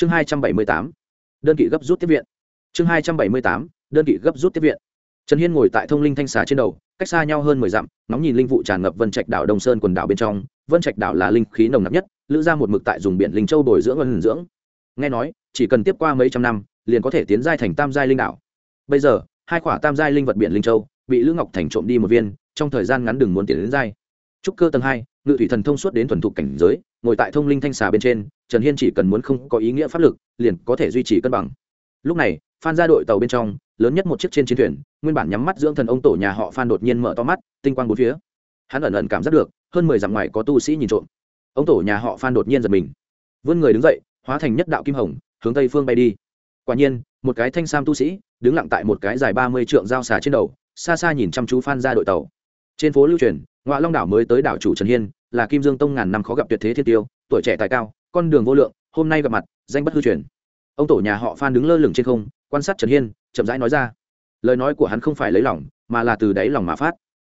chương hai trăm bảy mươi tám, đơn kỵ gấp rút tiếp viện. Chương hai trăm bảy mươi tám, đơn kỵ gấp rút tiếp viện. Trần hiên ngồi tại thông linh thanh xà trên đầu, cách xa nhau hơn mười dặm nóng nhìn linh vụ tràn ngập vân trạch đảo đông sơn quần đảo bên trong. Vân trạch đảo là linh khí nồng nặc nhất, lữ ra một mực tại dùng biển linh châu bồi dưỡng ân dưỡng. Nghe nói, chỉ cần tiếp qua mấy trăm năm, liền có thể tiến giai thành tam giai linh đảo. Bây giờ, hai quả tam giai linh vật biển linh châu bị lữ ngọc thành trộm đi một viên, trong thời gian ngắn đừng muốn tiến đến giai. Trúc cơ tầng hai ngự thủy thần thông suốt đến thuần thục cảnh giới, ngồi tại thông linh thanh xà bên trên, trần hiên chỉ cần muốn không có ý nghĩa pháp lực, liền có thể duy trì cân bằng. Lúc này, phan ra đội tàu bên trong, lớn nhất một chiếc trên chiến thuyền, nguyên bản nhắm mắt dưỡng thần ông tổ nhà họ phan đột nhiên mở to mắt, tinh quang bốn phía. Hắn ẩn ẩn cảm giác được, hơn mười dặm ngoài có tu sĩ nhìn trộm. Ông tổ nhà họ phan đột nhiên giật mình. Vươn người đứng dậy, hóa thành nhất đạo kim hồng, hướng tây phương bay đi. Quả nhiên, một cái thanh sam tu sĩ, đứng lặng tại một cái dài ba mươi trượng dao xà trên đầu, xa xa nhìn chăm chú phan ra đội tàu trên phố lưu truyền ngoại long đảo mới tới đảo chủ trần hiên, là kim dương tông ngàn năm khó gặp tuyệt thế thiên tiêu, tuổi trẻ tài cao, con đường vô lượng, hôm nay gặp mặt, danh bất hư truyền. Ông tổ nhà họ phan đứng lơ lửng trên không, quan sát trần hiên, chậm rãi nói ra. Lời nói của hắn không phải lấy lòng, mà là từ đáy lòng mà phát.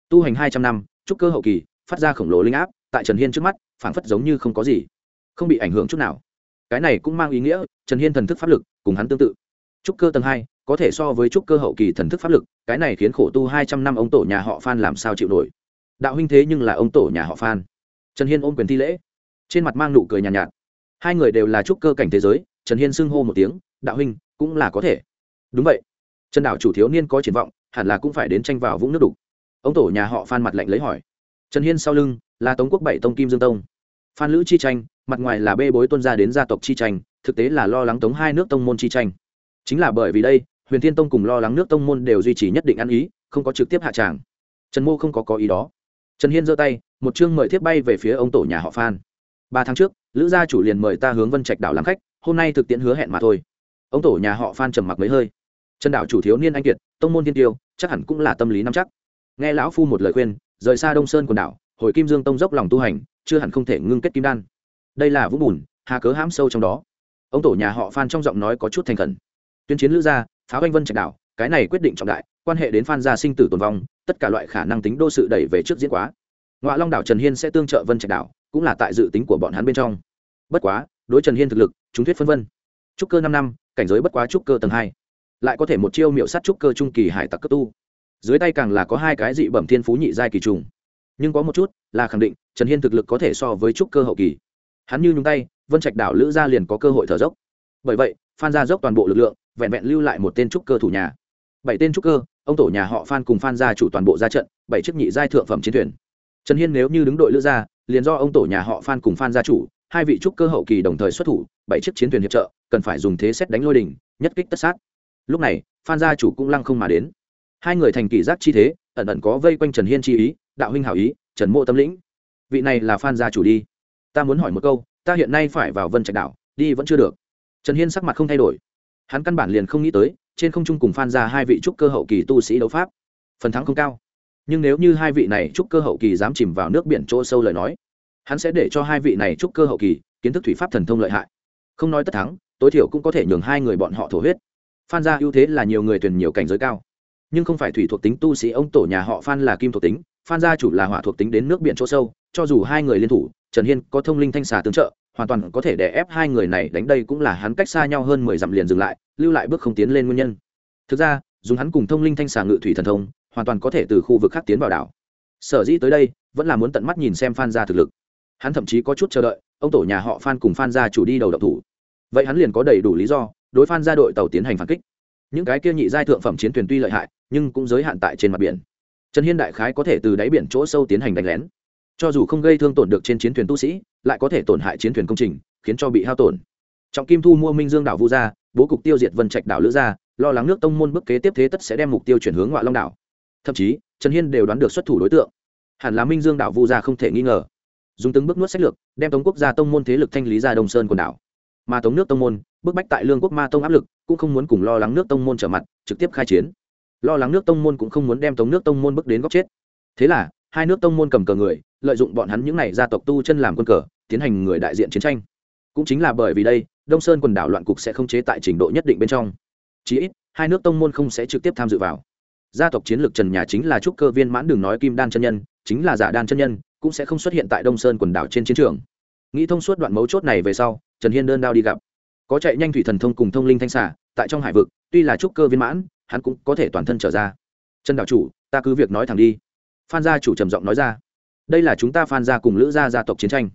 Tu hành hai trăm năm trúc cơ hậu kỳ, phát ra khổng lồ linh áp, tại trần hiên trước mắt, phảng phất giống như không có gì, không bị ảnh hưởng chút nào. Cái này cũng mang ý nghĩa, trần hiên thần thức pháp lực, cùng hắn tương tự. Trúc cơ tầng hai có thể so với trúc cơ hậu kỳ thần thức pháp lực cái này khiến khổ tu hai trăm năm ông tổ nhà họ phan làm sao chịu nổi. Đạo huynh thế nhưng là ông tổ nhà họ phan. Trần hiên ôm quyền thi lễ. Trên mặt mang nụ cười nhàn nhạt, nhạt. Hai người đều là trúc cơ cảnh thế giới trần hiên xưng hô một tiếng đạo huynh cũng là có thể. Đúng vậy. Trần đạo chủ thiếu niên có triển vọng hẳn là cũng phải đến tranh vào vũng nước đục. Ông tổ nhà họ phan mặt lạnh lấy hỏi. Trần hiên sau lưng là tống quốc bảy tông kim dương tông. Phan lữ chi tranh mặt ngoài là bê bối tuân gia đến gia tộc chi tranh thực tế là lo lắng tống hai nước tông môn chi tranh. Chính là bởi vì đây huyền thiên tông cùng lo lắng nước tông môn đều duy trì nhất định ăn ý, không có trực tiếp hạ tràng. Trần mô không có có ý đó. Trần hiên giơ tay, một chương mời thiếp bay về phía ông tổ nhà họ phan. Ba tháng trước, lữ gia chủ liền mời ta hướng vân trạch đảo làm khách, hôm nay thực tiễn hứa hẹn mà thôi. Ông tổ nhà họ phan trầm mặc mấy hơi. Trần đảo chủ thiếu niên anh kiệt, tông môn thiên tiêu, chắc hẳn cũng là tâm lý nắm chắc. Nghe lão phu một lời khuyên, rời xa đông sơn quần đảo, hồi kim dương tông dốc lòng tu hành, chưa hẳn không thể ngưng kết kim đan. Đây là vũng bùn, hà cớ hãm sâu trong đó. Ông tổ nhà họ phan trong giọng nói có chút thành khẩn. Tuyên chiến lữ gia pháo anh vân trạch đảo, cái này quyết định trọng đại, quan hệ đến phan gia sinh tử tồn vong, tất cả loại khả năng tính đô sự đẩy về trước diễn quá. Ngoại long đảo trần hiên sẽ tương trợ vân trạch đảo, cũng là tại dự tính của bọn hắn bên trong. Bất quá, đối trần hiên thực lực, chúng thuyết phân vân. Trúc cơ năm năm, cảnh giới bất quá trúc cơ tầng hai. Lại có thể một chiêu miệu sát trúc cơ trung kỳ hải tặc cấp tu. Dưới tay càng là có hai cái dị bẩm thiên phú nhị giai kỳ trùng. Nhưng có một chút là khẳng định, trần hiên thực lực có thể so với trúc cơ hậu kỳ. Hắn như nhúng tay, vân trạch đảo lữ gia liền có cơ hội thở dốc. Bởi vậy, phan Gia dốc toàn bộ lực lượng vẹn vẹn lưu lại một tên trúc cơ thủ nhà. Bảy tên trúc cơ, ông tổ nhà họ phan cùng phan gia chủ toàn bộ ra trận, bảy chiếc nhị giai thượng phẩm chiến thuyền. Trần hiên nếu như đứng đội lữ gia, liền do ông tổ nhà họ phan cùng phan gia chủ, hai vị trúc cơ hậu kỳ đồng thời xuất thủ, bảy chiếc chiến thuyền hiệp trợ, cần phải dùng thế xét đánh lôi đình, nhất kích tất sát. Lúc này, phan gia chủ cũng lăng không mà đến. Hai người thành kỳ giác chi thế, ẩn ẩn có vây quanh trần hiên chi ý, đạo huynh hảo ý, trần mộ tâm lĩnh. Vị này là phan gia chủ đi. Ta muốn hỏi một câu, ta hiện nay phải vào vân trạch đảo, đi vẫn chưa được. Trần hiên sắc mặt không thay đổi hắn căn bản liền không nghĩ tới, trên không trung cùng phan ra hai vị trúc cơ hậu kỳ tu sĩ đấu pháp, phần thắng không cao. Nhưng nếu như hai vị này trúc cơ hậu kỳ dám chìm vào nước biển chỗ sâu lời nói, hắn sẽ để cho hai vị này trúc cơ hậu kỳ kiến thức thủy pháp thần thông lợi hại. Không nói tất thắng, tối thiểu cũng có thể nhường hai người bọn họ thổ huyết. Phan ra ưu thế là nhiều người tuyển nhiều cảnh giới cao. Nhưng không phải thủy thuộc tính tu sĩ ông tổ nhà họ phan là kim thuộc tính, phan gia chủ là hỏa thuộc tính đến nước biển chỗ sâu, cho dù hai người liên thủ, trần hiên có thông linh thanh xà tương trợ hoàn toàn có thể đè ép hai người này đánh đây cũng là hắn cách xa nhau hơn mười dặm liền dừng lại, lưu lại bước không tiến lên nguyên nhân. Thực ra, dùng hắn cùng thông linh thanh xà ngự thủy thần thông, hoàn toàn có thể từ khu vực khác tiến vào đảo. Sở dĩ tới đây, vẫn là muốn tận mắt nhìn xem phan gia thực lực. Hắn thậm chí có chút chờ đợi, ông tổ nhà họ phan cùng phan gia chủ đi đầu độc thủ. Vậy hắn liền có đầy đủ lý do, đối phan gia đội tàu tiến hành phản kích. Những cái kia nhị giai thượng phẩm chiến thuyền tuy lợi hại, nhưng cũng giới hạn tại trên mặt biển. Trần hiên đại khái có thể từ đáy biển chỗ sâu tiến hành đánh lén cho dù không gây thương tổn được trên chiến thuyền tu sĩ, lại có thể tổn hại chiến thuyền công trình, khiến cho bị hao tổn. Trọng kim thu mua minh dương đảo vu gia bố cục tiêu diệt vân trạch đảo lữ gia lo lắng nước tông môn bức kế tiếp thế tất sẽ đem mục tiêu chuyển hướng ngoại long đảo. Thậm chí, trần hiên đều đoán được xuất thủ đối tượng. Hẳn là minh dương đảo vu gia không thể nghi ngờ. Dùng từng bước nuốt sách lược, đem tống quốc gia tông môn thế lực thanh lý ra đông sơn quần đảo. Mà tống nước tông môn, bức bách tại lương quốc ma tông áp lực, cũng không muốn cùng lo lắng nước tông môn trở mặt, trực tiếp khai chiến. Lo lắng nước tông môn cũng không muốn đem tống nước tông môn bước đến góc chết. Thế là, hai nước tông môn cầm cờ người lợi dụng bọn hắn những n à y gia tộc tu chân làm quân cờ, tiến hành người đại diện chiến tranh. Cũng chính là bởi vì đây, đông sơn quần đảo loạn cục sẽ không chế tại trình độ nhất định bên trong. Chí ít, hai nước tông môn không sẽ trực tiếp tham dự vào. Gia tộc chiến lược trần nhà chính là trúc cơ viên mãn đường nói kim đan chân nhân, chính là giả đan chân nhân, cũng sẽ không xuất hiện tại đông sơn quần đảo trên chiến trường. Nghĩ thông suốt đoạn mấu chốt này về sau, trần hiên đơn đao đi gặp. Có chạy nhanh thủy thần thông cùng thông linh thanh xả tại trong hải vực, tuy là trúc cơ viên mãn, hắn cũng có thể toàn thân trở ra. Trần đạo chủ, ta cứ việc nói thẳng đi. Phan gia chủ trầm giọng nói ra đây là chúng ta phan gia cùng lữ gia gia tộc chiến tranh.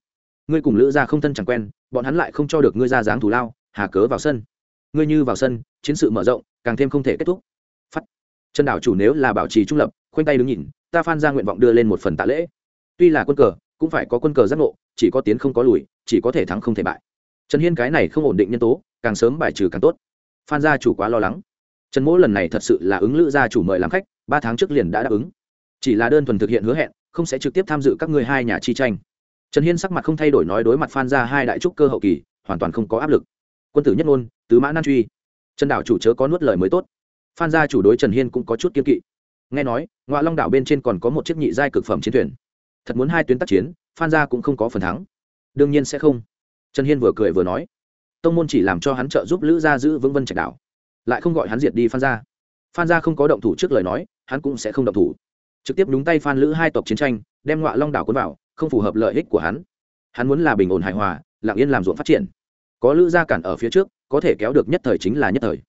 Ngươi cùng lữ gia không thân chẳng quen, bọn hắn lại không cho được ngươi ra dáng thủ lao, hà cớ vào sân. Ngươi như vào sân, chiến sự mở rộng, càng thêm không thể kết thúc. Phắt chân đảo chủ nếu là bảo trì trung lập, khoanh tay đứng nhìn, ta phan ra nguyện vọng đưa lên một phần tạ lễ. Tuy là quân cờ, cũng phải có quân cờ giác ngộ, chỉ có tiến không có lùi, chỉ có thể thắng không thể bại. Trần hiên cái này không ổn định nhân tố, càng sớm bài trừ càng tốt. Phan gia chủ quá lo lắng. Trần mỗ lần này thật sự là ứng lữ gia chủ mời làm khách, ba tháng trước liền đã đáp ứng. Chỉ là đơn thuần thực hiện hứa hẹn không sẽ trực tiếp tham dự các ngươi hai nhà chi tranh. Trần hiên sắc mặt không thay đổi nói đối mặt phan gia hai đại trúc cơ hậu kỳ, hoàn toàn không có áp lực. Quân tử nhất ngôn, tứ mã nan truy. Trần đảo chủ chớ có nuốt lời mới tốt. Phan gia chủ đối trần hiên cũng có chút kiên kỵ. Nghe nói ngoại long đảo bên trên còn có một chiếc nhị giai cực phẩm chiến thuyền. Thật muốn hai tuyến tác chiến, phan gia cũng không có phần thắng. Đương nhiên sẽ không. Trần hiên vừa cười vừa nói. Tông môn chỉ làm cho hắn trợ giúp lữ gia giữ vững vân trạch đảo. Lại không gọi hắn diệt đi phan gia. Phan gia không có động thủ trước lời nói, hắn cũng sẽ không động thủ trực tiếp đúng tay phan lữ hai tộc chiến tranh, đem ngoại long đảo cuốn vào, không phù hợp lợi ích của hắn. Hắn muốn là bình ổn hài hòa, lặng yên làm ruộng phát triển. Có lữ gia cản ở phía trước, có thể kéo được nhất thời chính là nhất thời.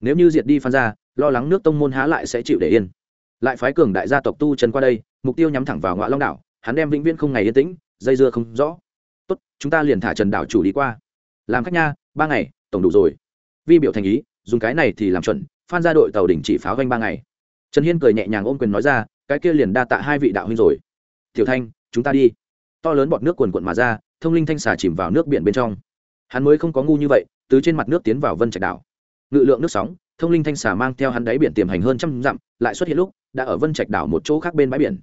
Nếu như diệt đi phan gia, lo lắng nước tông môn há lại sẽ chịu để yên. Lại phái cường đại gia tộc tu chân qua đây, mục tiêu nhắm thẳng vào ngoại long đảo, hắn đem vĩnh viễn không ngày yên tĩnh, dây dưa không rõ. Tốt, chúng ta liền thả trần đảo chủ đi qua. Làm khách nha, ba ngày, tổng đủ rồi. Vi biểu thành ý, dùng cái này thì làm chuẩn, phan ra đội tàu đỉnh chỉ pháo vanh ba ngày. Trần hiên cười nhẹ nhàng ôm quyền nói ra cái kia liền đa tạ hai vị đạo huynh rồi. Tiểu thanh, chúng ta đi. To lớn bọt nước quần quận mà ra, thông linh thanh xà chìm vào nước biển bên trong. Hắn mới không có ngu như vậy, từ trên mặt nước tiến vào vân trạch đảo. Ngự lượng nước sóng, thông linh thanh xà mang theo hắn đáy biển tiềm hành hơn trăm dặm, lại xuất hiện lúc, đã ở vân trạch đảo một chỗ khác bên bãi biển.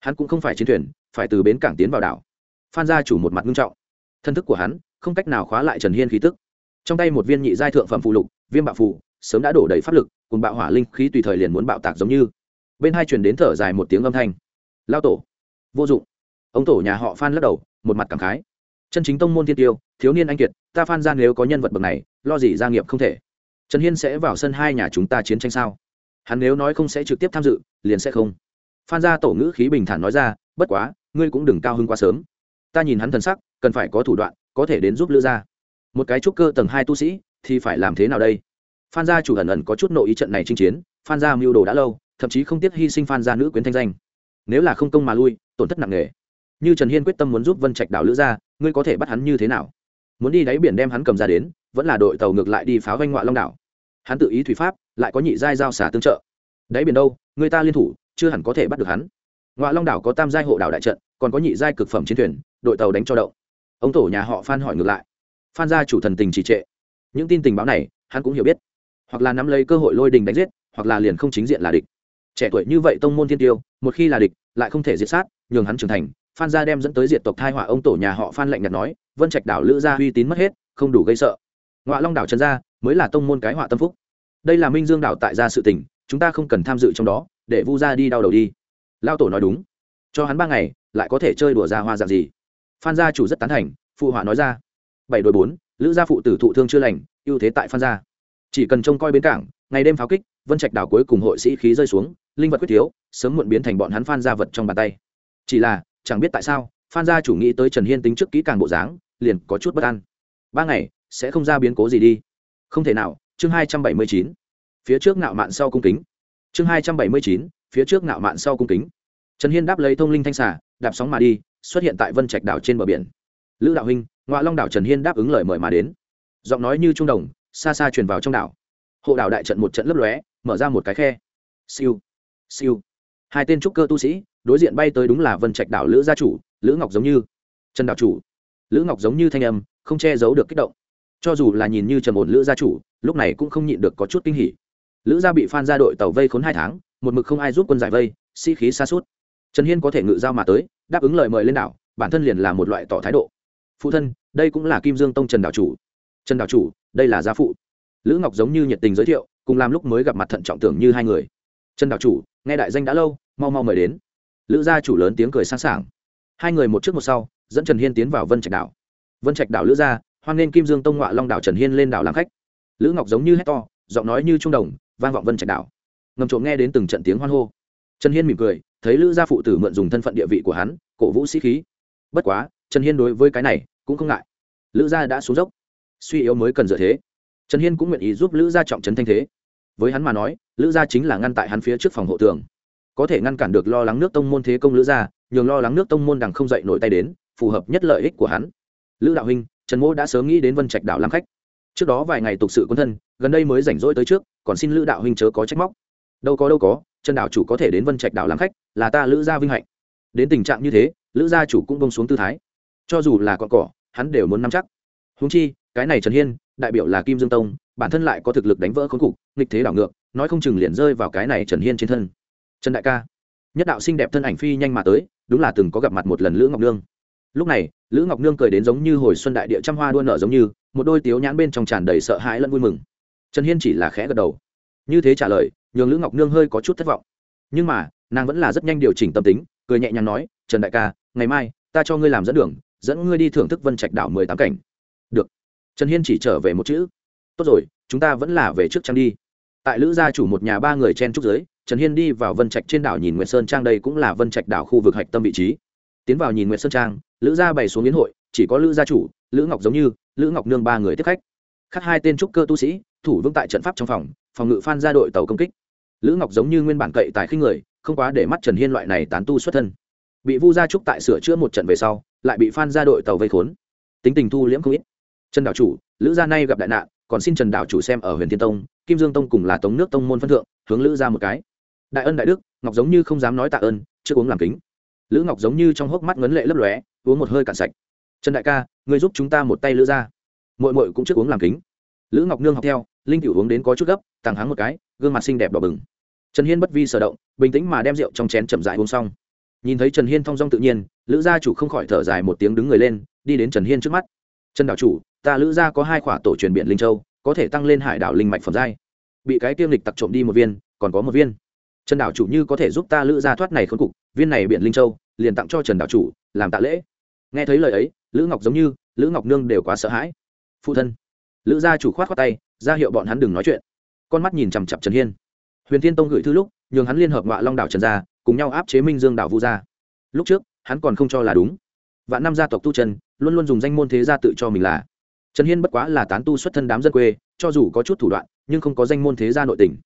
Hắn cũng không phải chiến thuyền, phải từ bến cảng tiến vào đảo. Phan gia chủ một mặt nghiêm trọng. Thân thức của hắn, không cách nào khóa lại trần hiên khí tức. Trong tay một viên nhị giai thượng phẩm phụ lục, viêm bạo phụ sớm đã đổ đầy pháp lực, cùng bạo hỏa linh khí tùy thời liền muốn bạo tạc giống như bên hai truyền đến thở dài một tiếng âm thanh. Lao tổ. Vô dụng. Ông tổ nhà họ phan lắc đầu, một mặt cảm khái. Chân chính tông môn thiên tiêu, thiếu niên anh kiệt, ta phan ra nếu có nhân vật bậc này, lo gì gia nghiệp không thể. Trần hiên sẽ vào sân hai nhà chúng ta chiến tranh sao? Hắn nếu nói không sẽ trực tiếp tham dự, liền sẽ không. Phan gia tổ ngữ khí bình thản nói ra, bất quá, ngươi cũng đừng cao hơn quá sớm. Ta nhìn hắn thần sắc, cần phải có thủ đoạn, có thể đến giúp lữ gia. Một cái trúc cơ tầng hai tu sĩ, thì phải làm thế nào đây? Phan gia chủ ẩn ẩn có chút nội ý trận này chinh chiến, phan gia mưu đồ đã lâu thậm chí không tiếc hy sinh phan gia nữ quyến thanh danh. Nếu là không công mà lui, tổn thất nặng nề. Như trần hiên quyết tâm muốn giúp vân trạch đảo lữ gia, ngươi có thể bắt hắn như thế nào? Muốn đi đáy biển đem hắn cầm ra đến, vẫn là đội tàu ngược lại đi pháo vanh ngoại long đảo. Hắn tự ý thủy pháp, lại có nhị giai giao xả tương trợ. Đáy biển đâu, người ta liên thủ, chưa hẳn có thể bắt được hắn. Ngoại long đảo có tam giai hộ đảo đại trận, còn có nhị giai cực phẩm chiến thuyền, đội tàu đánh cho đậu ông tổ nhà họ phan hỏi ngược lại. Phan gia chủ thần tình trì trệ. Những tin tình báo này, hắn cũng hiểu biết. Hoặc là nắm lấy cơ hội lôi đình đánh giết, hoặc là liền không chính diện là địch trẻ tuổi như vậy tông môn thiên tiêu, một khi là địch, lại không thể diệt sát, nhường hắn trưởng thành. Phan gia đem dẫn tới diệt tộc thai họa ông tổ nhà họ phan lạnh nhạt nói, vân trạch đảo lữ gia uy tín mất hết, không đủ gây sợ. Ngoại long đảo trần gia mới là tông môn cái họa tâm phúc. Đây là minh dương đảo tại gia sự tình, chúng ta không cần tham dự trong đó, để vu gia đi đau đầu đi. Lao tổ nói đúng. Cho hắn ba ngày, lại có thể chơi đùa ra hoa dạng gì? Phan gia chủ rất tán thành, phụ họa nói ra. Bảy đội bốn, lữ gia phụ tử thụ thương chưa lành, ưu thế tại phan gia. Chỉ cần trông coi bến cảng, ngày đêm pháo kích, vân trạch đảo cuối cùng hội sĩ khí rơi xuống linh vật quyết thiếu, sớm muộn biến thành bọn hắn phan gia vật trong bàn tay. Chỉ là, chẳng biết tại sao, phan gia chủ nghĩ tới trần hiên tính trước kỹ càng bộ dáng, liền có chút bất an. Ba ngày, sẽ không ra biến cố gì đi. Không thể nào, chương hai trăm bảy mươi chín. Phía trước ngạo mạn sau cung kính. Chương hai trăm bảy mươi chín, phía trước ngạo mạn sau cung kính. Trần hiên đáp lấy thông linh thanh xả đạp sóng mà đi, xuất hiện tại vân trạch đảo trên bờ biển. Lữ đạo huynh ngoại long đảo trần hiên đáp ứng lời mời mà đến. Giọng nói như trung đồng, xa xa truyền vào trong đảo. Hộ đảo đại trận một trận lấp lóe, mở ra một cái khe. Siêu siêu. Hai tên trúc cơ tu sĩ, đối diện bay tới đúng là vân trạch đảo lữ gia chủ, lữ ngọc giống như. Trần đảo chủ. Lữ ngọc giống như thanh âm, không che giấu được kích động. Cho dù là nhìn như trầm ổn lữ gia chủ, lúc này cũng không nhịn được có chút kinh hỉ. Lữ gia bị phan ra đội tàu vây khốn hai tháng, một mực không ai giúp quân giải vây, sĩ、si、khí xa suốt trần hiên có thể ngự giao mà tới, đáp ứng lời mời lên đảo, bản thân liền là một loại tỏ thái độ. Phụ thân, đây cũng là kim dương tông trần đảo chủ. Trần đảo chủ, đây là gia phụ. Lữ ngọc giống như nhiệt tình giới thiệu, cùng làm lúc mới gặp mặt thận trọng tưởng như hai người trần đảo chủ, nghe đại danh đã lâu, mau mau mời đến. Lữ gia chủ lớn tiếng cười sẵn sàng hai người một trước một sau, dẫn trần hiên tiến vào vân trạch đảo. Vân trạch đảo lữ gia, hoan nên kim dương tông ngoạ long đảo trần hiên lên đảo làm khách. Lữ ngọc giống như hét to, giọng nói như trung đồng, vang vọng vân trạch đảo. Ngầm trộm nghe đến từng trận tiếng hoan hô. Trần hiên mỉm cười, thấy lữ gia phụ tử mượn dùng thân phận địa vị của hắn, cổ vũ sĩ khí. Bất quá, trần hiên đối với cái này cũng không ngại. Lữ gia đã xuống dốc. Suy yếu mới cần dựa thế. Trần hiên cũng nguyện ý giúp lữ gia trọng trấn thanh thế với hắn mà nói, lữ gia chính là ngăn tại hắn phía trước phòng hộ tường. Có thể ngăn cản được lo lắng nước tông môn thế công lữ gia, nhường lo lắng nước tông môn đằng không dậy nổi tay đến, phù hợp nhất lợi ích của hắn. Lữ đạo huynh, trần mỗ đã sớm nghĩ đến vân trạch đạo làm khách. Trước đó vài ngày tục sự quân thân, gần đây mới rảnh rỗi tới trước, còn xin lữ đạo huynh chớ có trách móc. Đâu có đâu có, trần đạo chủ có thể đến vân trạch đạo làm khách, là ta lữ gia vinh hạnh. Đến tình trạng như thế, lữ gia chủ cũng bông xuống tư thái. Cho dù là con cỏ, hắn đều muốn nắm chắc. Húng chi, cái này trần hiên đại biểu là kim dương tông, bản thân lại có thực lực đánh vỡ khốn cục, nghịch thế đảo ngược, nói không chừng liền rơi vào cái này trần hiên trên thân. Trần đại ca, nhất đạo xinh đẹp thân ảnh phi nhanh mà tới, đúng là từng có gặp mặt một lần lữ ngọc nương. Lúc này, lữ ngọc nương cười đến giống như hồi xuân đại địa trăm hoa đua nở giống như, một đôi tiếu nhãn bên trong tràn đầy sợ hãi lẫn vui mừng. Trần hiên chỉ là khẽ gật đầu. Như thế trả lời, nhường lữ ngọc nương hơi có chút thất vọng. Nhưng mà, nàng vẫn là rất nhanh điều chỉnh tâm tính, cười nhẹ nhàng nói, trần đại ca, ngày mai, ta cho ngươi làm dẫn đường, dẫn ngươi đi thưởng thức vân trạch đảo mười tám cảnh trần hiên chỉ trở về một chữ. Tốt rồi, chúng ta vẫn là về trước trang đi. Tại lữ gia chủ một nhà ba người chen trúc giới trần hiên đi vào vân trạch trên đảo nhìn nguyệt sơn trang đây cũng là vân trạch đảo khu vực hạch tâm vị trí. Tiến vào nhìn nguyệt sơn trang, lữ gia bày xuống biến hội, chỉ có lữ gia chủ, lữ ngọc giống như, lữ ngọc nương ba người tiếp khách. Khắc hai tên trúc cơ tu sĩ, thủ vững tại trận pháp trong phòng phòng ngự phan ra đội tàu công kích. Lữ ngọc giống như nguyên bản cậy tài khinh người, không quá để mắt trần hiên loại này tán tu xuất thân. Bị vu gia trúc tại sửa chữa một trận về sau, lại bị phan ra đội tàu vây khốn. Tính tình thu liễm không ít trần đảo chủ, lữ gia nay gặp đại nạn, còn xin trần đảo chủ xem ở huyền thiên tông, kim dương tông cùng là tống nước tông môn phân thượng, hướng lữ ra một cái. Đại ân đại đức, ngọc giống như không dám nói tạ ơn chưa uống làm kính. Lữ ngọc giống như trong hốc mắt ngấn lệ lấp lóe, uống một hơi cạn sạch. Trần đại ca người giúp chúng ta một tay lữ ra mội mội cũng trước uống làm kính. Lữ ngọc nương học theo, linh cựu uống đến có chút gấp, tàng hắng một cái, gương mặt xinh đẹp đỏ bừng. Trần hiên bất vi sở động, bình tĩnh mà đem rượu trong chén chậm dại uống xong. Nhìn thấy trần hiên thong dong tự nhiên, lữ gia chủ không khỏi thở dài một tiếng đứng người lên, đi đến trần hiên trước mắt. Trần đảo chủ ta lữ gia có hai khỏa tổ truyền biển linh châu, có thể tăng lên hải đảo linh mạch phẩm giai. Bị cái tiêm lịch tặc trộm đi một viên, còn có một viên. Trần đảo chủ như có thể giúp ta lữ gia thoát này khốn cục, viên này biển linh châu, liền tặng cho trần đảo chủ, làm tạ lễ. Nghe thấy lời ấy, lữ ngọc giống như, lữ ngọc nương đều quá sợ hãi. Phụ thân. Lữ gia chủ khoát khoát tay, ra hiệu bọn hắn đừng nói chuyện. Con mắt nhìn chằm chặp trần hiên. Huyền thiên tông gửi thư lúc, nhường hắn liên hợp ngoại long đảo trần gia, cùng nhau áp chế minh dương đảo vu gia. Lúc trước, hắn còn không cho là đúng. Vạn năm gia tộc tu trần, luôn luôn dùng danh môn thế gia tự cho mình là trần hiên bất quá là tán tu xuất thân đám dân quê, cho dù có chút thủ đoạn, nhưng không có danh môn thế gia nội tình.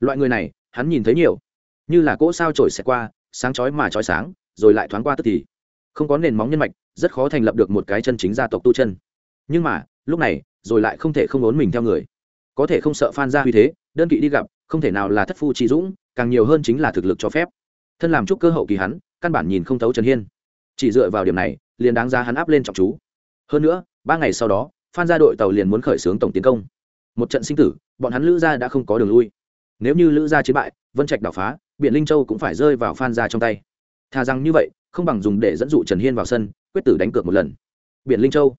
Loại người này, hắn nhìn thấy nhiều. Như là cỗ sao trổi xẹt qua, sáng chói mà chói sáng, rồi lại thoáng qua tức thì. Không có nền móng nhân mạch, rất khó thành lập được một cái chân chính gia tộc tu chân. Nhưng mà, lúc này, rồi lại không thể không ốn mình theo người. Có thể không sợ phan gia huy thế, đơn kỵ đi gặp, không thể nào là thất phu trí dũng, càng nhiều hơn chính là thực lực cho phép. Thân làm chúc cơ hậu kỳ hắn, căn bản nhìn không thấu trần hiên. Chỉ dựa vào điểm này, liền đáng ra hắn áp lên trọng chú. Hơn nữa, ba ngày sau đó phan gia đội tàu liền muốn khởi xướng tổng tiến công. Một trận sinh tử, bọn hắn lữ gia đã không có đường lui. Nếu như lữ gia chiến bại, vân trạch đảo phá biện linh châu cũng phải rơi vào phan gia trong tay. Thà rằng như vậy, không bằng dùng để dẫn dụ trần hiên vào sân, quyết tử đánh cược một lần. Biện linh châu,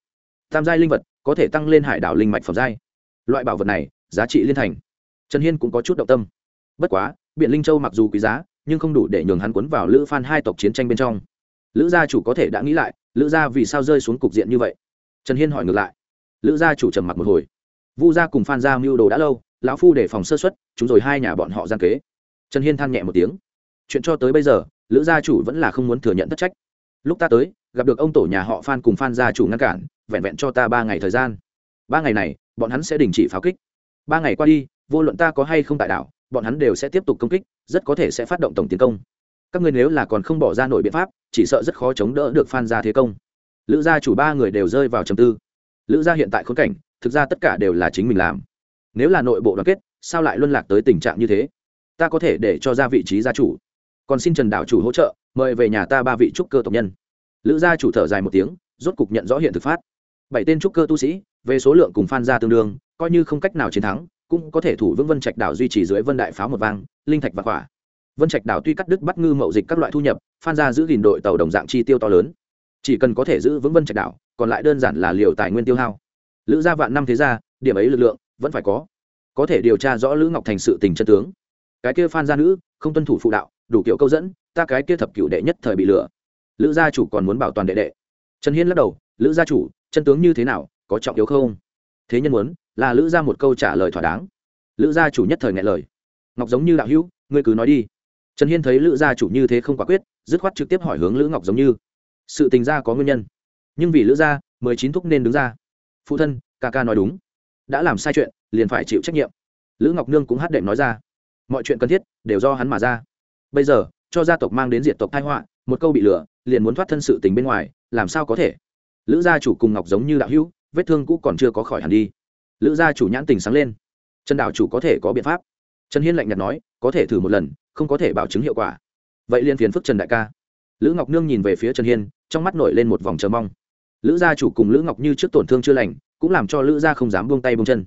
tam giai linh vật, có thể tăng lên hải đảo linh mạch phẩm giai. Loại bảo vật này, giá trị liên thành. Trần hiên cũng có chút động tâm. Bất quá biện linh châu mặc dù quý giá, nhưng không đủ để nhường hắn cuốn vào lữ phan hai tộc chiến tranh bên trong. Lữ gia chủ có thể đã nghĩ lại, lữ gia vì sao rơi xuống cục diện như vậy? Trần hiên hỏi ngược lại lữ gia chủ trầm mặc một hồi. Vu gia cùng phan gia mưu đồ đã lâu, lão phu để phòng sơ xuất chúng rồi hai nhà bọn họ gian kế. Trần hiên than nhẹ một tiếng. Chuyện cho tới bây giờ, lữ gia chủ vẫn là không muốn thừa nhận thất trách. Lúc ta tới, gặp được ông tổ nhà họ phan cùng phan gia chủ ngăn cản, vẹn vẹn cho ta ba ngày thời gian. Ba ngày này, bọn hắn sẽ đình chỉ pháo kích. Ba ngày qua đi, vô luận ta có hay không tại đảo, bọn hắn đều sẽ tiếp tục công kích, rất có thể sẽ phát động tổng tiến công. Các người nếu là còn không bỏ ra nổi biện pháp, chỉ sợ rất khó chống đỡ được phan gia thế công. Lữ gia chủ ba người đều rơi vào trầm tư lữ gia hiện tại khốn cảnh, thực ra tất cả đều là chính mình làm. Nếu là nội bộ đoàn kết, sao lại luân lạc tới tình trạng như thế? Ta có thể để cho ra vị trí gia chủ. Còn xin trần đảo chủ hỗ trợ, mời về nhà ta ba vị trúc cơ tộc nhân. Lữ gia chủ thở dài một tiếng, rốt cục nhận rõ hiện thực phát. Bảy tên trúc cơ tu sĩ, về số lượng cùng phan gia tương đương, coi như không cách nào chiến thắng, cũng có thể thủ vững vân trạch đảo duy trì dưới vân đại pháo một vang, linh thạch và quả. Vân trạch đảo tuy cắt đứt bắt ngư mậu dịch các loại thu nhập, phan gia giữ gìn đội tàu đồng dạng chi tiêu to lớn. Chỉ cần có thể giữ vững vân trạch đảo còn lại đơn giản là liều tài nguyên tiêu hao. Lữ gia vạn năm thế gia, điểm ấy lực lượng vẫn phải có. Có thể điều tra rõ lữ ngọc thành sự tình chân tướng. Cái kia phan gia nữ, không tuân thủ phụ đạo, đủ kiểu câu dẫn, ta cái kia thập cựu đệ nhất thời bị lừa. Lữ gia chủ còn muốn bảo toàn đệ đệ. Trần hiên lắc đầu, lữ gia chủ, chân tướng như thế nào, có trọng yếu không? Thế nhân muốn, là lữ gia một câu trả lời thỏa đáng. Lữ gia chủ nhất thời ngại lời. Ngọc giống như đạo hữu, ngươi cứ nói đi. Trần hiên thấy lữ gia chủ như thế không quả quyết, dứt khoát trực tiếp hỏi hướng lữ ngọc giống như. Sự tình gia có nguyên nhân nhưng vì lữ gia, mười chín thúc nên đứng ra. Phụ thân, ca ca nói đúng. Đã làm sai chuyện, liền phải chịu trách nhiệm. Lữ ngọc nương cũng hát đệm nói ra. Mọi chuyện cần thiết, đều do hắn mà ra. Bây giờ, cho gia tộc mang đến diệt tộc thái họa, một câu bị lừa, liền muốn thoát thân sự tình bên ngoài, làm sao có thể? Lữ gia chủ cùng ngọc giống như đạo hữu, vết thương cũ còn chưa có khỏi hẳn đi. Lữ gia chủ nhãn tình sáng lên. Trần đạo chủ có thể có biện pháp. Trần hiên lạnh nhạt nói, có thể thử một lần, không có thể bảo chứng hiệu quả. Vậy liền phiền phức trần đại ca. Lữ ngọc nương nhìn về phía trần hiên, trong mắt nổi lên một vòng chờ mong lữ gia chủ cùng lữ ngọc như trước tổn thương chưa lành, cũng làm cho lữ gia không dám buông tay buông chân.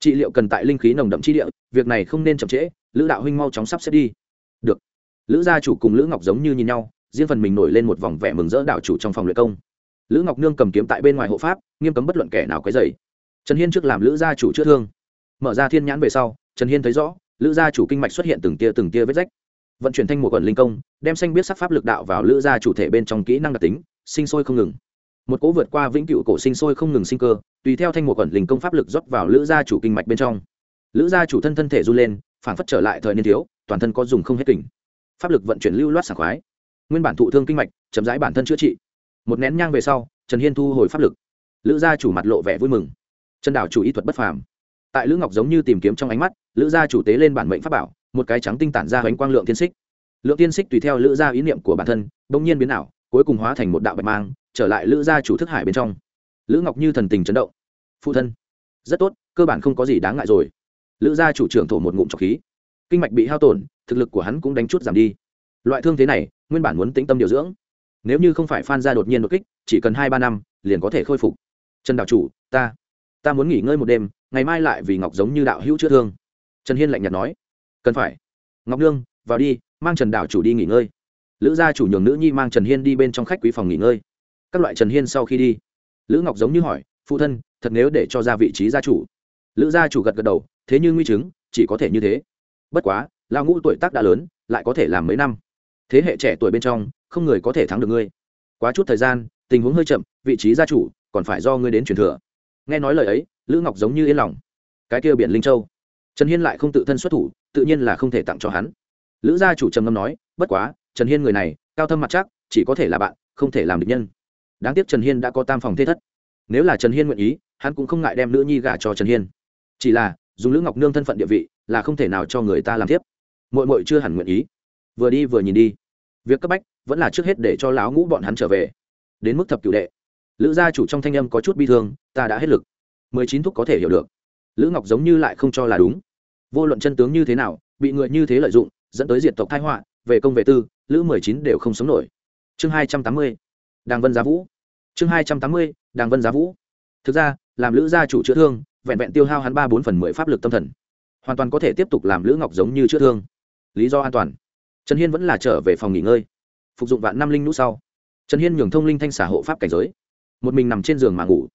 Trị liệu cần tại linh khí nồng đậm chi địa, việc này không nên chậm trễ, lữ đạo huynh mau chóng sắp xếp đi. Được. Lữ gia chủ cùng lữ ngọc giống như nhìn nhau, riêng phần mình nổi lên một vòng vẻ mừng rỡ đạo chủ trong phòng luyện công. Lữ ngọc nương cầm kiếm tại bên ngoài hộ pháp, nghiêm cấm bất luận kẻ nào quấy dày trần hiên trước làm lữ gia chủ chữa thương. Mở ra thiên nhãn về sau, trần hiên thấy rõ, lữ gia chủ kinh mạch xuất hiện từng tia từng tia vết rách. Vận chuyển thanh một quần linh công, đem xanh biết sắc pháp lực đạo vào lữ gia chủ thể bên trong kỹ năng đặc tính, sinh sôi không ngừng một cỗ vượt qua vĩnh cựu cổ sinh sôi không ngừng sinh cơ, tùy theo thanh một quẩn linh công pháp lực rót vào lữ gia chủ kinh mạch bên trong. Lữ gia chủ thân thân thể run lên phản phất trở lại thời niên thiếu, toàn thân có dùng không hết kình. Pháp lực vận chuyển lưu loát sảng khoái. Nguyên bản thụ thương kinh mạch, chậm rãi bản thân chữa trị. Một nén nhang về sau, trần hiên thu hồi pháp lực. Lữ gia chủ mặt lộ vẻ vui mừng. Trần đảo chủ y thuật bất phàm. Tại lữ ngọc giống như tìm kiếm trong ánh mắt, lữ gia chủ tế lên bản mệnh pháp bảo, một cái trắng tinh tản ra bánh quang lượng tiên xích. Lượng tiên xích tùy theo lữ gia ý niệm của bản thân, bỗng nhiên biến ảo, cuối cùng hóa thành một đạo bạch mang trở lại lữ gia chủ thức hải bên trong. Lữ ngọc như thần tình chấn động. Phụ thân, rất tốt, cơ bản không có gì đáng ngại rồi. Lữ gia chủ trưởng thổ một ngụm trọc khí. Kinh mạch bị hao tổn, thực lực của hắn cũng đánh chút giảm đi. Loại thương thế này, nguyên bản muốn tĩnh tâm điều dưỡng. Nếu như không phải phan gia đột nhiên đột kích, chỉ cần hai ba năm, liền có thể khôi phục. Trần đạo chủ, ta ta muốn nghỉ ngơi một đêm, ngày mai lại vì ngọc giống như đạo hữu chữa thương. Trần hiên lạnh nhạt nói. Cần phải. Ngọc nương, vào đi, mang trần đạo chủ đi nghỉ ngơi. Lữ gia chủ nhường nữ nhi mang trần hiên đi bên trong khách quý phòng nghỉ ngơi các loại trần hiên sau khi đi. Lữ ngọc giống như hỏi, phụ thân, thật nếu để cho ra vị trí gia chủ? Lữ gia chủ gật gật đầu, thế nhưng nguy chứng, chỉ có thể như thế. Bất quá lao ngũ tuổi tác đã lớn, lại có thể làm mấy năm. Thế hệ trẻ tuổi bên trong, không người có thể thắng được ngươi. Quá chút thời gian, tình huống hơi chậm, vị trí gia chủ còn phải do ngươi đến truyền thừa. Nghe nói lời ấy, lữ ngọc giống như yên lòng. Cái kia biển linh châu. Trần hiên lại không tự thân xuất thủ, tự nhiên là không thể tặng cho hắn. Lữ gia chủ trầm ngâm nói, bất quá, trần hiên người này, cao thâm mặt chắc, chỉ có thể là bạn, không thể làm địch nhân đáng tiếc trần hiên đã có tam phòng thế thất. Nếu là trần hiên nguyện ý, hắn cũng không ngại đem nữ nhi gả cho trần hiên. Chỉ là, dùng lữ ngọc nương thân phận địa vị, là không thể nào cho người ta làm tiếp mội mội chưa hẳn nguyện ý. Vừa đi vừa nhìn đi. Việc cấp bách vẫn là trước hết để cho lão ngũ bọn hắn trở về. Đến mức thập cựu đệ. Lữ gia chủ trong thanh âm có chút bi thương, ta đã hết lực. Mười chín thúc có thể hiểu được. Lữ ngọc giống như lại không cho là đúng. Vô luận chân tướng như thế nào, bị người như thế lợi dụng, dẫn tới diệt tộc thái họa, về công về tư, lữ mười chín đều không sống nổi. Chương hai trăm tám mươi đàng vân giá vũ. Chương hai trăm tám mươi, đàng vân giá vũ. Thực ra, làm lữ gia chủ chữa thương, vẹn vẹn tiêu hao hắn ba bốn phần mười pháp lực tâm thần. Hoàn toàn có thể tiếp tục làm lữ ngọc giống như chữa thương. Lý do an toàn. Trần hiên vẫn là trở về phòng nghỉ ngơi. Phục dụng vạn năm linh nũ sau. Trần hiên nhường thông linh thanh xả hộ pháp cảnh giới. Một mình nằm trên giường mà ngủ.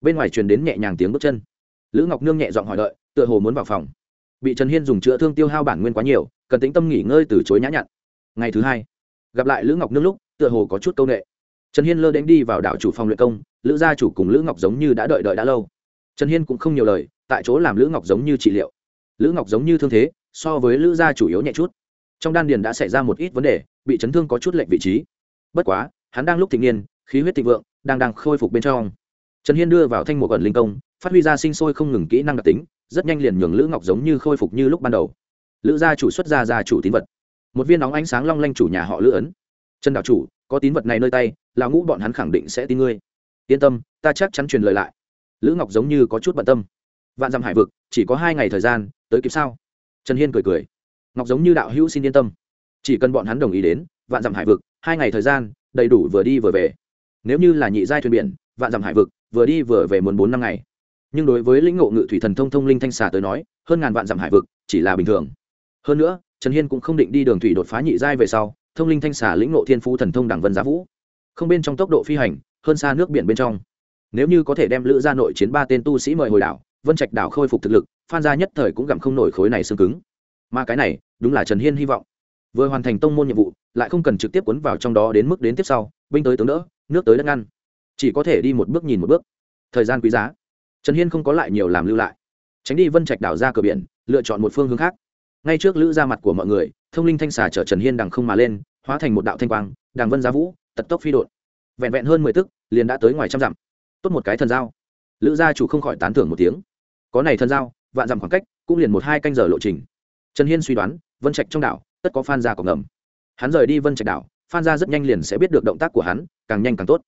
Bên ngoài truyền đến nhẹ nhàng tiếng bước chân. Lữ ngọc nương nhẹ giọng hỏi đợi, tựa hồ muốn vào phòng. Bị trần hiên dùng chữa thương tiêu hao bản nguyên quá nhiều, cần tính tâm nghỉ ngơi từ chối nhã nhặn. Ngày thứ hai, gặp lại lữ ngọc nương lúc, tựa hồ có chút c â u n ệ trần hiên lơ đánh đi vào đảo chủ phòng luyện công, lữ gia chủ cùng lữ ngọc giống như đã đợi đợi đã lâu. Trần hiên cũng không nhiều lời, tại chỗ làm lữ ngọc giống như trị liệu. Lữ ngọc giống như thương thế, so với lữ gia chủ yếu nhẹ chút. Trong đan điền đã xảy ra một ít vấn đề, bị chấn thương có chút lệnh vị trí. Bất quá, hắn đang lúc thịnh niên, khí huyết thịnh vượng, đang đang khôi phục bên trong. Trần hiên đưa vào thanh một gần linh công, phát huy ra sinh sôi không ngừng kỹ năng đặc tính, rất nhanh liền nhường lữ ngọc giống như khôi phục như lúc ban đầu. Lữ gia chủ xuất gia gia chủ tín vật. Một viên nóng ánh sáng long lanh chủ nhà họ lữ ấn. Trần đạo chủ có tín vật này nơi tay là ngũ bọn hắn khẳng định sẽ tin ngươi. Yên tâm, ta chắc chắn truyền lời lại. Lữ ngọc giống như có chút bận tâm. Vạn dặm hải vực, chỉ có hai ngày thời gian, tới kịp sao? Trần hiên cười cười. Ngọc giống như đạo hữu xin yên tâm. Chỉ cần bọn hắn đồng ý đến, vạn dặm hải vực, hai ngày thời gian, đầy đủ vừa đi vừa về. Nếu như là nhị giai thuyền biển, vạn dặm hải vực, vừa đi vừa về muốn bốn năm ngày. Nhưng đối với lĩnh ngộ ngự thủy thần thông thông linh thanh xà tới nói, hơn ngàn vạn dặm hải vực chỉ là bình thường. Hơn nữa, trần hiên cũng không định đi đường thủy đột phá nhị giai về sau thông linh thanh xà lĩnh ngộ thiên phú thần thông đẳng vân giá vũ. Không bên trong tốc độ phi hành, hơn xa nước biển bên trong. Nếu như có thể đem lữ ra nội chiến ba tên tu sĩ mời hồi đảo, vân trạch đảo khôi phục thực lực, phan gia nhất thời cũng gặm không nổi khối này xương cứng. Mà cái này, đúng là trần hiên hy vọng. Vừa hoàn thành tông môn nhiệm vụ, lại không cần trực tiếp cuốn vào trong đó đến mức đến tiếp sau, binh tới tướng đỡ, nước tới đất ngăn. Chỉ có thể đi một bước nhìn một bước. Thời gian quý giá. Trần hiên không có lại nhiều làm lưu lại. Tránh đi vân trạch đảo ra cửa biển, lựa chọn một phương hướng khác ngay trước lữ ra mặt của mọi người, thông linh thanh xà chở trần hiên đằng không mà lên, hóa thành một đạo thanh quang, đằng vân giá vũ, tật tốc phi đột vẹn vẹn hơn mười tức, liền đã tới ngoài trăm dặm. Tốt một cái thần dao lữ gia chủ không khỏi tán thưởng một tiếng. Có này thần giao, vạn dặm khoảng cách, cũng liền một hai canh giờ lộ trình. Trần hiên suy đoán, vân trạch trong đảo, tất có phan gia cọc ngầm. Hắn rời đi vân trạch đảo, phan gia rất nhanh liền sẽ biết được động tác của hắn, càng nhanh càng tốt.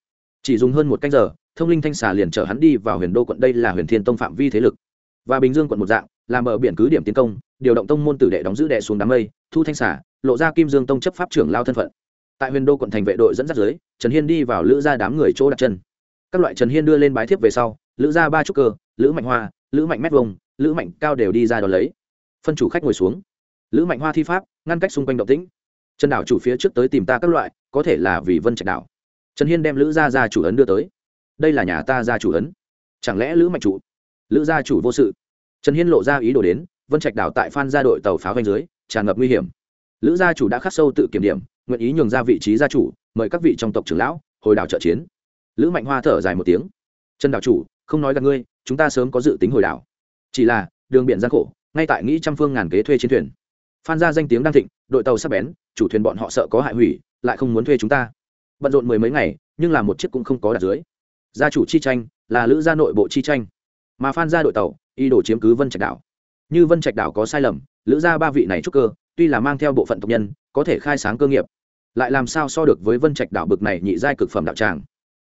Chỉ dùng hơn một canh giờ, thông linh thanh xà liền chở hắn đi vào huyền đô quận. Đây là huyền thiên tông phạm vi thế lực. Và bình dương quận một dạng làm ở biển cứ điểm tiến công, điều động tông môn tử đệ đóng giữ đệ xuống đám mây, thu thanh xả lộ ra kim dương tông chấp pháp trưởng lao thân phận. Tại huyền đô quận thành vệ đội dẫn dắt dưới, trần hiên đi vào lữ gia đám người chỗ đặt chân. Các loại trần hiên đưa lên bái thiếp về sau, lữ gia ba trúc cơ, lữ mạnh hoa, lữ mạnh mét vông lữ mạnh cao đều đi ra đón lấy. Phân chủ khách ngồi xuống. Lữ mạnh hoa thi pháp, ngăn cách xung quanh động tĩnh. Trần đảo chủ phía trước tới tìm ta các loại, có thể là vì vân trạch đảo. Trần hiên đem lữ gia gia chủ ấn đưa tới. Đây là nhà ta gia chủ ấn. Chẳng lẽ lữ mạnh chủ? Lữ gia chủ vô sự trần hiên lộ ra ý đồ đến, vân trạch đảo tại phan gia đội tàu pháo vanh dưới, tràn ngập nguy hiểm. Lữ gia chủ đã khắc sâu tự kiểm điểm, nguyện ý nhường ra vị trí gia chủ, mời các vị trong tộc trưởng lão, hồi đảo trợ chiến. Lữ mạnh hoa thở dài một tiếng. Trần đảo chủ, không nói gặp ngươi, chúng ta sớm có dự tính hồi đảo. Chỉ là, đường biển gian khổ, ngay tại nghĩ trăm phương ngàn kế thuê chiến thuyền. Phan ra danh tiếng đang thịnh, đội tàu sắp bén, chủ thuyền bọn họ sợ có hại hủy, lại không muốn thuê chúng ta. Bận rộn mười mấy ngày, nhưng là một chiếc cũng không có đặt dưới. Gia chủ chi tranh, là lữ gia nội bộ chi tranh. Mà phan ra đội tàu y đổ chiếm cứ vân trạch đảo. Như vân trạch đảo có sai lầm, lữ gia ba vị này trúc cơ, tuy là mang theo bộ phận tộc nhân, có thể khai sáng cơ nghiệp, lại làm sao so được với vân trạch đảo bực này nhị giai cực phẩm đạo tràng?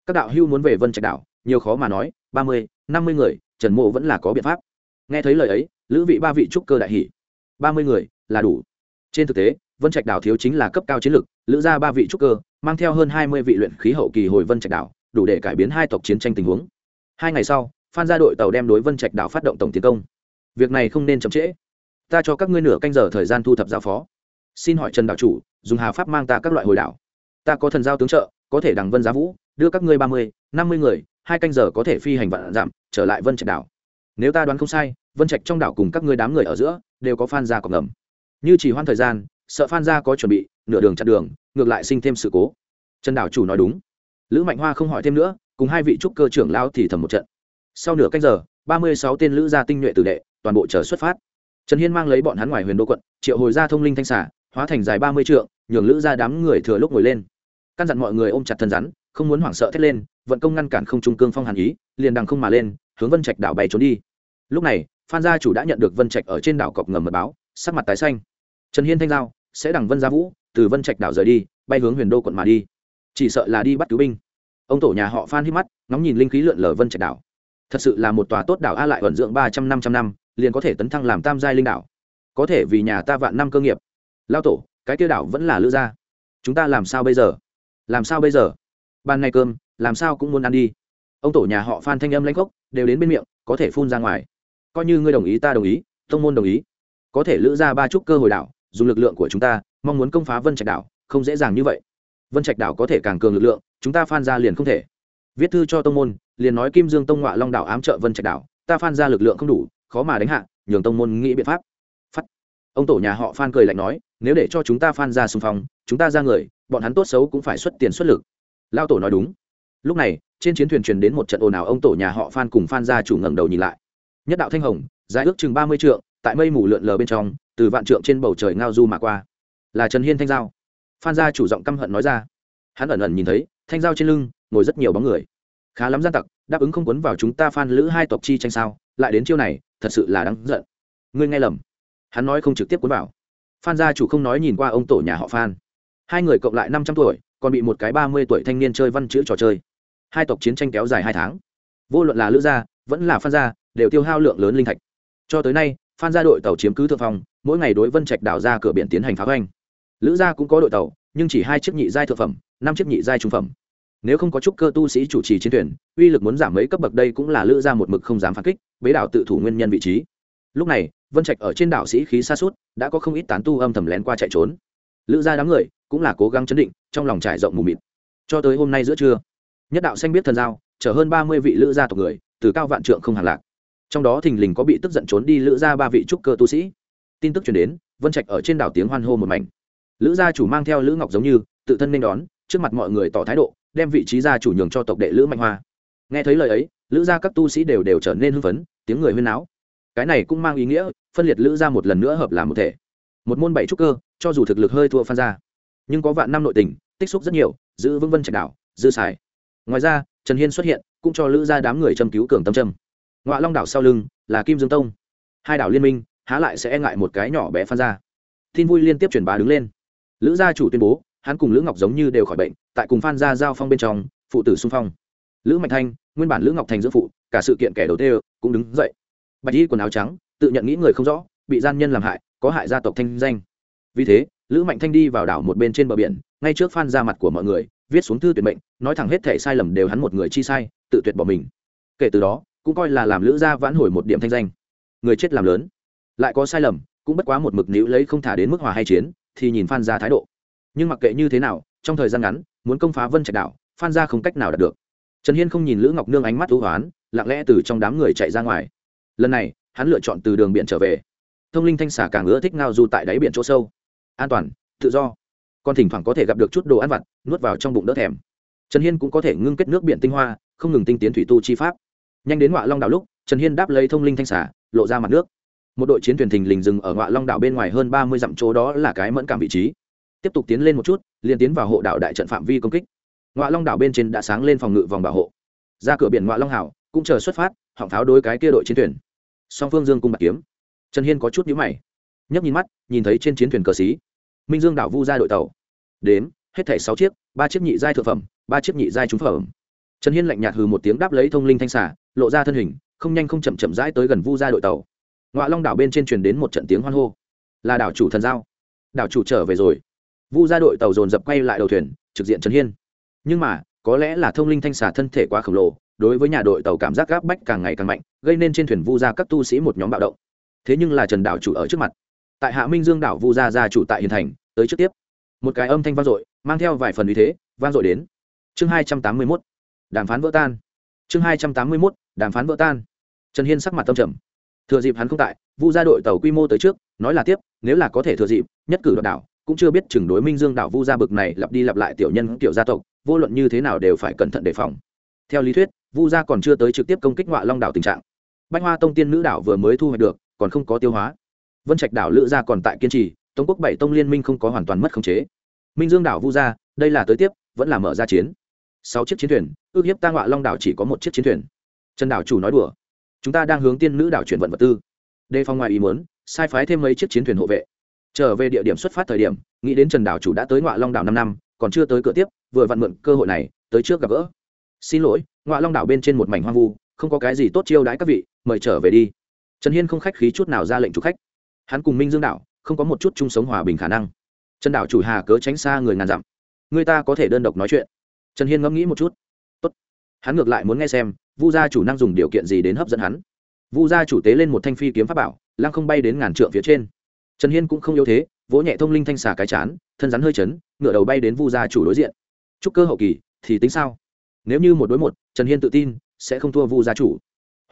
Các đạo hưu muốn về vân trạch đảo, nhiều khó mà nói, ba mươi, năm mươi người, trần mộ vẫn là có biện pháp. Nghe thấy lời ấy, lữ vị ba vị trúc cơ đại hỷ ba mươi người, là đủ. Trên thực tế, vân trạch đảo thiếu chính là cấp cao chiến lược, lữ gia ba vị trúc cơ, mang theo hơn hai mươi vị luyện khí hậu kỳ hồi vân trạch đảo, đủ để cải biến hai tộc chiến tranh tình huống. Hai ngày sau phan gia đội tàu đem đối vân trạch đảo phát động tổng tiến công. Việc này không nên chậm trễ. Ta cho các ngươi nửa canh giờ thời gian thu thập giao phó. Xin hỏi trần đảo chủ, dùng hà pháp mang ta các loại hồi đảo. Ta có thần giao tướng trợ, có thể đằng vân giá vũ, đưa các ngươi ba mươi, năm mươi người, hai canh giờ có thể phi hành vạn giảm trở lại vân trạch đảo. Nếu ta đoán không sai, vân trạch trong đảo cùng các ngươi đám người ở giữa, đều có phan gia cọc ngầm. Như chỉ hoan thời gian, sợ phan gia có chuẩn bị, nửa đường chặn đường, ngược lại sinh thêm sự cố. Trần đảo chủ nói đúng. Lữ mạnh hoa không hỏi thêm nữa, cùng hai vị trúc cơ trưởng lao thì thầm một trận sau nửa canh giờ, ba mươi sáu tên lữ gia tinh nhuệ tử đệ, toàn bộ chờ xuất phát. Trần hiên mang lấy bọn hắn ngoài huyền đô quận, triệu hồi ra thông linh thanh xả hóa thành dài ba mươi trượng, nhường lữ ra đám người thừa lúc ngồi lên. Căn dặn mọi người ôm chặt thân rắn, không muốn hoảng sợ thét lên, vận công ngăn cản không trung cương phong hàn ý, liền đằng không mà lên, hướng vân trạch đảo bay trốn đi. Lúc này, phan gia chủ đã nhận được vân trạch ở trên đảo cọc ngầm mật báo, sắc mặt tái xanh. Trần hiên thanh giao, sẽ đằng vân gia vũ, từ vân trạch đảo rời đi, bay hướng huyền đô quận mà đi. Chỉ sợ là đi bắt cứu binh. Ông tổ nhà họ phan hít mắt ngóng nhìn linh khí lượn lờ vân trạch đảo thật sự là một tòa tốt đảo a lại vận dưỡng ba trăm năm trăm năm, liền có thể tấn thăng làm tam giai linh đảo. Có thể vì nhà ta vạn năm cơ nghiệp. Lao tổ, cái tiêu đảo vẫn là lữ gia. Chúng ta làm sao bây giờ? Làm sao bây giờ? Ban này cơm, làm sao cũng muốn ăn đi. Ông tổ nhà họ phan thanh âm lãnh gốc, đều đến bên miệng, có thể phun ra ngoài. Coi như ngươi đồng ý, ta đồng ý thông môn đồng ý. Có thể lữ ra ba chút cơ hội đảo, dùng lực lượng của chúng ta, mong muốn công phá vân trạch đảo, không dễ dàng như vậy. Vân trạch đảo có thể càng cường lực lượng, chúng ta phan ra liền không thể viết thư cho tông môn, liền nói kim dương tông ngoại long đảo ám trợ vân trạch đảo, ta phan ra lực lượng không đủ, khó mà đánh hạ, nhường tông môn nghĩ biện pháp. Phát. Ông tổ nhà họ phan cười lạnh nói, nếu để cho chúng ta phan ra xung phong, chúng ta ra người, bọn hắn tốt xấu cũng phải xuất tiền xuất lực. Lao tổ nói đúng. Lúc này, trên chiến thuyền truyền đến một trận ồn ào, ông tổ nhà họ phan cùng phan ra chủ ngẩng đầu nhìn lại. Nhất đạo thanh hồng, dài ước chừng ba mươi trượng, tại mây mù lượn lờ bên trong, từ vạn trượng trên bầu trời ngao du mà qua. Là trần hiên thanh giao. Phan gia chủ giọng căm hận nói ra. Hắn ẩn ẩn nhìn thấy, thanh giao trên lưng ngồi rất nhiều bóng người. Khá lắm gian tặc, đáp ứng không quấn vào chúng ta phan lữ hai tộc chi tranh sao? Lại đến chiêu này, thật sự là đáng giận. Ngươi nghe lầm. Hắn nói không trực tiếp cuốn vào. Phan gia chủ không nói nhìn qua ông tổ nhà họ phan. Hai người cộng lại năm trăm tuổi, còn bị một cái ba mươi tuổi thanh niên chơi văn chữ trò chơi. Hai tộc chiến tranh kéo dài hai tháng. Vô luận là lữ gia, vẫn là phan gia, đều tiêu hao lượng lớn linh thạch. Cho tới nay, phan gia đội tàu chiếm cứ thượng phong, mỗi ngày đối vân trạch đảo ra cửa biển tiến hành phá hoành. Lữ gia cũng có đội tàu, nhưng chỉ hai chiếc nhị giai thượng phẩm, năm chiếc nhị giai trung phẩm nếu không có chút cơ tu sĩ chủ trì chiến thuyền, uy lực muốn giảm mấy cấp bậc đây cũng là lữ gia một mực không dám phản kích, bế đảo tự thủ nguyên nhân vị trí. Lúc này, vân trạch ở trên đảo sĩ khí xa suốt, đã có không ít tán tu âm thầm lén qua chạy trốn. Lữ gia đám người cũng là cố gắng chấn định, trong lòng trải rộng mù mịt. Cho tới hôm nay giữa trưa, nhất đạo xanh biết thần giao, chở hơn ba mươi vị lữ gia tộc người, từ cao vạn trượng không hàn lạc. Trong đó thình lình có bị tức giận trốn đi lữ gia ba vị trúc cơ tu sĩ. Tin tức chuyển đến, vân trạch ở trên đảo tiếng hoan hô một mảnh. Lữ gia chủ mang theo lữ ngọc giống như, tự thân nên đón, trước mặt mọi người tỏ thái độ đem vị trí gia chủ nhường cho tộc đệ lữ mạnh hoa. Nghe thấy lời ấy lữ gia các tu sĩ đều đều trở nên hưng phấn tiếng người huyên náo. Cái này cũng mang ý nghĩa phân liệt lữ gia một lần nữa hợp làm một thể. Một môn bảy trúc cơ cho dù thực lực hơi thua phan gia, nhưng có vạn năm nội tình tích xúc rất nhiều giữ vững vân trạch đảo dư xài. Ngoài ra trần hiên xuất hiện cũng cho lữ gia đám người châm cứu cường tâm trâm ngoại long đảo sau lưng là kim dương tông. Hai đảo liên minh há lại sẽ e ngại một cái nhỏ bé phan gia. tin vui liên tiếp truyền bá đứng lên. Lữ gia chủ tuyên bố hắn cùng lữ ngọc giống như đều khỏi bệnh, tại cùng phan gia giao phong bên trong, phụ tử xung phong. Lữ mạnh thanh, nguyên bản lữ ngọc thành dưỡng phụ, cả sự kiện kẻ đầu tê cũng đứng dậy. Bạch y quần áo trắng, tự nhận nghĩ người không rõ, bị gian nhân làm hại, có hại gia tộc thanh danh. Vì thế, lữ mạnh thanh đi vào đảo một bên trên bờ biển, ngay trước phan ra mặt của mọi người, viết xuống thư tuyệt mệnh, nói thẳng hết thể sai lầm đều hắn một người chi sai, tự tuyệt bỏ mình. Kể từ đó, cũng coi là làm lữ gia vãn hồi một điểm thanh danh. Người chết làm lớn. Lại có sai lầm, cũng bất quá một mực níu lấy không thả đến mức hòa hay chiến, thì nhìn phan ra thái độ nhưng mặc kệ như thế nào, trong thời gian ngắn, muốn công phá vân trạch đảo, phan ra không cách nào đạt được. Trần hiên không nhìn lữ ngọc nương ánh mắt thú hoán, lặng lẽ từ trong đám người chạy ra ngoài. Lần này, hắn lựa chọn từ đường biển trở về. Thông linh thanh xả càng ưa thích ngao du tại đáy biển chỗ sâu. An toàn, tự do. Còn thỉnh thoảng có thể gặp được chút đồ ăn vặt, nuốt vào trong bụng đỡ thèm. Trần hiên cũng có thể ngưng kết nước biển tinh hoa, không ngừng tinh tiến thủy tu chi pháp. Nhanh đến ngoại long đảo lúc, trần hiên đáp lấy thông linh thanh xả lộ ra mặt nước. Một đội chiến thuyền thình lình dừng ở ngoại long đảo bên ngoài hơn ba mươi dặm chỗ đó là cái mẫn cảm vị trí tiếp tục tiến lên một chút, liền tiến vào hộ đảo đại trận phạm vi công kích. Ngoại long đảo bên trên đã sáng lên phòng ngự vòng bảo hộ. Ra cửa biển ngoại long hảo, cũng chờ xuất phát, họng pháo đối cái kia đội chiến thuyền. Song phương dương cung bạc kiếm. Trần hiên có chút nhữ mày, nhấc nhìn mắt, nhìn thấy trên chiến thuyền cờ xí. Minh dương đảo vu ra đội tàu. Đếm, hết thảy sáu chiếc, ba chiếc nhị giai thượng phẩm, ba chiếc nhị giai trúng phẩm. Trần hiên lạnh nhạt hừ một tiếng đáp lấy thông linh thanh xả lộ ra thân hình, không nhanh không chậm chậm rãi tới gần vu gia đội tàu. Ngoại long đảo bên trên truyền đến một trận tiếng hoan hô. Là đảo chủ thần giao. Đảo chủ trở về rồi vu gia đội tàu dồn dập quay lại đầu thuyền, trực diện trần hiên. Nhưng mà, có lẽ là thông linh thanh xà thân thể quá khổng lồ, đối với nhà đội tàu cảm giác gáp bách càng ngày càng mạnh, gây nên trên thuyền vu gia các tu sĩ một nhóm bạo động. Thế nhưng là trần đảo chủ ở trước mặt. Tại hạ minh dương đảo vu gia gia chủ tại hiền thành, tới trước tiếp. Một cái âm thanh vang dội, mang theo vài phần uy thế, vang dội đến. Chương hai trăm tám mươi mốt. Đàm phán vỡ tan. Chương hai trăm tám mươi mốt. Đàm phán vỡ tan. Trần hiên sắc mặt tâm trầm. Thừa dịp hắn không tại, vu gia đội tàu quy mô tới trước, nói là tiếp, nếu là có thể thừa dịp, nhất cử đoạn đảo cũng chưa biết chừng đối minh dương đảo vu gia bực này lặp đi lặp lại tiểu nhân tiểu gia tộc, vô luận như thế nào đều phải cẩn thận đề phòng. Theo lý thuyết, vu gia còn chưa tới trực tiếp công kích ngoại long đảo tình trạng. Bách hoa tông tiên nữ đảo vừa mới thu hoạch được, còn không có tiêu hóa. Vân trạch đảo lữ gia còn tại kiên trì, tống quốc bảy tông liên minh không có hoàn toàn mất khống chế. Minh dương đảo vu gia, đây là tới tiếp, vẫn là mở ra chiến. Sáu chiếc chiến thuyền, ước hiếp ta ngọa long đảo chỉ có một chiếc chiến thuyền. Trần đảo chủ nói đùa. Chúng ta đang hướng tiên nữ đảo chuyển vận vật tư. Đề phòng ngoài ý muốn, sai phái thêm mấy chiếc chiến thuyền hộ vệ trở về địa điểm xuất phát thời điểm, nghĩ đến trần đảo chủ đã tới ngoại long đảo năm năm, còn chưa tới cửa tiếp, vừa vặn mượn cơ hội này, tới trước gặp gỡ. Xin lỗi ngoại long đảo bên trên một mảnh hoang vu, không có cái gì tốt chiêu đãi các vị, mời trở về đi. Trần hiên không khách khí chút nào ra lệnh chủ khách. Hắn cùng minh dương đảo, không có một chút chung sống hòa bình khả năng. Trần đảo chủ hà cớ tránh xa người ngàn dặm. Người ta có thể đơn độc nói chuyện. Trần hiên ngẫm nghĩ một chút. Tốt. hắn ngược lại muốn nghe xem, vu gia chủ năng dùng điều kiện gì đến hấp dẫn hắn. Vu gia chủ tế lên một thanh phi kiếm pháp bảo, lăng không bay đến ngàn trượng phía trên trần hiên cũng không yếu thế, vỗ nhẹ thông linh thanh xà cái chán, thân rắn hơi chấn ngựa đầu bay đến vu gia chủ đối diện. Chúc cơ hậu kỳ, thì tính sao? Nếu như một đối một, trần hiên tự tin, sẽ không thua vu gia chủ.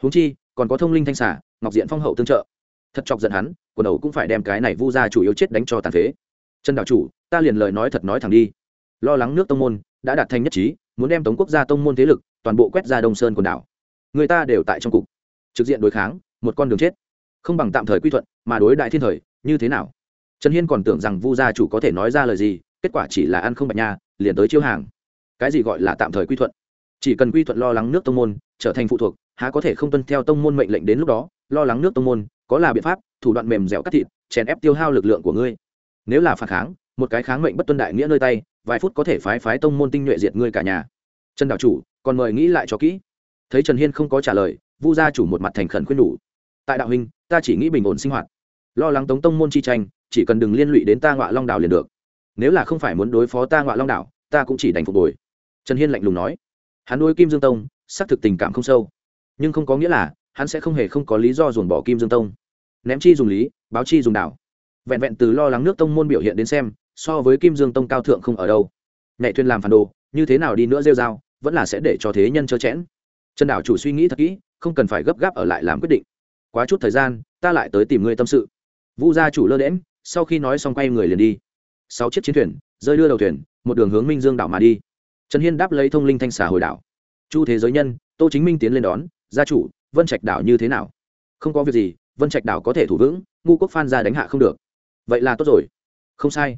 Huống chi, còn có thông linh thanh xà, ngọc diện phong hậu tương trợ. Thật chọc giận hắn, quần đầu cũng phải đem cái này vu gia chủ yếu chết đánh cho tàn phế. Trần đạo chủ, ta liền lời nói thật nói thẳng đi. Lo lắng nước tông môn đã đạt thành nhất trí, muốn đem tống quốc gia tông môn thế lực toàn bộ quét ra đông sơn quần đảo. Người ta đều tại trong cục. Trực diện đối kháng, một con đường chết. Không bằng tạm thời quy thuận, mà đối đại thiên thời như thế nào? Trần hiên còn tưởng rằng vu gia chủ có thể nói ra lời gì, kết quả chỉ là ăn không bạch nha, liền tới chiêu hàng. Cái gì gọi là tạm thời quy thuận? Chỉ cần quy thuận lo lắng nước tông môn, trở thành phụ thuộc, há có thể không tuân theo tông môn mệnh lệnh đến lúc đó, lo lắng nước tông môn, có là biện pháp, thủ đoạn mềm dẻo cắt thịt, chèn ép tiêu hao lực lượng của ngươi. Nếu là phản kháng, một cái kháng mệnh bất tuân đại nghĩa nơi tay, vài phút có thể phái phái tông môn tinh nhuệ diệt ngươi cả nhà. Trần đạo chủ, còn mời nghĩ lại cho kỹ. Thấy trần hiên không có trả lời, vu gia chủ một mặt thành khẩn khuyên nhủ. Tại đạo huynh, ta chỉ nghĩ bình ổn sinh hoạt lo lắng tống tông môn chi tranh, chỉ cần đừng liên lụy đến ta ngọa long đảo liền được. Nếu là không phải muốn đối phó ta ngọa long đảo, ta cũng chỉ đành phục hồi. Trần hiên lạnh lùng nói. Hắn nuôi kim dương tông, xác thực tình cảm không sâu. Nhưng không có nghĩa là, hắn sẽ không hề không có lý do dồn bỏ kim dương tông. Ném chi dùng lý, báo chi dùng đảo. Vẹn vẹn từ lo lắng nước tông môn biểu hiện đến xem, so với kim dương tông cao thượng không ở đâu. Nhạy thuyền làm phản đồ, như thế nào đi nữa rêu dao vẫn là sẽ để cho thế nhân trơ chẽn. Trần đảo chủ suy nghĩ thật kỹ, không cần phải gấp gáp ở lại làm quyết định. Quá chút thời gian, ta lại tới tìm ngươi tâm sự vu gia chủ lơ đễm sau khi nói xong quay người liền đi. Sáu chiếc chiến thuyền, rơi đưa đầu thuyền, một đường hướng minh dương đảo mà đi. Trần hiên đáp lấy thông linh thanh xà hồi đảo. Chu thế giới nhân, tô chính minh tiến lên đón, gia chủ, vân trạch đảo như thế nào? Không có việc gì, vân trạch đảo có thể thủ vững, ngu quốc phan ra đánh hạ không được. Vậy là tốt rồi. Không sai.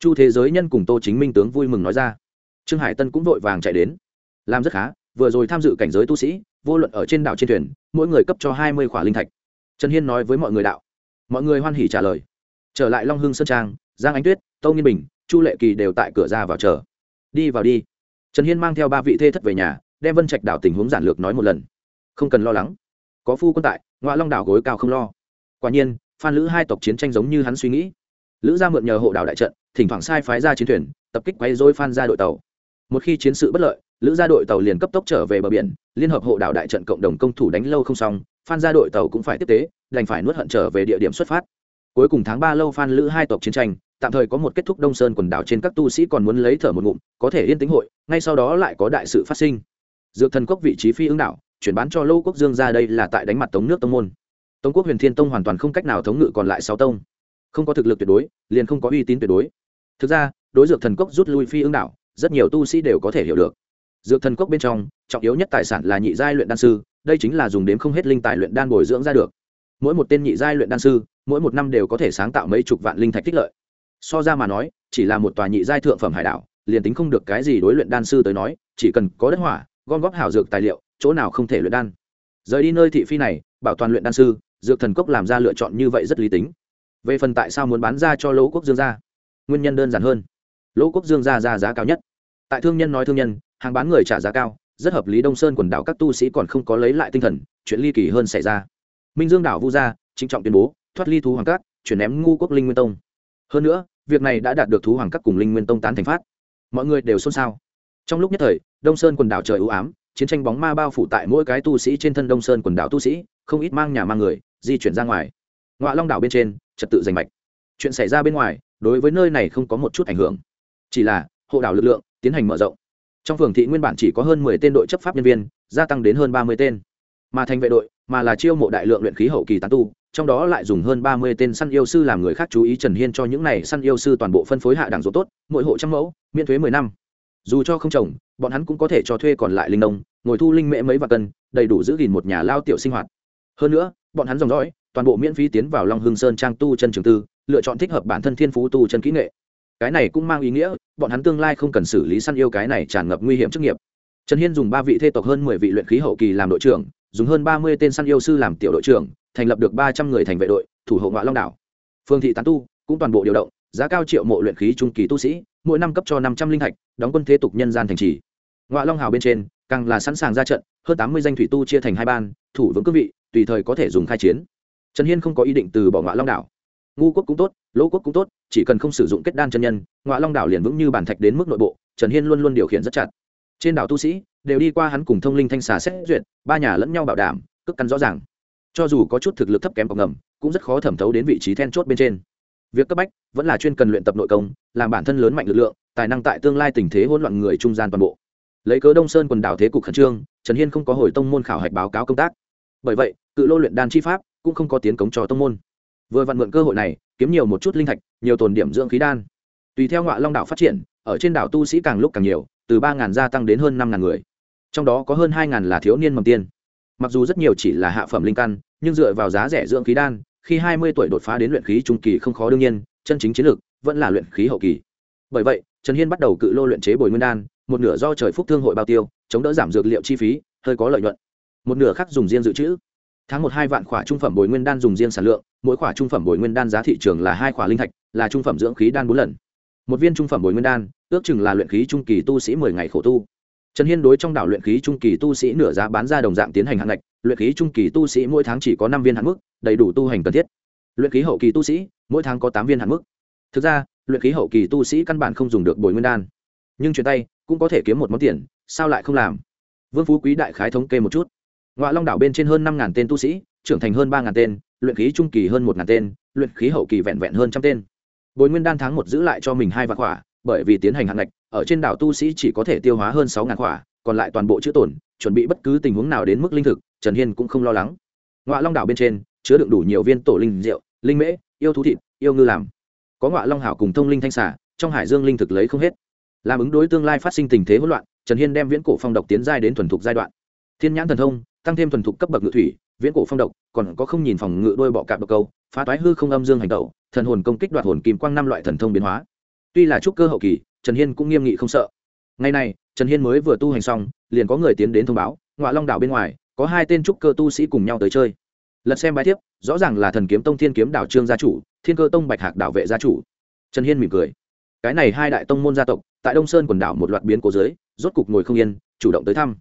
Chu thế giới nhân cùng tô chính minh tướng vui mừng nói ra. Trương hải tân cũng vội vàng chạy đến. Làm rất khá, vừa rồi tham dự cảnh giới tu sĩ, vô luận ở trên đảo trên thuyền, mỗi người cấp cho hai mươi khỏa linh thạch. Trần hiên nói với mọi người đạo mọi người hoan hỉ trả lời. Trở lại long hưng sơn trang, giang ánh tuyết, tâu nghiên bình, chu lệ kỳ đều tại cửa ra vào chờ. Đi vào đi. Trần hiên mang theo ba vị thê thất về nhà, đem vân trạch đảo tình huống giản lược nói một lần. Không cần lo lắng. Có phu quân tại ngoại long đảo gối cao không lo. Quả nhiên, phan lữ hai tộc chiến tranh giống như hắn suy nghĩ. Lữ gia mượn nhờ hộ đảo đại trận, thỉnh thoảng sai phái ra chiến thuyền, tập kích quay dối phan ra đội tàu. Một khi chiến sự bất lợi, lữ gia đội tàu liền cấp tốc trở về bờ biển, liên hợp hộ đảo đại trận cộng đồng công thủ đánh lâu không xong phan gia đội tàu cũng phải tiếp tế, đành phải nuốt hận trở về địa điểm xuất phát. Cuối cùng tháng ba lâu phan lữ hai tộc chiến tranh, tạm thời có một kết thúc đông sơn quần đảo trên các tu sĩ còn muốn lấy thở một ngụm, có thể yên tĩnh hội, ngay sau đó lại có đại sự phát sinh. Dược thần quốc vị trí phi ứng đảo, chuyển bán cho lô quốc dương ra đây là tại đánh mặt tống nước tông môn. Tống quốc huyền thiên tông hoàn toàn không cách nào thống ngự còn lại sáu tông. Không có thực lực tuyệt đối, liền không có uy tín tuyệt đối. Thực ra, đối dược thần cốc rút lui phi ứng đảo, rất nhiều tu sĩ đều có thể hiểu được. Dược thần cốc bên trong, trọng yếu nhất tài sản là nhị giai luyện đan sư đây chính là dùng đến không hết linh tài luyện đan bồi dưỡng ra được. Mỗi một tên nhị giai luyện đan sư, mỗi một năm đều có thể sáng tạo mấy chục vạn linh thạch tích lợi. So ra mà nói, chỉ là một tòa nhị giai thượng phẩm hải đảo, liền tính không được cái gì đối luyện đan sư tới nói, chỉ cần có đất hỏa, gom góp hảo dược tài liệu, chỗ nào không thể luyện đan. Rời đi nơi thị phi này, bảo toàn luyện đan sư, dược thần cốc làm ra lựa chọn như vậy rất lý tính. Về phần tại sao muốn bán ra cho lỗ quốc dương gia? Nguyên nhân đơn giản hơn. Lỗ quốc dương gia ra giá cao nhất. Tại thương nhân nói thương nhân, hàng bán người trả giá cao rất hợp lý đông sơn quần đảo các tu sĩ còn không có lấy lại tinh thần, chuyện ly kỳ hơn xảy ra. Minh dương đảo vu gia, trịnh trọng tuyên bố, thoát ly thú hoàng cát chuyển ném ngu quốc linh nguyên tông. Hơn nữa, việc này đã đạt được thú hoàng cát cùng linh nguyên tông tán thành phát. Mọi người đều xôn xao. Trong lúc nhất thời, đông sơn quần đảo trời ưu ám, chiến tranh bóng ma bao phủ tại mỗi cái tu sĩ trên thân đông sơn quần đảo tu sĩ, không ít mang nhà mang người, di chuyển ra ngoài. Ngoại long đảo bên trên, trật tự giành mạch. Chuyện xảy ra bên ngoài, đối với nơi này không có một chút ảnh hưởng. Chỉ là, hộ đảo lực lượng tiến hành mở rộng trong phường thị nguyên bản chỉ có hơn mười tên đội chấp pháp nhân viên gia tăng đến hơn ba mươi tên mà thành vệ đội mà là chiêu mộ đại lượng luyện khí hậu kỳ tán tu trong đó lại dùng hơn ba mươi tên săn yêu sư làm người khác chú ý Trần Hiên cho những này săn yêu sư toàn bộ phân phối hạ đẳng số tốt, mỗi hộ trăm mẫu, miễn thuế mười năm. Dù cho không trồng, bọn hắn cũng có thể cho thuê còn lại linh nông, ngồi thu linh mễ mấy vạn cân, đầy đủ giữ gìn một nhà lao tiểu sinh hoạt. Hơn nữa, bọn hắn dòng dõi, toàn bộ miễn phí tiến vào Long Hưng Sơn trang tu chân trường tư, lựa chọn thích hợp bản thân thiên phú tu chân kỹ nghệ. Cái này cũng mang ý nghĩa, bọn hắn tương lai không cần xử lý săn yêu cái này tràn ngập nguy hiểm chức nghiệp. Trần Hiên dùng ba vị thê tộc hơn mười vị luyện khí hậu kỳ làm đội trưởng, dùng hơn ba mươi tên săn yêu sư làm tiểu đội trưởng, thành lập được ba trăm người thành vệ đội thủ hộ ngoại long đảo. Phương thị tán tu cũng toàn bộ điều động giá cao triệu mộ luyện khí trung kỳ tu sĩ mỗi năm cấp cho năm trăm linh thạch đóng quân thế tục nhân gian thành trì. Ngoại long hào bên trên càng là sẵn sàng ra trận hơn tám mươi danh thủy tu chia thành hai ban thủ vững cương vị tùy thời có thể dùng khai chiến. Trần hiên không có ý định từ bỏ ngoại long đảo ngu quốc cũng tốt, lỗ quốc cũng tốt, chỉ cần không sử dụng kết đan chân nhân ngoại long đảo liền vững như bản thạch đến mức nội bộ, trần hiên luôn luôn điều khiển rất chặt. Trên đảo tu sĩ đều đi qua hắn cùng thông linh thanh xà xét duyệt, ba nhà lẫn nhau bảo đảm, cước căn rõ ràng. Cho dù có chút thực lực thấp kém cọc ngầm, cũng rất khó thẩm thấu đến vị trí then chốt bên trên. Việc cấp bách vẫn là chuyên cần luyện tập nội công, làm bản thân lớn mạnh lực lượng, tài năng tại tương lai tình thế hỗn loạn người trung gian toàn bộ. Lấy cớ đông sơn quần đảo thế cục khẩn trương, trần hiên không có hồi tông môn khảo hạch báo cáo công tác. Bởi vậy, cự lô luyện đan chi pháp cũng không có tiến cống cho tông môn vừa vặn mượn cơ hội này, kiếm nhiều một chút linh thạch, nhiều tồn điểm dưỡng khí đan. Tùy theo ngọa long đảo phát triển, ở trên đảo tu sĩ càng lúc càng nhiều, từ ba ngàn gia tăng đến hơn năm ngàn người. Trong đó có hơn hai ngàn là thiếu niên mầm tiên. Mặc dù rất nhiều chỉ là hạ phẩm linh căn, nhưng dựa vào giá rẻ dưỡng khí đan, khi hai mươi tuổi đột phá đến luyện khí trung kỳ không khó đương nhiên, chân chính chiến lược vẫn là luyện khí hậu kỳ. Bởi vậy, trần hiên bắt đầu cự lô luyện chế bồi nguyên đan, một nửa do trời phúc thương hội bao tiêu, chống đỡ giảm dược liệu chi phí, hơi có lợi nhuận. Một nửa khác dùng riêng dự trữ tháng một hai vạn khỏa trung phẩm bồi nguyên đan dùng riêng sản lượng, mỗi khỏa trung phẩm bồi nguyên đan giá thị trường là hai khỏa linh thạch, là trung phẩm dưỡng khí đan bốn lần. Một viên trung phẩm bồi nguyên đan, ước chừng là luyện khí trung kỳ tu sĩ mười ngày khổ tu. Trần hiên đối trong đảo luyện khí trung kỳ tu sĩ nửa giá bán ra đồng dạng tiến hành hạng ngạch, luyện khí trung kỳ tu sĩ mỗi tháng chỉ có năm viên hạn mức, đầy đủ tu hành cần thiết. Luyện khí hậu kỳ tu sĩ, mỗi tháng có tám viên hạn mức. Thực ra, luyện khí hậu kỳ tu sĩ căn bản không dùng được bồi nguyên đan. Nhưng chuyển tay, cũng có thể kiếm một món tiền, sao lại không làm? Vương phú quý đại khái thống kê một chút ngoại long đảo bên trên hơn năm tên tu sĩ, trưởng thành hơn ba tên, luyện khí trung kỳ hơn một tên, luyện khí hậu kỳ vẹn vẹn hơn trăm tên. Bồi nguyên đan tháng một giữ lại cho mình hai vạn khỏa, bởi vì tiến hành hạn ngạch, ở trên đảo tu sĩ chỉ có thể tiêu hóa hơn sáu ngàn khỏa, còn lại toàn bộ chữ tổn, chuẩn bị bất cứ tình huống nào đến mức linh thực, trần hiên cũng không lo lắng. Ngoại long đảo bên trên, chứa đựng đủ nhiều viên tổ linh rượu, linh mễ, yêu thú thịt, yêu ngư làm. Có ngoại long hảo cùng thông linh thanh xả trong hải dương linh thực lấy không hết. Làm ứng đối tương lai phát sinh tình thế hỗn loạn, trần hiên đem viễn cổ phong độc tiến giai đến thuần thục giai đoạn. Thiên nhãn thần thông tăng thêm thuần thục cấp bậc ngự thủy, viễn cổ phong độc, còn có không nhìn phòng ngự đôi bọ cạp độc câu, phá toái hư không âm dương hành tẩu, thần hồn công kích đoạt hồn kim quang năm loại thần thông biến hóa. Tuy là trúc cơ hậu kỳ, trần hiên cũng nghiêm nghị không sợ. Ngày này, trần hiên mới vừa tu hành xong, liền có người tiến đến thông báo ngoại long đảo bên ngoài, có hai tên trúc cơ tu sĩ cùng nhau tới chơi. Lật xem bài thiếp, rõ ràng là thần kiếm tông thiên kiếm đảo trương gia chủ, thiên cơ tông bạch hạc đảo vệ gia chủ. Trần hiên mỉm cười. Cái này hai đại tông môn gia tộc, tại đông sơn quần đảo một loạt biến cố giới rốt cục ngồi không yên, chủ động tới thăm.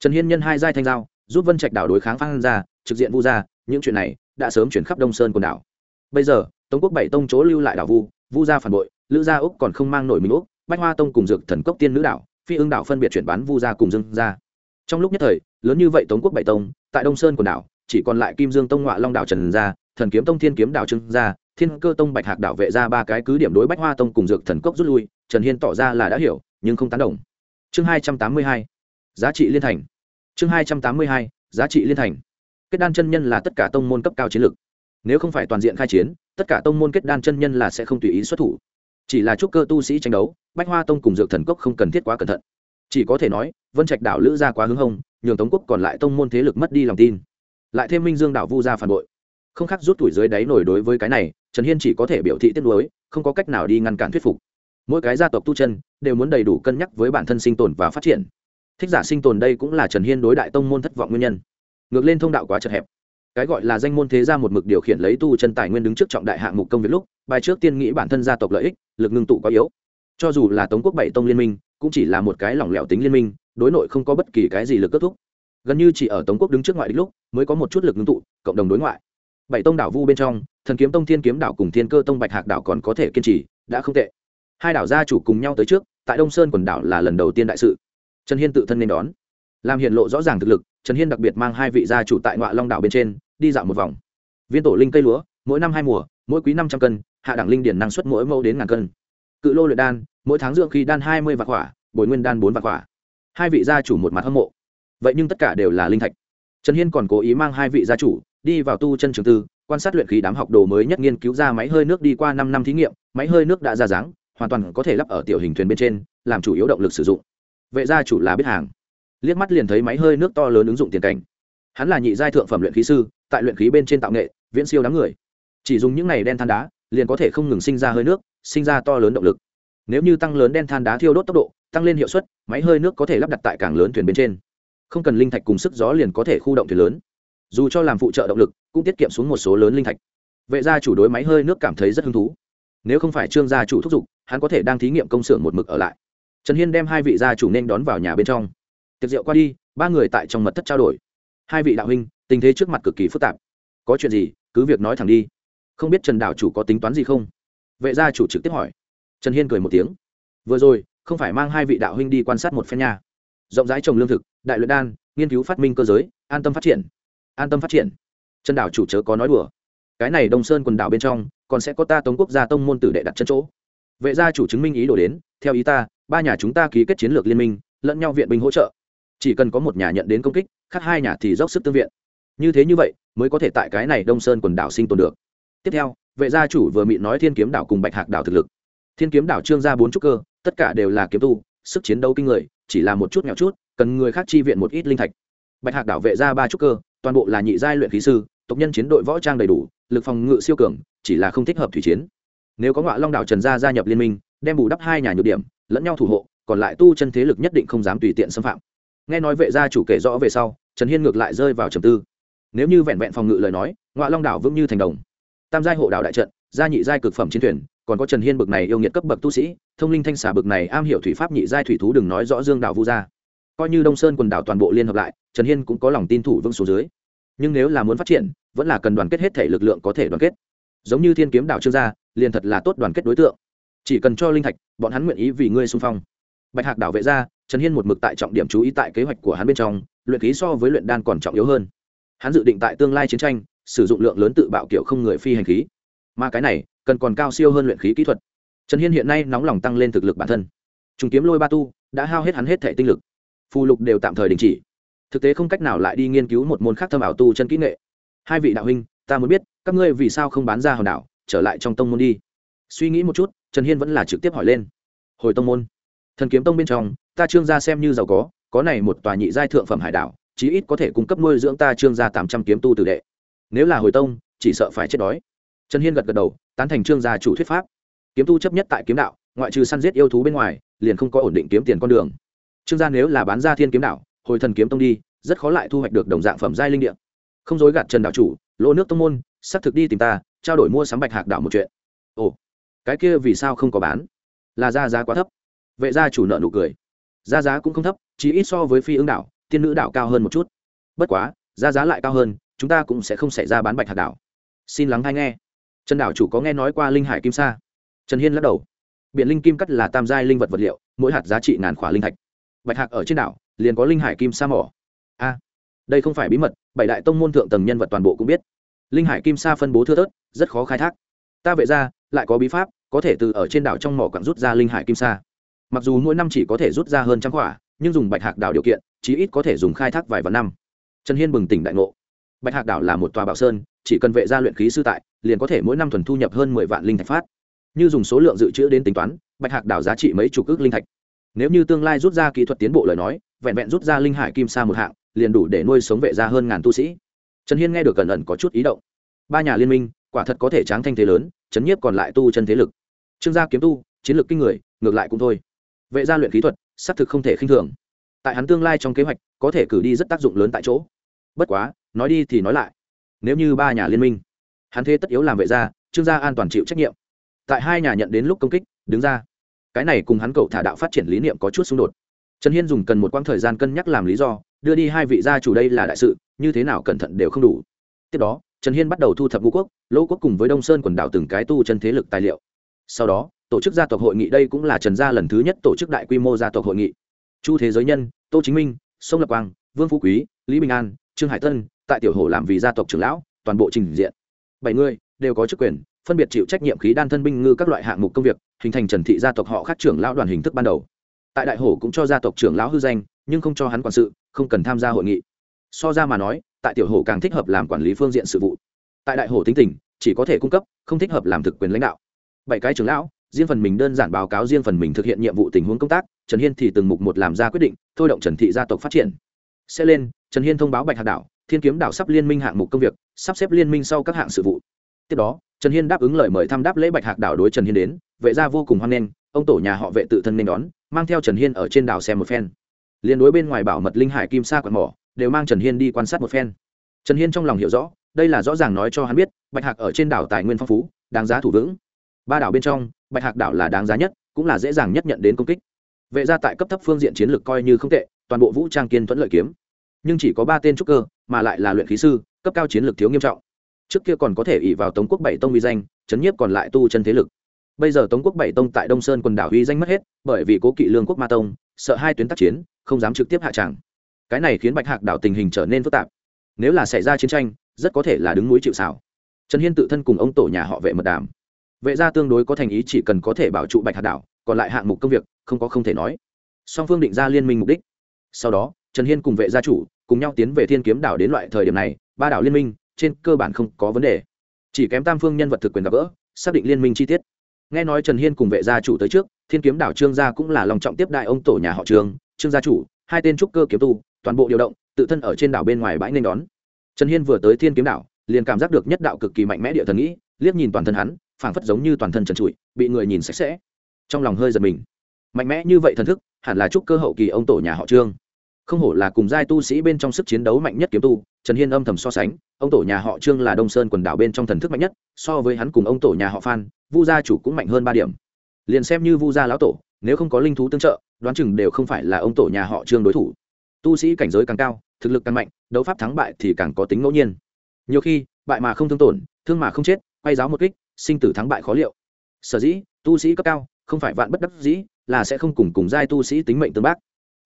Trần hiên nhân hai giai thanh giao giúp vân trạch đảo đối kháng phan ra trực diện vu gia, những chuyện này đã sớm chuyển khắp đông sơn quần đảo. Bây giờ, tống quốc bảy tông chỗ lưu lại đảo vu vu gia phản bội, lữ gia úc còn không mang nổi mình úc, bách hoa tông cùng dược thần cốc tiên nữ đảo, phi ương đảo phân biệt chuyển bán vu gia cùng dương gia. Trong lúc nhất thời, lớn như vậy tống quốc bảy tông, tại đông sơn quần đảo, chỉ còn lại kim dương tông ngoại long đảo trần gia, thần kiếm tông thiên kiếm đảo trưng gia, thiên cơ tông bạch hạc đảo vệ ra ba cái cứ điểm đối bách hoa tông cùng dược thần cốc rút lui, trần hiên tỏ ra là đã hiểu, nhưng không tán đồng. Chương hai trăm tám mươi hai, giá trị liên thành chương hai trăm tám mươi hai, giá trị liên thành. Kết đan chân nhân là tất cả tông môn cấp cao chiến lược. Nếu không phải toàn diện khai chiến, tất cả tông môn kết đan chân nhân là sẽ không tùy ý xuất thủ. Chỉ là chúc cơ tu sĩ tranh đấu, bách hoa tông cùng dược thần cốc không cần thiết quá cẩn thận. Chỉ có thể nói, vân trạch đảo lữ ra quá hướng hông nhường tống quốc còn lại tông môn thế lực mất đi lòng tin. Lại thêm minh dương đảo vu ra phản bội. Không khác rút tuổi dưới đáy nổi đối với cái này, trần hiên chỉ có thể biểu thị tiết nuối, không có cách nào đi ngăn cản thuyết phục. Mỗi cái gia tộc tu chân, đều muốn đầy đủ cân nhắc với bản thân sinh tồn và phát triển thích giả sinh tồn đây cũng là trần hiên đối đại tông môn thất vọng nguyên nhân. Ngược lên thông đạo quá chật hẹp. Cái gọi là danh môn thế gia một mực điều khiển lấy tu chân tài nguyên đứng trước trọng đại hạng mục công việc lúc, bài trước tiên nghĩ bản thân gia tộc lợi ích, lực ngưng tụ quá yếu. Cho dù là tống quốc bảy tông liên minh, cũng chỉ là một cái lỏng lẻo tính liên minh, đối nội không có bất kỳ cái gì lực kết thúc. Gần như chỉ ở tống quốc đứng trước ngoại đích lúc, mới có một chút lực ngưng tụ, cộng đồng đối ngoại. Bảy tông đảo vu bên trong, thần kiếm tông, thiên kiếm đảo cùng thiên cơ tông, bạch hạc đảo còn có thể kiên trì, đã không tệ. Hai đảo gia chủ cùng nhau tới trước, tại đông sơn quần đảo là lần đầu tiên đại sự trần hiên tự thân nên đón. Làm hiện lộ rõ ràng thực lực, trần hiên đặc biệt mang hai vị gia chủ tại ngoại long đảo bên trên, đi dạo một vòng. Viên tổ linh cây lúa, mỗi năm hai mùa, mỗi quý năm trăm cân, hạ đẳng linh điển năng suất mỗi mẫu đến ngàn cân. Cự lô luyện đan, mỗi tháng dưỡng khi đan hai mươi vạn quả bồi nguyên đan bốn vạn quả hai vị gia chủ một mặt hâm mộ. Vậy nhưng tất cả đều là linh thạch. Trần hiên còn cố ý mang hai vị gia chủ đi vào tu chân trường tư, quan sát luyện khí đám học đồ mới nhất nghiên cứu ra máy hơi nước đi qua năm năm thí nghiệm, máy hơi nước đã ra dáng, hoàn toàn có thể lắp ở tiểu hình thuyền bên trên, làm chủ yếu động lực sử dụng vệ gia chủ là biết hàng. Liếc mắt liền thấy máy hơi nước to lớn ứng dụng tiền cảnh. Hắn là nhị giai thượng phẩm luyện khí sư, tại luyện khí bên trên tạo nghệ, viễn siêu đám người. Chỉ dùng những này đen than đá, liền có thể không ngừng sinh ra hơi nước, sinh ra to lớn động lực. Nếu như tăng lớn đen than đá thiêu đốt tốc độ, tăng lên hiệu suất, máy hơi nước có thể lắp đặt tại cảng lớn thuyền bên trên. Không cần linh thạch cùng sức gió liền có thể khu động thuyền lớn. Dù cho làm phụ trợ động lực, cũng tiết kiệm xuống một số lớn linh thạch. Vệ gia chủ đối máy hơi nước cảm thấy rất hứng thú. Nếu không phải trương gia chủ thúc giục, hắn có thể đang thí nghiệm công xưởng một mực ở lại trần hiên đem hai vị gia chủ nên đón vào nhà bên trong. Tiệc rượu qua đi, ba người tại trong mật thất trao đổi. Hai vị đạo huynh, tình thế trước mặt cực kỳ phức tạp. Có chuyện gì, cứ việc nói thẳng đi. Không biết trần đạo chủ có tính toán gì không? Vệ gia chủ trực tiếp hỏi. Trần hiên cười một tiếng. Vừa rồi, không phải mang hai vị đạo huynh đi quan sát một phen nhà. Rộng rãi trồng lương thực, đại luyện đan, nghiên cứu phát minh cơ giới, an tâm phát triển. An tâm phát triển. Trần đảo chủ chớ có nói đùa. Cái này đông sơn quần đảo bên trong, còn sẽ có ta tống quốc gia tông môn tử đệ đặt chân chỗ. Vệ gia chủ chứng minh ý đồ đến, theo ý ta ba nhà chúng ta ký kết chiến lược liên minh, lẫn nhau viện binh hỗ trợ. Chỉ cần có một nhà nhận đến công kích, khác hai nhà thì dốc sức tương viện. Như thế như vậy, mới có thể tại cái này đông sơn quần đảo sinh tồn được. Tiếp theo, vệ gia chủ vừa mịn nói thiên kiếm đảo cùng bạch hạc đảo thực lực. Thiên kiếm đảo trương gia bốn trúc cơ, tất cả đều là kiếm tu, sức chiến đấu kinh người, chỉ là một chút nghèo chút, cần người khác chi viện một ít linh thạch. Bạch hạc đảo vệ ra ba trúc cơ, toàn bộ là nhị giai luyện khí sư, tộc nhân chiến đội võ trang đầy đủ, lực phòng ngự siêu cường, chỉ là không thích hợp thủy chiến. Nếu có ngọa long đảo trần gia gia nhập liên minh, đem bù đắp hai nhà nhược điểm lẫn nhau thủ hộ, còn lại tu chân thế lực nhất định không dám tùy tiện xâm phạm. Nghe nói vệ gia chủ kể rõ về sau, trần hiên ngược lại rơi vào trầm tư. Nếu như vẹn vẹn phòng ngự lời nói ngoạ long đảo vững như thành đồng. Tam giai hộ đảo đại trận, gia nhị giai cực phẩm chiến thuyền, còn có trần hiên bực này yêu nghiệt cấp bậc tu sĩ, thông linh thanh xà bực này am hiểu thủy pháp nhị giai thủy thú đừng nói rõ dương đảo vu gia. Coi như đông sơn quần đảo toàn bộ liên hợp lại, trần hiên cũng có lòng tin thủ vững số dưới. Nhưng nếu là muốn phát triển, vẫn là cần đoàn kết hết thể lực lượng có thể đoàn kết. Giống như thiên kiếm đảo trương gia, liền thật là tốt đoàn kết đối tượng chỉ cần cho linh thạch, bọn hắn nguyện ý vì ngươi xung phong. Bạch hạc đảo vệ ra, trần hiên một mực tại trọng điểm chú ý tại kế hoạch của hắn bên trong, luyện khí so với luyện đan còn trọng yếu hơn. Hắn dự định tại tương lai chiến tranh, sử dụng lượng lớn tự bạo kiểu không người phi hành khí. Mà cái này, cần còn cao siêu hơn luyện khí kỹ thuật. Trần hiên hiện nay nóng lòng tăng lên thực lực bản thân. Chúng kiếm lôi ba tu, đã hao hết hắn hết thể tinh lực. Phù lục đều tạm thời đình chỉ. Thực tế không cách nào lại đi nghiên cứu một môn khác thâm ảo tu chân kỹ nghệ. Hai vị đạo huynh, ta muốn biết, các ngươi vì sao không bán ra hòn đảo, trở lại trong tông môn đi? Suy nghĩ một chút trần hiên vẫn là trực tiếp hỏi lên. Hồi tông môn. Thần kiếm tông bên trong, ta trương gia xem như giàu có có này một tòa nhị giai thượng phẩm hải đảo, chí ít có thể cung cấp nuôi dưỡng ta trương gia tám trăm kiếm tu tử đệ. Nếu là hồi tông, chỉ sợ phải chết đói. Trần hiên gật gật đầu, tán thành trương gia chủ thuyết pháp. Kiếm tu chấp nhất tại kiếm đạo, ngoại trừ săn giết yêu thú bên ngoài, liền không có ổn định kiếm tiền con đường. Trương gia nếu là bán ra thiên kiếm đạo, hồi thần kiếm tông đi, rất khó lại thu hoạch được đồng dạng phẩm giai linh địa. Không dối gạt trần đạo chủ, lỗ nước tông môn, xác thực đi tìm ta, trao đổi mua sắm bạch hạc đảo một chuyện. Ồ cái kia vì sao không có bán? Là ra giá quá thấp. Vệ gia chủ nợ nụ cười. Giá giá cũng không thấp, chỉ ít so với phi ứng đảo, tiên nữ đảo cao hơn một chút. Bất quá, giá giá lại cao hơn, chúng ta cũng sẽ không xảy ra bán bạch hạt đảo. Xin lắng hay nghe. Trần đảo chủ có nghe nói qua linh hải kim sa? Trần hiên lắc đầu. Biện linh kim cắt là tam giai linh vật vật liệu, mỗi hạt giá trị ngàn khỏa linh thạch. Bạch hạc ở trên đảo, liền có linh hải kim sa mỏ. A, đây không phải bí mật, bảy đại tông môn thượng tầng nhân vật toàn bộ cũng biết. Linh hải kim sa phân bố thưa thớt, rất khó khai thác. Ta vệ ra lại có bí pháp có thể từ ở trên đảo trong mỏ quặng rút ra linh hải kim sa. Mặc dù mỗi năm chỉ có thể rút ra hơn trăm quả, nhưng dùng bạch hạc đảo điều kiện, chí ít có thể dùng khai thác vài vạn năm. Trần hiên bừng tỉnh đại ngộ. Bạch hạc đảo là một tòa bảo sơn, chỉ cần vệ gia luyện khí sư tại, liền có thể mỗi năm thuần thu nhập hơn mười vạn linh thạch phát. Như dùng số lượng dự trữ đến tính toán, bạch hạc đảo giá trị mấy chục ước linh thạch. Nếu như tương lai rút ra kỹ thuật tiến bộ lời nói, vẹn vẹn rút ra linh hải kim sa một hạng, liền đủ để nuôi sống vệ gia hơn ngàn tu sĩ. Trần hiên nghe được cẩn ẩn có chút ý động. Ba nhà liên minh, quả thật có thể tráng thanh thế lớn, chấn nhiếp còn lại tu chân thế lực trương gia kiếm tu, chiến lược kinh người, ngược lại cũng thôi. Vệ gia luyện khí thuật, xác thực không thể khinh thường. Tại hắn tương lai trong kế hoạch, có thể cử đi rất tác dụng lớn tại chỗ. Bất quá, nói đi thì nói lại. Nếu như ba nhà liên minh, hắn thế tất yếu làm vệ gia, trương gia an toàn chịu trách nhiệm. Tại hai nhà nhận đến lúc công kích, đứng ra. Cái này cùng hắn cậu thả đạo phát triển lý niệm có chút xung đột. Trần hiên dùng cần một quãng thời gian cân nhắc làm lý do, đưa đi hai vị gia chủ đây là đại sự, như thế nào cẩn thận đều không đủ. Tiếp đó, trần hiên bắt đầu thu thập ngũ quốc, lỗ quốc cùng với đông sơn quần đảo từng cái tu chân thế lực tài liệu sau đó, tổ chức gia tộc hội nghị đây cũng là trần gia lần thứ nhất tổ chức đại quy mô gia tộc hội nghị. Chu thế giới nhân, tô chính minh, sông lập quang, vương phú quý, lý bình an, trương hải tân, tại tiểu hồ làm vì gia tộc trưởng lão, toàn bộ trình diện. Bảy người đều có chức quyền, phân biệt chịu trách nhiệm khí đan thân binh ngư các loại hạng mục công việc, hình thành trần thị gia tộc họ khác trưởng lão đoàn hình thức ban đầu. Tại đại hồ cũng cho gia tộc trưởng lão hư danh, nhưng không cho hắn quản sự, không cần tham gia hội nghị. So ra mà nói, tại tiểu hồ càng thích hợp làm quản lý phương diện sự vụ. Tại đại hồ tính tình, chỉ có thể cung cấp, không thích hợp làm thực quyền lãnh đạo bảy cái trưởng lão, riêng phần mình đơn giản báo cáo riêng phần mình thực hiện nhiệm vụ tình huống công tác, trần hiên thì từng mục một làm ra quyết định, thôi động trần thị gia tộc phát triển. Sẽ lên, trần hiên thông báo bạch hạt đảo, thiên kiếm đảo sắp liên minh hạng mục công việc, sắp xếp liên minh sau các hạng sự vụ. Tiếp đó, trần hiên đáp ứng lời mời thăm đáp lễ bạch hạc đảo đối trần hiên đến, vệ gia vô cùng hoan nghênh, ông tổ nhà họ vệ tự thân nên đón, mang theo trần hiên ở trên đảo xem một phen. Liên đối bên ngoài bảo mật linh hải kim sa quạt mỏ, đều mang trần hiên đi quan sát một phen. Trần hiên trong lòng hiểu rõ, đây là rõ ràng nói cho hắn biết, bạch hạc ở trên đảo tài nguyên phong phú, đáng giá thủ vững ba đảo bên trong, bạch hạc đảo là đáng giá nhất, cũng là dễ dàng nhất nhận đến công kích. Vệ gia tại cấp thấp phương diện chiến lược coi như không tệ, toàn bộ vũ trang kiên thuẫn lợi kiếm. Nhưng chỉ có ba tên trúc cơ, mà lại là luyện khí sư, cấp cao chiến lược thiếu nghiêm trọng. Trước kia còn có thể ỉ vào tống quốc bảy tông uy danh chấn nhiếp còn lại tu chân thế lực. Bây giờ tống quốc bảy tông tại đông sơn quần đảo uy danh mất hết, bởi vì cố kỵ lương quốc ma tông, sợ hai tuyến tác chiến, không dám trực tiếp hạ tràng. Cái này khiến bạch hạc đảo tình hình trở nên phức tạp. Nếu là xảy ra chiến tranh, rất có thể là đứng núi chịu xảo trần hiên tự thân cùng ông tổ nhà họ vệ mật đàm vệ gia tương đối có thành ý chỉ cần có thể bảo trụ bạch hạt đảo, còn lại hạng mục công việc, không có không thể nói. Song phương định ra liên minh mục đích. Sau đó, trần hiên cùng vệ gia chủ cùng nhau tiến về thiên kiếm đảo đến loại thời điểm này, ba đảo liên minh, trên cơ bản không có vấn đề. Chỉ kém tam phương nhân vật thực quyền gặp gỡ, xác định liên minh chi tiết. Nghe nói trần hiên cùng vệ gia chủ tới trước, thiên kiếm đảo trương gia cũng là lòng trọng tiếp đại ông tổ nhà họ trường trương gia chủ, hai tên trúc cơ kiếm tu, toàn bộ điều động, tự thân ở trên đảo bên ngoài bãi nên đón. Trần hiên vừa tới thiên kiếm đảo, liền cảm giác được nhất đạo cực kỳ mạnh mẽ địa thần nghĩ, liếc nhìn toàn thân hắn phảng phất giống như toàn thân trần trụi, bị người nhìn sạch sẽ. Trong lòng hơi giật mình. Mạnh mẽ như vậy thần thức, hẳn là chúc cơ hậu kỳ ông tổ nhà họ trương. Không hổ là cùng giai tu sĩ bên trong sức chiến đấu mạnh nhất kiếm tu, trần hiên âm thầm so sánh, ông tổ nhà họ trương là đông sơn quần đảo bên trong thần thức mạnh nhất, so với hắn cùng ông tổ nhà họ phan, vu gia chủ cũng mạnh hơn ba điểm. Liền xem như vu gia lão tổ, nếu không có linh thú tương trợ, đoán chừng đều không phải là ông tổ nhà họ trương đối thủ. Tu sĩ cảnh giới càng cao, thực lực càng mạnh, đấu pháp thắng bại thì càng có tính ngẫu nhiên. Nhiều khi, bại mà không thương tổn, thương mà không chết, quay giáo một kích sinh tử thắng bại khó liệu. Sở dĩ, tu sĩ cấp cao, không phải vạn bất đắc dĩ, là sẽ không cùng cùng giai tu sĩ tính mệnh tương bác.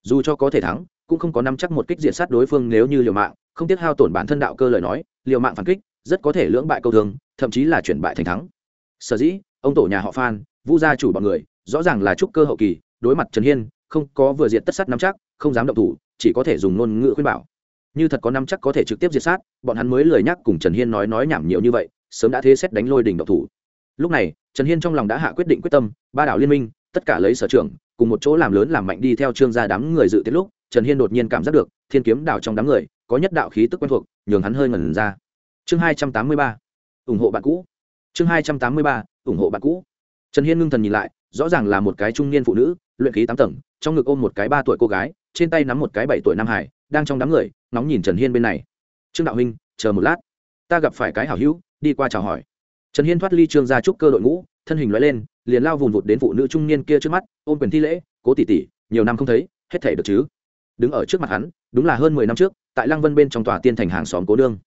Dù cho có thể thắng, cũng không có nắm chắc một kích diện sát đối phương nếu như liều mạng, không tiếc hao tổn bản thân đạo cơ lời nói, liều mạng phản kích, rất có thể lưỡng bại câu thương, thậm chí là chuyển bại thành thắng. Sở dĩ, ông tổ nhà họ phan, vu gia chủ bọn người, rõ ràng là trúc cơ hậu kỳ, đối mặt trần hiên, không có vừa diện tất sát nắm chắc, không dám động thủ, chỉ có thể dùng ngôn ngữ khuyên bảo. Như thật có nắm chắc có thể trực tiếp diệt sát, bọn hắn mới lời nhắc cùng trần hiên nói nói nhảm nhiều như vậy sớm đã thế xét đánh lôi đỉnh độc thủ. Lúc này, trần hiên trong lòng đã hạ quyết định quyết tâm, ba đảo liên minh, tất cả lấy sở trưởng cùng một chỗ làm lớn làm mạnh đi theo trương gia đám người dự tiết lúc, trần hiên đột nhiên cảm giác được, thiên kiếm đảo trong đám người, có nhất đạo khí tức quen thuộc, nhường hắn hơi ngẩn ra. Chương hai trăm tám mươi ba, ủng hộ bạn cũ. Chương hai trăm tám mươi ba, ủng hộ bạn cũ. Trần hiên ngưng thần nhìn lại, rõ ràng là một cái trung niên phụ nữ, luyện khí tám tầng, trong ngực ôm một cái ba tuổi cô gái, trên tay nắm một cái bảy tuổi nam hải, đang trong đám người nóng nhìn trần hiên bên này. Trương đạo huynh, chờ một lát, ta gặp phải cái hảo hữu đi qua chào hỏi. Trần hiên thoát ly trương gia trúc cơ đội ngũ, thân hình loại lên, liền lao vùn vụt đến phụ nữ trung niên kia trước mắt, ôm quyền thi lễ, cố tỷ tỷ, nhiều năm không thấy, hết thể được chứ? Đứng ở trước mặt hắn, đúng là hơn mười năm trước, tại lăng vân bên trong tòa tiên thành hàng xóm cố đương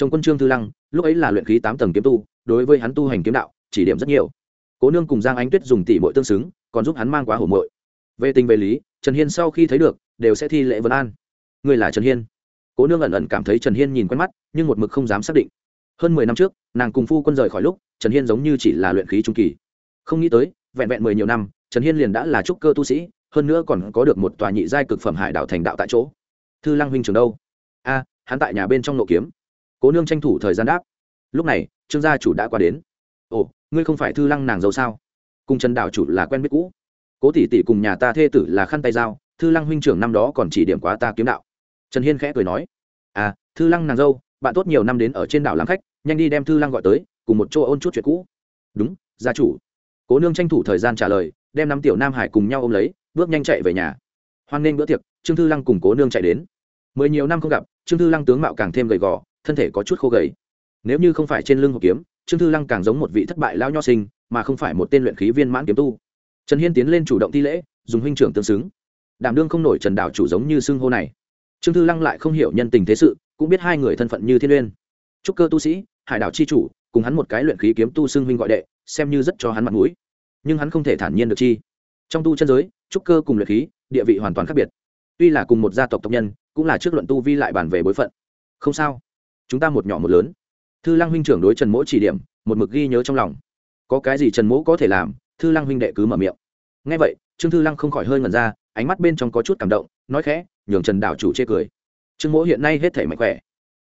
trong quân trương thư lăng, lúc ấy là luyện khí tám tầng kiếm tu, đối với hắn tu hành kiếm đạo, chỉ điểm rất nhiều. Cố nương cùng giang ánh tuyết dùng tỷ mội tương xứng, còn giúp hắn mang quá hổ mội về tình về lý, trần hiên sau khi thấy được, đều sẽ thi lễ vân an. Người là trần hiên. Cố nương ẩn ẩn cảm thấy trần hiên nhìn quen mắt, nhưng một mực không dám xác định hơn mười năm trước, nàng cùng phu quân rời khỏi lúc, trần hiên giống như chỉ là luyện khí trung kỳ. Không nghĩ tới, vẹn vẹn mười nhiều năm, trần hiên liền đã là trúc cơ tu sĩ, hơn nữa còn có được một tòa nhị giai cực phẩm hải đảo thành đạo tại chỗ. Thư lăng huynh trường đâu? A, hắn tại nhà bên trong nộ kiếm. Cố nương tranh thủ thời gian đáp. Lúc này, trương gia chủ đã qua đến. Ồ, ngươi không phải thư lăng nàng dâu sao? Cùng trần đạo chủ là quen biết cũ. Cố tỷ tỷ cùng nhà ta thê tử là khăn tay dao, thư lăng huynh trưởng năm đó còn chỉ điểm quá ta kiếm đạo. Trần hiên khẽ cười nói. À thư lăng nàng dâu, bạn tốt nhiều năm đến ở trên đảo làm khách nhanh đi đem thư lăng gọi tới, cùng một chỗ ôn chút chuyện cũ. Đúng, gia chủ. Cố nương tranh thủ thời gian trả lời, đem năm tiểu nam hải cùng nhau ôm lấy, bước nhanh chạy về nhà. Hoan nghênh bữa tiệc, trương thư lăng cùng cố nương chạy đến. Mười nhiều năm không gặp, trương thư lăng tướng mạo càng thêm gầy gò, thân thể có chút khô gầy. Nếu như không phải trên lưng hộp kiếm, trương thư lăng càng giống một vị thất bại lao nho sinh, mà không phải một tên luyện khí viên mãn kiếm tu. Trần hiên tiến lên chủ động thi lễ, dùng huynh trưởng tương xứng. Đảm đương không nổi trần đảo chủ giống như xưng hô này. Trương thư lăng lại không hiểu nhân tình thế sự, cũng biết hai người thân phận như thiên uyên. Trúc cơ tu sĩ hải đảo chi chủ, cùng hắn một cái luyện khí kiếm tu xưng huynh gọi đệ, xem như rất cho hắn mặt mũi. Nhưng hắn không thể thản nhiên được chi. Trong tu chân giới, trúc cơ cùng luyện khí, địa vị hoàn toàn khác biệt. Tuy là cùng một gia tộc tộc nhân, cũng là trước luận tu vi lại bàn về bối phận. Không sao. Chúng ta một nhỏ một lớn. Thư lăng huynh trưởng đối trần mỗ chỉ điểm, một mực ghi nhớ trong lòng. Có cái gì trần mỗ có thể làm, thư lăng huynh đệ cứ mở miệng. Ngay vậy, trương thư lăng không khỏi hơi ngẩn ra, ánh mắt bên trong có chút cảm động, nói khẽ, nhường trần đảo chủ chê cười. Trương mỗ hiện nay hết thể mạnh khỏe.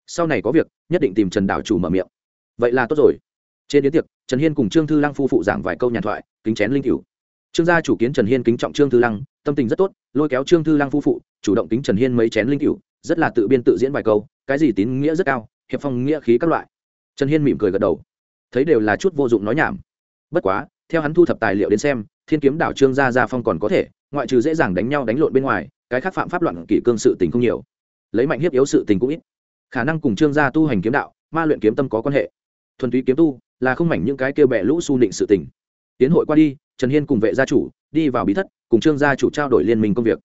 Sau này có việc nhất định tìm trần đảo chủ mở miệng. Vậy là tốt rồi. Trên yến tiệc, trần hiên cùng trương thư lăng phu phụ giảng vài câu nhàn thoại, kính chén linh cửu. Trương gia chủ kiến trần hiên kính trọng trương thư lăng, tâm tình rất tốt, lôi kéo trương thư lăng phu phụ, chủ động kính trần hiên mấy chén linh cửu, rất là tự biên tự diễn vài câu, cái gì tín nghĩa rất cao, hiệp phong nghĩa khí các loại. Trần hiên mỉm cười gật đầu. Thấy đều là chút vô dụng nói nhảm. Bất quá, theo hắn thu thập tài liệu đến xem, thiên kiếm đảo trương gia gia phong còn có thể, ngoại trừ dễ dàng đánh nhau đánh lộn bên ngoài, cái khác phạm pháp loạn kỷ cương sự tình không nhiều. Lấy mạnh hiếp yếu sự tình cũng ít khả năng cùng trương gia tu hành kiếm đạo, ma luyện kiếm tâm có quan hệ. Thuần túy kiếm tu là không mảnh những cái kêu bẹ lũ su định sự tình. Tiến hội qua đi, trần hiên cùng vệ gia chủ đi vào bí thất, cùng trương gia chủ trao đổi liên minh công việc.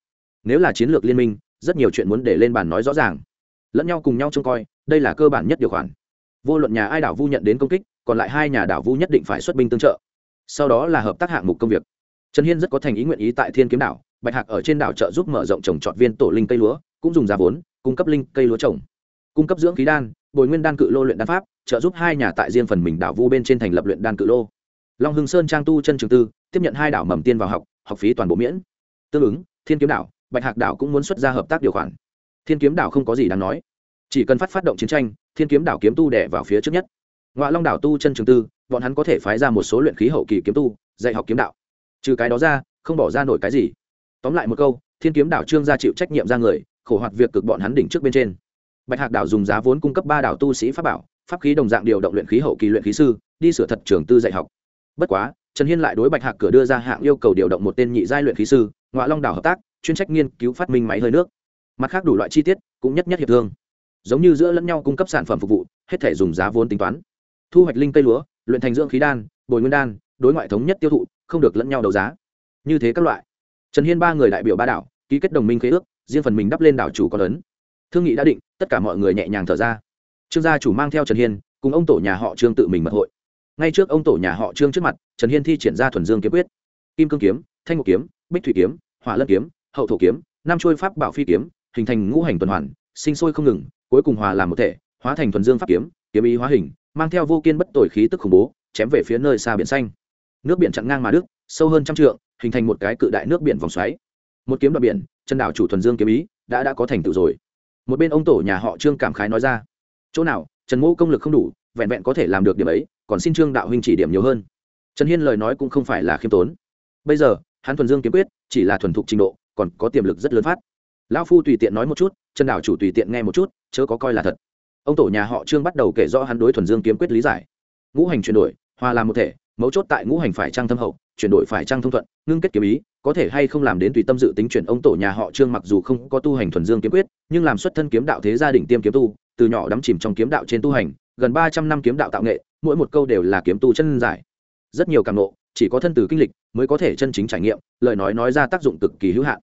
Nếu là chiến lược liên minh, rất nhiều chuyện muốn để lên bàn nói rõ ràng. Lẫn nhau cùng nhau trông coi, đây là cơ bản nhất điều khoản. Vô luận nhà ai đảo vu nhận đến công kích, còn lại hai nhà đảo vu nhất định phải xuất binh tương trợ. Sau đó là hợp tác hạng mục công việc. Trần hiên rất có thành ý nguyện ý tại thiên kiếm đảo, bạch hạc ở trên đảo trợ giúp mở rộng trồng trọt viên tổ linh cây lúa, cũng dùng giá vốn, cung cấp linh cây lúa trồng cung cấp dưỡng khí đan, bồi nguyên đan cự lô luyện đan pháp, trợ giúp hai nhà tại riêng phần mình đảo vu bên trên thành lập luyện đan cự lô. Long hưng sơn trang tu chân trường tư, tiếp nhận hai đảo mầm tiên vào học học phí toàn bộ miễn. Tương ứng, thiên kiếm đảo, bạch hạc đảo cũng muốn xuất ra hợp tác điều khoản. Thiên kiếm đảo không có gì đáng nói. Chỉ cần phát phát động chiến tranh, thiên kiếm đảo kiếm tu đẻ vào phía trước nhất. Ngoại long đảo tu chân trường tư, bọn hắn có thể phái ra một số luyện khí hậu kỳ kiếm tu, dạy học kiếm đạo. Trừ cái đó ra, không bỏ ra nổi cái gì. Tóm lại một câu, thiên kiếm đảo trương gia chịu trách nhiệm ra người, khổ hoạt việc cực bọn hắn đỉnh trước bên trên bạch hạc đảo dùng giá vốn cung cấp ba đảo tu sĩ pháp bảo, pháp khí đồng dạng điều động luyện khí hậu kỳ luyện khí sư, đi sửa thật trường tư dạy học. Bất quá, trần hiên lại đối bạch hạc cửa đưa ra hạng yêu cầu điều động một tên nhị giai luyện khí sư ngoại long đảo hợp tác, chuyên trách nghiên cứu phát minh máy hơi nước. Mặt khác đủ loại chi tiết, cũng nhất nhất hiệp thương. Giống như giữa lẫn nhau cung cấp sản phẩm phục vụ, hết thể dùng giá vốn tính toán. Thu hoạch linh cây lúa, luyện thành dưỡng khí đan, bồi nguyên đan, đối ngoại thống nhất tiêu thụ, không được lẫn nhau đấu giá. Như thế các loại. Trần hiên ba người đại biểu ba đảo, ký kết đồng minh khế ước, riêng phần mình đắp lên đảo chủ có lớn thương nghị đã định, tất cả mọi người nhẹ nhàng thở ra. Trương gia chủ mang theo trần hiên, cùng ông tổ nhà họ trương tự mình mật hội. Ngay trước ông tổ nhà họ trương trước mặt, trần hiên thi triển ra thuần dương kiếm quyết. Kim cương kiếm, thanh ngọc kiếm, bích thủy kiếm, hỏa lân kiếm, hậu thổ kiếm Nam trôi pháp bảo phi kiếm, hình thành ngũ hành tuần hoàn, sinh sôi không ngừng, cuối cùng hòa làm một thể, hóa thành thuần dương pháp kiếm kiếm ý hóa hình, mang theo vô kiên bất tội khí tức khủng bố, chém về phía nơi xa biển xanh. Nước biển chặn ngang mà đức sâu hơn trăm trượng, hình thành một cái cự đại nước biển vòng xoáy. Một kiếm đoạn biển, chân đảo chủ thuần dương kiếm ý đã đã có thành tựu rồi một bên ông tổ nhà họ trương cảm khái nói ra chỗ nào trần mỗ công lực không đủ vẹn vẹn có thể làm được điểm ấy còn xin trương đạo huynh chỉ điểm nhiều hơn trần hiên lời nói cũng không phải là khiêm tốn bây giờ hắn thuần dương kiếm quyết chỉ là thuần thục trình độ còn có tiềm lực rất lớn phát lão phu tùy tiện nói một chút trần đảo chủ tùy tiện nghe một chút chớ có coi là thật ông tổ nhà họ trương bắt đầu kể rõ hắn đối thuần dương kiếm quyết lý giải ngũ hành chuyển đổi hòa làm một thể mấu chốt tại ngũ hành phải trăng thâm hậu chuyển đổi phải trang thông thuận, ngưng kết kiếm ý, có thể hay không làm đến tùy tâm dự tính chuyển ông tổ nhà họ trương mặc dù không có tu hành thuần dương kiếm quyết, nhưng làm xuất thân kiếm đạo thế gia đình tiêm kiếm tu, từ nhỏ đắm chìm trong kiếm đạo trên tu hành, gần ba trăm năm kiếm đạo tạo nghệ, mỗi một câu đều là kiếm tu chân giải. Rất nhiều cảm nộ, chỉ có thân từ kinh lịch mới có thể chân chính trải nghiệm, lời nói nói ra tác dụng cực kỳ hữu hạn.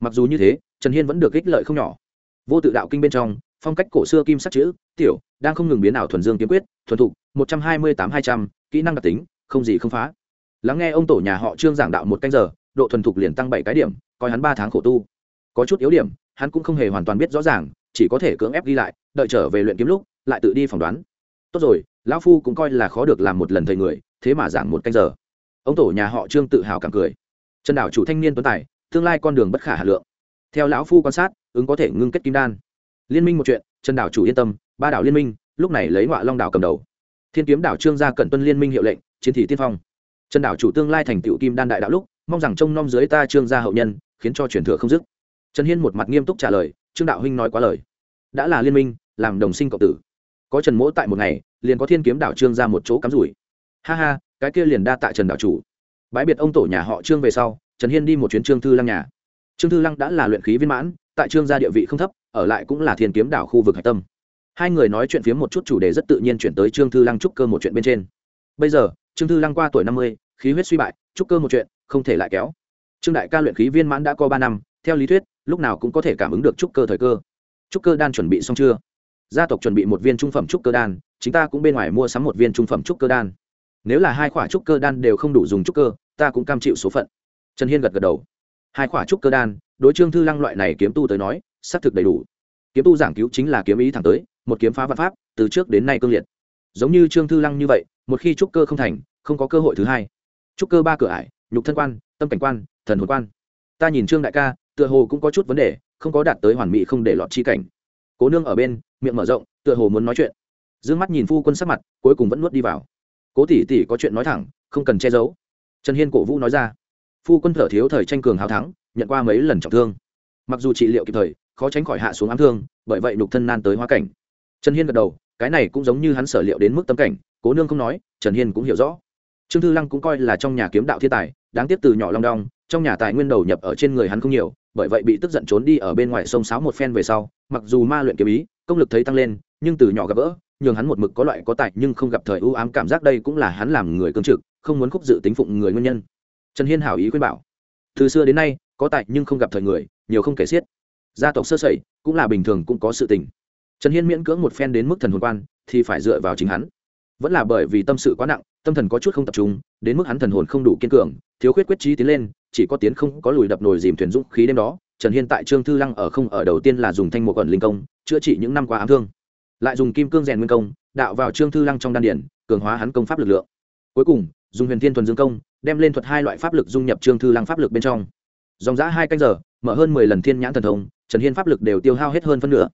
Mặc dù như thế, trần hiên vẫn được ích lợi không nhỏ. Vô tự đạo kinh bên trong, phong cách cổ xưa kim sắc chữ, tiểu, đang không ngừng biến ảo thuần dương kiếm quyết, thuần thục, một trăm hai mươi tám hai trăm, kỹ năng đặc tính, không gì không phá lắng nghe ông tổ nhà họ trương giảng đạo một canh giờ, độ thuần thục liền tăng bảy cái điểm, coi hắn ba tháng khổ tu. Có chút yếu điểm, hắn cũng không hề hoàn toàn biết rõ ràng, chỉ có thể cưỡng ép ghi lại, đợi trở về luyện kiếm lúc, lại tự đi phỏng đoán. Tốt rồi, lão phu cũng coi là khó được làm một lần thầy người, thế mà giảng một canh giờ. Ông tổ nhà họ trương tự hào cảm cười. Trần đảo chủ thanh niên tuấn tài, tương lai con đường bất khả hà lượng. Theo lão phu quan sát, ứng có thể ngưng kết kim đan. Liên minh một chuyện, trần đảo chủ yên tâm, ba đảo liên minh, lúc này lấy ngọa long đảo cầm đầu. Thiên kiếm đảo trương gia cận tuân liên minh hiệu lệnh, chiến thị tiên phong trần đảo chủ tương lai thành tựu kim đan đại đạo lúc, mong rằng trông nom dưới ta trương gia hậu nhân, khiến cho truyền thừa không dứt. Trần hiên một mặt nghiêm túc trả lời, trương đạo huynh nói quá lời. Đã là liên minh, làm đồng sinh cộng tử. Có trần mỗ tại một ngày, liền có thiên kiếm đảo trương ra một chỗ cắm rủi. Ha ha, cái kia liền đa tại trần đảo chủ. Bãi biệt ông tổ nhà họ trương về sau, trần hiên đi một chuyến trương thư lăng nhà. Trương thư lăng đã là luyện khí viên mãn, tại trương gia địa vị không thấp, ở lại cũng là thiên kiếm đảo khu vực hạch tâm. Hai người nói chuyện phiếm một chút, chủ đề rất tự nhiên chuyển tới trương thư lăng trúc cơ một chuyện bên trên. Bây giờ, trương thư lăng qua tuổi năm mươi khí huyết suy bại, trúc cơ một chuyện, không thể lại kéo. Trương đại ca luyện khí viên mãn đã có ba năm, theo lý thuyết, lúc nào cũng có thể cảm ứng được trúc cơ thời cơ. Trúc cơ đan chuẩn bị xong chưa? Gia tộc chuẩn bị một viên trung phẩm trúc cơ đan chúng ta cũng bên ngoài mua sắm một viên trung phẩm trúc cơ đan. Nếu là hai khoả trúc cơ đan đều không đủ dùng trúc cơ, ta cũng cam chịu số phận. Trần hiên gật gật đầu. Hai khoả trúc cơ đan, đối trương thư lăng loại này kiếm tu tới nói, xác thực đầy đủ. Kiếm tu giảng cứu chính là kiếm ý thẳng tới, một kiếm phá văn pháp, từ trước đến nay cương liệt. Giống như trương thư lăng như vậy, một khi trúc cơ không thành, không có cơ hội thứ hai trúc cơ ba cửa ải, nhục thân quan, tâm cảnh quan, thần hồn quan. Ta nhìn trương đại ca, tựa hồ cũng có chút vấn đề, không có đạt tới hoàn mỹ không để lọt chi cảnh. Cố nương ở bên, miệng mở rộng, tựa hồ muốn nói chuyện. D ư ơ n g mắt nhìn phu quân sắc mặt, cuối cùng vẫn nuốt đi vào. Cố tỷ tỷ có chuyện nói thẳng, không cần che giấu. Trần hiên cổ vũ nói ra. Phu quân thở thiếu thời tranh cường hào thắng, nhận qua mấy lần trọng thương. Mặc dù trị liệu kịp thời, khó tránh khỏi hạ xuống ám thương, bởi vậy nhục thân nan tới hoa cảnh. Trần hiên gật đầu, cái này cũng giống như hắn sở liệu đến mức tâm cảnh, cố nương không nói, trần hiên cũng hiểu rõ trương thư lăng cũng coi là trong nhà kiếm đạo thiên tài, đáng tiếc từ nhỏ long đong, trong nhà tài nguyên đầu nhập ở trên người hắn không nhiều, bởi vậy bị tức giận trốn đi ở bên ngoài sông sáo một phen về sau, mặc dù ma luyện kiếm ý, công lực thấy tăng lên, nhưng từ nhỏ gặp vỡ nhường hắn một mực có loại có tài nhưng không gặp thời ưu ám cảm giác đây cũng là hắn làm người cương trực, không muốn khúc dự tính phụng người nguyên nhân. Trần hiên hảo ý khuyên bảo, từ xưa đến nay, có tài nhưng không gặp thời người, nhiều không kể xiết. Gia tộc sơ sẩy, cũng là bình thường cũng có sự tình. Trần hiên miễn cưỡng một phen đến mức thần hồn quan, thì phải dựa vào chính hắn vẫn là bởi vì tâm sự quá nặng, tâm thần có chút không tập trung, đến mức hắn thần hồn không đủ kiên cường, thiếu khuyết quyết trí tiến lên, chỉ có tiến không có lùi đập nồi dìm thuyền dũng khí đêm đó. Trần hiên tại trương thư lăng ở không ở đầu tiên là dùng thanh một ẩn linh công, chữa trị những năm qua ám thương. Lại dùng kim cương rèn nguyên công, đạo vào trương thư lăng trong đan điển cường hóa hắn công pháp lực lượng. Cuối cùng, dùng huyền thiên thuần dương công, đem lên thuật hai loại pháp lực dung nhập trương thư lăng pháp lực bên trong. Dòng giã hai canh giờ, mở hơn mười lần thiên nhãn thần thông, trần hiên pháp lực đều tiêu hao hết hơn phân nửa.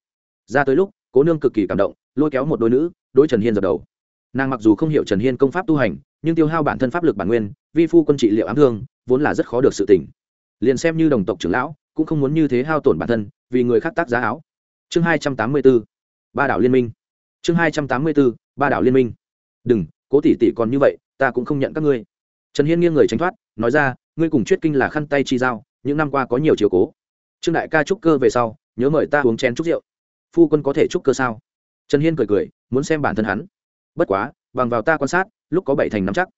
Ra tới lúc, cố nương cực kỳ cảm động, lôi kéo một đôi nữ đôi trần hiên dập đầu nàng mặc dù không hiểu trần hiên công pháp tu hành, nhưng tiêu hao bản thân pháp lực bản nguyên, vi phu quân trị liệu ám thương, vốn là rất khó được sự tỉnh. Liền xem như đồng tộc trưởng lão, cũng không muốn như thế hao tổn bản thân, vì người khác tác giá áo. Chương hai trăm tám mươi b ố ba đảo liên minh. Chương hai trăm tám mươi b ố ba đảo liên minh. Đừng, cố tỷ tỷ còn như vậy, ta cũng không nhận các ngươi. Trần hiên nghiêng người tránh thoát, nói ra, ngươi cùng chuyết kinh là khăn tay chi giao, những năm qua có nhiều chiều cố. Trương đại ca trúc cơ về sau, nhớ mời ta uống chén trúc rượu. Phu quân có thể trúc cơ sao? Trần hiên cười cười, muốn xem bản thân hắn bất quá, bằng vào ta quan sát, lúc có bảy thành năm chắc.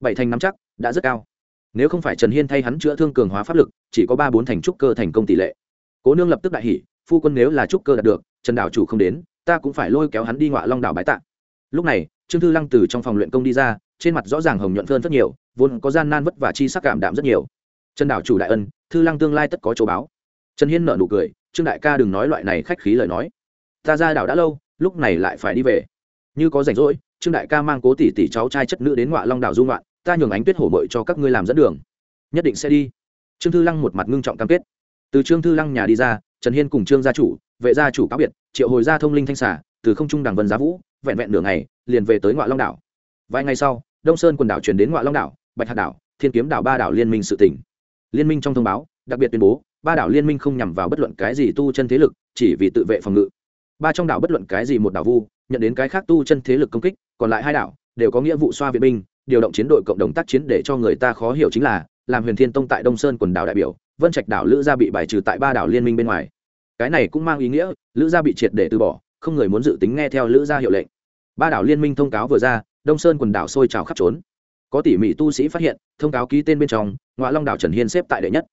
Bảy thành năm chắc đã rất cao. Nếu không phải trần hiên thay hắn chữa thương cường hóa pháp lực, chỉ có ba bốn thành trúc cơ thành công tỷ lệ. Cố nương lập tức đại hỉ, phu quân nếu là trúc cơ đạt được, trần đảo chủ không đến, ta cũng phải lôi kéo hắn đi ngoại long đảo bái tạ. Lúc này, trương thư lăng từ trong phòng luyện công đi ra, trên mặt rõ ràng hồng nhuận hơn rất nhiều, vốn có gian nan vất và chi sắc cảm đạm rất nhiều. Trần đảo chủ đại ân, thư lăng tương lai tất có châu báo. Trần hiên nợ nụ cười, trương đại ca đừng nói loại này khách khí lời nói. Ta ra đảo đã lâu, lúc này lại phải đi về. Như có rảnh rỗi trương đại ca mang cố tỷ tỷ cháu trai chất nữ đến ngoại long đảo dung loạn ta nhường ánh tuyết hổ mội cho các ngươi làm dẫn đường. Nhất định sẽ đi. Trương thư lăng một mặt ngưng trọng cam kết. Từ trương thư lăng nhà đi ra, trần hiên cùng trương gia chủ, vệ gia chủ cáo biệt, triệu hồi gia thông linh thanh xả từ không trung đằng vân giá vũ, vẹn vẹn nửa ngày, liền về tới ngoại long đảo. Vài ngày sau, đông sơn quần đảo chuyển đến ngoại long đảo, bạch hạt đảo, thiên kiếm đảo ba đảo liên minh sự tỉnh. Liên minh trong thông báo, đặc biệt tuyên bố, ba đảo liên minh không nhằm vào bất luận cái gì tu chân thế lực, chỉ vì tự vệ phòng ngự. Ba trong đảo bất luận cái gì một đảo vu nhận đến cái khác tu chân thế lực công kích, còn lại hai đảo đều có nghĩa vụ xoa viện binh, điều động chiến đội cộng đồng tác chiến để cho người ta khó hiểu chính là, làm huyền thiên tông tại đông sơn quần đảo đại biểu, vân trạch đảo lữ gia bị bài trừ tại ba đảo liên minh bên ngoài. Cái này cũng mang ý nghĩa, lữ gia bị triệt để từ bỏ, không người muốn dự tính nghe theo lữ gia hiệu lệnh. Ba đảo liên minh thông cáo vừa ra, đông sơn quần đảo sôi trào khắp trốn. Có tỉ mỉ tu sĩ phát hiện, thông cáo ký tên bên trong ngoại long đảo trần hiên xếp tại đệ nhất.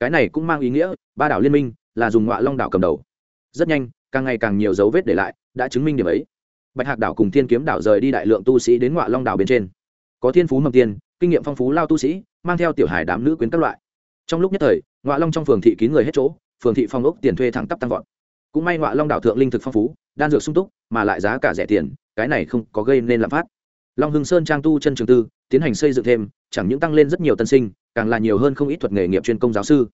Cái này cũng mang ý nghĩa, ba đảo liên minh là dùng ngoại long đảo cầm đầu. Rất nhanh, càng ngày càng nhiều dấu vết để lại, đã chứng minh điểm ấy bạch hạc đảo cùng thiên kiếm đảo rời đi đại lượng tu sĩ đến ngoại long đảo bên trên. Có thiên phú mầm tiên, kinh nghiệm phong phú lao tu sĩ, mang theo tiểu hải đám nữ quyến các loại. Trong lúc nhất thời ngoại long trong phường thị kín người hết chỗ, phường thị phong ốc tiền thuê thẳng tắp tăng vọt. Cũng may ngoại long đảo thượng linh thực phong phú, đan dược sung túc, mà lại giá cả rẻ tiền, cái này không có gây nên lạm phát. Long hưng sơn trang tu chân trường tư, tiến hành xây dựng thêm, chẳng những tăng lên rất nhiều tân sinh, càng là nhiều hơn không ít thuật nghề nghiệp chuyên công giáo sư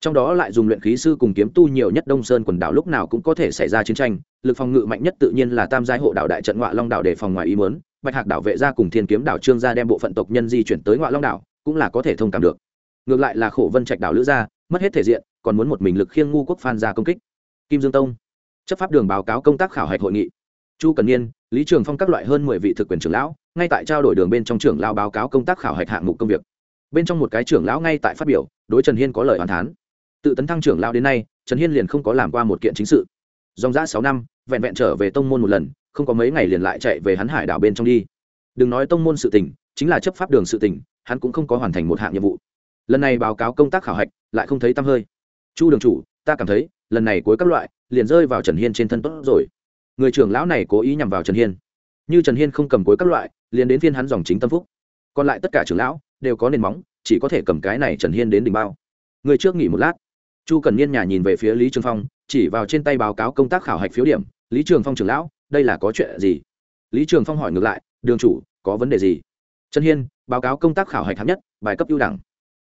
trong đó lại dùng luyện khí sư cùng kiếm tu nhiều nhất đông sơn quần đảo lúc nào cũng có thể xảy ra chiến tranh, lực phòng ngự mạnh nhất tự nhiên là tam giai hộ đảo đại trận ngoại long đảo để phòng ngoài ý mớn bạch hạc đảo vệ gia cùng thiên kiếm đảo trương gia đem bộ phận tộc nhân di chuyển tới ngoại long đảo, cũng là có thể thông cảm được. Ngược lại là khổ vân trạch đảo lữ gia, mất hết thể diện, còn muốn một mình lực khiêng ngu quốc phan ra công kích. Kim dương tông, chấp pháp đường báo cáo công tác khảo hạch hội nghị. Chu cần niên, lý trường phong các loại hơn mười vị thực quyền trưởng lão, ngay tại trao đổi đường bên trong trưởng lão báo cáo công tác khảo hạch hạng mục công việc. Bên trong một cái trưởng lão ngay tại phát biểu, đối trần hiên có lời hoàn thán tự tấn thăng trưởng lão đến nay, trần hiên liền không có làm qua một kiện chính sự. Dòng giã sáu năm, vẹn vẹn trở về tông môn một lần, không có mấy ngày liền lại chạy về hắn hải đảo bên trong đi. Đừng nói tông môn sự tình, chính là chấp pháp đường sự tình, hắn cũng không có hoàn thành một hạng nhiệm vụ. Lần này báo cáo công tác khảo hạch, lại không thấy tăm hơi. Chu đường chủ, ta cảm thấy, lần này cuối các loại, liền rơi vào trần hiên trên thân tốt rồi. Người trưởng lão này cố ý nhằm vào trần hiên. Như trần hiên không cầm cuối các loại, liền đến phiên hắn dòng chính tâm phúc. Còn lại tất cả trưởng lão, đều có nền móng, chỉ có thể cầm cái này trần hiên đến đỉnh bao. Người trước nghỉ một lát chu cần niên nhà nhìn về phía lý trường phong, chỉ vào trên tay báo cáo công tác khảo hạch phiếu điểm, lý trường phong trưởng lão, đây là có chuyện gì? Lý trường phong hỏi ngược lại, đường chủ, có vấn đề gì? Trần hiên, báo cáo công tác khảo hạch hạng nhất, bài cấp ưu đẳng.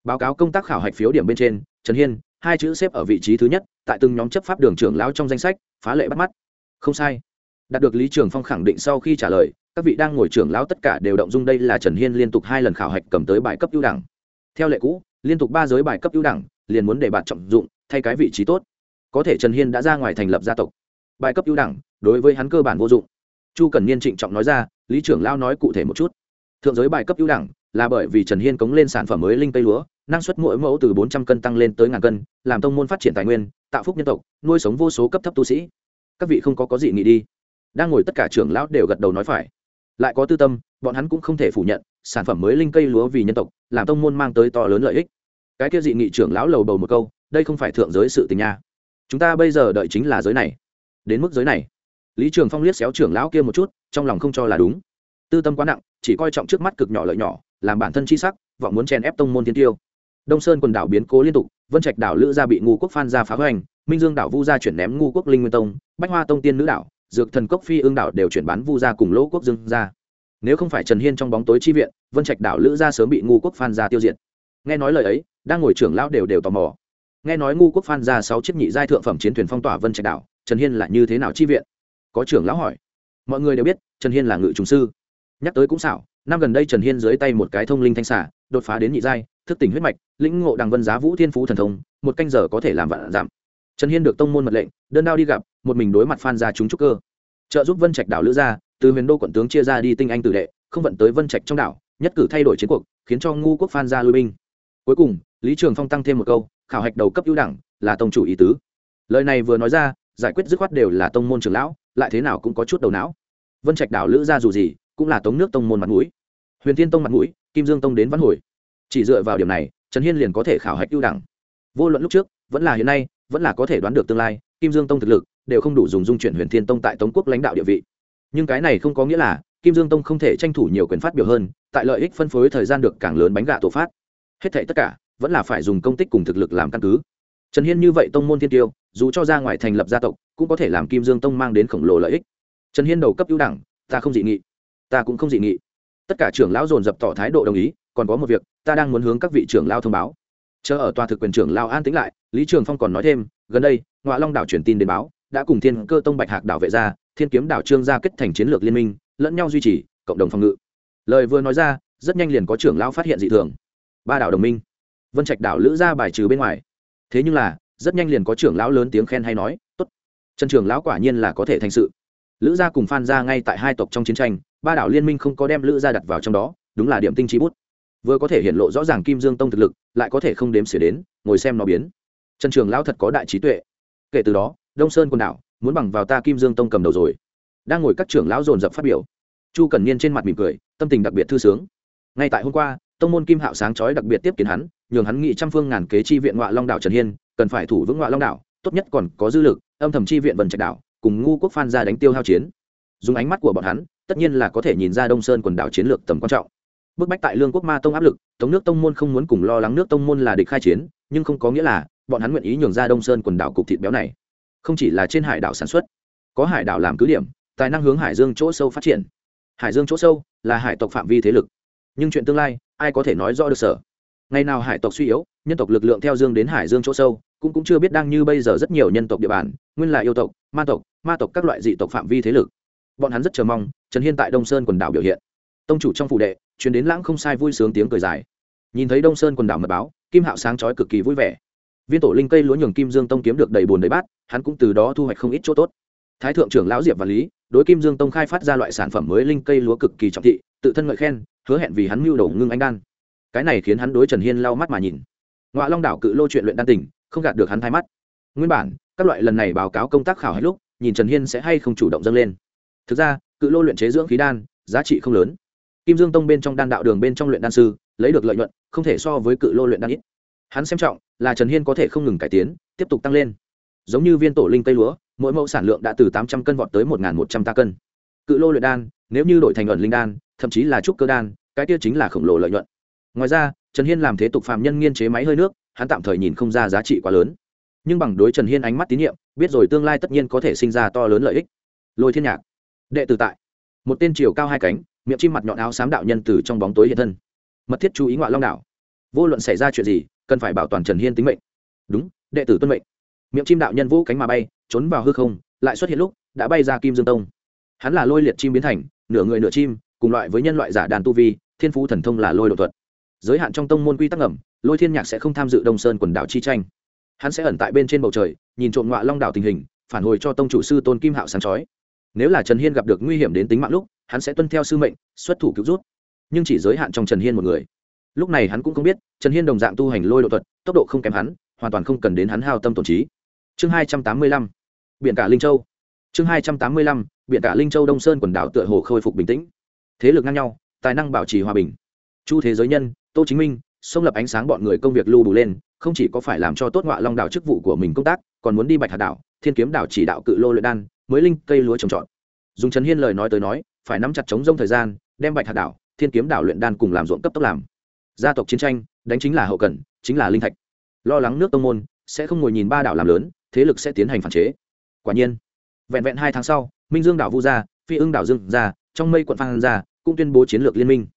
Báo cáo công tác khảo hạch phiếu điểm bên trên, trần hiên, hai chữ xếp ở vị trí thứ nhất, tại từng nhóm chấp pháp đường trưởng lão trong danh sách, phá lệ bắt mắt. Không sai. Đạt được lý trường phong khẳng định sau khi trả lời, các vị đang ngồi trưởng lão tất cả đều động dung đây là trần hiên liên tục hai lần khảo hạch cầm tới bài cấp ưu đẳng. Theo lệ cũ, liên tục ba giới bài cấp ưu đẳng liền muốn để bạn trọng dụng, thay cái vị trí tốt. Có thể trần hiên đã ra ngoài thành lập gia tộc. Bài cấp ưu đẳng, đối với hắn cơ bản vô dụng. Chu cần niên trịnh trọng nói ra, lý trưởng lao nói cụ thể một chút. Thượng giới bài cấp ưu đẳng là bởi vì trần hiên cống lên sản phẩm mới linh cây lúa, năng suất mỗi mẫu từ bốn trăm cân tăng lên tới ngàn cân, làm tông môn phát triển tài nguyên, tạo phúc nhân tộc, nuôi sống vô số cấp thấp tu sĩ. Các vị không có có gì nghĩ đi. Đang ngồi tất cả trưởng lão đều gật đầu nói phải. Lại có tư tâm, bọn hắn cũng không thể phủ nhận, sản phẩm mới linh cây lúa vì nhân tộc, làm tông môn mang tới to lớn lợi ích cái kia dị nghị trưởng lão lầu bầu một câu, đây không phải thượng giới sự tình nha. Chúng ta bây giờ đợi chính là giới này. Đến mức giới này. Lý trường phong liếc xéo trưởng lão kia một chút, trong lòng không cho là đúng. Tư tâm quá nặng, chỉ coi trọng trước mắt cực nhỏ lợi nhỏ, làm bản thân chi sắc, vọng muốn chèn ép tông môn thiên tiêu. Đông sơn quần đảo biến cố liên tục, vân trạch đảo lữ gia bị ngu quốc phan gia phá hoành, minh dương đảo vu gia chuyển ném ngu quốc linh nguyên tông, bách hoa tông tiên nữ đảo, dược thần cốc phi ương đảo đều chuyển bán vu gia cùng lỗ quốc dương gia. Nếu không phải trần hiên trong bóng tối chi viện, vân trạch đảo lữ gia sớm bị ngu quốc phan gia tiêu diệt. Nghe nói lời ấy đang ngồi trưởng lão đều đều tò mò. Nghe nói ngu quốc phan ra sáu chiếc nhị giai thượng phẩm chiến thuyền phong tỏa vân trạch đảo, trần hiên là như thế nào chi viện? Có trưởng lão hỏi. Mọi người đều biết, trần hiên là ngự trùng sư. Nhắc tới cũng xảo, năm gần đây trần hiên dưới tay một cái thông linh thanh xả đột phá đến nhị giai, thức tỉnh huyết mạch, lĩnh ngộ đằng vân giá vũ thiên phú thần thông, một canh giờ có thể làm vạn giảm. Trần hiên được tông môn mật lệnh, đơn đao đi gặp, một mình đối mặt phan ra chúng trúc cơ. Trợ giúp vân trạch đảo lữ ra từ huyền đô quận tướng chia ra đi tinh anh tử đệ, không vận tới vân trạch trong đảo, nhất cử thay đổi chiến cuộc, khiến cho ngu quốc phan ra lui binh. Cuối cùng lý trường phong tăng thêm một câu, khảo hạch đầu cấp ưu đẳng là tông chủ ý tứ. Lời này vừa nói ra, giải quyết dứt khoát đều là tông môn trưởng lão, lại thế nào cũng có chút đầu não. Vân trạch đảo lữ ra dù gì, cũng là tống nước tông môn mặt mũi. Huyền thiên tông mặt mũi, kim dương tông đến văn hồi. Chỉ dựa vào điểm này, trần hiên liền có thể khảo hạch ưu đẳng. Vô luận lúc trước, vẫn là hiện nay, vẫn là có thể đoán được tương lai, kim dương tông thực lực đều không đủ dùng dung chuyển huyền thiên tông tại tống quốc lãnh đạo địa vị. Nhưng cái này không có nghĩa là kim dương tông không thể tranh thủ nhiều quyền phát biểu hơn, tại lợi ích phân phối thời gian được càng lớn bánh gà tổ phát. Hết thảy tất cả vẫn là phải dùng công tích cùng thực lực làm căn cứ. Trần hiên như vậy tông môn thiên tiêu, dù cho ra ngoài thành lập gia tộc, cũng có thể làm kim dương tông mang đến khổng lồ lợi ích. Trần hiên đầu cấp ưu đẳng, ta không dị nghị. Ta cũng không dị nghị. Tất cả trưởng lão dồn dập tỏ thái độ đồng ý, còn có một việc, ta đang muốn hướng các vị trưởng lao thông báo. Chờ ở tòa thực quyền trưởng lao an tĩnh lại, lý trường phong còn nói thêm, gần đây ngoại long đảo truyền tin đến báo, đã cùng thiên cơ tông bạch hạc đảo vệ ra, thiên kiếm đảo trương gia kết thành chiến lược liên minh, lẫn nhau duy trì cộng đồng phòng ngự. Lời vừa nói ra, rất nhanh liền có trưởng lão phát hiện dị thường. Ba đảo đồng minh vân trạch đảo lữ ra bài trừ bên ngoài. Thế nhưng là, rất nhanh liền có trưởng lão lớn tiếng khen hay nói, tốt, trần trưởng lão quả nhiên là có thể thành sự. Lữ gia cùng phan gia ngay tại hai tộc trong chiến tranh, ba đảo liên minh không có đem lữ gia đặt vào trong đó, đúng là điểm tinh trí bút. Vừa có thể hiện lộ rõ ràng kim dương tông thực lực, lại có thể không đếm xỉa đến, ngồi xem nó biến. Trần trường lão thật có đại trí tuệ. Kể từ đó, đông sơn quần đảo muốn bằng vào ta kim dương tông cầm đầu rồi. Đang ngồi các trưởng lão dồn dập phát biểu, chu cần niên trên mặt mỉm cười, tâm tình đặc biệt thư sướng. Ngay tại hôm qua tông môn kim hạo sáng chói đặc biệt tiếp kiến hắn, nhường hắn nghị trăm phương ngàn kế chi viện ngoại long đảo trần hiên, cần phải thủ vững ngoại long đảo, tốt nhất còn có dư lực, âm thầm chi viện vần trạch đảo, cùng ngu quốc phan ra đánh tiêu hao chiến. Dùng ánh mắt của bọn hắn, tất nhiên là có thể nhìn ra đông sơn quần đảo chiến lược tầm quan trọng. Bức bách tại lương quốc ma tông áp lực, tống nước tông môn không muốn cùng lo lắng nước tông môn là địch khai chiến, nhưng không có nghĩa là bọn hắn nguyện ý nhường ra đông sơn quần đảo cục thịt béo này. Không chỉ là trên hải đảo sản xuất, có hải đảo làm cứ điểm, tài năng hướng hải dương chỗ sâu phát triển. Hải dương chỗ sâu là hải tộc phạm vi thế lực. Nhưng chuyện tương lai ai có thể nói rõ được sở. Ngày nào hải tộc suy yếu, nhân tộc lực lượng theo dương đến hải dương chỗ sâu, cũng cũng chưa biết đang như bây giờ rất nhiều nhân tộc địa bàn, nguyên là yêu tộc, ma tộc ma tộc các loại dị tộc phạm vi thế lực. Bọn hắn rất chờ mong, trần hiên tại đông sơn quần đảo biểu hiện. Tông chủ trong phủ đệ chuyến đến lãng không sai vui sướng tiếng cười dài. Nhìn thấy đông sơn quần đảo mật báo, kim hạo sáng chói cực kỳ vui vẻ. Viên tổ linh cây lúa nhường kim dương tông kiếm được đầy bùn đầy bát, hắn cũng từ đó thu hoạch không ít chỗ tốt. Thái thượng trưởng lão diệp và lý, đối kim dương tông khai phát ra loại sản phẩm mới linh cây lúa cực kỳ trọng thị, tự thân ngợi khen hứa hẹn vì hắn mưu đầu ngưng anh đan. Cái này khiến hắn đối trần hiên lau mắt mà nhìn. Ngoại long đảo cự lô chuyện luyện đan tỉnh không gạt được hắn thay mắt. Nguyên bản, các loại lần này báo cáo công tác khảo hết lúc, nhìn trần hiên sẽ hay không chủ động dâng lên. Thực ra, cự lô luyện chế dưỡng khí đan, giá trị không lớn. Kim dương tông bên trong đan đạo đường bên trong luyện đan sư, lấy được lợi nhuận, không thể so với cự lô luyện đan ít. Hắn xem trọng, là trần hiên có thể không ngừng cải tiến, tiếp tục tăng lên. Giống như viên tổ linh cây lúa, mỗi mẫu sản lượng đã từ tám trăm cân vọt tới một một trăm ta cân. Cự lô luyện đan, nếu như đổi thành ẩn linh đan, thậm chí là trúc cơ đan cái kia chính là khổng lồ lợi nhuận. Ngoài ra, trần hiên làm thế tục phạm nhân nghiên chế máy hơi nước, hắn tạm thời nhìn không ra giá trị quá lớn. Nhưng bằng đối trần hiên ánh mắt tín nhiệm, biết rồi tương lai tất nhiên có thể sinh ra to lớn lợi ích. Lôi thiên nhạc, đệ tử tại. Một tên chiều cao hai cánh, miệng chim mặt nhọn áo xám đạo nhân từ trong bóng tối hiện thân. Mật thiết chú ý ngoại long đảo. Vô luận xảy ra chuyện gì, cần phải bảo toàn trần hiên tính mệnh. Đúng, đệ tử tuân mệnh. Miệng chim đạo nhân vũ cánh mà bay, trốn vào hư không, lại xuất hiện lúc, đã bay ra kim dương tông. Hắn là lôi liệt chim biến thành, nửa người nửa chim, cùng loại với nhân loại giả đàn tu vi thiên phú thần thông là lôi độ thuật. Giới hạn trong tông môn quy tắc Ngầm, lôi thiên nhạc sẽ không tham dự đông sơn quần đảo chi tranh. Hắn sẽ ẩn tại bên trên bầu trời nhìn trộm ngọa long đảo tình hình phản hồi cho tông chủ sư tôn kim hạo sáng chói. Nếu là trần hiên gặp được nguy hiểm đến tính mạng lúc hắn sẽ tuân theo sư mệnh xuất thủ cứu rút. Nhưng chỉ giới hạn trong trần hiên một người. Lúc này hắn cũng không biết trần hiên đồng dạng tu hành lôi độ thuật tốc độ không kém hắn hoàn toàn không cần đến hắn hao tâm tổn trí. Chương hai trăm tám mươi lăm biện cả linh châu. Chương hai trăm tám mươi lăm biện cả linh châu đông sơn quần đảo tựa hồ khôi phục bình tĩnh. Thế lực ngang nhau tài năng bảo trì hòa bình. Chu thế giới nhân, tô chính minh, xông lập ánh sáng bọn người công việc lưu đủ lên, không chỉ có phải làm cho tốt ngọa long đảo chức vụ của mình công tác, còn muốn đi bạch hạt đảo, thiên kiếm đảo chỉ đạo cự lô luyện đan, mới linh cây lúa trồng trọt. Dùng trần hiên lời nói tới nói, phải nắm chặt chống rông thời gian, đem bạch hạt đảo, thiên kiếm đảo luyện đan cùng làm ruộng cấp tốc làm. Gia tộc chiến tranh, đánh chính là hậu cần, chính là linh thạch. Lo lắng nước tông môn, sẽ không ngồi nhìn ba đảo làm lớn, thế lực sẽ tiến hành phản chế. Quả nhiên, vẹn vẹn hai tháng sau, minh dương đảo vu gia, phi ưng đảo dương gia trong mây quận phan gia cũng tuyên bố chiến lược liên minh.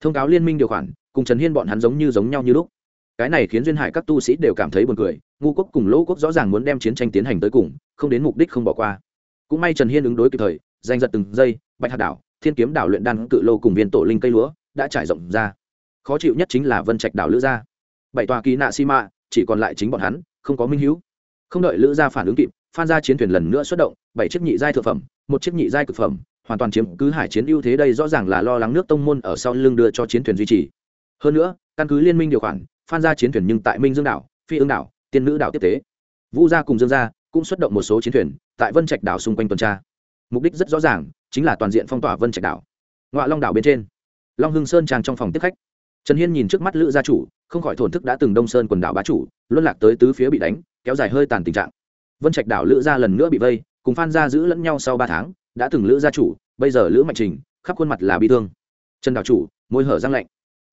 Thông cáo liên minh điều khoản, cùng trần hiên bọn hắn giống như giống nhau như lúc. Cái này khiến duyên hải các tu sĩ đều cảm thấy buồn cười, ngu quốc cùng lỗ quốc rõ ràng muốn đem chiến tranh tiến hành tới cùng, không đến mục đích không bỏ qua. Cũng may trần hiên ứng đối kịp thời danh giật từng giây, bạch hạt đảo, thiên kiếm đảo luyện đan cự lô cùng viên tổ linh cây lúa đã trải rộng ra. Khó chịu nhất chính là vân trạch đảo lữ gia. Bảy tòa kỳ nạ si mạ, chỉ còn lại chính bọn hắn, không có minh hữu. Không đợi lữ gia phản ứng kịp, phan ra chiến thuyền lần nữa xuất động, bảy chiếc nhị giai thực phẩm, một chiếc nhị giai cực phẩm hoàn toàn chiếm cứ hải chiến ưu thế đây rõ ràng là lo lắng nước tông môn ở sau lưng đưa cho chiến thuyền duy trì. Hơn nữa, căn cứ liên minh điều khoản, phan ra chiến thuyền nhưng tại minh dương đảo, phi ương đảo, tiên nữ đảo tiếp tế. Vũ gia cùng dương gia cũng xuất động một số chiến thuyền tại vân trạch đảo xung quanh tuần tra. Mục đích rất rõ ràng, chính là toàn diện phong tỏa vân trạch đảo. Ngoại long đảo bên trên, long hưng sơn tràng trong phòng tiếp khách. Trần hiên nhìn trước mắt lữ gia chủ, không khỏi thổn thức đã từng đông sơn quần đảo bá chủ, luân lạc tới tứ phía bị đánh, kéo dài hơi tàn tình trạng. Vân trạch đảo lữ gia lần nữa bị vây, cùng phan gia giữ lẫn nhau sau ba tháng đã từng lữ gia chủ, bây giờ lữ mạnh trình, khắp khuôn mặt là bi thương. Trần đảo chủ, môi hở răng lạnh.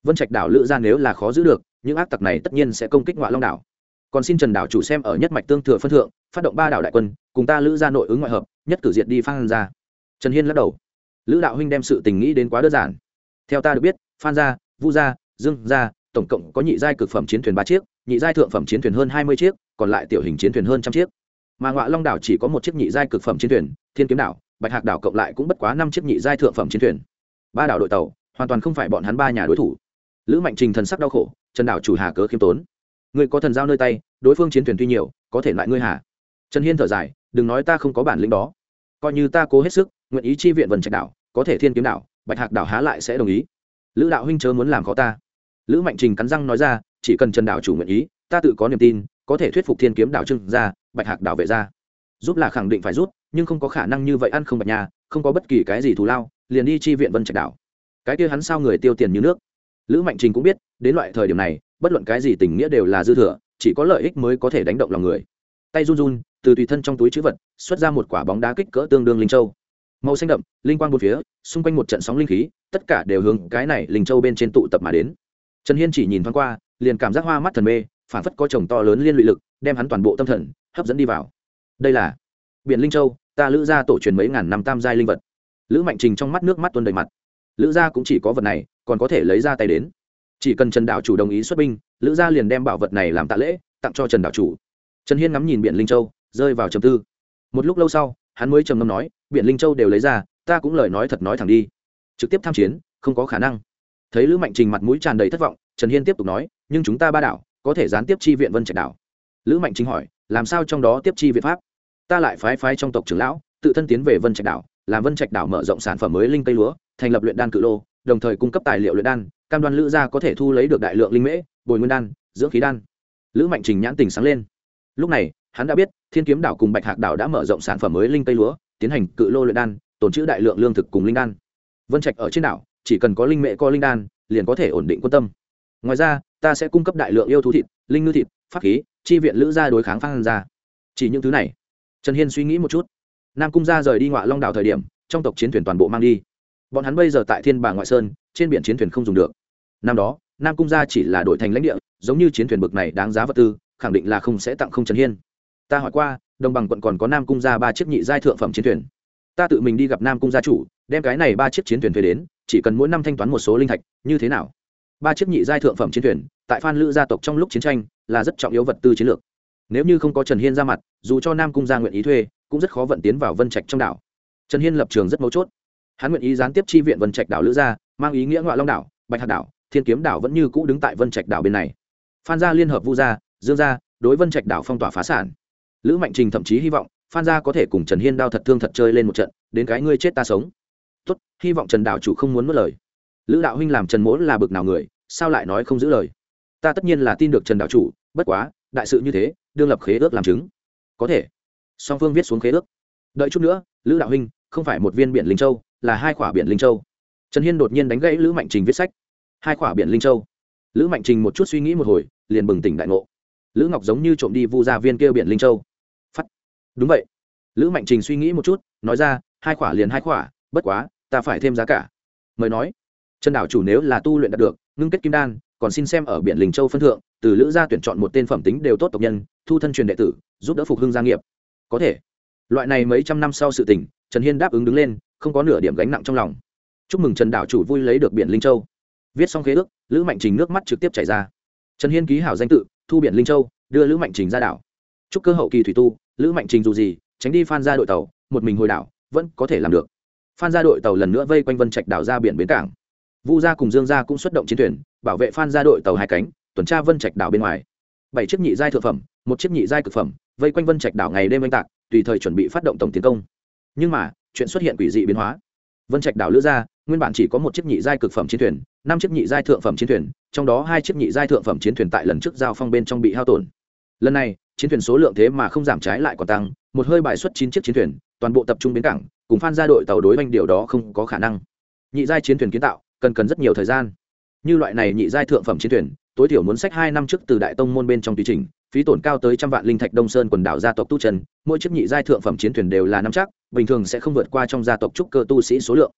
Vân trạch đảo lữ gia nếu là khó giữ được, những ác tặc này tất nhiên sẽ công kích ngoại long đảo. Còn xin trần đảo chủ xem ở nhất mạch tương thừa phân thượng, phát động ba đảo đại quân, cùng ta lữ gia nội ứng ngoại hợp, nhất cử diệt đi phan gia. Trần hiên lắc đầu. Lữ đạo huynh đem sự tình nghĩ đến quá đơn giản. Theo ta được biết, phan gia, vu gia, dương gia, tổng cộng có nhị giai cực phẩm chiến thuyền ba chiếc, nhị giai thượng phẩm chiến thuyền hơn hai mươi chiếc, còn lại tiểu hình chiến thuyền hơn trăm chiếc. Mà ngọa long đảo chỉ có một chiếc nhị giai cực phẩm chiến thuyền, thiên kiếm đảo bạch hạc đảo cộng lại cũng bất quá năm chiếc nhị giai thượng phẩm chiến thuyền. Ba đảo đội tàu, hoàn toàn không phải bọn hắn ba nhà đối thủ. Lữ mạnh trình thần sắc đau khổ, trần đảo chủ hà cớ khiêm tốn. Người có thần giao nơi tay, đối phương chiến thuyền tuy nhiều, có thể lại ngươi hà. Trần hiên thở dài, đừng nói ta không có bản lĩnh đó. Coi như ta cố hết sức, nguyện ý chi viện vần trạch đảo, có thể thiên kiếm đảo, bạch hạc đảo há lại sẽ đồng ý. Lữ đạo huynh chớ muốn làm khó ta. Lữ mạnh trình cắn răng nói ra, chỉ cần trần đảo chủ nguyện ý, ta tự có niềm tin, có thể thuyết phục thiên kiếm đảo trưng ra bạch hạc đảo vệ ra giúp là khẳng định phải rút nhưng không có khả năng như vậy ăn không bạch nhà, không có bất kỳ cái gì thù lao, liền đi chi viện vân trạch đảo. Cái kia hắn sao người tiêu tiền như nước? Lữ mạnh trình cũng biết, đến loại thời điểm này, bất luận cái gì tình nghĩa đều là dư thừa, chỉ có lợi ích mới có thể đánh động lòng người. Tay run run, từ tùy thân trong túi chữ vật, xuất ra một quả bóng đá kích cỡ tương đương linh châu. Màu xanh đậm, linh quang bốn phía, xung quanh một trận sóng linh khí, tất cả đều hướng cái này linh châu bên trên tụ tập mà đến. Trần hiên chỉ nhìn thoáng qua, liền cảm giác hoa mắt thần mê phản phất có chồng to lớn liên lụy lực, đem hắn toàn bộ tâm thần hấp dẫn đi vào. Đây là biển linh châu, ta lữ gia tổ truyền mấy ngàn năm tam giai linh vật. Lữ mạnh trình trong mắt nước mắt tuôn đầy mặt. Lữ gia cũng chỉ có vật này, còn có thể lấy ra tay đến. Chỉ cần trần đạo chủ đồng ý xuất binh, lữ gia liền đem bảo vật này làm tạ lễ, tặng cho trần đạo chủ. Trần hiên ngắm nhìn biển linh châu, rơi vào trầm tư. Một lúc lâu sau, hắn mới trầm ngâm nói, biển linh châu đều lấy ra, ta cũng lời nói thật nói thẳng đi. Trực tiếp tham chiến, không có khả năng. Thấy lữ mạnh trình mặt mũi tràn đầy thất vọng, trần hiên tiếp tục nói, nhưng chúng ta ba đảo, có thể gián tiếp chi viện vân trạch đảo. Lữ mạnh trình hỏi, làm sao trong đó tiếp chi viện pháp? Ta lại phái phái trong tộc trưởng lão, tự thân tiến về vân trạch đảo, làm vân trạch đảo mở rộng sản phẩm mới linh cây lúa, thành lập luyện đan cự lô, đồng thời cung cấp tài liệu luyện đan, cam đoan lữ gia có thể thu lấy được đại lượng linh mễ, bồi nguyên đan, dưỡng khí đan. Lữ mạnh trình nhãn tình sáng lên. Lúc này, hắn đã biết, thiên kiếm đảo cùng bạch hạc đảo đã mở rộng sản phẩm mới linh cây lúa, tiến hành cự lô luyện đan, tồn trữ đại lượng lương thực cùng linh đan. Vân trạch ở trên đảo, chỉ cần có linh mễ có linh đan, liền có thể ổn định quân tâm. Ngoài ra, ta sẽ cung cấp đại lượng yêu thú thịt, linh ngư thịt, pháp khí, chi viện lữ gia đối kháng phan gia chỉ những thứ này trần hiên suy nghĩ một chút. Nam cung gia rời đi ngoại long đảo thời điểm, trong tộc chiến thuyền toàn bộ mang đi. Bọn hắn bây giờ tại thiên bà ngoại sơn, trên biển chiến thuyền không dùng được. Năm đó, nam cung gia chỉ là đổi thành lãnh địa, giống như chiến thuyền bực này đáng giá vật tư, khẳng định là không sẽ tặng không trần hiên. Ta hỏi qua, đồng bằng quận còn có nam cung gia ba chiếc nhị giai thượng phẩm chiến thuyền. Ta tự mình đi gặp nam cung gia chủ, đem cái này ba chiếc chiến thuyền thuê đến, chỉ cần mỗi năm thanh toán một số linh thạch, như thế nào? Ba chiếc nhị giai thượng phẩm chiến thuyền, tại phan lữ gia tộc trong lúc chiến tranh, là rất trọng yếu vật tư chiến lược nếu như không có trần hiên ra mặt, dù cho nam cung gia nguyện ý thuê, cũng rất khó vận tiến vào vân trạch trong đảo. Trần hiên lập trường rất mấu chốt. Hắn nguyện ý gián tiếp chi viện vân trạch đảo lữ gia, mang ý nghĩa ngoại long đảo, bạch hạc đảo, thiên kiếm đảo vẫn như cũ đứng tại vân trạch đảo bên này. Phan gia liên hợp vu gia, dương gia, đối vân trạch đảo phong tỏa phá sản. Lữ mạnh trình thậm chí hy vọng phan gia có thể cùng trần hiên đao thật thương thật chơi lên một trận, đến cái ngươi chết ta sống. Tốt, hy vọng trần đảo chủ không muốn mất lời. Lữ đạo huynh làm trần mỗ là bực nào người, sao lại nói không giữ lời? Ta tất nhiên là tin được trần đảo chủ, bất quá, đại sự như thế đương lập khế ước làm chứng. Có thể. Song phương viết xuống khế ước. Đợi chút nữa lữ đạo huynh không phải một viên biển linh châu là hai quả biển linh châu. Trần hiên đột nhiên đánh gãy lữ mạnh trình viết sách. Hai quả biển linh châu. Lữ mạnh trình một chút suy nghĩ một hồi liền bừng tỉnh đại ngộ. Lữ ngọc giống như trộm đi vu gia viên kêu biển linh châu. Phắt đúng vậy. Lữ mạnh trình suy nghĩ một chút nói ra hai quả liền hai quả, bất quá ta phải thêm giá cả. Mời nói. Trần đảo chủ nếu là tu luyện đạt được ngưng kết kim đan còn xin xem ở biển linh châu phân thượng, từ lữ gia tuyển chọn một tên phẩm tính đều tốt tộc nhân, thu thân truyền đệ tử, giúp đỡ phục hưng gia nghiệp. Có thể. Loại này mấy trăm năm sau sự tình, trần hiên đáp ứng đứng lên, không có nửa điểm gánh nặng trong lòng. Chúc mừng trần đảo chủ vui lấy được biển linh châu. Viết xong khế ước, lữ mạnh trình nước mắt trực tiếp chảy ra. Trần hiên ký hảo danh tự, thu biển linh châu, đưa lữ mạnh trình ra đảo. Chúc cơ hậu kỳ thủy tu, lữ mạnh trình dù gì, tránh đi phan ra đội tàu, một mình hồi đảo, vẫn có thể làm được. Phan ra đội tàu lần nữa vây quanh vân trạch đảo ra biển bến cảng vu gia cùng dương gia cũng xuất động chiến thuyền, bảo vệ phan ra đội tàu hai cánh, tuần tra vân trạch đảo bên ngoài. Bảy chiếc nhị giai thượng phẩm, một chiếc nhị giai cực phẩm, vây quanh vân trạch đảo ngày đêm oanh tạc, tùy thời chuẩn bị phát động tổng tiến công. Nhưng mà, chuyện xuất hiện quỷ dị biến hóa. Vân trạch đảo lữ gia, nguyên bản chỉ có một chiếc nhị giai cực phẩm chiến thuyền, năm chiếc nhị giai thượng phẩm chiến thuyền, trong đó hai chiếc nhị giai thượng phẩm chiến thuyền tại lần trước giao phong bên trong bị hao tổn. Lần này, chiến thuyền số lượng thế mà không giảm trái lại còn tăng, một hơi bài xuất chín chiếc chiến thuyền, toàn bộ tập trung bến cảng, cùng phan ra đội tàu đối oanh điều đó không có khả năng. Nhị giai chiến thuyền kiến tạo cần cần rất nhiều thời gian. Như loại này nhị giai thượng phẩm chiến thuyền, tối thiểu muốn sách hai năm trước từ đại tông môn bên trong tùy trình phí tổn cao tới trăm vạn linh thạch đông sơn quần đảo gia tộc tu trần, mỗi chiếc nhị giai thượng phẩm chiến thuyền đều là năm chắc, bình thường sẽ không vượt qua trong gia tộc trúc cơ tu sĩ số lượng.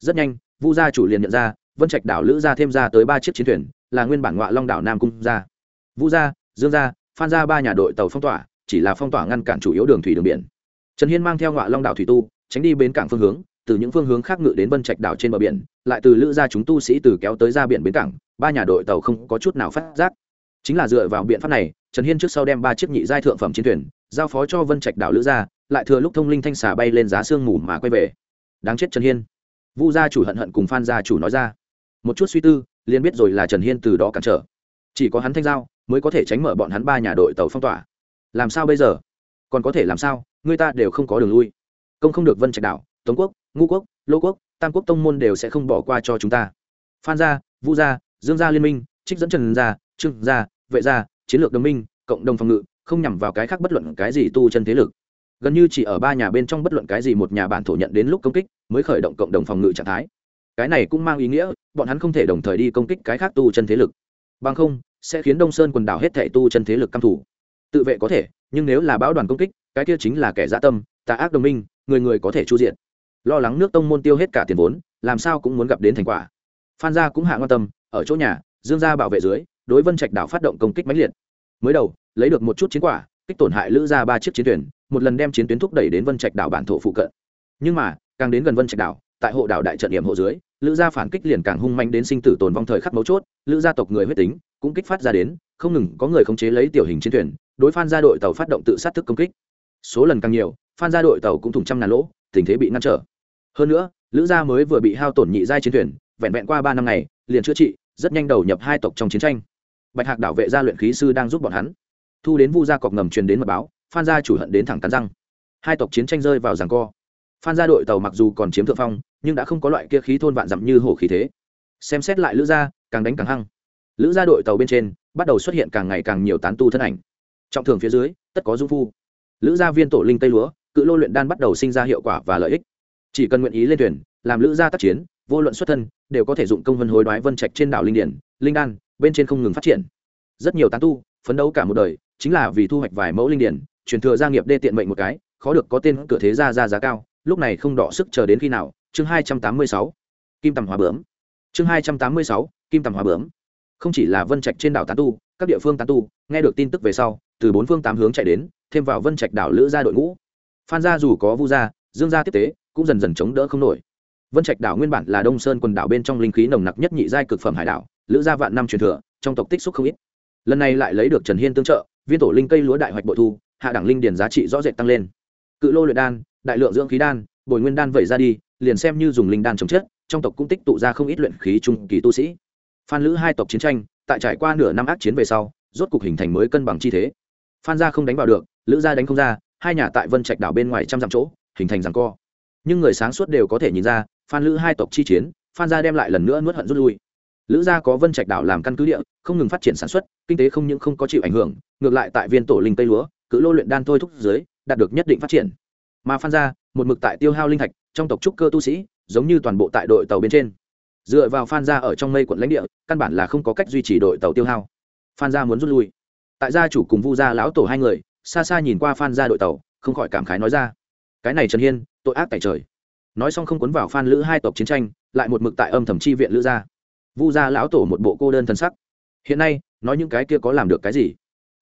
Rất nhanh, vu gia chủ liền nhận ra, vân trạch đảo lữ gia thêm ra tới ba chiếc chiến thuyền, là nguyên bản ngoại long đảo nam cung gia. Vu gia, dương gia, phan gia ba nhà đội tàu phong tỏa, chỉ là phong tỏa ngăn cản chủ yếu đường thủy đường biển. Trần hiên mang theo ngoại long đảo thủy tu, tránh đi bến cảng phương hướng từ những phương hướng khác ngự đến vân trạch đảo trên bờ biển, lại từ lữ gia chúng tu sĩ từ kéo tới ra biển bến cảng, ba nhà đội tàu không có chút nào phát giác. Chính là dựa vào biện pháp này, trần hiên trước sau đem ba chiếc nhị giai thượng phẩm chiến thuyền, giao phó cho vân trạch đảo lữ gia, lại thừa lúc thông linh thanh xà bay lên giá sương mù mà quay về. Đáng chết trần hiên. Vu gia chủ hận hận cùng phan gia chủ nói ra. Một chút suy tư, liền biết rồi là trần hiên từ đó cản trở. Chỉ có hắn thanh giao, mới có thể tránh mở bọn hắn ba nhà đội tàu phong tỏa. Làm sao bây giờ? Còn có thể làm sao? Người ta đều không có đường lui. Công không được vân trạch đảo, tống quốc ngũ quốc, lô quốc, tam quốc tông môn đều sẽ không bỏ qua cho chúng ta. Phan gia, vu gia, dương gia liên minh, trích dẫn trần gia, trương gia, vệ gia, chiến lược đồng minh, cộng đồng phòng ngự, không nhằm vào cái khác bất luận cái gì tu chân thế lực. Gần như chỉ ở ba nhà bên trong bất luận cái gì một nhà bản thổ nhận đến lúc công kích mới khởi động cộng đồng phòng ngự trạng thái. Cái này cũng mang ý nghĩa, bọn hắn không thể đồng thời đi công kích cái khác tu chân thế lực. Bằng không, sẽ khiến đông sơn quần đảo hết thẻ tu chân thế lực căm thủ tự vệ có thể, nhưng nếu là bão đoàn công kích, cái kia chính là kẻ dã tâm, tà ác đồng minh, người người có thể chu diện lo lắng nước tông môn tiêu hết cả tiền vốn, làm sao cũng muốn gặp đến thành quả. Phan gia cũng hạ quan tâm, ở chỗ nhà, dương gia bảo vệ dưới, đối vân trạch đảo phát động công kích mãnh liệt. Mới đầu, lấy được một chút chiến quả, kích tổn hại lữ ra ba chiếc chiến thuyền, một lần đem chiến tuyến thúc đẩy đến vân trạch đảo bản thổ phụ cận. Nhưng mà, càng đến gần vân trạch đảo, tại hộ đảo đại trận điểm hộ dưới, lữ gia phản kích liền càng hung manh đến sinh tử tồn vong thời khắc mấu chốt, lữ gia tộc người huyết tính cũng kích phát ra đến, không ngừng có người khống chế lấy tiểu hình chiến thuyền, đối phan gia đội tàu phát động tự sát thức công kích. Số lần càng nhiều, phan gia đội tàu cũng thủng trăm ngàn lỗ, tình thế bị ngăn trở hơn nữa, lữ gia mới vừa bị hao tổn nhị giai chiến thuyền, vẹn vẹn qua ba năm ngày, liền chữa trị, rất nhanh đầu nhập hai tộc trong chiến tranh. Bạch hạc đảo vệ gia luyện khí sư đang giúp bọn hắn. Thu đến vu gia cọc ngầm truyền đến mật báo, phan gia chủ hận đến thẳng cắn răng. Hai tộc chiến tranh rơi vào giằng co. Phan gia đội tàu mặc dù còn chiếm thượng phong, nhưng đã không có loại kia khí thôn vạn dặm như hổ khí thế. Xem xét lại lữ gia, càng đánh càng hăng. Lữ gia đội tàu bên trên, bắt đầu xuất hiện càng ngày càng nhiều tán tu thân ảnh. Trọng thường phía dưới, tất có dung phu. Lữ gia viên tổ linh tây lúa, cự lô luyện đan bắt đầu sinh ra hiệu quả và lợi ích chỉ cần nguyện ý lên thuyền, làm lữ gia tác chiến, vô luận xuất thân, đều có thể dụng công vân hối đoái vân trạch trên đảo linh điển linh đan, bên trên không ngừng phát triển. Rất nhiều tán tu, phấn đấu cả một đời, chính là vì thu hoạch vài mẫu linh điển truyền thừa gia nghiệp đê tiện mệnh một cái, khó được có tên cửa thế gia ra giá cao, lúc này không đỏ sức chờ đến khi nào, chương hai trăm tám mươi sáu, kim tầm hòa bướm. Chương hai trăm tám mươi sáu, kim tầm hòa bướm. Không chỉ là vân trạch trên đảo tán tu, các địa phương tán tu, nghe được tin tức về sau, từ bốn phương tám hướng chạy đến, thêm vào vân trạch đảo lữ gia đội ngũ. Phan gia dù có vu gia, dương gia tiếp tế cũng dần dần chống đỡ không nổi. Vân trạch đảo nguyên bản là đông sơn quần đảo bên trong linh khí nồng nặc nhất nhị giai cực phẩm hải đảo, lữ gia vạn năm truyền thừa, trong tộc tích xúc không ít. Lần này lại lấy được trần hiên tương trợ, viên tổ linh cây lúa đại hoạch bội thu, hạ đẳng linh điền giá trị rõ rệt tăng lên. Cự lô luyện đan, đại lượng dưỡng khí đan, bồi nguyên đan vẩy ra đi, liền xem như dùng linh đan chống chết, trong tộc cũng tích tụ ra không ít luyện khí trung kỳ tu sĩ. Phan lữ hai tộc chiến tranh, tại trải qua nửa năm ác chiến về sau, rốt cục hình thành mới cân bằng chi thế. Phan gia không đánh vào được, lữ gia đánh không ra, hai nhà tại vân trạch đảo bên ngoài trăm dặm chỗ, hình thành rằng co nhưng người sáng suốt đều có thể nhìn ra, phan lữ hai tộc chi chiến, phan gia đem lại lần nữa nuốt hận rút lui. Lữ gia có vân trạch đảo làm căn cứ địa, không ngừng phát triển sản xuất, kinh tế không những không có chịu ảnh hưởng, ngược lại tại viên tổ linh tây lúa, cự lô luyện đan thôi thúc dưới, đạt được nhất định phát triển. Mà phan gia, một mực tại tiêu hao linh thạch, trong tộc trúc cơ tu sĩ, giống như toàn bộ tại đội tàu bên trên. Dựa vào phan gia ở trong mây quận lãnh địa, căn bản là không có cách duy trì đội tàu tiêu hao. Phan gia muốn rút lui. Tại gia chủ cùng vu gia lão tổ hai người, xa xa nhìn qua phan gia đội tàu, không khỏi cảm khái nói ra. Cái này trần hiên tội ác tại trời. Nói xong không cuốn vào phan lữ hai tộc chiến tranh, lại một mực tại âm thầm chi viện lữ gia. Vu gia lão tổ một bộ cô đơn thân sắc. Hiện nay, nói những cái kia có làm được cái gì?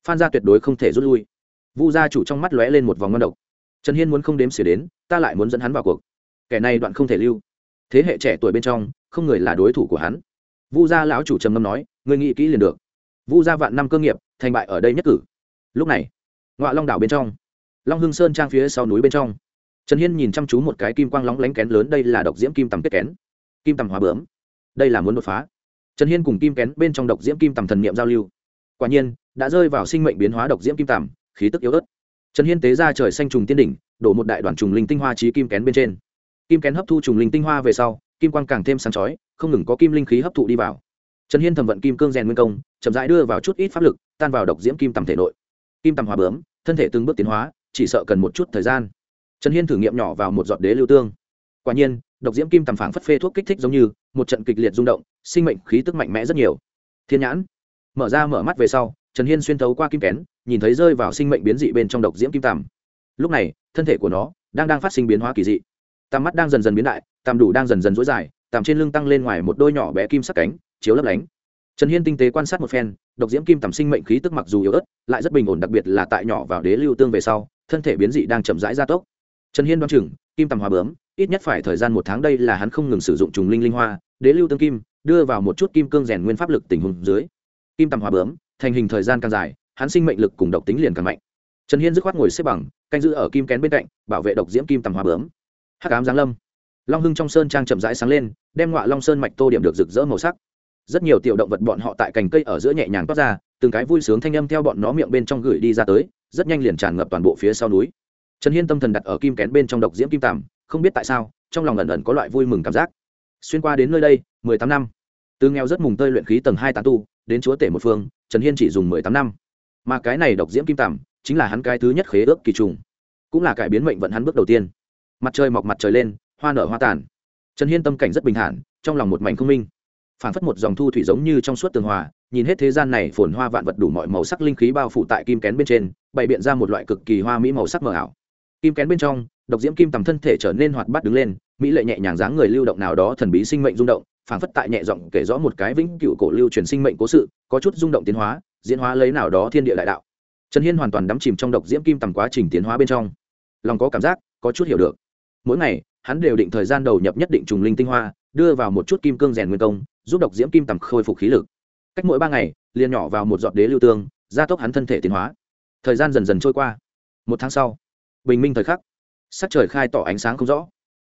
Phan gia tuyệt đối không thể rút lui. Vu gia chủ trong mắt lóe lên một vòng ngon độc. Trần hiên muốn không đếm xỉa đến, ta lại muốn dẫn hắn vào cuộc. Kẻ này đoạn không thể lưu. Thế hệ trẻ tuổi bên trong, không người là đối thủ của hắn. Vu gia lão chủ trầm ngâm nói người nghĩ kỹ liền được. Vu gia vạn năm cơ nghiệp, thành bại ở đây nhất cử. Lúc này ngoại long đảo bên trong. Long hưng sơn trang phía sau núi bên trong trần hiên nhìn chăm chú một cái kim quang lóng lánh kén lớn, đây là độc diễm kim tầm kết kén. Kim tầm hòa bướm. Đây là muốn đột phá. Trần hiên cùng kim kén bên trong độc diễm kim tầm thần niệm giao lưu. Quả nhiên, đã rơi vào sinh mệnh biến hóa độc diễm kim tầm, khí tức yếu ớt. Trần hiên tế ra trời xanh trùng tiên đỉnh, đổ một đại đoàn trùng linh tinh hoa trí kim kén bên trên. Kim kén hấp thu trùng linh tinh hoa về sau, kim quang càng thêm sáng chói, không ngừng có kim linh khí hấp thụ đi vào. Trần hiên thẩm vận kim cương rèn nguyên công, chậm rãi đưa vào chút ít pháp lực, tan vào độc diễm kim tầm thể nội. Kim tầm hòa bướm, thân thể từng bước tiến hóa, chỉ sợ cần một chút thời gian trần hiên thử nghiệm nhỏ vào một giọt đế lưu tương. Quả nhiên, độc diễm kim tầm phảng phất phê thuốc kích thích giống như, một trận kịch liệt rung động, sinh mệnh khí tức mạnh mẽ rất nhiều. Thiên nhãn. Mở ra mở mắt về sau, trần hiên xuyên thấu qua kim kén, nhìn thấy rơi vào sinh mệnh biến dị bên trong độc diễm kim tầm. Lúc này, thân thể của nó đang đang phát sinh biến hóa kỳ dị. Tầm mắt đang dần dần biến đại, tầm đủ đang dần dần dối dài, tầm trên lưng tăng lên ngoài một đôi nhỏ bé kim sắc cánh, chiếu lấp lánh. Trần hiên tinh tế quan sát một phen, độc diễm kim tầm sinh mệnh khí tức mặc dù yếu ớt, lại rất bình ổn, đặc biệt là tại nhỏ vào đế lưu tương về sau, thân thể biến dị đang chậm rãi gia tốc trần hiên đoán chừng, kim tầm hòa bướm, ít nhất phải thời gian một tháng đây là hắn không ngừng sử dụng trùng linh linh hoa, đế lưu tương kim, đưa vào một chút kim cương rèn nguyên pháp lực tình huống dưới. Kim tầm hòa bướm, thành hình thời gian càng dài, hắn sinh mệnh lực cùng độc tính liền càng mạnh. Trần hiên dứt khoát ngồi xếp bằng, canh giữ ở kim kén bên cạnh, bảo vệ độc diễm kim tầm hòa bướm. Hắc ám giáng lâm. Long hưng trong sơn trang chậm rãi sáng lên, đem ngọa long sơn mạch tô điểm được rực rỡ màu sắc. Rất nhiều tiểu động vật bọn họ tại cành cây ở giữa nhẹ nhàng toát ra, từng cái vui sướng thanh âm theo bọn nó miệng bên trong gửi đi ra tới, rất nhanh liền tràn ngập toàn bộ phía sau núi trần hiên tâm thần đặt ở kim kén bên trong độc diễm kim tàm, không biết tại sao, trong lòng ẩn ẩn có loại vui mừng cảm giác. Xuyên qua đến nơi đây, mười tám năm. Từ nghèo rất mùng tơi luyện khí tầng hai tán tu, đến chúa tể một phương, trần hiên chỉ dùng mười tám năm. Mà cái này độc diễm kim tàm, chính là hắn cái thứ nhất khế ước kỳ trùng. Cũng là cải biến mệnh vận hắn bước đầu tiên. Mặt trời mọc mặt trời lên, hoa nở hoa tàn. Trần hiên tâm cảnh rất bình thản, trong lòng một mảnh không minh. Phản phất một dòng thu thủy giống như trong suốt tường hòa, nhìn hết thế gian này phồn hoa vạn vật đủ mọi màu sắc linh khí bao phủ tại kim kén bên trên, bày biện ra một loại cực kỳ hoa mỹ màu sắc mờ ảo kim kén bên trong, độc diễm kim tầm thân thể trở nên hoạt bát đứng lên, mỹ lệ nhẹ nhàng dáng người lưu động nào đó thần bí sinh mệnh rung động, phảng phất tại nhẹ giọng kể rõ một cái vĩnh cựu cổ lưu truyền sinh mệnh cố sự, có chút rung động tiến hóa, diễn hóa lấy nào đó thiên địa đại đạo. Trần hiên hoàn toàn đắm chìm trong độc diễm kim tầm quá trình tiến hóa bên trong. Lòng có cảm giác, có chút hiểu được. Mỗi ngày, hắn đều định thời gian đầu nhập nhất định trùng linh tinh hoa, đưa vào một chút kim cương rèn nguyên công, giúp độc diễm kim tầm khôi phục khí lực. Cách mỗi ba ngày, liền nhỏ vào một giọt đế lưu tương, gia tốc hắn thân thể tiến hóa. Thời gian dần dần trôi qua. Một tháng sau bình minh thời khắc. Sắc trời khai tỏ ánh sáng không rõ.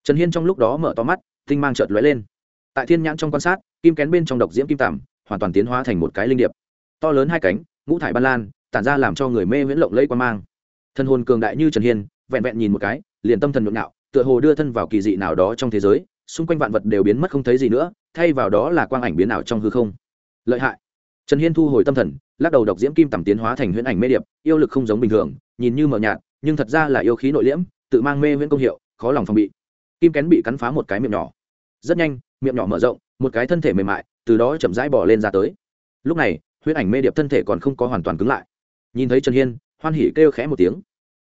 Trần hiên trong lúc đó mở to mắt, tinh mang chợt lóe lên. Tại thiên nhãn trong quan sát, kim kén bên trong độc diễm kim tảm hoàn toàn tiến hóa thành một cái linh điệp. To lớn hai cánh, ngũ thải ban lan, tản ra làm cho người mê viễn lộng lẫy quan mang. Thân hồn cường đại như trần hiên, vẹn vẹn nhìn một cái, liền tâm thần nhộn nhạo tựa hồ đưa thân vào kỳ dị nào đó trong thế giới, xung quanh vạn vật đều biến mất không thấy gì nữa, thay vào đó là quang ảnh biến ảo trong hư không. Lợi hại. Trần hiên thu hồi tâm thần, lắc đầu độc diễm kim tầm tiến hóa thành huyễn ảnh mê điệp, yêu lực không giống bình thường, nhìn như mờ nhạt nhưng thật ra là yêu khí nội liễm, tự mang mê huyễn công hiệu, khó lòng phòng bị. Kim kén bị cắn phá một cái miệng nhỏ. Rất nhanh, miệng nhỏ mở rộng, một cái thân thể mềm mại, từ đó chậm rãi bỏ lên ra tới. Lúc này huyễn ảnh mê điệp thân thể còn không có hoàn toàn cứng lại. Nhìn thấy trần hiên, hoan hỉ kêu khẽ một tiếng.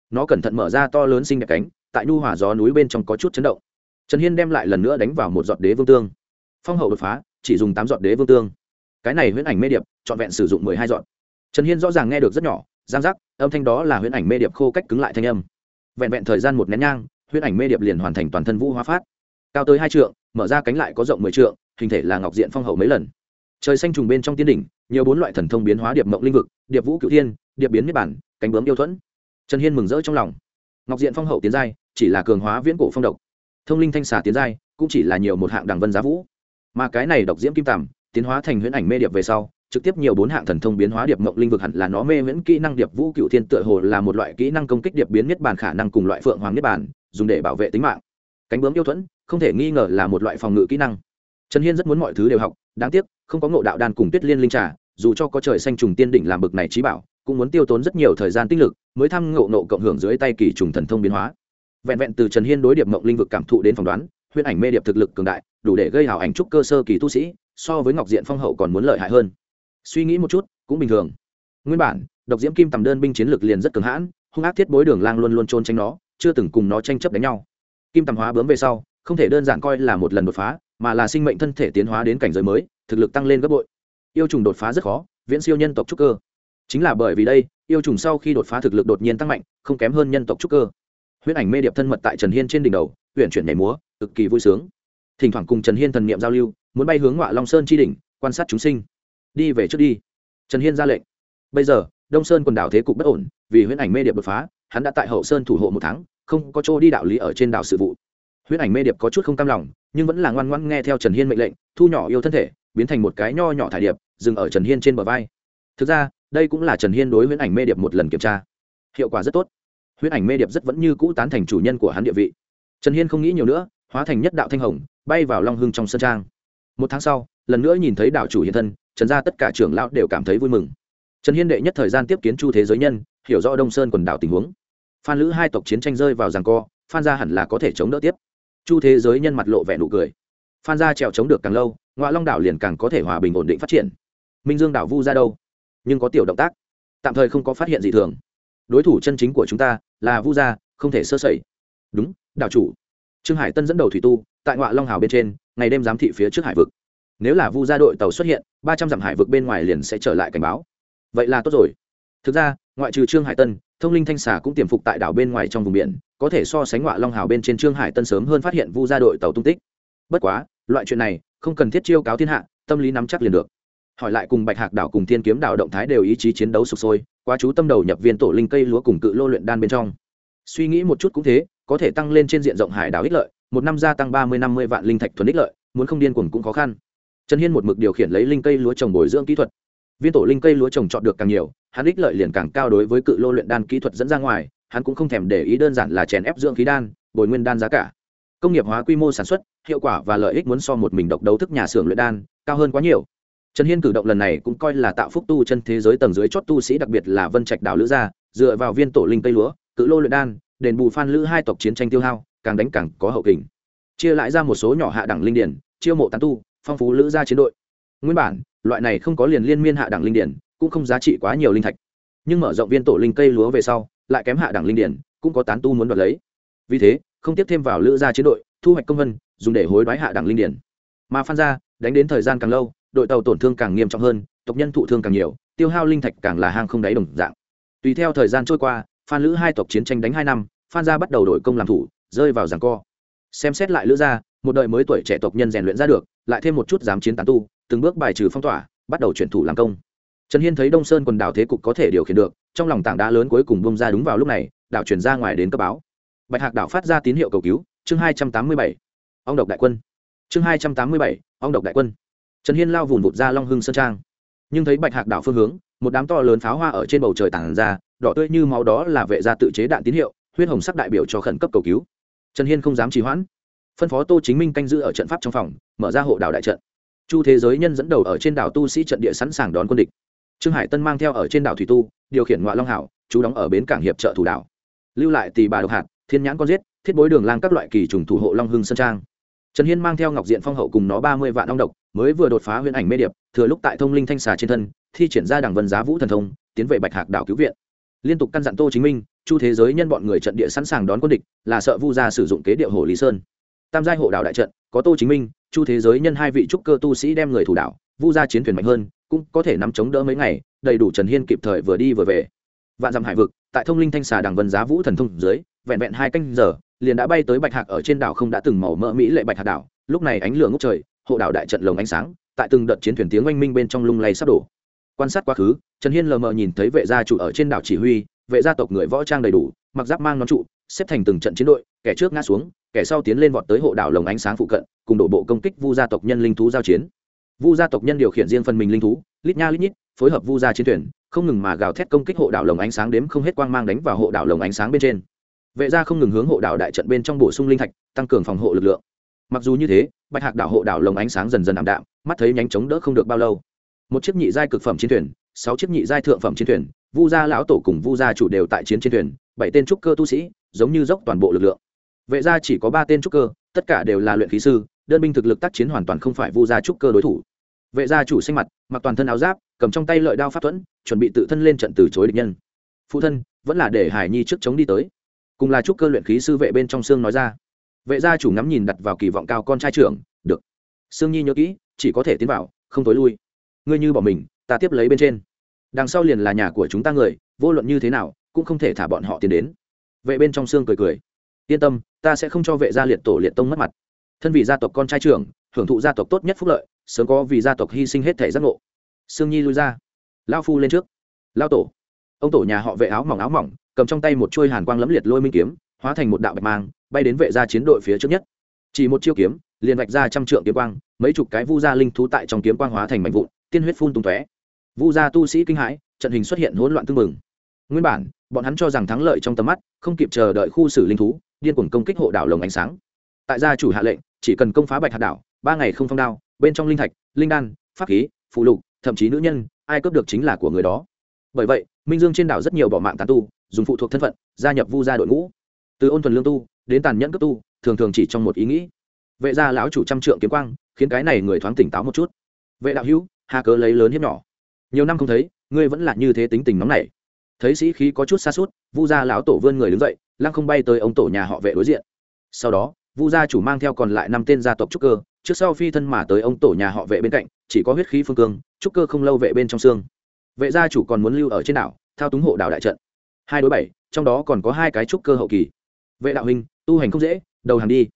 Nó cẩn thận mở ra to lớn xinh đẹp cánh, tại nhu hỏa gió núi bên trong có chút chấn động. Trần hiên đem lại lần nữa đánh vào một giọt đế vương tương. Phong hậu đột phá, chỉ dùng tám giọt đế vương tương. Cái này huyễn ảnh mê điệp, trọn vẹn sử dụng mười hai giọt. Trần hiên rõ ràng nghe được rất nhỏ giang giác, âm thanh đó là huyễn ảnh mê điệp khô cách cứng lại thanh âm. Vẹn vẹn thời gian một nén nhang, huyễn ảnh mê điệp liền hoàn thành toàn thân vũ hóa phát. Cao tới hai trượng, mở ra cánh lại có rộng mười trượng, hình thể là ngọc diện phong hậu mấy lần. Trời xanh trùng bên trong tiên đỉnh, nhiều bốn loại thần thông biến hóa điệp mộng linh vực, điệp vũ cựu thiên, điệp biến niết bản cánh bướm yêu thuẫn. Trần hiên mừng rỡ trong lòng. Ngọc diện phong hậu tiến giai, chỉ là cường hóa viễn cổ phong độc. Thông linh thanh xà tiến giai, cũng chỉ là nhiều một hạng đằng vân giá vũ. Mà cái này độc diễm kim tằm tiến hóa thành huyễn ảnh mê điệp về sau trực tiếp nhiều bốn hạng thần thông biến hóa điệp mộng linh vực hẳn là nó mê miễn kỹ năng điệp vũ cựu thiên tựa hồ là một loại kỹ năng công kích điệp biến niết bàn khả năng cùng loại phượng hoàng niết bàn, dùng để bảo vệ tính mạng. Cánh bướm yêu thuẫn, không thể nghi ngờ là một loại phòng ngự kỹ năng. Trần hiên rất muốn mọi thứ đều học, đáng tiếc, không có ngộ đạo đan cùng tuyết liên linh trà, dù cho có trời xanh trùng tiên đỉnh làm bực này trí bảo, cũng muốn tiêu tốn rất nhiều thời gian tích lực mới thăm ngộ nộ cộng hưởng dưới tay kỳ trùng thần thông biến hóa. Vẹn vẹn từ trần hiên đối điệp mộng linh vực cảm thụ đến phỏng đoán, huyễn ảnh mê điệp thực lực cường đại, đủ để gây hào ảnh trúc cơ sơ kỳ tu sĩ, so với ngọc diện phong hậu còn muốn lợi hại hơn suy nghĩ một chút, cũng bình thường. Nguyên bản, độc diễm kim tầm đơn binh chiến lược liền rất cường hãn, hung ác thiết bối đường lang luôn luôn trôn tranh nó, chưa từng cùng nó tranh chấp đánh nhau. Kim tầm hóa bướm về sau, không thể đơn giản coi là một lần đột phá, mà là sinh mệnh thân thể tiến hóa đến cảnh giới mới, thực lực tăng lên gấp bội. Yêu trùng đột phá rất khó, viễn siêu nhân tộc trúc cơ. Chính là bởi vì đây, yêu trùng sau khi đột phá thực lực đột nhiên tăng mạnh, không kém hơn nhân tộc trúc cơ. Huyết ảnh mê điệp thân mật tại trần hiên trên đỉnh đầu huyện chuyển nhảy múa, cực kỳ vui sướng. Thỉnh thoảng cùng trần hiên thần niệm giao lưu, muốn bay hướng ngọa long sơn chi đỉnh, quan sát chúng sinh đi về trước đi. Trần hiên ra lệnh. Bây giờ, đông sơn quần đảo thế cục bất ổn, vì huyễn ảnh mê điệp đột phá, hắn đã tại hậu sơn thủ hộ một tháng, không có chỗ đi đạo lý ở trên đảo sự vụ. Huyễn ảnh mê điệp có chút không cam lòng, nhưng vẫn là ngoan ngoan nghe theo trần hiên mệnh lệnh, thu nhỏ yêu thân thể, biến thành một cái nho nhỏ thải điệp, dừng ở trần hiên trên bờ vai. Thực ra, đây cũng là trần hiên đối huyễn ảnh mê điệp một lần kiểm tra. Hiệu quả rất tốt. Huyễn ảnh mê điệp rất vẫn như cũ tán thành chủ nhân của hắn địa vị. Trần hiên không nghĩ nhiều nữa, hóa thành nhất đạo thanh hồng, bay vào long hưng trong sân trang. Một tháng sau, lần nữa nhìn thấy đạo chủ hiện thân trần gia tất cả trưởng lão đều cảm thấy vui mừng. Trần hiên đệ nhất thời gian tiếp kiến chu thế giới nhân, hiểu rõ đông sơn quần đảo tình huống. Phan lữ hai tộc chiến tranh rơi vào ràng co, phan gia hẳn là có thể chống đỡ tiếp. Chu thế giới nhân mặt lộ vẻ nụ cười. Phan gia trèo chống được càng lâu ngoại long đảo liền càng có thể hòa bình ổn định phát triển. Minh dương đảo vu ra đâu? Nhưng có tiểu động tác. Tạm thời không có phát hiện gì thường. Đối thủ chân chính của chúng ta là vu gia, không thể sơ sẩy. Đúng, đảo chủ. Trương hải tân dẫn đầu thủy tu, tại ngoại long hào bên trên, ngày đêm giám thị phía trước hải vực nếu là vu gia đội tàu xuất hiện, ba trăm dặm hải vực bên ngoài liền sẽ trở lại cảnh báo. Vậy là tốt rồi. Thực ra, ngoại trừ trương hải tân, thông linh thanh xà cũng tiềm phục tại đảo bên ngoài trong vùng biển, có thể so sánh ngoại long hào bên trên trương hải tân sớm hơn phát hiện vu gia đội tàu tung tích. Bất quá, loại chuyện này, không cần thiết chiêu cáo thiên hạ, tâm lý nắm chắc liền được. Hỏi lại cùng bạch hạc đảo cùng thiên kiếm đảo động thái đều ý chí chiến đấu sụp sôi, quá chú tâm đầu nhập viên tổ linh cây lúa cùng cự lô luyện đan bên trong. Suy nghĩ một chút cũng thế, có thể tăng lên trên diện rộng hải đảo ích lợi, một năm gia tăng ba mươi năm mươi vạn linh thạch thuần ích lợi, muốn không điên cuồng cũng khó khăn trần hiên một mực điều khiển lấy linh cây lúa trồng bồi dưỡng kỹ thuật. Viên tổ linh cây lúa trồng chọn được càng nhiều, hắn ích lợi liền càng cao đối với cự lô luyện đan kỹ thuật dẫn ra ngoài, hắn cũng không thèm để ý đơn giản là chèn ép dưỡng khí đan, bồi nguyên đan giá cả. Công nghiệp hóa quy mô sản xuất, hiệu quả và lợi ích muốn so một mình độc đấu thức nhà xưởng luyện đan, cao hơn quá nhiều. Trần hiên cử động lần này cũng coi là tạo phúc tu chân thế giới tầng dưới chót tu sĩ, đặc biệt là vân trạch đảo lữ gia, dựa vào viên tổ linh cây lúa, cự lô luyện đan, đền bù phan lữ hai tộc chiến tranh tiêu hao, càng đánh càng có hậu kình. Chia lại ra một số nhỏ hạ đẳng linh điển, chiêu mộ tán tu phong phú lữ gia chiến đội. Nguyên bản, loại này không có liền liên miên hạ đẳng linh điển, cũng không giá trị quá nhiều linh thạch. Nhưng mở rộng viên tổ linh cây lúa về sau, lại kém hạ đẳng linh điển, cũng có tán tu muốn đoạt lấy. Vì thế, không tiếp thêm vào lữ gia chiến đội, thu hoạch công vân, dùng để hối đoái hạ đẳng linh điển. Mà phan ra đánh đến thời gian càng lâu, đội tàu tổn thương càng nghiêm trọng hơn, tộc nhân thụ thương càng nhiều, tiêu hao linh thạch càng là hang không đáy đồng dạng. Tùy theo thời gian trôi qua, phan lữ hai tộc chiến tranh đánh hai năm, phan gia bắt đầu đổi công làm thủ, rơi vào giảng co. Xem xét lại lữ gia một đời mới tuổi trẻ tộc nhân rèn luyện ra được, lại thêm một chút dám chiến tán tu, từng bước bài trừ phong tỏa, bắt đầu chuyển thủ làm công. Trần hiên thấy đông sơn quần đảo thế cục có thể điều khiển được, trong lòng tảng đá lớn cuối cùng bông ra đúng vào lúc này, đảo chuyển ra ngoài đến cấp báo. Bạch hạc đảo phát ra tín hiệu cầu cứu, chương hai trăm tám mươi bảy. Ông độc đại quân. Chương hai trăm tám mươi bảy, ông độc đại quân. Trần hiên lao vùn vụt ra long hưng sơn trang. Nhưng thấy bạch hạc đảo phương hướng, một đám to lớn pháo hoa ở trên bầu trời tản ra, đỏ tươi như máu đó là vệ gia tự chế đạn tín hiệu, huyết hồng sắc đại biểu cho khẩn cấp cầu cứu. Trần hiên không dám trì hoãn phân phó tô chính minh canh giữ ở trận pháp trong phòng, mở ra hộ đảo đại trận. Chu thế giới nhân dẫn đầu ở trên đảo tu sĩ trận địa sẵn sàng đón quân địch. Trương hải tân mang theo ở trên đảo thủy tu, điều khiển ngoại long hảo, chú đóng ở bến cảng hiệp trợ thủ đảo. Lưu lại tỷ bà độc hạt, thiên nhãn con giết, thiết bối đường lang các loại kỳ trùng thủ hộ long hưng sơn trang. Trần hiên mang theo ngọc diện phong hậu cùng nó ba mươi vạn long độc, mới vừa đột phá huyễn ảnh mê điệp, thừa lúc tại thông linh thanh xà trên thân, thi triển ra đảng vân giá vũ thần thông, tiến về bạch hạc đảo cứu viện. Liên tục căn dặn tô chính minh, chu thế giới nhân bọn người trận địa sẵn sàng đón quân địch, là sợ vu gia sử dụng kế điệu hồ lý sơn tam giai hộ đảo đại trận, có tô chính minh, chu thế giới nhân hai vị trúc cơ tu sĩ đem người thủ đảo vu gia chiến thuyền mạnh hơn, cũng có thể nắm chống đỡ mấy ngày, đầy đủ trần hiên kịp thời vừa đi vừa về. Vạn dặm hải vực, tại thông linh thanh xà đằng vân giá vũ thần thông dưới, vẹn vẹn hai canh giờ, liền đã bay tới bạch hạc ở trên đảo không đã từng màu mỡ mỹ lệ bạch hạc đảo. Lúc này ánh lửa ngốc trời, hộ đảo đại trận lồng ánh sáng, tại từng đợt chiến thuyền tiếng oanh minh bên trong lung lay sắp đổ. Quan sát quá khứ, trần hiên lờ mờ nhìn thấy vệ gia chủ ở trên đảo chỉ huy, vệ gia tộc người võ trang đầy đủ, mặc giáp mang nón trụ xếp thành từng trận chiến đội, kẻ trước ngã xuống, kẻ sau tiến lên vọt tới hộ đảo lồng ánh sáng phụ cận, cùng đổ bộ công kích vu gia tộc nhân linh thú giao chiến. Vu gia tộc nhân điều khiển riêng phần mình linh thú, lít nha lít nhít, phối hợp vu gia chiến thuyền, không ngừng mà gào thét công kích hộ đảo lồng ánh sáng đếm không hết quang mang đánh vào hộ đảo lồng ánh sáng bên trên. Vệ gia không ngừng hướng hộ đảo đại trận bên trong bổ sung linh thạch, tăng cường phòng hộ lực lượng. Mặc dù như thế, bạch hạc đảo hộ đảo lồng ánh sáng dần dần ảm đạm, mắt thấy nhánh chống đỡ không được bao lâu. Một chiếc nhị giai cực phẩm chiến thuyền, sáu chiếc nhị giai thượng phẩm chiến thuyền, vu gia lão tổ cùng vu gia chủ đều tại chiến trên thuyền, bảy tên trúc cơ tu sĩ giống như dốc toàn bộ lực lượng. Vệ gia chỉ có ba tên trúc cơ, tất cả đều là luyện khí sư, đơn binh thực lực tác chiến hoàn toàn không phải vu gia trúc cơ đối thủ. Vệ gia chủ xanh mặt, mặc toàn thân áo giáp, cầm trong tay lợi đao pháp thuẫn, chuẩn bị tự thân lên trận từ chối địch nhân. Phụ thân, vẫn là để hải nhi trước chống đi tới. Cùng là trúc cơ luyện khí sư vệ bên trong xương nói ra. Vệ gia chủ ngắm nhìn đặt vào kỳ vọng cao con trai trưởng, được. Sương nhi nhớ kỹ, chỉ có thể tiến vào, không tối lui. Ngươi như bỏ mình, ta tiếp lấy bên trên. Đằng sau liền là nhà của chúng ta người, vô luận như thế nào, cũng không thể thả bọn họ tiến đến vệ bên trong xương cười cười. Yên tâm, ta sẽ không cho vệ gia liệt tổ liệt tông mất mặt. Thân vị gia tộc con trai trưởng, hưởng thụ gia tộc tốt nhất phúc lợi, sớm có vì gia tộc hy sinh hết thể giác ngộ. Sương nhi lui ra. Lao phu lên trước. Lao tổ. Ông tổ nhà họ vệ áo mỏng áo mỏng, cầm trong tay một chuôi hàn quang lẫm liệt lôi minh kiếm, hóa thành một đạo bạch mang, bay đến vệ gia chiến đội phía trước nhất. Chỉ một chiêu kiếm, liền vạch ra trăm trượng kiếm quang, mấy chục cái vu gia linh thú tại trong kiếm quang hóa thành mảnh vụn, tiên huyết phun tung tóe. Vu gia tu sĩ kinh hãi, trận hình xuất hiện hỗn loạn tương mừng nguyên bản bọn hắn cho rằng thắng lợi trong tầm mắt, không kịp chờ đợi khu xử linh thú, điên cuồng công kích hộ đảo lồng ánh sáng. Tại gia chủ hạ lệnh, chỉ cần công phá bạch hạt đảo, ba ngày không phong đao, bên trong linh thạch, linh đan, pháp khí phụ lục, thậm chí nữ nhân, ai cướp được chính là của người đó. Bởi vậy, minh dương trên đảo rất nhiều bỏ mạng tàn tu, dùng phụ thuộc thân phận, gia nhập vu gia đội ngũ. Từ ôn thuần lương tu, đến tàn nhẫn cấp tu, thường thường chỉ trong một ý nghĩ. Vệ gia lão chủ trăm trượng kiếm quang, khiến cái này người thoáng tỉnh táo một chút. Vệ đạo hữu, hà cớ lấy lớn hiếp nhỏ. Nhiều năm không thấy, ngươi vẫn là như thế tính tình nóng nảy thấy sĩ khí có chút xa suốt, vu gia lão tổ vươn người đứng dậy, lăng không bay tới ông tổ nhà họ vệ đối diện. Sau đó, vu gia chủ mang theo còn lại năm tên gia tộc trúc cơ, trước sau phi thân mà tới ông tổ nhà họ vệ bên cạnh, chỉ có huyết khí phương cương, trúc cơ không lâu vệ bên trong xương. Vệ gia chủ còn muốn lưu ở trên đảo, thao túng hộ đảo đại trận. Hai đối bảy, trong đó còn có hai cái trúc cơ hậu kỳ. Vệ đạo hình tu hành không dễ, đầu hàng đi.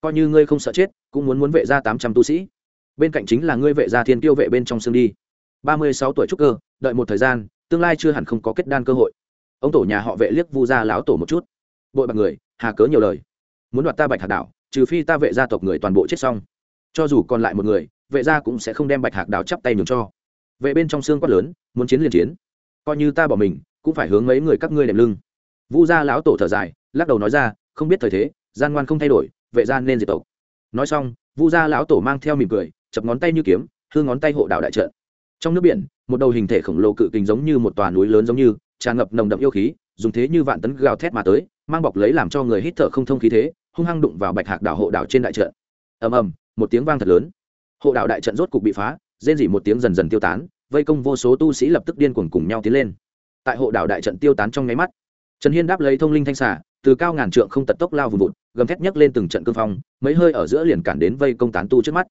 Coi như ngươi không sợ chết, cũng muốn muốn vệ gia tám trăm tu sĩ. Bên cạnh chính là ngươi vệ gia thiên tiêu vệ bên trong xương đi. Ba mươi sáu tuổi trúc cơ, đợi một thời gian tương lai chưa hẳn không có kết đan cơ hội. Ông tổ nhà họ vệ liếc vu gia lão tổ một chút. Bội bạc người, hà cớ nhiều lời. Muốn đoạt ta bạch hạc đảo, trừ phi ta vệ gia tộc người toàn bộ chết xong. Cho dù còn lại một người, vệ gia cũng sẽ không đem bạch hạc đảo chắp tay nhường cho. Vệ bên trong xương quát lớn, muốn chiến liền chiến. Coi như ta bỏ mình, cũng phải hướng mấy người các ngươi đệm lưng. Vu gia lão tổ thở dài, lắc đầu nói ra, không biết thời thế, gian ngoan không thay đổi, vệ gia nên diệt tộc. Nói xong, vu gia lão tổ mang theo mỉm cười, chập ngón tay như kiếm, hư ngón tay hộ đảo đại trận. Trong nước biển một đầu hình thể khổng lồ cự kình giống như một tòa núi lớn giống như, tràn ngập nồng đậm yêu khí, dùng thế như vạn tấn gào thét mà tới, mang bọc lấy làm cho người hít thở không thông khí thế, hung hăng đụng vào bạch hạc đảo hộ đảo trên đại trận. Ầm ầm, một tiếng vang thật lớn. Hộ đảo đại trận rốt cục bị phá, rên rỉ một tiếng dần dần tiêu tán, vây công vô số tu sĩ lập tức điên cuồng cùng nhau tiến lên. Tại hộ đảo đại trận tiêu tán trong nháy mắt, trần hiên đáp lấy thông linh thanh xả từ cao ngàn trượng không tật tốc lao vùng vụt, gầm thét nhấc lên từng trận cương phong, mấy hơi ở giữa liền cản đến vây công tán tu trước mắt.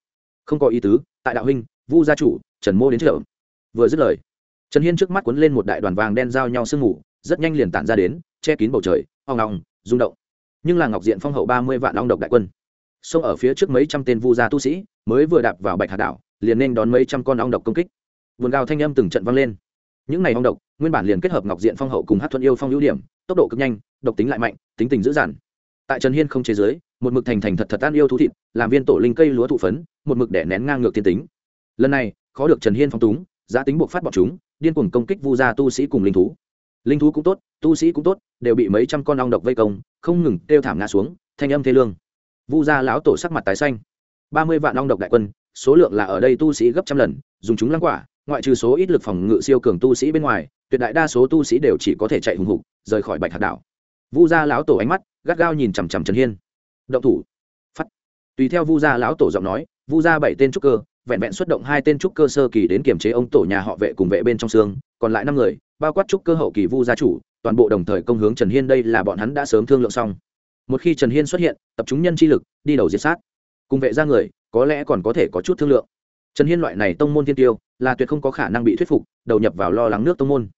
Không có ý tứ, tại đạo huynh, vu gia chủ, trần mô đến chợ vừa dứt lời, trần hiên trước mắt cuốn lên một đại đoàn vàng đen giao nhau sương mù, rất nhanh liền tản ra đến, che kín bầu trời oong oong rung động. Nhưng là ngọc diện phong hậu ba mươi vạn long độc đại quân. Xông ở phía trước mấy trăm tên vu gia tu sĩ, mới vừa đạp vào bạch hà đảo, liền nên đón mấy trăm con ong độc công kích. Vườn gào thanh âm từng trận vang lên. Những này ong độc, nguyên bản liền kết hợp ngọc diện phong hậu cùng hát thuận yêu phong ưu điểm, tốc độ cực nhanh, độc tính lại mạnh, tính tình dữ dằn. Tại trần hiên không chế giới, một mực thành thành thật thật an yêu thú thịt, làm viên tổ linh cây lúa thụ phấn, một mực để nén ngang ngược thiên tính. Lần này, khó được trần hiên phong túng giá tính buộc phát bọn chúng, điên cuồng công kích vu gia tu sĩ cùng linh thú. Linh thú cũng tốt, tu sĩ cũng tốt, đều bị mấy trăm con ong độc vây công, không ngừng kêu thảm ngã xuống, thanh âm thê lương. Vu gia lão tổ sắc mặt tái xanh. Ba mươi vạn ong độc đại quân, số lượng là ở đây tu sĩ gấp trăm lần, dùng chúng lăng quả, ngoại trừ số ít lực phòng ngự siêu cường tu sĩ bên ngoài, tuyệt đại đa số tu sĩ đều chỉ có thể chạy hùng hục, rời khỏi bạch hạt đảo. Vu gia lão tổ ánh mắt gắt gao nhìn chằm chằm trần hiên. Động thủ. Phát tùy theo vu gia lão tổ giọng nói, vu gia bảy tên trúc cơ vẹn vẹn xuất động hai tên trúc cơ sơ kỳ đến kiểm chế ông tổ nhà họ vệ cùng vệ bên trong xương, còn lại năm người, bao quát trúc cơ hậu kỳ vu gia chủ, toàn bộ đồng thời công hướng trần hiên đây là bọn hắn đã sớm thương lượng xong. Một khi trần hiên xuất hiện, tập trung nhân chi lực, đi đầu diệt sát. Cùng vệ ra người, có lẽ còn có thể có chút thương lượng. Trần hiên loại này tông môn thiên tiêu, là tuyệt không có khả năng bị thuyết phục, đầu nhập vào lo lắng nước tông môn.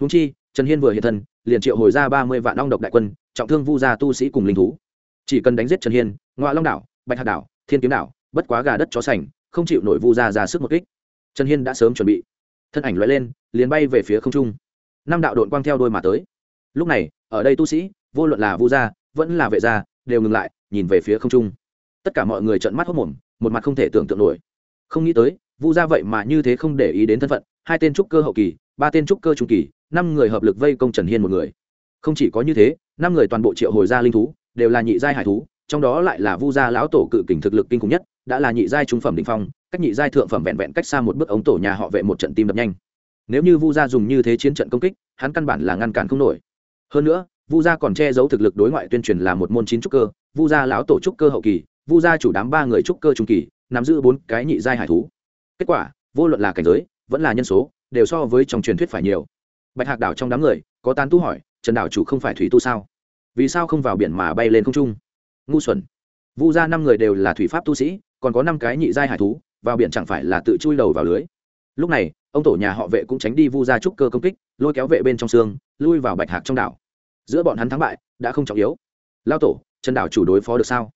Húng chi, trần hiên vừa hiện thân, liền triệu hồi ra ba mươi vạn long độc đại quân, trọng thương vu gia tu sĩ cùng linh thú. Chỉ cần đánh giết trần hiên ngoại long đảo, bạch hạt đảo, thiên kiếm đảo, bất quá gà đất chó sành không chịu nổi vu gia ra sức một kích. Trần hiên đã sớm chuẩn bị. Thân ảnh loại lên, liền bay về phía không trung. Năm đạo đội quang theo đôi mà tới. Lúc này, ở đây tu sĩ, vô luận là vu gia, vẫn là vệ gia, đều ngừng lại, nhìn về phía không trung. Tất cả mọi người trợn mắt hốt mồm, một mặt không thể tưởng tượng nổi. Không nghĩ tới, vu gia vậy mà như thế không để ý đến thân phận, hai tên trúc cơ hậu kỳ, ba tên trúc cơ trung kỳ, năm người hợp lực vây công trần hiên một người. Không chỉ có như thế, năm người toàn bộ triệu hồi gia linh thú, đều là nhị giai hải thú, trong đó lại là vu gia lão tổ cự kình thực lực kinh khủng nhất đã là nhị giai trung phẩm định phong, cách nhị giai thượng phẩm vẹn vẹn cách xa một bước ống tổ nhà họ vệ một trận tim đập nhanh. Nếu như vu gia dùng như thế chiến trận công kích, hắn căn bản là ngăn cản không nổi. Hơn nữa, vu gia còn che giấu thực lực đối ngoại tuyên truyền là một môn chín trúc cơ, vu gia lão tổ trúc cơ hậu kỳ, vu gia chủ đám ba người trúc cơ trung kỳ, nắm giữ bốn cái nhị giai hải thú. Kết quả, vô luận là cảnh giới, vẫn là nhân số, đều so với trong truyền thuyết phải nhiều. Bạch hạc đảo trong đám người, có tán tu hỏi, trần đảo chủ không phải thủy tu sao? Vì sao không vào biển mà bay lên không trung? Ngu xuẩn. Vu gia năm người đều là thủy pháp tu sĩ còn có năm cái nhị giai hải thú, vào biển chẳng phải là tự chui đầu vào lưới. Lúc này, ông tổ nhà họ vệ cũng tránh đi vu gia trúc cơ công kích, lôi kéo vệ bên trong xương, lui vào bạch hạc trong đảo. Giữa bọn hắn thắng bại, đã không trọng yếu. Lao tổ, trần đảo chủ đối phó được sao?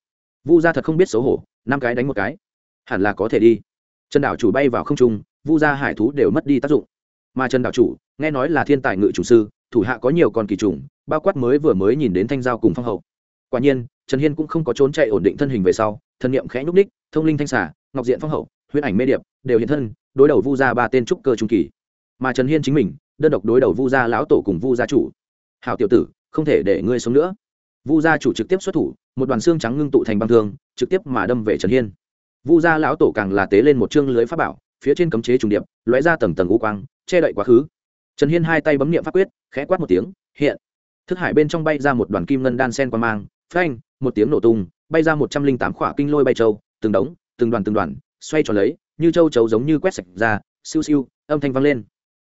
Vu gia thật không biết xấu hổ, năm cái đánh một cái. Hẳn là có thể đi. Trần đảo chủ bay vào không trung, vu gia hải thú đều mất đi tác dụng. Mà trần đảo chủ, nghe nói là thiên tài ngự chủ sư, thủ hạ có nhiều con kỳ trùng, bao quát mới vừa mới nhìn đến thanh giao cùng phong hậu. Quả nhiên trần hiên cũng không có trốn chạy ổn định thân hình về sau, thân nhiệm khẽ nhúc ních thông linh thanh xả ngọc diện phong hậu huyễn ảnh mê điệp, đều hiện thân, đối đầu vu gia ba tên trúc cơ trung kỳ. Mà trần hiên chính mình, đơn độc đối đầu vu gia lão tổ cùng vu gia chủ. Hảo tiểu tử, không thể để ngươi sống nữa. Vu gia chủ trực tiếp xuất thủ, một đoàn xương trắng ngưng tụ thành băng thương, trực tiếp mà đâm về trần hiên. Vu gia lão tổ càng là tế lên một chương lưới pháp bảo, phía trên cấm chế trùng điệp, lóe ra tầng tầng u quang, che đậy quá khứ. Trần hiên hai tay bấm niệm pháp quyết, khẽ quát một tiếng, hiện. Thức hải bên trong bay ra một đoàn kim ngân đan sen qua mang, phanh một tiếng nổ tung, bay ra một trăm linh tám khỏa kinh lôi bay châu, từng đống, từng đoàn từng đoàn, xoay tròn lấy, như châu chấu giống như quét sạch ra, siêu siêu, âm thanh vang lên.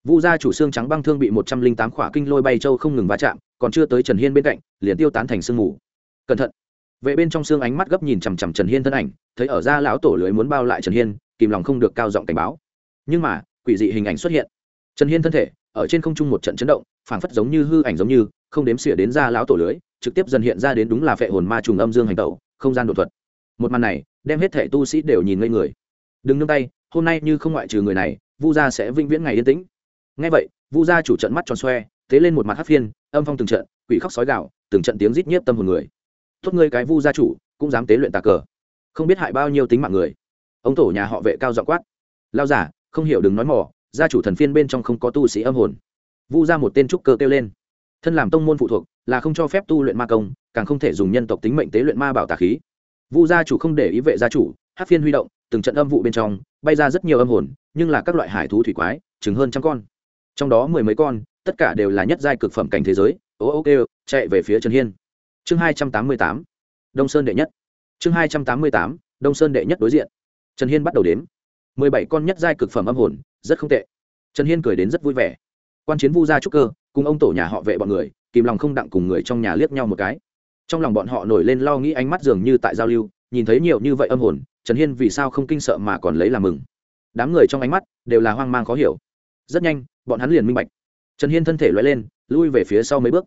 Vu gia chủ xương trắng băng thương bị một trăm linh tám khỏa kinh lôi bay châu không ngừng va chạm, còn chưa tới trần hiên bên cạnh, liền tiêu tán thành sương mù. Cẩn thận. Vệ bên trong xương ánh mắt gấp nhìn chằm chằm trần hiên thân ảnh, thấy ở ra lão tổ lưới muốn bao lại trần hiên, kìm lòng không được cao giọng cảnh báo. Nhưng mà, quỷ dị hình ảnh xuất hiện. Trần hiên thân thể, ở trên không trung một trận chấn động, phảng phất giống như hư ảnh giống như, không đếm xỉa đến ra lão tổ lưới trực tiếp dần hiện ra đến đúng là phệ hồn ma trùng âm dương hành tẩu, không gian đột thuật. Một màn này, đem hết thể tu sĩ đều nhìn ngây người. Đừng nương tay, hôm nay như không ngoại trừ người này, vu gia sẽ vĩnh viễn ngày yên tĩnh. Ngay vậy, vu gia chủ trận mắt tròn xoe, thế lên một mặt hát phiên, âm phong từng trận, quỷ khóc sói gạo từng trận tiếng rít nhiếp tâm hồn người. Tốt ngươi cái vu gia chủ, cũng dám tế luyện tà cờ. Không biết hại bao nhiêu tính mạng người. Ông tổ nhà họ vệ cao dọ quát. Lao giả không hiểu đừng nói mỏ gia chủ thần phiên bên trong không có tu sĩ âm hồn. Vu ra một tên trúc cơ kêu lên thân làm tông môn phụ thuộc, là không cho phép tu luyện ma công, càng không thể dùng nhân tộc tính mệnh tế luyện ma bảo tà khí. Vu gia chủ không để ý vệ gia chủ, hát phiên huy động, từng trận âm vụ bên trong, bay ra rất nhiều âm hồn, nhưng là các loại hải thú thủy quái, chừng hơn trăm con. Trong đó mười mấy con, tất cả đều là nhất giai cực phẩm cảnh thế giới, ô ô kêu, chạy về phía trần hiên. Chương hai trăm tám mươi tám, đông sơn đệ nhất. Chương hai trăm tám mươi tám, đông sơn đệ nhất đối diện. Trần hiên bắt đầu đếm. Mười bảy con nhất giai cực phẩm âm hồn, rất không tệ. Trần hiên cười đến rất vui vẻ. Quan chiến vu gia trúc cơ cùng ông tổ nhà họ vệ bọn người, kìm lòng không đặng cùng người trong nhà liếc nhau một cái. Trong lòng bọn họ nổi lên lo nghĩ ánh mắt dường như tại giao lưu, nhìn thấy nhiều như vậy âm hồn, trần hiên vì sao không kinh sợ mà còn lấy làm mừng. Đám người trong ánh mắt đều là hoang mang khó hiểu. Rất nhanh, bọn hắn liền minh bạch. Trần hiên thân thể loay lên, lui về phía sau mấy bước.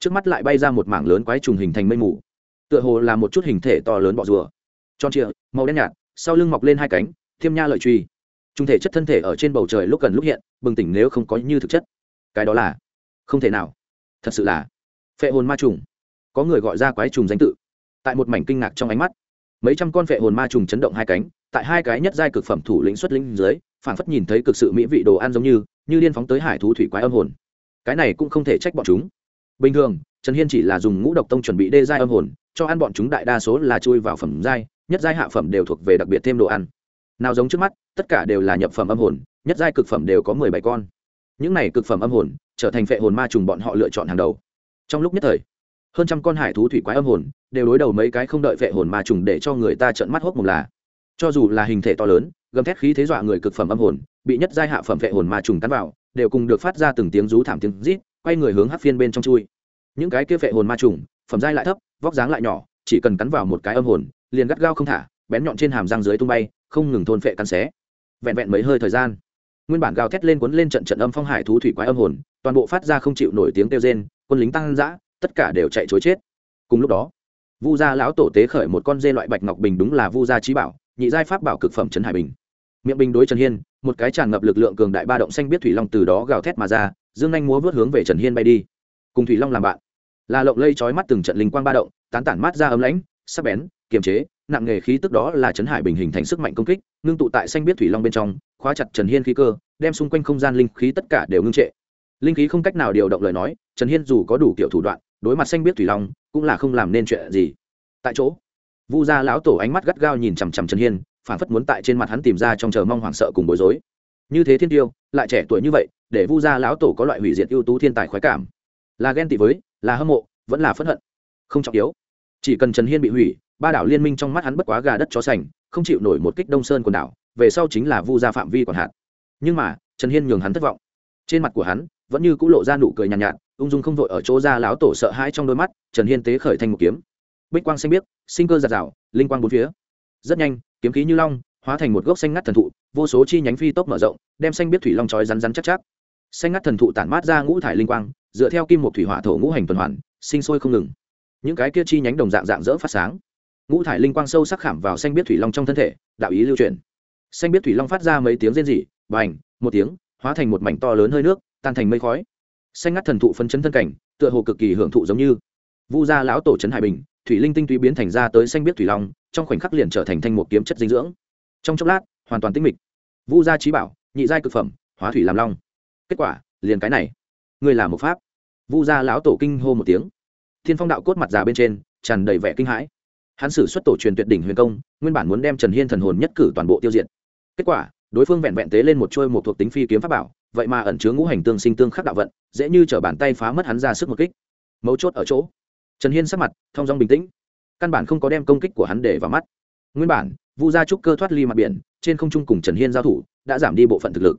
Trước mắt lại bay ra một mảng lớn quái trùng hình thành mây mù. Tựa hồ là một chút hình thể to lớn bọ rùa. Tròn trịa, màu đen nhạt, sau lưng mọc lên hai cánh, thiêm nha lợi truy. Trung thể chất thân thể ở trên bầu trời lúc gần lúc hiện, bừng tỉnh nếu không có như thực chất. Cái đó là không thể nào. Thật sự là phệ hồn ma trùng. Có người gọi ra quái trùng danh tự. Tại một mảnh kinh ngạc trong ánh mắt, mấy trăm con phệ hồn ma trùng chấn động hai cánh, tại hai cái nhất giai cực phẩm thủ lĩnh xuất lĩnh dưới, phảng phất nhìn thấy cực sự mỹ vị đồ ăn giống như như liên phóng tới hải thú thủy quái âm hồn. Cái này cũng không thể trách bọn chúng. Bình thường, trần hiên chỉ là dùng ngũ độc tông chuẩn bị đê giai âm hồn, cho ăn bọn chúng đại đa số là chui vào phẩm giai, nhất giai hạ phẩm đều thuộc về đặc biệt thêm đồ ăn. Nào giống trước mắt, tất cả đều là nhập phẩm âm hồn, nhất giai cực phẩm đều có mười bảy con những này cực phẩm âm hồn, trở thành phệ hồn ma trùng bọn họ lựa chọn hàng đầu. Trong lúc nhất thời, hơn trăm con hải thú thủy quái âm hồn đều đối đầu mấy cái không đợi phệ hồn ma trùng để cho người ta trợn mắt hốc một là. Cho dù là hình thể to lớn, gầm thét khí thế dọa người cực phẩm âm hồn, bị nhất giai hạ phẩm phệ hồn ma trùng cắn vào, đều cùng được phát ra từng tiếng rú thảm tiếng rít, quay người hướng hắc phiên bên trong chui. Những cái kia phệ hồn ma trùng, phẩm giai lại thấp, vóc dáng lại nhỏ, chỉ cần cắn vào một cái âm hồn, liền gắt gao không thả, bén nhọn trên hàm răng dưới tung bay, không ngừng thôn phệ cắn xé. Vẹn vẹn mấy hơi thời gian nguyên bản gào thét lên cuốn lên trận trận âm phong hải thú thủy quái âm hồn, toàn bộ phát ra không chịu nổi tiếng kêu rên, quân lính tăng dã, tất cả đều chạy chối chết. Cùng lúc đó, vu gia lão tổ tế khởi một con dê loại bạch ngọc bình đúng là vu gia trí bảo, nhị giai pháp bảo cực phẩm trấn hải bình. Miệng bình đối trần hiên, một cái tràn ngập lực lượng cường đại ba động xanh biết thủy long từ đó gào thét mà ra, dương anh múa vớt hướng về trần hiên bay đi. Cùng thủy long làm bạn. Là lộng lây trói mắt từng trận linh quang ba động, tán tản mát ra ấm lãnh sắc bén, kiềm chế, nặng nghề khí tức đó là trấn hải bình hình thành sức mạnh công kích, ngưng tụ tại xanh biết thủy long bên trong, khóa chặt trần hiên khí cơ, đem xung quanh không gian linh khí tất cả đều ngưng trệ. Linh khí không cách nào điều động lời nói, trần hiên dù có đủ kiểu thủ đoạn, đối mặt xanh biết thủy long, cũng là không làm nên chuyện gì. Tại chỗ, vu gia lão tổ ánh mắt gắt gao nhìn chằm chằm trần hiên phản phất muốn tại trên mặt hắn tìm ra trong chờ mong hoảng sợ cùng bối rối. Như thế thiên tiêu, lại trẻ tuổi như vậy, để vu gia lão tổ có loại hủy diệt ưu tú thiên tài khoái cảm. Là ghen tị với, là hâm mộ, vẫn là phẫn hận. Không trọng yếu chỉ cần trần hiên bị hủy ba đảo liên minh trong mắt hắn bất quá gà đất chó sành không chịu nổi một kích đông sơn quần đảo về sau chính là vu gia phạm vi còn hạn. Nhưng mà trần hiên nhường hắn thất vọng. Trên mặt của hắn vẫn như c ũ lộ ra nụ cười nhàn nhạt, nhạt ung dung không vội ở chỗ ra láo tổ sợ hãi trong đôi mắt trần hiên tế khởi thành một kiếm. Bích quang xanh biếc sinh cơ giạt rào linh quang bốn phía. Rất nhanh kiếm khí như long hóa thành một gốc xanh ngắt thần thụ vô số chi nhánh phi tốc mở rộng đem xanh biết thủy long trói rắn rắn chắc chắc. Xanh ngắt thần thụ tản mát ra ngũ thải linh quang dựa theo kim một thủy hỏa thổ ngũ hành tuần hoàn sinh sôi không ngừng những cái kia chi nhánh đồng dạng dạng dỡ phát sáng. Ngũ thải linh quang sâu sắc khảm vào xanh biết thủy long trong thân thể, đạo ý lưu truyền. Xanh biết thủy long phát ra mấy tiếng rên rỉ b à n h một tiếng, hóa thành một mảnh to lớn hơi nước, tan thành mây khói. Xanh ngắt thần thụ phân chấn thân cảnh, tựa hồ cực kỳ hưởng thụ giống như. Vu gia lão tổ trấn hải bình, thủy linh tinh túy biến thành ra tới xanh biết thủy long, trong khoảnh khắc liền trở thành thanh một kiếm chất dinh dưỡng. Trong chốc lát, hoàn toàn tinh mịch. Vu gia trí bảo, nhị giai cực phẩm, hóa thủy làm long. Kết quả, liền cái này. Người là một pháp. Vu gia lão tổ kinh hô một tiếng thiên phong đạo cốt mặt già bên trên, tràn đầy vẻ kinh hãi. Hắn sử xuất tổ truyền tuyệt đỉnh huyền công, nguyên bản muốn đem trần hiên thần hồn nhất cử toàn bộ tiêu diệt. Kết quả, đối phương vẹn vẹn tế lên một trôi một thuộc tính phi kiếm pháp bảo, vậy mà ẩn chứa ngũ hành tương sinh tương khắc đạo vận, dễ như t bàn tay phá mất hắn ra sức một kích. Mấu chốt ở chỗ, trần hiên sắc mặt thong dong bình tĩnh. Căn bản không có đem công kích của hắn để vào mắt. Nguyên bản, vu gia trúc cơ thoát ly mặt biển, trên không trung cùng trần hiên giao thủ, đã giảm đi bộ phận thực lực.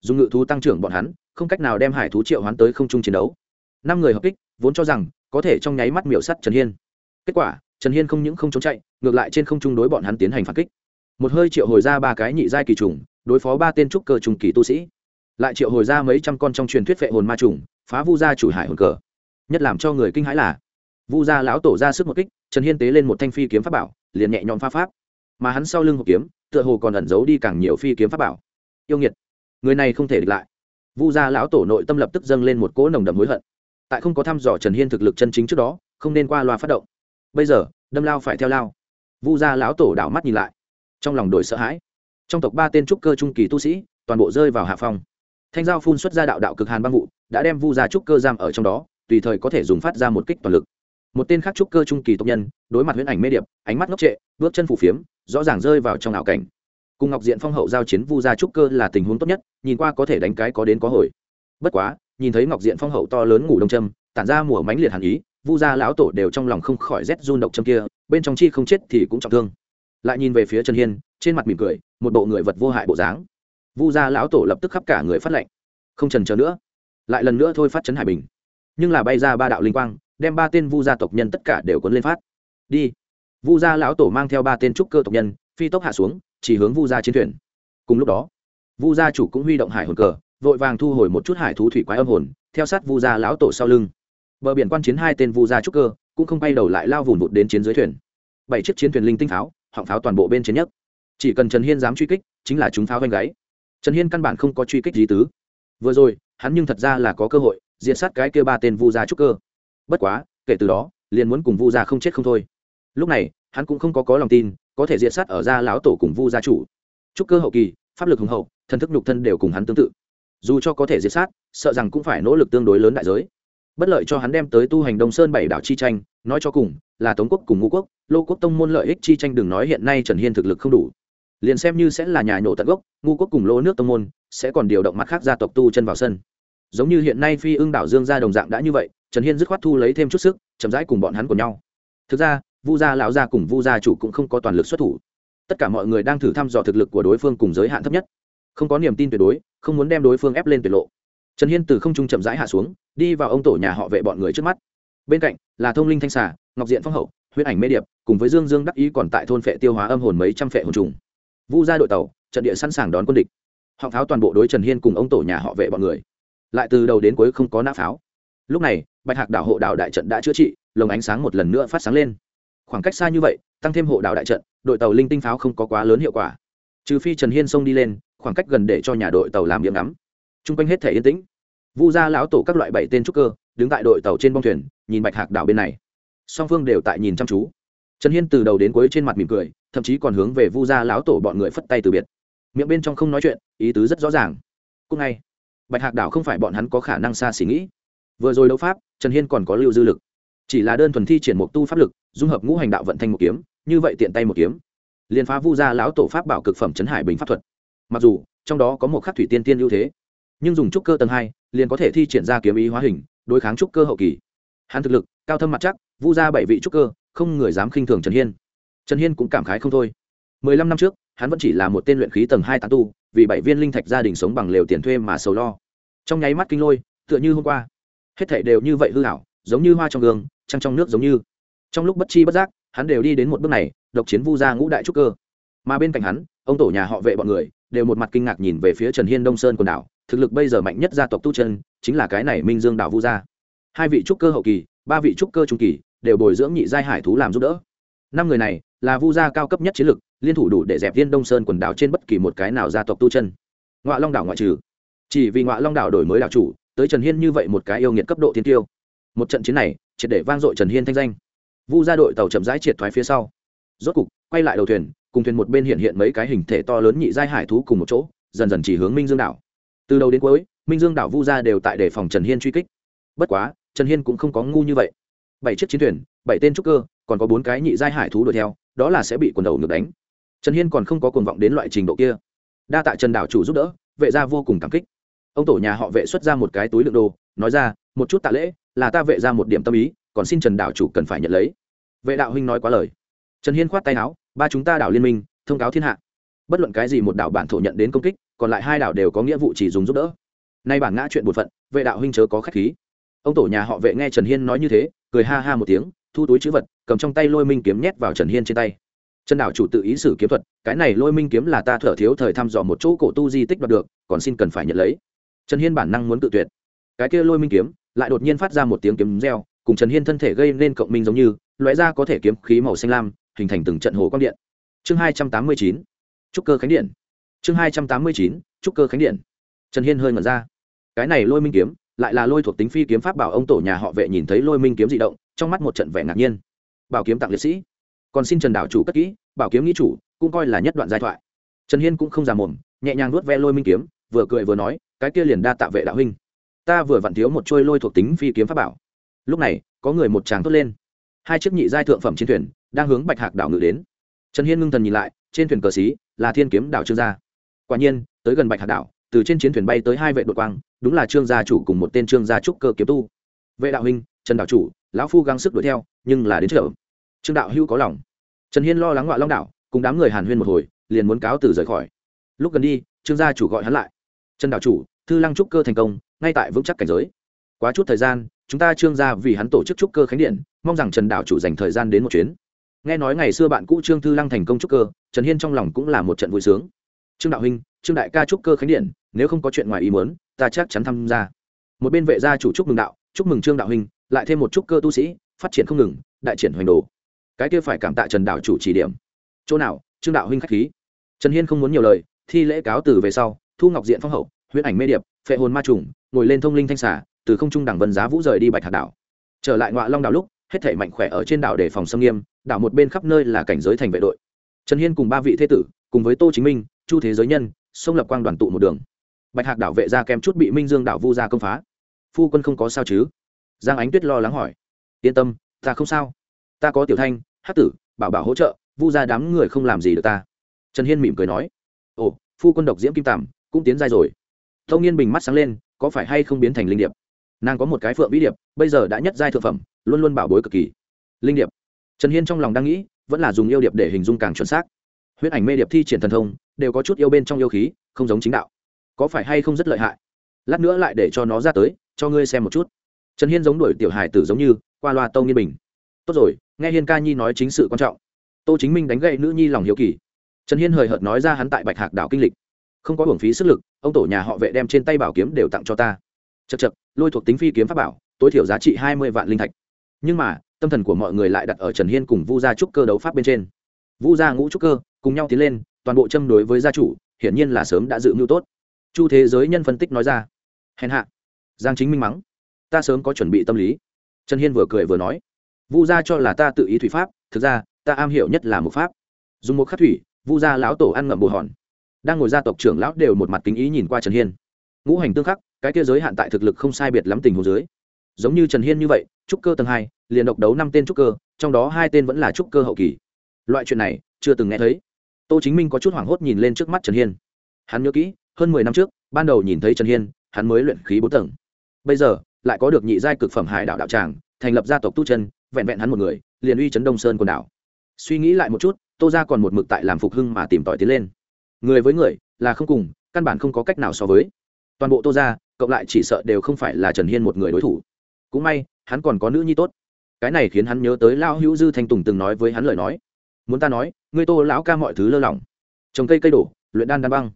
Dùng ngự thú tăng trưởng bọn hắn, không cách nào đem hải thú triệu hoán tới không trung chiến đấu. Năm người hợp kích, vốn cho rằng có thể trong nháy mắt miểu sắt trần hiên. Kết quả, trần hiên không những không trốn chạy, ngược lại trên không trung đối bọn hắn tiến hành phản kích. Một hơi triệu hồi ra ba cái nhị giai kỳ trùng, đối phó ba tên trúc cơ trùng kỳ tu sĩ. Lại triệu hồi ra mấy trăm con trong truyền thuyết vệ hồn ma trùng, phá vu gia chủ hải hồn cờ. Nhất làm cho người kinh hãi là, vu gia lão tổ ra sức một kích, trần hiên tế lên một thanh phi kiếm pháp bảo, liền nhẹ nhõm pha pháp. Mà hắn sau lưng hộp kiếm, tựa hồ còn ẩn giấu đi càng nhiều phi kiếm pháp bảo. Yêu nghiệt, người này không thể địch lại. Vu gia lão tổ nội tâm lập tức dâng lên một cỗ nồng đậm hối hận tại không có thăm dò trần hiên thực lực chân chính trước đó, không nên qua loa phát động. Bây giờ, đâm lao phải theo lao. Vu gia lão tổ đảo mắt nhìn lại. Trong lòng đổi sợ hãi. Trong tộc ba tên trúc cơ trung kỳ tu sĩ, toàn bộ rơi vào hạ phong. Thanh giao phun xuất ra đạo đạo cực hàn băng vụ, đã đem vu gia trúc cơ giam ở trong đó, tùy thời có thể dùng phát ra một kích toàn lực. Một tên khác trúc cơ trung kỳ tộc nhân, đối mặt huyễn ảnh mê điệp, ánh mắt ngốc trệ, bước chân phủ phiếm, rõ ràng rơi vào trong ảo cảnh. Cùng ngọc diện phong hậu giao chiến vu gia trúc cơ là tình huống tốt nhất, nhìn qua có thể đánh cái có đến có hồi. Bất quá nhìn thấy ngọc diện phong hậu to lớn ngủ đông châm, tản ra mùa mánh liệt hàn ý, vu gia lão tổ đều trong lòng không khỏi rét run độc châm kia, bên trong chi không chết thì cũng trọng thương. Lại nhìn về phía trần hiên, trên mặt mỉm cười, một bộ người vật vô hại bộ dáng. Vu gia lão tổ lập tức khắp cả người phát lệnh. Không trần chờ nữa. Lại lần nữa thôi phát chấn hải bình. Nhưng là bay ra ba đạo linh quang, đem ba tên vu gia tộc nhân tất cả đều cuốn lên phát. Đi. Vu gia lão tổ mang theo ba tên trúc cơ tộc nhân, phi tốc hạ xuống, chỉ hướng vu gia chiến thuyền. Cùng lúc đó, vu gia chủ cũng huy động hải hồn cờ vội vàng thu hồi một chút hải thú thủy quái âm hồn, theo sát vu gia lão tổ sau lưng. Bờ biển quan chiến hai tên vu gia trúc cơ, cũng không bay đầu lại lao vùn vụt đến chiến dưới thuyền. Bảy chiếc chiến thuyền linh tinh pháo, họng pháo toàn bộ bên trên nhất. Chỉ cần trần hiên dám truy kích, chính là chúng pháo vanh gáy. Trần hiên căn bản không có truy kích gì tứ. Vừa rồi, hắn nhưng thật ra là có cơ hội diện sát cái kia ba tên vu gia trúc cơ. Bất quá, kể từ đó, liền muốn cùng vu gia không chết không thôi. Lúc này, hắn cũng không có có lòng tin, có thể diện sát ở gia lão tổ cùng vu gia chủ. Trúc cơ hậu kỳ, pháp lực hùng hậu, thần thức nhục thân đều cùng hắn tương tự dù cho có thể diệt sát, sợ rằng cũng phải nỗ lực tương đối lớn đại giới. Bất lợi cho hắn đem tới tu hành đông sơn bảy đảo chi tranh, nói cho cùng, là tống quốc cùng ngũ quốc, lô quốc tông môn lợi ích chi tranh đừng nói hiện nay trần hiên thực lực không đủ. Liền xem như sẽ là nhà nhổ tận gốc, ngũ quốc cùng lô nước tông môn, sẽ còn điều động mặt khác gia tộc tu chân vào sân. Giống như hiện nay phi ưng đảo dương gia đồng dạng đã như vậy, trần hiên dứt khoát thu lấy thêm chút sức, chậm rãi cùng bọn hắn của nhau. Thực ra, vu gia lão gia cùng vu gia chủ cũng không có toàn lực xuất thủ. Tất cả mọi người đang thử thăm dò thực lực của đối phương cùng giới hạn thấp nhất không có niềm tin tuyệt đối, không muốn đem đối phương ép lên tuyệt lộ. Trần hiên từ không trung chậm rãi hạ xuống, đi vào ông tổ nhà họ vệ bọn người trước mắt. Bên cạnh là thông linh thanh xà, ngọc diện phong hậu huyết ảnh mê điệp, cùng với dương dương đắc ý còn tại thôn phệ tiêu hóa âm hồn mấy trăm phệ hồn trùng. Vu ra đội tàu, trận địa sẵn sàng đón quân địch. Họ pháo toàn bộ đối trần hiên cùng ông tổ nhà họ vệ bọn người. Lại từ đầu đến cuối không có nã pháo. Lúc này, bạch hạc đảo hộ đảo đại trận đã chữa trị, lồng ánh sáng một lần nữa phát sáng lên. Khoảng cách xa như vậy, tăng thêm hộ đảo đại trận, đội tàu linh tinh pháo không có quá lớn hiệu quả. Trừ phi trần hiên xông đi lên khoảng cách gần để cho nhà đội tàu làm điểm ngắm. Trung quanh hết thể yên tĩnh. Vu gia lão tổ các loại bảy tên trúc cơ, đứng tại đội tàu trên bong thuyền, nhìn bạch hạc đảo bên này. Song phương đều tại nhìn chăm chú. Trần hiên từ đầu đến cuối trên mặt mỉm cười, thậm chí còn hướng về vu gia lão tổ bọn người phất tay từ biệt. Miệng bên trong không nói chuyện, ý tứ rất rõ ràng. Cúc ngay, bạch hạc đảo không phải bọn hắn có khả năng xa xỉ nghĩ. Vừa rồi đấu pháp, trần hiên còn có lưu dư lực. Chỉ là đơn thuần thi triển mục tu pháp lực, dung hợp ngũ hành đạo vận thành một kiếm, như vậy tiện tay một kiếm. Liền phá vu gia lão tổ pháp bảo cực phẩm trấn hải bình pháp thuật mặc dù, trong đó có một khắc thủy tiên tiên ưu thế, nhưng dùng trúc cơ tầng hai liền có thể thi triển ra kiếm ý hóa hình, đối kháng trúc cơ hậu kỳ. Hắn thực lực, cao thâm mặt chắc, vu ra bảy vị trúc cơ, không người dám khinh thường trần hiên. Trần hiên cũng cảm khái không thôi. Mười lăm năm trước, hắn vẫn chỉ là một tên luyện khí tầng hai tán tu, vì bảy viên linh thạch gia đình sống bằng lều tiền thuê mà sầu lo. Trong nháy mắt kinh lôi, tựa như hôm qua. Hết thảy đều như vậy hư hảo giống như hoa trong gương, trăng trong nước giống như. Trong lúc bất chi bất giác, hắn đều đi đến một bước này, độc chiến vu gia ngũ đại trúc cơ mà bên cạnh hắn, ông tổ nhà họ vệ bọn người đều một mặt kinh ngạc nhìn về phía trần hiên đông sơn quần đảo, thực lực bây giờ mạnh nhất gia tộc tu chân, chính là cái này minh dương đảo vu gia. Hai vị trúc cơ hậu kỳ, ba vị trúc cơ trung kỳ đều bồi dưỡng nhị giai hải thú làm giúp đỡ. Năm người này là vu gia cao cấp nhất chiến lực, liên thủ đủ để dẹp viên đông sơn quần đảo trên bất kỳ một cái nào gia tộc tu chân. Ngoại long đảo ngoại trừ, chỉ vì ngoại long đảo đổi mới đảo chủ, tới trần hiên như vậy một cái yêu nghiệt cấp độ thiên tiêu. Một trận chiến này, triệt để vang dội trần hiên thanh danh. Vu gia đội tàu chậm rãi triệt thoái phía sau rốt cục, quay lại đầu thuyền, cùng thuyền một bên hiện hiện mấy cái hình thể to lớn nhị giai hải thú cùng một chỗ, dần dần chỉ hướng minh dương đảo. Từ đầu đến cuối, minh dương đảo vu gia đều tại đề phòng trần hiên truy kích. Bất quá, trần hiên cũng không có ngu như vậy. Bảy chiếc chiến thuyền, bảy tên trúc cơ, còn có bốn cái nhị giai hải thú đuổi theo, đó là sẽ bị quần đầu ngược đánh. Trần hiên còn không có cuồng vọng đến loại trình độ kia. Đa tạ trần đảo chủ giúp đỡ, vệ gia vô cùng cảm kích. Ông tổ nhà họ vệ xuất ra một cái túi lượng đồ, nói ra, một chút tạ lễ, là ta vệ ra một điểm tâm ý, còn xin trần đảo chủ cần phải nhận lấy. Vệ đạo huynh nói quá lời trần hiên khoát tay áo, ba chúng ta đảo liên minh, thông cáo thiên hạ. Bất luận cái gì một đảo bản thổ nhận đến công kích, còn lại hai đảo đều có nghĩa vụ chỉ dùng giúp đỡ. Nay bản ngã chuyện bột phận, vệ đạo huynh chớ có khách khí. Ông tổ nhà họ vệ nghe trần hiên nói như thế, cười ha ha một tiếng, thu túi chữ vật, cầm trong tay lôi minh kiếm nhét vào trần hiên trên tay. Trần đảo chủ tự ý sử kiếm thuật, cái này lôi minh kiếm là ta thở thiếu thời thăm dò một chỗ cổ tu di tích đoạt được, còn xin cần phải nhận lấy. Trần hiên bản năng muốn tự tuyệt. Cái kia lôi minh kiếm, lại đột nhiên phát ra một tiếng kiếm reo, cùng trần hiên thân thể gây nên cộng minh giống như, lóe ra có thể kiếm khí màu xanh lam hình thành từng trận hồ quang điện. Chương hai trăm tám mươi chín, trúc cơ khánh điện. Chương hai trăm tám mươi chín, trúc cơ khánh điện. Trần hiên hơi ngẩn ra. Cái này lôi minh kiếm, lại là lôi thuộc tính phi kiếm pháp bảo ông tổ nhà họ vệ nhìn thấy lôi minh kiếm dị động, trong mắt một trận vẻ ngạc nhiên. Bảo kiếm tặng liệt sĩ. Còn xin trần đảo chủ cất kỹ, bảo kiếm nghĩ chủ, cũng coi là nhất đoạn giai thoại. Trần hiên cũng không già mồm, nhẹ nhàng nuốt ve lôi minh kiếm, vừa cười vừa nói, cái kia liền đa tạ vệ đạo huynh. Ta vừa vặn thiếu một trôi lôi thuộc tính phi kiếm pháp bảo. Lúc này, có người một tràng thốt lên. Hai chiếc nhị giai thượng phẩm chiến thuyền đang hướng bạch hạc đảo ngự đến. Trần hiên ngưng thần nhìn lại, trên thuyền cờ xí là thiên kiếm đảo trương gia. Quả nhiên, tới gần bạch hạc đảo, từ trên chiến thuyền bay tới hai vệ đội quang, đúng là trương gia chủ cùng một tên trương gia trúc cơ kiếm tu. Vệ đạo huynh, trần đạo chủ, lão phu gắng sức đuổi theo, nhưng là đến chợ trương đạo hữu có lòng. Trần hiên lo lắng ngoại long đảo, cùng đám người hàn huyên một hồi, liền muốn cáo từ rời khỏi. Lúc gần đi, trương gia chủ gọi hắn lại. Trần đạo chủ, thư lăng trúc cơ thành công, ngay tại vững chắc cảnh giới. Quá chút thời gian, chúng ta trương gia vì hắn tổ chức trúc cơ khánh điện, mong rằng trần đạo chủ dành thời gian đến một chuyến nghe nói ngày xưa bạn cũ trương thư lăng thành công trúc cơ, trần hiên trong lòng cũng là một trận vui sướng. Trương đạo huynh, trương đại ca trúc cơ khánh điện, nếu không có chuyện ngoài ý muốn, ta chắc chắn tham gia. Một bên vệ gia chủ chúc mừng đạo, chúc mừng trương đạo huynh, lại thêm một trúc cơ tu sĩ, phát triển không ngừng, đại triển hoành đồ. Cái kia phải cảm tạ trần đạo chủ chỉ điểm. Chỗ nào, trương đạo huynh khách khí. Trần hiên không muốn nhiều lời, thi lễ cáo từ về sau, thu ngọc diện phong hậu, huyễn ảnh mê điệp, phệ hồn ma trùng, ngồi lên thông linh thanh xả từ không trung đẳng vân giá vũ rời đi bạch hạt đảo. Trở lại ngoại long đảo lúc, hết thể mạnh khỏe ở trên đảo để phòng xâm nghiêm đảo một bên khắp nơi là cảnh giới thành vệ đội. Trần hiên cùng ba vị thế tử, cùng với tô chính minh, chu thế giới nhân sông lập quang đoàn tụ một đường. Bạch hạc đảo vệ ra kém chút bị minh dương đảo vu ra công phá. Phu quân không có sao chứ? Giang ánh tuyết lo lắng hỏi. Yên tâm, ta không sao. Ta có tiểu thanh hát tử, bảo bảo hỗ trợ, vu ra đám người không làm gì được ta. Trần hiên mỉm cười nói. Ồ, phu quân độc diễm kim tàm cũng tiến giai rồi. Tâu nghiên bình mắt sáng lên, có phải hay không biến thành linh điệp? Nàng có một cái phượng vĩ điệp, bây giờ đã nhất giai thượng phẩm, luôn luôn bảo bối cực kỳ. Linh điệp trần hiên trong lòng đang nghĩ, vẫn là dùng yêu điệp để hình dung càng chuẩn xác. Huyết ảnh mê điệp thi triển thần thông, đều có chút yêu bên trong yêu khí, không giống chính đạo. Có phải hay không rất lợi hại? Lát nữa lại để cho nó ra tới, cho ngươi xem một chút. Trần hiên giống đuổi tiểu hải tử giống như, qua loa tâu nghiên bình. Tốt rồi, nghe hiên ca nhi nói chính sự quan trọng. Tô chính minh đánh gậy nữ nhi lòng hiếu kỳ. Trần hiên hời hợt nói ra hắn tại bạch hạc đảo kinh lịch. Không có hưởng phí sức lực, ông tổ nhà họ vệ đem trên tay bảo kiếm đều tặng cho ta. Chật chật lôi thuộc tính phi kiếm pháp bảo, tối thiểu giá trị hai mươi vạn linh thạch. Nhưng mà tâm thần của mọi người lại đặt ở trần hiên cùng vu gia trúc cơ đấu pháp bên trên. Vu gia ngũ trúc cơ cùng nhau tiến lên, toàn bộ châm đối với gia chủ, hiển nhiên là sớm đã dự mưu tốt. Chu thế giới nhân phân tích nói ra. Hèn hạ. Giang chính minh mắng. Ta sớm có chuẩn bị tâm lý. Trần hiên vừa cười vừa nói. Vu gia cho là ta tự ý thủy pháp, thực ra, ta am hiểu nhất là một pháp. Dùng một khắc thủy, vu gia lão tổ ăn ngậm bồ hòn. Đang ngồi gia tộc trưởng lão đều một mặt kính ý nhìn qua trần hiên. Ngũ hành tương khắc, cái kia giới hạn tại thực lực không sai biệt lắm tình hồ dưới. Giống như trần hiên như vậy, trúc cơ tầng hai liền độc đấu năm tên trúc cơ, trong đó hai tên vẫn là trúc cơ hậu kỳ. Loại chuyện này, chưa từng nghe thấy. Tô chính minh có chút hoảng hốt nhìn lên trước mắt trần hiên. Hắn nhớ kỹ, hơn mười năm trước, ban đầu nhìn thấy trần hiên, hắn mới luyện khí bốn tầng. Bây giờ, lại có được nhị giai cực phẩm hải đạo đạo tràng, thành lập gia tộc tu chân, vẹn vẹn hắn một người, liền uy chấn đông sơn quần đảo. Suy nghĩ lại một chút, tô ra còn một mực tại làm phục hưng mà tìm tòi tiến lên. Người với người, là không cùng, căn bản không có cách nào so với. Toàn bộ tô ra cộng lại chỉ sợ đều không phải là trần hiên một người đối thủ. Cũng may, hắn còn có nữ nhi tốt cái này khiến hắn nhớ tới lão hữu dư thanh tùng từng nói với hắn lời nói. Muốn ta nói, ngươi tô lão ca mọi thứ lơ lỏng. Trồng cây cây đổ, luyện đan đan băng.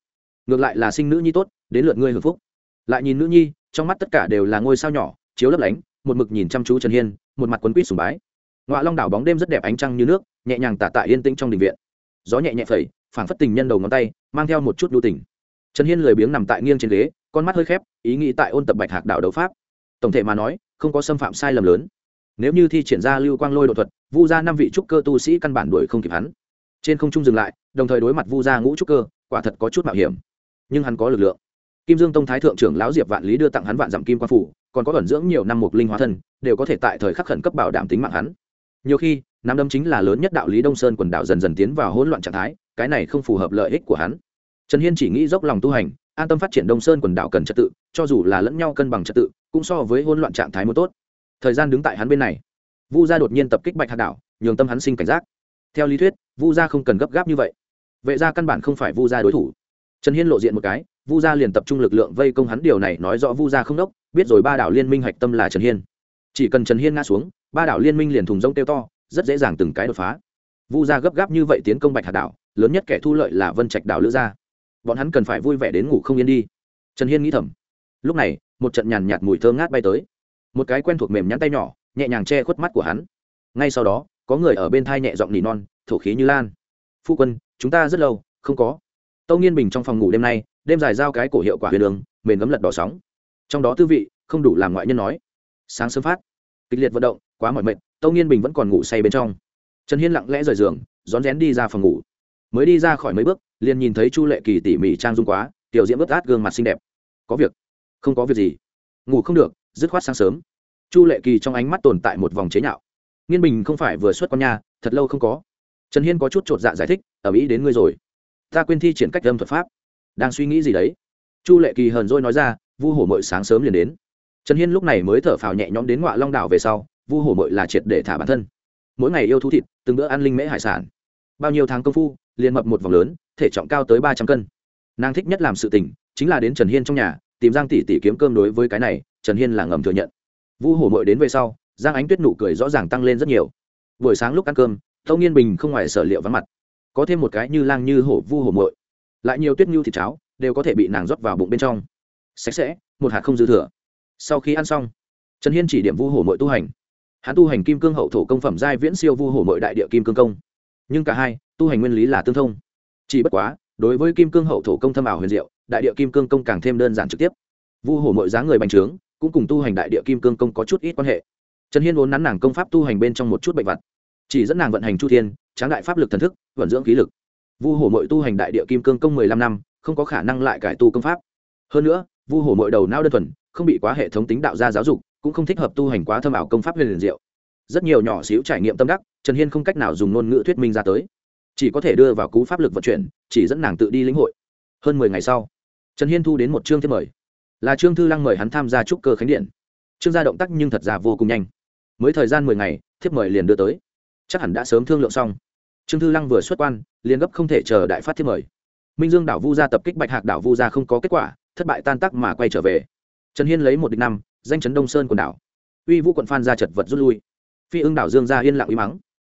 Ngược lại là sinh nữ nhi tốt, đến lượt ngươi hưởng phúc. Lại nhìn nữ nhi, trong mắt tất cả đều là ngôi sao nhỏ, chiếu lấp lánh, một mực nhìn chăm chú trần hiên, một mặt quấn quýt sùng bái. Ngọa long đảo bóng đêm rất đẹp ánh trăng như nước, nhẹ nhàng tả tạ yên tĩnh trong đình viện. Gió nhẹ nhẹ phẩy, phảng phất tình nhân đầu ngón tay, mang theo một chút lưu tình. Trần hiên lười biếng nằm tại nghiêng trên ghế, con mắt hơi khép, ý nghĩ tại ôn tập bạch hạc đạo đấu pháp. Tổng thể mà nói, không có xâm phạm sai lầm lớn nếu như thi triển ra lưu quang lôi độ thuật, vu ra năm vị trúc cơ tu sĩ căn bản đuổi không kịp hắn. Trên không trung dừng lại, đồng thời đối mặt vu gia ngũ trúc cơ, quả thật có chút mạo hiểm. Nhưng hắn có lực lượng. Kim dương tông thái thượng trưởng lão diệp vạn lý đưa tặng hắn vạn dặm kim quan phủ, còn có ẩn dưỡng nhiều năm mục linh hóa thân, đều có thể tại thời khắc khẩn cấp bảo đảm tính mạng hắn. Nhiều khi, nắm đấm chính là lớn nhất đạo lý đông sơn quần đảo dần dần tiến vào hỗn loạn trạng thái, cái này không phù hợp lợi ích của hắn. Trần hiên chỉ nghĩ dốc lòng tu hành, an tâm phát triển đông sơn quần đảo cần trật tự, cho dù là lẫn nhau cân bằng trật tự, cũng so với hỗn loạn trạng thái một tốt thời gian đứng tại hắn bên này. Vu gia đột nhiên tập kích bạch hạt đảo, nhường tâm hắn sinh cảnh giác. Theo lý thuyết, vu gia không cần gấp gáp như vậy. Vệ gia căn bản không phải vu gia đối thủ. Trần hiên lộ diện một cái, vu gia liền tập trung lực lượng vây công hắn, điều này nói rõ vu gia không đốc, biết rồi ba đảo liên minh hạch tâm là trần hiên. Chỉ cần trần hiên ngã xuống, ba đảo liên minh liền thùng rông tiêu to, rất dễ dàng từng cái đột phá. Vu gia gấp gáp như vậy tiến công bạch hạt đảo, lớn nhất kẻ thu lợi là vân trạch đảo lữ gia. Bọn hắn cần phải vui vẻ đến ngủ không yên đi. Trần hiên nghĩ thầm. Lúc này, một trận nhàn nhạt mùi thơm ngát bay tới một cái quen thuộc mềm nhắn tay nhỏ, nhẹ nhàng che khuất mắt của hắn. Ngay sau đó, có người ở bên thai nhẹ giọng nỉ non, thổ khí như lan. Phu quân, chúng ta rất lâu không có. Tâu nghiên bình trong phòng ngủ đêm nay, đêm dài giao cái cổ hiệu quả huyền đường, mềm gấm lật đỏ sóng. Trong đó tư vị, không đủ làm ngoại nhân nói. Sáng sớm phát, kịch liệt vận động, quá mỏi mệt, tâu nghiên bình vẫn còn ngủ say bên trong. Trần hiên lặng lẽ rời giường, rón rén đi ra phòng ngủ. Mới đi ra khỏi mấy bước, liền nhìn thấy chu lệ kỳ tỉ mỉ trang dung quá, tiểu diễm ướt át gương mặt xinh đẹp. Có việc. Không có việc gì. Ngủ không được dứt khoát sáng sớm. Chu lệ kỳ trong ánh mắt tồn tại một vòng chế nhạo. Nghiên bình không phải vừa xuất con nhà thật lâu không có. Trần hiên có chút chột dạ giải thích, ở mỹ đến ngươi rồi. Ta quên thi triển cách âm thuật pháp. Đang suy nghĩ gì đấy, chu lệ kỳ hờn dôi nói ra, vu hổ mội sáng sớm liền đến. Trần hiên lúc này mới thở phào nhẹ nhõm đến ngoại long đảo về sau, vu hổ mội là triệt để thả bản thân. Mỗi ngày yêu thú thịt, từng bữa ăn linh mễ hải sản. Bao nhiêu tháng công phu, liền mập một vòng lớn, thể trọng cao tới ba trăm cân. Nàng thích nhất làm sự tình, chính là đến trần hiên trong nhà tìm giang tỷ tỷ kiếm cơm đối với cái này, trần hiên là ngầm thừa nhận. Vu hổ mội đến về sau, giang ánh tuyết nụ cười rõ ràng tăng lên rất nhiều. Buổi sáng lúc ăn cơm, tâu nghiên bình không ngoài sở liệu vắng mặt. Có thêm một cái như lang như hổ vu hổ mội lại nhiều tuyết nhu thịt cháo, đều có thể bị nàng rót vào bụng bên trong. Sạch sẽ, một hạt không dư thừa. Sau khi ăn xong, trần hiên chỉ điểm vu hổ mội tu hành. Hắn tu hành kim cương hậu thổ công phẩm giai viễn siêu vu hổ mội đại địa kim cương công. Nhưng cả hai, tu hành nguyên lý là tương thông. Chỉ bất quá, đối với kim cương hậu thổ công thâm ảo huyền diệu đại địa kim cương công càng thêm đơn giản trực tiếp. Vu hổ mội giá người bành trướng cũng cùng tu hành đại địa kim cương công có chút ít quan hệ. Trần hiên vốn nắn nàng công pháp tu hành bên trong một chút bệnh vật, chỉ dẫn nàng vận hành chu thiên tráng đại pháp lực thần thức vận dưỡng khí lực. Vu hổ mội tu hành đại địa kim cương công mười lăm năm không có khả năng lại cải tu công pháp. Hơn nữa vu hổ mội đầu não đơn thuần không bị quá hệ thống tính đạo gia giáo dục cũng không thích hợp tu hành quá thâm ảo công pháp huyền liền diệu. Rất nhiều nhỏ xíu trải nghiệm tâm đắc trần hiên không cách nào dùng ngôn ngữ thuyết minh ra tới. Chỉ có thể đưa vào cú pháp lực vận chuyển chỉ dẫn nàng tự đi lĩnh hội. Hơn mười ngày sau trần hiên thu đến một chương thiết mời. Là trương thư lăng mời hắn tham gia trúc cơ khánh điện. Trương gia động tác nhưng thật ra vô cùng nhanh. Mới thời gian mười ngày, thiếp mời liền đưa tới. Chắc hẳn đã sớm thương lượng xong. Trương thư lăng vừa xuất quan, liền gấp không thể chờ đại phát thiếp mời. Minh dương đảo vu gia tập kích bạch hạc đảo vu gia không có kết quả, thất bại tan tắc mà quay trở về. Trần hiên lấy một địch năm, danh chấn đông sơn quần đảo. Uy vũ quận phan ra chật vật rút lui. Phi ưng đảo dương gia yên lặng uy mắng.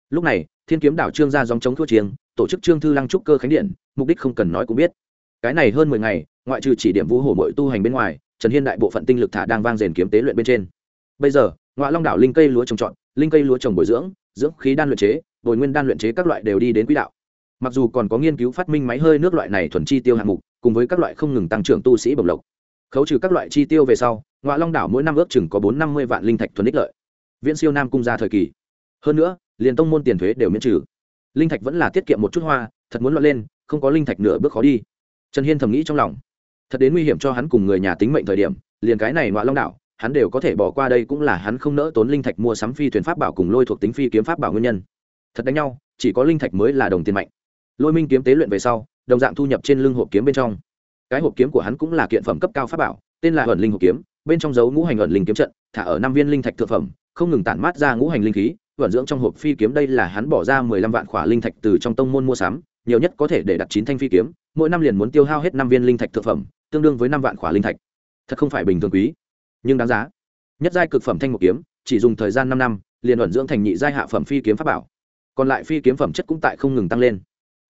Lúc này, thiên kiếm đảo trương gia dòng chống thua chiêng, tổ chức trương thư lăng trúc cơ khánh điện, mục đích không cần nói cũng biết. Cái này hơn mười ngày ngoại trừ chỉ điểm vũ hổ mội tu hành bên ngoài, trần hiên đại bộ phận tinh lực thả đang vang rền kiếm tế luyện bên trên. Bây giờ ngoại long đảo linh cây lúa trồng trọt, linh cây lúa trồng bồi dưỡng dưỡng khí đan luyện chế, bồi nguyên đan luyện chế các loại đều đi đến quỹ đạo. Mặc dù còn có nghiên cứu phát minh máy hơi nước loại này thuần chi tiêu hạng mục, cùng với các loại không ngừng tăng trưởng tu sĩ bồng lộc. Khấu trừ các loại chi tiêu về sau ngoại long đảo mỗi năm ước chừng có bốn năm mươi vạn linh thạch thuần ích lợi. Viễn siêu nam cung ra thời kỳ. Hơn nữa, liền tông môn tiền thuế đều miễn trừ. Linh thạch vẫn là tiết kiệm một chút hoa, thật muốn loạn lên, không có linh thạch nửa bước khó đi. Trần hiên thầm nghĩ trong lòng thật đến nguy hiểm cho hắn cùng người nhà tính mệnh thời điểm, liền cái này ngoại long đảo, hắn đều có thể bỏ qua đây cũng là hắn không nỡ tốn linh thạch mua sắm phi thuyền pháp bảo cùng lôi thuộc tính phi kiếm pháp bảo nguyên nhân. Thật đánh nhau, chỉ có linh thạch mới là đồng tiền mạnh. Lôi minh kiếm tế luyện về sau, đồng dạng thu nhập trên lưng hộp kiếm bên trong. Cái hộp kiếm của hắn cũng là kiện phẩm cấp cao pháp bảo, tên là ẩn linh hộp kiếm, bên trong dấu ngũ hành ẩn linh kiếm trận, thả ở năm viên linh thạch thượng phẩm, không ngừng tản mát ra ngũ hành linh khí, vận dưỡng trong hộp phi kiếm đây là hắn bỏ ra mười lăm vạn khỏa linh thạch từ trong tông môn mua sắm, nhiều nhất có thể để đặt chín thanh phi kiếm, mỗi năm liền muốn tiêu hao hết năm viên linh thạch thực phẩm tương đương với năm vạn khỏa linh thạch. Thật không phải bình thường quý, nhưng đáng giá. Nhất giai cực phẩm thanh một kiếm, chỉ dùng thời gian năm năm, liền ẩn dưỡng thành nhị giai hạ phẩm phi kiếm pháp bảo. Còn lại phi kiếm phẩm chất cũng tại không ngừng tăng lên.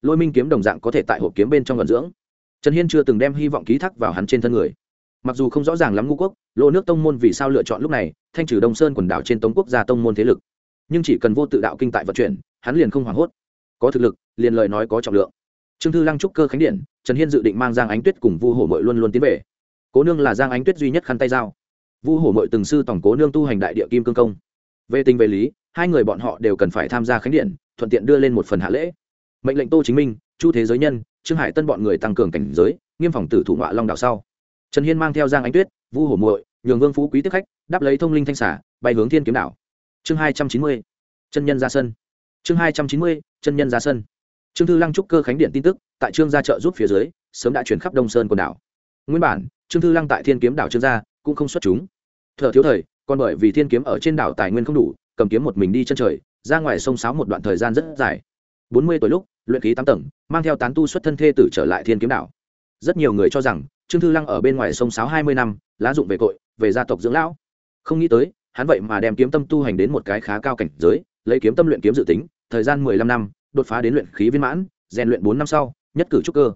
Lôi minh kiếm đồng dạng có thể tại hộp kiếm bên trong ẩn dưỡng. Trần hiên chưa từng đem hy vọng ký thác vào hắn trên thân người. Mặc dù không rõ ràng lắm ngũ quốc, lô nước tông môn vì sao lựa chọn lúc này, thanh trừ đông sơn quần đảo trên tống quốc gia tông môn thế lực. Nhưng chỉ cần vô tự đạo kinh tại vận chuyển, hắn liền không hoảng hốt. Có thực lực, liền lời nói có trọng lượng trương thư lăng trúc cơ khánh điện trần hiên dự định mang giang ánh tuyết cùng vu hổ mội luôn luôn tiến về. Cố nương là giang ánh tuyết duy nhất khăn tay dao. Vu hổ mội từng sư tổng cố nương tu hành đại địa kim cương công. Về tình về lý, hai người bọn họ đều cần phải tham gia khánh điện thuận tiện đưa lên một phần hạ lễ. Mệnh lệnh tô chính minh, chu thế giới nhân, trương hải tân bọn người tăng cường cảnh giới, nghiêm phòng tử thủ ngọa long đảo sau. Trần hiên mang theo giang ánh tuyết, vu hổ muội nhường vương phú quý tiếp khách, đáp lấy thông linh thanh xả, bay hướng thiên kiếm đảo. Chương hai trăm chín mươi, chân nhân ra sân. Chương hai trăm chín mươi, chân nhân ra sân trương thư lăng trúc cơ khánh điện tin tức, tại trương gia trợ giúp phía dưới, sớm đã chuyển khắp đông sơn quần đảo. Nguyên bản, trương thư lăng tại thiên kiếm đảo trương gia, cũng không xuất chúng. Thợ thiếu thời, còn bởi vì thiên kiếm ở trên đảo tài nguyên không đủ, cầm kiếm một mình đi chân trời, ra ngoài sông sáo một đoạn thời gian rất dài. Bốn mươi tuổi lúc, luyện khí tám tầng, mang theo tán tu xuất thân thê tử trở lại thiên kiếm đảo. Rất nhiều người cho rằng, trương thư lăng ở bên ngoài sông sáo hai mươi năm, lá dụng về cội, về gia tộc dưỡng lão. Không nghĩ tới, hắn vậy mà đem kiếm tâm tu hành đến một cái khá cao cảnh giới, lấy kiếm tâm luyện kiếm dự tính, thời gian mười lăm năm đột phá đến luyện khí viên mãn, rèn luyện bốn năm sau, nhất cử trúc cơ.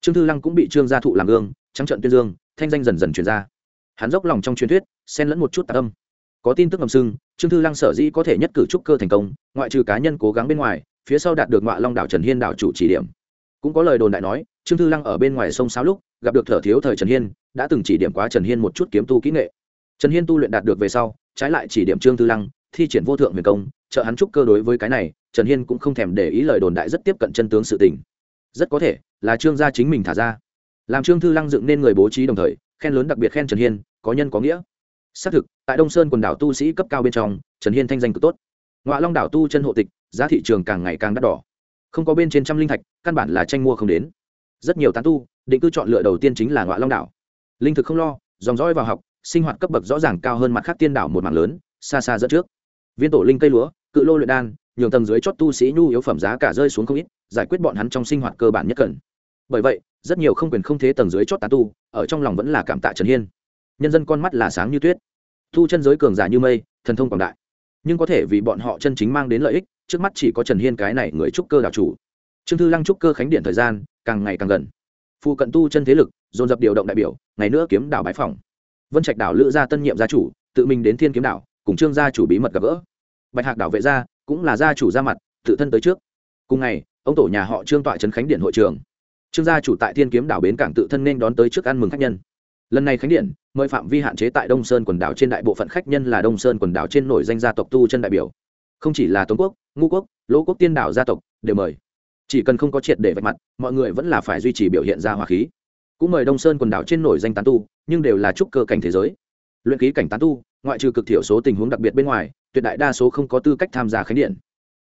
Trương thư lăng cũng bị trương gia thụ làm gương, trắng trận tuyên dương, thanh danh dần dần truyền ra. Hắn dốc lòng trong truyền thuyết, xen lẫn một chút tạc âm. Có tin tức ngầm sưng, trương thư lăng sở dĩ có thể nhất cử trúc cơ thành công, ngoại trừ cá nhân cố gắng bên ngoài, phía sau đạt được ngọa long đảo trần hiên đảo chủ chỉ điểm. Cũng có lời đồn đại nói, trương thư lăng ở bên ngoài sông sáo lúc, gặp được thở thiếu thời trần hiên, đã từng chỉ điểm quá trần hiên một chút kiếm tu kỹ nghệ. Trần hiên tu luyện đạt được về sau, trái lại chỉ điểm trương thư lăng, thi triển vô thượng huyền công trợ hắn trúc cơ đối với cái này, trần hiên cũng không thèm để ý lời đồn đại rất tiếp cận chân tướng sự tình. Rất có thể là trương gia chính mình thả ra. Làm trương thư lăng dựng nên người bố trí đồng thời, khen lớn đặc biệt khen trần hiên, có nhân có nghĩa. Xác thực, tại đông sơn quần đảo tu sĩ cấp cao bên trong, trần hiên thanh danh cực tốt. Ngoại long đảo tu chân hộ tịch, giá thị trường càng ngày càng đắt đỏ. Không có bên trên trăm linh thạch, căn bản là tranh mua không đến. Rất nhiều tán tu, định cư chọn lựa đầu tiên chính là ngoại long đảo. Linh thực không lo, dòng dõi vào học, sinh hoạt cấp bậc rõ ràng cao hơn mặt khác tiên đảo một mảng lớn, xa xa dẫn trước. Viên tổ linh cây lúa cự lô luyện đan, nhường tầng dưới chót tu sĩ nhu yếu phẩm giá cả rơi xuống không ít, giải quyết bọn hắn trong sinh hoạt cơ bản nhất cần. Bởi vậy, rất nhiều không quyền không thế tầng dưới chót tán tu, ở trong lòng vẫn là cảm tạ trần hiên. Nhân dân con mắt là sáng như tuyết. Thu chân giới cường giả như mây, thần thông quảng đại. Nhưng có thể vì bọn họ chân chính mang đến lợi ích, trước mắt chỉ có trần hiên cái này người trúc cơ đảo chủ. Trương thư lăng trúc cơ khánh điện thời gian, càng ngày càng gần. Phụ cận tu chân thế lực, dồn dập điều động đại biểu, ngày nữa kiếm đảo bãi phòng vân trạch đảo lữ gia tân nhiệm gia chủ, tự mình đến thiên kiếm đảo, cùng trương gia chủ bí mật gặp gỡ bạch hạc đảo vệ gia cũng là gia chủ ra mặt, tự thân tới trước. Cùng ngày, ông tổ nhà họ trương tọa trấn khánh điện hội trường. Trương gia chủ tại thiên kiếm đảo bến cảng tự thân nên đón tới trước ăn mừng khách nhân. Lần này khánh điện, mời phạm vi hạn chế tại đông sơn quần đảo trên đại bộ phận khách nhân là đông sơn quần đảo trên nổi danh gia tộc tu chân đại biểu. Không chỉ là tống quốc, ngũ quốc, lỗ quốc tiên đảo gia tộc đều mời. Chỉ cần không có triệt để vạch mặt, mọi người vẫn là phải duy trì biểu hiện ra hòa khí. Cũng mời đông sơn quần đảo trên nổi danh tán tu, nhưng đều là trúc cơ cảnh thế giới. Luyện ký cảnh tán tu, ngoại trừ cực thiểu số tình huống đặc biệt bên ngoài tuyệt đại đa số không có tư cách tham gia khánh điện.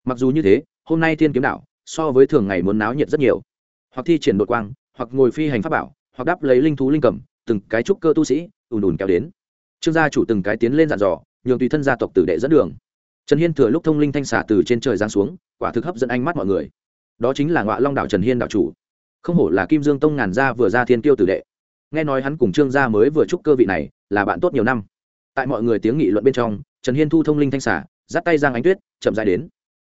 Mặc dù như thế, hôm nay thiên kiếm đảo, so với thường ngày muốn náo nhiệt rất nhiều. Hoặc thi triển đột quang, hoặc ngồi phi hành pháp bảo, hoặc đáp lấy linh thú linh cầm, từng cái trúc cơ tu sĩ, ùn ùn kéo đến. Trương gia chủ từng cái tiến lên dặn dò, nhường tùy thân gia tộc tử đệ dẫn đường. Trần hiên thừa lúc thông linh thanh xả từ trên trời giáng xuống, quả thực hấp dẫn ánh mắt mọi người. Đó chính là ngọa long đảo trần hiên đảo chủ. Không hổ là kim dương tông ngàn gia vừa ra thiên tiêu tử đệ. Nghe nói hắn cùng trương gia mới vừa trúc cơ vị này, là bạn tốt nhiều năm. Tại mọi người tiếng nghị luận bên trong trần hiên thu thông linh thanh xả dắt tay giang ánh tuyết, chậm dài đến.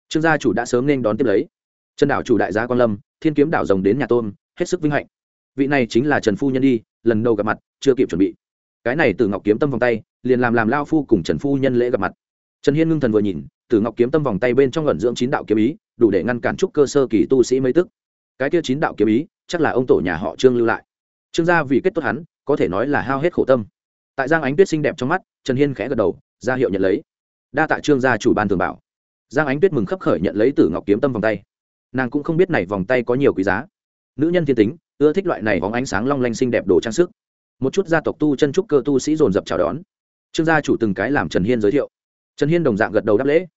Trương gia chủ đã sớm nên đón tiếp lấy. Trần đảo chủ đại gia quan lâm, thiên kiếm đảo rồng đến nhà tôn hết sức vinh hạnh. Vị này chính là trần phu nhân đi, lần đầu gặp mặt, chưa kịp chuẩn bị. Cái này từ ngọc kiếm tâm vòng tay, liền làm làm lao phu cùng trần phu nhân lễ gặp mặt. Trần hiên ngưng thần vừa nhìn từ ngọc kiếm tâm vòng tay bên trong ẩn dưỡng chín đạo kiếm ý, đủ để ngăn cản trúc cơ sơ kỳ tu sĩ mấy tức. Cái kia chín đạo kiếm ý, chắc là ông tổ nhà họ trương lưu lại. Trương gia vì kết tốt hắn, có thể nói là hao hết khổ tâm. Tại giang ánh tuyết xinh đẹp trong mắt, trần hiên khẽ gật đầu ra hiệu nhận lấy. Đa tạ trương gia chủ ban thường bảo. Giang ánh tuyết mừng khấp khởi nhận lấy tử ngọc kiếm tâm vòng tay. Nàng cũng không biết này vòng tay có nhiều quý giá. Nữ nhân thiên tính, ưa thích loại này vòng ánh sáng long lanh xinh đẹp đồ trang sức. Một chút gia tộc tu chân trúc cơ tu sĩ dồn dập chào đón. Trương gia chủ từng cái làm trần hiên giới thiệu. Trần hiên đồng dạng gật đầu đáp lễ.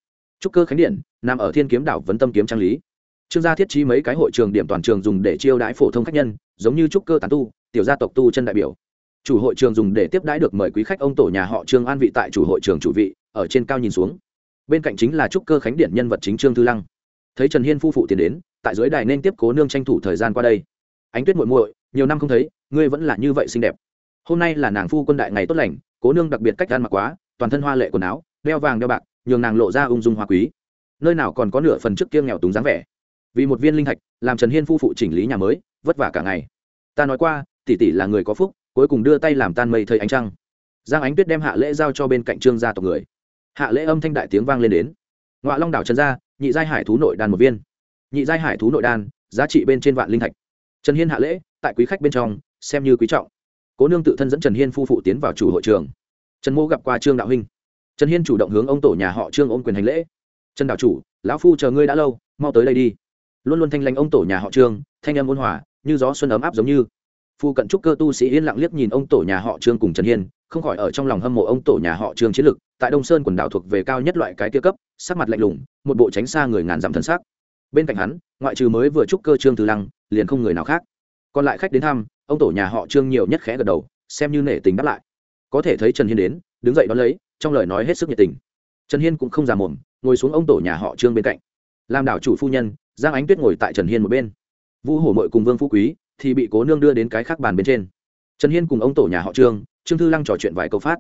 Trúc cơ khánh điện, nằm ở thiên kiếm đảo vấn tâm kiếm trang lý. Trương gia thiết trí mấy cái hội trường điểm toàn trường dùng để chiêu đãi phổ thông khách nhân, giống như trúc cơ tán tu, tiểu gia tộc tu chân đại biểu chủ hội trường dùng để tiếp đãi được mời quý khách ông tổ nhà họ trương an vị tại chủ hội trường chủ vị, ở trên cao nhìn xuống. Bên cạnh chính là trúc cơ khánh điện nhân vật chính trương thư lăng. Thấy trần hiên phu phụ tiến đến, tại dưới đài nên tiếp cố nương tranh thủ thời gian qua đây. Ánh tuyết muội muội, nhiều năm không thấy, ngươi vẫn là như vậy xinh đẹp. Hôm nay là nàng phu quân đại ngày tốt lành, cố nương đặc biệt cách ăn mặc quá, toàn thân hoa lệ quần áo, đeo vàng đeo bạc, nhường nàng lộ ra ung dung hoa quý. Nơi nào còn có nửa phần trước kia nghèo túng dáng vẻ. Vì một viên linh thạch, làm trần hiên phu phụ chỉnh lý nhà mới, vất vả cả ngày. Ta nói qua, tỷ tỷ là người có phúc cuối cùng đưa tay làm tan mây thầy ánh trăng. Giang ánh tuyết đem hạ lễ giao cho bên cạnh trương gia tộc người. Hạ lễ âm thanh đại tiếng vang lên đến. Ngoạ long đảo trần gia, nhị giai hải thú nội đan một viên. Nhị giai hải thú nội đan, giá trị bên trên vạn linh thạch. Trần hiên hạ lễ, tại quý khách bên trong, xem như quý trọng. Cố nương tự thân dẫn trần hiên phu phụ tiến vào chủ hội trường. Trần mô gặp qua trương đạo huynh. Trần hiên chủ động hướng ông tổ nhà họ trương ôm quyền hành lễ. Trần đạo chủ, lão phu chờ ngươi đã lâu, mau tới đây đi. Luôn luôn thanh lãnh ông tổ nhà họ trương, thanh âm ôn hòa, như gió xuân ấm áp giống như phu cận trúc cơ tu sĩ yên lặng liếc nhìn ông tổ nhà họ trương cùng trần hiên, không khỏi ở trong lòng hâm mộ ông tổ nhà họ trương chiến lực. Tại đông sơn quần đảo thuộc về cao nhất loại cái kia cấp, sắc mặt lạnh lùng, một bộ tránh xa người ngàn dặm thân xác bên cạnh hắn, ngoại trừ mới vừa trúc cơ trương từ lăng, liền không người nào khác. Còn lại khách đến thăm, ông tổ nhà họ trương nhiều nhất khẽ gật đầu, xem như nể tình đáp lại. Có thể thấy trần hiên đến, đứng dậy đón lấy, trong lời nói hết sức nhiệt tình. Trần hiên cũng không già mồm ngồi xuống ông tổ nhà họ trương bên cạnh. Làm đảo chủ phu nhân, giang ánh tuyết ngồi tại trần hiên một bên. Vu hổ mội cùng vương phú quý thì bị cố nương đưa đến cái khác bàn bên trên. Trần hiên cùng ông tổ nhà họ trương trương thư lăng trò chuyện vài câu phát.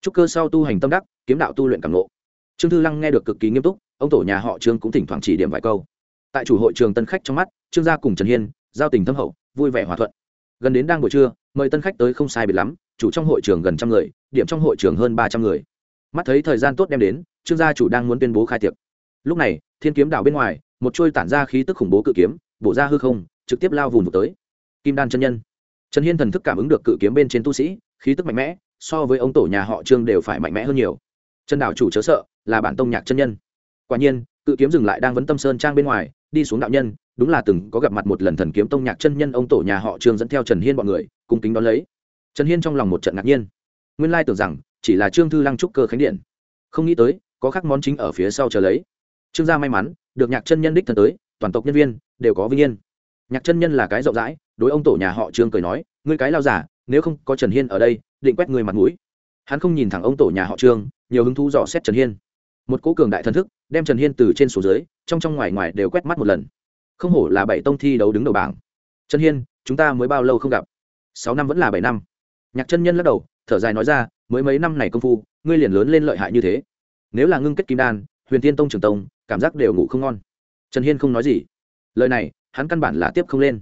Chúc cơ sau tu hành tâm đắc, kiếm đạo tu luyện càng lộ trương thư lăng nghe được cực kỳ nghiêm túc, ông tổ nhà họ trương cũng thỉnh thoảng chỉ điểm vài câu. Tại chủ hội trường tân khách trong mắt, trương gia cùng trần hiên, giao tình thâm hậu, vui vẻ hòa thuận. Gần đến đang buổi trưa, mời tân khách tới không sai biệt lắm, chủ trong hội trường gần trăm người, điểm trong hội trường hơn ba trăm người. Mắt thấy thời gian tốt đem đến, trương gia chủ đang muốn tuyên bố khai tiệc. Lúc này, thiên kiếm đảo bên ngoài, một trôi tản ra khí tức khủng bố cự kiếm, bổ ra hư không, trực tiếp lao vùng vụt tới kim đan chân nhân. Trần hiên thần thức cảm ứng được cự kiếm bên trên tu sĩ, khí tức mạnh mẽ, so với ông tổ nhà họ trương đều phải mạnh mẽ hơn nhiều. Chân đảo chủ chớ sợ, là bản tông nhạc chân nhân. Quả nhiên, cự kiếm dừng lại đang vấn tâm sơn trang bên ngoài, đi xuống đạo nhân, đúng là từng có gặp mặt một lần thần kiếm tông nhạc chân nhân ông tổ nhà họ trương dẫn theo trần hiên bọn người, cung kính đón lấy. Trần hiên trong lòng một trận ngạc nhiên. Nguyên lai tưởng rằng, chỉ là trương thư lăng trúc cơ khánh điện. Không nghĩ tới, có khắc món chính ở phía sau chờ lấy. Trương gia may mắn, được nhạc chân nhân đích thân tới, toàn tộc nhân viên, đều có vinh yên. Nhạc chân nhân là cái rộng rãi đối ông tổ nhà họ trương cười nói, ngươi cái lao giả, nếu không có trần hiên ở đây, định quét người mặt mũi. Hắn không nhìn thẳng ông tổ nhà họ trương, nhiều hứng thú dò xét trần hiên. Một cố cường đại thân thức đem trần hiên từ trên xuống dưới, trong trong ngoài ngoài đều quét mắt một lần. Không hổ là bảy tông thi đấu đứng đầu bảng. Trần hiên, chúng ta mới bao lâu không gặp? Sáu năm vẫn là bảy năm. Nhạc chân nhân lắc đầu, thở dài nói ra, mới mấy năm này công phu, ngươi liền lớn lên lợi hại như thế. Nếu là ngưng kết kim đan, huyền tiên tông trường tông, cảm giác đều ngủ không ngon. Trần hiên không nói gì. Lời này, hắn căn bản là tiếp không lên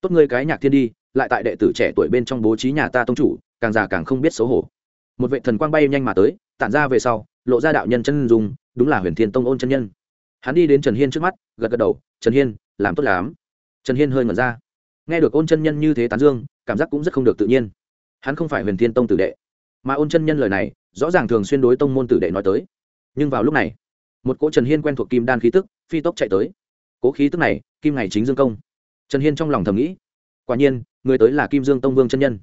tốt ngươi cái nhạc thiên đi, lại tại đệ tử trẻ tuổi bên trong bố trí nhà ta tông chủ, càng già càng không biết xấu hổ. Một vệ thần quang bay nhanh mà tới, tản ra về sau, lộ ra đạo nhân chân dùng đúng là huyền thiên tông ôn chân nhân. Hắn đi đến trần hiên trước mắt, gật gật đầu, trần hiên, làm tốt lắm. Trần hiên hơi ngẩn ra. Nghe được ôn chân nhân như thế tán dương, cảm giác cũng rất không được tự nhiên. Hắn không phải huyền thiên tông tử đệ, mà ôn chân nhân lời này, rõ ràng thường xuyên đối tông môn tử đệ nói tới. Nhưng vào lúc này, một cỗ trần hiên quen thuộc kim đan khí tức, phi tốc chạy tới. Cỗ khí tức này, kim ngày chính dương công trần hiên trong lòng thầm nghĩ, quả nhiên, người tới là kim dương tông vương chân nhân.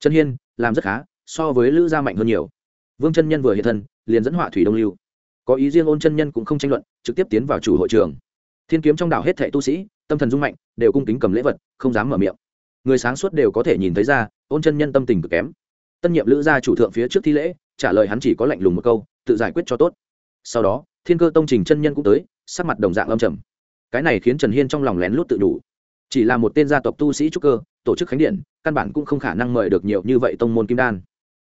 Trần hiên, làm rất khá, so với lữ gia mạnh hơn nhiều. Vương chân nhân vừa hiện thân, liền dẫn họa thủy đông lưu. Có ý riêng ôn chân nhân cũng không tranh luận, trực tiếp tiến vào chủ hội trường. Thiên kiếm trong đảo hết thệ tu sĩ, tâm thần dung mạnh, đều cung kính cầm lễ vật, không dám mở miệng. Người sáng suốt đều có thể nhìn thấy ra, ôn chân nhân tâm tình cực kém. Tân nhiệm lữ gia chủ thượng phía trước thi lễ, trả lời hắn chỉ có lạnh lùng một câu, tự giải quyết cho tốt. Sau đó, thiên cơ tông trình chân nhân cũng tới, sắc mặt đồng dạng âm trầm. Cái này khiến trần hiên trong lòng lén lút tự đủ chỉ là một tên gia tộc tu sĩ trúc cơ, tổ chức khánh điện, căn bản cũng không khả năng mời được nhiều như vậy tông môn kim đan.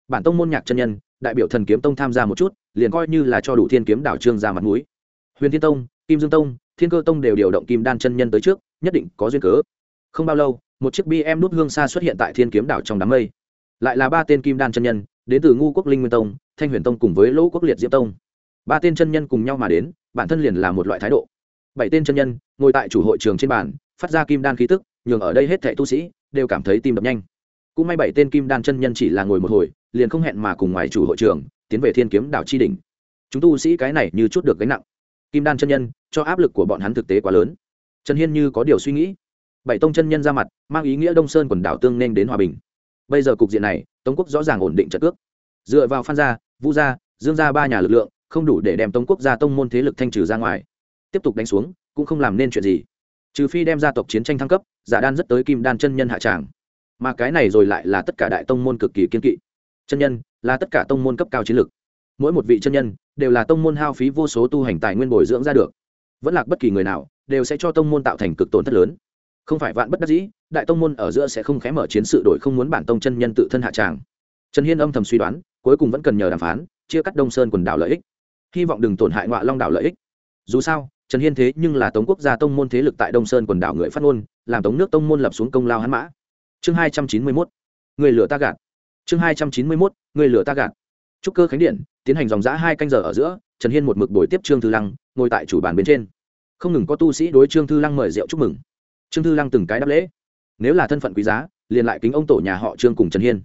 Bản tông môn nhạc chân nhân, đại biểu thần kiếm tông tham gia một chút, liền coi như là cho đủ thiên kiếm đảo trương ra mặt mũi. Huyền thiên tông, kim dương tông, thiên cơ tông đều điều động kim đan chân nhân tới trước, nhất định có duyên cớ. Không bao lâu, một chiếc bm nút hương xa xuất hiện tại thiên kiếm đảo trong đám mây. Lại là ba tên kim đan chân nhân, đến từ ngu quốc linh nguyên tông, thanh huyền tông cùng với lỗ quốc liệt diễm tông. Ba tên chân nhân cùng nhau mà đến, bản thân liền là một loại thái độ. Bảy tên chân nhân, ngồi tại chủ hội trường trên bàn phát ra kim đan khí tức, nhường ở đây hết thệ tu sĩ đều cảm thấy tim đập nhanh. Cũng may bảy tên kim đan chân nhân chỉ là ngồi một hồi, liền không hẹn mà cùng ngoài chủ hội trường, tiến về thiên kiếm đảo chi đỉnh. Chúng tu sĩ cái này như chút được gánh nặng. Kim đan chân nhân, cho áp lực của bọn hắn thực tế quá lớn. Trần hiên như có điều suy nghĩ. Bảy tông chân nhân ra mặt, mang ý nghĩa đông sơn quần đảo tương nên đến hòa bình. Bây giờ cục diện này, tống quốc rõ ràng ổn định trận cước. Dựa vào phan gia vũ gia, dương gia ba nhà lực lượng, không đủ để đem tống quốc gia tông môn thế lực thanh trừ ra ngoài. Tiếp tục đánh xuống, cũng không làm nên chuyện gì trừ phi đem gia tộc chiến tranh thăng cấp, giả đan rất tới kim đan chân nhân hạ tràng. Mà cái này rồi lại là tất cả đại tông môn cực kỳ kiên kỵ. Chân nhân là tất cả tông môn cấp cao chiến lược. Mỗi một vị chân nhân đều là tông môn hao phí vô số tu hành tài nguyên bồi dưỡng ra được. Vẫn lạc bất kỳ người nào đều sẽ cho tông môn tạo thành cực tổn thất lớn. Không phải vạn bất đắc dĩ, đại tông môn ở giữa sẽ không khé mở chiến sự đổi không muốn bản tông chân nhân tự thân hạ tràng. Trần hiên âm thầm suy đoán, cuối cùng vẫn cần nhờ đàm phán, chia cắt đông sơn quần đảo lợi ích. Hy vọng đừng tổn hại ngoại long đảo lợi ích. Dù sao trần hiên thế nhưng là tống quốc gia tông môn thế lực tại đông sơn quần đảo người phát ngôn, làm tống nước tông môn lập xuống công lao hắn mã. Chương hai trăm chín mươi mốt, người lửa ta gạt. Chương hai trăm chín mươi mốt, người lửa ta gạt. Trúc cơ khánh điện, tiến hành dòng giã hai canh giờ ở giữa, trần hiên một mực buổi tiếp trương thư lăng, ngồi tại chủ bàn bên trên. Không ngừng có tu sĩ đối trương thư lăng mời rượu chúc mừng. Trương thư lăng từng cái đáp lễ. Nếu là thân phận quý giá, liền lại kính ông tổ nhà họ trương cùng trần hiên.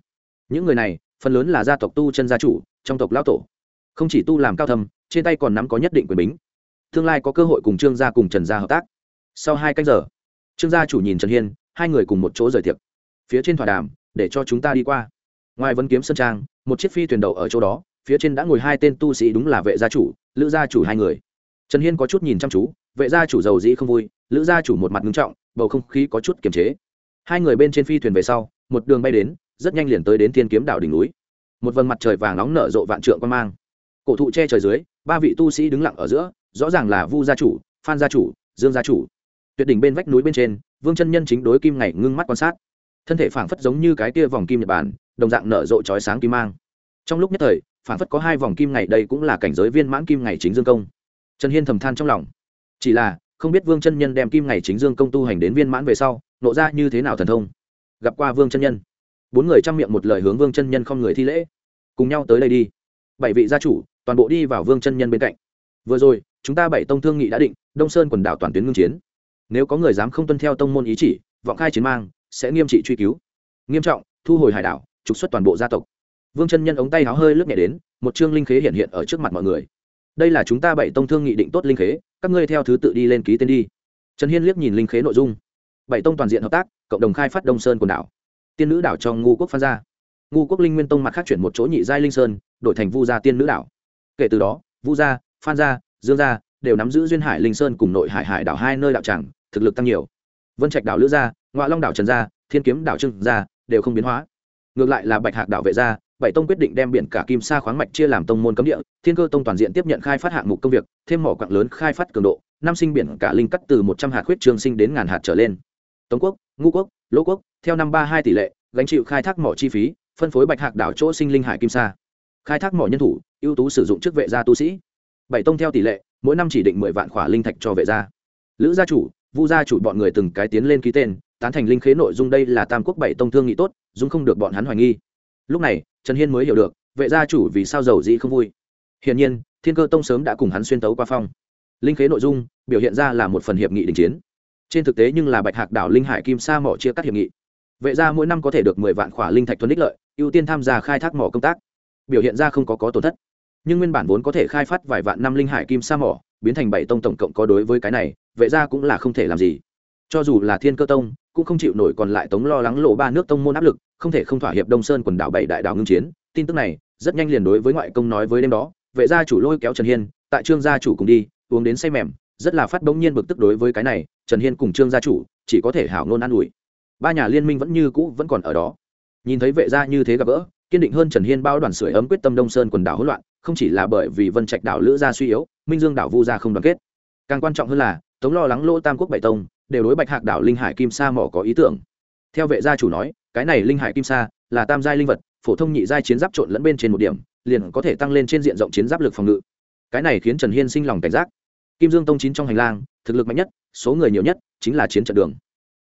Những người này, phần lớn là gia tộc tu chân gia chủ, trong tộc lão tổ. Không chỉ tu làm cao thầm trên tay còn nắm có nhất định quyền bính tương lai có cơ hội cùng trương gia cùng trần gia hợp tác. Sau hai canh giờ, trương gia chủ nhìn trần hiên, hai người cùng một chỗ rời tiệc. Phía trên thỏa đàm, để cho chúng ta đi qua. Ngoài vấn kiếm sơn trang, một chiếc phi thuyền đậu ở chỗ đó, phía trên đã ngồi hai tên tu sĩ đúng là vệ gia chủ, lữ gia chủ hai người. Trần hiên có chút nhìn chăm chú, vệ gia chủ giàu dĩ không vui, lữ gia chủ một mặt ngưng trọng, bầu không khí có chút kiềm chế. Hai người bên trên phi thuyền về sau, một đường bay đến, rất nhanh liền tới đến thiên kiếm đảo đỉnh núi. Một vầng mặt trời vàng nóng nở rộ vạn trượng quan mang. Cổ thụ che trời dưới, ba vị tu sĩ đứng lặng ở giữa rõ ràng là vu gia chủ, phan gia chủ, dương gia chủ. Tuyệt đỉnh bên vách núi bên trên, vương chân nhân chính đối kim ngày ngưng mắt quan sát. Thân thể phảng phất giống như cái kia vòng kim nhật bản, đồng dạng nở rộ chói sáng kim mang. Trong lúc nhất thời, phảng phất có hai vòng kim ngày, đây cũng là cảnh giới viên mãn kim ngày chính dương công. Trần hiên thầm than trong lòng. Chỉ là, không biết vương chân nhân đem kim ngày chính dương công tu hành đến viên mãn về sau, nộ ra như thế nào thần thông. Gặp qua vương chân nhân. Bốn người chăm miệng một lời hướng vương chân nhân không người thi lễ. Cùng nhau tới đây đi. Bảy vị gia chủ, toàn bộ đi vào vương chân nhân bên cạnh. Vừa rồi chúng ta bảy tông thương nghị đã định, đông sơn quần đảo toàn tuyến ngưng chiến. Nếu có người dám không tuân theo tông môn ý chỉ, vọng khai chiến mang, sẽ nghiêm trị truy cứu. Nghiêm trọng, thu hồi hải đảo, trục xuất toàn bộ gia tộc. Vương chân nhân ống tay háo hơi lướt nhẹ đến, một chương linh khế hiện hiện ở trước mặt mọi người. Đây là chúng ta bảy tông thương nghị định tốt linh khế, các ngươi theo thứ tự đi lên ký tên đi. Trần hiên liếc nhìn linh khế nội dung. Bảy tông toàn diện hợp tác, cộng đồng khai phát đông sơn quần đảo. Tiên nữ đảo cho ngu quốc phan gia. Ngu quốc linh nguyên tông mặt khác chuyển một chỗ nhị giai linh sơn, đổi thành vu gia tiên nữ đảo. Kể từ đó, vu gia, phan gia dương gia đều nắm giữ duyên hải linh sơn cùng nội hải hải đảo hai nơi đạo tràng, thực lực tăng nhiều. Vân trạch đảo lữ gia ngoại long đảo trần gia, thiên kiếm đảo trưng gia đều không biến hóa. Ngược lại là bạch hạc đảo vệ gia, bảy tông quyết định đem biển cả kim sa khoáng mạch chia làm tông môn cấm địa, thiên cơ tông toàn diện tiếp nhận khai phát hạng mục công việc, thêm mỏ quặng lớn khai phát cường độ, năm sinh biển cả linh cắt từ một trăm hạt huyết trường sinh đến ngàn hạt trở lên. Tống quốc, ngũ quốc, lỗ quốc, theo năm ba hai tỷ lệ, gánh chịu khai thác mỏ chi phí, phân phối bạch hạc đảo chỗ sinh linh hải kim sa. Khai thác mỏ nhân thủ, ưu tú sử dụng chức vệ gia tu sĩ bảy tông theo tỷ lệ, mỗi năm chỉ định mười vạn khỏa linh thạch cho vệ gia. Lữ gia chủ, vu gia chủ bọn người từng cái tiến lên ký tên, tán thành linh khế nội dung đây là tam quốc bảy tông thương nghị tốt, dung không được bọn hắn hoài nghi. Lúc này, trần hiên mới hiểu được, vệ gia chủ vì sao giàu dĩ không vui. Hiển nhiên, thiên cơ tông sớm đã cùng hắn xuyên tấu qua phong. Linh khế nội dung, biểu hiện ra là một phần hiệp nghị đình chiến. Trên thực tế nhưng là bạch hạc đảo linh hải kim sa mỏ chia cắt hiệp nghị. Vệ gia mỗi năm có thể được mười vạn khỏa linh thạch thuần ích lợi, ưu tiên tham gia khai thác mỏ công tác. Biểu hiện ra không có có tổn thất nhưng nguyên bản vốn có thể khai phát vài vạn năm linh hải kim sa mỏ, biến thành bảy tông tổng cộng có đối với cái này, vệ gia cũng là không thể làm gì. Cho dù là thiên cơ tông, cũng không chịu nổi còn lại tống lo lắng lộ ba nước tông môn áp lực, không thể không thỏa hiệp đông sơn quần đảo bảy đại đảo ngưng chiến. Tin tức này, rất nhanh liền đối với ngoại công nói với đêm đó, vệ gia chủ lôi kéo trần hiên, tại trương gia chủ cùng đi, uống đến say mềm, rất là phát bỗng nhiên bực tức đối với cái này, trần hiên cùng trương gia chủ, chỉ có thể hảo ngôn an ủi. Ba nhà liên minh vẫn như cũ vẫn còn ở đó. Nhìn thấy vệ gia như thế gặp gỡ kiên định hơn trần hiên bao đoàn sưởi ấm quyết tâm đông sơn quần đảo hỗn loạn, không chỉ là bởi vì vân trạch đảo lữ gia suy yếu, minh dương đảo vu gia không đoàn kết. Càng quan trọng hơn là, tống lo lắng lỗ tam quốc bảy tông, đều đối bạch hạc đảo linh hải kim sa mỏ có ý tưởng. Theo vệ gia chủ nói, cái này linh hải kim sa là tam giai linh vật, phổ thông nhị giai chiến giáp trộn lẫn bên trên một điểm, liền có thể tăng lên trên diện rộng chiến giáp lực phòng ngự. Cái này khiến trần hiên sinh lòng cảnh giác. Kim dương tông chín trong hành lang, thực lực mạnh nhất, số người nhiều nhất chính là chiến trận đường.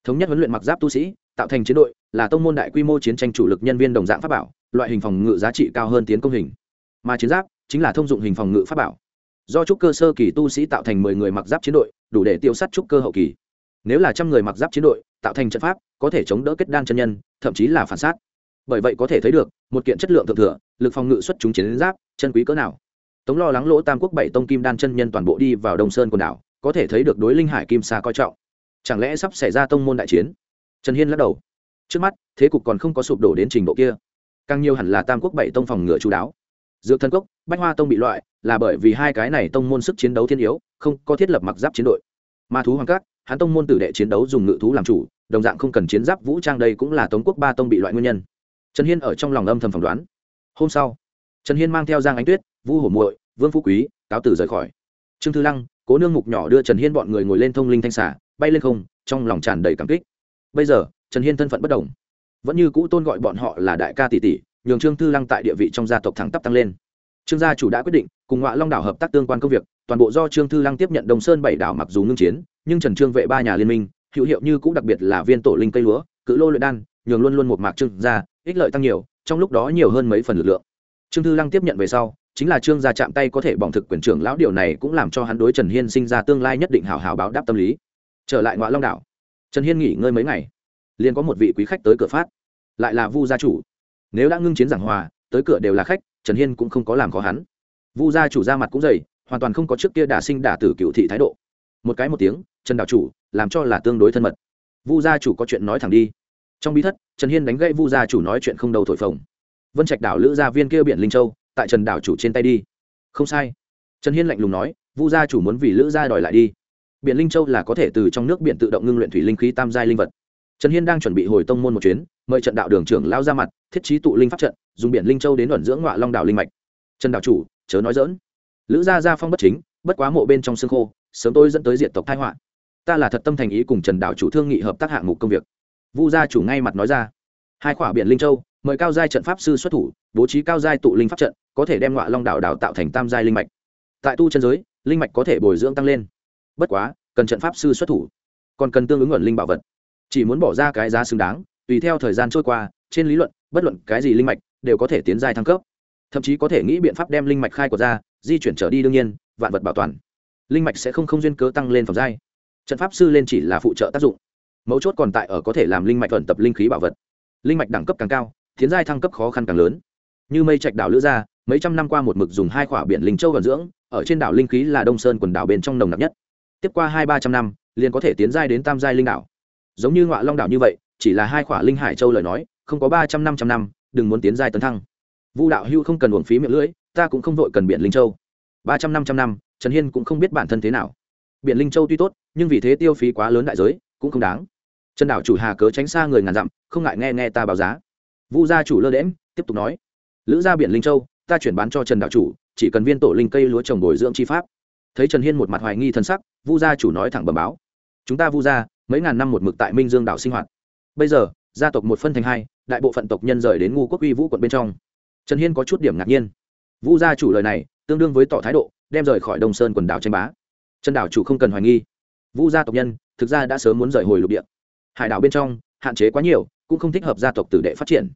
Thống nhất huấn luyện mặc giáp tu sĩ, tạo thành chiến đội, là tông môn đại quy mô chiến tranh chủ lực nhân viên đồng dạng pháp bảo loại hình phòng ngự giá trị cao hơn tiến công hình. Mà chiến giáp chính là thông dụng hình phòng ngự pháp bảo. Do trúc cơ sơ kỳ tu sĩ tạo thành mười người mặc giáp chiến đội, đủ để tiêu sát trúc cơ hậu kỳ. Nếu là trăm người mặc giáp chiến đội, tạo thành trận pháp, có thể chống đỡ kết đan chân nhân, thậm chí là phản sát. Bởi vậy có thể thấy được, một kiện chất lượng thượng thừa, lực phòng ngự xuất chúng chiến giáp, chân quý cỡ nào. Tống lo lắng lỗ tam quốc bảy tông kim đan chân nhân toàn bộ đi vào đông sơn quần đảo, có thể thấy được đối linh hải kim sa coi trọng. Chẳng lẽ sắp xảy ra tông môn đại chiến? Trần hiên lắc đầu. Trước mắt, thế cục còn không có sụp đổ đến trình độ kia càng nhiều hẳn là tam quốc bảy tông phòng ngựa chú đáo. Dược thần cốc, bách hoa tông bị loại, là bởi vì hai cái này tông môn sức chiến đấu thiên yếu, không có thiết lập mặc giáp chiến đội. Ma thú hoàng cát, hắn tông môn tử đệ chiến đấu dùng ngự thú làm chủ, đồng dạng không cần chiến giáp vũ trang đây cũng là tống quốc ba tông bị loại nguyên nhân. Trần hiên ở trong lòng âm thầm phỏng đoán. Hôm sau, trần hiên mang theo giang ánh tuyết, vu hổ muội, vương phú quý, cáo tử rời khỏi. Trương thư lăng, cố nương mục nhỏ đưa trần hiên bọn người ngồi lên thông linh thanh xả bay lên không, trong lòng tràn đầy cảm kích. Bây giờ, trần hiên thân phận bất đồng vẫn như cũ tôn gọi bọn họ là đại ca tỷ tỷ, nhường trương thư lăng tại địa vị trong gia tộc thẳng tắp tăng lên. Trương gia chủ đã quyết định cùng ngọa long đảo hợp tác tương quan công việc, toàn bộ do trương thư lăng tiếp nhận đồng sơn bảy đảo mặc dù ngưng chiến, nhưng trần trương vệ ba nhà liên minh, hữu hiệu như cũng đặc biệt là viên tổ linh cây lúa, cự lô luyện đan, nhường luôn luôn một mạc trương gia, ích lợi tăng nhiều, trong lúc đó nhiều hơn mấy phần lực lượng. Trương thư lăng tiếp nhận về sau, chính là trương gia chạm tay có thể bỏng thực quyền trưởng lão điều này cũng làm cho hắn đối trần hiên sinh ra tương lai nhất định hào hào báo đáp tâm lý. Trở lại ngoại long đảo. Trần hiên nghỉ ngơi mấy ngày liền có một vị quý khách tới cửa phát. Lại là vu gia chủ. Nếu đã ngưng chiến giảng hòa, tới cửa đều là khách, trần hiên cũng không có làm khó hắn. Vu gia chủ ra mặt cũng dày, hoàn toàn không có trước kia đả sinh đả tử cựu thị thái độ. Một cái một tiếng, trần đạo chủ, làm cho là tương đối thân mật. Vu gia chủ có chuyện nói thẳng đi. Trong bí thất, trần hiên đánh gãy vu gia chủ nói chuyện không đầu thổi phồng. Vân trạch đảo lữ gia viên kia biển linh châu, tại trần đảo chủ trên tay đi. Không sai. Trần hiên lạnh lùng nói, vu gia chủ muốn vì lữ gia đòi lại đi. Biển linh châu là có thể từ trong nước biển tự động ngưng luyện thủy linh khí tam giai linh vật trần hiên đang chuẩn bị hồi tông môn một chuyến, mời trận đạo đường trưởng lao ra mặt, thiết trí tụ linh pháp trận, dùng biển linh châu đến luận dưỡng ngọa long đảo linh mạch. Trần đạo chủ, chớ nói dỡn lữ gia gia phong bất chính, bất quá mộ bên trong xương khô, sớm tôi dẫn tới diện tộc thái họa. Ta là thật tâm thành ý cùng trần đạo chủ thương nghị hợp tác hạng mục công việc. Vu gia chủ ngay mặt nói ra. Hai khỏa biển linh châu, mời cao giai trận pháp sư xuất thủ, bố trí cao giai tụ linh pháp trận, có thể đem ngọa long đảo đào tạo thành tam giai linh mạch. Tại tu chân giới, linh mạch có thể bồi dưỡng tăng lên. Bất quá, cần trận pháp sư xuất thủ, còn cần tương ứng ẩn linh bảo vật chỉ muốn bỏ ra cái giá xứng đáng, tùy theo thời gian trôi qua, trên lý luận, bất luận cái gì linh mạch, đều có thể tiến giai thăng cấp. Thậm chí có thể nghĩ biện pháp đem linh mạch khai của ra, di chuyển trở đi đương nhiên, vạn vật bảo toàn. Linh mạch sẽ không không duyên cớ tăng lên phẩm giai. Trận pháp sư lên chỉ là phụ trợ tác dụng. Mấu chốt còn tại ở có thể làm linh mạch thuần tập linh khí bảo vật. Linh mạch đẳng cấp càng cao, tiến giai thăng cấp khó khăn càng lớn. Như mây trạch đảo lữ gia, mấy trăm năm qua một mực dùng hai khỏa biển linh châu vận dưỡng, ở trên đảo linh khí là đông sơn quần đảo bên trong nồng nặc nhất. Tiếp qua hai ba trăm năm, liền có thể tiến giai đến tam giai linh đảo giống như ngọa long đảo như vậy, chỉ là hai khỏa linh hải châu lời nói, không có ba trăm năm trăm năm, đừng muốn tiến giai tấn thăng. Vu đạo hưu không cần uổng phí miệng lưỡi, ta cũng không vội cần biển linh châu. Ba trăm năm trăm năm, trần hiên cũng không biết bản thân thế nào. Biển linh châu tuy tốt, nhưng vì thế tiêu phí quá lớn đại giới, cũng không đáng. Trần đảo chủ hà cớ tránh xa người ngàn dặm, không ngại nghe nghe ta báo giá. Vu gia chủ lơ đễm tiếp tục nói, lữ gia biển linh châu, ta chuyển bán cho trần đảo chủ, chỉ cần viên tổ linh cây lúa trồng bồi dưỡng chi pháp. Thấy trần hiên một mặt hoài nghi thân sắc, vu gia chủ nói thẳng bẩm báo, chúng ta vu gia mấy ngàn năm một mực tại minh dương đảo sinh hoạt. Bây giờ, gia tộc một phân thành hai, đại bộ phận tộc nhân rời đến ngu quốc uy vũ quận bên trong. Trần hiên có chút điểm ngạc nhiên. Vu gia chủ lời này, tương đương với tỏ thái độ, đem rời khỏi đông sơn quần đảo tranh bá. Trần đảo chủ không cần hoài nghi. Vu gia tộc nhân, thực ra đã sớm muốn rời hồi lục địa. Hải đảo bên trong, hạn chế quá nhiều, cũng không thích hợp gia tộc tử đệ phát triển.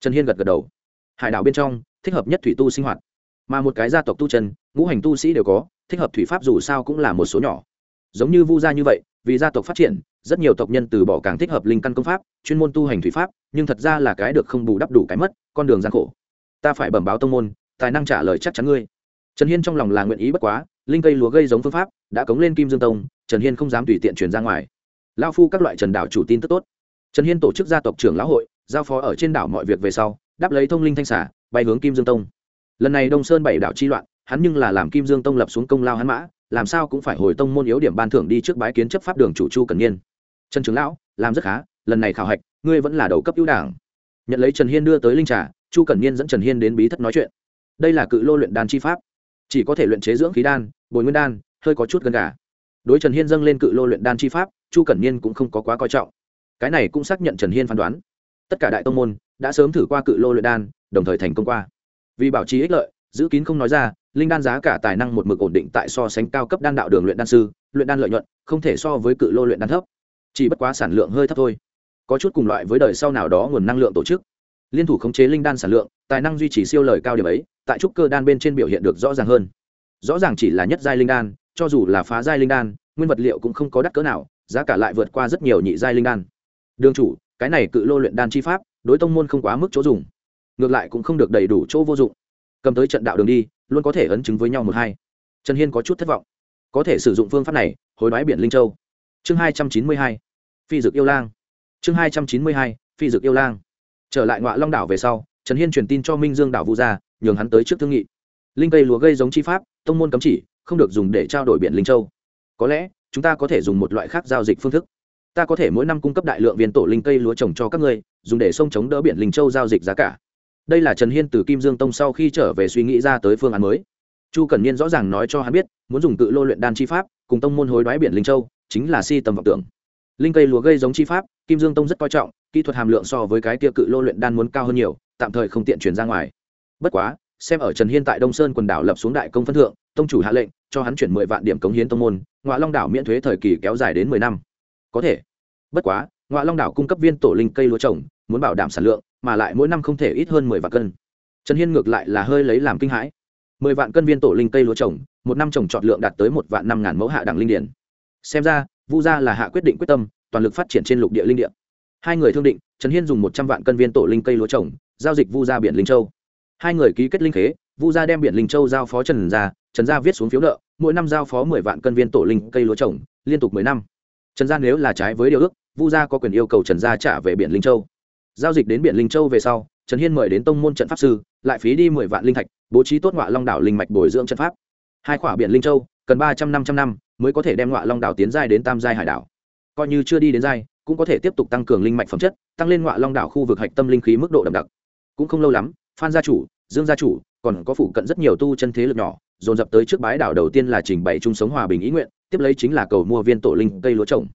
Trần hiên gật gật đầu. Hải đảo bên trong, thích hợp nhất thủy tu sinh hoạt. Mà một cái gia tộc tu chân, ngũ hành tu sĩ đều có, thích hợp thủy pháp dù sao cũng là một số nhỏ. Giống như vu gia như vậy, vì gia tộc phát triển rất nhiều tộc nhân từ bỏ càng thích hợp linh căn công pháp, chuyên môn tu hành thủy pháp, nhưng thật ra là cái được không bù đắp đủ cái mất, con đường gian khổ. Ta phải bẩm báo tông môn, tài năng trả lời chắc chắn ngươi. Trần hiên trong lòng là nguyện ý bất quá, linh cây lúa gây giống phương pháp, đã cống lên kim dương tông, trần hiên không dám tùy tiện truyền ra ngoài. Lao phu các loại trần đảo chủ tin tức tốt. Trần hiên tổ chức gia tộc trưởng lão hội, giao phó ở trên đảo mọi việc về sau, đáp lấy thông linh thanh xả, bay hướng kim dương tông. Lần này đông sơn bảy đảo chi loạn, hắn nhưng là làm kim dương tông lập xuống công lao hắn mã, làm sao cũng phải hồi tông môn yếu điểm ban thưởng đi trước bái kiến chấp pháp đường chủ chu cần niên trần trưởng lão, làm rất khá, lần này khảo hạch, ngươi vẫn là đầu cấp ưu đảng. Nhận lấy trần hiên đưa tới linh trà, chu Cẩn niên dẫn trần hiên đến bí thất nói chuyện. Đây là cự lô luyện đan chi pháp. Chỉ có thể luyện chế dưỡng khí đan, bồi nguyên đan, hơi có chút gần gà. Đối trần hiên dâng lên cự lô luyện đan chi pháp, chu cẩn niên cũng không có quá coi trọng. Cái này cũng xác nhận trần hiên phán đoán. Tất cả đại tông môn đã sớm thử qua cự lô luyện đan, đồng thời thành công qua. Vì bảo trì ích lợi, giữ kín không nói ra, linh đan giá cả tài năng một mực ổn định tại so sánh cao cấp đan đạo đường luyện đan sư, luyện đan lợi nhuận không thể so với cự lô luyện đan thấp chỉ bất quá sản lượng hơi thấp thôi. Có chút cùng loại với đời sau nào đó nguồn năng lượng tổ chức. Liên thủ khống chế linh đan sản lượng, tài năng duy trì siêu lời cao điểm ấy, tại trúc cơ đan bên trên biểu hiện được rõ ràng hơn. Rõ ràng chỉ là nhất giai linh đan, cho dù là phá giai linh đan, nguyên vật liệu cũng không có đắt cỡ nào, giá cả lại vượt qua rất nhiều nhị giai linh đan. Đường chủ, cái này cự lô luyện đan chi pháp, đối tông môn không quá mức chỗ dùng. Ngược lại cũng không được đầy đủ chỗ vô dụng. Cầm tới trận đạo đường đi, luôn có thể ấn chứng với nhau một hai. Trần hiên có chút thất vọng. Có thể sử dụng phương pháp này, hối đoái biển linh châu chương hai trăm chín mươi hai, phi dược yêu lang. Chương hai trăm chín mươi hai, phi dược yêu lang. Trở lại ngoại long đảo về sau, trần hiên truyền tin cho minh dương đảo vu gia, nhường hắn tới trước thương nghị. Linh cây lúa gây giống chi pháp, tông môn cấm chỉ, không được dùng để trao đổi biển linh châu. Có lẽ, chúng ta có thể dùng một loại khác giao dịch phương thức. Ta có thể mỗi năm cung cấp đại lượng viên tổ linh cây lúa trồng cho các ngươi, dùng để sông chống đỡ biển linh châu giao dịch giá cả. Đây là trần hiên từ kim dương tông sau khi trở về suy nghĩ ra tới phương án mới. Chu cẩn niên rõ ràng nói cho hắn biết, muốn dùng tự lô luyện đan chi pháp, cùng tông môn hối đoái biển linh châu chính là si tầm vọng tưởng. Linh cây lúa gây giống chi pháp, kim dương tông rất coi trọng, kỹ thuật hàm lượng so với cái kia cự lô luyện đan muốn cao hơn nhiều, tạm thời không tiện chuyển ra ngoài. Bất quá, xem ở trần hiên tại đông sơn quần đảo lập xuống đại công phân thượng, tông chủ hạ lệnh, cho hắn chuyển mười vạn điểm cống hiến tông môn ngoại long đảo miễn thuế thời kỳ kéo dài đến mười năm. Có thể. Bất quá ngoại long đảo cung cấp viên tổ linh cây lúa trồng, muốn bảo đảm sản lượng, mà lại mỗi năm không thể ít hơn mười vạn cân. Trần hiên ngược lại là hơi lấy làm kinh hãi. Mười vạn cân viên tổ linh cây lúa trồng, một năm trồng trọt lượng đạt tới một vạn năm ngàn mẫu hạ đẳng linh điển xem ra, vu gia là hạ quyết định quyết tâm, toàn lực phát triển trên lục địa linh địa. Hai người thương định, trần hiên dùng một trăm vạn cân viên tổ linh cây lúa trồng, giao dịch vu gia biển linh châu. Hai người ký kết linh khế, vu gia đem biển linh châu giao phó trần gia trần gia viết xuống phiếu nợ, mỗi năm giao phó mười vạn cân viên tổ linh cây lúa trồng, liên tục mười năm. Trần gia nếu là trái với điều ước, vu gia có quyền yêu cầu trần gia trả về biển linh châu. Giao dịch đến biển linh châu về sau, trần hiên mời đến tông môn trận pháp sư, lại phí đi mười vạn linh thạch, bố trí tốt ngọa long đảo linh mạch bồi dưỡng trận pháp. Hai khỏa biển linh châu cần ba trăm năm trăm năm mới có thể đem ngọa long đảo tiến giai đến tam giai hải đảo. Coi như chưa đi đến giai, cũng có thể tiếp tục tăng cường linh mạch phẩm chất, tăng lên ngọa long đảo khu vực hạch tâm linh khí mức độ đậm đặc. Cũng không lâu lắm, phan gia chủ, dương gia chủ còn có phụ cận rất nhiều tu chân thế lực nhỏ, dồn dập tới trước bái đảo đầu tiên là trình bày chung sống hòa bình ý nguyện, tiếp lấy chính là cầu mua viên tổ linh cây lúa trồng.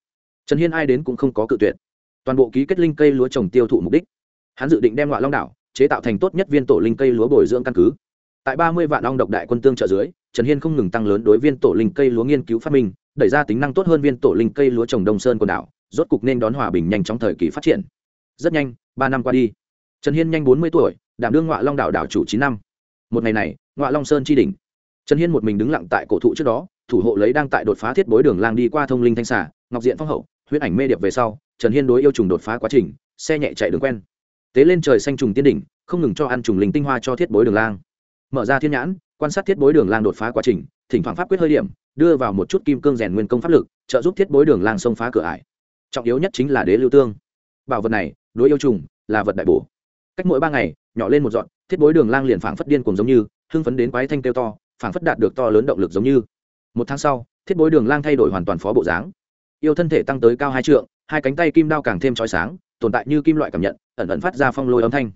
Trần hiên ai đến cũng không có cự tuyệt. Toàn bộ ký kết linh cây lúa trồng tiêu thụ mục đích. Hắn dự định đem ngọa long đảo chế tạo thành tốt nhất viên tổ linh cây lúa bồi dưỡng căn cứ. Tại ba mươi vạn long độc đại quân tương trợ dưới trần hiên không ngừng tăng lớn đối viên tổ linh cây lúa nghiên cứu phát minh, đẩy ra tính năng tốt hơn viên tổ linh cây lúa trồng đông sơn quần đảo, rốt cục nên đón hòa bình nhanh trong thời kỳ phát triển. Rất nhanh, ba năm qua đi, trần hiên nhanh bốn mươi tuổi, đảm đương ngoại long đảo đảo chủ chín năm. Một ngày này ngoại long sơn tri đình trần hiên một mình đứng lặng tại cổ thụ trước đó, thủ hộ lấy đang tại đột phá thiết bối đường lang đi qua thông linh thanh xả ngọc diện phong hậu huyết ảnh mê điệp về sau, trần hiên đối yêu trùng đột phá quá trình, xe nhẹ chạy đường quen. Tế lên trời xanh trùng tiên đỉnh, không ngừng cho ăn trùng linh tinh hoa cho thiết bối đường lang. Mở ra thiên nhãn quan sát thiết bối đường lang đột phá quá trình, thỉnh thoảng pháp quyết hơi điểm, đưa vào một chút kim cương rèn nguyên công pháp lực, trợ giúp thiết bối đường lang xông phá cửa ải. Trọng yếu nhất chính là đế lưu tương. Bảo vật này, đối yêu trùng, là vật đại bổ. Cách mỗi ba ngày, nhỏ lên một dọn, thiết bối đường lang liền phảng phất điên cùng giống như, hưng phấn đến quái thanh kêu to, phảng phất đạt được to lớn động lực giống như. Một tháng sau, thiết bối đường lang thay đổi hoàn toàn phó bộ dáng. Yêu thân thể tăng tới cao hai trượng, hai cánh tay kim đao càng thêm trói sáng, tồn tại như kim loại cảm nhận, ẩn ẩn phát ra phong lôi âm thanh.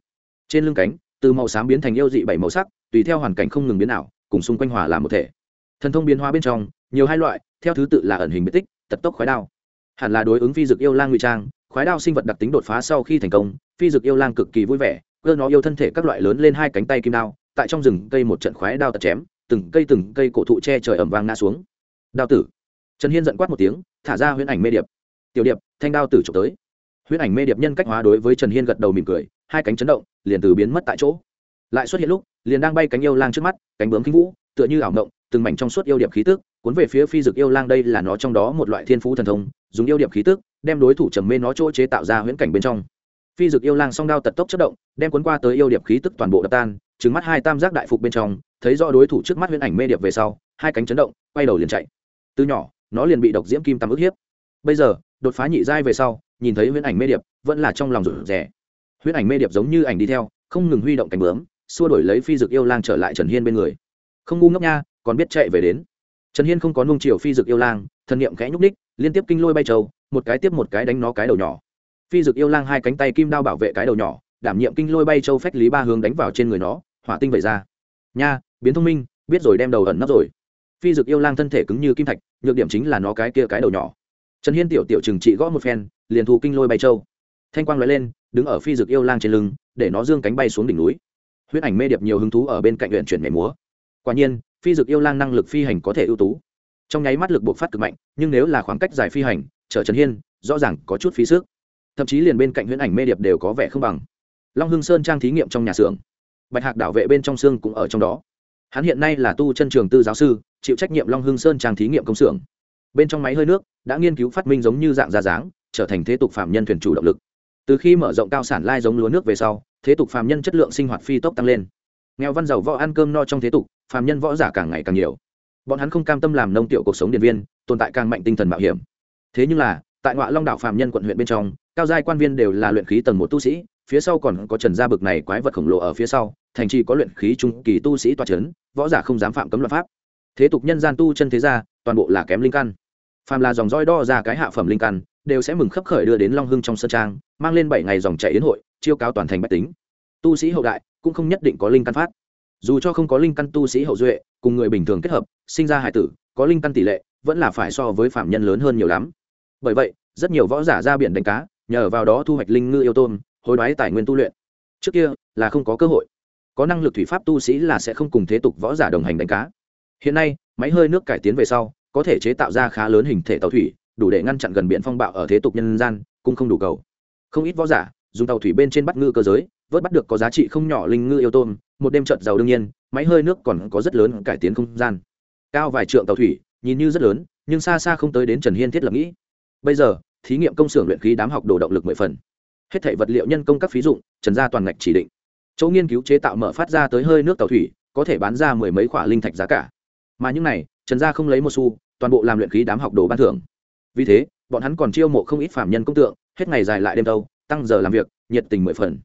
Trên lưng cánh từ màu xám biến thành yêu dị bảy màu sắc, tùy theo hoàn cảnh không ngừng biến ảo, cùng xung quanh hòa làm một thể. Thần thông biến hóa bên trong, nhiều hai loại, theo thứ tự là ẩn hình biệt tích tật tốc khói đao. Hẳn là đối ứng phi dực yêu lang ngụy trang khói đao sinh vật đặc tính đột phá sau khi thành công, phi dực yêu lang cực kỳ vui vẻ, cơ nó yêu thân thể các loại lớn lên hai cánh tay kim đao, tại trong rừng cây một trận khoái đao tật chém, từng cây từng cây cổ thụ che trời ẩm vang ngã xuống. Đao tử. Trần hiên giận quát một tiếng, thả ra huyễn ảnh mê điệp. Tiểu điệp, thanh đao tử trộm tới. Huyễn ảnh mê điệp nhân cách hóa đối với trần hiên gật đầu mỉm cười hai cánh chấn động, liền từ biến mất tại chỗ. Lại xuất hiện lúc, liền đang bay cánh yêu lang trước mắt, cánh bướm kinh vũ, tựa như ảo ngộng từng mảnh trong suốt yêu điệp khí tức, cuốn về phía phi dực yêu lang đây là nó trong đó một loại thiên phú thần thông, dùng yêu điệp khí tức, đem đối thủ trầm mê nó chỗ chế tạo ra huyễn cảnh bên trong. Phi dực yêu lang song đao tật tốc chất động, đem cuốn qua tới yêu điệp khí tức toàn bộ đập tan trứng mắt hai tam giác đại phục bên trong, thấy rõ đối thủ trước mắt huyễn ảnh mê điệp về sau, hai cánh chấn động, quay đầu liền chạy. Từ nhỏ, nó liền bị độc diễm kim tam ức hiếp. Bây giờ, đột phá nhị giai về sau, nhìn thấy huyễn ảnh mê điệp, vẫn là trong lòng rủ rẻ huyễn ảnh mê điệp giống như ảnh đi theo, không ngừng huy động cánh bướm, xua đổi lấy phi dực yêu lang trở lại trần hiên bên người. Không ngu ngốc nha, còn biết chạy về đến. Trần hiên không có nung chiều phi dực yêu lang, thần niệm khẽ nhúc ních liên tiếp kinh lôi bay trâu một cái tiếp một cái đánh nó cái đầu nhỏ. Phi dực yêu lang hai cánh tay kim đao bảo vệ cái đầu nhỏ, đảm nhiệm kinh lôi bay châu phách lý ba hướng đánh vào trên người nó, hỏa tinh vẩy ra. Nha, biến thông minh, biết rồi đem đầu ẩn nấp rồi. Phi dực yêu lang thân thể cứng như kim thạch, nhược điểm chính là nó cái kia cái đầu nhỏ. Trần hiên tiểu tiểu trừng trị gõ một phen, liền thu kinh lôi bay châu thanh quang l lên, đứng ở phi dực yêu lang trên lưng, để nó dương cánh bay xuống đỉnh núi. Huyết ảnh mê điệp nhiều hứng thú ở bên cạnh huyện chuyển nhảy múa. Quả nhiên, phi dực yêu lang năng lực phi hành có thể ưu tú. Trong nháy mắt lực buộc phát cực mạnh, nhưng nếu là khoảng cách dài phi hành chở trần hiên, rõ ràng có chút phí sức. Thậm chí liền bên cạnh huyễn ảnh mê điệp đều có vẻ không bằng. Long hưng sơn trang thí nghiệm trong nhà xưởng. Bạch hạc đảo vệ bên trong xương cũng ở trong đó. Hắn hiện nay là tu chân trường tư giáo sư, chịu trách nhiệm long hưng sơn trang thí nghiệm công xưởng. Bên trong máy hơi nước, đã nghiên cứu phát minh giống như dạng ra dáng, trở thành thế tục phạm nhân thuyền chủ động lực từ khi mở rộng cao sản lai giống lúa nước về sau, thế tục phàm nhân chất lượng sinh hoạt phi tốc tăng lên. Nghèo văn giàu võ ăn cơm no trong thế tục, phàm nhân võ giả càng ngày càng nhiều. Bọn hắn không cam tâm làm nông tiểu cuộc sống điện viên, tồn tại càng mạnh tinh thần mạo hiểm. Thế nhưng là, tại ngoại long đảo phàm nhân quận huyện bên trong, cao giai quan viên đều là luyện khí tầng một tu sĩ, phía sau còn có trần gia bực này quái vật khổng lồ ở phía sau, thành trì có luyện khí trung kỳ tu sĩ toa c h ấ n võ giả không dám phạm cấm luật pháp. Thế tục nhân gian tu chân thế gia, toàn bộ là kém linh căn. Phàm là dòng roi đo ra cái hạ phẩm linh căn đều sẽ mừng khấp khởi đưa đến long hưng trong sân trang mang lên bảy ngày dòng chạy yến hội chiêu cao toàn thành bách tính. Tu sĩ hậu đại cũng không nhất định có linh căn phát. Dù cho không có linh căn tu sĩ hậu duệ cùng người bình thường kết hợp sinh ra hải tử có linh căn tỷ lệ vẫn là phải so với phạm nhân lớn hơn nhiều lắm. Bởi vậy rất nhiều võ giả ra biển đánh cá nhờ vào đó thu hoạch linh ngư yêu tôn, hối đoái tài nguyên tu luyện. Trước kia là không có cơ hội. Có năng lực thủy pháp tu sĩ là sẽ không cùng thế tục võ giả đồng hành đánh cá. Hiện nay máy hơi nước cải tiến về sau có thể chế tạo ra khá lớn hình thể tàu thủy đủ để ngăn chặn gần biển phong bạo ở thế tục nhân gian, cũng không đủ cầu. Không ít võ giả dùng tàu thủy bên trên bắt ngư cơ giới, vớt bắt được có giá trị không nhỏ linh ngư yêu tôm, một đêm trợt giàu đương nhiên, máy hơi nước còn có rất lớn cải tiến không gian. Cao vài trượng tàu thủy, nhìn như rất lớn, nhưng xa xa không tới đến trần hiên thiết lập nghĩ. Bây giờ, thí nghiệm công xưởng luyện khí đám học đồ động lực mười phần. Hết thể vật liệu nhân công các phí dụng, trần gia toàn ngạch chỉ định. Chỗ nghiên cứu chế tạo mở phát ra tới hơi nước tàu thủy, có thể bán ra mười mấy khoả linh thạch giá cả. Mà những này, trần gia không lấy một xu, toàn bộ làm luyện khí đám học đồ ban thưởng vì thế, bọn hắn còn chiêu mộ không ít phạm nhân công tượng, hết ngày dài lại đêm đâu, tăng giờ làm việc, nhiệt tình mười phần.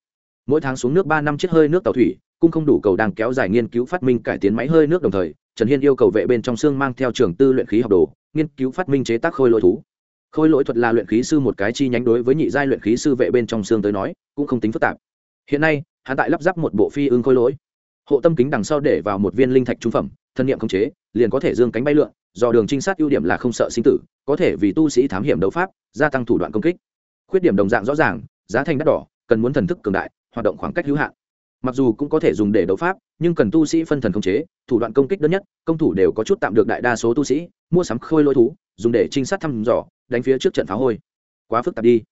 Mỗi tháng xuống nước ba năm chiếc hơi nước tàu thủy, cũng không đủ cầu đang kéo dài nghiên cứu phát minh cải tiến máy hơi nước đồng thời, trần hiên yêu cầu vệ bên trong xương mang theo trường tư luyện khí học đồ, nghiên cứu phát minh chế tác khôi lỗi thú. Khôi lỗi thuật là luyện khí sư một cái chi nhánh đối với nhị giai luyện khí sư vệ bên trong xương tới nói, cũng không tính phức tạp. Hiện nay, hắn tại lắp ráp một bộ phi ưng khôi lỗi. Hộ tâm kính đằng sau để vào một viên linh thạch trung phẩm thân nhiệm khống chế, liền có thể dương cánh bay lượn, do đường trinh sát ưu điểm là không sợ sinh tử, có thể vì tu sĩ thám hiểm đấu pháp, gia tăng thủ đoạn công kích. Khuyết điểm đồng dạng rõ ràng, giá thành đắt đỏ, cần muốn thần thức cường đại, hoạt động khoảng cách hữu hạn. Mặc dù cũng có thể dùng để đấu pháp, nhưng cần tu sĩ phân thần khống chế, thủ đoạn công kích đơn nhất, công thủ đều có chút tạm được đại đa số tu sĩ, mua sắm khôi lỗi thú, dùng để trinh sát thăm dò, đánh phía trước trận phá hôi. Quá phức tạp đi.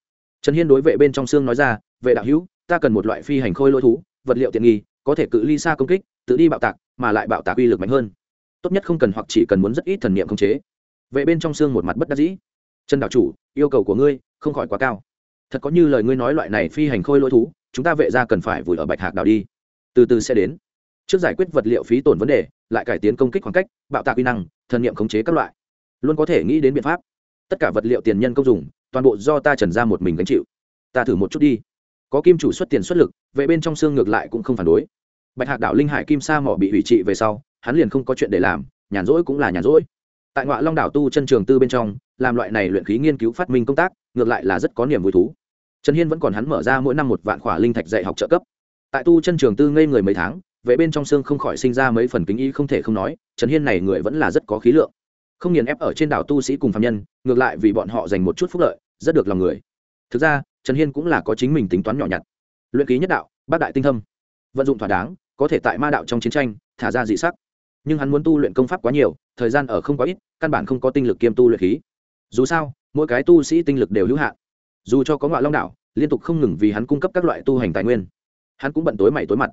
Trần hiên đối vệ bên trong xương nói ra, vệ đạo hữu, ta cần một loại phi hành khôi lỗi thú, vật liệu tiện nghi, có thể cự ly xa công kích, tự đi bạo tạc mà lại bạo tạc uy lực mạnh hơn. Tốt nhất không cần hoặc chỉ cần muốn rất ít thần niệm khống chế. Vệ bên trong xương một mặt bất đắc dĩ. Trần đạo chủ, yêu cầu của ngươi không khỏi quá cao. Thật có như lời ngươi nói loại này phi hành khôi lỗi thú, chúng ta vệ ra cần phải vùi ở bạch hạc đảo đi. Từ từ sẽ đến. Trước giải quyết vật liệu phí tổn vấn đề, lại cải tiến công kích khoảng cách, bạo tạc uy năng, thần niệm khống chế các loại. Luôn có thể nghĩ đến biện pháp. Tất cả vật liệu tiền nhân công dùng, toàn bộ do ta trần ra một mình gánh chịu. Ta thử một chút đi. Có kim chủ xuất tiền xuất lực, vệ bên trong xương ngược lại cũng không phản đối bạch hạc đảo linh hải kim sa mỏ bị hủy trị về sau, hắn liền không có chuyện để làm, nhàn rỗi cũng là nhàn rỗi. Tại ngoại long đảo tu chân trường tư bên trong, làm loại này luyện khí nghiên cứu phát minh công tác, ngược lại là rất có niềm vui thú. Trần hiên vẫn còn hắn mở ra mỗi năm một vạn khỏa linh thạch dạy học trợ cấp. Tại tu chân trường tư ngây người mấy tháng, vệ bên trong xương không khỏi sinh ra mấy phần kính ý không thể không nói, trần hiên này người vẫn là rất có khí lượng. Không nghiền ép ở trên đảo tu sĩ cùng phạm nhân, ngược lại vì bọn họ dành một chút phúc lợi, rất được lòng người. Thực ra, trần hiên cũng là có chính mình tính toán nhỏ nhặt. Luyện ký nhất đạo bác đại tinh thâm. Vận dụng thỏa đáng có thể tại ma đạo trong chiến tranh, thả ra dị sắc. Nhưng hắn muốn tu luyện công pháp quá nhiều, thời gian ở không quá ít, căn bản không có tinh lực kiêm tu luyện khí. Dù sao, mỗi cái tu sĩ tinh lực đều hữu hạn. Dù cho có ngoại long đạo, liên tục không ngừng vì hắn cung cấp các loại tu hành tài nguyên. Hắn cũng bận tối mày tối mặt.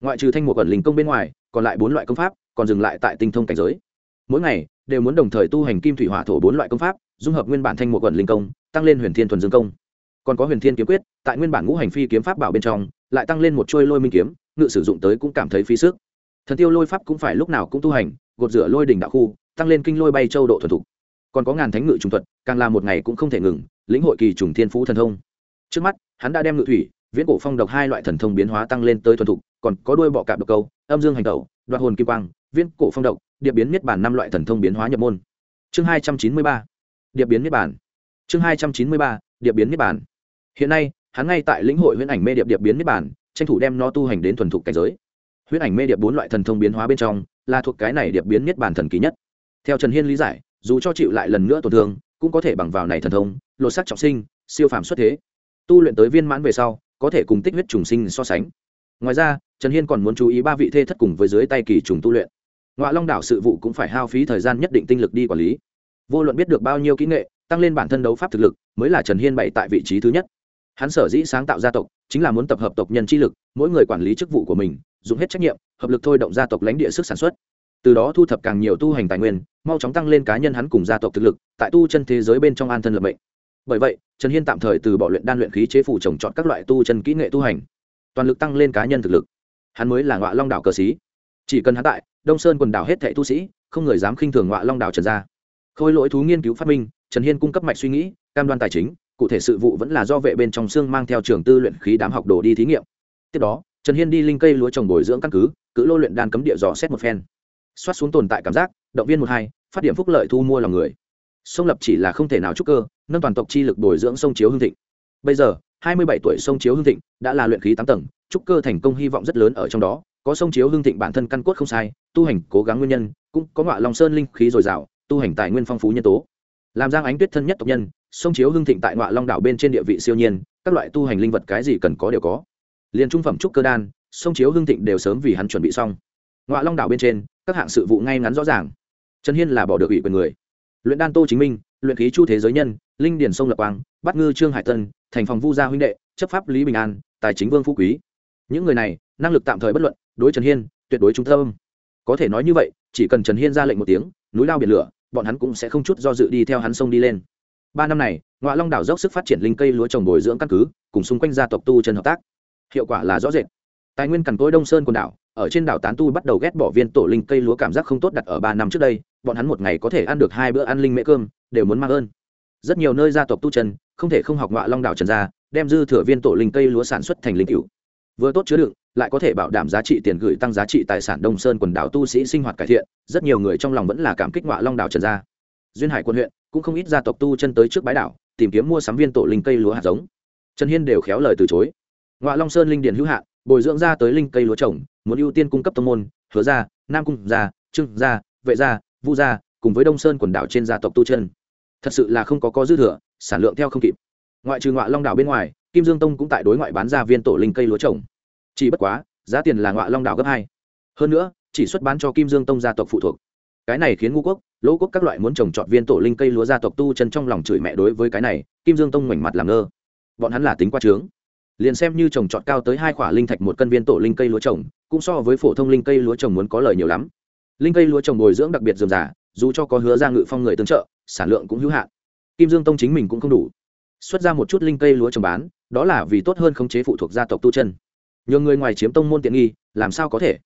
Ngoại trừ thanh một quần linh công bên ngoài, còn lại bốn loại công pháp còn dừng lại tại tinh thông cảnh giới. Mỗi ngày, đều muốn đồng thời tu hành kim thủy hỏa thổ bốn loại công pháp, dung hợp nguyên bản thanh một quần linh công, tăng lên huyền thiên thuần dương công. Còn có huyền thiên kiếm quyết, tại nguyên bản ngũ hành phi kiếm pháp bảo bên trong, lại tăng lên một trôi lôi minh kiếm ngự sử dụng tới cũng cảm thấy phí sức. Thần tiêu lôi pháp cũng phải lúc nào cũng tu hành, gột rửa lôi đỉnh đạo khu, tăng lên kinh lôi bay châu độ thuần thục. Còn có ngàn thánh ngự trùng thuật, càng làm một ngày cũng không thể ngừng, lĩnh hội kỳ trùng thiên phú thần thông. Trước mắt, hắn đã đem ngự thủy, viễn cổ phong độc hai loại thần thông biến hóa tăng lên tới thuần thục, còn có đuôi bọ cạp độc câu, âm dương hành tẩu, đoạt hồn kim quang, viễn cổ phong độc, điệp biến miết bản năm loại thần thông biến hóa nhập môn. Chương hai trăm chín mươi ba, điệp biến miết bản chương hai trăm chín mươi ba, điệp biến miết bản hiện nay, hắn ngay tại lĩnh hội huyễn ảnh mê điệp điệp biến miết bản tranh thủ đem nó tu hành đến thuần thục cảnh giới. Huyễn ảnh mê điệp bốn loại thần thông biến hóa bên trong, là thuộc cái này điệp biến niết bản thần kỳ nhất. Theo trần hiên lý giải, dù cho chịu lại lần nữa tổn thương, cũng có thể bằng vào này thần thông, lột sắc trọng sinh, siêu phàm xuất thế. Tu luyện tới viên mãn về sau, có thể cùng tích huyết trùng sinh so sánh. Ngoài ra, trần hiên còn muốn chú ý ba vị thê thất cùng với dưới tay kỳ trùng tu luyện. Ngoại long đảo sự vụ cũng phải hao phí thời gian nhất định tinh lực đi quản lý. Vô luận biết được bao nhiêu kỹ nghệ, tăng lên bản thân đấu pháp thực lực, mới là trần hiên bày tại vị trí thứ nhất hắn sở dĩ sáng tạo gia tộc chính là muốn tập hợp tộc nhân chi lực, mỗi người quản lý chức vụ của mình, dùng hết trách nhiệm, hợp lực thôi động gia tộc lãnh địa sức sản xuất. Từ đó thu thập càng nhiều tu hành tài nguyên, mau chóng tăng lên cá nhân hắn cùng gia tộc thực lực, tại tu chân thế giới bên trong an thân lập mệnh. Bởi vậy, trần hiên tạm thời từ bỏ luyện đan luyện khí chế phủ trồng chọn các loại tu chân kỹ nghệ tu hành. Toàn lực tăng lên cá nhân thực lực. Hắn mới là ngọa long đảo cờ xí chỉ cần hắn tại, đông sơn quần đảo hết thệ tu sĩ, không người dám khinh thường ngọa long đảo trần gia. Khôi lỗi thú nghiên cứu phát minh, trần hiên cung cấp mạch suy nghĩ, cam đoan tài chính cụ thể sự vụ vẫn là do vệ bên trong xương mang theo trường tư luyện khí đám học đồ đi thí nghiệm. Tiếp đó, trần hiên đi linh cây lúa trồng bồi dưỡng căn cứ, cự lô luyện đan cấm địa dò xét một phen. Xoát xuống tồn tại cảm giác, động viên một hai, phát điểm phúc lợi thu mua lòng người. Sông lập chỉ là không thể nào trúc cơ, nâng toàn tộc chi lực bồi dưỡng sông chiếu hương thịnh. Bây giờ, hai mươi bảy tuổi sông chiếu hương thịnh đã là luyện khí tám tầng, trúc cơ thành công hy vọng rất lớn ở trong đó, có sông chiếu hương thịnh bản thân căn cốt không sai, tu hành cố gắng nguyên nhân, cũng có ngọa lòng sơn linh khí dồi dào, tu hành tài nguyên phong phú nhân tố làm giang ánh tuyết thân nhất tộc nhân, sông chiếu hưng thịnh tại ngọa long đảo bên trên địa vị siêu nhiên, các loại tu hành linh vật cái gì cần có đều có. Liền trung phẩm trúc cơ đan, sông chiếu hưng thịnh đều sớm vì hắn chuẩn bị xong. Ngọa long đảo bên trên, các hạng sự vụ ngay ngắn rõ ràng. Trần hiên là bỏ được ủy quyền người. Luyện đan tô chính minh, luyện khí chu thế giới nhân, linh điển sông lập quang bắt ngư trương hải tân, thành phòng vu gia huynh đệ, chấp pháp lý bình an, tài chính vương phú quý. Những người này, năng lực tạm thời bất luận, đối trần hiên, tuyệt đối trung tâm. Có thể nói như vậy, chỉ cần trần hiên ra lệnh một tiếng, núi lao biển lửa bọn hắn cũng sẽ không chút do dự đi theo hắn sông đi lên. Ba năm này ngoại long đảo dốc sức phát triển linh cây lúa trồng bồi dưỡng căn cứ, cùng xung quanh gia tộc tu chân hợp tác. Hiệu quả là rõ rệt. Tài nguyên cằn cối đông sơn quần đảo, ở trên đảo tán tu bắt đầu ghét bỏ viên tổ linh cây lúa cảm giác không tốt đặt ở ba năm trước đây, bọn hắn một ngày có thể ăn được hai bữa ăn linh mễ cơm, đều muốn mang ơn. Rất nhiều nơi gia tộc tu chân, không thể không học ngọa long đảo trần gia, đem dư thừa viên tổ linh cây lúa sản xuất thành linh cựu vừa tốt chứa đựng lại có thể bảo đảm giá trị tiền gửi tăng giá trị tài sản đông sơn quần đảo tu sĩ sinh hoạt cải thiện, rất nhiều người trong lòng vẫn là cảm kích ngoại long đảo trần gia. Duyên hải quân huyện, cũng không ít gia tộc tu chân tới trước bãi đảo, tìm kiếm mua sắm viên tổ linh cây lúa hạt giống. Trần hiên đều khéo lời từ chối. Ngoại long sơn linh điền hữu hạn, bồi dưỡng ra tới linh cây lúa trồng, muốn ưu tiên cung cấp tông môn, hứa gia, nam cung gia trưng gia, vệ gia, vu gia, cùng với đông sơn quần đảo trên gia tộc tu chân. Thật sự là không có có dư thừa, sản lượng theo không kịp. Ngoại trừ ngoại long đảo bên ngoài, kim dương tông cũng tại đối ngoại bán ra viên tổ linh cây lúa trồng chỉ bất quá, giá tiền là ngoại long đảo gấp hai. Hơn nữa, chỉ xuất bán cho kim dương tông gia tộc phụ thuộc. Cái này khiến ngũ quốc, lỗ quốc các loại muốn trồng trọt viên tổ linh cây lúa gia tộc tu chân trong lòng chửi mẹ đối với cái này, kim dương tông ngoảnh mặt làm ngơ. Bọn hắn là tính qua trướng liền xem như trồng trọt cao tới hai quả linh thạch một cân viên tổ linh cây lúa trồng, cũng so với phổ thông linh cây lúa trồng muốn có lời nhiều lắm. Linh cây lúa trồng bồi dưỡng đặc biệt dườm giả dù cho có hứa ra ngự phong người tương trợ, sản lượng cũng hữu hạn. Kim dương tông chính mình cũng không đủ. Xuất ra một chút linh cây lúa trồng bán, đó là vì tốt hơn khống chế phụ thuộc gia tộc tu chân nhiều người ngoài chiếm tông môn tiện nghi, làm sao có thể?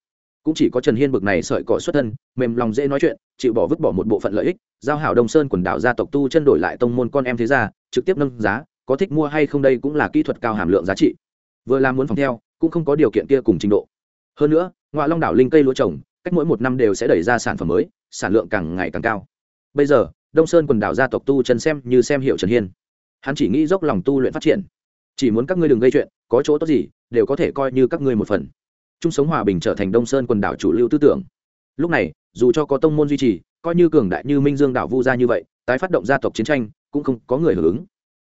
Cũng chỉ có trần hiên bực này sợi cỏ xuất thân, mềm lòng dễ nói chuyện, chịu bỏ vứt bỏ một bộ phận lợi ích, giao hảo đông sơn quần đảo gia tộc tu chân đổi lại tông môn con em thế gia, trực tiếp nâng giá, có thích mua hay không đây cũng là kỹ thuật cao hàm lượng giá trị. Vừa làm muốn phòng theo, cũng không có điều kiện kia cùng trình độ. Hơn nữa, ngoại long đảo linh cây lúa trồng, cách mỗi một năm đều sẽ đẩy ra sản phẩm mới, sản lượng càng ngày càng cao. Bây giờ, đông sơn quần đảo gia tộc tu chân xem như xem hiệu trần hiên. Hắn chỉ nghĩ dốc lòng tu luyện phát triển. Chỉ muốn các ngươi đừng gây chuyện, có chỗ tốt gì đều có thể coi như các ngươi một phần. Chung sống hòa bình trở thành đông sơn quần đảo chủ lưu tư tưởng. Lúc này, dù cho có tông môn duy trì, coi như cường đại như minh dương đảo vu gia như vậy, tái phát động gia tộc chiến tranh, cũng không có người hưởng ứng.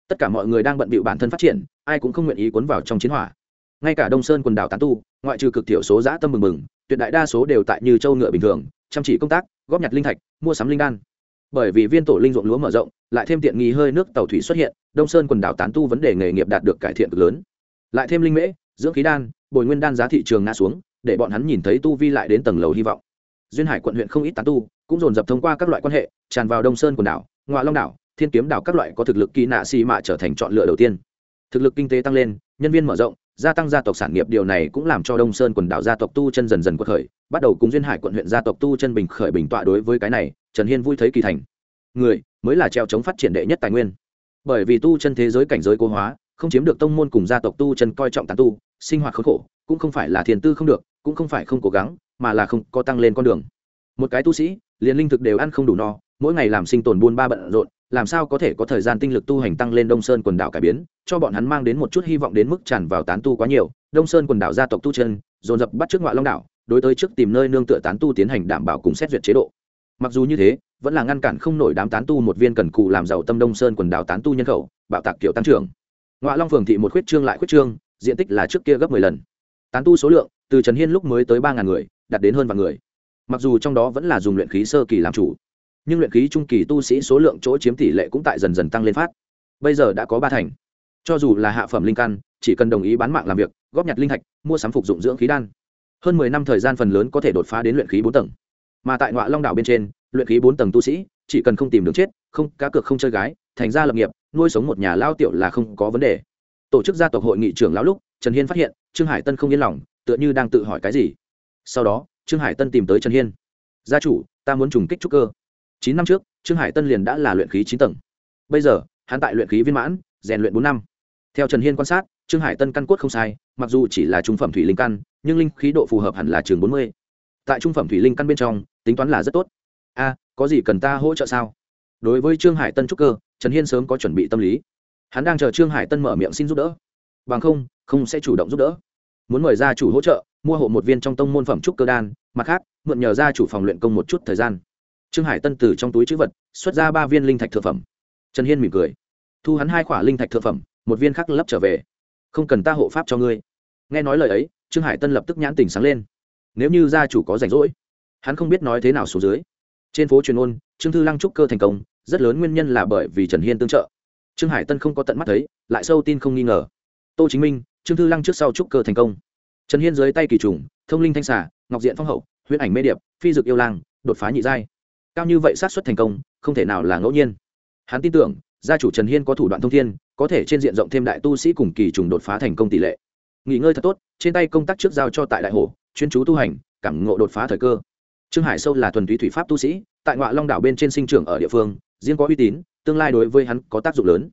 Tất cả mọi người đang bận bịu bản thân phát triển, ai cũng không nguyện ý cuốn vào trong chiến hỏa. Ngay cả đông sơn quần đảo tán tu, ngoại trừ cực thiểu số giã tâm mừng mừng, tuyệt đại đa số đều tại như châu ngựa bình thường, chăm chỉ công tác, góp nhặt linh thạch, mua sắm linh đan. Bởi vì viên tổ linh ruộng lúa mở rộng, lại thêm tiện nghi hơi nước tàu thủy xuất hiện, đông sơn quần đảo tán tu vấn đề nghề nghiệp đạt được cải thiện cực lớn. Lại thêm linh mễ dưỡng khí đan, bồi nguyên đan giá thị trường ngã xuống, để bọn hắn nhìn thấy tu vi lại đến tầng lầu hy vọng. Duyên hải quận huyện không ít tán tu, cũng dồn dập thông qua các loại quan hệ, tràn vào đông sơn quần đảo ngoại long đảo, thiên kiếm đảo các loại có thực lực kỳ nạ xì mạ trở thành chọn lựa đầu tiên. Thực lực kinh tế tăng lên, nhân viên mở rộng, gia tăng gia tộc sản nghiệp, điều này cũng làm cho đông sơn quần đảo gia tộc tu chân dần dần quật khởi, bắt đầu cùng duyên hải quận huyện gia tộc tu chân bình khởi bình tọa đối với cái này, trần hiên vui thấy kỳ thành. Người, mới là treo chống phát triển đệ nhất tài nguyên. Bởi vì tu chân thế giới cảnh giới cố hóa không chiếm được tông môn cùng gia tộc tu chân coi trọng tán tu, sinh hoạt khốn khổ, cũng không phải là thiền tư không được, cũng không phải không cố gắng, mà là không có tăng lên con đường. Một cái tu sĩ, liền linh thực đều ăn không đủ no, mỗi ngày làm sinh tồn buôn ba bận rộn, làm sao có thể có thời gian tinh lực tu hành tăng lên đông sơn quần đảo cải biến, cho bọn hắn mang đến một chút hy vọng đến mức tràn vào tán tu quá nhiều, đông sơn quần đảo gia tộc tu chân, dồn dập bắt trước ngoại long đảo, đối tới trước tìm nơi nương tựa tán tu tiến hành đảm bảo cùng xét duyệt chế độ. Mặc dù như thế, vẫn là ngăn cản không nổi đám tán tu một viên cần cù làm giàu tâm đông sơn quần đảo tán tu nhân khẩu, bạo tạc kiểu tăng trưởng ngoại long phường thị một khuyết trương lại khuyết trương, diện tích là trước kia gấp mười lần. Tán tu số lượng, từ trần hiên lúc mới tới ba ngàn người, đạt đến hơn vạn người. Mặc dù trong đó vẫn là dùng luyện khí sơ kỳ làm chủ, nhưng luyện khí trung kỳ tu sĩ số lượng chỗ chiếm tỷ lệ cũng tại dần dần tăng lên phát. Bây giờ đã có ba thành. Cho dù là hạ phẩm linh căn, chỉ cần đồng ý bán mạng làm việc, góp nhặt linh thạch, mua sắm phục dụng dưỡng khí đan, hơn mười năm thời gian phần lớn có thể đột phá đến luyện khí bốn tầng. Mà tại ngoại long đảo bên trên, luyện khí bốn tầng tu sĩ, chỉ cần không tìm đường chết, không, cá cược không chơi gái, thành ra lập nghiệp nuôi sống một nhà lao tiểu là không có vấn đề. Tổ chức gia tộc hội nghị trưởng lão lúc, trần hiên phát hiện, trương hải tân không yên lòng, tựa như đang tự hỏi cái gì. Sau đó, trương hải tân tìm tới trần hiên. Gia chủ, ta muốn trùng kích trúc cơ. Chín năm trước, trương hải tân liền đã là luyện khí chín tầng. Bây giờ, hắn tại luyện khí viên mãn, rèn luyện bốn năm. Theo trần hiên quan sát, trương hải tân căn cốt không sai, mặc dù chỉ là trung phẩm thủy linh căn, nhưng linh khí độ phù hợp hẳn là trường bốn mươi. Tại trung phẩm thủy linh căn bên trong, tính toán là rất tốt. A, có gì cần ta hỗ trợ sao? Đối với trương hải tân trúc cơ trần hiên sớm có chuẩn bị tâm lý. Hắn đang chờ trương hải tân mở miệng xin giúp đỡ. Bằng không không sẽ chủ động giúp đỡ. Muốn mời gia chủ hỗ trợ, mua hộ một viên trong tông môn phẩm trúc cơ đan, mặt khác, mượn nhờ gia chủ phòng luyện công một chút thời gian. Trương hải tân từ trong túi chữ vật, xuất ra ba viên linh thạch thượng phẩm. Trần hiên mỉm cười. Thu hắn hai khỏa linh thạch thượng phẩm, một viên khác lấp trở về. Không cần ta hộ pháp cho ngươi. Nghe nói lời ấy, trương hải tân lập tức nhãn tình sáng lên. Nếu như gia chủ có rảnh rỗi, hắn không biết nói thế nào xuống dưới. Trên phố truyền ôn, trương thư lăng trúc cơ thành công rất lớn nguyên nhân là bởi vì trần hiên tương trợ. Trương hải tân không có tận mắt thấy, lại sâu tin không nghi ngờ. Tô chính minh, trương thư lăng trước sau trúc cơ thành công. Trần hiên dưới tay kỳ trùng, thông linh thanh xà, ngọc diện phong hậu, huyễn ảnh mê điệp, phi dực yêu lang, đột phá nhị giai. Cao như vậy sát xuất thành công, không thể nào là ngẫu nhiên. Hắn tin tưởng, gia chủ trần hiên có thủ đoạn thông thiên, có thể trên diện rộng thêm đại tu sĩ cùng kỳ trùng đột phá thành công tỷ lệ. Nghỉ ngơi thật tốt, trên tay công tác trước giao cho tại đại hồ, chuyên chú tu hành, cảm ngộ đột phá thời cơ. Trương hải sâu là thuần túy thủy pháp tu sĩ, tại ngoại long đảo bên trên sinh trưởng ở địa phương riêng có uy tín, tương lai đối với hắn có tác dụng lớn.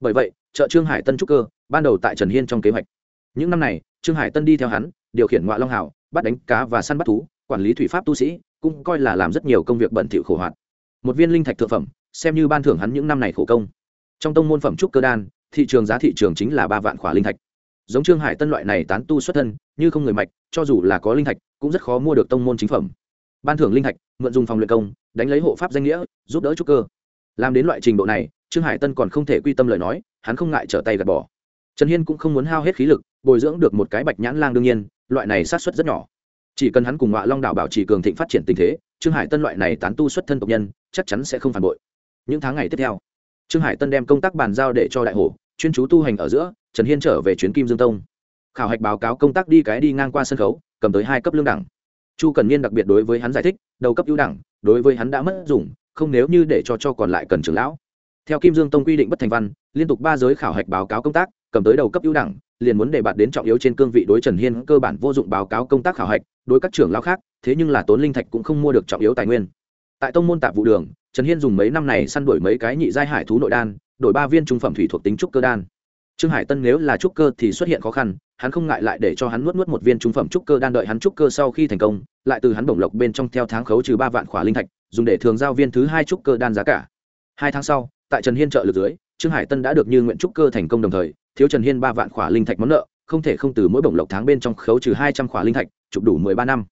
Bởi vậy, trợ trương hải tân trúc cơ, ban đầu tại trần hiên trong kế hoạch. Những năm này, trương hải tân đi theo hắn, điều khiển ngoại long hảo, bắt đánh cá và săn bắt thú, quản lý thủy pháp tu sĩ, cũng coi là làm rất nhiều công việc bẩn thỉu khổ hoạt một viên linh thạch thượng phẩm, xem như ban thưởng hắn những năm này khổ công. Trong tông môn phẩm trúc cơ đan, thị trường giá thị trường chính là ba vạn khỏa linh thạch. Giống trương hải tân loại này tán tu xuất thân, như không người mạch, cho dù là có linh thạch, cũng rất khó mua được tông môn chính phẩm. Ban thưởng linh thạch, mượn dùng phòng luyện công, đánh lấy hộ pháp danh nghĩa, giúp đỡ trúc cơ làm đến loại trình độ này, trương hải tân còn không thể quy tâm lời nói, hắn không ngại trở tay gạt bỏ. Trần hiên cũng không muốn hao hết khí lực, bồi dưỡng được một cái bạch nhãn lang đương nhiên, loại này sát xuất rất nhỏ. Chỉ cần hắn cùng ngọa long đảo bảo trì cường thịnh phát triển tình thế, trương hải tân loại này tán tu xuất thân tộc nhân, chắc chắn sẽ không phản bội. Những tháng ngày tiếp theo, trương hải tân đem công tác bàn giao để cho đại hồ chuyên chú tu hành ở giữa, trần hiên trở về chuyến kim dương tông. Khảo hạch báo cáo công tác đi cái đi ngang qua sân khấu, cầm tới hai cấp lương đẳng. Chu cần niên đặc biệt đối với hắn giải thích, đầu cấp ưu đẳng, đối với hắn đã mất dùng không nếu như để cho cho còn lại cần trưởng lão. Theo kim dương tông quy định bất thành văn, liên tục ba giới khảo hạch báo cáo công tác, cầm tới đầu cấp ưu đẳng, liền muốn đề bạt đến trọng yếu trên cương vị đối trần hiên cơ bản vô dụng báo cáo công tác khảo hạch, đối các trưởng lão khác, thế nhưng là tốn linh thạch cũng không mua được trọng yếu tài nguyên. Tại tông môn tạp vụ đường, trần hiên dùng mấy năm này săn đuổi mấy cái nhị giai hải thú nội đan, đổi ba viên trung phẩm thủy thuộc tính trúc cơ đan. Trương hải tân nếu là trúc cơ thì xuất hiện khó khăn, hắn không ngại lại để cho hắn nuốt nuốt một viên trung phẩm trúc cơ đan đợi hắn trúc cơ sau khi thành công, lại từ hắn bổng lộc bên trong theo tháng khấu trừ ba vạn khỏa linh thạch dùng để thường giao viên thứ hai trúc cơ đan giá cả. Hai tháng sau, tại trần hiên trợ lực dưới, trương hải tân đã được như nguyện trúc cơ thành công đồng thời, thiếu trần hiên ba vạn khỏa linh thạch món nợ, không thể không từ mỗi bổng lộc tháng bên trong khấu trừ hai trăm khỏa linh thạch, chụp đủ mười ba năm.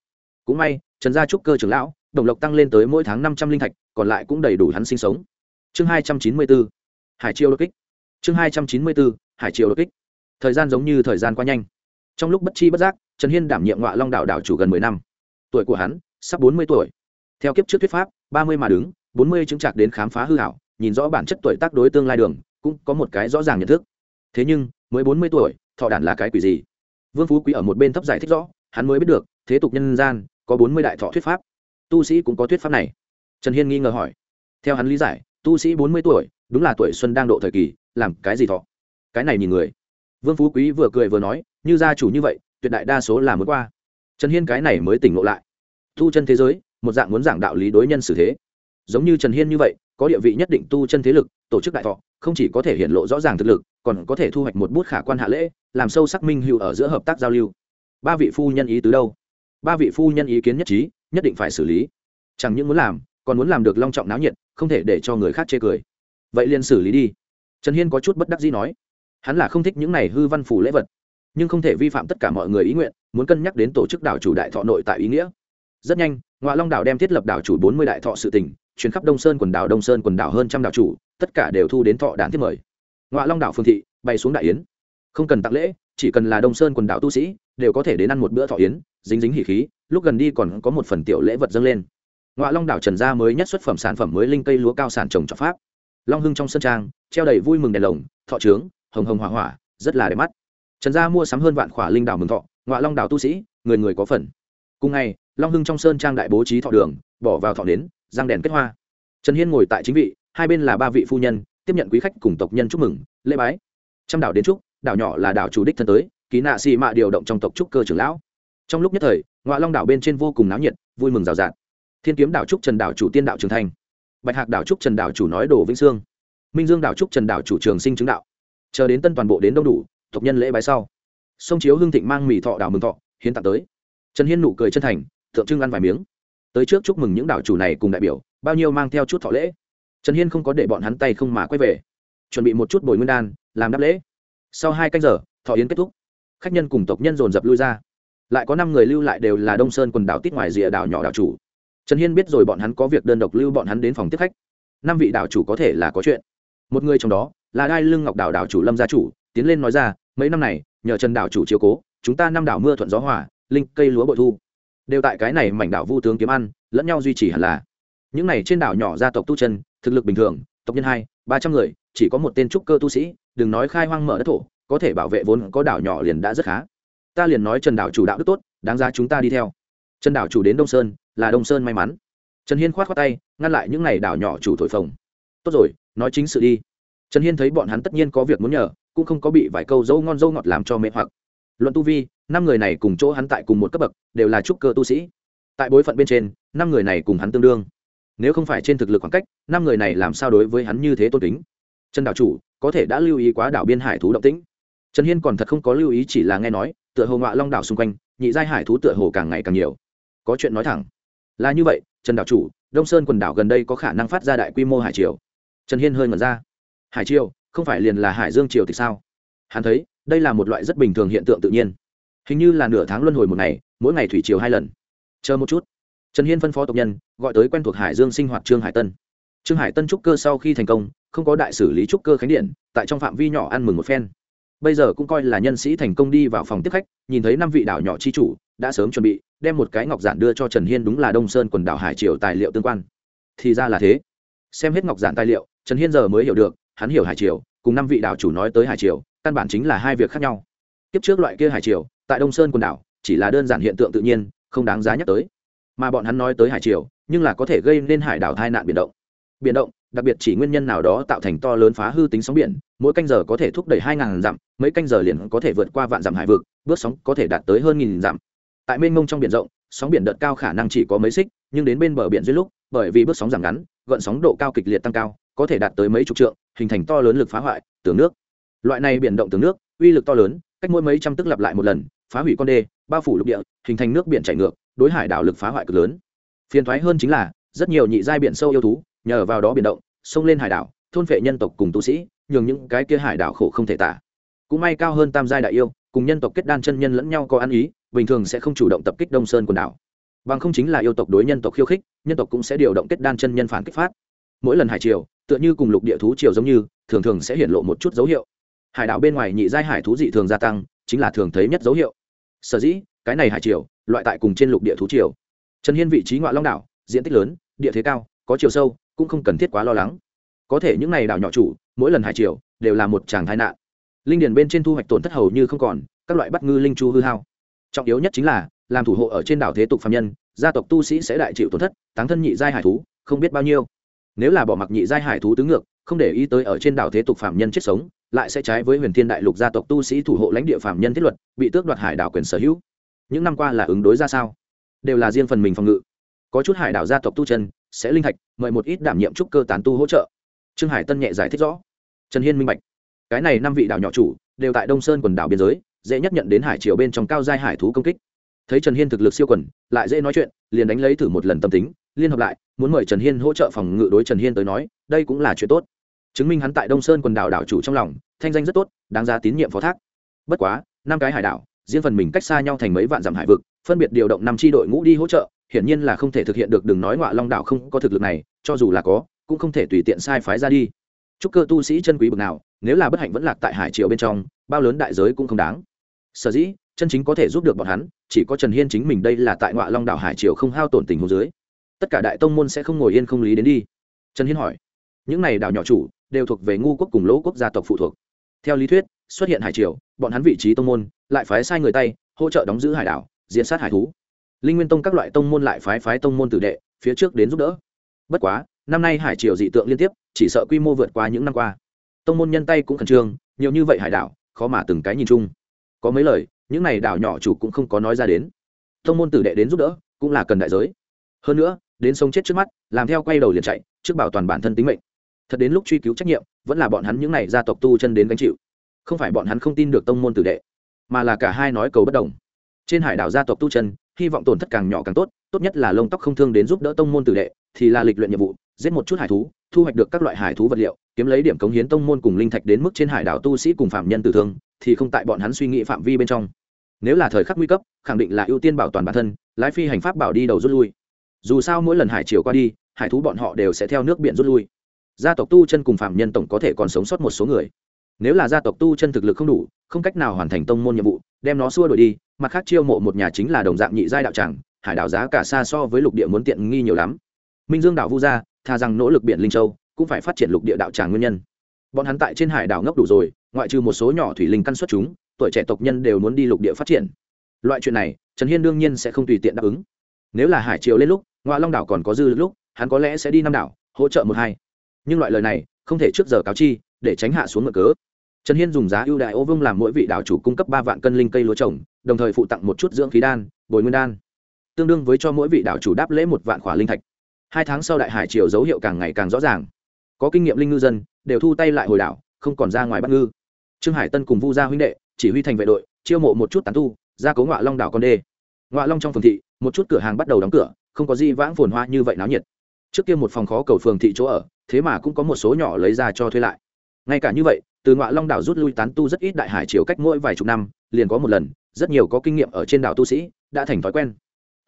Cũng may, trần gia trúc cơ trưởng lão, bổng lộc tăng lên tới mỗi tháng năm trăm linh thạch, còn lại cũng đầy đủ hắn sinh sống. Chương hai trăm chín mươi bốn, hải triều đột kích. Chương hai trăm chín mươi bốn, hải triều đột kích. Thời gian giống như thời gian quá nhanh. Trong lúc bất chi bất giác, trần hiên đảm nhiệm ngọa long đảo đảo chủ gần mười năm. Tuổi của hắn, sắp bốn mươi tuổi theo kiếp trước thuyết pháp, ba mươi mà đứng, bốn mươi chứng chặt đến khám phá hư hảo, nhìn rõ bản chất tuổi tác đối tương lai đường, cũng có một cái rõ ràng nhận thức. Thế nhưng, mới bốn mươi tuổi, thọ đản là cái quỷ gì? Vương phú quý ở một bên thấp giải thích rõ, hắn mới biết được, thế tục nhân gian, có bốn mươi đại thọ thuyết pháp. Tu sĩ cũng có thuyết pháp này. Trần hiên nghi ngờ hỏi. Theo hắn lý giải, tu sĩ bốn mươi tuổi, đúng là tuổi xuân đang độ thời kỳ, làm cái gì thọ? Cái này nhìn người. Vương phú quý vừa cười vừa nói, như gia chủ như vậy, tuyệt đại đa số là muốn qua. Trần hiên cái này mới tỉnh ngộ lại. Thu chân thế giới một dạng muốn giảng đạo lý đối nhân xử thế. Giống như trần hiên như vậy, có địa vị nhất định tu chân thế lực, tổ chức đại thọ, không chỉ có thể hiện lộ rõ ràng thực lực, còn có thể thu hoạch một bút khả quan hạ lễ, làm sâu sắc minh hữu ở giữa hợp tác giao lưu. Ba vị phu nhân ý tứ đâu? Ba vị phu nhân ý kiến nhất trí, nhất định phải xử lý. Chẳng những muốn làm, còn muốn làm được long trọng náo nhiệt, không thể để cho người khác chê cười. Vậy liền xử lý đi. Trần hiên có chút bất đắc dĩ nói. Hắn là không thích những này hư văn phủ lễ vật, nhưng không thể vi phạm tất cả mọi người ý nguyện, muốn cân nhắc đến tổ chức đảo chủ đại thọ nội tại ý nghĩa rất nhanh ngoạ long đảo đem thiết lập đảo chủ bốn mươi đại thọ sự tỉnh chuyến khắp đông sơn quần đảo, đông sơn quần đảo hơn trăm đảo chủ, tất cả đều thu đến thọ đàn thiết mời. Ngoạ long đảo phương thị, bay xuống đại yến. Không cần tặng lễ, chỉ cần là đông sơn quần đảo tu sĩ, đều có thể đến ăn một bữa thọ yến, dính dính hỉ khí, lúc gần đi còn có một phần tiểu lễ vật dâng lên. Ngoạ long đảo trần gia mới nhất xuất phẩm sản phẩm mới linh cây lúa cao sản trồng trọt pháp. Long hưng trong sân trang, treo đầy vui mừng đèn lồng, thọ trướng, hồng hồng hỏa hỏa, rất là đẹp mắt. Trần gia mua sắm hơn vạn khỏa linh đảo mừng thọ ngoạ long đảo tu sĩ, người người có phần cùng ngày, long hưng trong sơn trang đại bố trí thọ đường, bỏ vào thọ đến răng đèn kết hoa. Trần hiên ngồi tại chính vị, hai bên là ba vị phu nhân, tiếp nhận quý khách cùng tộc nhân chúc mừng, lễ bái. Trăm đảo đến trúc đảo nhỏ là đảo chủ đích thân tới, ký nạ xì mạ điều động trong tộc trúc cơ trưởng lão. Trong lúc nhất thời ngoại long đảo bên trên vô cùng náo nhiệt, vui mừng rào rạt. Thiên kiếm đảo trúc trần đảo chủ tiên đạo trường thành. Bạch hạc đảo trúc trần đảo chủ nói đồ vĩnh sương minh dương đảo trúc trần đảo chủ trường sinh chứng đạo. Chờ đến tân toàn bộ đến đông đủ, tộc nhân lễ bái sau. Sông chiếu hương thịnh mang mì thọ đảo mừng thọ, hiến tặng tới trần hiên nụ cười chân thành, tượng trưng ăn vài miếng. Tới trước chúc mừng những đảo chủ này cùng đại biểu, bao nhiêu mang theo chút thọ lễ. Trần hiên không có để bọn hắn tay không mà quay về. Chuẩn bị một chút bồi nguyên đan, làm đáp lễ. Sau hai canh giờ, thọ yến kết thúc. Khách nhân cùng tộc nhân dồn dập lui ra. Lại có năm người lưu lại đều là đông sơn quần đảo tít ngoài rìa đảo nhỏ đảo chủ. Trần hiên biết rồi bọn hắn có việc đơn độc lưu bọn hắn đến phòng tiếp khách. Năm vị đảo chủ có thể là có chuyện. Một người trong đó là đai lưng ngọc đảo đảo chủ lâm gia chủ, tiến lên nói ra, mấy năm này, nhờ trần đảo chủ chiếu cố, chúng ta năm đảo mưa thuận gió hòa linh cây lúa bội thu. Đều tại cái này mảnh đảo vu tướng kiếm ăn, lẫn nhau duy trì hẳn là. Những này trên đảo nhỏ gia tộc tu chân, thực lực bình thường, tộc nhân hai, ba trăm người, chỉ có một tên trúc cơ tu sĩ, đừng nói khai hoang mở đất thổ, có thể bảo vệ vốn có đảo nhỏ liền đã rất khá. Ta liền nói trần đảo chủ đạo đức tốt, đáng ra chúng ta đi theo. Trần đảo chủ đến đông sơn, là đông sơn may mắn. Trần hiên khoát khoát tay, ngăn lại những n à y đảo nhỏ chủ thổi phồng. Tốt rồi, nói chính sự đi. Trần hiên thấy bọn hắn tất nhiên có việc muốn nhờ, cũng không có bị vài câu dâu ngon dâu ngọt làm cho mê hoặc luận tu vi, năm người này cùng chỗ hắn tại cùng một cấp bậc, đều là trúc cơ tu sĩ. Tại bối phận bên trên, năm người này cùng hắn tương đương. Nếu không phải trên thực lực khoảng cách, năm người này làm sao đối với hắn như thế tôn kính? Trần đảo chủ, có thể đã lưu ý quá đảo biên hải thú động tĩnh. Trần hiên còn thật không có lưu ý chỉ là nghe nói, tựa hồ ngọa long đảo xung quanh, nhị giai hải thú tựa hồ càng ngày càng nhiều. Có chuyện nói thẳng. Là như vậy, trần đảo chủ, đông sơn quần đảo gần đây có khả năng phát ra đại quy mô hải triều. Trần hiên hơi ngẩn ra. Hải triều, không phải liền là hải dương triều thì sao? Hắn thấy đây là một loại rất bình thường hiện tượng tự nhiên. Hình như là nửa tháng luân hồi một ngày, mỗi ngày thủy triều hai lần. Chờ một chút. Trần hiên phân phó tộc nhân, gọi tới quen thuộc hải dương sinh hoạt trương hải tân. Trương hải tân trúc cơ sau khi thành công, không có đại xử lý trúc cơ khánh điện, tại trong phạm vi nhỏ ăn mừng một phen. Bây giờ cũng coi là nhân sĩ thành công đi vào phòng tiếp khách, nhìn thấy năm vị đảo nhỏ chi chủ, đã sớm chuẩn bị, đem một cái ngọc giản đưa cho trần hiên đúng là đông sơn quần đảo hải triều tài liệu tương quan. Thì ra là thế. Xem hết ngọc giản tài liệu, trần hiên giờ mới hiểu được, hắn hiểu hải triều, cùng năm vị đảo chủ nói tới hải triều căn bản chính là hai việc khác nhau. Kiếp trước loại kia hải triều, tại đông sơn quần đảo, chỉ là đơn giản hiện tượng tự nhiên, không đáng giá nhắc tới. Mà bọn hắn nói tới hải triều, nhưng là có thể gây nên hải đảo tai nạn biển động. Biển động, đặc biệt chỉ nguyên nhân nào đó tạo thành to lớn phá hư tính sóng biển, mỗi canh giờ có thể thúc đẩy hai ngàn dặm, mấy canh giờ liền có thể vượt qua vạn dặm hải vực, bước sóng có thể đạt tới hơn nghìn dặm. Tại mênh mông trong biển rộng, sóng biển đợt cao khả năng chỉ có mấy xích, nhưng đến bên bờ biển dưới lúc, bởi vì bước sóng giảm ngắn, gợn sóng độ cao kịch liệt tăng cao, có thể đạt tới mấy chục trượng, hình thành to lớn lực phá hoại, tường nước loại này biển động tường nước, uy lực to lớn, cách mỗi mấy trăm tức lặp lại một lần, phá hủy con đê, bao phủ lục địa, hình thành nước biển chảy ngược, đối hải đảo lực phá hoại cực lớn. Phiền thoái hơn chính là, rất nhiều nhị giai biển sâu yêu thú, nhờ vào đó biển động, xông lên hải đảo, thôn vệ nhân tộc cùng tu sĩ, nhường những cái kia hải đảo khổ không thể tả. Cũng may cao hơn tam giai đại yêu, cùng nhân tộc kết đan chân nhân lẫn nhau có ăn ý, bình thường sẽ không chủ động tập kích đông sơn quần đảo. Bằng không chính là yêu tộc đối nhân tộc khiêu khích, nhân tộc cũng sẽ điều động kết đan chân nhân phản kích phát. Mỗi lần hải triều, tựa như cùng lục địa thú triều giống như, thường thường sẽ hiện lộ một chút dấu hiệu hải đảo bên ngoài nhị giai hải thú dị thường gia tăng, chính là thường thấy nhất dấu hiệu. Sở dĩ, cái này hải triều, loại tại cùng trên lục địa thú triều. Trần hiên vị trí ngoại long đảo, diện tích lớn, địa thế cao, có chiều sâu, cũng không cần thiết quá lo lắng. Có thể những này đảo nhỏ chủ, mỗi lần hải triều, đều là một tràng thái nạn. Linh điền bên trên thu hoạch tổn thất hầu như không còn, các loại bắt ngư linh chu hư hao. Trọng yếu nhất chính là, làm thủ hộ ở trên đảo thế tục phạm nhân, gia tộc tu sĩ sẽ đại chịu tổn thất tán thân nhị giai hải thú, không biết bao nhiêu. Nếu là bỏ mặc nhị giai hải thú tứ ngược, không để ý tới ở trên đảo thế tục phạm nhân chết sống lại sẽ trái với huyền thiên đại lục gia tộc tu sĩ thủ hộ lãnh địa phạm nhân thiết luật, bị tước đoạt hải đảo quyền sở hữu. Những năm qua là ứng đối ra sao? Đều là riêng phần mình phòng ngự. Có chút hải đảo gia tộc tu chân, sẽ linh thạch, mời một ít đảm nhiệm trúc cơ tán tu hỗ trợ. Trương hải tân nhẹ giải thích rõ. Trần hiên minh bạch. Cái này năm vị đảo nhỏ chủ, đều tại đông sơn quần đảo biên giới, dễ nhất nhận đến hải triều bên trong cao giai hải thú công kích. Thấy trần hiên thực lực siêu quần, lại dễ nói chuyện, liền đánh lấy thử một lần tâm tính, liên hợp lại, muốn mời trần hiên hỗ trợ phòng ngự đối trần hiên tới nói, đây cũng là chuyện tốt chứng minh hắn tại đông sơn quần đảo đảo chủ trong lòng, thanh danh rất tốt, đáng ra tín nhiệm phó thác. Bất quá, năm cái hải đảo, riêng phần mình cách xa nhau thành mấy vạn dặm hải vực, phân biệt điều động năm tri đội ngũ đi hỗ trợ, hiển nhiên là không thể thực hiện được đừng nói ngọa long đảo không có thực lực này, cho dù là có, cũng không thể tùy tiện sai phái ra đi. Chúc cơ tu sĩ chân quý bực nào, nếu là bất hạnh vẫn lạc tại hải triều bên trong, bao lớn đại giới cũng không đáng. Sở dĩ, chân chính có thể giúp được bọn hắn, chỉ có trần hiên chính mình đây là tại ngọa long đảo hải triều không hao tổn tình hồ dưới. Tất cả đại tông môn sẽ không ngồi yên không lý đến đi. Trần hiên hỏi, những này đảo nhỏ chủ đều thuộc về ngu quốc cùng lỗ quốc gia tộc phụ thuộc. Theo lý thuyết, xuất hiện hải triều, bọn hắn vị trí tông môn lại phái sai người tay, hỗ trợ đóng giữ hải đảo diễn sát hải thú. Linh nguyên tông các loại tông môn lại phái phái tông môn tử đệ, phía trước đến giúp đỡ. Bất quá, năm nay hải triều dị tượng liên tiếp, chỉ sợ quy mô vượt qua những năm qua. Tông môn nhân tay cũng khẩn trương, nhiều như vậy hải đảo, khó mà từng cái nhìn chung. Có mấy lời, những này đảo nhỏ chủ cũng không có nói ra đến. Tông môn tử đệ đến giúp đỡ, cũng là cần đại giới. Hơn nữa, đến sống chết trước mắt, làm theo quay đầu liền chạy, trước bảo toàn bản thân tính mệnh thật đến lúc truy cứu trách nhiệm, vẫn là bọn hắn những n à y gia tộc tu chân đến gánh chịu. Không phải bọn hắn không tin được tông môn tử đệ, mà là cả hai nói cầu bất đồng. Trên hải đảo gia tộc tu chân, hy vọng tổn thất càng nhỏ càng tốt tốt nhất là lông tóc không thương đến giúp đỡ tông môn tử đệ, thì là lịch luyện nhiệm vụ, giết một chút hải thú, thu hoạch được các loại hải thú vật liệu, kiếm lấy điểm cống hiến tông môn cùng linh thạch đến mức trên hải đảo tu sĩ cùng phạm nhân tử thương, thì không tại bọn hắn suy nghĩ phạm vi bên trong. Nếu là thời khắc nguy cấp, khẳng định là ưu tiên bảo toàn bản thân, lái phi hành pháp bảo đi đầu rút lui. Dù sao mỗi lần hải chiều qua đi, hải thú bọn họ đều sẽ theo nước biển rút lui gia tộc tu chân cùng phạm nhân tổng có thể còn sống sót một số người. Nếu là gia tộc tu chân thực lực không đủ, không cách nào hoàn thành tông môn nhiệm vụ, đem nó xua đổi đi, mặt khác chiêu mộ một nhà chính là đồng dạng nhị giai đạo tràng, hải đảo giá cả xa so với lục địa muốn tiện nghi nhiều lắm. Minh dương đảo vu gia, tha rằng nỗ lực biển linh châu, cũng phải phát triển lục địa đạo tràng nguyên nhân. Bọn hắn tại trên hải đảo ngốc đủ rồi, ngoại trừ một số nhỏ thủy linh căn xuất chúng, tuổi trẻ tộc nhân đều muốn đi lục địa phát triển. Loại chuyện này, trần hiên đương nhiên sẽ không tùy tiện đáp ứng. Nếu là hải triều lên lúc ngoại long đảo còn có dư lúc, hắn có lẽ sẽ đi năm đảo, hỗ trợ một hai nhưng loại lời này, không thể trước giờ cáo chi, để tránh hạ xuống ngựa cớ. Trần hiên dùng giá ưu đại ô vương làm mỗi vị đảo chủ cung cấp ba vạn cân linh cây lúa trồng, đồng thời phụ tặng một chút dưỡng khí đan, bồi nguyên đan. Tương đương với cho mỗi vị đảo chủ đáp lễ một vạn khỏa linh thạch. Hai tháng sau đại hải triều dấu hiệu càng ngày càng rõ ràng. Có kinh nghiệm linh ngư dân, đều thu tay lại hồi đảo, không còn ra ngoài bắt ngư. Trương hải tân cùng vu gia huynh đệ, chỉ huy thành vệ đội, chiêu mộ một chút tán tu ra cố ngọa long đảo con đê. Ngọa long trong phường thị, một chút cửa hàng bắt đầu đóng cửa, không có gì vãng phồn hoa như vậy náo nhiệt trước kia một phòng khó cầu phường thị chỗ ở, thế mà cũng có một số nhỏ lấy ra cho thuê lại. Ngay cả như vậy, từ ngoại long đảo rút lui tán tu rất ít đại hải chiều cách mỗi vài chục năm, liền có một lần, rất nhiều có kinh nghiệm ở trên đảo tu sĩ đã thành thói quen.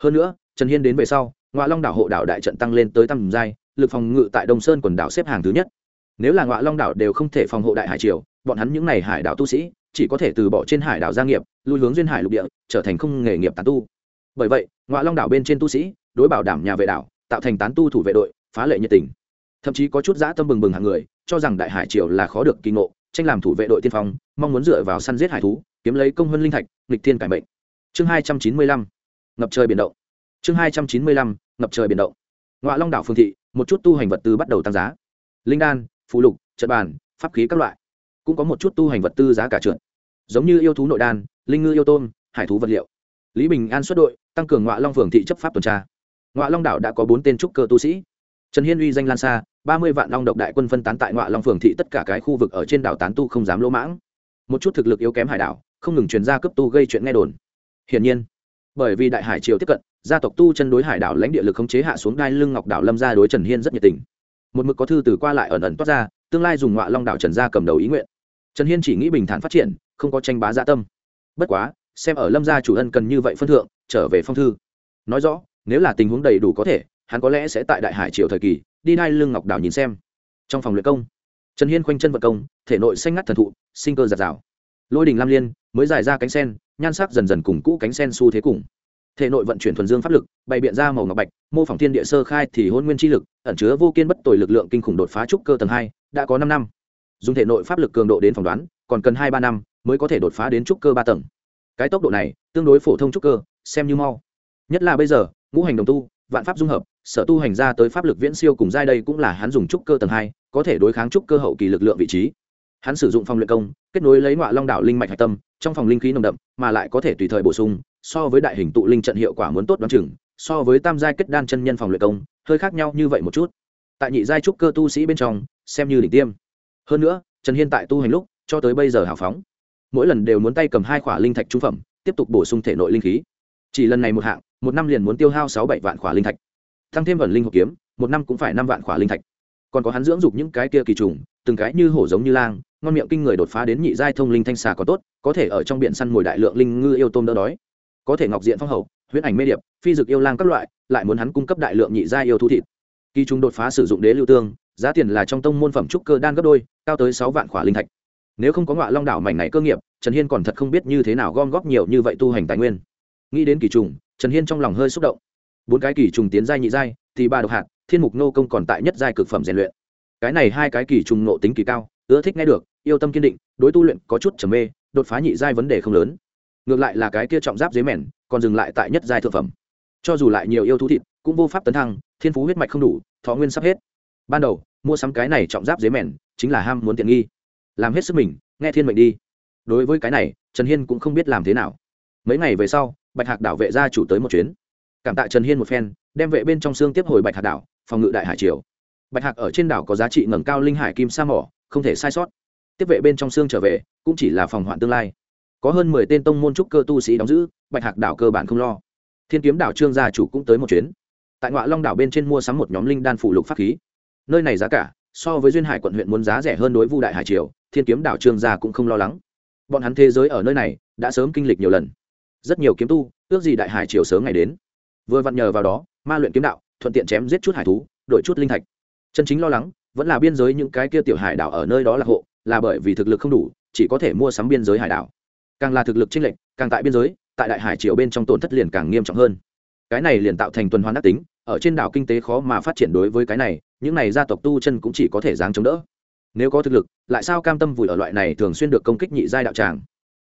Hơn nữa, trần hiên đến về sau ngoại long đảo hộ đảo đại trận tăng lên tới tầm giai, lực phòng ngự tại đông sơn quần đảo xếp hàng thứ nhất. Nếu là ngoại long đảo đều không thể phòng hộ đại hải triều, bọn hắn những n à y hải đảo tu sĩ chỉ có thể từ bỏ trên hải đảo gia nghiệp, lui hướng duyên hải lục địa, trở thành không nghề nghiệp tán tu. Bởi vậy ngoại long đảo bên trên tu sĩ đối bảo đảm nhà vệ đảo tạo thành tán tu thủ vệ đội, phá lệ nhiệt tình. Thậm chí có chút dã tâm bừng bừng hàng người, cho rằng đại hải triều là khó được kỳ ngộ, tranh làm thủ vệ đội tiên phong, mong muốn dựa vào săn giết hải thú, kiếm lấy công hơn linh thạch, nghịch thiên cải mệnh. Chương hai trăm chín mươi lăm, ngập trời biển động. Chương hai trăm chín mươi lăm, ngập trời biển động. Ngoại long đảo phương thị, một chút tu hành vật tư bắt đầu tăng giá. Linh đan phụ lục, trận bàn, pháp khí các loại. Cũng có một chút tu hành vật tư giá cả trượt. Giống như yêu thú nội đan, linh ngư yêu tôm, hải thú vật liệu. Lý bình an xuất đội, tăng cường ngoại long phường thị chấp pháp tuần tra ngoại long đảo đã có bốn tên trúc cơ tu sĩ. Trần hiên uy danh lan xa, ba mươi vạn long độc đại quân phân tán tại ngoại long phường thị tất cả cái khu vực ở trên đảo tán tu không dám lỗ mãng. Một chút thực lực yếu kém hải đảo, không ngừng truyền ra cấp tu gây chuyện nghe đồn. Hiển nhiên, bởi vì đại hải triều tiếp cận, gia tộc tu chân đối hải đảo lãnh địa lực khống chế hạ xuống đai lưng ngọc đảo lâm gia đối trần hiên rất nhiệt tình. Một mực có thư từ qua lại ẩn ẩn toát ra, tương lai dùng ngọa long đảo trần gia cầm đầu ý nguyện. Trần hiên chỉ nghĩ bình thản phát triển, không có tranh bá gia tâm. Bất quá, xem ở lâm gia chủ ân cần như vậy phân thượng, trở về phong thư. Nói rõ nếu là tình huống đầy đủ có thể, hắn có lẽ sẽ tại đại hải triều thời kỳ, đi đai Lương ngọc đảo nhìn xem. Trong phòng luyện công, trần hiên khoanh chân vận công, thể nội xanh ngắt thần thụ, sinh cơ giạt rào. Lôi đình lam liên, mới dài ra cánh sen, nhan sắc dần dần cùng cũ cánh sen xu thế cùng. Thể nội vận chuyển thuần dương pháp lực, bày biện ra màu ngọc bạch, mô phỏng thiên địa sơ khai thì hôn nguyên chi lực, ẩn chứa vô kiên bất tồi lực lượng kinh khủng đột phá trúc cơ tầng hai, đã có năm năm. Dùng thể nội pháp lực cường độ đến phỏng đoán, còn cần hai ba năm mới có thể đột phá đến trúc cơ ba tầng. Cái tốc độ này, tương đối phổ thông trúc cơ, xem như mau. Nhất là bây giờ ngũ hành đồng tu, vạn pháp dung hợp, sở tu hành ra tới pháp lực viễn siêu cùng giai đây cũng là hắn dùng trúc cơ tầng hai, có thể đối kháng trúc cơ hậu kỳ lực lượng vị trí. Hắn sử dụng phong luyện công, kết nối lấy ngoại long đảo linh mạch hạch tâm, trong phòng linh khí nồng đậm, mà lại có thể tùy thời bổ sung, so với đại hình tụ linh trận hiệu quả muốn tốt đoán chừng, so với tam giai kết đan chân nhân phòng luyện công, hơi khác nhau như vậy một chút. Tại nhị giai trúc cơ tu sĩ bên trong, xem như đỉnh tiêm. Hơn nữa, trần hiên tại tu hành lúc, cho tới bây giờ hào phóng. Mỗi lần đều muốn tay cầm hai khỏa linh thạch trung phẩm, tiếp tục bổ sung thể nội linh khí chỉ lần này một hạng, một năm liền muốn tiêu hao sáu bảy vạn khỏa linh thạch. Tăng thêm vần linh hộp kiếm, một năm cũng phải năm vạn khỏa linh thạch. Còn có hắn dưỡng dục những cái kia kỳ trùng, từng cái như hổ giống như lang, ngon miệng kinh người đột phá đến nhị giai thông linh thanh xà có tốt, có thể ở trong biển săn mồi đại lượng linh ngư yêu tôm đỡ đói. Có thể ngọc diện phong hậu, huyễn ảnh mê điệp, phi dực yêu lang các loại, lại muốn hắn cung cấp đại lượng nhị giai yêu thú thịt. Kỳ trùng đột phá sử dụng đế lưu tương, giá tiền là trong tông môn phẩm trúc cơ đan gấp đôi, cao tới sáu vạn khỏa linh thạch. Nếu không có ngọa long đảo mảnh này cơ nghiệp, trần hiên còn thật không biết như thế nào gom góp nhiều như vậy tu hành tài nguyên nghĩ đến kỳ trùng, trần hiên trong lòng hơi xúc động. Bốn cái kỳ trùng tiến giai nhị giai, thì ba độc hạt, thiên mục nô công còn tại nhất giai cực phẩm rèn luyện. Cái này hai cái kỳ trùng nộ tính kỳ cao, ưa thích nghe được, yêu tâm kiên định, đối tu luyện có chút trầm mê, đột phá nhị giai vấn đề không lớn. Ngược lại là cái kia trọng giáp dế mèn, còn dừng lại tại nhất giai thượng phẩm. Cho dù lại nhiều yêu thú thịt, cũng vô pháp tấn thăng, thiên phú huyết mạch không đủ, thọ nguyên sắp hết. Ban đầu, mua sắm cái này trọng giáp dế mèn, chính là ham muốn tiện nghi. Làm hết sức mình, nghe thiên mệnh đi. Đối với cái này, trần hiên cũng không biết làm thế nào. Mấy ngày về sau bạch hạc đảo vệ gia chủ tới một chuyến. Cảm tạ trần hiên một phen, đem vệ bên trong xương tiếp hồi bạch hạc đảo, phòng ngự đại hải triều. Bạch hạc ở trên đảo có giá trị ngẩng cao linh hải kim sa mỏ, không thể sai sót. Tiếp vệ bên trong xương trở về, cũng chỉ là phòng hoạn tương lai. Có hơn mười tên tông môn trúc cơ tu sĩ đóng giữ, bạch hạc đảo cơ bản không lo. Thiên kiếm đảo trương gia chủ cũng tới một chuyến. Tại ngoại long đảo bên trên mua sắm một nhóm linh đan phụ lục pháp khí. Nơi này giá cả, so với duyên hải quận huyện muốn giá rẻ hơn đối vu đại hải triều, thiên kiếm đảo trương gia cũng không lo lắng. Bọn hắn thế giới ở nơi này, đã sớm kinh lịch nhiều lần rất nhiều kiếm tu, ước gì đại hải triều sớm ngày đến. Vừa vặn nhờ vào đó, ma luyện kiếm đạo, thuận tiện chém giết chút hải thú, đổi chút linh thạch. Chân chính lo lắng, vẫn là biên giới những cái kia tiểu hải đảo ở nơi đó là hộ, là bởi vì thực lực không đủ, chỉ có thể mua sắm biên giới hải đảo. Càng là thực lực chênh lệch, càng tại biên giới, tại đại hải triều bên trong tổn thất liền càng nghiêm trọng hơn. Cái này liền tạo thành tuần hoàn đắc tính, ở trên đảo kinh tế khó mà phát triển đối với cái này, những này gia tộc tu chân cũng chỉ có thể dáng chống đỡ. Nếu có thực lực, lại sao cam tâm vùi ở loại này thường xuyên được công kích nhị giai đạo tràng?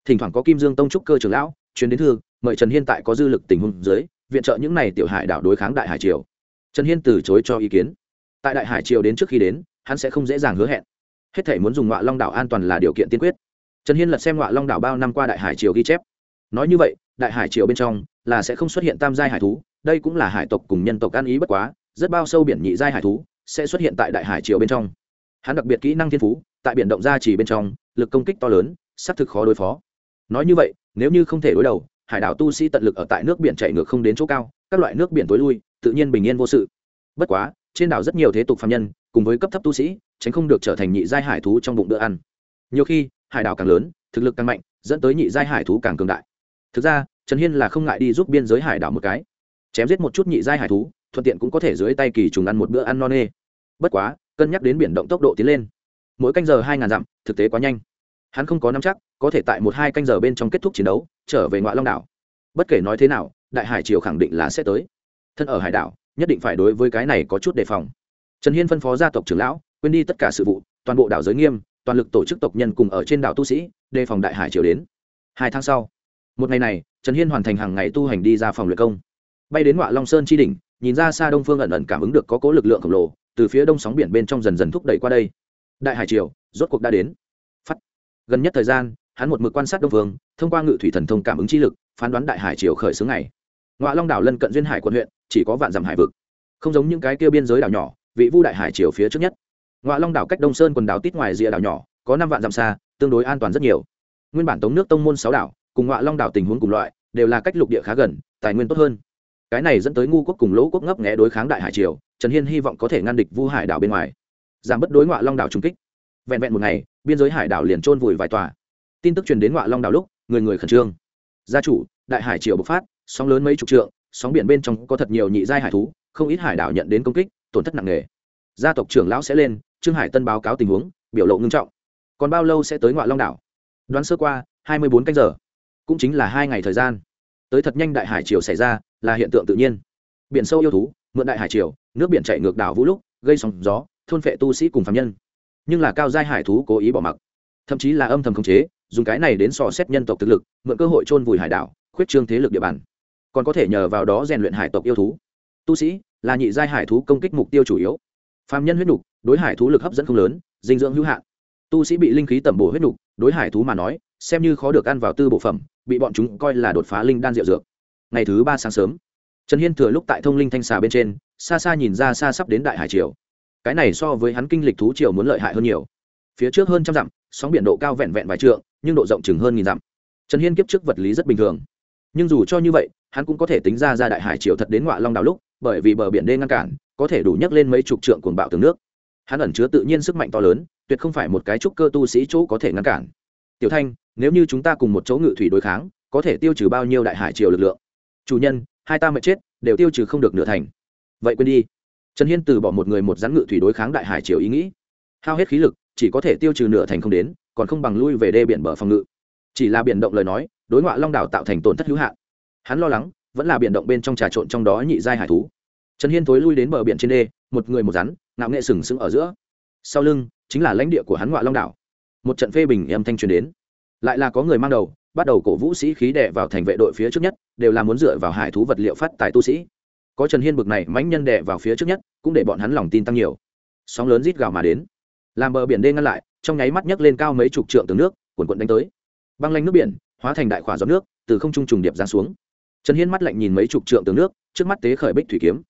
Thỉnh thoảng có kim dương tông trúc cơ trưởng lão chuyến đến thư, mời trần hiên tại có dư lực tình huống dưới, viện trợ những này tiểu hải đảo đối kháng đại hải triều. Trần hiên từ chối cho ý kiến. Tại đại hải triều đến trước khi đến, hắn sẽ không dễ dàng hứa hẹn. Hết thể muốn dùng ngọa long đảo an toàn là điều kiện tiên quyết. Trần hiên lật xem ngọa long đảo bao năm qua đại hải triều ghi chép. Nói như vậy, đại hải triều bên trong là sẽ không xuất hiện tam giai hải thú, đây cũng là hải tộc cùng nhân tộc ăn ý bất quá, rất bao sâu biển nhị giai hải thú sẽ xuất hiện tại đại hải triều bên trong. Hắn đặc biệt kỹ năng thiên phú, tại biển động gia chỉ bên trong, lực công kích to lớn, xác thực khó đối phó nói như vậy, nếu như không thể đối đầu, hải đảo tu sĩ tận lực ở tại nước biển chạy ngược không đến chỗ cao, các loại nước biển tối lui, tự nhiên bình yên vô sự. Bất quá, trên đảo rất nhiều thế tục phạm nhân, cùng với cấp thấp tu sĩ, tránh không được trở thành nhị giai hải thú trong bụng bữa ăn. Nhiều khi, hải đảo càng lớn, thực lực càng mạnh, dẫn tới nhị giai hải thú càng cường đại. Thực ra, trần hiên là không ngại đi giúp biên giới hải đảo một cái. Chém giết một chút nhị giai hải thú, thuận tiện cũng có thể dưới tay kỳ trùng ăn một bữa ăn no nê. Bất quá, cân nhắc đến biển động tốc độ tiến lên. Mỗi canh giờ hai ngàn dặm, thực tế quá nhanh hắn không có nắm chắc, có thể tại một hai canh giờ bên trong kết thúc chiến đấu, trở về ngoại long đảo. Bất kể nói thế nào, đại hải triều khẳng định là sẽ tới. Thân ở hải đảo, nhất định phải đối với cái này có chút đề phòng. Trần hiên phân phó gia tộc trưởng lão, quên đi tất cả sự vụ, toàn bộ đảo giới nghiêm, toàn lực tổ chức tộc nhân cùng ở trên đảo tu sĩ, đề phòng đại hải triều đến. Hai tháng sau, một ngày này, trần hiên hoàn thành hàng ngày tu hành đi ra phòng luyện công. Bay đến ngoại long sơn tri đỉnh, nhìn ra xa đông phương ẩn ẩn cảm ứng được có cố lực lượng khổng lồ, từ phía đông sóng biển bên trong dần dần thúc đẩy qua đây. Đại hải triều, rốt cuộc đã đến gần nhất thời gian, hắn một mực quan sát đông phương thông qua ngự thủy thần thông cảm ứng chi lực, phán đoán đại hải triều khởi xướng này ngoại long đảo lân cận duyên hải quận huyện, chỉ có vạn dặm hải vực. Không giống những cái kia biên giới đảo nhỏ, vị vu đại hải triều phía trước nhất. Ngoại long đảo cách đông sơn quần đảo tít ngoài rìa đảo nhỏ, có năm vạn dặm xa, tương đối an toàn rất nhiều. Nguyên bản tống nước tông môn sáu đảo, cùng ngoại long đảo tình huống cùng loại, đều là cách lục địa khá gần, tài nguyên tốt hơn. Cái này dẫn tới ngu quốc cùng lỗ quốc ngấp nghẽ đối kháng đại hải triều, trần hiên hy vọng có thể ngăn địch vu hải đảo bên ngoài. Giảm bất đối ngoại long đảo trung kích. Vẹn vẹn một ngày biên giới hải đảo liền trôn vùi vài tòa. Tin tức truyền đến ngoại long đảo lúc, người người khẩn trương. Gia chủ, đại hải triều bộc phát, sóng lớn mấy chục trượng, sóng biển bên trong có thật nhiều nhị giai hải thú, không ít hải đảo nhận đến công kích, tổn thất nặng nề. Gia tộc trưởng lão sẽ lên, trương hải tân báo cáo tình huống, biểu lộ ngưng trọng. Còn bao lâu sẽ tới ngoại long đảo? Đoán sơ qua, hai mươi bốn canh giờ. Cũng chính là hai ngày thời gian. Tới thật nhanh đại hải triều xảy ra, là hiện tượng tự nhiên. Biển sâu yêu thú, mượn đại hải triều, nước biển chạy ngược đảo vũ lúc, gây sóng gió, thôn phệ tu sĩ cùng phạm nhân nhưng là cao giai hải thú cố ý bỏ mặc. Thậm chí là âm thầm khống chế, dùng cái này đến sò xét nhân tộc thực lực, mượn cơ hội chôn vùi hải đảo, khuyết trương thế lực địa bàn. Còn có thể nhờ vào đó rèn luyện hải tộc yêu thú. Tu sĩ là nhị giai hải thú công kích mục tiêu chủ yếu. Phạm nhân huyết nục, đối hải thú lực hấp dẫn không lớn, dinh dưỡng hữu hạn. Tu sĩ bị linh khí tẩm bổ huyết nục, đối hải thú mà nói, xem như khó được ăn vào tư bộ phẩm, bị bọn chúng coi là đột phá linh đan rượu dược. Ngày thứ ba sáng sớm, trần hiên thừa lúc tại thông linh thanh xà bên trên, xa xa nhìn ra xa sắp đến đại hải triều cái này so với hắn kinh lịch thú triều muốn lợi hại hơn nhiều. Phía trước hơn trăm dặm, sóng biển độ cao vẹn vẹn vài trượng, nhưng độ rộng chừng hơn nghìn dặm. Trần hiên kiếp trước vật lý rất bình thường. Nhưng dù cho như vậy, hắn cũng có thể tính ra ra đại hải triều thật đến ngoại long đào lúc, bởi vì bờ biển đê ngăn cản, có thể đủ nhấc lên mấy chục trượng cuồng bạo tường nước. Hắn ẩn chứa tự nhiên sức mạnh to lớn, tuyệt không phải một cái trúc cơ tu sĩ chỗ có thể ngăn cản. Tiểu thanh, nếu như chúng ta cùng một chỗ ngự thủy đối kháng, có thể tiêu trừ bao nhiêu đại hải triều lực lượng? Chủ nhân, hai ta mệt chết, đều tiêu trừ không được nửa thành. Vậy quên đi trần hiên từ bỏ một người một rắn ngự thủy đối kháng đại hải triều ý nghĩ. Hao hết khí lực, chỉ có thể tiêu trừ nửa thành không đến, còn không bằng lui về đê biển bờ phòng ngự. Chỉ là biển động lời nói, đối ngoại long đảo tạo thành tổn thất hữu hạn. Hắn lo lắng, vẫn là biển động bên trong trà trộn trong đó nhị giai hải thú. Trần hiên thối lui đến bờ biển trên đê, một người một rắn, ngạo nghệ sừng sững ở giữa. Sau lưng, chính là lãnh địa của hắn ngoại long đảo. Một trận phê bình âm thanh truyền đến. Lại là có người mang đầu, bắt đầu cổ vũ sĩ khí đệ vào thành vệ đội phía trước nhất, đều là muốn dựa vào hải thú vật liệu phát tài tu sĩ có trần hiên bực này mãnh nhân đệ vào phía trước nhất, cũng để bọn hắn lòng tin tăng nhiều. Sóng lớn rít gào mà đến. Làm bờ biển đê ngăn lại, trong nháy mắt nhấc lên cao mấy chục trượng từ nước, cuồn cuộn đánh tới. Băng lanh nước biển, hóa thành đại khỏa giọt nước, từ không trung trùng điệp ra xuống. Trần hiên mắt lạnh nhìn mấy chục trượng từ nước, trước mắt tế khởi bích thủy kiếm.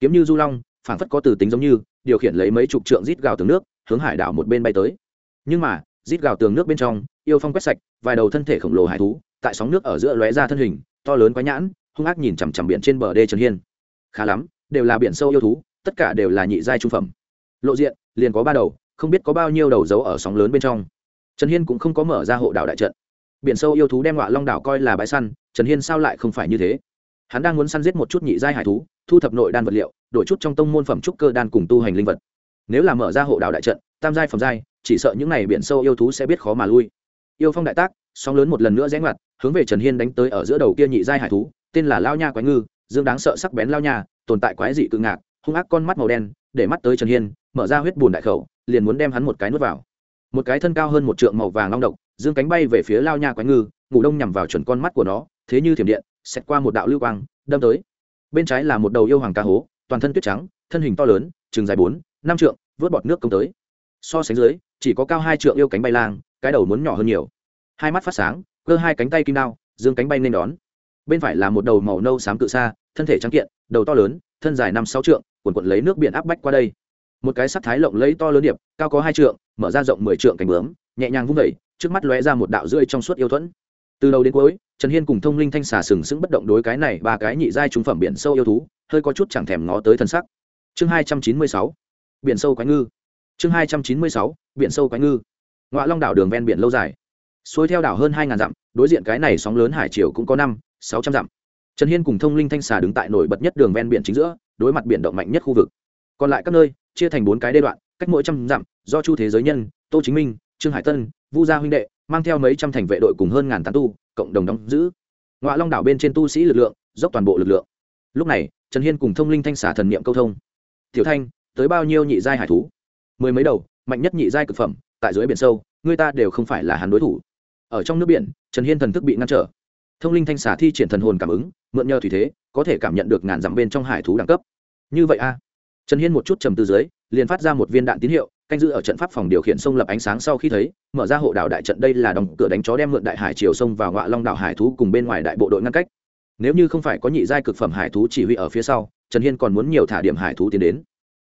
Kiếm như du long, phảng phất có từ tính giống như, điều khiển lấy mấy chục trượng rít gào từ nước, hướng hải đảo một bên bay tới. Nhưng mà, rít gào tường nước bên trong, yêu phong quét sạch, vài đầu thân thể khổng lồ hải thú, tại sóng nước ở giữa lóe ra thân hình, to lớn quái nhãn, hung ác nhìn chằm chằm biển trên bờ đê trần hiên khá lắm, đều là biển sâu yêu thú, tất cả đều là nhị giai trung phẩm. Lộ diện, liền có ba đầu, không biết có bao nhiêu đầu giấu ở sóng lớn bên trong. Trần hiên cũng không có mở ra hộ đảo đại trận. Biển sâu yêu thú đem ngọa long đảo coi là bãi săn, trần hiên sao lại không phải như thế? Hắn đang muốn săn giết một chút nhị giai hải thú, thu thập nội đan vật liệu, đổi chút trong tông môn phẩm trúc cơ đan cùng tu hành linh vật. Nếu là mở ra hộ đảo đại trận, tam giai phẩm giai, chỉ sợ những n à y biển sâu yêu thú sẽ biết khó mà lui. Yêu phong đại tác, sóng lớn một lần nữa rẽ ngoặt, hướng về trần hiên đánh tới ở giữa đầu kia nhị giai hải thú, tên là lao nha quái ngư dương đáng sợ sắc bén lao nha, tồn tại quái dị cự ngạc, hung ác con mắt màu đen, để mắt tới trần hiên, mở ra huyết bùn đại khẩu, liền muốn đem hắn một cái nuốt vào. Một cái thân cao hơn một trượng màu vàng long độc, dương cánh bay về phía lao nha quái ngư, ngủ đông nhằm vào chuẩn con mắt của nó, thế như thiểm điện, xẹt qua một đạo lưu quang, đâm tới. Bên trái là một đầu yêu hoàng ca hố, toàn thân tuyết trắng, thân hình to lớn, chừng dài bốn, năm trượng, vớt bọt nước công tới. So sánh dưới, chỉ có cao hai trượng yêu cánh bay lang, cái đầu muốn nhỏ hơn nhiều. Hai mắt phát sáng, cơ hai cánh tay kim đao, dương cánh bay nên đón bên phải là một đầu màu nâu xám cự xa thân thể trắng kiện, đầu to lớn, thân dài năm sáu trượng, quần quận lấy nước biển áp bách qua đây. Một cái sắc thái lộng lấy to lớn điệp, cao có hai trượng, mở ra rộng mười trượng cánh bướm, nhẹ nhàng vung vẩy trước mắt lóe ra một đạo rưỡi trong suốt yêu thuẫn. Từ đầu đến cuối, trần hiên cùng thông linh thanh xà sừng sững bất động đối cái này ba cái nhị giai trung phẩm biển sâu yêu thú, hơi có chút chẳng thèm ngó tới thân sắc. Chương hai trăm chín mươi sáu, biển sâu quái ngư. Chương hai trăm chín mươi sáu, biển sâu quái ngư. Ngọa long đảo đường ven biển lâu dài. Xuôi theo đảo hơn hai ngàn dặm, đối diện cái này sóng lớn hải triều cũng có năm sáu trăm dặm. Trần hiên cùng thông linh thanh xà đứng tại nổi bật nhất đường ven biển chính giữa, đối mặt biển động mạnh nhất khu vực. Còn lại các nơi, chia thành bốn cái đê đoạn, cách mỗi trăm dặm, do chu thế giới nhân, tô chính minh, trương hải tân, vu gia huynh đệ, mang theo mấy trăm thành vệ đội cùng hơn ngàn tán tu, cộng đồng đóng giữ. Ngoại long đảo bên trên tu sĩ lực lượng, dốc toàn bộ lực lượng. Lúc này, trần hiên cùng thông linh thanh Xà thần niệm câu thông. Tiểu thanh, tới bao nhiêu nhị giai hải thú? Mười mấy đầu, mạnh nhất nhị giai cực phẩm, tại dưới biển sâu người ta đều không phải là hắn đối thủ. Ở trong nước biển, trần hiên thần thức bị ngăn trở thông linh thanh xả thi triển thần hồn cảm ứng, mượn nhờ thủy thế, có thể cảm nhận được ngàn dặm bên trong hải thú đẳng cấp. Như vậy a. Trần hiên một chút trầm từ dưới, liền phát ra một viên đạn tín hiệu, canh giữ ở trận pháp phòng điều khiển sông lập ánh sáng sau khi thấy, mở ra hộ đảo đại trận đây là đóng cửa đánh chó đem mượn đại hải chiều sông vào ngọa long đảo hải thú cùng bên ngoài đại bộ đội ngăn cách. Nếu như không phải có nhị giai cực phẩm hải thú chỉ huy ở phía sau, trần hiên còn muốn nhiều thả điểm hải thú tiến đến.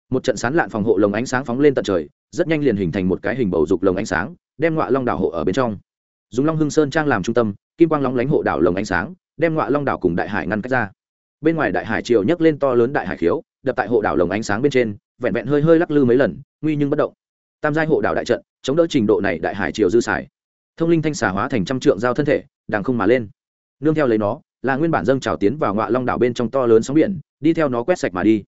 Một trận sán lạn phòng hộ lồng ánh sáng phóng lên tận trời, rất nhanh liền hình thành một cái hình bầu dục lồng ánh sáng, đem ngọa long đảo hộ ở bên trong. Dùng long hưng sơn trang làm trung tâm kim quang lóng lánh hộ đảo lồng ánh sáng, đem ngọa long đảo cùng đại hải ngăn cách ra. Bên ngoài đại hải triều nhấc lên to lớn đại hải khiếu, đập tại hộ đảo lồng ánh sáng bên trên, vẹn vẹn hơi hơi lắc lư mấy lần, nguy nhưng bất động. Tam giai hộ đảo đại trận, chống đỡ trình độ này đại hải triều dư xài. Thông linh thanh xà hóa thành trăm trượng giao thân thể đàng không mà lên. Nương theo lấy nó, là nguyên bản dâng trào tiến vào ngọa long đảo bên trong to lớn sóng biển, đi theo nó quét sạch mà đi.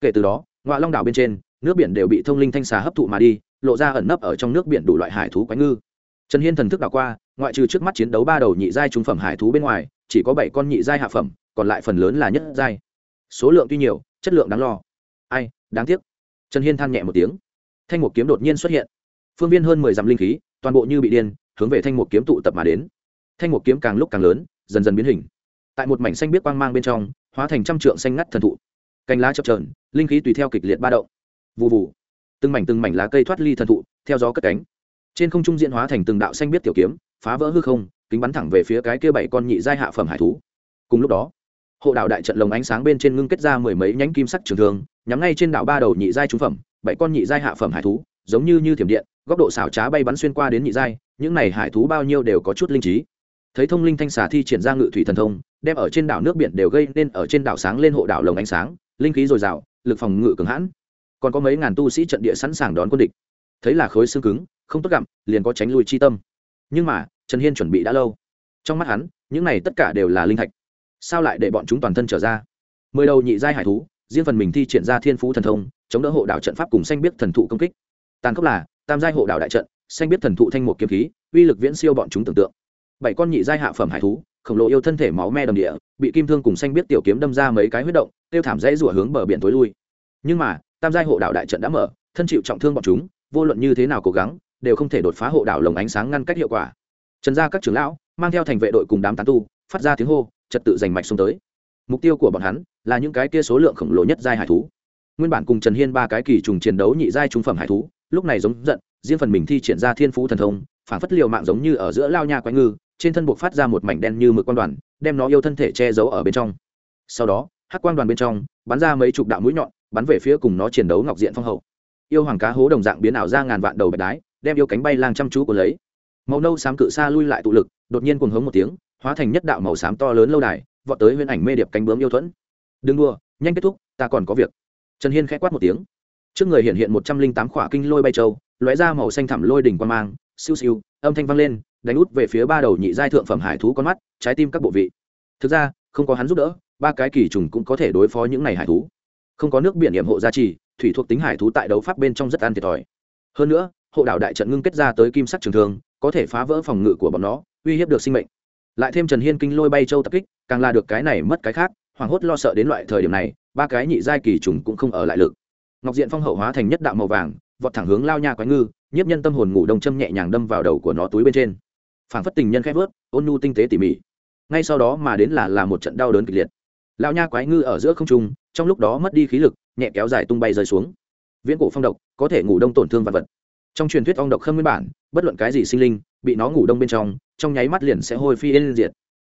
Kể từ đó, ngọa long đảo bên trên, nước biển đều bị thông linh thanh xà hấp thụ mà đi, lộ ra ẩn nấp ở trong nước biển đủ loại hải thú quái ngư trần hiên thần thức đảo qua, ngoại trừ trước mắt chiến đấu ba đầu nhị giai trung phẩm hải thú bên ngoài, chỉ có bảy con nhị giai hạ phẩm, còn lại phần lớn là nhất giai. Số lượng tuy nhiều, chất lượng đáng lo. Ai, đáng tiếc. Trần hiên than nhẹ một tiếng. Thanh một kiếm đột nhiên xuất hiện. Phương viên hơn mười dặm linh khí, toàn bộ như bị điên, hướng về thanh một kiếm tụ tập mà đến. Thanh một kiếm càng lúc càng lớn, dần dần biến hình. Tại một mảnh xanh biếc quang mang bên trong, hóa thành trăm trượng xanh ngắt thần thụ. Cành lá chập trờn linh khí tùy theo kịch liệt ba động. Vụ vụ từng mảnh từng mảnh lá cây thoát ly thần thụ, theo gió cất cánh trên không trung diễn hóa thành từng đạo xanh biết tiểu kiếm, phá vỡ hư không, kính bắn thẳng về phía cái kia bảy con nhị giai hạ phẩm hải thú. Cùng lúc đó, hộ đạo đại trận lồng ánh sáng bên trên ngưng kết ra mười mấy nhánh kim sắc trường thương, nhắm ngay trên đảo ba đầu nhị giai trúng phẩm, bảy con nhị giai hạ phẩm hải thú, giống như như thiểm điện, góc độ xảo trá bay bắn xuyên qua đến nhị giai, những này hải thú bao nhiêu đều có chút linh trí. Thấy thông linh thanh xà thi triển ra ngự thủy thần thông, đem ở trên đảo nước biển đều gây nên ở trên đảo sáng lên hộ đảo lồng ánh sáng, linh khí dồi dào, lực phòng ngự cường hãn. Còn có mấy ngàn tu sĩ trận địa sẵn sàng đón quân địch. Thấy là khối xương cứng không tốt gặm liền có tránh lui chi tâm. Nhưng mà, trần hiên chuẩn bị đã lâu. Trong mắt hắn, những này tất cả đều là linh thạch. Sao lại để bọn chúng toàn thân trở ra? Mười đầu nhị giai hải thú, riêng phần mình thi triển ra thiên phú thần thông, chống đỡ hộ đảo trận pháp cùng xanh biết thần thụ công kích. Tàn khốc là, tam giai hộ đảo đại trận xanh biết thần thụ thanh một kiếm khí, uy lực viễn siêu bọn chúng tưởng tượng. Bảy con nhị giai hạ phẩm hải thú, khổng lồ yêu thân thể máu me đầm địa, bị kim thương cùng xanh biết tiểu kiếm đâm ra mấy cái huyết động, tiêu thảm dãy rủa hướng bờ biển tối lui. Nhưng mà, tam giai hộ đảo đại trận đã mở, thân chịu trọng thương bọn chúng, vô luận như thế nào cố gắng đều không thể đột phá hộ đảo lồng ánh sáng ngăn cách hiệu quả. Trần gia các trưởng lão mang theo thành vệ đội cùng đám tán tu, phát ra tiếng hô, trật tự giành mạch xuống tới. Mục tiêu của bọn hắn là những cái kia số lượng khổng lồ nhất giai hải thú. Nguyên bản cùng trần hiên ba cái kỳ trùng chiến đấu nhị giai trung phẩm hải thú, lúc này giống giận, riêng phần mình thi triển ra thiên phú thần thông, phản phất liều mạng giống như ở giữa lao nha quái ngư, trên thân buộc phát ra một mảnh đen như mực quan đoàn, đem nó yêu thân thể che giấu ở bên trong. Sau đó, hắc quang đoàn bên trong bắn ra mấy chục đạo mũi nhọn, bắn về phía cùng nó chiến đấu ngọc diện phong hậu. Yêu hoàng cá hố đồng dạng biến ảo ra ngàn vạn đầu bạch đái đem yêu cánh bay lang chăm chú của lấy. Màu nâu xám cự xa lui lại tụ lực, đột nhiên cuồng hống một tiếng, hóa thành nhất đạo màu xám to lớn lâu đài, vọt tới huyễn ảnh mê điệp cánh bướm yêu thuẫn. Đừng đua nhanh kết thúc, ta còn có việc. Trần hiên khẽ quát một tiếng. Trước người hiện hiện một trăm linh tám khỏa kinh lôi bay châu, lóe ra màu xanh thẳm lôi đỉnh quan mang, siêu siêu, âm thanh vang lên, đánh út về phía ba đầu nhị giai thượng phẩm hải thú con mắt, trái tim các bộ vị. Thực ra, không có hắn giúp đỡ, ba cái kỳ trùng cũng có thể đối phó những này hải thú. Không có nước biển điểm hộ gia trì, thủy thuộc tính hải thú tại đấu pháp bên trong rất ăn thiệt thòi. Hơn nữa hộ đảo đại trận ngưng kết ra tới kim sắc trường thương, có thể phá vỡ phòng ngự của bọn nó, uy hiếp được sinh mệnh. Lại thêm trần hiên kinh lôi bay châu tập kích, càng là được cái này mất cái khác, hoảng hốt lo sợ đến loại thời điểm này, ba cái nhị giai kỳ trùng cũng không ở lại lực. Ngọc diện phong hậu hóa thành nhất đạo màu vàng, vọt thẳng hướng lao nha quái ngư, nhiếp nhân tâm hồn ngủ đông châm nhẹ nhàng đâm vào đầu của nó túi bên trên. Phảng phất tình nhân khép vớt, ôn nhu tinh tế tỉ mỉ. Ngay sau đó mà đến là là một trận đau đớn kịch liệt. Lao nha quái ngư ở giữa không trung, trong lúc đó mất đi khí lực, nhẹ kéo dài tung bay rơi xuống. Viễn cổ phong độc, có thể ngủ đông tổn thương vật vật trong truyền thuyết ong độc khâm nguyên bản, bất luận cái gì sinh linh, bị nó ngủ đông bên trong trong nháy mắt liền sẽ hôi phi yên diệt.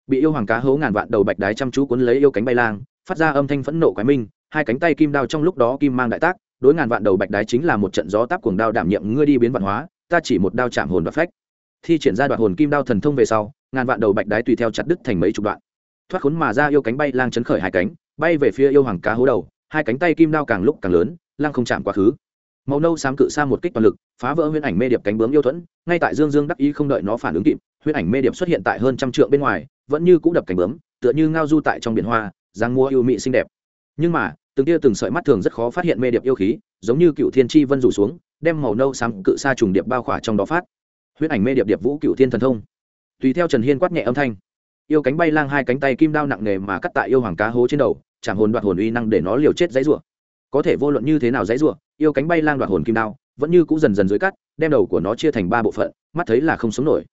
Bị yêu hoàng cá hấu ngàn vạn đầu bạch đái chăm chú cuốn lấy yêu cánh bay lang, phát ra âm thanh phẫn nộ quái minh, hai cánh tay kim đao trong lúc đó kim mang đại tác, đối ngàn vạn đầu bạch đái chính là một trận gió táp cuồng đao đảm nhiệm ngươi đi biến văn hóa, ta chỉ một đao chạm hồn và phách. Thi triển ra đoạn hồn kim đao thần thông về sau, ngàn vạn đầu bạch đái tùy theo chặt đứt thành mấy chục đoạn. Thoát khốn mà ra yêu cánh bay lang chấn khởi hai cánh, bay về phía yêu hoàng cá hố đầu, hai cánh tay kim đao càng lúc càng lớn, lang không chạm quá khứ màu nâu xám cự xa một kích toàn lực, phá vỡ huyễn ảnh mê điệp cánh bướm yêu thuẫn, ngay tại dương dương đắc ý không đợi nó phản ứng kịp, huyễn ảnh mê điệp xuất hiện tại hơn trăm trượng bên ngoài, vẫn như cũ đập cánh bướm, tựa như ngao du tại trong biển hoa giang mua yêu mị xinh đẹp. Nhưng mà, từng tia từng sợi mắt thường rất khó phát hiện mê điệp yêu khí, giống như cựu thiên tri vân rủ xuống, đem màu nâu xám cự xa trùng điệp bao khỏa trong đó phát. Huyễn ảnh mê điệp điệp vũ cựu thiên thần thông. Tùy theo trần hiên quát nhẹ âm thanh, yêu cánh bay lang hai cánh tay kim đao nặng nề mà cắt tại yêu hoàng cá hố trên đầu, chạm hồn đoạt hồn uy năng để nó liều chết dãy rủa có thể vô luận như thế nào dãy rủa, yêu cánh bay lang đoạt hồn kim đao, vẫn như cũ dần dần dưới cắt, đem đầu của nó chia thành ba bộ phận, mắt thấy là không sống nổi.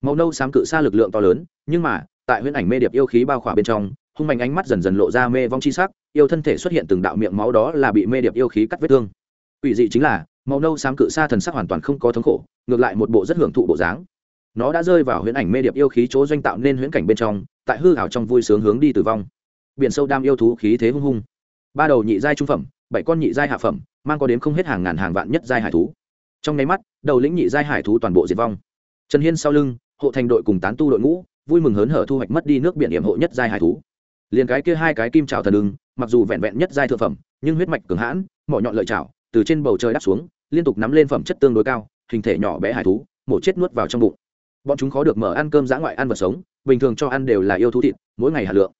Màu nâu xám cự xa lực lượng to lớn, nhưng mà, tại huyễn ảnh mê điệp yêu khí bao khỏa bên trong, hung mạnh ánh mắt dần dần lộ ra mê vong chi sắc, yêu thân thể xuất hiện từng đạo miệng máu đó là bị mê điệp yêu khí cắt vết thương. Quỷ dị chính là, màu nâu xám cự xa thần sắc hoàn toàn không có thống khổ, ngược lại một bộ rất hưởng thụ bộ dáng. Nó đã rơi vào huyễn ảnh mê điệp yêu khí chỗ doanh tạo nên huyễn cảnh bên trong, tại hư ảo trong vui sướng hướng đi tử vong. Biển sâu đam yêu thú khí thế hung hung. Ba đầu nhị giai trung phẩm bảy con nhị giai hạ phẩm, mang có đến không hết hàng ngàn hàng vạn nhất giai hải thú. Trong nháy mắt, đầu lĩnh nhị giai hải thú toàn bộ diệt vong. Trần hiên sau lưng, hộ thành đội cùng tán tu đội ngũ, vui mừng hớn hở thu hoạch mất đi nước biển hiểm hộ nhất giai hải thú. Liền cái kia hai cái kim trào thần đường mặc dù vẹn vẹn nhất giai thượng phẩm, nhưng huyết mạch cường hãn, mỏ nhọn lợi chảo, từ trên bầu trời đáp xuống, liên tục nắm lên phẩm chất tương đối cao, hình thể nhỏ bé hải thú, mổ chết nuốt vào trong bụng. Bọn chúng khó được mở ăn cơm dã ngoại ăn vật sống, bình thường cho ăn đều là yêu thú thịt, mỗi ngày hạt lượng.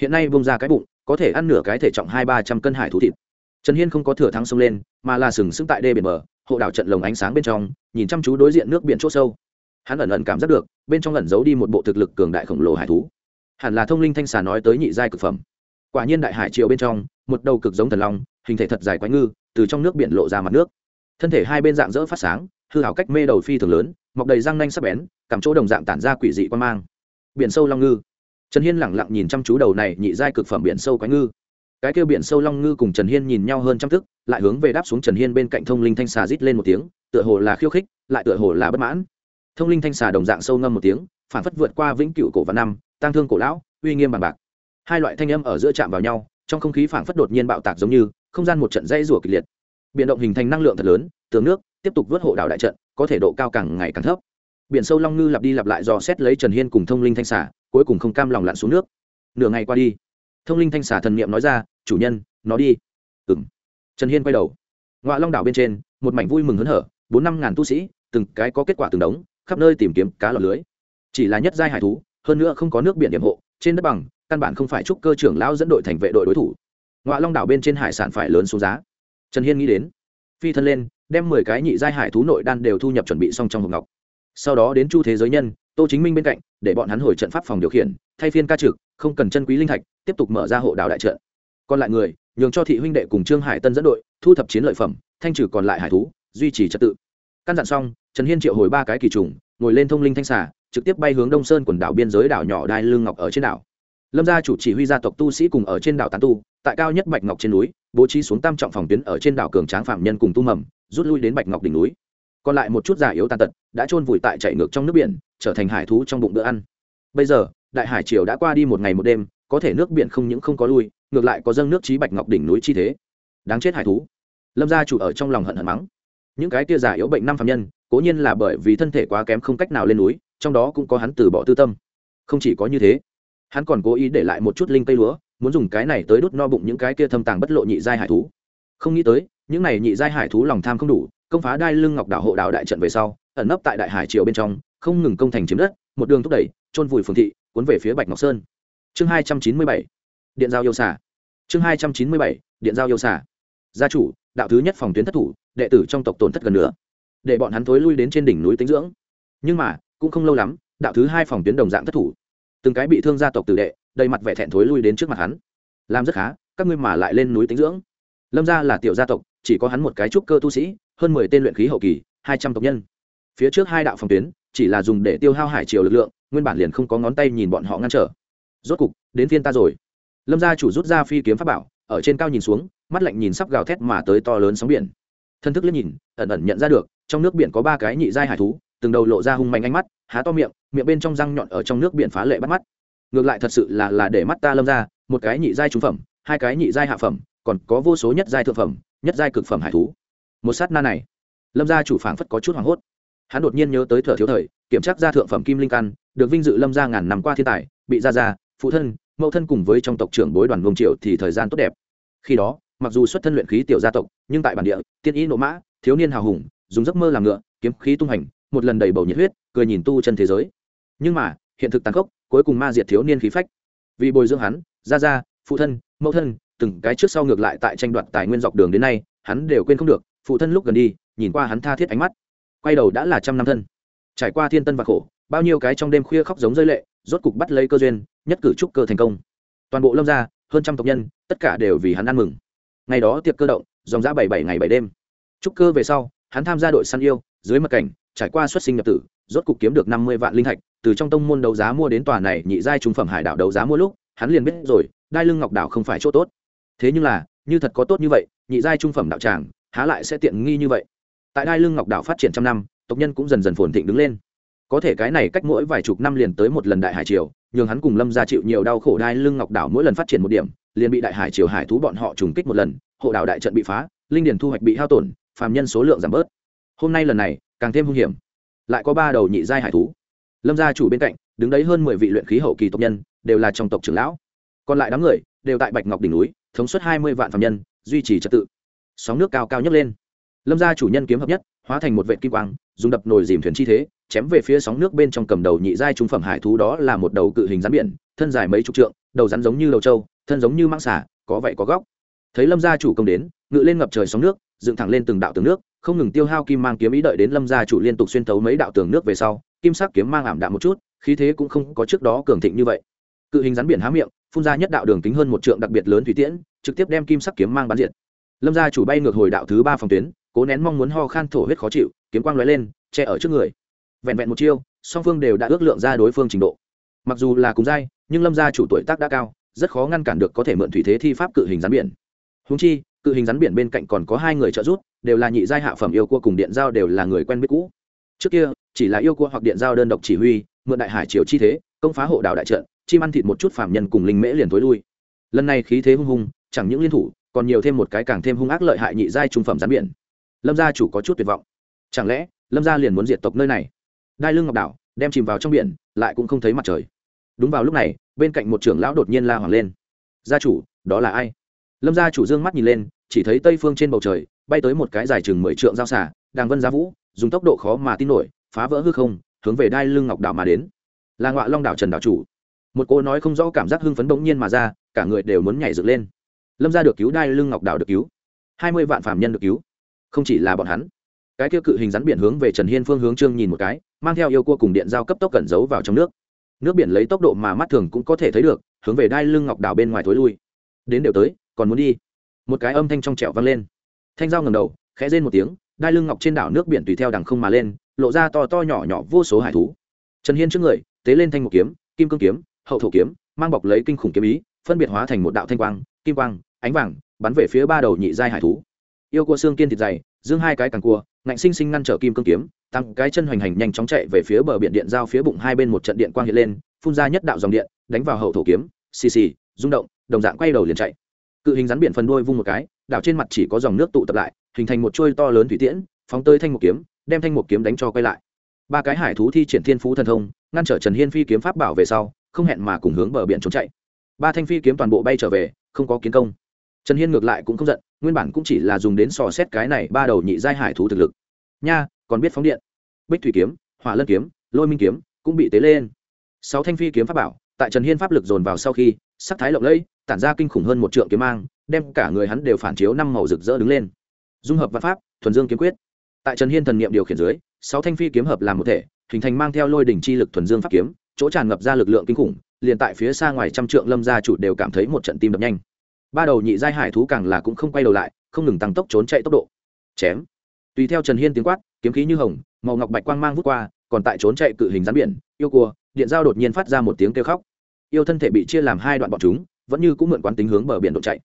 Hiện nay bông ra cái bụng, có thể ăn nửa cái thể trọng hai ba trăm cân hải thú thịt trần hiên không có thừa thắng sông lên, mà là sừng sững tại đê biển bờ, hộ đảo trận lồng ánh sáng bên trong, nhìn chăm chú đối diện nước biển c h ỗ sâu. Hắn ẩn ẩn cảm giác được, bên trong ẩn giấu đi một bộ thực lực cường đại khổng lồ hải thú. Hẳn là thông linh thanh xà nói tới nhị giai cực phẩm. Quả nhiên đại hải triều bên trong, một đầu cực giống thần long, hình thể thật dài quái ngư, từ trong nước biển lộ ra mặt nước. Thân thể hai bên dạng dỡ phát sáng, hư hảo cách mê đầu phi thường lớn, mọc đầy răng nanh sắc bén cảm chỗ đồng dạng tản ra quỷ dị quan mang. Biển sâu long ngư. Trần hiên lẳng lặng nhìn chăm chú đầu này nhị giai cực phẩm biển sâu quái ngư cái kêu biển sâu long ngư cùng trần hiên nhìn nhau hơn trăm thức lại hướng về đáp xuống trần hiên bên cạnh thông linh thanh xà rít lên một tiếng, tựa hồ là khiêu khích, lại tựa hồ là bất mãn. Thông linh thanh xà đồng dạng sâu ngâm một tiếng, phản phất vượt qua vĩnh cựu cổ và năm tăng thương cổ lão, uy nghiêm bằng bạc. Hai loại thanh âm ở giữa chạm vào nhau, trong không khí phản phất đột nhiên bạo tạc giống như, không gian một trận dây rủa kịch liệt. Biển động hình thành năng lượng thật lớn, tường nước tiếp tục vớt hộ đảo đại trận, có thể độ cao càng ngày càng thấp. Biển sâu long ngư lặp đi lặp lại dò xét lấy trần hiên cùng thông linh thanh xà, cuối cùng không cam lòng lặn xuống nước. Nửa ngày qua đi, thông linh thanh xà thần niệm nói ra chủ nhân, nó đi. Ừng trần hiên quay đầu. Ngoại long đảo bên trên, một mảnh vui mừng hớn hở, bốn năm ngàn tu sĩ, từng cái có kết quả từng đống, khắp nơi tìm kiếm cá lọc lưới. Chỉ là nhất giai hải thú, hơn nữa không có nước biển điểm hộ, trên đất bằng, căn bản không phải chúc cơ trưởng lão dẫn đội thành vệ đội đối thủ. Ngoại long đảo bên trên hải sản phải lớn xuống giá. Trần hiên nghĩ đến, phi thân lên, đem mười cái nhị giai hải thú nội đan đều thu nhập chuẩn bị xong trong hộp ngọc. Sau đó đến chu thế giới nhân, tô chính minh bên cạnh, để bọn hắn hồi trận pháp phòng điều khiển, thay phiên ca trực, không cần chân quý linh thạch, tiếp tục mở ra hộ đảo đại trận còn lại người, nhường cho thị huynh đệ cùng trương hải tân dẫn đội, thu thập chiến lợi phẩm, thanh trừ còn lại hải thú, duy trì trật tự. Căn dặn xong, trần hiên triệu hồi ba cái kỳ trùng, ngồi lên thông linh thanh xà, trực tiếp bay hướng đông sơn quần đảo biên giới đảo nhỏ đai lương ngọc ở trên đảo. Lâm gia chủ chỉ huy gia tộc tu sĩ cùng ở trên đảo tán tu, tại cao nhất bạch ngọc trên núi, bố trí xuống tam trọng phòng tuyến ở trên đảo cường tráng phạm nhân cùng tu mầm, rút lui đến bạch ngọc đỉnh núi. Còn lại một chút giả yếu tàn tật, đã trôn vùi tại chạy ngược trong nước biển, trở thành hải thú trong bụng bữa ăn. Bây giờ, đại hải triều đã qua đi một ngày một đêm, có thể nước biển không những không có lui ngược lại có dâng nước trí bạch ngọc đỉnh núi chi thế. Đáng chết hải thú. Lâm gia chủ ở trong lòng hận hận mắng. Những cái kia giả yếu bệnh năm phạm nhân, cố nhiên là bởi vì thân thể quá kém không cách nào lên núi, trong đó cũng có hắn từ bỏ tư tâm. Không chỉ có như thế, hắn còn cố ý để lại một chút linh cây lúa, muốn dùng cái này tới đốt no bụng những cái kia thâm tàng bất lộ nhị giai hải thú. Không nghĩ tới, những này nhị giai hải thú lòng tham không đủ, công phá đai lưng ngọc đảo hộ đảo đại trận về sau, ẩn nấp tại đại hải triều bên trong, không ngừng công thành chiếm đất, một đường thúc đẩy trôn vùi phường thị, cuốn về phía bạch ngọc sơn. Chương hai trăm chín mươi bảy điện giao yêu xả chương hai trăm chín mươi bảy, điện giao yêu xả gia chủ, đạo thứ nhất phòng tuyến thất thủ, đệ tử trong tộc tổn thất gần nữa để bọn hắn thối lui đến trên đỉnh núi tính dưỡng. Nhưng mà, cũng không lâu lắm, đạo thứ hai phòng tuyến đồng dạng thất thủ. Từng cái bị thương gia tộc tử đệ, đầy mặt vẻ thẹn thối lui đến trước mặt hắn. Làm rất khá, các ngươi mà lại lên núi tính dưỡng. Lâm gia là tiểu gia tộc, chỉ có hắn một cái trúc cơ tu sĩ, hơn mười tên luyện khí hậu kỳ, hai trăm tộc nhân. Phía trước hai đạo phòng tuyến, chỉ là dùng để tiêu hao hải triều lực lượng, nguyên bản liền không có ngón tay nhìn bọn họ ngăn trở. Rốt cục, đến phiên ta rồi lâm gia chủ rút ra phi kiếm pháp bảo, ở trên cao nhìn xuống, mắt lạnh nhìn sắp gào thét mà tới to lớn sóng biển. Thân thức liếc nhìn, ẩn ẩn nhận ra được, trong nước biển có ba cái nhị giai hải thú, từng đầu lộ ra hung mạnh ánh mắt, há to miệng miệng bên trong răng nhọn ở trong nước biển phá lệ bắt mắt. Ngược lại thật sự là là để mắt ta lâm ra một cái nhị giai trung phẩm, hai cái nhị giai hạ phẩm, còn có vô số nhất giai thượng phẩm, nhất giai cực phẩm hải thú. Một sát na này, lâm gia chủ phảng phất có chút hoảng hốt. Hắn đột nhiên nhớ tới thở thiếu thời, kiểm tra ra thượng phẩm kim linh căn, được vinh dự lâm gia ngàn năm qua thiên tài, bị gia gia phụ thân mẫu thân cùng với trong tộc trưởng bối đoàn vương triều thì thời gian tốt đẹp. Khi đó, mặc dù xuất thân luyện khí tiểu gia tộc, nhưng tại bản địa, tiên ý nộ mã, thiếu niên hào hùng, dùng giấc mơ làm ngựa, kiếm khí tung hành, một lần đầy bầu nhiệt huyết, cười nhìn tu chân thế giới. Nhưng mà, hiện thực tàn khốc, cuối cùng ma diệt thiếu niên khí phách. Vì bồi dưỡng hắn, gia gia, phụ thân, mẫu thân, từng cái trước sau ngược lại tại tranh đoạt tài nguyên dọc đường đến nay, hắn đều quên không được, phụ thân lúc gần đi, nhìn qua hắn tha thiết ánh mắt. Quay đầu đã là trăm năm thân. Trải qua thiên tân và khổ, bao nhiêu cái trong đêm khuya khóc giống rơi lệ rốt cục bắt lấy cơ duyên, nhất cử trúc cơ thành công. Toàn bộ lâm gia, hơn trăm tộc nhân, tất cả đều vì hắn ăn mừng. Ngày đó tiệc cơ động, dòng ra bảy bảy ngày bảy đêm. Trúc cơ về sau, hắn tham gia đội săn yêu, dưới mặt cảnh, trải qua xuất sinh nhập tử, rốt cục kiếm được năm mươi vạn linh thạch, từ trong tông môn đấu giá mua đến tòa này nhị giai trung phẩm hải đảo đấu giá mua lúc, hắn liền biết rồi, đai lưng ngọc đảo không phải chỗ tốt. Thế nhưng là, như thật có tốt như vậy, nhị giai trung phẩm đạo tràng, há lại sẽ tiện nghi như vậy. Tại đai lưng ngọc đảo phát triển trăm năm, tộc nhân cũng dần dần phồn thịnh đứng lên có thể cái này cách mỗi vài chục năm liền tới một lần đại hải triều, nhường hắn cùng lâm ra chịu nhiều đau khổ đai lưng ngọc đảo mỗi lần phát triển một điểm, liền bị đại hải triều hải thú bọn họ trùng kích một lần, hộ đảo đại trận bị phá, linh điền thu hoạch bị hao tổn, phàm nhân số lượng giảm bớt. Hôm nay lần này, càng thêm hung hiểm. Lại có ba đầu nhị giai hải thú. Lâm gia chủ bên cạnh, đứng đấy hơn mười vị luyện khí hậu kỳ tộc nhân, đều là trong tộc trưởng lão. Còn lại đám người, đều tại bạch ngọc đỉnh núi, thống suất hai mươi vạn phạm nhân, duy trì trật tự. Sóng nước cao cao nhấc lên. Lâm gia chủ nhân kiếm hợp nhất, hóa thành một vệ kim quang, dùng đập nồi dìm thuyền chi thế chém về phía sóng nước bên trong cầm đầu nhị giai trung phẩm hải thú đó là một đầu cự hình rắn biển, thân dài mấy chục trượng, đầu rắn giống như đầu trâu, thân giống như mãng xả có vậy có góc. Thấy lâm gia chủ công đến, ngự lên ngập trời sóng nước, dựng thẳng lên từng đạo tường nước, không ngừng tiêu hao kim mang kiếm ý đợi đến lâm gia chủ liên tục xuyên thấu mấy đạo tường nước về sau, kim sắc kiếm mang ảm đạm một chút, khí thế cũng không có trước đó cường thịnh như vậy. Cự hình rắn biển há miệng, phun ra nhất đạo đường kính hơn một trượng đặc biệt lớn thủy tiễn, trực tiếp đem kim sắc kiếm mang bắn diệt. Lâm gia chủ bay ngược hồi đạo thứ ba phòng tuyến, cố nén mong muốn ho khan thổ huyết khó chịu, kiếm quang lóe lên, che ở trước người vẹn vẹn một chiêu, song phương đều đã ước lượng ra đối phương trình độ. Mặc dù là cùng giai, nhưng lâm gia chủ tuổi tác đã cao, rất khó ngăn cản được có thể mượn thủy thế thi pháp cự hình rắn biển. Húng chi, cự hình rắn biển bên cạnh còn có hai người trợ giúp, đều là nhị giai hạ phẩm yêu cua cùng điện giao đều là người quen biết cũ. Trước kia, chỉ là yêu cua hoặc điện giao đơn độc chỉ huy, mượn đại hải triều chi thế, công phá hộ đảo đại trận, chim ăn thịt một chút phạm nhân cùng linh mễ liền tối lui. Lần này khí thế hung hung, chẳng những liên thủ, còn nhiều thêm một cái càng thêm hung ác lợi hại nhị giai trung phẩm rắn biển. Lâm gia chủ có chút tuyệt vọng. Chẳng lẽ, lâm gia liền muốn diệt tộc nơi này? Đai lưng ngọc đảo, đem chìm vào trong biển, lại cũng không thấy mặt trời. Đúng vào lúc này, bên cạnh một trưởng lão đột nhiên la hoàng lên. Gia chủ, đó là ai? Lâm gia chủ dương mắt nhìn lên, chỉ thấy tây phương trên bầu trời, bay tới một cái dài chừng mười trượng giao xả đang vân giá vũ, dùng tốc độ khó mà tin nổi, phá vỡ hư không, hướng về đai lưng ngọc đảo mà đến. Là ngọa long đảo trần đảo chủ. Một cô nói không rõ cảm giác hưng phấn bỗng nhiên mà ra, cả người đều muốn nhảy dựng lên. Lâm gia được cứu, đai lưng ngọc đảo được cứu. Hai mươi vạn phạm nhân được cứu. Không chỉ là bọn hắn cái kia cự hình rắn biển hướng về trần hiên phương hướng trương nhìn một cái, mang theo yêu cua cùng điện giao cấp tốc cẩn giấu vào trong nước. Nước biển lấy tốc độ mà mắt thường cũng có thể thấy được, hướng về đai lưng ngọc đảo bên ngoài thối lui. Đến đều tới, còn muốn đi. Một cái âm thanh trong trẹo vang lên. Thanh dao ngầm đầu, khẽ rên một tiếng, đai lưng ngọc trên đảo nước biển tùy theo đằng không mà lên, lộ ra to to nhỏ nhỏ vô số hải thú. Trần hiên trước người, tế lên thanh một kiếm, kim cương kiếm, hậu thổ kiếm, mang bọc lấy kinh khủng kiếm ý, phân biệt hóa thành một đạo thanh quang, kim quang, ánh vàng, bắn về phía ba đầu nhị giai hải thú. Yêu cua xương kiên thịt dày, dương hai cái càng cua ngạnh sinh sinh ngăn trở kim cương kiếm, tăng cái chân hoành hành nhanh chóng chạy về phía bờ biển điện giao phía bụng hai bên một trận điện quang hiện lên, phun ra nhất đạo dòng điện, đánh vào hậu thổ kiếm, xì xì, rung động, đồng dạng quay đầu liền chạy. Cự hình rắn biển phần đuôi vung một cái, đảo trên mặt chỉ có dòng nước tụ tập lại, hình thành một chuôi to lớn thủy tiễn, phóng tơi thanh một kiếm, đem thanh một kiếm đánh cho quay lại. Ba cái hải thú thi triển thiên phú thần thông, ngăn trở trần hiên phi kiếm pháp bảo về sau, không hẹn mà cùng hướng bờ biển trốn chạy. Ba thanh phi kiếm toàn bộ bay trở về, không có kiến công trần hiên ngược lại cũng không giận, nguyên bản cũng chỉ là dùng đến sò xét cái này ba đầu nhị giai hải thú thực lực. Nha, còn biết phóng điện. Bích thủy kiếm, hỏa lân kiếm, lôi minh kiếm cũng bị tế lên. Sáu thanh phi kiếm pháp bảo, tại trần hiên pháp lực dồn vào sau khi, sắc thái lộng lẫy, tản ra kinh khủng hơn một trượng kiếm mang, đem cả người hắn đều phản chiếu năm màu rực rỡ đứng lên. Dung hợp văn pháp, thuần dương kiếm quyết. Tại trần hiên thần niệm điều khiển dưới, sáu thanh phi kiếm hợp làm một thể, hình thành mang theo lôi đỉnh chi lực thuần dương pháp kiếm, chỗ tràn ngập ra lực lượng kinh khủng, liền tại phía xa ngoài trăm trượng lâm gia chủ đều cảm thấy một trận tim đập nhanh ba đầu nhị giai hải thú càng là cũng không quay đầu lại, không ngừng tăng tốc trốn chạy tốc độ. Chém. Tùy theo trần hiên tiếng quát, kiếm khí như hồng, màu ngọc bạch quang mang vút qua, còn tại trốn chạy cự hình rắn biển, yêu cua, điện dao đột nhiên phát ra một tiếng kêu khóc. Yêu thân thể bị chia làm hai đoạn bọn chúng, vẫn như cũng mượn quán tính hướng bờ biển độ chạy.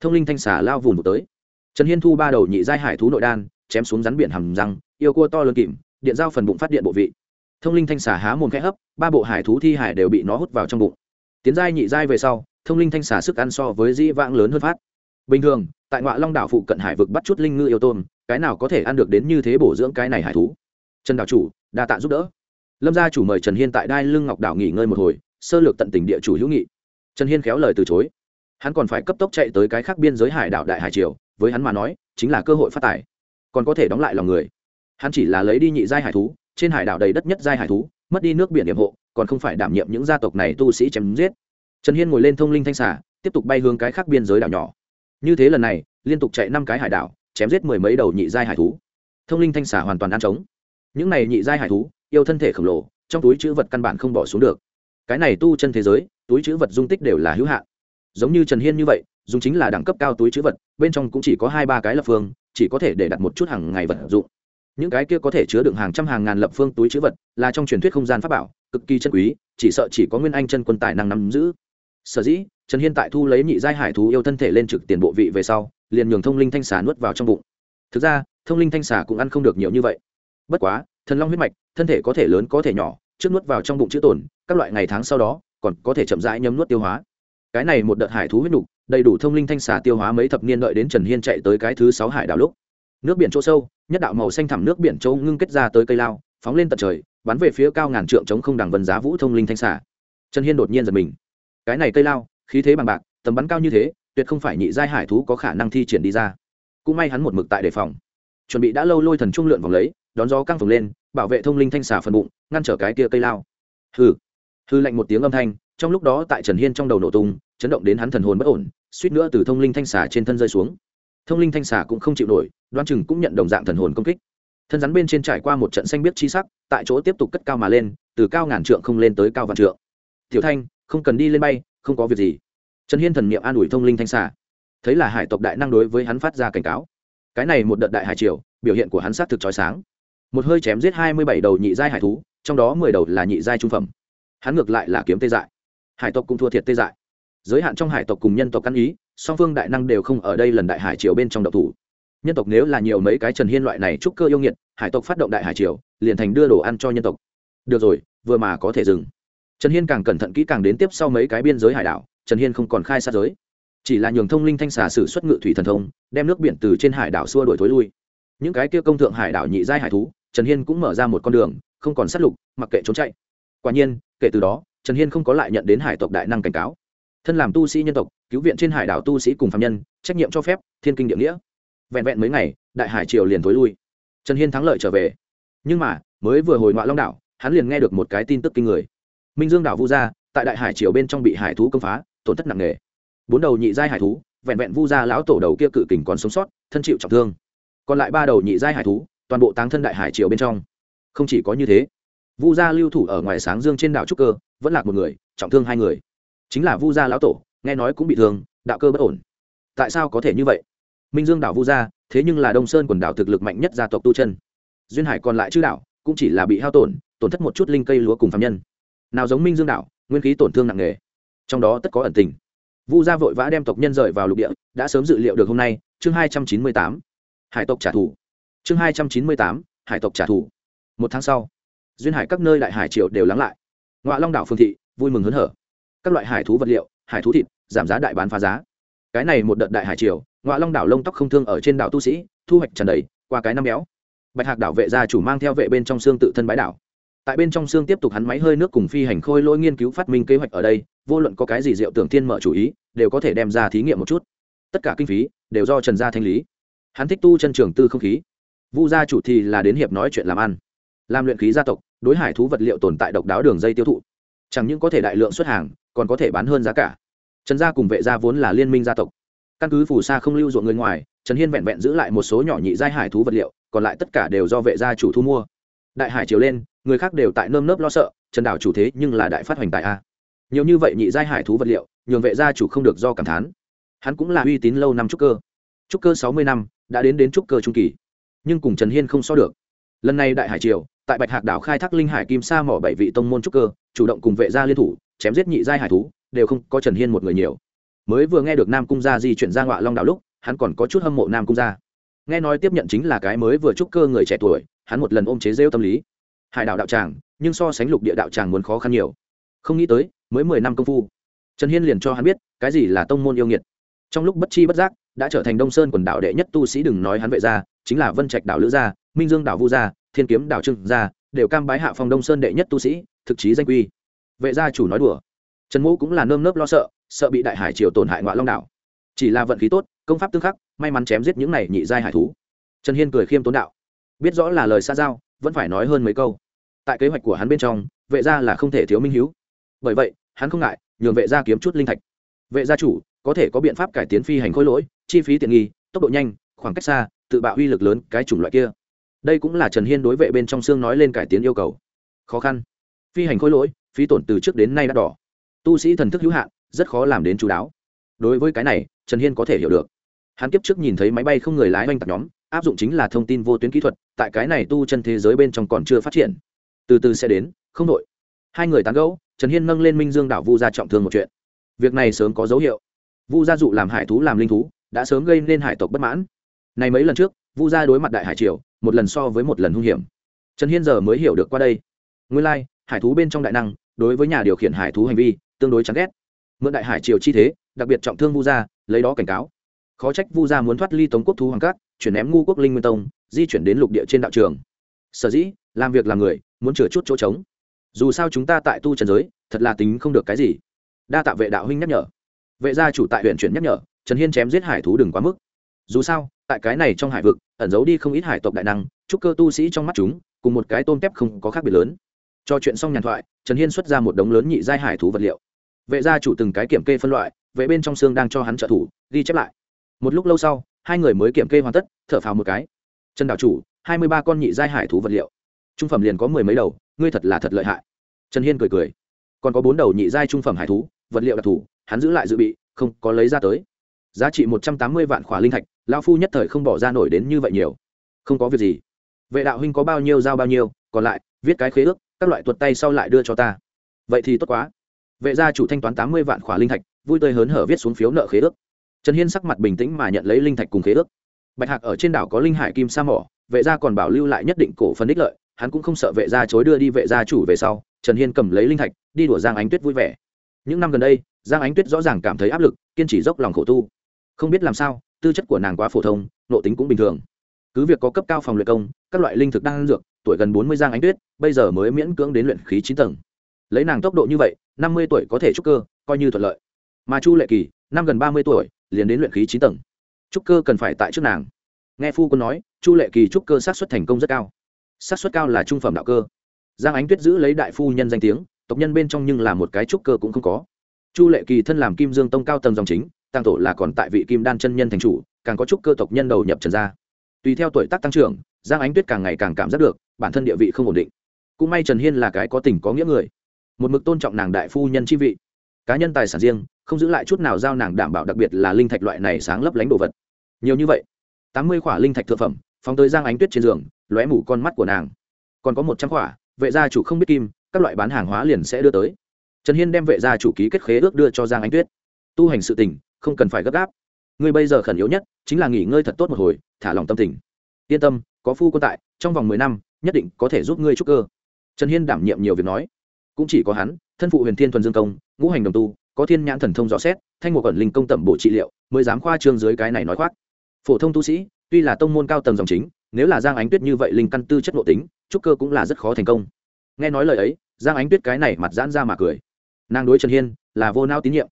Thông linh thanh xà lao vùng một tới. Trần hiên thu ba đầu nhị giai hải thú nội đan, chém xuống rắn biển hầm răng, yêu cua to lớn kìm, điện dao phần bụng phát điện bộ vị. Thông linh thanh xà há mồm khẽ hấp, ba bộ hải thú thi hải đều bị nó hút vào trong bụng. Tiến giai nhị giai về sau thông linh thanh xà sức ăn so với dĩ vãng lớn hơn phát. Bình thường, tại ngoại long đảo phụ cận hải vực bắt chút linh ngư yêu tôm, cái nào có thể ăn được đến như thế bổ dưỡng cái này hải thú? Trần đảo chủ, đa tạ giúp đỡ. Lâm gia chủ mời trần hiên tại đai lưng ngọc đảo nghỉ ngơi một hồi, sơ lược tận tình địa chủ hữu nghị. Trần hiên khéo lời từ chối. Hắn còn phải cấp tốc chạy tới cái khác biên giới hải đảo đại hải triều, với hắn mà nói, chính là cơ hội phát tài. Còn có thể đóng lại lòng người. Hắn chỉ là lấy đi nhị giai hải thú, trên hải đảo đầy đất nhất giai hải thú, mất đi nước biển điểm hộ, còn không phải đảm nhiệm những gia tộc này tu sĩ chém giết trần hiên ngồi lên thông linh thanh xả tiếp tục bay hướng cái khác biên giới đảo nhỏ. Như thế lần này, liên tục chạy năm cái hải đảo, chém giết mười mấy đầu nhị giai hải thú. Thông linh thanh xả hoàn toàn ăn trống. Những này nhị giai hải thú, yêu thân thể khổng lồ, trong túi chữ vật căn bản không bỏ xuống được. Cái này tu chân thế giới, túi chữ vật dung tích đều là hữu hạn. Giống như trần hiên như vậy, dùng chính là đẳng cấp cao túi chữ vật, bên trong cũng chỉ có hai ba cái lập phương, chỉ có thể để đặt một chút hàng ngày vật dụng. Những cái kia có thể chứa đựng hàng trăm hàng ngàn lập phương túi chữ vật, là trong truyền thuyết không gian pháp bảo, cực kỳ chân quý, chỉ sợ chỉ có nguyên anh chân quân tài năng nắm giữ sở dĩ, trần hiên tại thu lấy nhị giai hải thú yêu thân thể lên trực tiền bộ vị về sau, liền nhường thông linh thanh xà nuốt vào trong bụng. Thực ra, thông linh thanh xà cũng ăn không được nhiều như vậy. Bất quá, thần long huyết mạch, thân thể có thể lớn có thể nhỏ, trước nuốt vào trong bụng chữ tồn các loại ngày tháng sau đó, còn có thể chậm rãi nhấm nuốt tiêu hóa. Cái này một đợt hải thú huyết nục, đầy đủ thông linh thanh xà tiêu hóa mấy thập niên đợi đến trần hiên chạy tới cái thứ sáu hải đảo lúc. Nước biển chỗ sâu, nhất đạo màu xanh thẳm nước biển châu ngưng kết ra tới cây lao, phóng lên tận trời, bắn về phía cao ngàn trượng chống không đằng vân giá vũ thông linh thanh xà. Trần hiên đột nhiên giật mình cái này cây lao, khí thế bằng bạc, tầm bắn cao như thế, tuyệt không phải nhị giai hải thú có khả năng thi triển đi ra. Cũng may hắn một mực tại đề phòng. Chuẩn bị đã lâu lôi thần trung lượn vòng lấy, đón gió căng phồng lên, bảo vệ thông linh thanh xà phần bụng, ngăn trở cái kia cây lao. Hư hư lạnh một tiếng âm thanh, trong lúc đó tại trần hiên trong đầu nổ tung, chấn động đến hắn thần hồn bất ổn, suýt nữa từ thông linh thanh xà trên thân rơi xuống. Thông linh thanh xà cũng không chịu nổi đoan chừng cũng nhận đồng dạng thần hồn công kích. Thân rắn bên trên trải qua một trận xanh biết chi sắc, tại chỗ tiếp tục cất cao mà lên, từ cao ngàn trượng không lên tới cao vạn trượng. Tiểu thanh không cần đi lên bay, không có việc gì. Trần hiên thần niệm an ủi thông linh thanh xà. Thấy là hải tộc đại năng đối với hắn phát ra cảnh cáo. Cái này một đợt đại hải triều, biểu hiện của hắn sát thực trói sáng. Một hơi chém giết hai mươi bảy đầu nhị giai hải thú, trong đó mười đầu là nhị giai trung phẩm. Hắn ngược lại là kiếm tê dại. Hải tộc cũng thua thiệt tê dại. Giới hạn trong hải tộc cùng nhân tộc căn ý, song phương đại năng đều không ở đây lần đại hải triều bên trong độc thủ. Nhân tộc nếu là nhiều mấy cái trần hiên loại này trúc cơ yêu nghiệt, hải tộc phát động đại hải triều, liền thành đưa đồ ăn cho nhân tộc. Được rồi, vừa mà có thể dừng trần hiên càng cẩn thận kỹ càng đến tiếp sau mấy cái biên giới hải đảo, trần hiên không còn khai sát giới. Chỉ là nhường thông linh thanh xà sử xuất ngự thủy thần thông, đem nước biển từ trên hải đảo xua đổi thối lui. Những cái kia công thượng hải đảo nhị giai hải thú, trần hiên cũng mở ra một con đường, không còn sát lục, mặc kệ trốn chạy. Quả nhiên, kể từ đó, trần hiên không có lại nhận đến hải tộc đại năng cảnh cáo. Thân làm tu sĩ nhân tộc, cứu viện trên hải đảo tu sĩ cùng phạm nhân, trách nhiệm cho phép, thiên kinh địa nghĩa. Vẹn vẹn mấy ngày, đại hải triều liền thối lui. Trần hiên thắng lợi trở về. Nhưng mà, mới vừa hồi ngoại long đảo, hắn liền nghe được một cái tin tức kinh người minh dương đảo vu gia, tại đại hải triều bên trong bị hải thú công phá, tổn thất nặng nề. Bốn đầu nhị giai hải thú, vẹn vẹn vu gia lão tổ đầu kia cự kình còn sống sót, thân chịu trọng thương. Còn lại ba đầu nhị giai hải thú, toàn bộ táng thân đại hải triều bên trong. Không chỉ có như thế, vu gia lưu thủ ở ngoài sáng dương trên đảo trúc cơ, vẫn lạc một người, trọng thương hai người. Chính là vu gia lão tổ, nghe nói cũng bị thương, đạo cơ bất ổn. Tại sao có thể như vậy? Minh dương đảo vu gia, thế nhưng là đông sơn quần đảo thực lực mạnh nhất gia tộc tu chân. Duyên hải còn lại chư đảo, cũng chỉ là bị hao tổn tổn thất một chút linh cây lúa cùng phạm nhân nào giống minh dương đảo, nguyên khí tổn thương nặng nề. Trong đó tất có ẩn tình. Vu gia vội vã đem tộc nhân rời vào lục địa, đã sớm dự liệu được hôm nay, chương hai trăm chín mươi tám. Hải tộc trả thù. Chương hai trăm chín mươi tám, hải tộc trả thù. Một tháng sau, duyên hải các nơi đại hải triều đều lắng lại. Ngoại long đảo phương thị, vui mừng hớn hở. Các loại hải thú vật liệu, hải thú thịt, giảm giá đại bán phá giá. Cái này một đợt đại hải triều ngoại long đảo lông tóc không thương ở trên đảo tu sĩ, thu hoạch trần đầy, qua cái năm béo. Bạch hạc đảo vệ gia chủ mang theo vệ bên trong xương tự thân bãi đảo tại bên trong xương tiếp tục hắn máy hơi nước cùng phi hành khôi lỗi nghiên cứu phát minh kế hoạch ở đây, vô luận có cái gì diệu tưởng thiên mở chủ ý, đều có thể đem ra thí nghiệm một chút. Tất cả kinh phí đều do trần gia thanh lý. Hắn thích tu chân trường tư không khí. Vu gia chủ thì là đến hiệp nói chuyện làm ăn. Làm luyện khí gia tộc, đối hải thú vật liệu tồn tại độc đáo đường dây tiêu thụ. Chẳng những có thể đại lượng xuất hàng, còn có thể bán hơn giá cả. Trần gia cùng vệ gia vốn là liên minh gia tộc. Căn cứ phù sa không lưu ruộng người ngoài, trần hiên vẹn vẹn giữ lại một số nhỏ nhị giai hải thú vật liệu, còn lại tất cả đều do vệ gia chủ thu mua. Đại hải chiều lên người khác đều tại nơm nớp lo sợ, trần đảo chủ thế nhưng là đại phát hoành tại a. Nhiều như vậy nhị giai hải thú vật liệu, nhường vệ gia chủ không được do cảm thán. Hắn cũng là uy tín lâu năm trúc cơ. Trúc cơ sáu mươi năm, đã đến đến trúc cơ trung kỳ. Nhưng cùng trần hiên không so được. Lần này đại hải triều, tại bạch hạc đảo khai thác linh hải kim sa mỏ bảy vị tông môn trúc cơ, chủ động cùng vệ gia liên thủ, chém giết nhị giai hải thú, đều không có trần hiên một người nhiều. Mới vừa nghe được nam cung gia di chuyển ra ngọa long đảo lúc, hắn còn có chút hâm mộ nam cung gia. Nghe nói tiếp nhận chính là cái mới vừa trúc cơ người trẻ tuổi, hắn một lần ôm chế rêu tâm lý hải đảo đạo tràng, nhưng so sánh lục địa đạo tràng muốn khó khăn nhiều. Không nghĩ tới, mới mười năm công phu, trần hiên liền cho hắn biết, cái gì là tông môn yêu nghiệt. Trong lúc bất chi bất giác, đã trở thành đông sơn quần đảo đệ nhất tu sĩ đừng nói hắn vệ gia, chính là vân trạch đảo lữ gia, minh dương đảo vu gia, thiên kiếm đảo trưng gia, đều cam bái hạ phong đông sơn đệ nhất tu sĩ, thực chí danh quy. Vệ gia chủ nói đùa. Trần mũ cũng là nơm nớp lo sợ sợ bị đại hải triều tổn hại ngoại long đảo. Chỉ là vận khí tốt, công pháp tương khắc, may mắn chém giết những này nhị giai hải thú. Trần hiên cười khiêm tốn đạo. Biết rõ là lời xa giao vẫn phải nói hơn mấy câu. Tại kế hoạch của hắn bên trong, vệ gia là không thể thiếu minh hiếu. Bởi vậy, hắn không ngại nhường vệ gia kiếm chút linh thạch. Vệ gia chủ, có thể có biện pháp cải tiến phi hành khối lỗi, chi phí tiện nghi, tốc độ nhanh, khoảng cách xa, tự bạo uy lực lớn, cái chủng loại kia. Đây cũng là trần hiên đối vệ bên trong xương nói lên cải tiến yêu cầu. Khó khăn. Phi hành khối lỗi, phí tổn từ trước đến nay đã đỏ. Tu sĩ thần thức hữu hạn, rất khó làm đến chú đáo. Đối với cái này, trần hiên có thể hiểu được. Hắn kiếp trước nhìn thấy máy bay không người lái oanh tạc nhóm áp dụng chính là thông tin vô tuyến kỹ thuật tại cái này tu chân thế giới bên trong còn chưa phát triển. Từ từ sẽ đến không đội hai người tán gẫu trần hiên nâng lên minh dương đảo vu gia trọng thương một chuyện. Việc này sớm có dấu hiệu. Vu gia dụ làm hải thú làm linh thú đã sớm gây nên hải tộc bất mãn. Này mấy lần trước vu gia đối mặt đại hải triều một lần so với một lần hung hiểm. Trần hiên giờ mới hiểu được qua đây. Nguyên lai、like, hải thú bên trong đại năng đối với nhà điều khiển hải thú hành vi tương đối chán ghét. Mượn đại hải triều chi thế đặc biệt trọng thương vu gia lấy đó cảnh cáo khó trách vu gia muốn thoát ly tống quốc thú hoàng cát, chuyển ném ngu quốc linh nguyên tông, di chuyển đến lục địa trên đạo trường. Sở dĩ, làm việc làm người, muốn chừa chút chỗ trống. Dù sao chúng ta tại tu trần giới, thật là tính không được cái gì. Đa tạ vệ đạo huynh nhắc nhở. Vệ gia chủ tại huyện chuyển nhắc nhở, trần hiên chém giết hải thú đừng quá mức. Dù sao, tại cái này trong hải vực, ẩn giấu đi không ít hải tộc đại năng, chúc cơ tu sĩ trong mắt chúng, cùng một cái tôm tép không có khác biệt lớn. Cho chuyện xong nhàn thoại, trần hiên xuất ra một đống lớn nhị giai hải thú vật liệu. Vệ gia chủ từng cái kiểm kê phân loại, vệ bên trong xương đang cho hắn trợ thủ, ghi chép lại một lúc lâu sau, hai người mới kiểm kê hoàn tất, thở phào một cái. Trần đạo chủ, hai mươi ba con nhị giai hải thú vật liệu. Trung phẩm liền có mười mấy đầu, ngươi thật là thật lợi hại. Trần hiên cười cười. Còn có bốn đầu nhị giai trung phẩm hải thú, vật liệu đặc thù, hắn giữ lại dự bị, không có lấy ra tới. Giá trị một trăm tám mươi vạn khỏa linh thạch lao phu nhất thời không bỏ ra nổi đến như vậy nhiều. Không có việc gì. Vệ đạo huynh có bao nhiêu giao bao nhiêu, còn lại, viết cái khế ước, các loại tuột tay sau lại đưa cho ta. Vậy thì tốt quá. Vệ gia chủ thanh toán tám mươi vạn khỏa linh thạch, vui tươi hớn hở viết xuống phiếu nợ khế ước trần hiên sắc mặt bình tĩnh mà nhận lấy linh thạch cùng khế ước. Bạch hạc ở trên đảo có linh hải kim sa mỏ, vệ gia còn bảo lưu lại nhất định cổ phần đích lợi, hắn cũng không sợ vệ gia chối đưa đi vệ gia chủ về sau, trần hiên cầm lấy linh thạch, đi đùa giang ánh tuyết vui vẻ. Những năm gần đây, giang ánh tuyết rõ ràng cảm thấy áp lực, kiên trì dốc lòng khổ tu. Không biết làm sao, tư chất của nàng quá phổ thông, nội tính cũng bình thường. Cứ việc có cấp cao phòng luyện công, các loại linh thực đang dược, tuổi gần bốn mươi giang ánh tuyết, bây giờ mới miễn cưỡng đến luyện khí chín tầng. Lấy nàng tốc độ như vậy, năm mươi tuổi có thể trúc cơ, coi như thuận lợi. Mà chu lệ kỳ năm gần ba mươi tuổi, liền đến luyện khí chín tầng. Trúc cơ cần phải tại trước nàng. Nghe phu quân nói, chu lệ kỳ trúc cơ sát xuất thành công rất cao. Sát xuất cao là trung phẩm đạo cơ. Giang ánh tuyết giữ lấy đại phu nhân danh tiếng, tộc nhân bên trong nhưng là một cái trúc cơ cũng không có. Chu lệ kỳ thân làm kim dương tông cao tầng dòng chính tăng tổ là còn tại vị kim đan chân nhân thành chủ, càng có trúc cơ tộc nhân đầu nhập trần gia. Tùy theo tuổi tác tăng trưởng, giang ánh tuyết càng ngày càng cảm giác được, bản thân địa vị không ổn định. Cũng may trần hiên là cái có tình có nghĩa người. Một mực tôn trọng nàng đại phu nhân chi vị cá nhân tài sản riêng, không giữ lại chút nào giao nàng đảm bảo đặc biệt là linh thạch loại này sáng lấp lánh đồ vật. Nhiều như vậy, tám mươi khỏa linh thạch thượng phẩm, phóng tới giang ánh tuyết trên giường, lóe mủ con mắt của nàng. Còn có một trăm khỏa, vệ gia chủ không biết kim, các loại bán hàng hóa liền sẽ đưa tới. Trần hiên đem vệ gia chủ ký kết khế ước đưa cho giang ánh tuyết. Tu hành sự tình, không cần phải gấp gáp. Ngươi bây giờ khẩn yếu nhất, chính là nghỉ ngơi thật tốt một hồi, thả lòng tâm tình. Yên tâm, có phu quân tại, trong vòng mười năm, nhất định có thể giúp ngươi trúc cơ. Trần hiên đảm nhiệm nhiều việc nói. Cũng chỉ có hắn thân phụ huyền thiên thuần dương công, ngũ hành đồng tu, có thiên nhãn thần thông rõ xét, thanh một quẩn linh công tẩm bộ trị liệu, mới dám khoa trương dưới cái này nói khoác. Phổ thông tu sĩ, tuy là tông môn cao tầng dòng chính, nếu là giang ánh tuyết như vậy linh căn tư chất nội tính, trúc cơ cũng là rất khó thành công. Nghe nói lời ấy, giang ánh tuyết cái này mặt giãn ra mà cười. Nàng đối trần hiên là vô nao tín nhiệm.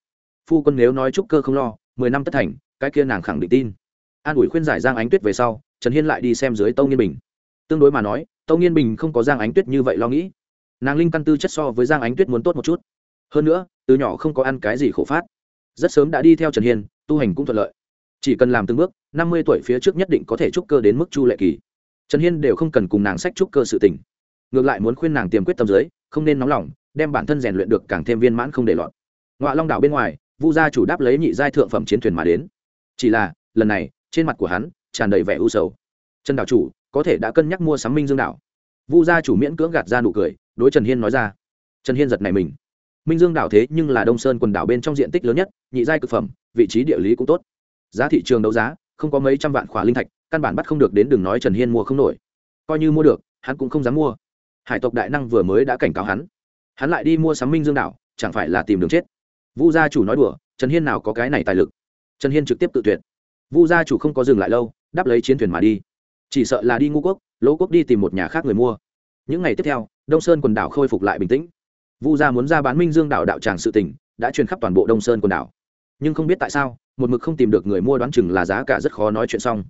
Phu quân nếu nói trúc cơ không lo, mười năm tất thành, cái kia nàng khẳng định tin. An ủi khuyên giải giang ánh tuyết về sau, trần hiên lại đi xem dưới tâu nghiên bình. Tương đối mà nói tâu nghiên bình không có giang ánh tuyết như vậy lo nghĩ nàng linh căn tư chất so với giang ánh tuyết muốn tốt một chút. Hơn nữa, từ nhỏ không có ăn cái gì khổ phát. Rất sớm đã đi theo trần hiên, tu hành cũng thuận lợi. Chỉ cần làm từng bước, năm mươi tuổi phía trước nhất định có thể trúc cơ đến mức chu lệ kỳ. Trần hiên đều không cần cùng nàng sách trúc cơ sự tình. Ngược lại muốn khuyên nàng tiềm quyết tâm giới, không nên nóng lòng, đem bản thân rèn luyện được càng thêm viên mãn không để lọt. Ngoại long đảo bên ngoài, vu gia chủ đáp lấy nhị giai thượng phẩm chiến thuyền mà đến. Chỉ là, lần này, trên mặt của hắn tràn đầy vẻ u sầu. Trần đảo chủ, có thể đã cân nhắc mua sắm minh dương đảo vu gia chủ miễn cưỡng gạt ra nụ cười, đối trần hiên nói ra. Trần hiên giật này mình. Minh dương đảo thế nhưng là đông sơn quần đảo bên trong diện tích lớn nhất, nhị giai cực phẩm, vị trí địa lý cũng tốt. Giá thị trường đấu giá, không có mấy trăm vạn khỏa linh thạch, căn bản bắt không được đến đường nói trần hiên mua không nổi. Coi như mua được, hắn cũng không dám mua. Hải tộc đại năng vừa mới đã cảnh cáo hắn. Hắn lại đi mua sắm minh dương đảo, chẳng phải là tìm đường chết. Vu gia chủ nói đùa, trần hiên nào có cái này tài lực? Trần hiên trực tiếp tự tuyệt. Vu gia chủ không có dừng lại lâu, đáp lấy chiến thuyền mà đi. Chỉ sợ là đi ngu quốc lỗ quốc đi tìm một nhà khác người mua. Những ngày tiếp theo, đông sơn quần đảo khôi phục lại bình tĩnh. Vu gia muốn ra bán minh dương đảo đạo tràng sự tỉnh đã truyền khắp toàn bộ đông sơn quần đảo. Nhưng không biết tại sao, một mực không tìm được người mua đoán chừng là giá cả rất khó nói chuyện xong.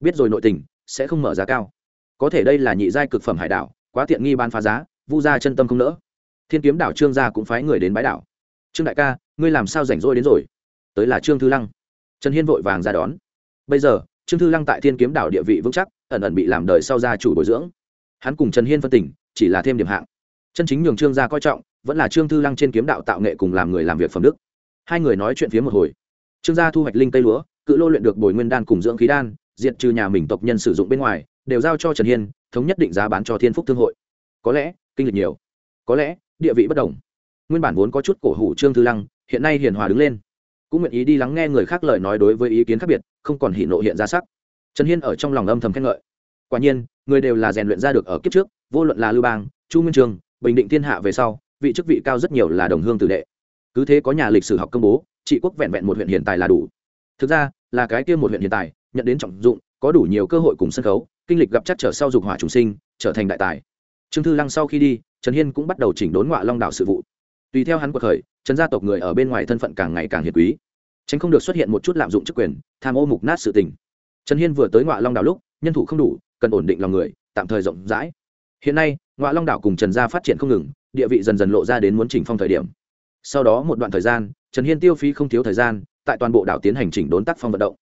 Biết rồi nội tình, sẽ không mở giá cao. Có thể đây là nhị giai cực phẩm hải đảo, quá tiện nghi bán phá giá, vu gia chân tâm không nỡ. Thiên kiếm đảo trương gia cũng phái người đến bãi đảo. Trương đại ca, ngươi làm sao rảnh rỗi đến rồi? Tới là trương thư lăng. Trần hiên vội vàng ra đón. Bây giờ, trương thư lăng tại thiên kiếm đảo địa vị vững chắc ẩn ẩn bị làm đời sau gia chủ bồi dưỡng. Hắn cùng trần hiên phân tình, chỉ là thêm điểm hạng. Chân chính nhường trương gia coi trọng, vẫn là trương thư lăng trên kiếm đạo tạo nghệ cùng làm người làm việc phẩm đức. Hai người nói chuyện phía một hồi. Trương gia thu hoạch linh tây lúa, cự lô luyện được bồi nguyên đan cùng dưỡng khí đan, diệt trừ nhà mình tộc nhân sử dụng bên ngoài, đều giao cho trần hiên, thống nhất định giá bán cho thiên phúc thương hội. Có lẽ, kinh lịch nhiều. Có lẽ, địa vị bất đồng. Nguyên bản vốn có chút cổ hủ trương thư lăng, hiện nay hiền hòa đứng lên. Cũng nguyện ý đi lắng nghe người khác lời nói đối với ý kiến khác biệt, không còn hỉ nộ hiện ra sắc trần hiên ở trong lòng âm thầm khen ngợi. Quả nhiên, người đều là rèn luyện ra được ở kiếp trước, vô luận là lưu bang, chu nguyên trường, bình định thiên hạ về sau, vị chức vị cao rất nhiều là đồng hương tử đệ. Cứ thế có nhà lịch sử học công bố, trị quốc vẹn vẹn một huyện hiện tài là đủ. Thực ra, là cái kia một huyện hiện tài nhận đến trọng dụng, có đủ nhiều cơ hội cùng sân khấu, kinh lịch gặp chắc trở sau dục hỏa trùng sinh, trở thành đại tài. Trương thư lăng sau khi đi, trần hiên cũng bắt đầu chỉnh đốn ngoại long đạo sự vụ. Tùy theo hắn cuộc khởi, trần gia tộc người ở bên ngoài thân phận càng ngày càng hiệt quý. Tránh không được xuất hiện một chút lạm dụng chức quyền, tham ô mục nát sự tình trần hiên vừa tới ngoại long đảo lúc, nhân thủ không đủ, cần ổn định lòng người, tạm thời rộng rãi. Hiện nay ngoại long đảo cùng trần gia phát triển không ngừng, địa vị dần dần lộ ra đến muốn chỉnh phong thời điểm. Sau đó một đoạn thời gian, trần hiên tiêu phí không thiếu thời gian, tại toàn bộ đảo tiến hành chỉnh đốn tác phong vận động.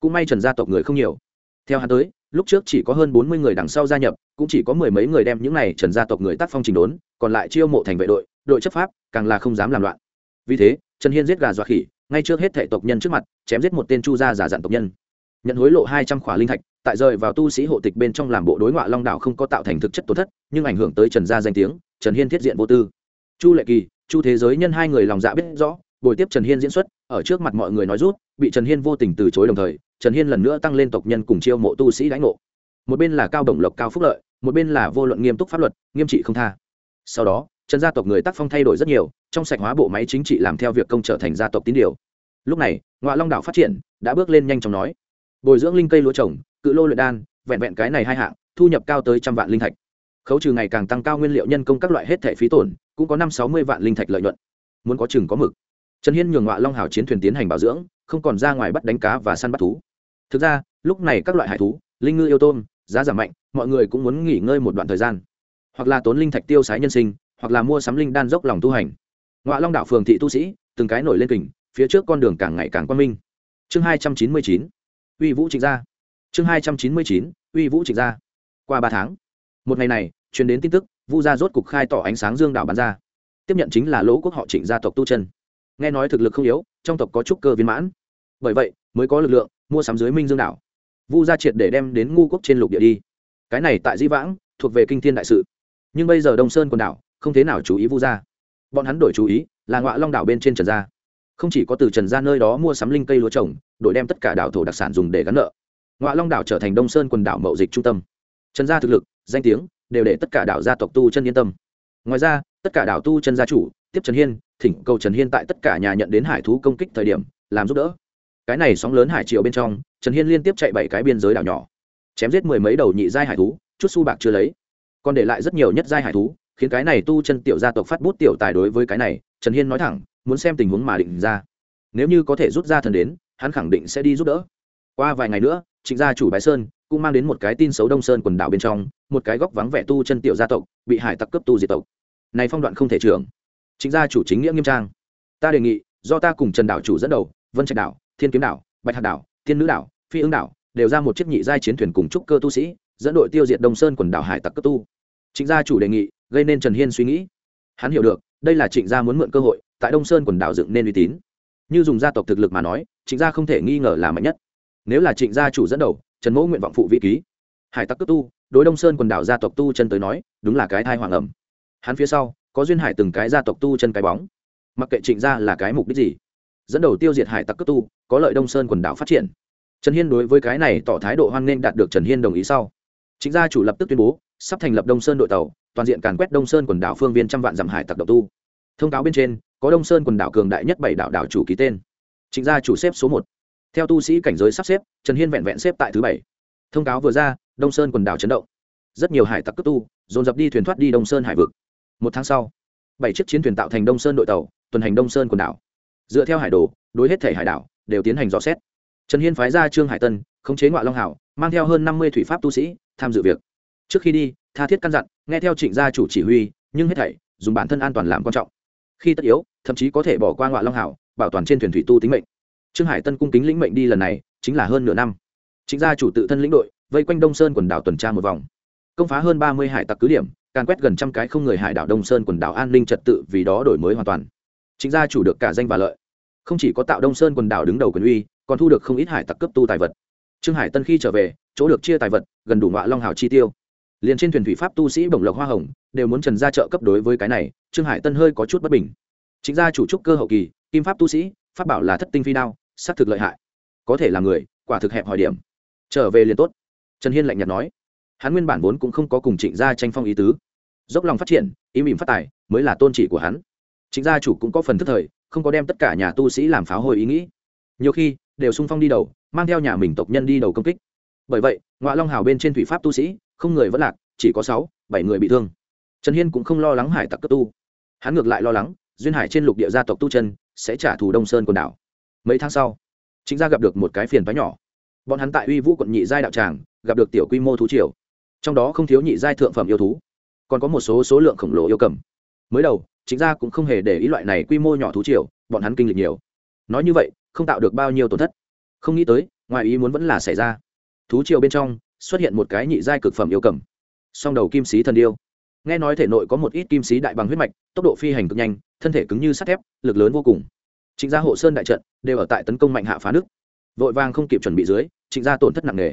Cũng may trần gia tộc người không nhiều. Theo hắn tới, lúc trước chỉ có hơn bốn mươi người đằng sau gia nhập, cũng chỉ có mười mấy người đem những này trần gia tộc người tác phong chỉnh đốn, còn lại chiêu mộ thành vệ đội đội chấp pháp, càng là không dám làm loạn. Vì thế, trần hiên giết gà dọa khỉ, ngay trước hết thể tộc nhân trước mặt, chém giết một tên chu gia giả dặn tộc nhân nhận hối lộ hai trăm khỏa linh thạch, tại rời vào tu sĩ hộ tịch bên trong làm bộ đối ngoại long đảo không có tạo thành thực chất tổn thất, nhưng ảnh hưởng tới trần gia danh tiếng, trần hiên thiết diện vô tư. Chu lệ kỳ, chu thế giới nhân hai người lòng dạ biết rõ, buổi tiếp trần hiên diễn xuất, ở trước mặt mọi người nói rút, bị trần hiên vô tình từ chối đồng thời, trần hiên lần nữa tăng lên tộc nhân cùng chiêu mộ tu sĩ đánh ngộ. Một bên là cao đồng lộc cao phúc lợi, một bên là vô luận nghiêm túc pháp luật, nghiêm trị không tha. Sau đó, trần gia tộc người tác phong thay đổi rất nhiều, trong sạch hóa bộ máy chính trị làm theo việc công trở thành gia tộc tín điều. Lúc này, ngoại long đảo phát triển, đã bước lên nhanh chóng nói bồi dưỡng linh cây lúa trồng, cự lô luyện đan, vẹn vẹn cái này hai hạng, thu nhập cao tới trăm vạn linh thạch. Khấu trừ ngày càng tăng cao nguyên liệu nhân công các loại hết thẻ phí tổn, cũng có năm sáu mươi vạn linh thạch lợi nhuận. Muốn có chừng có mực. Trần hiên nhường ngoại long hào chiến thuyền tiến hành bảo dưỡng, không còn ra ngoài bắt đánh cá và săn bắt thú. Thực ra, lúc này các loại hải thú, linh ngư yêu tôm, giá giảm mạnh, mọi người cũng muốn nghỉ ngơi một đoạn thời gian. Hoặc là tốn linh thạch tiêu sái nhân sinh, hoặc là mua sắm linh đan dốc lòng tu hành. Ngoại long đảo phường thị tu sĩ, từng cái nổi lên kình, phía trước con đường càng ngày càng quan minh. Chương hai trăm chín mươi chín uy vũ trịnh gia. Chương hai trăm chín mươi chín, uy vũ trịnh gia. Qua ba tháng, một ngày này, truyền đến tin tức, vu gia rốt cục khai tỏ ánh sáng dương đảo bán ra. Tiếp nhận chính là lỗ quốc họ trịnh gia tộc tu chân. Nghe nói thực lực không yếu, trong tộc có trúc cơ viên mãn. Bởi vậy, mới có lực lượng, mua sắm dưới minh dương đảo. Vu gia triệt để đem đến ngu quốc trên lục địa đi. Cái này tại di vãng, thuộc về kinh thiên đại sự. Nhưng bây giờ đông sơn quần đảo, không thế nào chú ý vu gia. Bọn hắn đổi chú ý, là ngọa long đảo bên trên trần gia. Không chỉ có từ trần gia nơi đó mua sắm linh cây lúa trồng đổi đem tất cả đảo thổ đặc sản dùng để gắn nợ. Ngoạ long đảo trở thành đông sơn quần đảo mậu dịch trung tâm. Trần gia thực lực, danh tiếng, đều để tất cả đảo gia tộc tu chân yên tâm. Ngoài ra, tất cả đảo tu chân gia chủ, tiếp trần hiên, thỉnh cầu trần hiên tại tất cả nhà nhận đến hải thú công kích thời điểm, làm giúp đỡ. Cái này sóng lớn hải triệu bên trong, trần hiên liên tiếp chạy bảy cái biên giới đảo nhỏ. Chém giết mười mấy đầu nhị giai hải thú, chút su bạc chưa lấy. Còn để lại rất nhiều nhất giai hải thú, khiến cái này tu chân tiểu gia tộc phát bút tiểu tài đối với cái này, trần hiên nói thẳng, muốn xem tình huống mà định ra. Nếu như có thể rút ra thần đến hắn khẳng định sẽ đi giúp đỡ. Qua vài ngày nữa, trịnh gia chủ bái sơn cũng mang đến một cái tin xấu đông sơn quần đảo bên trong, một cái góc vắng vẻ tu chân tiểu gia tộc, bị hải tặc Cướp tu diệt tộc. Này phong đoạn không thể trưởng. Trịnh gia chủ chính nghĩa nghiêm trang. Ta đề nghị, do ta cùng trần đảo chủ dẫn đầu, vân trạch đảo, thiên kiếm đảo, bạch hạc đảo, thiên nữ đảo, phi ứng đảo, đều ra một chiếc nhị giai chiến thuyền cùng trúc cơ tu sĩ, dẫn đội tiêu diệt đông sơn quần đảo hải tặc cấp tu. Trịnh gia chủ đề nghị, gây nên trần hiên suy nghĩ. Hắn hiểu được, đây là trịnh gia muốn mượn cơ hội, tại đông sơn quần đảo dựng nên uy tín như dùng gia tộc thực lực mà nói, trịnh gia không thể nghi ngờ là mạnh nhất. Nếu là trịnh gia chủ dẫn đầu, trần mẫu nguyện vọng phụ vị ký. Hải tặc cấp tu, đối đông sơn quần đảo gia tộc tu chân tới nói, đúng là cái thai hoàng ẩm. Hắn phía sau, có duyên hải từng cái gia tộc tu chân cái bóng. Mặc kệ trịnh gia là cái mục đích gì, dẫn đầu tiêu diệt hải tặc cấp tu, có lợi đông sơn quần đảo phát triển. Trần hiên đối với cái này tỏ thái độ hoan nghênh đạt được trần hiên đồng ý sau. Chính gia chủ lập tức tuyên bố, sắp thành lập đông sơn đội tàu, toàn diện càn quét đông sơn quần đảo phương viên trăm vạn dặm hải tặc độc tu thông cáo bên trên, có đông sơn quần đảo cường đại nhất bảy đảo đảo chủ ký tên. Chính gia chủ xếp số một. Theo tu sĩ cảnh giới sắp xếp, trần hiên vẹn vẹn xếp tại thứ bảy. Thông cáo vừa ra, đông sơn quần đảo chấn động. Rất nhiều hải tặc cấp tu, dồn dập đi thuyền thoát đi đông sơn hải vực. Một tháng sau, bảy chiếc chiến thuyền tạo thành đông sơn đội tàu, tuần hành đông sơn quần đảo. Dựa theo hải đồ, đối hết thể hải đảo, đều tiến hành dò xét. Trần hiên phái ra trương hải tân, khống chế ngoại long hảo, mang theo hơn năm mươi thủy pháp tu sĩ, tham dự việc. Trước khi đi, tha thiết căn dặn, nghe theo trịnh gia chủ chỉ huy, nhưng hết thảy, dùng bản thân an toàn làm quan trọng khi tất yếu, thậm chí có thể bỏ qua ngoại long hảo, bảo toàn trên thuyền thủy tu tính mệnh. Trương hải tân cung kính lĩnh mệnh đi lần này, chính là hơn nửa năm. Trịnh gia chủ tự thân lĩnh đội, vây quanh đông sơn quần đảo tuần tra một vòng. Công phá hơn ba mươi hải tặc cứ điểm, càn quét gần trăm cái không người hải đảo đông sơn quần đảo an ninh trật tự vì đó đổi mới hoàn toàn. Chính gia chủ được cả danh và lợi. Không chỉ có tạo đông sơn quần đảo đứng đầu quyền uy, còn thu được không ít hải tặc cấp tu tài vật. Trương hải tân khi trở về, chỗ được chia tài vật, gần đủ ngọa long hào chi tiêu liền trên thuyền thủy pháp tu sĩ bổng lộc hoa hồng đều muốn trần gia trợ cấp đối với cái này, trương hải tân hơi có chút bất bình. Chính gia chủ trúc cơ hậu kỳ, kim pháp tu sĩ, pháp bảo là thất tinh phi đao xác thực lợi hại. Có thể là người, quả thực hẹp hỏi điểm. Trở về liền tốt. Trần hiên lạnh nhạt nói. Hắn nguyên bản vốn cũng không có cùng trịnh gia tranh phong ý tứ. Dốc lòng phát triển ý mỉm phát tài, mới là tôn trị của hắn. Trịnh gia chủ cũng có phần thức thời, không có đem tất cả nhà tu sĩ làm pháo hồi ý nghĩ. Nhiều khi, đều sung phong đi đầu, mang theo nhà mình tộc nhân đi đầu công kích. Bởi vậy ngoại long hào bên trên thủy pháp tu sĩ không người vẫn lạc, chỉ có sáu, bảy người bị thương. Trần hiên cũng không lo lắng hải tặc cấp tu. Hắn ngược lại lo lắng, duyên hải trên lục địa gia tộc tu chân sẽ trả thù đông sơn quần đảo. Mấy tháng sau chính gia gặp được một cái phiền phái nhỏ. Bọn hắn tại uy vũ quận nhị giai đạo tràng, gặp được tiểu quy mô thú triều. Trong đó không thiếu nhị giai thượng phẩm yêu thú, còn có một số số lượng khổng lồ yêu cầm. Mới đầu chính gia cũng không hề để ý loại này quy mô nhỏ thú triều, bọn hắn kinh lịch nhiều. Nói như vậy, không tạo được bao nhiêu tổn thất. Không nghĩ tới, ngoài ý muốn vẫn là xảy ra. Thú triều bên trong xuất hiện một cái nhị giai cực phẩm yêu cầm. Song đầu kim sĩ thần điêu. Nghe nói thể nội có một ít kim sĩ đại bằng huyết mạch, tốc độ phi hành cực nhanh, thân thể cứng như sắt thép, lực lớn vô cùng. Trịnh gia hộ sơn đại trận đều ở tại tấn công mạnh hạ phá nước. Vội vàng không kịp chuẩn bị dưới, trịnh gia tổn thất nặng nề.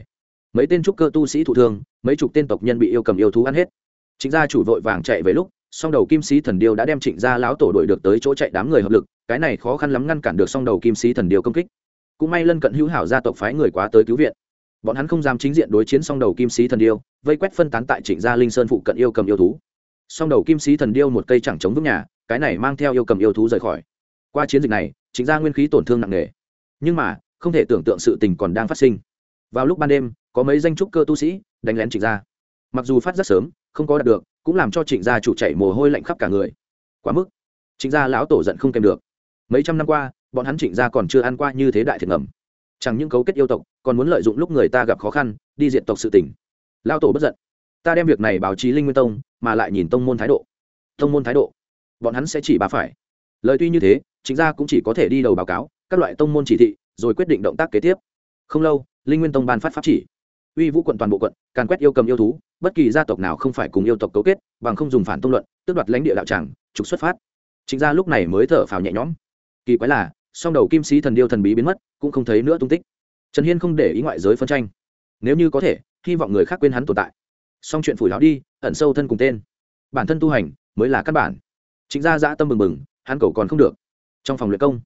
Mấy tên trúc cơ tu sĩ thụ thương, mấy chục tên tộc nhân bị yêu cầm yêu thú ăn hết. Trịnh gia chủ vội vàng chạy về lúc, song đầu kim sĩ thần điêu đã đem trịnh gia lão tổ đội được tới chỗ chạy đám người hợp lực, cái này khó khăn lắm ngăn cản được song đầu kim sĩ thần điêu công kích. Cũng may lân cận hữu hảo gia tộc phái người quá tới cứu viện bọn hắn không dám chính diện đối chiến song đầu kim sĩ thần điêu, vây quét phân tán tại trịnh gia linh sơn phụ cận yêu cầm yêu thú. Song đầu kim sĩ thần điêu một cây chẳng chống vững nhà, cái này mang theo yêu cầm yêu thú rời khỏi. Qua chiến dịch này, trịnh gia nguyên khí tổn thương nặng nề. Nhưng mà, không thể tưởng tượng sự tình còn đang phát sinh. Vào lúc ban đêm, có mấy danh trúc cơ tu sĩ đánh lén trịnh gia. Mặc dù phát rất sớm, không có đạt được, cũng làm cho trịnh gia chủ chảy mồ hôi lạnh khắp cả người. Quá mức, trịnh gia lão tổ giận không kèm được. Mấy trăm năm qua, bọn hắn trịnh gia còn chưa ăn qua như thế đại thiệt ngầm chẳng những cấu kết yêu tộc, còn muốn lợi dụng lúc người ta gặp khó khăn, đi diện tộc sự tỉnh lao tổ bất giận. Ta đem việc này báo chí linh nguyên tông, mà lại nhìn tông môn thái độ. Tông môn thái độ. Bọn hắn sẽ chỉ bà phải. Lời tuy như thế, chính ra cũng chỉ có thể đi đầu báo cáo, các loại tông môn chỉ thị, rồi quyết định động tác kế tiếp. Không lâu, linh nguyên tông ban phát pháp chỉ. Uy vũ quận toàn bộ quận, càn quét yêu cầm yêu thú, bất kỳ gia tộc nào không phải cùng yêu tộc cấu kết, bằng không dùng phản tông luận, tước đoạt lãnh địa đạo tràng, trục xuất phát. Chính ra lúc này mới thở phào nhẹ nhõm. Kỳ quái là song đầu kim sĩ thần điêu thần bí biến mất, cũng không thấy nữa tung tích. Trần hiên không để ý ngoại giới phân tranh. Nếu như có thể, hy vọng người khác quên hắn tồn tại. Song chuyện phủi láo đi, ẩn sâu thân cùng tên. Bản thân tu hành, mới là căn bản. Chính ra dã tâm mừng mừng hắn cầu còn không được. Trong phòng luyện công,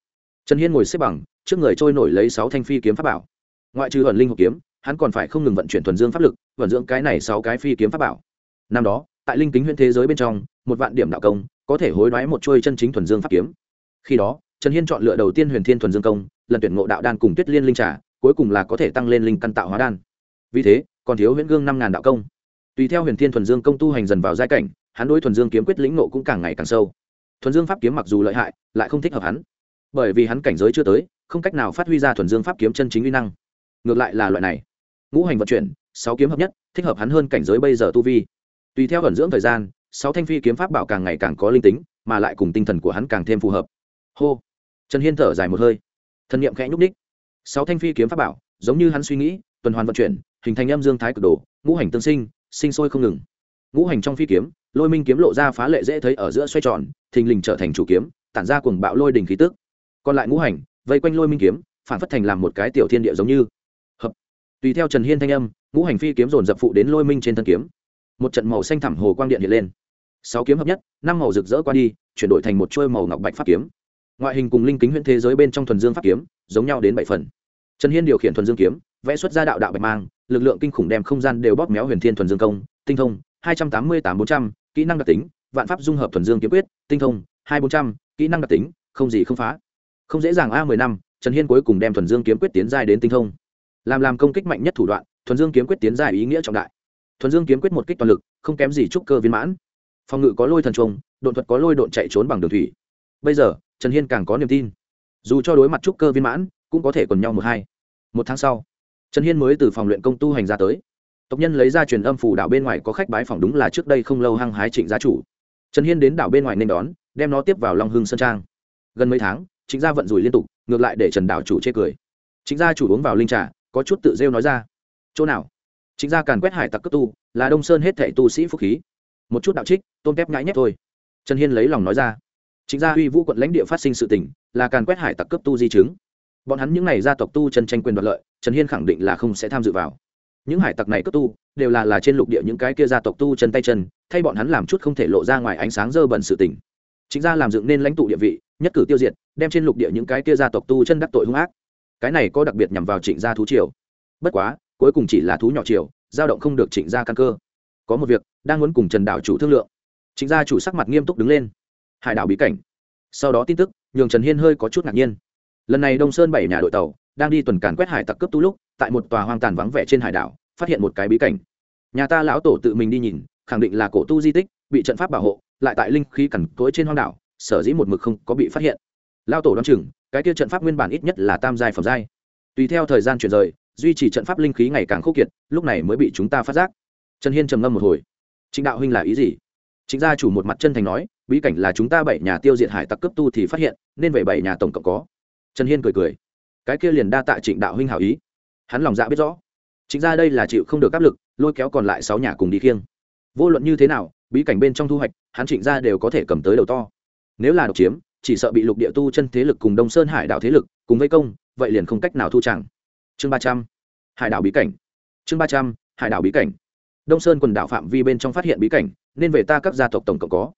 trần hiên ngồi xếp bằng, trước người trôi nổi lấy sáu thanh phi kiếm pháp bảo. Ngoại trừ ẩn linh hộp kiếm, hắn còn phải không ngừng vận chuyển thuần dương pháp lực, vận dưỡng cái này sáu cái phi kiếm pháp bảo. Năm đó, tại linh kính huyện thế giới bên trong, một vạn điểm đạo công, có thể hối đoái một trôi chân chính thuần dương pháp kiếm. Khi đó trần hiên chọn lựa đầu tiên huyền thiên thuần dương công, lần tuyển ngộ đạo đan cùng tuyết liên linh trà, cuối cùng là có thể tăng lên linh căn tạo hóa đan. Vì thế, còn thiếu huyễn gương năm ngàn đạo công. Tùy theo huyền thiên thuần dương công tu hành dần vào giai cảnh, hắn đối thuần dương kiếm quyết lĩnh nộ cũng càng ngày càng sâu. Thuần dương pháp kiếm mặc dù lợi hại, lại không thích hợp hắn. Bởi vì hắn cảnh giới chưa tới, không cách nào phát huy ra thuần dương pháp kiếm chân chính uy năng. Ngược lại là loại này. Ngũ hành vận chuyển, sáu kiếm hợp nhất, thích hợp hắn hơn cảnh giới bây giờ tu vi. Tùy theo vận dưỡng thời gian, sáu thanh phi kiếm pháp bảo càng ngày càng có linh tính, mà lại cùng tinh thần của hắn càng thêm phù hợp hô. Trần hiên thở dài một hơi. Thần niệm khẽ nhúc ních sáu thanh phi kiếm pháp bảo, giống như hắn suy nghĩ, tuần hoàn vận chuyển, hình thành âm dương thái cực đồ, ngũ hành tương sinh sinh sôi không ngừng. Ngũ hành trong phi kiếm, lôi minh kiếm lộ ra phá lệ dễ thấy ở giữa xoay tròn, thình lình trở thành chủ kiếm, tản ra cuồng bạo lôi đình khí tức. Còn lại ngũ hành, vây quanh lôi minh kiếm, phản phất thành làm một cái tiểu thiên địa giống như. Hợp. Tùy theo trần hiên thanh âm, ngũ hành phi kiếm dồn dập phụ đến lôi minh trên thân kiếm. Một trận màu xanh thẳm hồ quang điện hiện lên. Sáu kiếm hợp nhất, năm màu rực rỡ qua đi, chuyển đổi thành một chuôi màu ngọc bạch pháp kiếm ngoại hình cùng linh kính huyện thế giới bên trong thuần dương pháp kiếm, giống nhau đến bảy phần. Trần hiên điều khiển thuần dương kiếm, vẽ xuất ra đạo đạo bạch mang, lực lượng kinh khủng đem không gian đều bóp méo huyền thiên thuần dương công, tinh thông, hai trăm tám mươi tám bốn trăm, kỹ năng đặc tính, vạn pháp dung hợp thuần dương kiếm quyết, tinh thông, hai bốn trăm, kỹ năng đặc tính, không gì không phá. Không dễ dàng a mười năm, trần hiên cuối cùng đem thuần dương kiếm quyết tiến giai đến tinh thông. Làm làm công kích mạnh nhất thủ đoạn, thuần dương kiếm quyết tiến giai ý nghĩa trọng đại. Thuần dương kiếm quyết một kích toàn lực, không kém gì trúc cơ viên mãn. Phòng ngự có lôi thần trùng đột thuật có lôi độn chạy trốn bằng đường thủy. Bây giờ trần hiên càng có niềm tin. Dù cho đối mặt trúc cơ viên mãn, cũng có thể còn nhau một hai. Một tháng sau, trần hiên mới từ phòng luyện công tu hành ra tới. Tộc nhân lấy ra truyền âm phủ đảo bên ngoài có khách bái phòng đúng là trước đây không lâu hăng hái trịnh gia chủ. Trần hiên đến đảo bên ngoài nên đón, đem nó tiếp vào long hưng sơn trang. Gần mấy tháng, trịnh gia vận rủi liên tục, ngược lại để trần đảo chủ chê cười. Trịnh gia chủ uống vào linh trà, có chút tự rêu nói ra. Chỗ nào? Trịnh gia càn quét hải tặc cấp tu, là đông sơn hết thệ tu sĩ phúc khí. Một chút đạo trích tôn kép ngãi nhép thôi. Trần hiên lấy lòng nói ra chính gia uy vũ quận lãnh địa phát sinh sự tình, là càn quét hải tặc cấp tu di chứng. Bọn hắn những n à y gia tộc tu chân tranh quyền đoạt lợi, trần hiên khẳng định là không sẽ tham dự vào. Những hải tặc này cấp tu, đều là là trên lục địa những cái kia gia tộc tu chân tay chân, thay bọn hắn làm chút không thể lộ ra ngoài ánh sáng dơ bẩn sự tình. Chính gia làm dựng nên lãnh tụ địa vị, nhất cử tiêu diệt, đem trên lục địa những cái kia gia tộc tu chân đắc tội hung ác. Cái này có đặc biệt nhằm vào trịnh gia thú triều. Bất quá, cuối cùng chỉ là thú nhỏ triều, giao động không được trịnh gia căn cơ. Có một việc, đang muốn cùng trần đảo chủ thương lượng. Trịnh gia chủ sắc mặt nghiêm túc đứng lên hải đảo bí cảnh. Sau đó tin tức, nhường trần hiên hơi có chút ngạc nhiên. Lần này đông sơn bảy nhà đội tàu đang đi tuần càn quét hải tặc cấp tu lúc, tại một tòa hoang tàn vắng vẻ trên hải đảo, phát hiện một cái bí cảnh. Nhà ta lão tổ tự mình đi nhìn, khẳng định là cổ tu di tích, bị trận pháp bảo hộ, lại tại linh khí cằn cỗi trên hoang đảo, sở dĩ một mực không có bị phát hiện. Lao tổ đ o á n chừng, cái kia trận pháp nguyên bản ít nhất là tam giai phẩm giai. Tùy theo thời gian chuyển rời, duy trì trận pháp linh khí ngày càng khốc kiệt, lúc này mới bị chúng ta phát giác. Trần hiên trầm ngâm một hồi. Trịnh đạo huynh là ý gì? Chính gia chủ một mặt chân thành nói, bí cảnh là chúng ta bảy nhà tiêu diệt hải tặc cấp tu thì phát hiện, nên về bảy nhà tổng cộng có. Trần hiên cười cười. Cái kia liền đa tạ trịnh đạo huynh hảo ý. Hắn lòng dạ biết rõ. Chính ra đây là chịu không được áp lực, lôi kéo còn lại sáu nhà cùng đi khiêng. Vô luận như thế nào, bí cảnh bên trong thu hoạch, hắn trịnh ra đều có thể cầm tới đầu to. Nếu là độc chiếm, chỉ sợ bị lục địa tu chân thế lực cùng đông sơn hải đảo thế lực cùng vây công, vậy liền không cách nào thu chẳng. Chương ba trăm. Hải đảo bí cảnh. Chương ba trăm. Hải đảo bí cảnh đông sơn quần đảo phạm vi bên trong phát hiện bí cảnh, nên về ta các gia tộc tổng cộng có.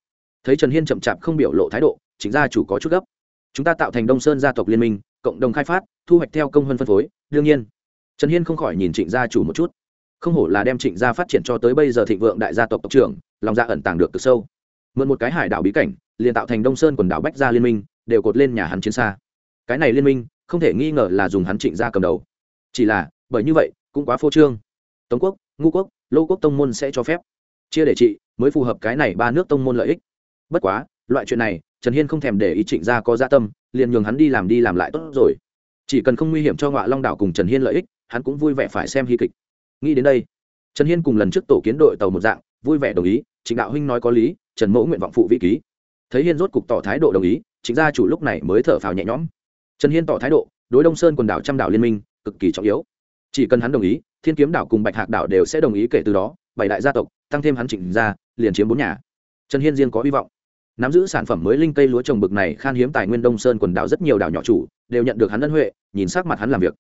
Thấy trần hiên chậm chạp không biểu lộ thái độ, chính gia chủ có chút gấp. Chúng ta tạo thành đông sơn gia tộc liên minh, cộng đồng khai phát, thu hoạch theo công hơn phân phối, đương nhiên. Trần hiên không khỏi nhìn trịnh gia chủ một chút. Không hổ là đem trịnh gia phát triển cho tới bây giờ thịnh vượng đại gia tộc tộc trưởng, lòng dạ ẩn tàng được từ sâu. Mượn một cái hải đảo bí cảnh, liền tạo thành đông sơn quần đảo bách gia liên minh, đều cột lên nhà hắn chiến xa. Cái này liên minh, không thể nghi ngờ là dùng hắn trịnh gia cầm đầu. Chỉ là, bởi như vậy, cũng quá phô trương. Tống quốc ngũ quốc lô quốc tông môn sẽ cho phép. Chia để trị, mới phù hợp cái này ba nước tông môn lợi ích. Bất quá, loại chuyện này, trần hiên không thèm để ý trịnh gia có gia tâm, liền nhường hắn đi làm đi làm lại tốt rồi. Chỉ cần không nguy hiểm cho ngọa long đảo cùng trần hiên lợi ích, hắn cũng vui vẻ phải xem hy kịch. Nghĩ đến đây, trần hiên cùng lần trước tổ kiến đội tàu một dạng, vui vẻ đồng ý, trịnh đạo huynh nói có lý, trần mẫu nguyện vọng phụ vĩ ký. Thấy hiên rốt cục tỏ thái độ đồng ý chính gia chủ lúc này mới thở phào nhẹ nhõm. Trần hiên tỏ thái độ, đối đông sơn quần đảo trăm đảo liên minh, cực kỳ trọng yếu chỉ cần hắn đồng ý thiên kiếm đảo cùng bạch hạc đảo đều sẽ đồng ý kể từ đó bảy đại gia tộc tăng thêm hắn chỉnh ra, liền chiếm bốn nhà. Trần hiên riêng có hy vọng. Nắm giữ sản phẩm mới linh cây lúa trồng bực này khan hiếm tài nguyên đông sơn quần đảo rất nhiều đảo nhỏ chủ đều nhận được hắn ân huệ nhìn sắc mặt hắn làm việc.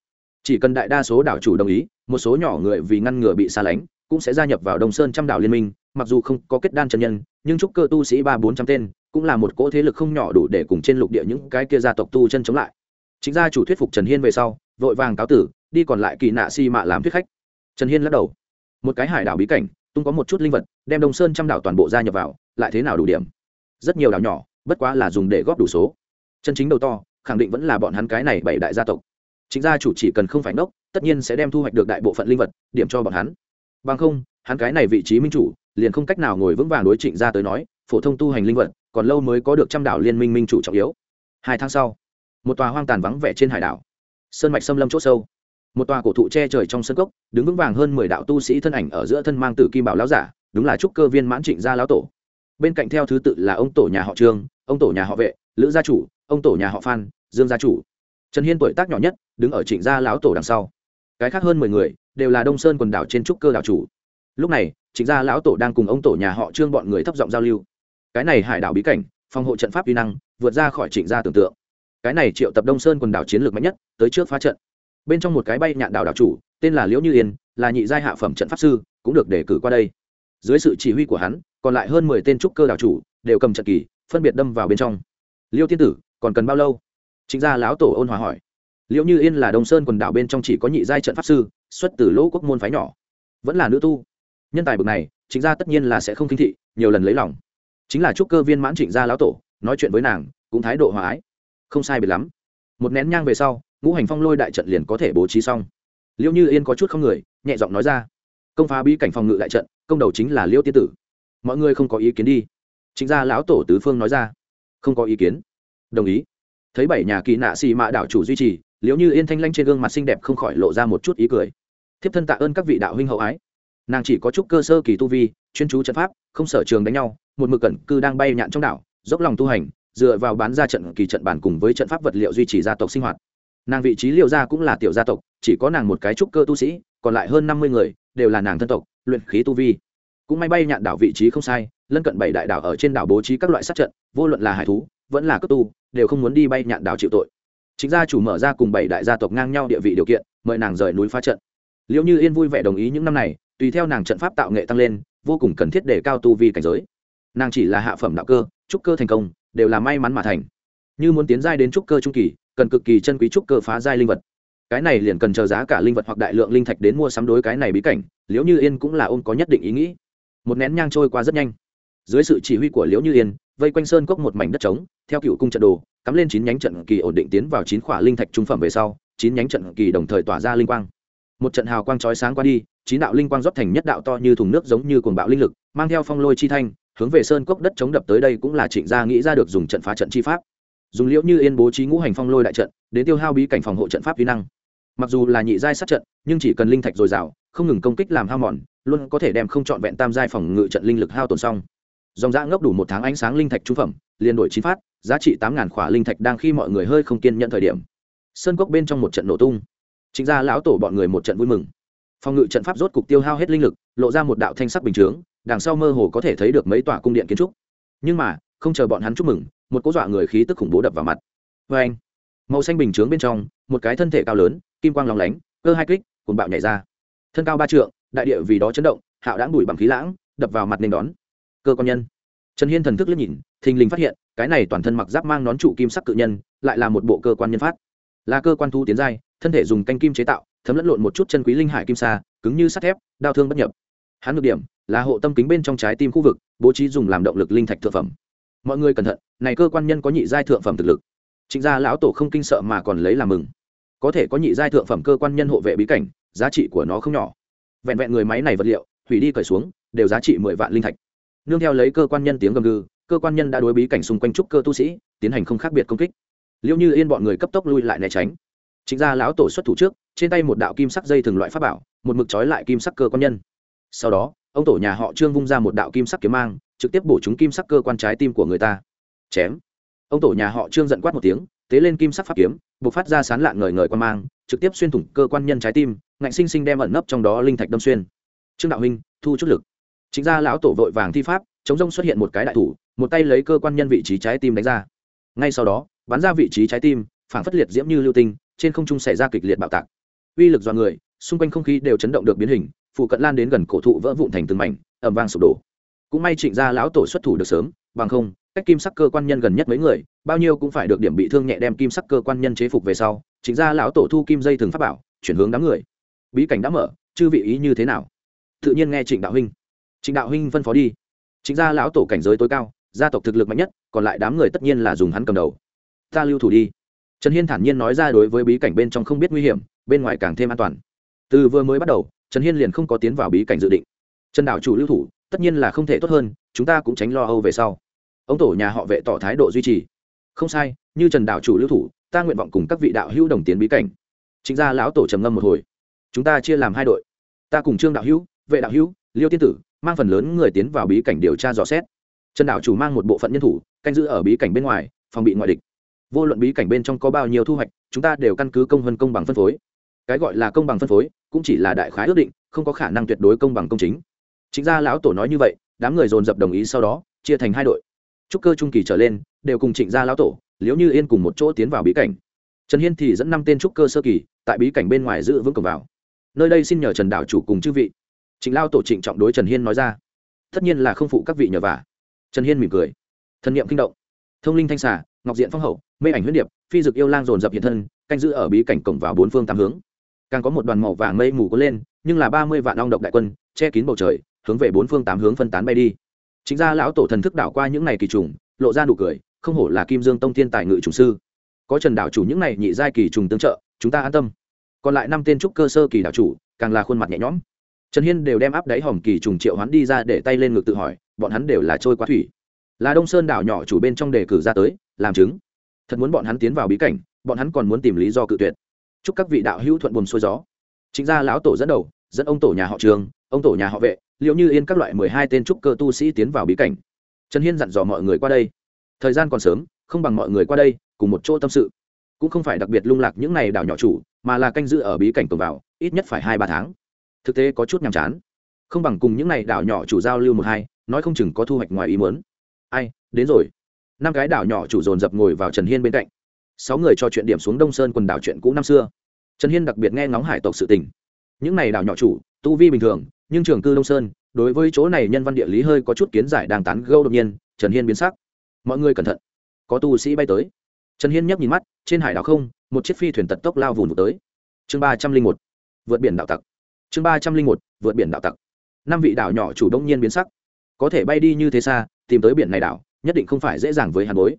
Chỉ cần đại đa số đảo chủ đồng ý một số nhỏ người vì ngăn ngừa bị xa lánh cũng sẽ gia nhập vào đông sơn trăm đảo liên minh mặc dù không có kết đan chân nhân nhưng trúc cơ tu sĩ ba bốn trăm tên cũng là một cỗ thế lực không nhỏ đủ để cùng trên lục địa những cái kia gia tộc tu chân chống lại. Chính gia chủ thuyết phục trần hiên về sau vội vàng cáo tử đi còn lại kỳ nạ si mạ làm thuyết khách. Trần hiên lắc đầu. Một cái hải đảo bí cảnh, tung có một chút linh vật, đem đông sơn trăm đảo toàn bộ gia nhập vào, lại thế nào đủ điểm? Rất nhiều đảo nhỏ, bất quá là dùng để góp đủ số. Chân chính đầu to, khẳng định vẫn là bọn hắn cái này bảy đại gia tộc. Chính gia chủ chỉ cần không phải ngốc, tất nhiên sẽ đem thu hoạch được đại bộ phận linh vật, điểm cho bọn hắn. Bằng không, hắn cái này vị trí minh chủ, liền không cách nào ngồi vững vàng đối trịnh gia tới nói, phổ thông tu hành linh vật, còn lâu mới có được trăm đảo liên minh minh chủ trọng yếu. Hai tháng sau, một tòa hoang tàn vắng vẻ trên hải đảo. Sơn mạch xâm lâm c h ỗ sâu một tòa cổ thụ che trời trong sân cốc, đứng vững vàng hơn mười đạo tu sĩ thân ảnh ở giữa thân mang tử kim bảo lão giả, đúng là trúc cơ viên mãn trịnh gia lão tổ. Bên cạnh theo thứ tự là ông tổ nhà họ trương, ông tổ nhà họ vệ, lữ gia chủ, ông tổ nhà họ phan, dương gia chủ. Trần hiên tuổi tác nhỏ nhất, đứng ở trịnh gia lão tổ đằng sau. Cái khác hơn mười người, đều là đông sơn quần đảo trên trúc cơ đảo chủ. Lúc này, trịnh gia lão tổ đang cùng ông tổ nhà họ trương bọn người thấp giọng giao lưu. Cái này hải đảo bí cảnh, phòng hộ trận pháp uy năng, vượt ra khỏi trịnh gia tưởng tượng. Cái này triệu tập đông sơn quần đảo chiến lược mạnh nhất, tới trước phá trận bên trong một cái bay nhạn đảo đảo chủ, tên là liễu như yên, là nhị giai hạ phẩm trận pháp sư, cũng được đề cử qua đây. Dưới sự chỉ huy của hắn, còn lại hơn mười tên trúc cơ đảo chủ đều cầm trận kỳ, phân biệt đâm vào bên trong. Liêu tiên tử, còn cần bao lâu? Chính gia lão tổ ôn hòa hỏi. Liễu như yên là đông sơn quần đảo bên trong chỉ có nhị giai trận pháp sư, xuất từ lỗ quốc môn phái nhỏ. Vẫn là nữ tu. Nhân tài bực này, chính gia tất nhiên là sẽ không kinh thị, nhiều lần lấy lòng. Chính là trúc cơ viên mãn trịnh gia lão tổ, nói chuyện với nàng, cũng thái độ hòa ái. Không sai biệt lắm. Một nén nhang về sau ngũ hành phong lôi đại trận liền có thể bố trí xong. Liễu như yên có chút không người, nhẹ giọng nói ra. Công phá bí cảnh phòng ngự đại trận, công đầu chính là liễu tiên tử. Mọi người không có ý kiến đi. Chính gia lão tổ tứ phương nói ra. Không có ý kiến. Đồng ý. Thấy bảy nhà kỳ nạ xì mạ đảo chủ duy trì liễu như yên thanh lanh trên gương mặt xinh đẹp không khỏi lộ ra một chút ý cười. Thiếp thân tạ ơn các vị đạo huynh hậu ái. Nàng chỉ có chút cơ sơ kỳ tu vi, chuyên chú trận pháp, không sở trường đánh nhau, một mực cẩn cư đang bay nhạn trong đảo, dốc lòng tu hành, dựa vào bán ra trận kỳ trận bản cùng với trận pháp vật liệu duy trì gia tộc sinh hoạt nàng vị trí liệu gia cũng là tiểu gia tộc, chỉ có nàng một cái trúc cơ tu sĩ, còn lại hơn năm mươi người đều là nàng thân tộc, luyện khí tu vi. Cũng may bay nhạn đảo vị trí không sai, lân cận bảy đại đảo ở trên đảo bố trí các loại sát trận, vô luận là hải thú, vẫn là cấp tu, đều không muốn đi bay nhạn đảo chịu tội. Chính gia chủ mở ra cùng bảy đại gia tộc ngang nhau địa vị điều kiện, mời nàng rời núi phá trận. Liệu như yên vui vẻ đồng ý những năm này, tùy theo nàng trận pháp tạo nghệ tăng lên, vô cùng cần thiết để cao tu vi cảnh giới. Nàng chỉ là hạ phẩm đạo cơ, trúc cơ thành công, đều là may mắn mà thành như muốn tiến giai đến trúc cơ trung kỳ, cần cực kỳ chân quý trúc cơ phá giai linh vật. Cái này liền cần chờ giá cả linh vật hoặc đại lượng linh thạch đến mua sắm đối cái này bí cảnh, liễu như yên cũng là ôm có nhất định ý nghĩ. Một nén nhang trôi qua rất nhanh. Dưới sự chỉ huy của liễu như yên, vây quanh sơn cốc một mảnh đất trống, theo cựu cung trận đồ, cắm lên chín nhánh trận kỳ ổn định tiến vào chín khỏa linh thạch trung phẩm về sau, chín nhánh trận kỳ đồng thời tỏa ra linh quang. Một trận hào quang chói sáng qua đi, chín đạo linh quang rót thành nhất đạo to như thùng nước giống như cuồng bạo linh lực, mang theo phong lôi chi thanh, hướng về sơn cốc đất chống đập tới đây cũng là trịnh gia nghĩ ra được dùng trận phá trận chi pháp dùng liễu như yên bố trí ngũ hành phong lôi đại trận, đến tiêu hao bí cảnh phòng hộ trận pháp vi năng. Mặc dù là nhị giai sát trận, nhưng chỉ cần linh thạch dồi dào, không ngừng công kích làm hao mòn, luôn có thể đem không trọn vẹn tam giai phòng ngự trận linh lực hao tổn xong. Dòng dã ngốc đủ một tháng ánh sáng linh thạch trung phẩm, liền đổi chín phát, giá trị tám ngàn khỏa linh thạch đang khi mọi người hơi không kiên nhận thời điểm. Sơn cốc bên trong một trận nổ tung. Chính ra lão tổ bọn người một trận vui mừng. Phòng ngự trận pháp rốt cục tiêu hao hết linh lực, lộ ra một đạo thanh sắc bình chướng, đằng sau mơ hồ có thể thấy được mấy tòa cung điện kiến trúc. Nhưng mà, không chờ bọn hắn chúc mừng một cố dọa người khí tức khủng bố đập vào mặt. Vê anh, màu xanh bình chướng bên trong, một cái thân thể cao lớn, kim quang lóng lánh, cơ hai kích cuồn bạo nhảy ra. Thân cao ba trượng, đại địa vì đó chấn động, hạo đãng đùi bằng khí lãng, đập vào mặt nên đón. Cơ quan nhân. Trần hiên thần thức liếc nhìn, thình lình phát hiện, cái này toàn thân mặc giáp mang nón trụ kim sắc cự nhân, lại là một bộ cơ quan nhân phát. Là cơ quan thu tiến giai, thân thể dùng canh kim chế tạo, thấm lẫn lộn một chút chân quý linh hải kim sa, cứng như sắt thép, đao thương bất nhập. Hắn được điểm, là hộ tâm kính bên trong trái tim khu vực, bố trí dùng làm động lực linh thạch thượng phẩm mọi người cẩn thận, này cơ quan nhân có nhị giai thượng phẩm thực lực. Trịnh gia lão tổ không kinh sợ mà còn lấy làm mừng. Có thể có nhị giai thượng phẩm cơ quan nhân hộ vệ bí cảnh, giá trị của nó không nhỏ. Vẹn vẹn người máy này vật liệu hủy đi cởi xuống, đều giá trị mười vạn linh thạch. Nương theo lấy cơ quan nhân tiếng gầm gừ, cơ quan nhân đã đối bí cảnh xung quanh trúc cơ tu sĩ, tiến hành không khác biệt công kích. Liêu như yên bọn người cấp tốc lui lại né tránh. Chính ra lão tổ xuất thủ trước, trên tay một đạo kim sắc dây thường loại pháp bảo, một mực trói lại kim sắc cơ quan nhân. Sau đó, ông tổ nhà họ trương vung ra một đạo kim sắc kiếm mang trực tiếp bổ trúng kim sắc cơ quan trái tim của người ta. Chém. Ông tổ nhà họ trương giận quát một tiếng, tế lên kim sắc pháp kiếm b ộ c phát ra sán lạn ngời ngời quan mang, trực tiếp xuyên thủng cơ quan nhân trái tim, ngạnh sinh sinh đem ẩn nấp trong đó linh thạch đâm xuyên. Trương đạo huynh, thu chút lực. Chính ra lão tổ vội vàng thi pháp, chống rông xuất hiện một cái đại thủ, một tay lấy cơ quan nhân vị trí trái tim đánh ra. Ngay sau đó, bắn ra vị trí trái tim phản phất liệt diễm như lưu tinh, trên không trung xảy ra kịch liệt bạo tạc. Uy lực do người, xung quanh không khí đều chấn động được biến hình phụ cận lan đến gần cổ thụ vỡ vụn thành từng mảnh ẩm vang sụp đổ cũng may trịnh gia lão tổ xuất thủ được sớm, bằng không, cách kim sắc cơ quan nhân gần nhất mấy người, bao nhiêu cũng phải được điểm bị thương nhẹ đem kim sắc cơ quan nhân chế phục về sau. Trịnh gia lão tổ thu kim dây thường pháp bảo, chuyển hướng đám người. Bí cảnh đã mở, chư vị ý như thế nào? Tự nhiên nghe trịnh đạo huynh. Trịnh đạo huynh phân phó đi. Trịnh gia lão tổ cảnh giới tối cao, gia tộc thực lực mạnh nhất, còn lại đám người tất nhiên là dùng hắn cầm đầu. Ta lưu thủ đi. Trần hiên thản nhiên nói ra đối với bí cảnh bên trong không biết nguy hiểm, bên ngoài càng thêm an toàn. Từ vừa mới bắt đầu, trần hiên liền không có tiến vào bí cảnh dự định. Trần đảo chủ lưu thủ tất nhiên là không thể tốt hơn, chúng ta cũng tránh lo âu về sau. Ông tổ nhà họ vệ tỏ thái độ duy trì. Không sai, như trần đạo chủ lưu thủ, ta nguyện vọng cùng các vị đạo hữu đồng tiến bí cảnh. Chính ra lão tổ trầm ngâm một hồi. Chúng ta chia làm hai đội. Ta cùng trương đạo hữu, vệ đạo hữu, liêu tiên tử, mang phần lớn người tiến vào bí cảnh điều tra dò xét. Trần đạo chủ mang một bộ phận nhân thủ, canh giữ ở bí cảnh bên ngoài, phòng bị ngoại địch. Vô luận bí cảnh bên trong có bao nhiêu thu hoạch, chúng ta đều căn cứ công hơn công bằng phân phối. Cái gọi là công bằng phân phối, cũng chỉ là đại khái ước định, không có khả năng tuyệt đối công bằng công chính chính ra lão tổ nói như vậy, đám người dồn dập đồng ý sau đó, chia thành hai đội. Trúc cơ trung kỳ trở lên, đều cùng trịnh gia lão tổ liếu như yên cùng một chỗ tiến vào bí cảnh. Trần hiên thì dẫn năm tên trúc cơ sơ kỳ, tại bí cảnh bên ngoài giữ vững cổng vào. Nơi đây xin nhờ trần đạo chủ cùng chư vị. Trịnh lao tổ trịnh trọng đối trần hiên nói ra. Tất nhiên là không phụ các vị nhờ vả. Trần hiên mỉm cười. Thần niệm kinh động. Thông linh thanh xà, ngọc diện phong hậu, mê ảnh huyết điệp, phi dực yêu lang dồn dập hiện thân, canh giữ ở bí cảnh cổng vào bốn phương tám hướng. Càng có một đoàn màu vàng mây mù có lên, nhưng là ba mươi vạn long độc đại quân, che kín bầu trời hướng về bốn phương tám hướng phân tán bay đi. Chính ra lão tổ thần thức đảo qua những n à y kỳ trùng, lộ ra nụ cười, không hổ là kim dương tông thiên tài ngự trùng sư. Có trần đảo chủ những n à y nhị giai kỳ trùng tương trợ, chúng ta an tâm. Còn lại năm tên trúc cơ sơ kỳ đảo chủ, càng là khuôn mặt nhẹ nhõm. Trần hiên đều đem áp đáy hòm kỳ trùng triệu hoán đi ra để tay lên ngực tự hỏi, bọn hắn đều là trôi quá thủy. Là đông sơn đảo nhỏ chủ bên trong đề cử ra tới, làm chứng. Thật muốn bọn hắn tiến vào bí cảnh, bọn hắn còn muốn tìm lý do cự tuyệt. Chúc các vị đạo hữu thuận buồm xuôi gió. Chính ra lão tổ dẫn đầu, dẫn ông tổ nhà họ trường ông tổ nhà họ vệ, liệu như yên các loại mười hai tên trúc cơ tu sĩ tiến vào bí cảnh? Trần hiên dặn dò mọi người qua đây. Thời gian còn sớm, không bằng mọi người qua đây, cùng một chỗ tâm sự. Cũng không phải đặc biệt lung lạc những n à y đảo nhỏ chủ, mà là canh giữ ở bí cảnh cổng vào, ít nhất phải hai ba tháng. Thực tế có chút nhàm chán. Không bằng cùng những n à y đảo nhỏ chủ giao lưu một hai, nói không chừng có thu hoạch ngoài ý muốn. Ai, đến rồi. Năm cái đảo nhỏ chủ dồn dập ngồi vào trần hiên bên cạnh. Sáu người cho chuyện điểm xuống đông sơn quần đảo chuyện cũ năm xưa. Trần hiên đặc biệt nghe ngóng hải tộc sự tình. Những n à y đảo nhỏ chủ, tu vi bình thường nhưng trường cư đông sơn, đối với chỗ này nhân văn địa lý hơi có chút kiến giải đang tán gâu đột nhiên, trần hiên biến sắc. Mọi người cẩn thận. Có tu sĩ bay tới. Trần hiên nhấp nhìn mắt, trên hải đảo không, một chiếc phi thuyền tật tốc lao vùn tới. Chương ba trăm linh một, vượt biển đạo tặc. Chương ba trăm linh một, vượt biển đạo tặc. Năm vị đảo nhỏ chủ đông nhiên biến sắc. Có thể bay đi như thế xa, tìm tới biển này đảo, nhất định không phải dễ dàng với hàn bối.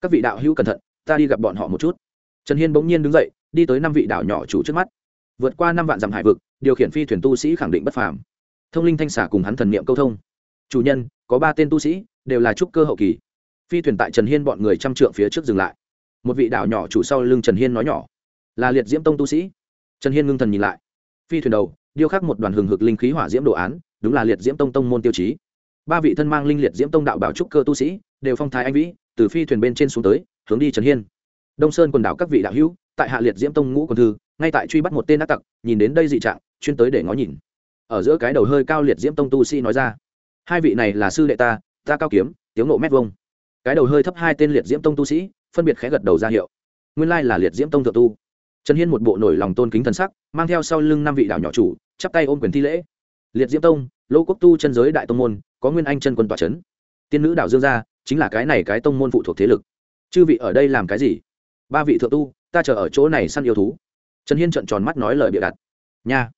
Các vị đạo hữu cẩn thận, ta đi gặp bọn họ một chút. Trần hiên bỗng nhiên đứng dậy, đi tới năm vị đảo nhỏ chủ trước mắt. Vượt qua năm vạn dặm hải vực, điều khiển phi thuyền tu sĩ khẳng định bất phàm thông linh thanh xả cùng hắn thần niệm câu thông. Chủ nhân, có ba tên tu sĩ, đều là trúc cơ hậu kỳ. Phi thuyền tại trần hiên bọn người trăm trượng phía trước dừng lại. Một vị đạo nhỏ chủ sau lưng trần hiên nói nhỏ, là liệt diễm tông tu sĩ. Trần hiên ngưng thần nhìn lại. Phi thuyền đầu, điêu khắc một đoàn hừng hực linh khí hỏa diễm đồ án, đúng là liệt diễm tông tông môn tiêu chí. Ba vị thân mang linh liệt diễm tông đạo bảo trúc cơ tu sĩ, đều phong thái anh vĩ, từ phi thuyền bên trên xuống tới, hướng đi trần hiên. Đông sơn quần đảo các vị đạo hữu, tại hạ liệt diễm tông ngũ quần thư, ngay tại truy bắt một tên ác tặc, nhìn đến đây dị trạng, chuyên tới để ngó nhìn ở giữa cái đầu hơi cao liệt diễm tông tu sĩ nói ra. Hai vị này là sư đệ ta ta cao kiếm tiếng nộ mét vông cái đầu hơi thấp hai tên liệt diễm tông tu sĩ, phân biệt khẽ gật đầu ra hiệu. Nguyên lai là liệt diễm tông thượng tu. Trần hiên một bộ nổi lòng tôn kính thần sắc, mang theo sau lưng năm vị đạo nhỏ chủ, chắp tay ôm quyền thi lễ. Liệt diễm tông, lô quốc tu chân giới đại tông môn, có nguyên anh chân quân tòa c h ấ n tiên nữ đảo dương gia, chính là cái này cái tông môn phụ thuộc thế lực. Chư vị ở đây làm cái gì? Ba vị thượng tu, ta chờ ở chỗ này săn yêu thú. Trần hiên trợn tròn mắt nói lời bịa đặt. Nha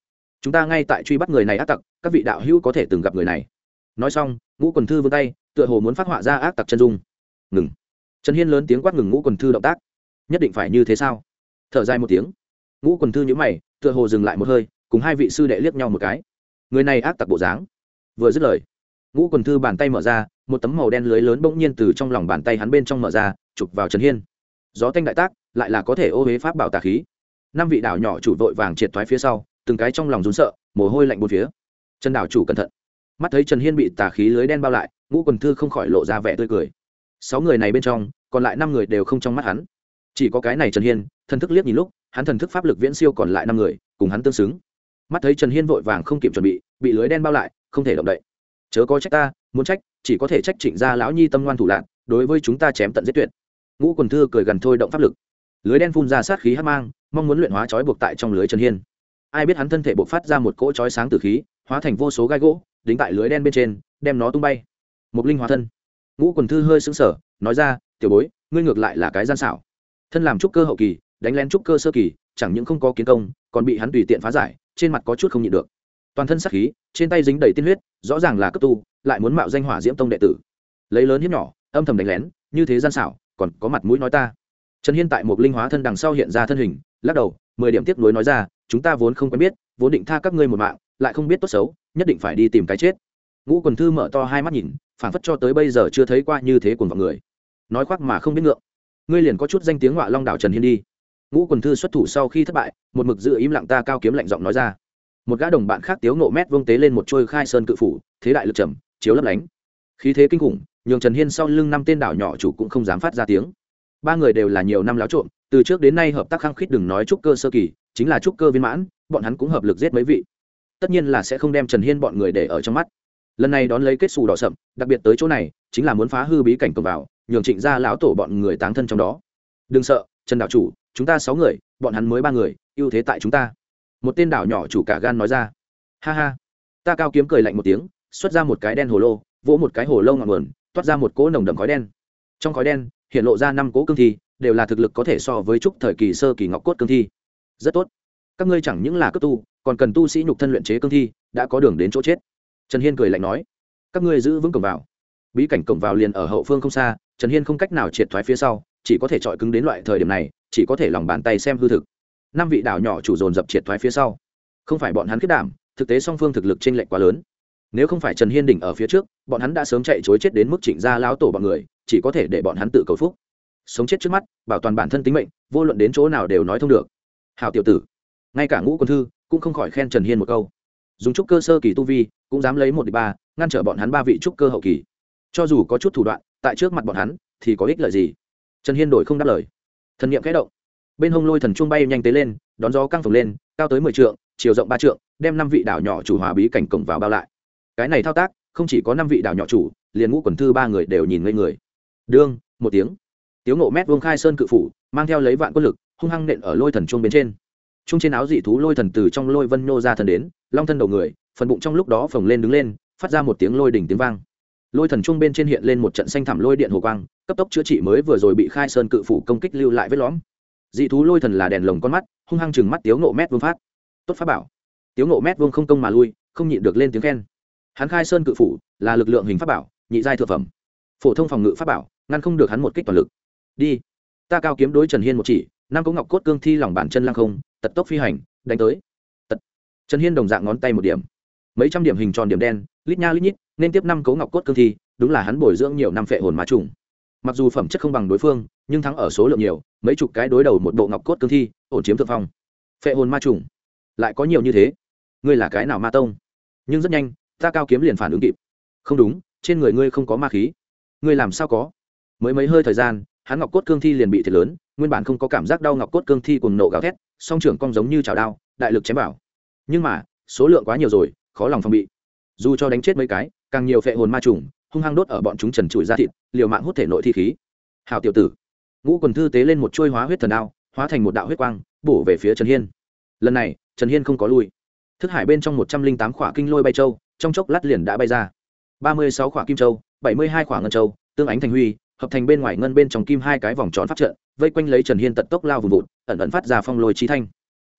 chúng ta ngay tại truy bắt người này ác tặc, các vị đạo hữu có thể từng gặp người này. Nói xong, ngũ quần thư vươn tay, tựa hồ muốn phát họa ra ác tặc chân dung. Ngừng. Trần hiên lớn tiếng quát ngừng ngũ quần thư động tác. Nhất định phải như thế sao? Thở dài một tiếng. Ngũ quần thư nhữ mày, tựa hồ dừng lại một hơi, cùng hai vị sư đệ liếc nhau một cái. Người này ác tặc bộ dáng. Vừa dứt lời, ngũ quần thư bàn tay mở ra, một tấm màu đen lưới lớn bỗng nhiên từ trong lòng bàn tay hắn bên trong mở ra, chụp vào trần hiên. Gió thanh đại tác, lại là có thể ô huế pháp bảo tà khí. Năm vị đảo nhỏ chủ vội vàng triệt thoái phía sau từng cái trong lòng rún sợ, mồ hôi lạnh bốn phía. Trần đảo chủ cẩn thận. Mắt thấy trần hiên bị tà khí lưới đen bao lại, ngũ quần thư không khỏi lộ ra vẻ tươi cười. Sáu người này bên trong, còn lại năm người đều không trong mắt hắn. Chỉ có cái này trần hiên, thần thức liếc nhìn lúc, hắn thần thức pháp lực viễn siêu còn lại năm người, cùng hắn tương xứng. Mắt thấy trần hiên vội vàng không kịp chuẩn bị bị lưới đen bao lại, không thể động đậy. Chớ có trách ta, muốn trách, chỉ có thể trách trịnh gia lão nhi tâm ngoan thủ lạc đối với chúng ta chém tận giết tuyệt. Ngũ quần thư cười gần thôi động pháp lực. Lưới đen phun ra sát khí hát mang, mong muốn luyện hóa trói buộc tại trong lưới trần hiên ai biết hắn thân thể bộc phát ra một cỗ chói sáng từ khí hóa thành vô số gai gỗ đính tại lưới đen bên trên đem nó tung bay. Mục linh hóa thân. Ngũ quần thư hơi sững sờ, nói ra tiểu bối ngươi ngược lại là cái gian xảo. Thân làm trúc cơ hậu kỳ đánh lén trúc cơ sơ kỳ chẳng những không có kiến công còn bị hắn tùy tiện phá giải trên mặt có chút không nhịn được. Toàn thân sắc khí trên tay dính đầy tiên huyết rõ ràng là cấp tu lại muốn mạo danh hỏa diễm tông đệ tử. Lấy lớn hiếp nhỏ âm thầm đánh lén như thế gian xảo còn có mặt mũi nói ta. Trần hiên tại một linh hóa thân đằng sau hiện ra thân hình lắc đầu, mười điểm tiếp nối nói ra, chúng ta vốn không quen biết, vốn định tha các ngươi một mạng, lại không biết tốt xấu, nhất định phải đi tìm cái chết. Ngũ quần thư mở to hai mắt nhìn phản phất cho tới bây giờ chưa thấy qua như thế cuồng vọng người. Nói khoác mà không biết ngượng. Ngươi liền có chút danh tiếng họa long đảo trần hiên đi. Ngũ quần thư xuất thủ sau khi thất bại, một mực giữ im lặng ta cao kiếm lạnh giọng nói ra. Một gã đồng bạn khác tiếu nộ mét vông tế lên một trôi khai sơn cự phủ, thế đại lực trầm, chiếu lấp lánh. Khí thế kinh khủng, nhường trần hiên sau lưng năm tên đảo nhỏ chủ cũng không dám phát ra tiếng ba người đều là nhiều năm láo trộm, từ trước đến nay hợp tác khăng khít đừng nói trúc cơ sơ kỳ, chính là trúc cơ viên mãn, bọn hắn cũng hợp lực giết mấy vị. Tất nhiên là sẽ không đem trần hiên bọn người để ở trong mắt. Lần này đón lấy kết xù đỏ sậm, đặc biệt tới chỗ này, chính là muốn phá hư bí cảnh cầm vào, nhường trịnh ra lão tổ bọn người táng thân trong đó. Đừng sợ, trần đạo chủ, chúng ta sáu người, bọn hắn mới ba người, ưu thế tại chúng ta. Một tên đảo nhỏ chủ cả gan nói ra. Ha ha. Ta cao kiếm cười lạnh một tiếng, xuất ra một cái đen hồ lô, vỗ một cái hồ lô ngọn nguồn, toát ra một cỗ nồng đậm khói đen. Trong khói đen hiện lộ ra năm cố cương thi, đều là thực lực có thể so với trúc thời kỳ sơ kỳ ngọc cốt cương thi. Rất tốt. Các ngươi chẳng những là cấp tu, còn cần tu sĩ nhục thân luyện chế cương thi, đã có đường đến chỗ chết. Trần hiên cười lạnh nói. Các ngươi giữ vững cổng vào. Bí cảnh cổng vào liền ở hậu phương không xa, trần hiên không cách nào triệt thoái phía sau, chỉ có thể chọi cứng đến loại thời điểm này, chỉ có thể lòng bàn tay xem hư thực. Năm vị đảo nhỏ chủ dồn dập triệt thoái phía sau. Không phải bọn hắn kết đảm, thực tế song phương thực lực t r ê n lệch quá lớn. Nếu không phải trần hiên đỉnh ở phía trước, bọn hắn đã sớm chạy chối chết đến mức trịnh gia lão tổ bọn người chỉ có thể để bọn hắn tự cầu phúc. Sống chết trước mắt, bảo toàn bản thân tính mệnh, vô luận đến chỗ nào đều nói thông được. Hào tiểu tử, ngay cả ngũ quân thư cũng không khỏi khen trần hiên một câu. Dùng trúc cơ sơ kỳ tu vi, cũng dám lấy một đ ba, ngăn trở bọn hắn ba vị trúc cơ hậu kỳ. Cho dù có chút thủ đoạn, tại trước mặt bọn hắn, thì có ích lợi gì? Trần hiên đổi không đáp lời. Thần n i ệ m kẽ động. Bên hông lôi thần chuông bay nhanh tế lên, đón gió căng phồng lên, cao tới mười trượng, chiều rộng ba trượng, đem năm vị đảo nhỏ chủ hòa bí cảnh cổng vào bao lại. Cái này thao tác, không chỉ có năm vị đảo nhỏ chủ, liền ngũ quần thư ba người đều nhìn ngây người đương, một tiếng. Tiếu ngộ mét vương khai sơn cự phủ, mang theo lấy vạn quân lực, hung hăng nện ở lôi thần chuông bên trên. Chung trên áo dị thú lôi thần từ trong lôi vân nhô ra thần đến, long thân đầu người, phần bụng trong lúc đó phồng lên đứng lên, phát ra một tiếng lôi đỉnh tiếng vang. Lôi thần chuông bên trên hiện lên một trận xanh thảm lôi điện hồ quang, cấp tốc chữa trị mới vừa rồi bị khai sơn cự phủ công kích lưu lại vết lõm. Dị thú lôi thần là đèn lồng con mắt, hung hăng chừng mắt tiếu ngộ mét vương phát. Tốt pháp bảo. Tiếu ngộ mét vương không công mà lui, không nhịn được lên tiếng khen. Hắn khai sơn cự phủ là lực lượng hình pháp bảo, nhị giai thượng phẩm. Phổ thông phòng ngự pháp bảo ngăn không được hắn một kích toàn lực. Đi. Ta cao kiếm đối trần hiên một chỉ nam cố ngọc cốt cương thi lòng bản chân lăng không, tật tốc phi hành, đánh tới. Tật. Trần hiên đồng dạng ngón tay một điểm. Mấy trăm điểm hình tròn điểm đen, lít nha lít nhít, nên tiếp năm cấu ngọc cốt cương thi, đúng là hắn bồi dưỡng nhiều năm phệ hồn ma trùng. Mặc dù phẩm chất không bằng đối phương, nhưng thắng ở số lượng nhiều, mấy chục cái đối đầu một bộ ngọc cốt cương thi, ổn chiếm thượng phong. Phệ hồn ma trùng. Lại có nhiều như thế. Ngươi là cái nào ma tông? Nhưng rất nhanh, ta cao kiếm liền phản ứng kịp. Không đúng, trên người ngươi không có ma khí. Ngươi làm sao có? Mới mấy hơi thời gian, hắn ngọc cốt cương thi liền bị thiệt lớn, nguyên bản không có cảm giác đau ngọc cốt cương thi cùng nộ gào thét, song trưởng cong giống như chảo đao, đại lực chém bảo nhưng mà, số lượng quá nhiều rồi, khó lòng phòng bị. Dù cho đánh chết mấy cái, càng nhiều phệ hồn ma trùng, hung hăng đốt ở bọn chúng trần trụi ra thịt, liều mạng hút thể nội thi khí. Hào tiểu tử, ngũ quần thư tế lên một chuôi hóa huyết thần đao, hóa thành một đạo huyết quang, bổ về phía trần hiên. Lần này, trần hiên không có lui. Thức hải bên trong một trăm linh tám khỏa kinh lôi bay châu, trong chốc lát liền đã bay ra. Ba mươi sáu khỏa kim châu, bảy mươi hai khỏa ngân châu, tương ánh thành huy hợp thành bên ngoài ngân bên trong kim hai cái vòng tròn phát trận, vây quanh lấy trần hiên tận tốc lao vùng vụt, ẩn ẩn phát ra phong lôi trí thanh.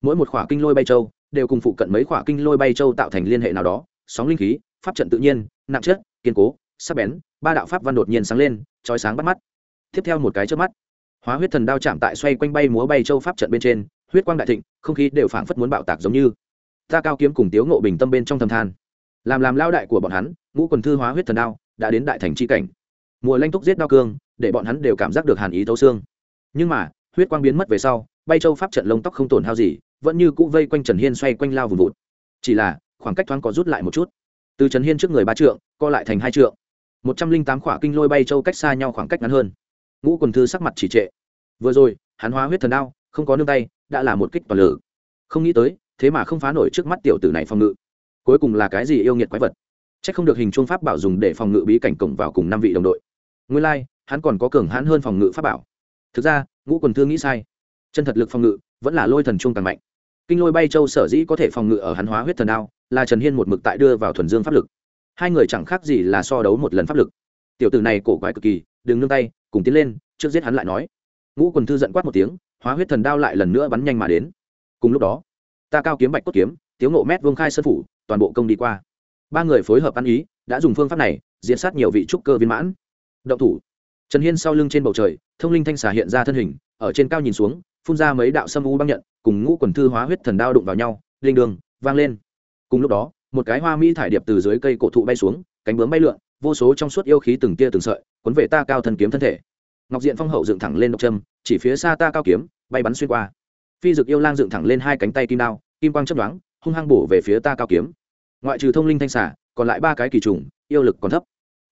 Mỗi một khỏa kinh lôi bay châu, đều cùng phụ cận mấy khỏa kinh lôi bay châu tạo thành liên hệ nào đó, sóng linh khí, pháp trận tự nhiên, nặng chất, kiên cố, sắc bén, ba đạo pháp văn đột nhiên sáng lên trói sáng bắt mắt. Tiếp theo một cái trước mắt, hóa huyết thần đao chạm tại xoay quanh bay múa bay châu pháp trận bên trên, huyết quang đại thịnh, không khí đều phảng phất muốn bạo tạc giống như. Ta cao kiếm cùng tiếu ngộ bình tâm bên trong thầm than. Làm làm lao đại của bọn hắn, ngũ quần thư hóa huyết thần đao, đã đến đại thành c h i cảnh mùa lanh túc giết đao cương, để bọn hắn đều cảm giác được hàn ý thấu xương. Nhưng mà, huyết quang biến mất về sau, bay châu pháp trận lông tóc không tổn hao gì, vẫn như cũ vây quanh trần hiên xoay quanh lao vùng vụt. Chỉ là, khoảng cách thoáng có rút lại một chút. Từ trần hiên trước người ba trượng, co lại thành hai trượng. Một trăm linh tám khỏa kinh lôi bay châu cách xa nhau khoảng cách ngắn hơn. Ngũ quần thư sắc mặt chỉ trệ. Vừa rồi, hắn hóa huyết thần đao, không có nương tay, đã là một kích toàn lử không nghĩ tới, thế mà không phá nổi trước mắt tiểu tử này phòng ngự. Cuối cùng là cái gì yêu nghiệt quái vật? C h ắ c không được hình chuông pháp bảo dùng để phòng ngự bí cảnh cổng vào cùng năm vị đồng đội nguyên lai、like, hắn còn có cường hãn hơn phòng ngự pháp bảo. Thực ra ngũ quần thương nghĩ sai. Chân thật lực phòng ngự vẫn là lôi thần trung càng mạnh. Kinh lôi bay châu sở dĩ có thể phòng ngự ở hắn hóa huyết thần đao là trần hiên một mực tại đưa vào thuần dương pháp lực. Hai người chẳng khác gì là so đấu một lần pháp lực. Tiểu tử này cổ quái cực kỳ đừng nương tay cùng tiến lên trước giết hắn lại nói. Ngũ quần thư giận quát một tiếng hóa huyết thần đao lại lần nữa bắn nhanh mà đến. Cùng lúc đó ta cao kiếm bạch cốt kiếm tiếu ngộ mét vương khai sơn phủ toàn bộ công đi qua. Ba người phối hợp ăn ý đã dùng phương pháp này diễn sát nhiều vị trúc cơ viên mãn động thủ. Trần hiên sau lưng trên bầu trời, thông linh thanh xà hiện ra thân hình, ở trên cao nhìn xuống, phun ra mấy đạo sâm u băng nhận, cùng ngũ quần thư hóa huyết thần đao đụng vào nhau, linh đường, vang lên. Cùng lúc đó, một cái hoa mỹ thải điệp từ dưới cây cổ thụ bay xuống, cánh bướm bay lượn, vô số trong suốt yêu khí từng tia từng sợi, cuốn về ta cao thần kiếm thân thể. Ngọc diện phong hậu dựng thẳng lên độc trâm, chỉ phía xa ta cao kiếm, bay bắn xuyên qua. Phi dực yêu lang dựng thẳng lên hai cánh tay kim đao, kim quang chấp đoán hung hăng bổ về phía ta cao kiếm. Ngoại trừ thông linh thanh xả còn lại ba cái kỳ trùng, yêu lực còn thấp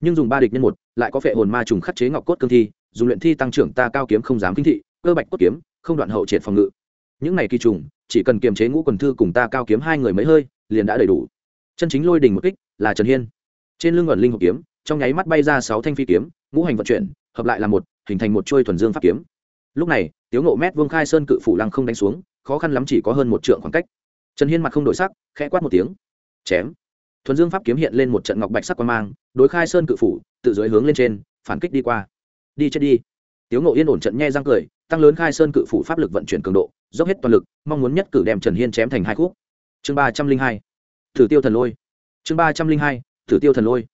nhưng dùng ba địch nhân một, lại có phệ hồn ma trùng khắc chế ngọc cốt cương thi, dùng luyện thi tăng trưởng ta cao kiếm không dám kinh thị, cơ bạch cốt kiếm, không đoạn hậu triệt phòng ngự. Những này kỳ trùng, chỉ cần kiềm chế ngũ quần thư cùng ta cao kiếm hai người mấy hơi, liền đã đầy đủ. Chân chính lôi đình một kích là trần hiên. Trên lưng ẩn linh hộp kiếm, trong nháy mắt bay ra sáu thanh phi kiếm, ngũ hành vận chuyển, hợp lại là một, hình thành một trôi thuần dương pháp kiếm. Lúc này, tiếu ngộ mét vương khai sơn cự phủ lăng không đánh xuống, khó khăn lắm chỉ có hơn một trượng khoảng cách. Trần hiên mặt không đổi sắc, khẽ quát một tiếng. Chém! Thuần dương pháp kiếm hiện lên một trận ngọc bạch sắc quan mang, đối khai sơn cự phủ, tự dưới hướng lên trên, phản kích đi qua. Đi chết đi. Tiếu ngộ yên ổn trận nhe răng cười, tăng lớn khai sơn cự phủ pháp lực vận chuyển cường độ, dốc hết toàn lực, mong muốn nhất cử đem trần hiên chém thành hai khúc. Chương ba trăm linh hai. Thử tiêu thần lôi. Chương ba trăm linh hai, thử tiêu thần lôi.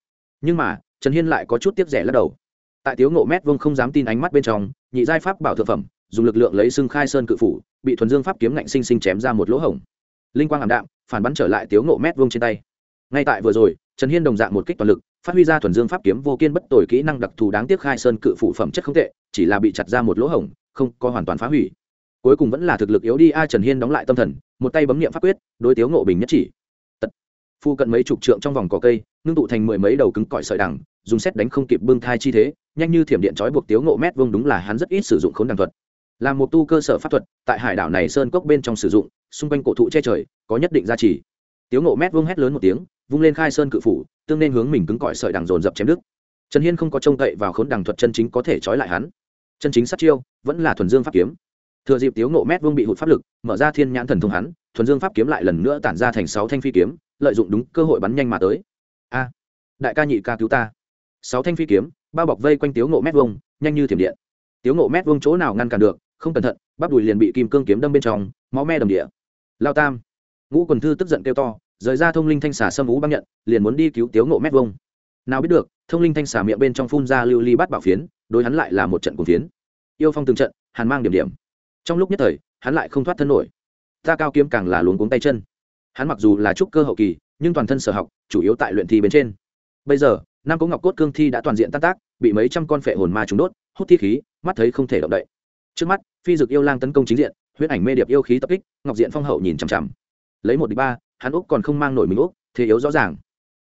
Nhưng mà, trần hiên lại có chút tiếp rẻ lắc đầu. Tại tiếu ngộ mét vương không dám tin ánh mắt bên trong, nhị giai pháp bảo thực phẩm, dùng lực lượng lấy xưng khai sơn cự phủ, bị thuần dương pháp kiếm ngạnh sinh sinh chém ra một lỗ hổng. Linh quang ảm đạm, phản bắn trở lại tiếu ngộ mét vương trên tay ngay tại vừa rồi, trần hiên đồng dạng một kích toàn lực, phát huy ra thuần dương pháp kiếm vô kiên bất tồi kỹ năng đặc thù đáng tiếc khai sơn cự phụ phẩm chất không tệ, chỉ là bị chặt ra một lỗ hổng, không có hoàn toàn phá hủy. Cuối cùng vẫn là thực lực yếu đi a trần hiên đóng lại tâm thần, một tay bấm nghiệm pháp quyết, đối tiếu ngộ bình nhất chỉ. Phu cận mấy chục trượng trong vòng cỏ cây, ngưng tụ thành mười mấy đầu cứng cỏi sợi đằng, dùng xét đánh không kịp bưng thai chi thế, nhanh như thiểm điện trói buộc tiếu ngộ mét vông đúng là hắn rất ít sử dụng khốn đằng thuật. Là một tu cơ sở pháp thuật, tại hải đảo này sơn cốc bên trong sử dụng, xung quanh cổ thụ che trời, có nhất định giá trị tiếu ngộ mét vung hét lớn một tiếng, vung lên khai sơn cự phủ, tương nên hướng mình cứng cỏi sợi đằng dồn dập chém đứt. Trần hiên không có trông cậy vào khốn đằng thuật chân chính có thể trói lại hắn. Chân chính sát chiêu, vẫn là thuần dương pháp kiếm. Thừa dịp tiếu ngộ mét vương bị hụt pháp lực, mở ra thiên nhãn thần thông hắn, thuần dương pháp kiếm lại lần nữa tản ra thành sáu thanh phi kiếm, lợi dụng đúng cơ hội bắn nhanh mà tới. A, đại ca nhị ca cứu ta. Sáu thanh phi kiếm, bao bọc vây quanh tiếu ngộ mét vông nhanh như thiểm điện. Tiếu ngộ mét vông chỗ nào ngăn cản được, không cẩn thận, bắp đùi liền bị kim cương kiếm đâm bên trong, máu me đầm địa. Lao tam ngũ quần thư tức giận kêu to, rời ra thông linh thanh xà sâm ú băng nhận, liền muốn đi cứu tiếu ngộ mét vông nào biết được, thông linh thanh xà miệng bên trong phun ra lưu ly bắt bảo phiến, đối hắn lại là một trận cùng phiến. Yêu phong từng trận, hàn mang điểm điểm. Trong lúc nhất thời, hắn lại không thoát thân nổi. Ta cao kiếm càng là luống cuống tay chân. Hắn mặc dù là trúc cơ hậu kỳ, nhưng toàn thân sở học, chủ yếu tại luyện thi bên trên. Bây giờ nam cố ngọc cốt cương thi đã toàn diện tan tác, bị mấy trăm con phệ hồn ma trúng đốt, hút thi khí, mắt thấy không thể động đậy. Trước mắt, phi dực yêu lang tấn công chính diện huyết ảnh mê điệp yêu khí tập kích, ngọc diện phong hậu nhìn chằm chằm lấy một đi ba, hắn úc còn không mang nổi mình úc, thế yếu rõ ràng.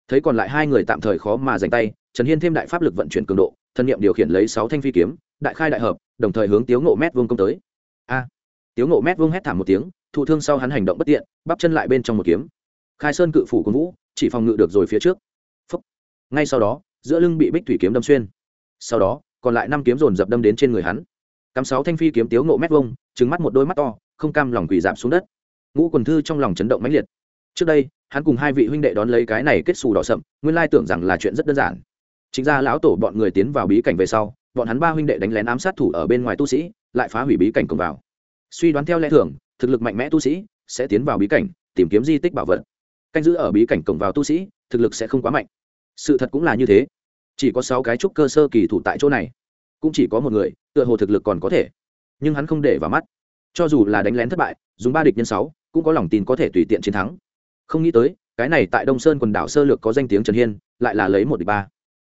Thấy còn lại hai người tạm thời khó mà giành tay, trần hiên thêm đại pháp lực vận chuyển cường độ, thân nhiệm điều khiển lấy sáu thanh phi kiếm, đại khai đại hợp, đồng thời hướng tiếu ngộ mét vương công tới. A! Tiếu ngộ mét vương hét thảm một tiếng, thụ thương sau hắn hành động bất tiện, bắp chân lại bên trong một kiếm. Khai sơn cự phủ của vũ chỉ phòng ngự được rồi phía trước. Phúc. ngay sau đó, giữa lưng bị bích thủy kiếm đâm xuyên. Sau đó, còn lại năm kiếm dồn dập đâm đến trên người hắn. Cắm sáu thanh phi kiếm tiếu ngộ mét vông trứng mắt một đôi mắt to, không cam lòng quỳ giảm xuống đất ngũ quần thư trong lòng chấn động mãnh liệt. Trước đây, hắn cùng hai vị huynh đệ đón lấy cái này kết xù đỏ sậm, nguyên lai tưởng rằng là chuyện rất đơn giản. Chính ra lão tổ bọn người tiến vào bí cảnh về sau, bọn hắn ba huynh đệ đánh lén ám sát thủ ở bên ngoài tu sĩ, lại phá hủy bí cảnh cùng vào. Suy đoán theo lẽ thường, thực lực mạnh mẽ tu sĩ sẽ tiến vào bí cảnh, tìm kiếm di tích bảo vật. Canh giữ ở bí cảnh cổng vào tu sĩ, thực lực sẽ không quá mạnh. Sự thật cũng là như thế. Chỉ có sáu cái trúc cơ sơ kỳ thủ tại chỗ này. Cũng chỉ có một người, tựa hồ thực lực còn có thể. Nhưng hắn không để vào mắt. Cho dù là đánh lén thất bại, dùng ba địch nhân sáu cũng có lòng tin có thể tùy tiện chiến thắng. Không nghĩ tới, cái này tại đông sơn quần đảo sơ lược có danh tiếng trần hiên, lại là lấy một địch ba.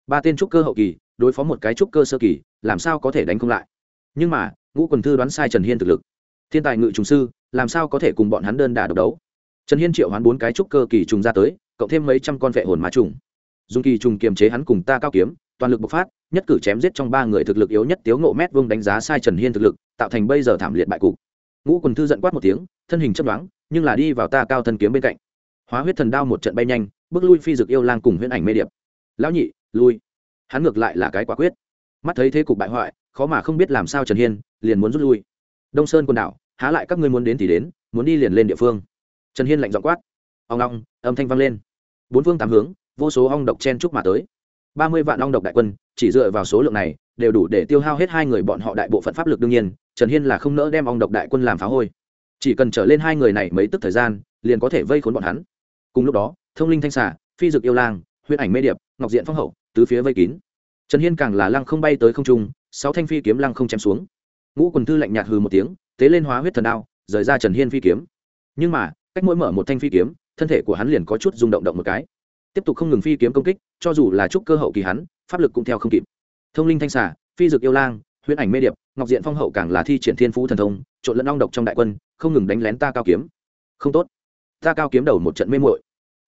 Ba tên trúc cơ hậu kỳ, đối phó một cái trúc cơ sơ kỳ, làm sao có thể đánh không lại? Nhưng mà, ngũ quần thư đoán sai trần hiên thực lực. Thiên tài ngự trùng sư, làm sao có thể cùng bọn hắn đơn đà độc đấu? Trần hiên triệu hoán bốn cái trúc cơ kỳ trùng ra tới, cộng thêm mấy trăm con vệ hồn má trùng. Dùng kỳ trùng kiềm chế hắn cùng ta cao kiếm, toàn lực bộc phát, nhất cử chém giết trong ba người thực lực yếu nhất tiếu ngộ mét vương đánh giá sai trần hiên thực lực, tạo thành bây giờ thảm liệt bại cục ngũ quần thư giận quát một tiếng, thân hình chấp đoán nhưng là đi vào ta cao thân kiếm bên cạnh. Hóa huyết thần đao một trận bay nhanh, bước lui phi dực yêu lang cùng huyễn ảnh mê điệp. Lão nhị, lui. Hắn ngược lại là cái quả quyết. Mắt thấy thế cục bại hoại, khó mà không biết làm sao trần hiên liền muốn rút lui. Đông sơn quần đảo, há lại các ngươi muốn đến thì đến, muốn đi liền lên địa phương. Trần hiên lạnh dọn quát. Ong ong âm thanh vang lên. Bốn phương tám hướng, vô số ong độc chen chúc mà tới. Ba mươi vạn ong độc đại quân, chỉ dựa vào số lượng này đều đủ để tiêu hao hết hai người bọn họ đại bộ phận pháp lực đương nhiên trần hiên là không nỡ đem ong độc đại quân làm phá hôi. Chỉ cần trở lên hai người này mấy tức thời gian liền có thể vây khốn bọn hắn. Cùng lúc đó thông linh thanh xả, phi dực yêu lang huyết ảnh mê điệp ngọc diện phong hậu tứ phía vây kín. Trần hiên càng là lăng không bay tới không trung sáu thanh phi kiếm lăng không chém xuống. Ngũ quần thư lạnh nhạt hừ một tiếng tế lên hóa huyết thần đao rời ra trần hiên phi kiếm. Nhưng mà cách mỗi mở một thanh phi kiếm thân thể của hắn liền có chút rung động động một cái. Tiếp tục không ngừng phi kiếm công kích cho dù là chút cơ hậu kỳ hắn pháp lực cũng theo không kịp thông linh thanh xà, phi dực yêu lang, huyễn ảnh mê điệp, ngọc diện phong hậu càng là thi triển thiên phú thần thông, trộn lẫn ong độc trong đại quân, không ngừng đánh lén ta cao kiếm. Không tốt. Ta cao kiếm đầu một trận mê muội.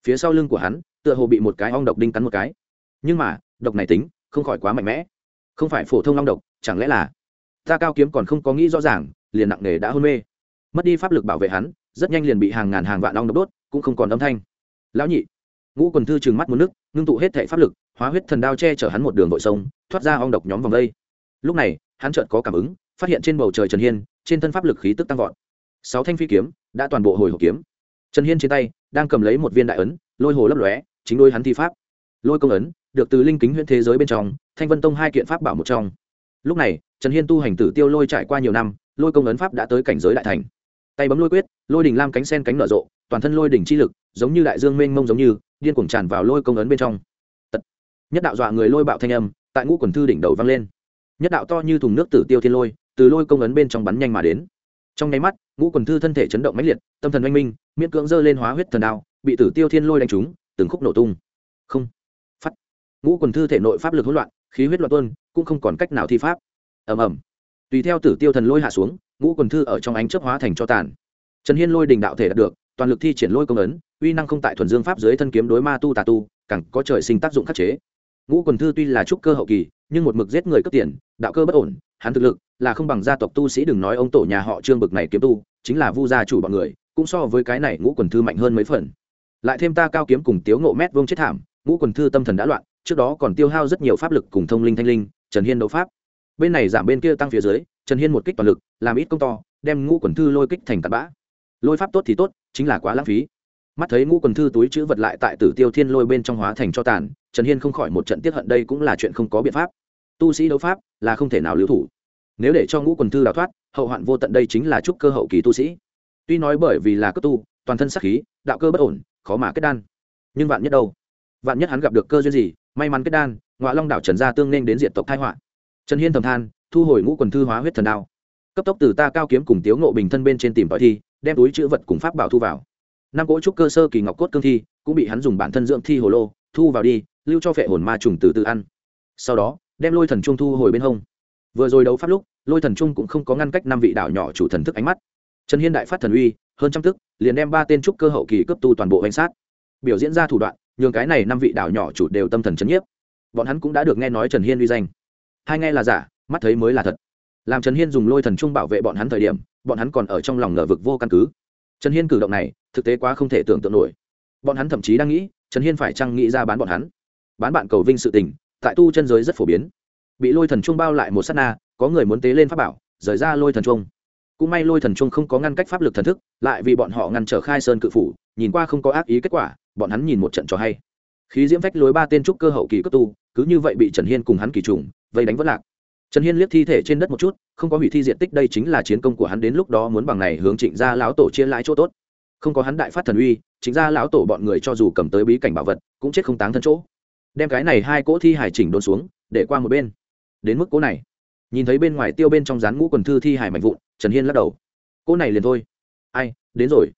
Phía sau lưng của hắn, tựa hồ bị một cái ong độc đinh cắn một cái. Nhưng mà, độc này tính, không khỏi quá mạnh mẽ. Không phải phổ thông ong độc, chẳng lẽ là ta cao kiếm còn không có nghĩ rõ ràng, liền nặng nề đã hôn mê. Mất đi pháp lực bảo vệ hắn, rất nhanh liền bị hàng ngàn hàng vạn ong độc đốt, cũng không còn âm thanh. Lão nhị ngũ quần thư trừng mắt một nước, ngưng tụ hết thệ pháp lực, hóa huyết thần đao che chở hắn một đường vội sông, thoát ra ong độc nhóm vòng đây. Lúc này, hắn chợt có cảm ứng, phát hiện trên bầu trời trần hiên, trên thân pháp lực khí tức tăng vọt. Sáu thanh phi kiếm, đã toàn bộ hồi hộp kiếm. Trần hiên trên tay, đang cầm lấy một viên đại ấn, lôi hồ lấp lóe, chính đôi hắn thi pháp. Lôi công ấn, được từ linh kính huyện thế giới bên trong, thanh vân tông hai kiện pháp bảo một trong. Lúc này, trần hiên tu hành tử tiêu lôi trải qua nhiều năm, lôi công ấn pháp đã tới cảnh giới đại thành. Tay bấm lôi quyết lôi đỉnh lam cánh sen cánh nở rộ, toàn thân lôi đỉnh chi lực, giống như đại dương mênh mông giống như, điên cuồng tràn vào lôi công ấn bên trong. Tật. nhất đạo dọa người lôi bạo thanh âm, tại ngũ quần thư đỉnh đầu vang lên. Nhất đạo to như thùng nước tử tiêu thiên lôi, từ lôi công ấn bên trong bắn nhanh mà đến. Trong nháy mắt, ngũ quần thư thân thể chấn động mãnh liệt, tâm thần oanh minh, miễn cưỡng dơ lên hóa huyết thần đao, bị tử tiêu thiên lôi đánh trúng, từng khúc nổ tung. Không. Phát ngũ quần thư thể nội pháp lực hỗn loạn, khí huyết loạn tuôn, cũng không còn cách nào thi pháp. Ầm ầm. Tùy theo tử tiêu thần lôi hạ xuống, ngũ quần thư ở trong ánh chớp hóa thành cho tàn trần hiên lôi đình đạo thể đạt được, toàn lực thi triển lôi công ấn, uy năng không tại thuần dương pháp dưới thân kiếm đối ma tu tà tu, càng có trời sinh tác dụng khắc chế. Ngũ quần thư tuy là trúc cơ hậu kỳ, nhưng một mực giết người cướp tiền, đạo cơ bất ổn, hắn thực lực là không bằng gia tộc tu sĩ đừng nói ông tổ nhà họ trương bực này kiếm tu, chính là vu gia chủ bọn người, cũng so với cái này ngũ quần thư mạnh hơn mấy phần. Lại thêm ta cao kiếm cùng tiếu ngộ mét vông chết thảm, ngũ quần thư tâm thần đã loạn, trước đó còn tiêu hao rất nhiều pháp lực cùng thông linh thanh linh, trần hiên đấu pháp. Bên này giảm bên kia tăng phía dưới, trần hiên một kích toàn lực, làm ít công to, đem ngũ quần thư lôi kích thành tạt bã lôi pháp tốt thì tốt, chính là quá lãng phí. Mắt thấy ngũ quần thư túi chữ vật lại tại tử tiêu thiên lôi bên trong hóa thành cho tàn, trần hiên không khỏi một trận tiếp hận đây cũng là chuyện không có biện pháp. Tu sĩ đấu pháp là không thể nào lưu thủ. Nếu để cho ngũ quần thư đào thoát, hậu hoạn vô tận đây chính là chúc cơ hậu kỳ tu sĩ. Tuy nói bởi vì là cấp tu, toàn thân sắc khí, đạo cơ bất ổn, khó mà kết đan. Nhưng vạn nhất đâu? Vạn nhất hắn gặp được cơ duyên gì, may mắn kết đan ngoại long đảo trần gia tương nên đến diện tộc thái họa. Trần hiên thầm than, thu hồi ngũ quần thư hóa huyết thần đao. Cấp tốc từ ta cao kiếm cùng tiếu ngộ bình thân bên trên tìm tòi thi đem túi chữ vật cùng pháp bảo thu vào. Năm cỗ trúc cơ sơ kỳ ngọc cốt cương thi cũng bị hắn dùng bản thân dưỡng thi hồ lô, thu vào đi, lưu cho phệ hồn ma trùng từ từ ăn. Sau đó, đem lôi thần trung thu hồi bên hông. Vừa rồi đấu pháp lúc, lôi thần trung cũng không có ngăn cách năm vị đảo nhỏ chủ thần thức ánh mắt. Trần hiên đại phát thần uy, hơn trăm tức liền đem ba tên trúc cơ hậu kỳ cấp tu toàn bộ danh sát. Biểu diễn ra thủ đoạn, nhường cái này năm vị đảo nhỏ chủ đều tâm thần chấn nhiếp. Bọn hắn cũng đã được nghe nói trần hiên uy danh. Hai nghe là giả, mắt thấy mới là thật làm trần hiên dùng lôi thần trung bảo vệ bọn hắn thời điểm, bọn hắn còn ở trong lòng ngờ vực vô căn cứ. Trần hiên cử động này, thực tế quá không thể tưởng tượng nổi. Bọn hắn thậm chí đang nghĩ, trần hiên phải chăng nghĩ ra bán bọn hắn. Bán bạn cầu vinh sự tình, tại tu chân giới rất phổ biến. Bị lôi thần trung bao lại một s á t na, có người muốn tế lên pháp bảo, rời ra lôi thần trung cũng may lôi thần trung không có ngăn cách pháp lực thần thức, lại vì bọn họ ngăn trở khai sơn cự phủ, nhìn qua không có ác ý kết quả, bọn hắn nhìn một trận cho hay. Khí diễm phách lối ba tên trúc cơ hậu kỳ cấp tu, cứ như vậy bị trần hiên cùng hắn kỳ trùng, vây đánh vất lạc trần hiên liếc thi thể trên đất một chút, không có hủy thi diện tích đây chính là chiến công của hắn đến lúc đó muốn bằng này hướng trịnh gia lão tổ chia lãi chỗ tốt. Không có hắn đại phát thần uy, trịnh gia lão tổ bọn người cho dù cầm tới bí cảnh bảo vật, cũng chết không táng thân chỗ. Đem cái này hai cỗ thi hải chỉnh đôn xuống, để qua một bên. Đến mức cỗ này, nhìn thấy bên ngoài tiêu bên trong rán ngũ quần thư thi hải mạnh vụn, trần hiên lắc đầu. Cỗ này liền thôi. Ai, đến rồi.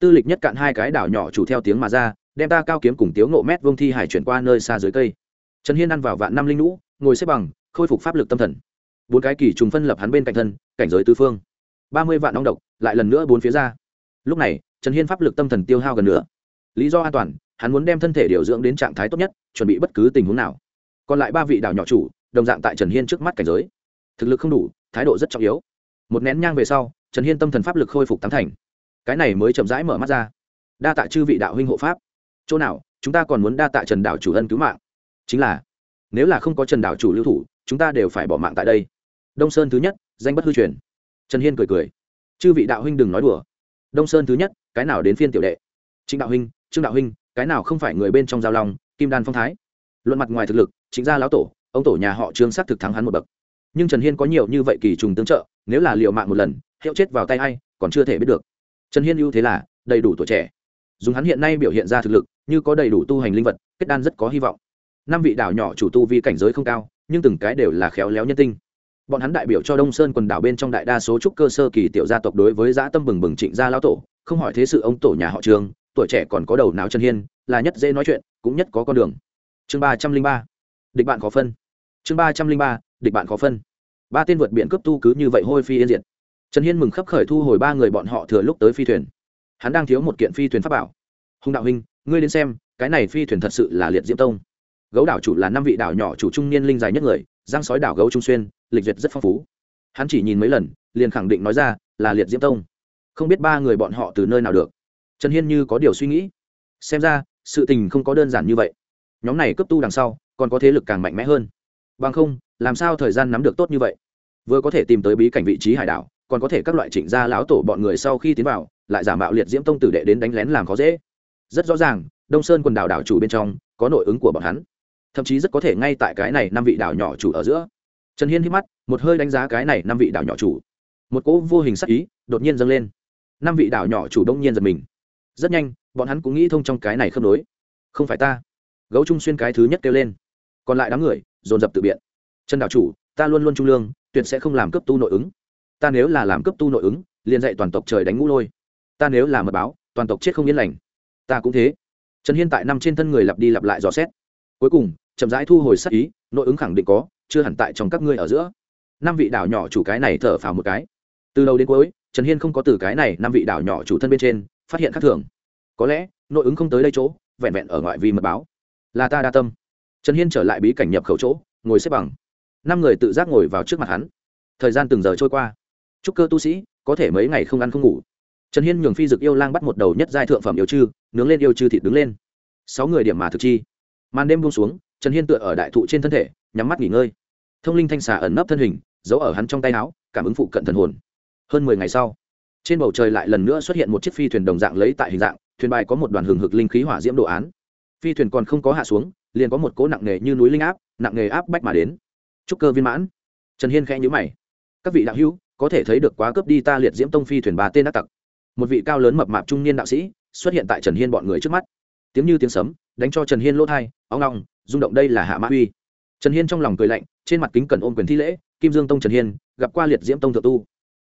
Tư lịch nhất cạn hai cái đảo nhỏ chủ theo tiếng mà ra, đem ta cao kiếm cùng tiếu ngộ mét vông thi hải chuyển qua nơi xa dưới cây. Trần hiên ăn vào vạn năm linh lũ ngồi xếp bằng khôi phục pháp lực tâm thần. Bốn cái kỳ trùng phân lập hắn bên cạnh thân, cảnh giới tư phương. Ba mươi vạn ong độc, lại lần nữa bốn phía ra. Lúc này, trần hiên pháp lực tâm thần tiêu hao gần nữa lý do an toàn, hắn muốn đem thân thể điều dưỡng đến trạng thái tốt nhất, chuẩn bị bất cứ tình huống nào. Còn lại ba vị đảo nhỏ chủ, đồng dạng tại trần hiên trước mắt cảnh giới. Thực lực không đủ, thái độ rất trọng yếu. Một nén nhang về sau, trần hiên tâm thần pháp lực khôi phục tám thành. Cái này mới chậm rãi mở mắt ra. Đa tạ chư vị đạo huynh hộ pháp. Chỗ nào, chúng ta còn muốn đa tạ trần đảo chủ ân cứu mạng. Chính là, nếu là không có trần đảo chủ lưu thủ chúng ta đều phải bỏ mạng tại đây. Đông sơn thứ nhất, danh bất hư truyền. Trần hiên cười cười. Chư vị đạo huynh đừng nói đùa. Đông sơn thứ nhất, cái nào đến phiên tiểu đệ? Trịnh đạo huynh, trương đạo huynh, cái nào không phải người bên trong giao long, kim đan phong thái? Luận mặt ngoài thực lực chính gia lão tổ, ông tổ nhà họ trương xác thực thắng hắn một bậc. Nhưng trần hiên có nhiều như vậy kỳ trùng tương trợ, nếu là liệu mạng một lần, hiệu chết vào tay a i còn chưa thể biết được. Trần hiên ưu thế là, đầy đủ tuổi trẻ. Dùng hắn hiện nay biểu hiện ra thực lực, như có đầy đủ tu hành linh vật, kết đan rất có hy vọng. Năm vị đảo nhỏ chủ tu vi cảnh giới không cao nhưng từng cái đều là khéo léo nhân tinh. Bọn hắn đại biểu cho đông sơn quần đảo bên trong đại đa số trúc cơ sơ kỳ tiểu gia tộc đối với dã tâm bừng bừng trịnh gia lão tổ, không hỏi thế sự ông tổ nhà họ trường, tuổi trẻ còn có đầu não chân hiên, là nhất dễ nói chuyện, cũng nhất có con đường. Chương ba trăm linh ba. Địch bạn khó phân. Chương ba trăm linh ba. Địch bạn khó phân. Ba tên vượt biển cấp tu cứ như vậy hôi phi yên diệt. Trần hiên mừng khấp khởi thu hồi ba người bọn họ thừa lúc tới phi thuyền. Hắn đang thiếu một kiện phi thuyền pháp bảo. Hùng đạo huynh, ngươi đến xem, cái này phi thuyền thật sự là liệt diễm tông gấu đảo chủ là năm vị đảo nhỏ chủ trung niên linh dài nhất người, giang sói đảo gấu trung xuyên, lịch duyệt rất phong phú. Hắn chỉ nhìn mấy lần, liền khẳng định nói ra là liệt diễm tông. Không biết ba người bọn họ từ nơi nào được. Trần hiên như có điều suy nghĩ. Xem ra, sự tình không có đơn giản như vậy. Nhóm này cấp tu đằng sau, còn có thế lực càng mạnh mẽ hơn. Bằng không, làm sao thời gian nắm được tốt như vậy? Vừa có thể tìm tới bí cảnh vị trí hải đảo, còn có thể các loại chỉnh ra lão tổ bọn người sau khi tiến vào, lại giả mạo liệt diễm tông tử đệ đến đánh lén làm khó dễ. Rất rõ ràng, đông sơn quần đảo đảo chủ bên trong, có nội ứng của bọn hắn thậm chí rất có thể ngay tại cái này năm vị đảo nhỏ chủ ở giữa. Trần hiên hít mắt, một hơi đánh giá cái này năm vị đảo nhỏ chủ. Một cỗ vô hình sắc ý đột nhiên dâng lên. Năm vị đảo nhỏ chủ đông nhiên giật mình. Rất nhanh, bọn hắn cũng nghĩ thông trong cái này khớp nối. Không phải ta. Gấu trung xuyên cái thứ nhất kêu lên. Còn lại đám người, dồn dập tự biện. Trần đảo chủ, ta luôn luôn trung lương, tuyệt sẽ không làm cấp tu nội ứng. Ta nếu là làm cấp tu nội ứng, liền dạy toàn tộc trời đánh ngũ lôi. Ta nếu là mật báo, toàn tộc chết không yên lành. Ta cũng thế. Trần hiên tại năm trên thân người lặp đi lặp lại dò xét cuối cùng, chậm rãi thu hồi sắc ý, nội ứng khẳng định có, chưa hẳn tại trong các ngươi ở giữa. Năm vị đảo nhỏ chủ cái này thở phào một cái. Từ đầu đến cuối, trần hiên không có từ cái này năm vị đảo nhỏ chủ thân bên trên, phát hiện khác thường. Có lẽ, nội ứng không tới đây chỗ, vẹn vẹn ở ngoại vi mật báo. Là ta đa tâm. Trần hiên trở lại bí cảnh nhập khẩu chỗ, ngồi xếp bằng. Năm người tự giác ngồi vào trước mặt hắn. Thời gian từng giờ trôi qua. Chúc cơ tu sĩ, có thể mấy ngày không ăn không ngủ. Trần hiên nhường phi dực yêu lang bắt một đầu nhất giai thượng phẩm yêu chư, nướng lên yêu chư thịt đứng lên. Sáu người điểm mà thực chi màn đêm buông xuống, trần hiên tựa ở đại thụ trên thân thể, nhắm mắt nghỉ ngơi. Thông linh thanh xà ẩn nấp thân hình, giấu ở hắn trong tay áo, cảm ứng phụ cận thần hồn. Hơn mười ngày sau, trên bầu trời lại lần nữa xuất hiện một chiếc phi thuyền đồng dạng lấy tại hình dạng, thuyền bài có một đoàn hừng hực linh khí hỏa diễm đồ án. Phi thuyền còn không có hạ xuống, liền có một cỗ nặng nề như núi linh áp, nặng nề áp bách mà đến. Trúc cơ viên mãn. Trần hiên khẽ nhữ mày. Các vị đạo hữu, có thể thấy được quá cướp đi ta liệt diễm tông phi thuyền ba tên đắc tặc. Một vị cao lớn mập mạp trung niên đạo sĩ xuất hiện tại trần hiên bọn người trước mắt. Tiếng như tiếng sấm đánh cho trần hiên lỗ thai óng long rung động đây là hạ mã uy trần hiên trong lòng cười lạnh, trên mặt kính cần ôm quyền thi lễ, kim dương tông trần hiên, gặp qua liệt diễm tông thượng tu.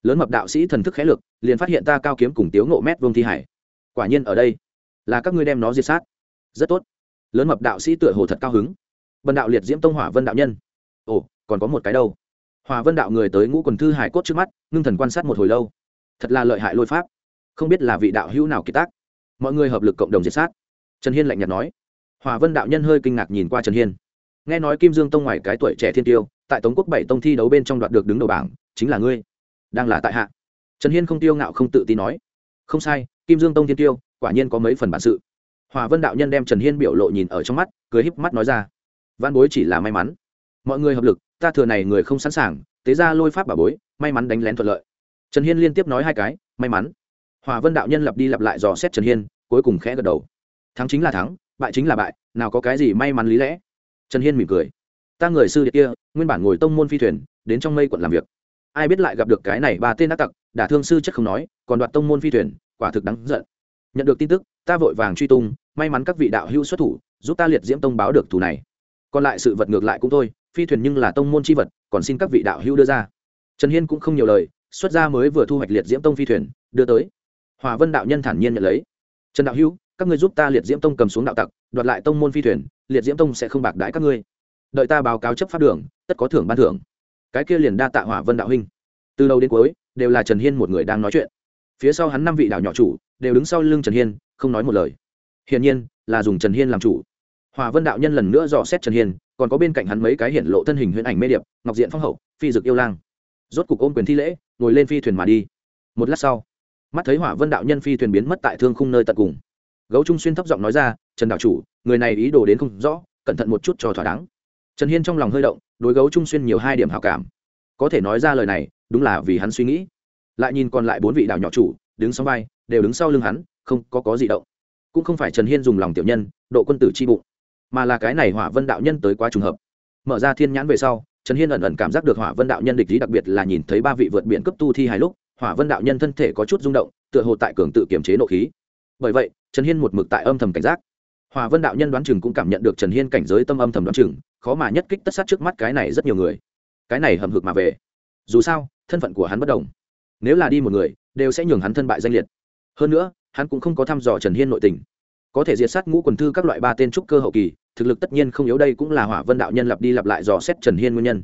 Lớn mập đạo sĩ thần thức khẽ lược liền phát hiện ta cao kiếm cùng tiếu ngộ mét vương thi hải. Quả nhiên ở đây, là các ngươi đem nó diệt sát. Rất tốt. Lớn mập đạo sĩ tựa hồ thật cao hứng. Bần đạo liệt diễm tông hỏa vân đạo nhân. Ồ, còn có một cái đâu. Hòa vân đạo người tới ngũ quần thư hải cốt trước mắt, ngưng thần quan sát một hồi lâu. Thật là lợi hại lôi pháp. Không biết là vị đạo hữu nào kiệt tác. Mọi người hợp lực cộng đồng diệt sát trần hiên lạnh nhạt nói. Hòa vân đạo nhân hơi kinh ngạc nhìn qua trần hiên. Nghe nói kim dương tông ngoài cái tuổi trẻ thiên tiêu, tại tống quốc bảy tông thi đấu bên trong đoạt được đứng đầu bảng, chính là ngươi. Đang là tại hạ. Trần hiên không tiêu ngạo không tự tin nói. Không sai, kim dương tông thiên tiêu, quả nhiên có mấy phần bản sự. Hòa vân đạo nhân đem trần hiên biểu lộ nhìn ở trong mắt, cười híp mắt nói ra. Văn bối chỉ là may mắn. Mọi người hợp lực, ta thừa này người không sẵn sàng, tế ra lôi pháp bà bối, may mắn đánh lén thuận lợi. Trần hiên liên tiếp nói hai cái, may mắn. Hòa vân đạo nhân lặp đi lặp lại dò xét trần hiên, cuối cùng khẽ gật đầu thắng chính là thắng, bại chính là bại, nào có cái gì may mắn lý lẽ. Trần hiên mỉm cười. Ta người sư đệ kia, nguyên bản ngồi tông môn phi thuyền, đến trong mây quận làm việc. Ai biết lại gặp được cái này ba tên ác tặc, đả thương sư chất không nói, còn đoạt tông môn phi thuyền, quả thực đáng giận. Nhận được tin tức, ta vội vàng truy tung, may mắn các vị đạo hữu xuất thủ, giúp ta liệt diễm tông báo được thù này. Còn lại sự vật ngược lại cũng thôi, phi thuyền nhưng là tông môn c h i vật, còn xin các vị đạo hữu đưa ra. Trần hiên cũng không nhiều lời, xuất ra mới vừa thu hoạch liệt diễm tông phi thuyền, đưa tới. Hòa vân đạo nhân thản nhiên nhận lấy. Trần đạo hữu các ngươi giúp ta liệt diễm tông cầm xuống đạo tặc, đoạt lại tông môn phi thuyền, liệt diễm tông sẽ không bạc đãi các ngươi. Đợi ta báo cáo chấp pháp đường, tất có thưởng ban thưởng. Cái kia liền đa tạ hỏa vân đạo huynh. Từ đầu đến cuối, đều là trần hiên một người đang nói chuyện. Phía sau hắn năm vị đạo nhỏ chủ, đều đứng sau lưng trần hiên, không nói một lời. Hiển nhiên, là dùng trần hiên làm chủ. Hòa vân đạo nhân lần nữa dò xét trần hiên, còn có bên cạnh hắn mấy cái hiện lộ thân hình huyễn ảnh mê điệp, ngọc diện phong hậu, phi dực yêu lang. Rốt cục ôm quyền thi lễ, ngồi lên phi thuyền mà đi. Một lát sau, mắt thấy hỏa vân đạo nhân phi thuyền biến mất tại thương khung nơi tận cùng gấu trung xuyên thấp giọng nói ra, trần đạo chủ, người này ý đồ đến không rõ, cẩn thận một chút cho thỏa đáng. Trần hiên trong lòng hơi động, đối gấu trung xuyên nhiều hai điểm hào cảm. Có thể nói ra lời này, đúng là vì hắn suy nghĩ. Lại nhìn còn lại bốn vị đạo nhỏ chủ, đứng sau vai, đều đứng sau lưng hắn, không có có gì động. Cũng không phải trần hiên dùng lòng tiểu nhân, độ quân tử chi bụng, mà là cái này hỏa vân đạo nhân tới quá trùng hợp. Mở ra thiên nhãn về sau, trần hiên ẩn ẩn cảm giác được hỏa vân đạo nhân địch lý đặc biệt là nhìn thấy ba vị vượt biển cấp tu thi hai lúc, hỏa vân đạo nhân thân thể có chút rung động, tựa hồ tại cường tự kiềm chế nộ khí bởi vậy, trần hiên một mực tại âm thầm cảnh giác. Hòa vân đạo nhân đoán chừng cũng cảm nhận được trần hiên cảnh giới tâm âm thầm đoán chừng, khó mà nhất kích tất sát trước mắt cái này rất nhiều người. Cái này hầm hực mà về. Dù sao, thân phận của hắn bất đồng. Nếu là đi một người, đều sẽ nhường hắn thân bại danh liệt. Hơn nữa, hắn cũng không có thăm dò trần hiên nội tình. Có thể diệt sát ngũ quần thư các loại ba tên trúc cơ hậu kỳ, thực lực tất nhiên không yếu đây cũng là hỏa vân đạo nhân lặp đi lặp lại dò xét trần hiên nguyên nhân.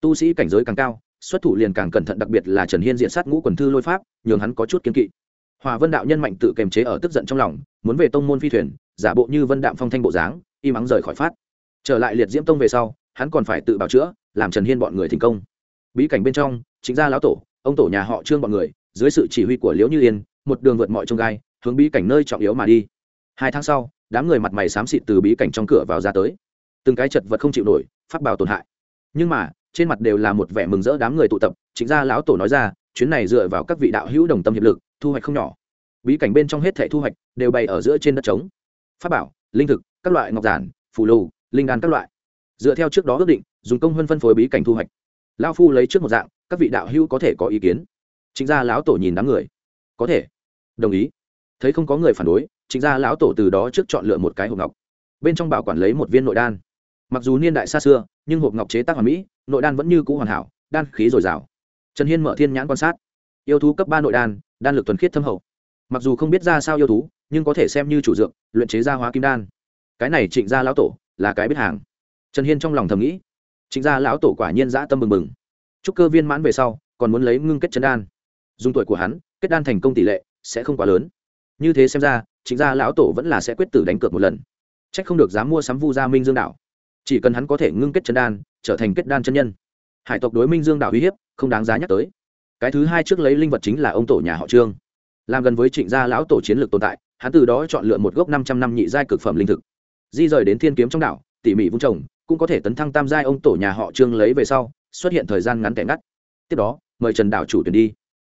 Tu sĩ cảnh giới càng cao, xuất thủ liền càng cẩn thận, đặc biệt là trần hiên diện sát ngũ quần thư lôi pháp, nhường hắn có chút kiên kỵ hòa vân đạo nhân mạnh tự kềm chế ở tức giận trong lòng, muốn về tông môn phi thuyền, giả bộ như vân đạm phong thanh bộ dáng im ắng rời khỏi phát. Trở lại liệt diễm tông về sau, hắn còn phải tự bảo chữa, làm trần hiên bọn người thành công. Bí cảnh bên trong, chính ra lão tổ, ông tổ nhà họ trương bọn người, dưới sự chỉ huy của liễu như yên, một đường vượt mọi trông gai, hướng bí cảnh nơi trọng yếu mà đi. Hai tháng sau, đám người mặt mày xám xịt từ bí cảnh trong cửa vào ra tới. Từng cái chật vật không chịu nổi phát bảo tổn hại. Nhưng mà, trên mặt đều là một vẻ mừng rỡ đám người tụ tập, chính ra lão tổ nói ra chuyến này dựa vào các vị đạo hữu đồng tâm hiệp lực, thu hoạch không nhỏ. Bí cảnh bên trong hết thẻ thu hoạch đều bày ở giữa trên đất trống. Pháp bảo, linh thực, các loại ngọc giản, phù lù linh đan các loại. Dựa theo trước đó ước định, dùng công hơn phân phối bí cảnh thu hoạch. Lao phu lấy trước một dạng, các vị đạo hữu có thể có ý kiến. Chính ra lão tổ nhìn đám người. Có thể. Đồng ý. Thấy không có người phản đối chính ra lão tổ từ đó trước chọn lựa một cái hộp ngọc. Bên trong bảo quản lấy một viên nội đan. Mặc dù niên đại xa xưa, nhưng hộp ngọc chế tác hoàn mỹ, nội đan vẫn như cũ hoàn hảo, đan khí dồi dào trần hiên mở thiên nhãn quan sát. Yêu thú cấp ba nội đan đan lực thuần khiết thâm hậu. Mặc dù không biết ra sao yêu thú, nhưng có thể xem như chủ dược, luyện chế gia hóa kim đan. Cái này trịnh gia lão tổ là cái biết hàng. Trần hiên trong lòng thầm nghĩ. Trịnh gia lão tổ quả nhiên dã tâm mừng mừng chúc cơ viên mãn về sau, còn muốn lấy ngưng kết chân đan. Dùng tuổi của hắn, kết đan thành công tỷ lệ sẽ không quá lớn. Như thế xem ra, trịnh gia lão tổ vẫn là sẽ quyết tử đánh cược một lần. C h ắ c không được dám mua sắm vu gia minh dương đạo. Chỉ cần hắn có thể ngưng kết chân đan, trở thành kết đan chân nhân. Hải tộc đối minh dương đạo uy hiếp không đáng giá nhắc tới. Cái thứ hai trước lấy linh vật chính là ông tổ nhà họ trương. Làm gần với trịnh gia lão tổ chiến lược tồn tại, hắn từ đó chọn lựa một gốc năm trăm năm nhị giai cực phẩm linh thực. Di rời đến thiên kiếm trong đảo, tỉ mỉ vung trồng, cũng có thể tấn thăng tam giai ông tổ nhà họ trương lấy về sau, xuất hiện thời gian ngắn tẻ ngắt. Tiếp đó, mời trần đảo chủ tuyển đi.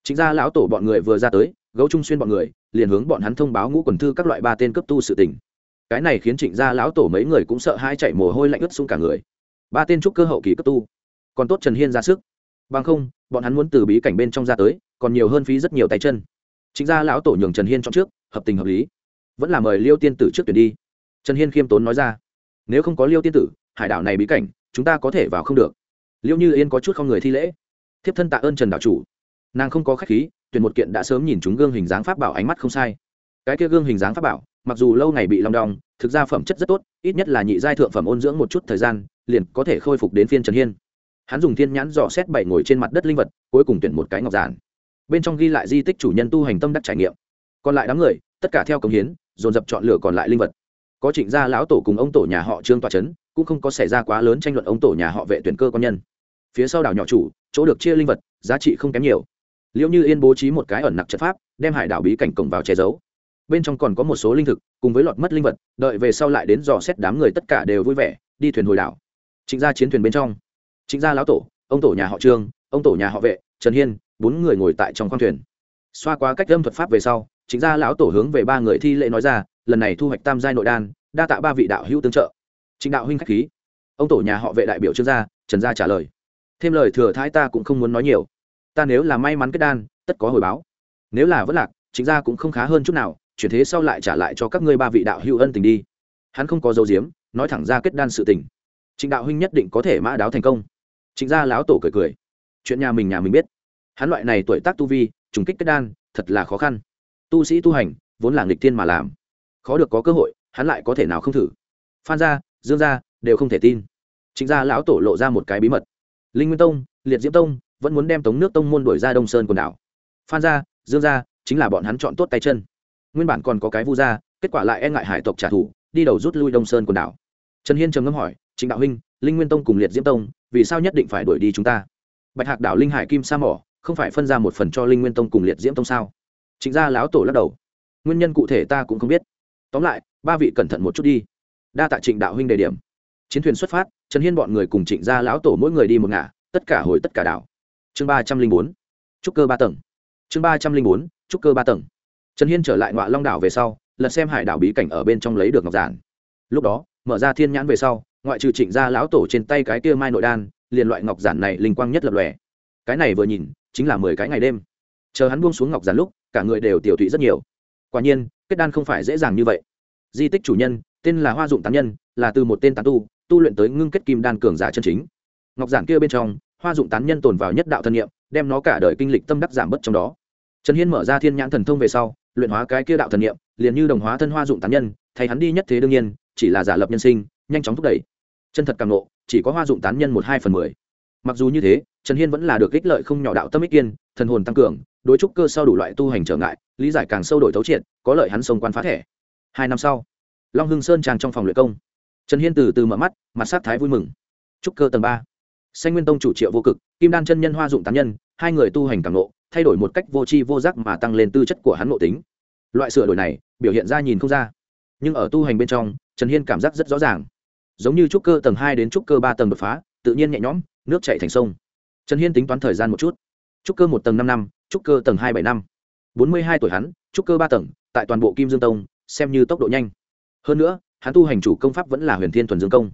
Chính gia lão tổ bọn người vừa ra tới, gấu trung xuyên bọn người, liền hướng bọn hắn thông báo ngũ quần thư các loại ba tên cấp tu sự tình. Cái này khiến trịnh gia lão tổ mấy người cũng sợ hai chạy mồ hôi lạnh ướt xuống cả người. Ba tên trúc cơ hậu kỳ cấp tu. Còn tốt trần hiên ra sức bằng không, bọn hắn muốn từ bí cảnh bên trong ra tới, còn nhiều hơn phí rất nhiều tay chân. Chính ra lão tổ nhường trần hiên chọn trước, hợp tình hợp lý. Vẫn là mời liêu tiên tử trước tuyển đi. Trần hiên khiêm tốn nói ra, nếu không có liêu tiên tử, hải đảo này bí cảnh, chúng ta có thể vào không được. Liêu như yên có chút không người thi lễ. Thiếp thân tạ ơn trần đảo chủ. Nàng không có khách khí, tuyển một kiện đã sớm nhìn chúng gương hình dáng pháp bảo ánh mắt không sai. Cái kia gương hình dáng pháp bảo, mặc dù lâu ngày bị lòng đong, thực ra phẩm chất rất tốt, ít nhất là nhị giai thượng phẩm ôn dưỡng một chút thời gian, liền có thể khôi phục đến phiên trần hiên hắn dùng thiên nhãn dò xét bảy ngồi trên mặt đất linh vật, cuối cùng tuyển một cái ngọc giản. Bên trong ghi lại di tích chủ nhân tu hành tâm đắc trải nghiệm. Còn lại đám người, tất cả theo công hiến, dồn dập chọn lựa còn lại linh vật. Có trịnh gia lão tổ cùng ông tổ nhà họ trương toa trấn cũng không có xảy ra quá lớn tranh luận ông tổ nhà họ vệ tuyển cơ quan nhân. Phía sau đảo nhỏ chủ, chỗ được chia linh vật, giá trị không kém nhiều. Liệu như yên bố trí một cái ẩn nặc chất pháp, đem hải đảo bí cảnh cổng vào che giấu. Bên trong còn có một số linh thực, cùng với lọt mất linh vật, đợi về sau lại đến dò xét đám người tất cả đều vui vẻ, đi thuyền hồi đảo. Trịnh gia chiến thuyền bên trong trịnh gia lão tổ, ông tổ nhà họ trương, ông tổ nhà họ vệ, trần hiên, bốn người ngồi tại trong khoang thuyền. Xoa qua cách âm thuật pháp về sau, trịnh gia lão tổ hướng về ba người thi lễ nói ra, lần này thu hoạch tam giai nội đan, đa tạ ba vị đạo hữu tương trợ. Trịnh đạo huynh khách khí. Ông tổ nhà họ vệ đại biểu trương gia, trần gia trả lời. Thêm lời thừa thái ta cũng không muốn nói nhiều. Ta nếu là may mắn kết đan, tất có hồi báo. Nếu là vất lạc chính gia cũng không khá hơn chút nào, chuyển thế sau lại trả lại cho các ngươi ba vị đạo hữu ân tình đi. Hắn không có dấu diếm, nói thẳng ra kết đan sự tình. Trịnh đạo huynh nhất định có thể mã đáo thành công trịnh gia láo tổ cười cười. Chuyện nhà mình nhà mình biết. Hắn loại này tuổi tác tu vi, trùng kích kết đan, thật là khó khăn. Tu sĩ tu hành, vốn là nghịch thiên mà làm. Khó được có cơ hội, hắn lại có thể nào không thử. Phan gia, dương gia, đều không thể tin. Trịnh gia lão tổ lộ ra một cái bí mật. Linh nguyên tông, liệt diễm tông, vẫn muốn đem tống nước tông môn đuổi ra đông sơn quần đảo. Phan gia, dương gia, chính là bọn hắn chọn tốt tay chân. Nguyên bản còn có cái vu gia, kết quả lại e ngại hải tộc trả thù, đi đầu rút lui đông sơn quần đảo. Trần hiên trầm ngâm hỏi trịnh đạo huynh, linh nguyên tông cùng liệt diễm tông, vì sao nhất định phải đuổi đi chúng ta? Bạch hạc đảo linh hải kim sa mỏ, không phải phân ra một phần cho linh nguyên tông cùng liệt diễm tông sao? Trịnh gia láo tổ lắc đầu. Nguyên nhân cụ thể ta cũng không biết. Tóm lại, ba vị cẩn thận một chút đi. Đa tạ trịnh đạo huynh đề điểm. Chiến thuyền xuất phát, trần hiên bọn người cùng trịnh gia lão tổ mỗi người đi một ngả, tất cả hồi tất cả đảo. Chương ba trăm linh bốn, trúc cơ ba tầng. Chương ba trăm linh bốn, trúc cơ ba tầng. Trần hiên trở lại ngoại long đảo về sau, lật xem hải đảo bí cảnh ở bên trong lấy được ngọc giản. Lúc đó, mở ra thiên nhãn về sau ngoại trừ trịnh gia lão tổ trên tay cái kia mai nội đan, liền loại ngọc giản này linh quang nhất lập lòe. Cái này vừa nhìn, chính là mười cái ngày đêm. Chờ hắn buông xuống ngọc giản lúc, cả người đều tiểu thụy rất nhiều. Quả nhiên, kết đan không phải dễ dàng như vậy. Di tích chủ nhân, tên là hoa dụng tán nhân, là từ một tên tán tu tu luyện tới ngưng kết kim đan cường giả chân chính. Ngọc giản kia bên trong, hoa dụng tán nhân tồn vào nhất đạo thân nhiệm đem nó cả đời kinh lịch tâm đắc giảm bớt trong đó. Trần hiên mở ra thiên nhãn thần thông về sau, luyện hóa cái kia đạo thần niệm, liền như đồng hóa thân hoa dụng tán nhân, thay hắn đi nhất thế đương nhiên, chỉ là giả lập nhân sinh, nhanh chóng thúc đẩy chân thật càng nộ, chỉ có hoa dụng tán nhân một hai phần mười. Mặc dù như thế, trần hiên vẫn là được ích lợi không nhỏ đạo tâm ích kiên, thần hồn tăng cường, đối trúc cơ sau đủ loại tu hành trở ngại, lý giải càng sâu đổi thấu triệt, có lợi hắn sông quan phá thẻ. Hai năm sau, long hưng sơn tràng trong phòng luyện công. Trần hiên từ từ mở mắt, mặt sát thái vui mừng. Trúc cơ tầng ba. Xanh nguyên tông chủ triệu vô cực, kim đan chân nhân hoa dụng tán nhân, hai người tu hành càng nộ, thay đổi một cách vô tri vô giác mà tăng lên tư chất của hắn nội tính. Loại sửa đổi này, biểu hiện ra nhìn không ra. Nhưng ở tu hành bên trong, trần hiên cảm giác rất rõ ràng giống như trúc cơ tầng hai đến trúc cơ ba tầng đột phá, tự nhiên nhẹ nhõm, nước chạy thành sông. Trần hiên tính toán thời gian một chút. Trúc cơ một tầng năm năm, trúc cơ tầng hai bảy năm. Bốn mươi hai tuổi hắn, trúc cơ ba tầng, tại toàn bộ kim dương tông, xem như tốc độ nhanh. Hơn nữa, hắn tu hành chủ công pháp vẫn là huyền thiên thuần dương công.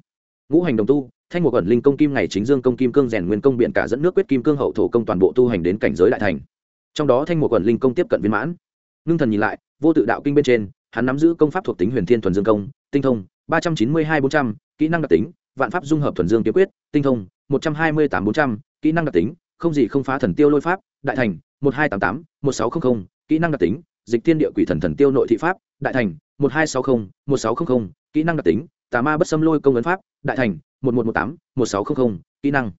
Ngũ hành đồng tu, thanh một ẩn linh công kim ngày chính dương công kim cương rèn nguyên công biện cả dẫn nước quyết kim cương hậu thổ công toàn bộ tu hành đến cảnh giới đại thành. Trong đó thanh một ẩn linh công tiếp cận viên mãn. Ngưng thần nhìn lại, vô tự đạo kinh bên trên, hắn nắm giữ công pháp thuộc tính huyền thiên thuần dương công, tinh thông ba trăm chín mươi hai bốn trăm kỹ năng đặc tính vạn pháp dung hợp thuần dương kiếm quyết tinh thông một trăm hai mươi tám bốn trăm kỹ năng đặc tính không gì không phá thần tiêu lôi pháp đại thành một hai tám tám một sáu trăm không, kỹ năng đặc tính dịch tiên địa quỷ thần thần tiêu nội thị pháp đại thành một hai sáu mươi một sáu trăm không, kỹ năng đặc tính tà ma bất xâm lôi công ấn pháp đại thành một một một tám một sáu trăm không, kỹ năng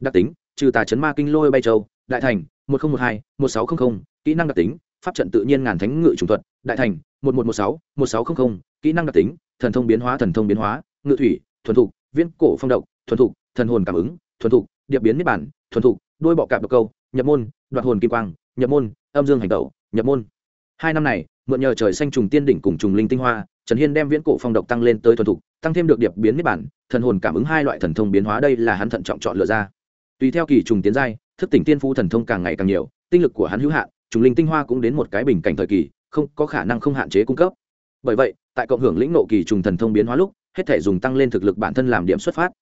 đặc tính trừ tà chấn ma kinh lôi bay châu đại thành một nghìn một hai một sáu trăm không, kỹ năng đặc tính pháp trận tự nhiên ngàn thánh ngự trùng thuật đại thành một một một sáu một sáu trăm không, kỹ năng đặc tính thần thông biến hóa thần thông biến hóa ngự thủy thuần thục, viễn cổ phong động thuần thục, thần hồn cảm ứng, thuần thục, điệp biến niết bản thuần thục, đôi bọ cạp độc câu, nhập môn, đoạt hồn kim quang, nhập môn, âm dương hành tẩu, nhập môn. Hai năm này, mượn nhờ trời xanh trùng tiên đỉnh cùng trùng linh tinh hoa, trần hiên đem viễn cổ phong độc tăng lên tới thuần thục, tăng thêm được điệp biến niết bản thần hồn cảm ứng hai loại thần thông biến hóa đây là hắn thận trọng chọn lựa ra. Tùy theo kỳ trùng tiến giai, thức tỉnh tiên phu thần thông càng ngày càng nhiều, tinh lực của hắn hữu hạn, trùng linh tinh hoa cũng đến một cái bình cảnh thời kỳ, không có khả năng không hạn chế cung cấp. Bởi vậy tại cộng hưởng lĩnh nộ kỳ trùng thần thông biến hóa lúc, hết thể dùng tăng lên thực lực bản thân làm điểm xuất phát.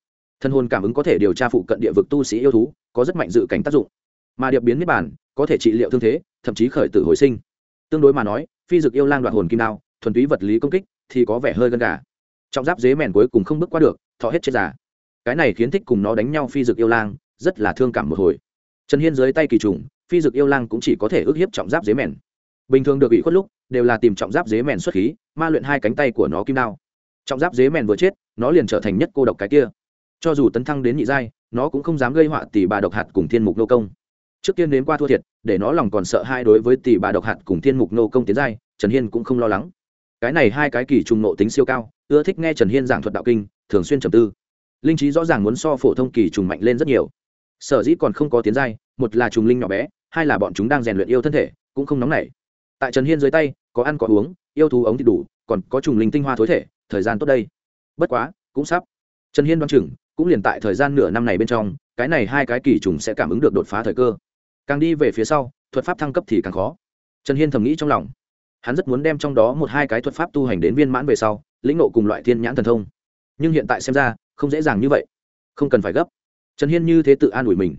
Thân hồn cảm ứng có thể điều tra phụ cận địa vực tu sĩ yêu thú, có rất mạnh dự cảnh tác dụng. Mà điệp biến niết bản có thể trị liệu thương thế, thậm chí khởi tử hồi sinh. Tương đối mà nói, phi dực yêu lang đoạt hồn kim đao, thuần túy vật lý công kích, thì có vẻ hơi gân gà. Trong giáp dế mèn cuối cùng không bước qua được, thọ hết chết giả cái này khiến thích cùng nó đánh nhau phi dực yêu lang, rất là thương cảm một hồi. Trần hiên dưới tay kỳ trùng, phi dực yêu lang cũng chỉ có thể ức hiếp trọng giáp dế mèn bình thường được ủy khuất lúc, đều là tìm trọng giáp dế mèn xuất khí, ma luyện hai cánh tay của nó kim đao. Trọng giáp dế mèn vừa chết, nó liền trở thành nhất cô độc cái kia. Cho dù tấn thăng đến nhị giai, nó cũng không dám gây họa tỷ bà độc hạt cùng thiên mục nô công. Trước tiên đến qua thua thiệt, để nó lòng còn sợ hai đối với tỷ bà độc hạt cùng thiên mục nô công tiến giai, trần hiên cũng không lo lắng. Cái này hai cái kỳ trùng nộ tính siêu cao, ưa thích nghe trần hiên giảng thuật đạo kinh, thường xuyên trầm tư. Linh trí rõ ràng muốn so phổ thông kỳ trùng mạnh lên rất nhiều. Sở dĩ còn không có tiến giai, một là trùng linh nhỏ bé, hai là bọn chúng đang rèn luyện yêu thân thể, cũng không nóng nảy tại trần hiên dưới tay, có ăn có uống, yêu thú ống thì đủ, còn có trùng linh tinh hoa thối thể, thời gian tốt đây. Bất quá, cũng sắp. Trần hiên đoán chừng, cũng liền tại thời gian nửa năm này bên trong, cái này hai cái kỳ trùng sẽ cảm ứng được đột phá thời cơ. Càng đi về phía sau, thuật pháp thăng cấp thì càng khó. Trần hiên thầm nghĩ trong lòng. Hắn rất muốn đem trong đó một hai cái thuật pháp tu hành đến viên mãn về sau, lĩnh nộ cùng loại thiên nhãn thần thông. Nhưng hiện tại xem ra, không dễ dàng như vậy. Không cần phải gấp. Trần hiên như thế tự an ủi mình.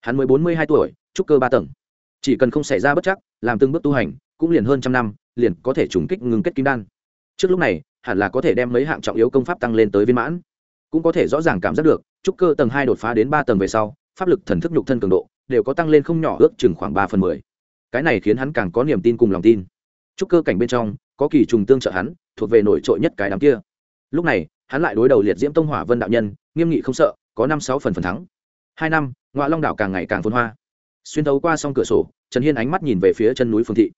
Hắn mới bốn mươi hai tuổi, trúc cơ ba tầng. Chỉ cần không xảy ra bất chắc, làm từng bước tu hành cũng liền hơn trăm năm, liền có thể trùng kích ngừng kết kim đan. Trước lúc này, hẳn là có thể đem mấy hạng trọng yếu công pháp tăng lên tới viên mãn. Cũng có thể rõ ràng cảm giác được, trúc cơ tầng hai đột phá đến ba tầng về sau, pháp lực thần thức nhục thân cường độ đều có tăng lên không nhỏ, ước chừng khoảng ba phần mười. Cái này khiến hắn càng có niềm tin cùng lòng tin. Trúc cơ cảnh bên trong, có kỳ trùng tương trợ hắn, thuộc về nổi trội nhất cái đám kia. Lúc này, hắn lại đối đầu liệt diễm tông hỏa vân đạo nhân, nghiêm nghị không sợ, có năm sáu phần phần thắng. Hai năm ngoại long đảo càng ngày càng phồn hoa. Xuyên thấu qua s cửa sổ, trần hiên ánh mắt nhìn về phía chân núi phương thị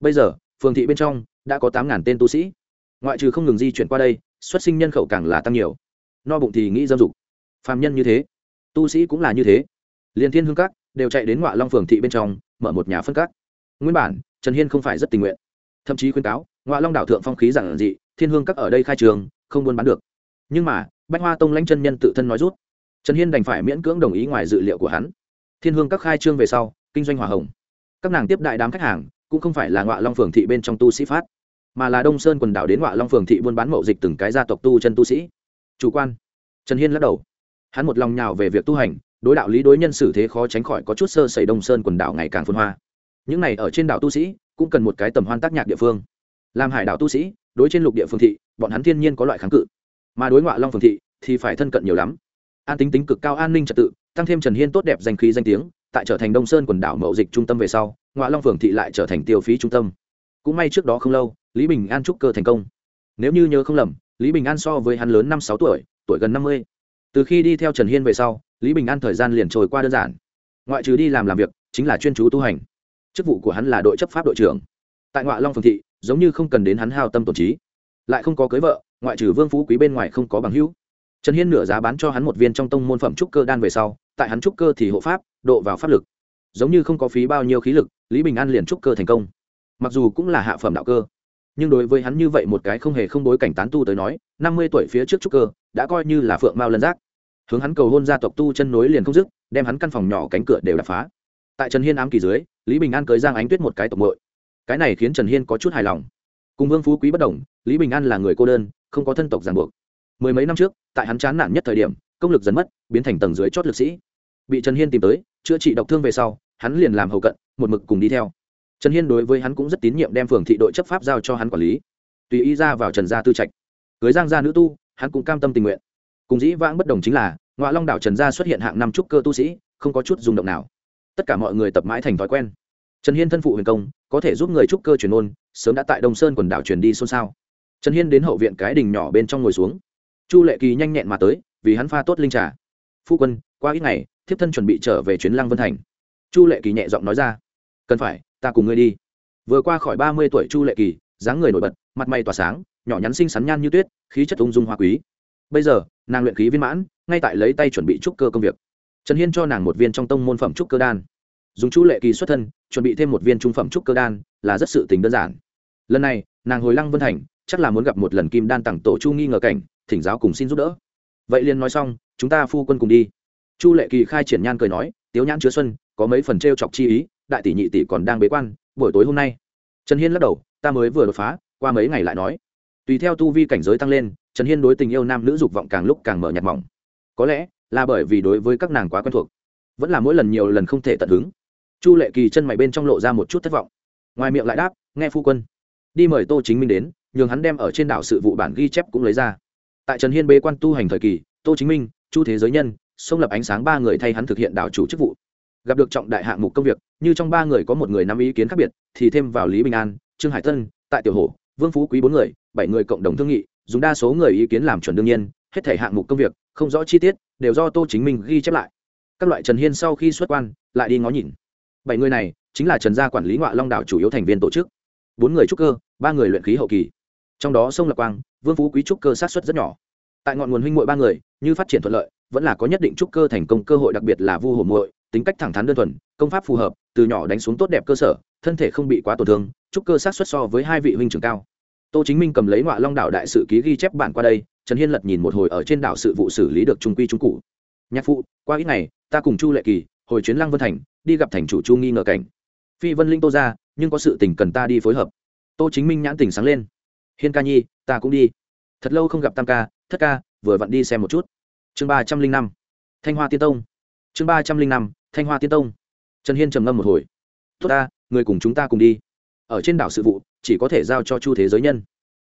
bây giờ, phường thị bên trong đã có tám ngàn tên tu sĩ. Ngoại trừ không ngừng di chuyển qua đây, xuất sinh nhân khẩu càng là tăng nhiều. No bụng thì nghĩ dâm dục. Phàm nhân như thế, tu sĩ cũng là như thế. Liền thiên hương các đều chạy đến ngoại long phường thị bên trong, mở một nhà phân các. Nguyên bản, trần hiên không phải rất tình nguyện. Thậm chí khuyên cáo ngoại long đảo thượng phong khí giản dị, thiên hương các ở đây khai trường, không buôn bán được. Nhưng mà, bách hoa tông lãnh chân nhân tự thân nói rút. Trần hiên đành phải miễn cưỡng đồng ý ngoài dự liệu của hắn. Thiên hương các khai trương về sau, kinh doanh hòa hồng. Các nàng tiếp đại đám khách hàng cũng không phải là ngọa long phường thị bên trong tu sĩ phát, mà là đông sơn quần đảo đến ngọa long phường thị buôn bán mậu dịch từng cái gia tộc tu chân tu sĩ. Chủ quan. Trần hiên lắc đầu. Hắn một lòng nhào về việc tu hành, đối đạo lý đối nhân xử thế khó tránh khỏi có chút sơ sẩy đông sơn quần đảo ngày càng phun hoa. Những này ở trên đảo tu sĩ, cũng cần một cái tầm hoan tác nhạc địa phương. Làm hải đảo tu sĩ, đối trên lục địa phương thị, bọn hắn thiên nhiên có loại kháng cự. Mà đối ngoại long phường thị, thì phải thân cận nhiều lắm. An tính tính cực cao an ninh trật tự, tăng thêm trần hiên tốt đẹp danh khí danh tiếng tại trở thành đông sơn quần đảo mậu dịch trung tâm về sau ngoại long phường thị lại trở thành tiêu phí trung tâm. Cũng may trước đó không lâu, lý bình an trúc cơ thành công. Nếu như nhớ không lầm, lý bình an so với hắn lớn năm sáu tuổi tuổi gần năm mươi. Từ khi đi theo trần hiên về sau, lý bình an thời gian liền trôi qua đơn giản. Ngoại trừ đi làm làm việc, chính là chuyên chú tu hành. Chức vụ của hắn là đội chấp pháp đội trưởng. Tại ngoại long phường thị, giống như không cần đến hắn hao tâm tổn trí. Lại không có cưới vợ, ngoại trừ vương phú quý bên ngoài không có bằng hữu. Trần hiên nửa giá bán cho hắn một viên trong tông môn phẩm trúc cơ đan về sau, tại hắn trúc cơ thì hộ pháp độ vào pháp lực. Giống như không có phí bao nhiêu khí lực, lý bình an liền trúc cơ thành công. Mặc dù cũng là hạ phẩm đạo cơ, nhưng đối với hắn như vậy một cái không hề không bối cảnh tán tu tới nói, năm mươi tuổi phía trước trúc cơ đã coi như là phượng mao lân giác. Hướng hắn cầu hôn gia tộc tu chân nối liền không dứt, đem hắn căn phòng nhỏ cánh cửa đều đập phá. Tại trần hiên ám kỳ dưới, lý bình an cưới giang ánh tuyết một cái tộc mội cái này khiến trần hiên có chút hài lòng. Cùng vương phú quý bất đồng, lý bình an là người cô đơn, không có thân tộc ràng buộc. Mười mấy năm trước, tại hắn chán nản nhất thời điểm, công lực dần mất, biến thành tầng dưới chót lực sĩ. Bị trần hiên tìm tới chữa trị độc thương về sau, hắn liền làm hầu cận, một mực cùng đi theo. Trần hiên đối với hắn cũng rất tín nhiệm đem phường thị đội chấp pháp giao cho hắn quản lý. Tùy ý ra vào trần gia tư trạch. Cưới giang gia nữ tu, hắn cũng cam tâm tình nguyện. Cùng dĩ vãng bất đồng chính là ngoại long đảo trần gia xuất hiện hạng năm trúc cơ tu sĩ, không có chút rung động nào. Tất cả mọi người tập mãi thành thói quen. Trần hiên thân phụ huyền công, có thể giúp người trúc cơ chuyển ôn, sớm đã tại đông sơn quần đảo truyền đi xôn xao. Trần hiên đến hậu viện cái đình nhỏ bên trong ngồi xuống. Chu lệ kỳ nhanh nhẹn mà tới, vì hắn pha tốt linh trà. Phu quân, qua ít ngày thiếp thân chuẩn bị trở về chuyến lăng vân thành. Chu lệ kỳ nhẹ giọng nói ra. Cần phải, ta cùng ngươi đi. Vừa qua khỏi ba mươi tuổi chu lệ kỳ, dáng người nổi bật, mặt mày tỏa sáng, nhỏ nhắn xinh xắn nhan như tuyết, khí chất ung dung hoa quý. Bây giờ, nàng luyện khí viên mãn, ngay tại lấy tay chuẩn bị trúc cơ công việc. Trần hiên cho nàng một viên trong tông môn phẩm trúc cơ đan. Dùng chu lệ kỳ xuất thân, chuẩn bị thêm một viên trung phẩm trúc cơ đan, là rất sự tình đơn giản. Lần này, nàng hồi lăng vân thành, chắc là muốn gặp một lần kim đan tặng tổ chu nghi ngờ cảnh, thỉnh giáo cùng xin giúp đỡ. Vậy liền nói xong, chúng ta phu quân cùng đi chu lệ kỳ khai triển nhan cười nói, tiếu nhãn chứa xuân, có mấy phần t r e o chọc chi ý, đại tỷ nhị tỷ còn đang bế quan, buổi tối hôm nay. Trần hiên lắc đầu, ta mới vừa đột phá, qua mấy ngày lại nói. Tùy theo tu vi cảnh giới tăng lên, trần hiên đối tình yêu nam nữ dục vọng càng lúc càng mở nhạt mỏng. Có lẽ là bởi vì đối với các nàng quá quen thuộc, vẫn là mỗi lần nhiều lần không thể tận hứng. Chu lệ kỳ chân mày bên trong lộ ra một chút thất vọng. Ngoài miệng lại đáp, nghe phu quân. Đi mời tô chính minh đến, nhường hắn đem ở trên đảo sự vụ bản ghi chép cũng lấy ra. Tại trần hiên bế quan tu hành thời kỳ, tô chính minh, chu thế giới nhân xông lập ánh sáng ba người thay hắn thực hiện đảo chủ chức vụ. Gặp được trọng đại hạng mục công việc, như trong ba người có một người nắm ý kiến khác biệt, thì thêm vào lý bình an, trương hải tân, tại tiểu hồ vương phú quý bốn người, bảy người cộng đồng thương nghị, dùng đa số người ý kiến làm chuẩn đương nhiên, hết thể hạng mục công việc, không rõ chi tiết, đều do tô chính minh ghi chép lại. Các loại trần hiên sau khi xuất quan, lại đi ngó nhìn. Bảy người này, chính là trần gia quản lý ngoại long đảo chủ yếu thành viên tổ chức. Bốn người trúc cơ, ba người luyện khí hậu kỳ. Trong đó sông lập quang, vương phú quý trúc cơ sát xuất rất nhỏ. Tại ngọn nguồn huynh muội ba người, như phát triển thuận lợi vẫn là có nhất định trúc cơ thành công cơ hội, đặc biệt là vu hồ muội, tính cách thẳng thắn đơn thuần, công pháp phù hợp, từ nhỏ đánh xuống tốt đẹp cơ sở, thân thể không bị quá tổn thương, trúc cơ sát xuất so với hai vị huynh trưởng cao. Tô chính minh cầm lấy ngoại long đảo đại sự ký ghi chép bản qua đây, trần hiên lật nhìn một hồi ở trên đảo sự vụ xử lý được trung quy trung cụ. Nhạc phụ, qua ít ngày, ta cùng chu lệ kỳ, hồi chuyến lăng vân thành, đi gặp thành chủ chu nghi ngờ cảnh. Phi vân linh tô ra, nhưng có sự tình cần ta đi phối hợp. Tô chính minh nhãn tình sáng lên. Hiên ca nhi, ta cũng đi. Thật lâu không gặp tam ca, thất ca, vừa vặn đi xem một chút chương ba trăm linh năm, thanh hoa tiên tông. Chương ba trăm linh năm, thanh hoa tiên tông. Trần hiên trầm ngâm một hồi. Tốt ta, người cùng chúng ta cùng đi. Ở trên đảo sự vụ, chỉ có thể giao cho chu thế giới nhân.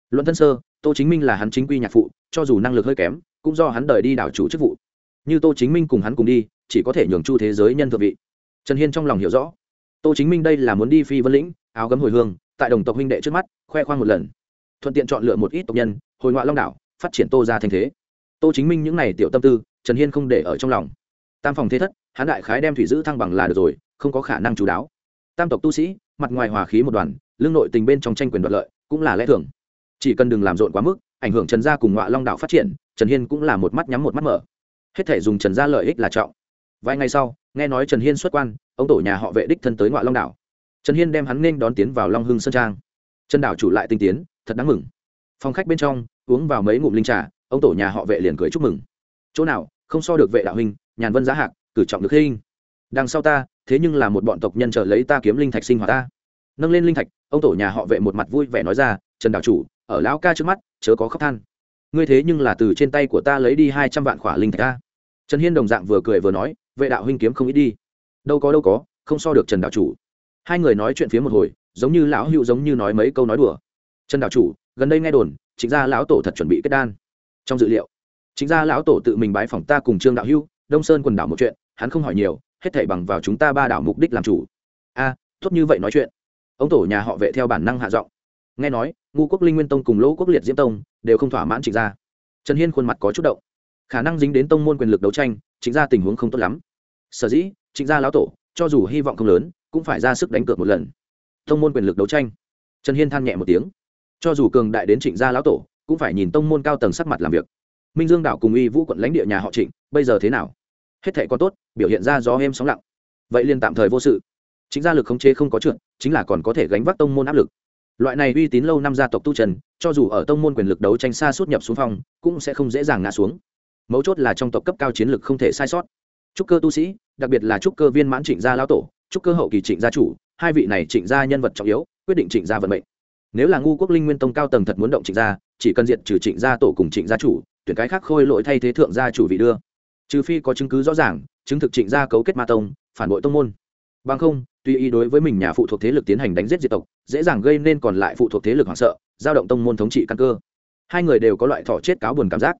Luận thân sơ, tô chính minh là hắn chính quy nhạc phụ, cho dù năng lực hơi kém, cũng do hắn đời đi đảo chủ chức vụ. Như tô chính minh cùng hắn cùng đi, chỉ có thể nhường chu thế giới nhân thượng vị. Trần hiên trong lòng hiểu rõ. Tô chính minh đây là muốn đi phi vân lĩnh, áo gấm hồi hương, tại đồng tộc huynh đệ trước mắt, khoe khoang một lần. Thuận tiện chọn lựa một ít tộc nhân, hồi ngoại long đảo, phát triển tô ra thành thế tô chính minh những n à y tiểu tâm tư, trần hiên không để ở trong lòng. Tam phòng thế thất hán đại khái đem thủy giữ thăng bằng là được rồi, không có khả năng chú đáo. Tam tộc tu sĩ, mặt ngoài hòa khí một đoàn, lương nội tình bên trong tranh quyền đoạt lợi, cũng là lẽ thường. Chỉ cần đừng làm rộn quá mức, ảnh hưởng trần gia cùng ngoại long đạo phát triển, trần hiên cũng là một mắt nhắm một mắt mở. Hết thể dùng trần gia lợi ích là trọng. Vài ngày sau, nghe nói trần hiên xuất quan, ông tổ nhà họ vệ đích thân tới ngoại long đảo trần hiên đem hắn nên đón tiến vào long hưng sơn trang. Trần đảo chủ lại tinh tiến, thật đáng mừng. Phòng khách bên trong, uống vào mấy ngụm linh trà ông tổ nhà họ vệ liền cười chúc mừng. Chỗ nào, không so được vệ đạo huynh, nhàn vân giá hạc, cử trọng được hình đằng sau ta, thế nhưng là một bọn tộc nhân chờ lấy ta kiếm linh thạch sinh hoạt ta. Nâng lên linh thạch, ông tổ nhà họ vệ một mặt vui vẻ nói ra, trần đảo chủ, ở lão ca trước mắt, chớ có khóc than. Ngươi thế nhưng là từ trên tay của ta lấy đi hai trăm vạn khỏa linh thạch ta. Trần hiên đồng dạng vừa cười vừa nói, vệ đạo huynh kiếm không ít đi. Đâu có đâu có, không so được trần đạo chủ. Hai người nói chuyện phía một hồi, giống như lão hữu giống như nói mấy câu nói đùa. Trần đạo chủ, gần đây nghe đồn chính ra lão tổ thật chuẩn bị kết đan trong dự liệu chính ra lão tổ tự mình bái phòng ta cùng trương đạo hưu, đông sơn quần đảo một chuyện hắn không hỏi nhiều hết thảy bằng vào chúng ta ba đảo mục đích làm chủ. A tốt như vậy nói chuyện. Ông tổ nhà họ vệ theo bản năng hạ giọng. Nghe nói ngu quốc linh nguyên tông cùng lỗ quốc liệt diễm tông đều không thỏa mãn trịnh gia. Trần hiên khuôn mặt có chút động. Khả năng dính đến tông môn quyền lực đấu tranh chính gia tình huống không tốt lắm. Sở dĩ trịnh gia lão tổ cho dù hy vọng không lớn cũng phải ra sức đánh cược một lần. Tông môn quyền lực đấu tranh. Trần hiên than nhẹ một tiếng. Cho dù cường đại đến trịnh gia lão tổ cũng phải nhìn tông môn cao tầng sắc mặt làm việc. Minh dương đảo cùng uy vũ quận lãnh địa nhà họ trịnh, bây giờ thế nào? Hết thể còn tốt, biểu hiện ra gió êm sóng lặng. Vậy liền tạm thời vô sự. Chính gia lực khống chế không có chuyện chính là còn có thể gánh vác tông môn áp lực. Loại này uy tín lâu năm gia tộc tu trần, cho dù ở tông môn quyền lực đấu tranh xa suốt nhập xuống phòng cũng sẽ không dễ dàng ngã xuống. Mấu chốt là trong tộc cấp cao chiến lực không thể sai sót. Trúc cơ tu sĩ, đặc biệt là trúc cơ viên mãn trịnh gia lão tổ, trúc cơ hậu kỳ trịnh gia chủ, hai vị này trịnh gia nhân vật trọng yếu, quyết định trịnh gia vận mệnh. Nếu là ngu quốc linh nguyên tông cao tầng thật muốn động trịnh gia chỉ cần diệt trừ trịnh gia tổ cùng trịnh gia chủ, tuyển cái khác khôi lỗi thay thế thượng gia chủ vị đưa. Trừ phi có chứng cứ rõ ràng, chứng thực trịnh gia cấu kết ma tông, phản bội tông môn. Bằng không, tuy ý đối với mình nhà phụ thuộc thế lực tiến hành đánh giết diệt tộc, dễ dàng gây nên còn lại phụ thuộc thế lực hoảng sợ, giao động tông môn thống trị căn cơ. Hai người đều có loại thọ chết cáo buồn cảm giác.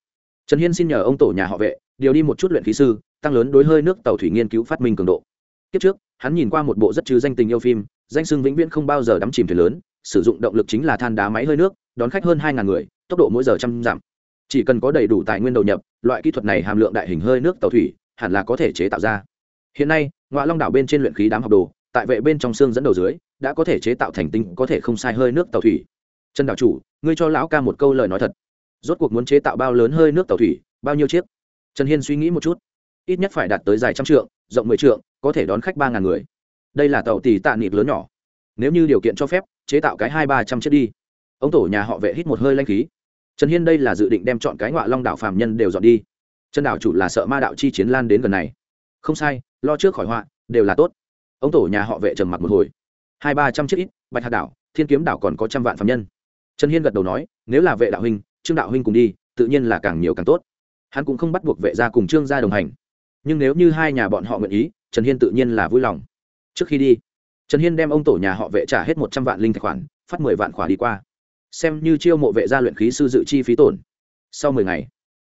Trần hiên xin nhờ ông tổ nhà họ vệ, điều đi một chút luyện khí sư, tăng lớn đối hơi nước tàu thủy nghiên cứu phát minh cường độ. Kiếp trước, hắn nhìn qua một bộ rất chứ danh tình yêu phim, danh sưng vĩnh viễn không bao giờ đắm chìm thuyền lớn sử dụng động lực chính là than đá máy hơi nước, đón khách hơn hai người, tốc độ mỗi giờ trăm dặm. Chỉ cần có đầy đủ tài nguyên đầu nhập, loại kỹ thuật này hàm lượng đại hình hơi nước tàu thủy, hẳn là có thể chế tạo ra. Hiện nay ngoại long đảo bên trên luyện khí đám học đồ, tại vệ bên trong xương dẫn đầu dưới, đã có thể chế tạo thành tinh, có thể không sai hơi nước tàu thủy. Trần đảo chủ, ngươi cho lão ca một câu lời nói thật. Rốt cuộc muốn chế tạo bao lớn hơi nước tàu thủy, bao nhiêu chiếc? Trần hiên suy nghĩ một chút. Ít nhất phải đạt tới dài trăm trượng, rộng mười trượng, có thể đón khách ba ngàn người. Đây là tàu tỷ tạ nịp lớn nhỏ. Nếu như điều kiện cho phép chế tạo cái hai ba trăm chiếc đi. Ông tổ nhà họ vệ hít một hơi lanh khí. Trần hiên đây là dự định đem chọn cái ngoại long đạo phàm nhân đều dọn đi. Trần đảo chủ là sợ ma đạo chi chiến lan đến gần này. Không sai, lo trước khỏi họa, đều là tốt. Ông tổ nhà họ vệ trầm mặc một hồi. Hai ba trăm chiếc ít, bạch hạt đảo, thiên kiếm đảo còn có trăm vạn phạm nhân. Trần hiên gật đầu nói, nếu là vệ đạo huynh, trương đạo huynh cùng đi, tự nhiên là càng nhiều càng tốt. Hắn cũng không bắt buộc vệ gia cùng trương gia đồng hành. Nhưng nếu như hai nhà bọn họ nguyện ý, trần hiên tự nhiên là vui lòng. Trước khi đi trần hiên đem ông tổ nhà họ vệ trả hết một trăm vạn linh thạch khoản, phát mười vạn khoản đi qua. Xem như chiêu mộ vệ gia luyện khí sư dự chi phí tổn. Sau mười ngày,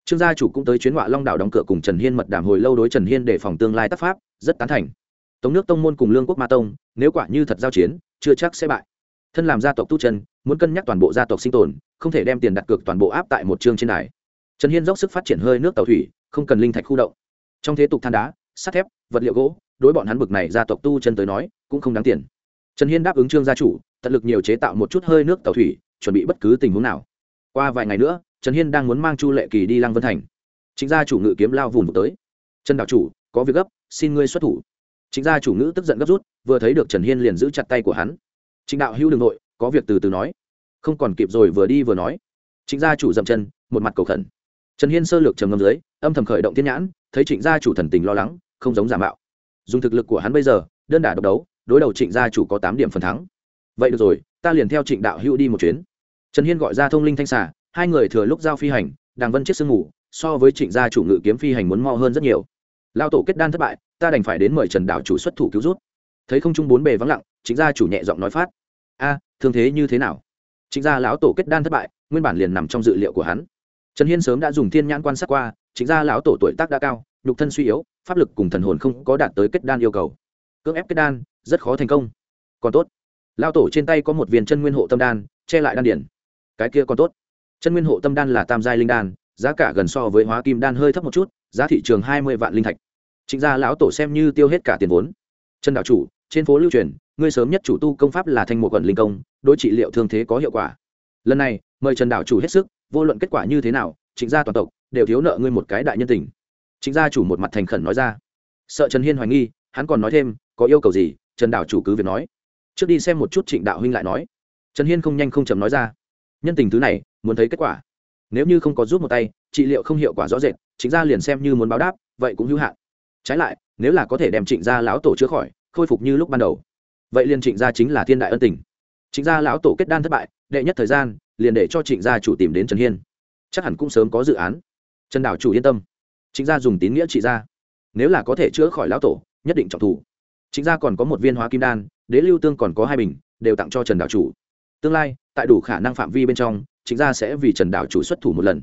trương gia chủ cũng tới chuyến họa long đảo đóng cửa cùng trần hiên mật đàm hồi lâu đối trần hiên để phòng tương lai tác pháp, rất tán thành. Tống nước tông môn cùng lương quốc ma tông, nếu quả như thật giao chiến, chưa chắc sẽ bại. Thân làm gia tộc tu chân, muốn cân nhắc toàn bộ gia tộc sinh tồn, không thể đem tiền đặt cược toàn bộ áp tại một chương trên đài. Trần hiên dốc sức phát triển hơi nước tàu thủy, không cần linh thạch khu động. Trong thế tục than đá, sắt thép, vật liệu gỗ đối bọn hắn bực này gia tộc tu chân tới nói, cũng không đáng tiền. Trần hiên đáp ứng trương gia chủ, tận lực nhiều chế tạo một chút hơi nước tàu thủy, chuẩn bị bất cứ tình huống nào. Qua vài ngày nữa, trần hiên đang muốn mang chu lệ kỳ đi lăng vân thành. Chính gia chủ ngự kiếm lao vùng một tới. Trần đạo chủ, có việc gấp, xin ngươi xuất thủ. Chính gia chủ ngữ tức giận gấp rút, vừa thấy được trần hiên liền giữ chặt tay của hắn. Chính đạo hữu đường nội có việc từ từ nói. Không còn kịp rồi, vừa đi vừa nói. Chính gia chủ dậm chân, một mặt cầu khẩn. Trần hiên sơ lược trầm ngâm dưới, âm thầm khởi động thiên nhãn, thấy trịnh gia chủ thần tình lo lắng, không giống giả mạo dùng thực lực của hắn bây giờ, đơn đả độc đấu, đối đầu trịnh gia chủ có tám điểm phần thắng. Vậy được rồi, ta liền theo trịnh đạo hữu đi một chuyến. Trần hiên gọi ra thông linh thanh xà, hai người thừa lúc giao phi hành, đàng vân chiếc sương ngủ so với trịnh gia chủ ngự kiếm phi hành muốn mo hơn rất nhiều. Lao tổ kết đan thất bại, ta đành phải đến mời trần đạo chủ xuất thủ cứu rút thấy không trung bốn bề vắng lặng, trịnh gia chủ nhẹ giọng nói phát. A, thương thế như thế nào? Trịnh gia lão tổ kết đan thất bại, nguyên bản liền nằm trong dự liệu của hắn. Trần hiên sớm đã dùng thiên nhãn quan sát qua, trịnh gia lão tổ tuổi tác đã cao nhục thân suy yếu, pháp lực cùng thần hồn không có đạt tới kết đan yêu cầu. Cưỡng ép kết đan, rất khó thành công. Còn tốt lao tổ trên tay có một viên chân nguyên hộ tâm đan, che lại đan điển. Cái kia còn tốt. Chân nguyên hộ tâm đan là tam giai linh đan, giá cả gần so với hóa kim đan hơi thấp một chút, giá thị trường hai mươi vạn linh thạch. Chính ra lão tổ xem như tiêu hết cả tiền vốn. Trần đạo chủ, trên phố lưu truyền, ngươi sớm nhất chủ tu công pháp là thanh một quận linh công, đối trị liệu thương thế có hiệu quả. Lần này, mời trần đạo chủ hết sức, vô luận kết quả như thế nào chính gia toàn tộc, đều thiếu nợ ngươi một cái đại nhân tình chính gia chủ một mặt thành khẩn nói ra. Sợ trần hiên hoài nghi, hắn còn nói thêm, có yêu cầu gì, trần đảo chủ cứ việc nói. Trước đi xem một chút trịnh đạo huynh lại nói. Trần hiên không nhanh không chầm nói ra. Nhân tình thứ này, muốn thấy kết quả. Nếu như không có rút một tay, trị liệu không hiệu quả rõ rệt chính gia liền xem như muốn báo đáp, vậy cũng hữu hạn. Trái lại, nếu là có thể đem trịnh gia lão tổ chữa khỏi, khôi phục như lúc ban đầu, vậy liền trịnh gia chính là thiên đại ân tình. Trịnh gia lão tổ kết đan thất bại, đệ nhất thời gian, liền để cho trịnh gia chủ tìm đến trần hiên. Chắc hẳn cũng sớm có dự án. Trần đảo chủ yên tâm. Chính gia dùng tín nghĩa trị gia. Nếu là có thể chữa khỏi lão tổ, nhất định trọng thủ. Chính gia còn có một viên hóa kim đan, đế lưu tương còn có hai bình, đều tặng cho trần đảo chủ. Tương lai, tại đủ khả năng phạm vi bên trong, chính gia sẽ vì trần đảo chủ xuất thủ một lần.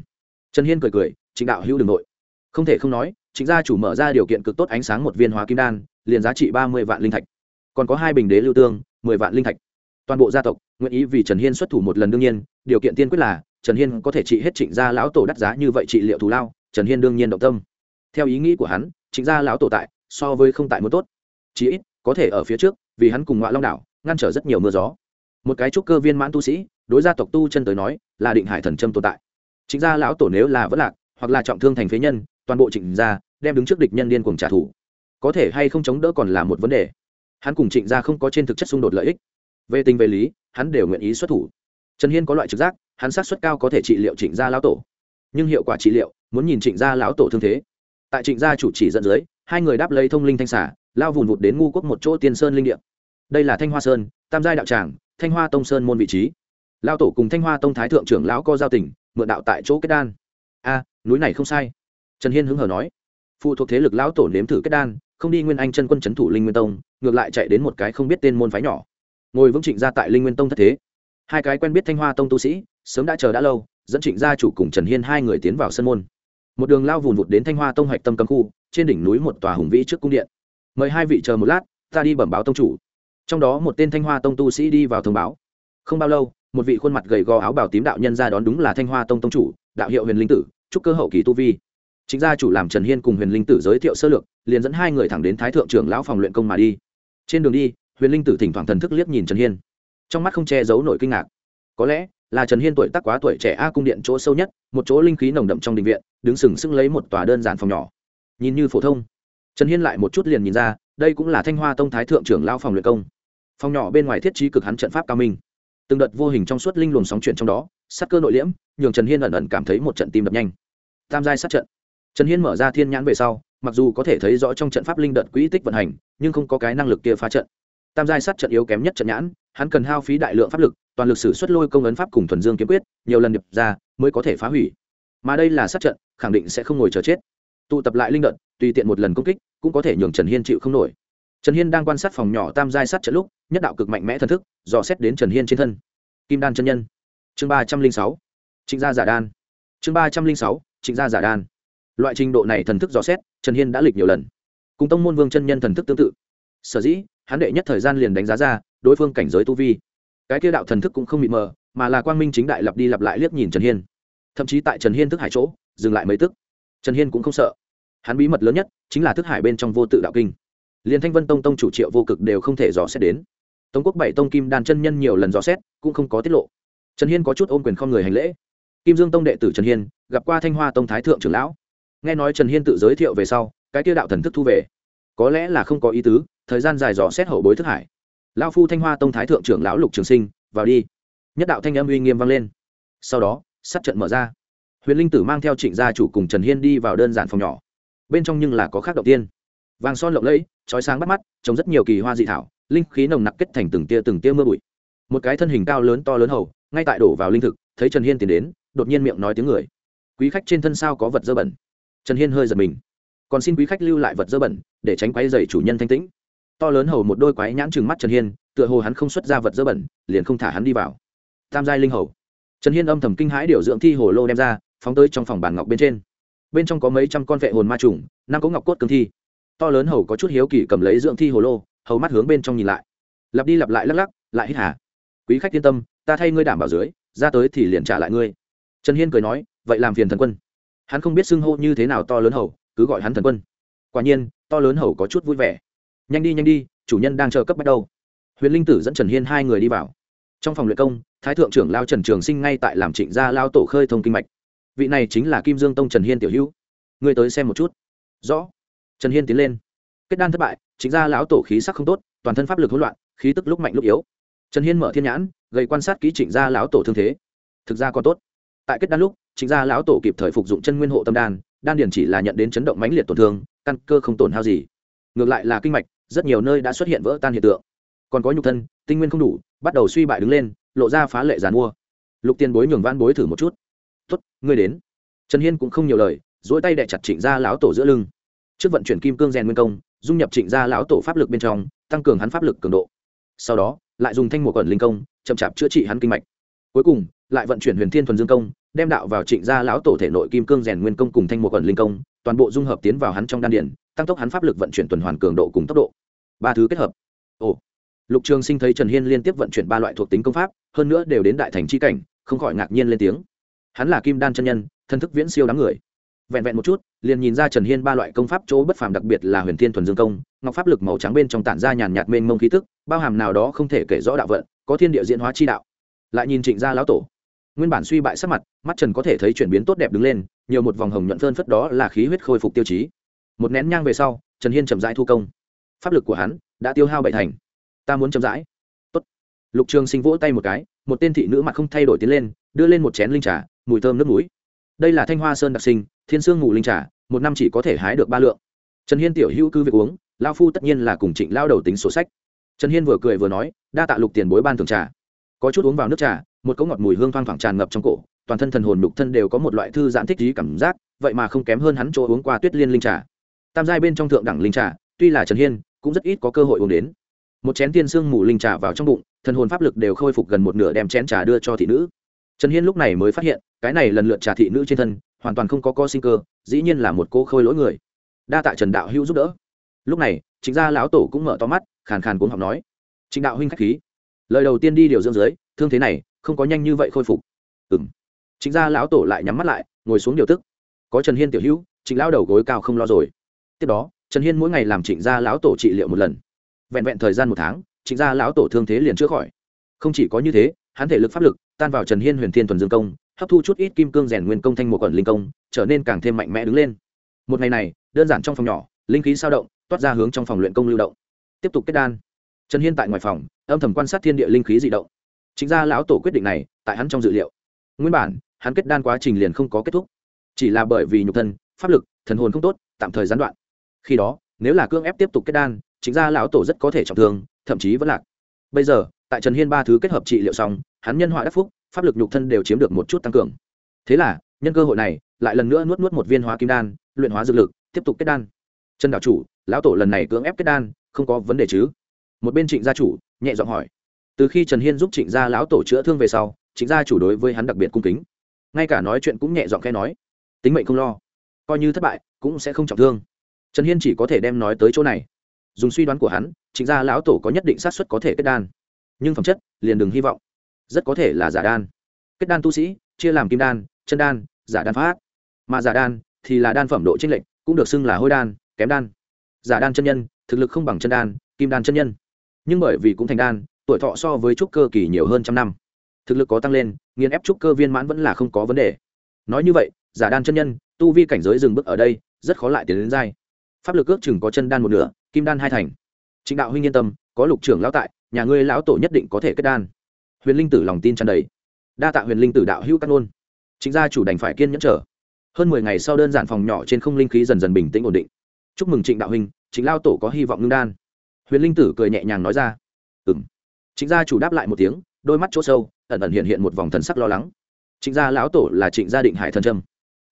Trần hiên cười cười chính đạo hữu đường nội. Không thể không nói, chính gia chủ mở ra điều kiện cực tốt ánh sáng một viên hóa kim đan, liền giá trị ba mươi vạn linh thạch. Còn có hai bình đế lưu tương, mười vạn linh thạch. Toàn bộ gia tộc, nguyện ý vì trần hiên xuất thủ một lần đương nhiên, điều kiện tiên quyết là, trần hiên có thể trị hết trịnh gia lão tổ đắt giá như vậy trị liệu thù lao trần hiên đương nhiên động tâm. Theo ý nghĩ của hắn chính gia lão tổ tại, so với không tại muốn tốt. Chí ít, có thể ở phía trước, vì hắn cùng ngoại long đảo, ngăn trở rất nhiều mưa gió. Một cái trúc cơ viên mãn tu sĩ, đối gia tộc tu chân tới nói, là định hải thần trâm tồn tại. Chính gia lão tổ nếu là vất lạc, hoặc là trọng thương thành phế nhân, toàn bộ trịnh gia đem đứng trước địch nhân điên cuồng trả thù. Có thể hay không chống đỡ còn là một vấn đề. Hắn cùng trịnh gia không có trên thực chất xung đột lợi ích. Về tình về lý, hắn đều nguyện ý xuất thủ. Trần hiên có loại trực giác, hắn sát xuất cao có thể trị liệu trịnh gia lão tổ. Nhưng hiệu quả trị liệu muốn nhìn trịnh gia lão tổ thương thế. Tại trịnh gia chủ chỉ dẫn dưới, hai người đáp lấy thông linh thanh xả lao vùn vụt đến ngu quốc một chỗ tiên sơn linh địa. Đây là thanh hoa sơn, tam giai đạo tràng, thanh hoa tông sơn môn vị trí. Lao tổ cùng thanh hoa tông thái thượng trưởng lão co giao tỉnh mượn đạo tại chỗ kết đan. A, núi này không sai. Trần hiên hứng hờ nói. Phụ thuộc thế lực lão tổ nếm thử kết đan, không đi nguyên anh chân quân c h ấ n thủ linh nguyên tông, ngược lại chạy đến một cái không biết tên môn phái nhỏ. Ngồi vững trịnh ra tại linh nguyên tông thất thế. Hai cái quen biết thanh hoa tông tu sĩ, sớm đã chờ đã lâu, dẫn trịnh gia chủ cùng trần hiên hai người tiến vào sân môn một đường lao vùn vụt đến thanh hoa tông hạch tâm cấm khu, trên đỉnh núi một tòa hùng vĩ trước cung điện. Mời hai vị chờ một lát, ta đi bẩm báo tông chủ. Trong đó một tên thanh hoa tông tu sĩ đi vào thông báo. Không bao lâu, một vị khuôn mặt gầy gò áo bào tím đạo nhân ra đón đúng là thanh hoa tông tông chủ, đạo hiệu huyền linh tử, chúc cơ hậu kỳ tu vi. Chính gia chủ làm trần hiên cùng huyền linh tử giới thiệu sơ lược, liền dẫn hai người thẳng đến thái thượng trưởng lão phòng luyện công mà đi. Trên đường đi, huyền linh tử thỉnh thoảng thần thức liếc nhìn trần hiên. Trong mắt không che giấu nổi kinh ngạc. Có lẽ là trần hiên tuổi tác quá tuổi trẻ a cung điện chỗ sâu nhất, một chỗ linh khí nồng đậm trong đình viện, đứng sừng sững lấy một tòa đơn giản phòng nhỏ. Nhìn như phổ thông. Trần hiên lại một chút liền nhìn ra, đây cũng là thanh hoa tông thái thượng trưởng lao phòng luyện công. Phòng nhỏ bên ngoài thiết trí cực hắn trận pháp cao minh. Từng đợt vô hình trong suốt linh luồng sóng chuyển trong đó, sát cơ nội liễm, nhường trần hiên ẩn ẩn cảm thấy một trận tim đập nhanh. Tam giai sát trận. Trần hiên mở ra thiên nhãn về sau, mặc dù có thể thấy rõ trong trận pháp linh đợt quỹ tích vận hành, nhưng không có cái năng lực kia phá trận. Tam giai sát trận yếu kém nhất trận nhãn hắn cần hao phí đại lượng pháp lực, toàn lực sử xuất lôi công ấn pháp cùng thuần dương kiếm quyết, nhiều lần điệp ra mới có thể phá hủy. Mà đây là sát trận, khẳng định sẽ không ngồi chờ chết. Tụ tập lại linh đợt, tùy tiện một lần công kích, cũng có thể nhường trần hiên chịu không nổi. Trần hiên đang quan sát phòng nhỏ tam giai sát trận lúc, nhất đạo cực mạnh mẽ thần thức, dò xét đến trần hiên trên thân. Kim đan chân nhân. Chương ba trăm linh sáu. Trịnh gia giả đan. Chương ba trăm linh sáu, trịnh gia giả đan. Loại trình độ này thần thức dò xét, trần hiên đã lịch nhiều lần. Cùng tông môn vương chân nhân thần thức tương tự. Sở dĩ, hắn đệ nhất thời gian liền đánh giá ra đối phương cảnh giới tu vi. Cái kia đạo thần thức cũng không bị mờ, mà là quang minh chính đại lặp đi lặp lại liếc nhìn trần hiên. Thậm chí tại trần hiên thức hải chỗ, dừng lại mấy tức. Trần hiên cũng không sợ. Hắn bí mật lớn nhất chính là thức hải bên trong vô tự đạo kinh. Liền thanh vân tông tông chủ triệu vô cực đều không thể dò xét đến. Tống quốc bảy tông kim đan chân nhân nhiều lần dò xét, cũng không có tiết lộ. Trần hiên có chút ôm quyền không người hành lễ. Kim dương tông đệ tử trần hiên, gặp qua thanh hoa tông thái thượng trưởng lão. Nghe nói trần hiên tự giới thiệu về sau, cái tiêu đạo thần thức thu về. Có lẽ là không có ý tứ, thời gian dài dò xét hậu bối thức hải lão phu thanh hoa tông thái thượng trưởng lão lục trường sinh, vào đi. Nhất đạo thanh âm uy nghiêm vang lên. Sau đó sát trận mở ra. Huyền linh tử mang theo trịnh gia chủ cùng trần hiên đi vào đơn giản phòng nhỏ. Bên trong nhưng là có khác đầu tiên. Vàng son lộng lẫy trói sáng bắt mắt trông rất nhiều kỳ hoa dị thảo, linh khí nồng nặc kết thành từng tia từng tia mưa bụi. Một cái thân hình cao lớn to lớn hầu, ngay tại đổ vào linh thực, thấy trần hiên tiến đến, đột nhiên miệng nói tiếng người. Quý khách trên thân sao có vật dơ bẩn? Trần hiên hơi giật mình. Còn xin quý khách lưu lại vật dơ bẩn, để tránh quay dày chủ nhân thanh tĩnh to lớn hầu một đôi quái nhãn chừng mắt trần hiên, tựa hồ hắn không xuất ra vật dơ bẩn, liền không thả hắn đi vào. Tam giai linh hầu. Trần hiên âm thầm kinh hãi điều dưỡng thi hồ lô đem ra, phóng tới trong phòng bàn ngọc bên trên. Bên trong có mấy trăm con vệ hồn ma trùng, năm có ngọc cốt cương thi. To lớn hầu có chút hiếu kỳ cầm lấy dưỡng thi hồ lô, hầu mắt hướng bên trong nhìn lại. Lặp đi lặp lại lắc lắc, lại hít hà. Quý khách yên tâm, ta thay ngươi đảm bảo dưới, ra tới thì liền trả lại ngươi. Trần hiên cười nói, vậy làm phiền thần quân. Hắn không biết xưng hô như thế nào to lớn hầu, cứ gọi hắn thần quân. Quả nhiên, to lớn hầu có chút vui vẻ nhanh đi nhanh đi, chủ nhân đang chờ cấp bắt đầu huyền linh tử dẫn trần hiên hai người đi vào. Trong phòng luyện công, thái thượng trưởng lao trần trường sinh ngay tại làm trịnh gia lao tổ khơi thông kinh mạch. Vị này chính là kim dương tông trần hiên tiểu hữu. Người tới xem một chút. Rõ. Trần hiên tiến lên. Kết đan thất bại chính ra lão tổ khí sắc không tốt, toàn thân pháp lực hỗn loạn, khí tức lúc mạnh lúc yếu. Trần hiên mở thiên nhãn gây quan sát kỹ trịnh gia lão tổ thương thế. Thực ra có tốt. Tại kết đan lúc, trịnh gia lão tổ kịp thời phục dụng chân nguyên hộ tâm đan đan điển chỉ là nhận đến chấn động mãnh liệt tổn thương, căn cơ không tổn hao gì. Ngược lại là kinh mạch rất nhiều nơi đã xuất hiện vỡ tan hiện tượng. Còn có nhục thân, tinh nguyên không đủ, bắt đầu suy bại đứng lên, lộ ra phá lệ giàn mua. Lục tiền bối nhường van bối thử một chút. Tuất ngươi đến. Trần hiên cũng không nhiều lời dỗi tay đẻ chặt trịnh gia lão tổ giữa lưng. Trước vận chuyển kim cương rèn nguyên công, dung nhập trịnh gia lão tổ pháp lực bên trong, tăng cường hắn pháp lực cường độ. Sau đó, lại dùng thanh một quần linh công, chậm chạp chữa trị hắn kinh mạch. Cuối cùng, lại vận chuyển huyền thiên thuần dương công, đem đạo vào trịnh gia lão tổ thể nội kim cương rèn nguyên công cùng thanh một quần linh công toàn bộ dung hợp tiến vào hắn trong đan điền, tăng tốc hắn pháp lực vận chuyển tuần hoàn cường độ cùng tốc độ. Ba thứ kết hợp. Ồ. Lục trường sinh thấy trần hiên liên tiếp vận chuyển ba loại thuộc tính công pháp, hơn nữa đều đến đại thành c h i cảnh, không khỏi ngạc nhiên lên tiếng. Hắn là kim đan chân nhân, thân thức viễn siêu đám người. Vẹn vẹn một chút, liền nhìn ra trần hiên ba loại công pháp chỗ bất phàm đặc biệt là huyền thiên thuần dương công, ngọc pháp lực màu trắng bên trong tản ra nhàn nhạt mênh mông khí tức, bao hàm nào đó không thể kể rõ đạo vận, có thiên địa diễn hóa chi đạo. Lại nhìn trịnh gia lão tổ. Nguyên bản suy bại sắc mặt, mắt trần có thể thấy chuyển biến tốt đẹp đứng lên nhiều một vòng hồng nhuận phơn phất đó là khí huyết khôi phục tiêu chí. Một nén nhang về sau, trần hiên chậm rãi thu công. Pháp lực của hắn đã tiêu hao bảy thành. Ta muốn chậm rãi. Tốt. lục trường sinh vỗ tay một cái, một tên thị nữ mặt không thay đổi tiến lên, đưa lên một chén linh trà, mùi thơm nước núi đây là thanh hoa sơn đặc sinh, thiên sương ngủ linh trà, một năm chỉ có thể hái được ba lượng. Trần hiên tiểu hữu cư việc uống lao phu tất nhiên là cùng trịnh lao đầu tính sổ sách. Trần hiên vừa cười vừa nói, đa tạ lục tiền bối ban thường trà. Có chút uống vào nước trà, một cỗ ngọt mùi hương thoang thoảng tràn ngập trong cổ toàn thân thần hồn nhục thân đều có một loại thư giãn thích trí cảm giác, vậy mà không kém hơn hắn chỗ uống qua tuyết liên linh trà. Tam giai bên trong thượng đẳng linh trà, tuy là trần hiên, cũng rất ít có cơ hội uống đến. Một chén tiên sương mù linh trà vào trong bụng, thần hồn pháp lực đều khôi phục gần một nửa đem chén trà đưa cho thị nữ. Trần hiên lúc này mới phát hiện, cái này lần lượt trà thị nữ trên thân, hoàn toàn không có co sinh cơ, dĩ nhiên là một cô khôi lỗi người. Đa tạ trần đạo hữu giúp đỡ. Lúc này chính gia lão tổ cũng mở to mắt, khàn khàn cuốn học nói, trịnh đạo huynh k h á c h khí. Lời đầu tiên đi điều dưỡng dưới, thương thế này, không có nhanh như vậy khôi phục. Ừm chính gia lão tổ lại nhắm mắt lại, ngồi xuống điều tức. Có trần hiên tiểu hữu, trịnh lão đầu gối cao không lo rồi. Tiếp đó, trần hiên mỗi ngày làm trịnh gia lão tổ trị liệu một lần. Vẹn vẹn thời gian một tháng, trịnh gia lão tổ thương thế liền chữa khỏi. Không chỉ có như thế, hắn thể lực pháp lực tan vào trần hiên huyền thiên thuần dương công, hấp thu chút ít kim cương rèn nguyên công thanh một quần linh công, trở nên càng thêm mạnh mẽ đứng lên. Một ngày này, đơn giản trong phòng nhỏ, linh khí sao động, toát ra hướng trong phòng luyện công lưu động. Tiếp tục kết đan. Trần hiên tại ngoài phòng, âm thầm quan sát thiên địa linh khí dị động. Chính ra lão tổ quyết định này, tại hắn trong dự liệu. Nguyên bản hắn kết đan quá trình liền không có kết thúc. Chỉ là bởi vì nhục thân, pháp lực, thần hồn không tốt, tạm thời gián đoạn. Khi đó, nếu là cương ép tiếp tục kết đan, chính ra lão tổ rất có thể trọng thương, thậm chí vẫn lạc. Bây giờ, tại trần hiên ba thứ kết hợp trị liệu xong, hắn nhân họa đắc phúc, pháp lực nhục thân đều chiếm được một chút tăng cường. Thế là, nhân cơ hội này, lại lần nữa nuốt nuốt một viên hóa kim đan, luyện hóa dược lực, tiếp tục kết đan. Trần đạo chủ, lão tổ lần này cưỡng ép kết đan, không có vấn đề chứ? Một bên trịnh gia chủ, nhẹ giọng hỏi. Từ khi trần hiên giúp trịnh gia lão tổ chữa thương về sau, trịnh gia chủ đối với hắn đặc biệt cung kính ngay cả nói chuyện cũng nhẹ giọng khẽ nói, tính mệnh không lo, coi như thất bại cũng sẽ không trọng thương. Trần hiên chỉ có thể đem nói tới chỗ này. Dùng suy đoán của hắn chính gia lão tổ có nhất định xác suất có thể kết đan. Nhưng phẩm chất liền đừng hy vọng. Rất có thể là giả đan. Kết đan tu sĩ, chia làm kim đan, chân đan, giả đan phát. Mà giả đan thì là đan phẩm độ tranh lệch, cũng được xưng là hôi đan, kém đan. Giả đan chân nhân, thực lực không bằng chân đan, kim đan chân nhân. Nhưng bởi vì cũng thành đan, tuổi thọ so với trúc cơ kỳ nhiều hơn trăm năm. Thực lực có tăng lên nghiền ép trúc cơ viên mãn vẫn là không có vấn đề. Nói như vậy, giả đan chân nhân, tu vi cảnh giới dừng bước ở đây, rất khó lại tiến đến dai pháp lực ước chừng có chân đan một nửa, kim đan hai thành. Trịnh đạo huynh yên tâm, có lục trưởng lão tại, nhà ngươi lão tổ nhất định có thể kết đan. Huyền linh tử lòng tin tràn đầy. Đa tạ huyền linh tử đạo hữu căn ngôn. chính gia chủ đành phải kiên nhẫn trở hơn mười ngày sau đơn giản phòng nhỏ trên không linh khí dần dần bình tĩnh ổn định. Chúc mừng trịnh đạo huynh chính lao tổ có hy vọng ngưng đan. Huyền linh tử cười nhẹ nhàng nói ra. Ừ m chính gia chủ đáp lại một tiếng, đôi mắt chỗ sâu ẩn ẩn hiện hiện một vòng thần sắc lo lắng. Trịnh gia lão tổ là trịnh gia định hải thần trâm.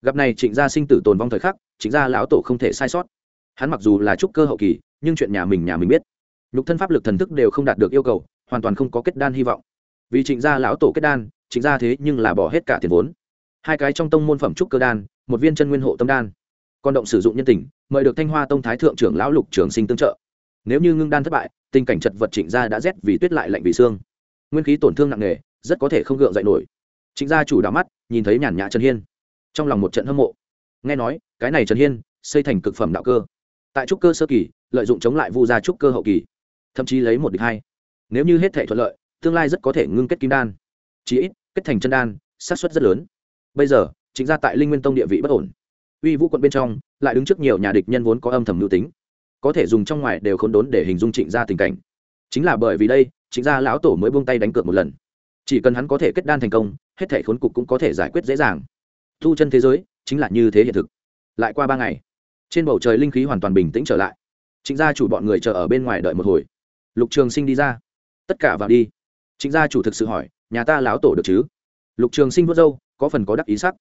Gặp này trịnh gia sinh tử tồn vong thời khắc, trịnh gia lão tổ không thể sai sót. Hắn mặc dù là trúc cơ hậu kỳ, nhưng chuyện nhà mình nhà mình biết. Nhục thân pháp lực thần thức đều không đạt được yêu cầu, hoàn toàn không có kết đan hy vọng. Vì trịnh gia lão tổ kết đan, trịnh gia thế nhưng là bỏ hết cả tiền vốn. Hai cái trong tông môn phẩm trúc cơ đan, một viên chân nguyên hộ tâm đan. Còn động sử dụng nhân tình, mời được thanh hoa tông thái thượng trưởng lão lục trường sinh tương trợ. Nếu như ngưng đan thất bại, tình cảnh chật vật trịnh gia đã rét vì tuyết lại lạnh vì xương. Nguyên khí tổn thương nặng nề rất có thể không gượng dậy nổi. Trịnh gia chủ đảo mắt, nhìn thấy nhàn nhã trần hiên. Trong lòng một trận hâm mộ. Nghe nói, cái này trần hiên, xây thành cực phẩm đạo cơ. Tại trúc cơ sơ kỳ, lợi dụng chống lại vu gia trúc cơ hậu kỳ. Thậm chí lấy một địch hai. Nếu như hết thể thuận lợi, tương lai rất có thể ngưng kết kim đan. Chí ít, kết thành chân đan, xác suất rất lớn. Bây giờ chính ra tại linh nguyên tông địa vị bất ổn. Uy vũ quận bên trong, lại đứng trước nhiều nhà địch nhân vốn có âm thầm mưu tính. Có thể dùng trong ngoài đều k h n đốn để hình dung trịnh gia tình cảnh. Chính là bởi vì đây, trịnh gia lão tổ mới buông tay đánh cược một lần chỉ cần hắn có thể kết đan thành công, hết thể khốn cục cũng có thể giải quyết dễ dàng. Thu chân thế giới, chính là như thế hiện thực. Lại qua ba ngày, trên bầu trời linh khí hoàn toàn bình tĩnh trở lại. Trịnh gia chủ bọn người chờ ở bên ngoài đợi một hồi. Lục trường sinh đi ra. Tất cả vào đi. Trịnh gia chủ thực sự hỏi, nhà ta lão tổ được chứ? Lục trường sinh vớt dâu có phần có đắc ý sắc.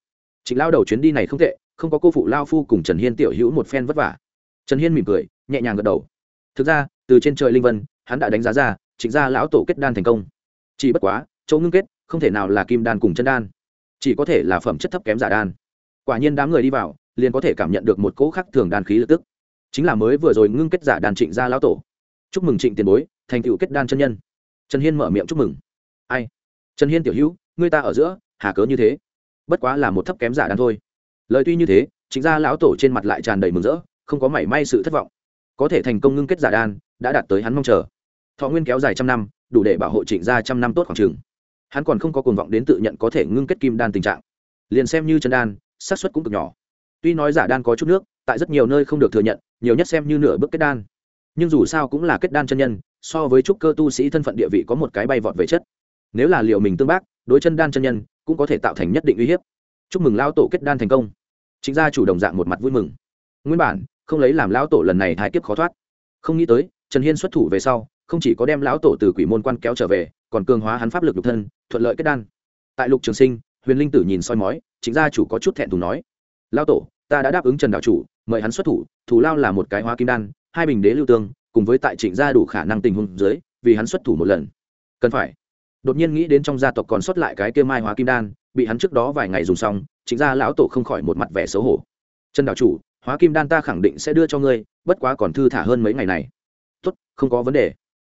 Trịnh lao đầu chuyến đi này không tệ, không có cô phụ lao phu cùng trần hiên tiểu hữu một phen vất vả. Trần hiên mỉm cười, nhẹ nhàng gật đầu. Thực ra, từ trên trời linh vân, hắn đã đánh giá ra, trịnh gia lão tổ kết đan thành công. Chỉ bất quá chỗ ngưng kết, không thể nào là kim đan cùng chân đan. Chỉ có thể là phẩm chất thấp kém giả đan. Quả nhiên đám người đi vào, liền có thể cảm nhận được một cỗ khắc thường đan khí lập tức. Chính là mới vừa rồi ngưng kết giả đàn trịnh gia lão tổ. Chúc mừng trịnh tiền bối, thành tựu kết đan chân nhân. Trần hiên mở miệng chúc mừng. Ai? Trần hiên tiểu hữu, ngươi ta ở giữa, hà cớ như thế? Bất quá là một thấp kém giả đan thôi. Lời tuy như thế, trịnh gia lão tổ trên mặt lại tràn đầy mừng rỡ, không có mảy may sự thất vọng. Có thể thành công ngưng kết giả đan, đã đạt tới hắn mong chờ. Thọ nguyên kéo dài trăm năm, đủ để bảo hộ trịnh gia trăm năm tốt khoảng trường hắn còn không có cuồng vọng đến tự nhận có thể ngưng kết kim đan tình trạng. Liền xem như chân đan, xác suất cũng cực nhỏ. Tuy nói giả đan có chút nước, tại rất nhiều nơi không được thừa nhận, nhiều nhất xem như nửa bước kết đan. Nhưng dù sao cũng là kết đan chân nhân, so với trúc cơ tu sĩ thân phận địa vị có một cái bay vọt về chất. Nếu là liệu mình tương bác, đối chân đan chân nhân cũng có thể tạo thành nhất định uy hiếp. Chúc mừng lão tổ kết đan thành công. Chính gia chủ đồng dạng một mặt vui mừng. Nguyên bản, không lấy làm lão tổ lần này hai kiếp khó thoát. Không nghĩ tới, trần hiên xuất thủ về sau, không chỉ có đem lão tổ từ quỷ môn quan kéo trở về còn cường hóa hắn pháp lực lục thân, thuận lợi kết đan. Tại lục trường sinh, huyền linh tử nhìn soi mói, chính gia chủ có chút thẹn thùng nói, lão tổ, ta đã đáp ứng trần đạo chủ, mời hắn xuất thủ thủ lao là một cái hóa kim đan, hai bình đế lưu tương, cùng với tại trịnh gia đủ khả năng tình huống dưới, vì hắn xuất thủ một lần. Cần phải. Đột nhiên nghĩ đến trong gia tộc còn xuất lại cái kia mai hóa kim đan, bị hắn trước đó vài ngày dùng xong, chính gia lão tổ không khỏi một mặt vẻ xấu hổ. Trần đạo chủ, hóa kim đan ta khẳng định sẽ đưa cho ngươi, bất quá còn thư thả hơn mấy ngày này. Tốt, không có vấn đề.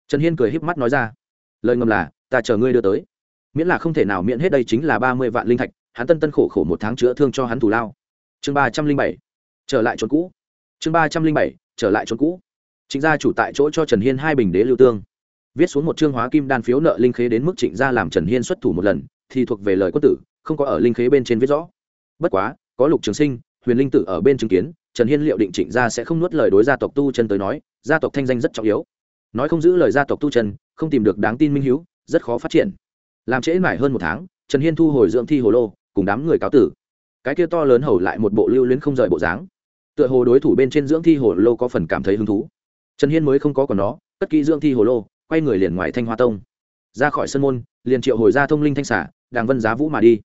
Trần hiên cười híp mắt nói ra lời ngầm là, ta chờ ngươi đưa tới. Miễn là không thể nào miễn hết đây chính là ba mươi vạn linh thạch, hắn tân tân khổ khổ một tháng chữa thương cho hắn thủ lao. Chương ba trăm linh bảy, trở lại chốn cũ. Chương ba trăm linh bảy, trở lại chốn cũ. Trịnh gia chủ tại chỗ cho trần hiên hai bình đế lưu tương. Viết xuống một chương hóa kim đan phiếu nợ linh khế đến mức trịnh gia làm trần hiên xuất thủ một lần, thì thuộc về lời quân tử, không có ở linh khế bên trên viết rõ. Bất quá, có lục trường sinh, huyền linh tử ở bên chứng kiến, trần hiên liệu định trịnh gia sẽ không nuốt lời đối gia tộc tu chân tới nói, gia tộc thanh danh rất trọng yếu. Nói không giữ lời gia tộc tu chân không tìm được đáng tin minh hữu rất khó phát triển. Làm trễ mải hơn một tháng, trần hiên thu hồi dưỡng thi hồ lô, cùng đám người cáo tử. Cái kia to lớn hầu lại một bộ lưu luyến không rời bộ dáng. Tựa hồ đối thủ bên trên dưỡng thi hồ lô có phần cảm thấy hứng thú. Trần hiên mới không có còn nó, cất kỹ dưỡng thi hồ lô, quay người liền ngoài thanh hoa tông. Ra khỏi sân môn, liền triệu hồi ra thông linh thanh xả, đàng vân giá vũ mà đi.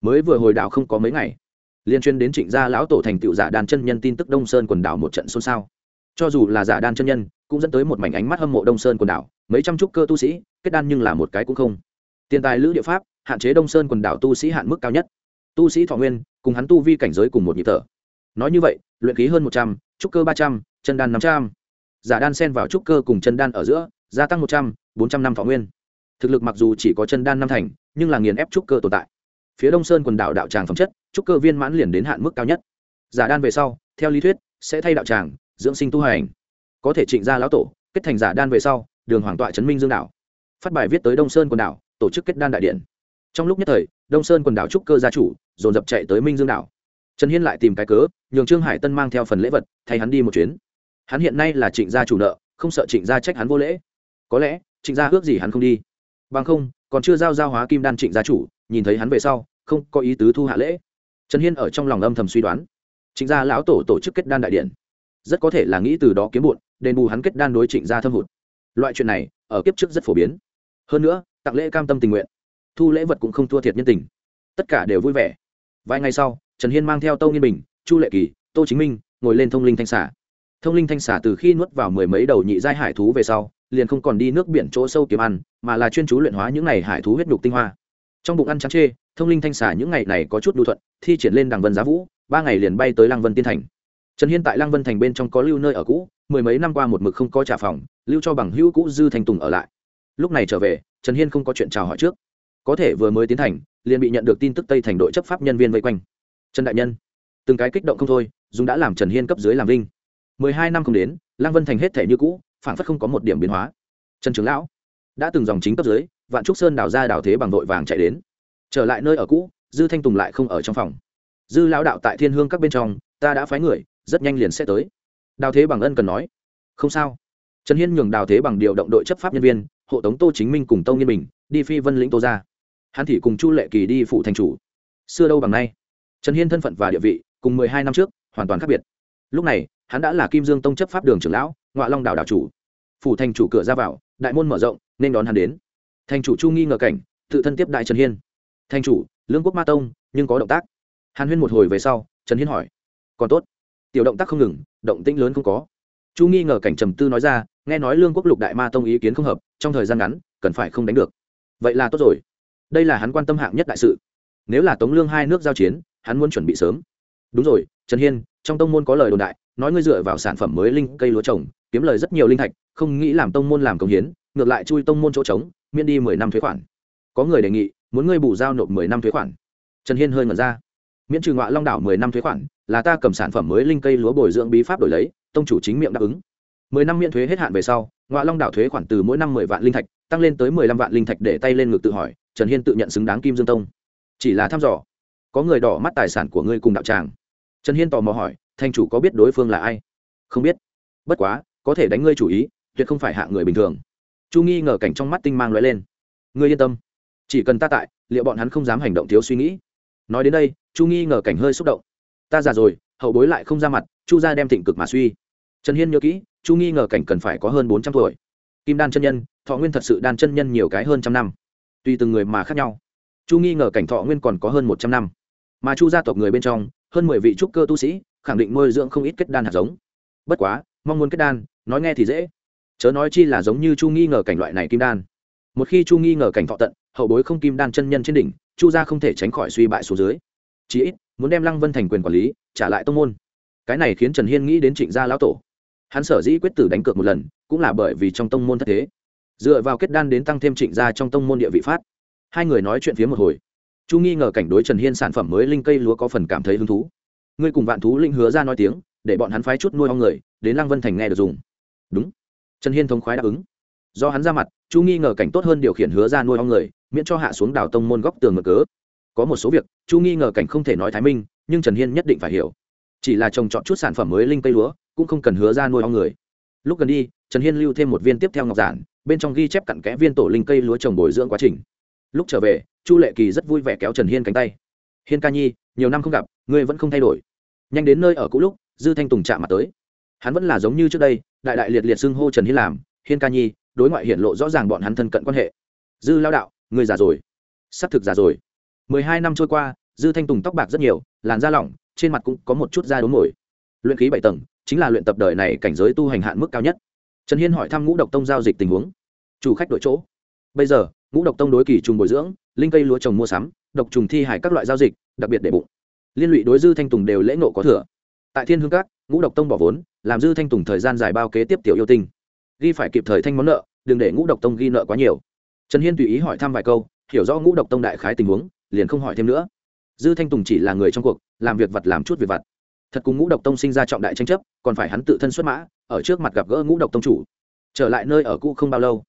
Mới vừa hồi đảo không có mấy ngày liên chuyên đến trịnh gia lão tổ thành tựu giả đàn chân nhân tin tức đông sơn quần đảo một trận xôn xao cho dù là giả đan chân nhân, cũng dẫn tới một mảnh ánh mắt hâm mộ đông sơn quần đảo, mấy trăm trúc cơ tu sĩ, kết đan nhưng là một cái cũng không. Tiền tài lữ địa pháp, hạn chế đông sơn quần đảo tu sĩ hạn mức cao nhất. Tu sĩ thọ nguyên, cùng hắn tu vi cảnh giới cùng một nhịp thở. Nói như vậy, luyện khí hơn một trăm, trúc cơ ba trăm, chân đan năm trăm. Giả đan xen vào trúc cơ cùng chân đan ở giữa, gia tăng một trăm, bốn trăm năm thọ nguyên. Thực lực mặc dù chỉ có chân đan năm thành, nhưng là nghiền ép trúc cơ tồn tại. Phía đông sơn quần đảo đạo tràng phẩm chất, trúc cơ viên mãn liền đến hạn mức cao nhất. Giả đan về sau, theo lý thuyết, sẽ thay đạo tràng dưỡng sinh tu hành. Có thể trịnh gia lão tổ, kết thành giả đan về sau, đường hoàng tọa chấn minh dương đảo. Phát bài viết tới đông sơn quần đảo, tổ chức kết đan đại điện. Trong lúc nhất thời, đông sơn quần đảo trúc cơ gia chủ, dồn dập chạy tới minh dương đảo. Trần hiên lại tìm cái cớ, nhường trương hải tân mang theo phần lễ vật, thay hắn đi một chuyến. Hắn hiện nay là trịnh gia chủ nợ, không sợ trịnh gia trách hắn vô lễ. Có lẽ, trịnh gia ước gì hắn không đi. Bằng không, còn chưa giao giao hóa kim đan trịnh gia chủ, nhìn thấy hắn về sau, không có ý tứ thu hạ lễ. Trần hiên ở trong lòng âm thầm suy đoán. Trịnh gia lão tổ tổ chức kết đan đại điện rất có thể là nghĩ từ đó kiếm bụn, đền bù hắn kết đan đối trịnh gia thâm hụt. Loại chuyện này, ở kiếp trước rất phổ biến. Hơn nữa, tặng lễ cam tâm tình nguyện, thu lễ vật cũng không thua thiệt nhân tình. Tất cả đều vui vẻ. Vài ngày sau, trần hiên mang theo tâu nghiên bình, chu lệ kỳ, tô chính minh ngồi lên thông linh thanh xả thông linh thanh xả từ khi nuốt vào mười mấy đầu nhị giai hải thú về sau, liền không còn đi nước biển chỗ sâu kiếm ăn, mà là chuyên chú luyện hóa những ngày hải thú huyết nhục tinh hoa. Trong bụng ăn chán chê, thông linh thanh xả những ngày này có chút đu thuận, thi triển lên đằng vân giá vũ, ba ngày liền bay tới lăng vân tiên thành trần hiên tại lăng vân thành bên trong có lưu nơi ở cũ, mười mấy năm qua một mực không có trả phòng, lưu cho bằng hữu cũ dư thành tùng ở lại. Lúc này trở về, trần hiên không có chuyện chào hỏi trước. Có thể vừa mới tiến thành, liền bị nhận được tin tức tây thành đội chấp pháp nhân viên vây quanh. Trần đại nhân, từng cái kích động không thôi, dùng đã làm trần hiên cấp dưới làm linh. Mười hai năm không đến, lăng vân thành hết thể như cũ phản phất không có một điểm biến hóa. Trần trưởng lão, đã từng dòng chính cấp dưới, vạn trúc sơn đào ra đào thế bằng đội vàng chạy đến. Trở lại nơi ở cũ, dư thanh tùng lại không ở trong phòng. Dư lão đạo tại thiên hương các bên trong, ta đã phái người rất nhanh liền sẽ tới. Đào thế bằng ân cần nói, không sao. Trần hiên nhường đào thế bằng điều động đội chấp pháp nhân viên, hộ tống tô chính minh cùng tông nghiên bình, đi phi vân lĩnh tô ra. Hắn thì cùng chu lệ kỳ đi phụ thành chủ. Xưa đâu bằng nay, trần hiên thân phận và địa vị, cùng mười hai năm trước, hoàn toàn khác biệt. Lúc này, hắn đã là kim dương tông chấp pháp đường trưởng lão ngoại long đảo đảo chủ. Phủ thành chủ cửa ra vào, đại môn mở rộng, nên đón hắn đến. Thành chủ chu nghi ngờ cảnh, tự thân tiếp đại trần hiên. Thành chủ, lương quốc ma tông, nhưng có động tác. Hàn huyên một hồi về sau, trần hiên hỏi, còn tốt tiểu động tác không ngừng, động tĩnh lớn không có. Chu nghi ngờ cảnh trầm tư nói ra, nghe nói lương quốc lục đại ma tông ý kiến không hợp, trong thời gian ngắn, cần phải không đánh được. Vậy là tốt rồi. Đây là hắn quan tâm hạng nhất đại sự. Nếu là tống lương hai nước giao chiến, hắn muốn chuẩn bị sớm. Đúng rồi, trần hiên, trong tông môn có lời đồn đại, nói ngươi dựa vào sản phẩm mới linh cây lúa trồng, kiếm lời rất nhiều linh thạch, không nghĩ làm tông môn làm công hiến, ngược lại chui tông môn chỗ trống, miễn đi mười năm thuế khoản. Có người đề nghị, muốn ngươi bù giao nộp mười năm thuế khoản. Trần hiên hơi ngẩn ra. Miễn trừ ngọa long đảo mười năm thuế khoản là ta cầm sản phẩm mới linh cây lúa bồi dưỡng bí pháp đổi lấy, tông chủ chính miệng đáp ứng. Mười năm miễn thuế hết hạn về sau, ngọa long đảo thuế khoản từ mỗi năm mười vạn linh thạch, tăng lên tới mười lăm vạn linh thạch để tay lên ngực tự hỏi, trần hiên tự nhận xứng đáng kim dương tông. Chỉ là thăm dò, có người đỏ mắt tài sản của ngươi cùng đạo tràng. Trần hiên tò mò hỏi, thanh chủ có biết đối phương là ai? Không biết. Bất quá, có thể đánh ngươi chủ ý, tuyệt không phải hạ người bình thường. Chu nghi ngờ cảnh trong mắt tinh mang l lên. Ngươi yên tâm. Chỉ cần ta tại, liệu bọn hắn không dám hành động thiếu suy nghĩ. Nói đến đây, chu nghi ngờ cảnh hơi xúc động ta già rồi, hậu bối lại không ra mặt, chu gia đem thịnh cực mà suy. Trần hiên nhớ kỹ, chu nghi ngờ cảnh cần phải có hơn bốn trăm tuổi. Kim đan chân nhân, thọ nguyên thật sự đan chân nhân nhiều cái hơn trăm năm. Tùy từng người mà khác nhau. Chu nghi ngờ cảnh thọ nguyên còn có hơn một trăm năm. Mà chu gia tộc người bên trong, hơn mười vị trúc cơ tu sĩ, khẳng định nuôi dưỡng không ít kết đan hạt giống. Bất quá, mong muốn kết đan, nói nghe thì dễ. Chớ nói chi là giống như chu nghi ngờ cảnh loại này kim đan. Một khi chu nghi ngờ cảnh thọ tận, hậu bối không kim đan chân nhân trên đỉnh, chu gia không thể tránh khỏi suy bại số dưới. Chí ít muốn đem lăng vân thành quyền quản lý, trả lại tông môn. Cái này khiến trần hiên nghĩ đến trịnh gia lão tổ. Hắn sở dĩ quyết tử đánh cược một lần, cũng là bởi vì trong tông môn thất thế. Dựa vào kết đan đến tăng thêm trịnh gia trong tông môn địa vị phát. Hai người nói chuyện phía một hồi. Chu nghi ngờ cảnh đối trần hiên sản phẩm mới linh cây lúa có phần cảm thấy hứng thú. Ngươi cùng vạn thú linh hứa ra nói tiếng, để bọn hắn phái chút nuôi ong người, đến lăng vân thành nghe được dùng. Đúng. Trần hiên thống khoái đáp ứng. Do hắn ra mặt, chu nghi ngờ cảnh tốt hơn điều khiển hứa ra nuôi ong người, miễn cho hạ xuống đảo tông môn góc tường ngờ cớ có một số việc, chu nghi ngờ cảnh không thể nói thái minh, nhưng trần hiên nhất định phải hiểu. Chỉ là trồng chọn chút sản phẩm mới linh cây lúa, cũng không cần hứa ra nuôi ong người. Lúc gần đi, trần hiên lưu thêm một viên tiếp theo ngọc giản, bên trong ghi chép cặn kẽ viên tổ linh cây lúa trồng bồi dưỡng quá trình. Lúc trở về, chu lệ kỳ rất vui vẻ kéo trần hiên cánh tay. Hiên ca nhi, nhiều năm không gặp, ngươi vẫn không thay đổi. Nhanh đến nơi ở cũ lúc, dư thanh tùng chạm mặt tới. Hắn vẫn là giống như trước đây, đại đại liệt liệt xưng hô trần hiên làm, hiên ca nhi, đối ngoại hiện lộ rõ ràng bọn hắn thân cận quan hệ. Dư lao đạo người già rồi. S ắ c thực già rồi mười hai năm trôi qua, dư thanh tùng tóc bạc rất nhiều, làn da lỏng, trên mặt cũng có một chút da đốm nổi. luyện khí bảy tầng, chính là luyện tập đời này cảnh giới tu hành hạn mức cao nhất. Trần hiên hỏi thăm ngũ độc tông giao dịch tình huống. Chủ khách đổi chỗ. Bây giờ, ngũ độc tông đối kỳ trùng bồi dưỡng, linh cây lúa trồng mua sắm, độc trùng thi hải các loại giao dịch, đặc biệt để bụng. Liên lụy đối dư thanh tùng đều lễ nộ có thừa. Tại thiên hương các, ngũ độc tông bỏ vốn, làm dư thanh tùng thời gian dài bao kế tiếp tiểu yêu tinh. Ghi phải kịp thời thanh món nợ, đừng để ngũ độc tông ghi nợ quá nhiều. Trần hiên tùy ý hỏi thăm vài câu, hiểu rõ ngũ độc tông đại khái tình huống liền không hỏi thêm nữa. Dư thanh tùng chỉ là người trong cuộc, làm việc vật làm chút việc vật thật cùng ngũ độc tông sinh ra trọng đại tranh chấp, còn phải hắn tự thân xuất mã, ở trước mặt gặp gỡ ngũ độc tông chủ. Trở lại nơi ở cũ không bao lâu,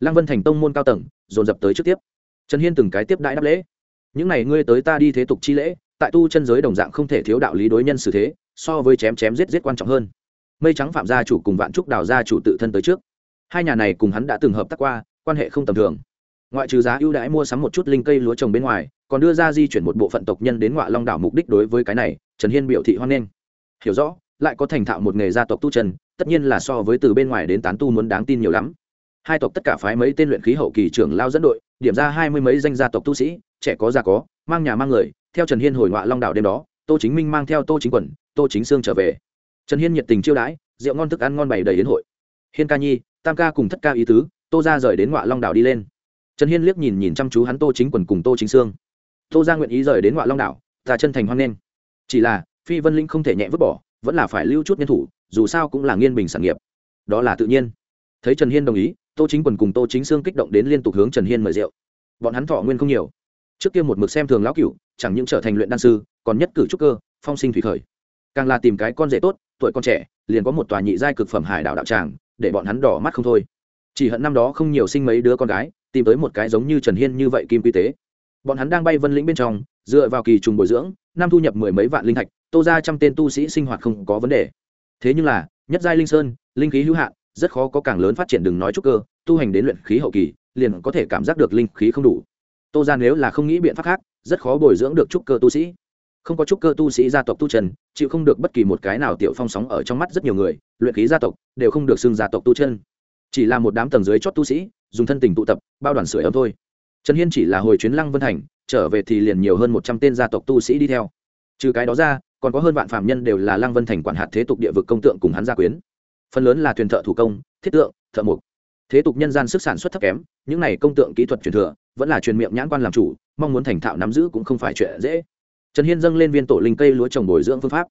lăng vân thành tông môn cao tầng, dồn dập tới trước tiếp. Trần hiên từng cái tiếp đại đáp lễ. Những n à y ngươi tới ta đi thế tục chi lễ, tại tu chân giới đồng dạng không thể thiếu đạo lý đối nhân xử thế, so với chém chém giết giết quan trọng hơn. Mây trắng phạm gia chủ cùng vạn trúc đào gia chủ tự thân tới trước. Hai nhà này cùng hắn đã từng hợp tác qua, quan hệ không tầm thường. Ngoại trừ giá ưu đãi mua sắm một chút linh cây lúa trồng bên ngoài còn đưa ra di chuyển một bộ phận tộc nhân đến ngọa long đảo mục đích đối với cái này, trần hiên biểu thị hoan nghênh. Hiểu rõ, lại có thành thạo một nghề gia tộc tu chân, tất nhiên là so với từ bên ngoài đến tán tu muốn đáng tin nhiều lắm. Hai tộc tất cả phái mấy tên luyện khí hậu kỳ trưởng lao dẫn đội, điểm ra hai mươi mấy danh gia tộc tu sĩ, trẻ có già có, mang nhà mang người, theo trần hiên hồi ngọa long đảo đêm đó, tô chính minh mang theo tô chính quẩn, tô chính sương trở về. Trần hiên nhiệt tình chiêu đãi, rượu ngon thức ăn ngon bày đầy đến hội. Hiên ca nhi, tam ca cùng thất ca ý tứ, tô ra rời đến ngọa long đảo đi lên. Trần hiên liếc nhìn nhìn chăm chú hắn tô chính quần cùng tô chính sương tô ra nguyện ý rời đến ngoại long đảo, ta chân thành hoan nghênh. Chỉ là, phi vân linh không thể nhẹ vứt bỏ, vẫn là phải lưu chút nhân thủ, dù sao cũng là nghiên bình sản nghiệp. Đó là tự nhiên. Thấy trần hiên đồng ý, tô chính quần cùng tô chính sương kích động đến liên tục hướng trần hiên mời rượu. Bọn hắn thọ nguyên không nhiều. Trước kia một mực xem thường lão cựu chẳng những trở thành luyện đan sư, còn nhất cử trúc cơ, phong sinh thủy khởi. Càng là tìm cái con rể tốt, tuổi con trẻ, liền có một tòa nhị giai cực phẩm hải đảo đạo tràng, để bọn hắn đỏ mắt không thôi. Chỉ hận năm đó không nhiều sinh mấy đứa con gái, tìm tới một cái giống như trần hiên như vậy kim quy tế bọn hắn đang bay vân lĩnh bên trong, dựa vào kỳ trùng bồi dưỡng, năm thu nhập mười mấy vạn linh thạch, tô ra trăm tên tu sĩ sinh hoạt không có vấn đề. Thế nhưng là, nhất giai linh sơn, linh khí hữu hạn, rất khó có càng lớn phát triển đừng nói trúc cơ, tu hành đến luyện khí hậu kỳ, liền có thể cảm giác được linh khí không đủ. Tô ra nếu là không nghĩ biện pháp khác, rất khó bồi dưỡng được trúc cơ tu sĩ. Không có trúc cơ tu sĩ gia tộc tu trần, chịu không được bất kỳ một cái nào tiểu phong sóng ở trong mắt rất nhiều người, luyện khí gia tộc đều không được xưng gia tộc tu chân. Chỉ là một đám tầng dưới chót tu sĩ, dùng thân tình tụ tập, bao đoàn sửa ấm thôi trần hiên chỉ là hồi chuyến lăng vân thành, trở về thì liền nhiều hơn một trăm tên gia tộc tu sĩ đi theo. Trừ cái đó ra, còn có hơn vạn phạm nhân đều là lăng vân thành quản hạt thế tục địa vực công tượng cùng hắn gia quyến. Phần lớn là thuyền thợ thủ công, thiết tượng, thợ mục thế tục nhân gian sức sản xuất thấp kém, những này công tượng kỹ thuật truyền thừa, vẫn là truyền miệng nhãn quan làm chủ, mong muốn thành thạo nắm giữ cũng không phải chuyện dễ. Trần hiên dâng lên viên tổ linh cây lúa trồng bồi dưỡng phương pháp.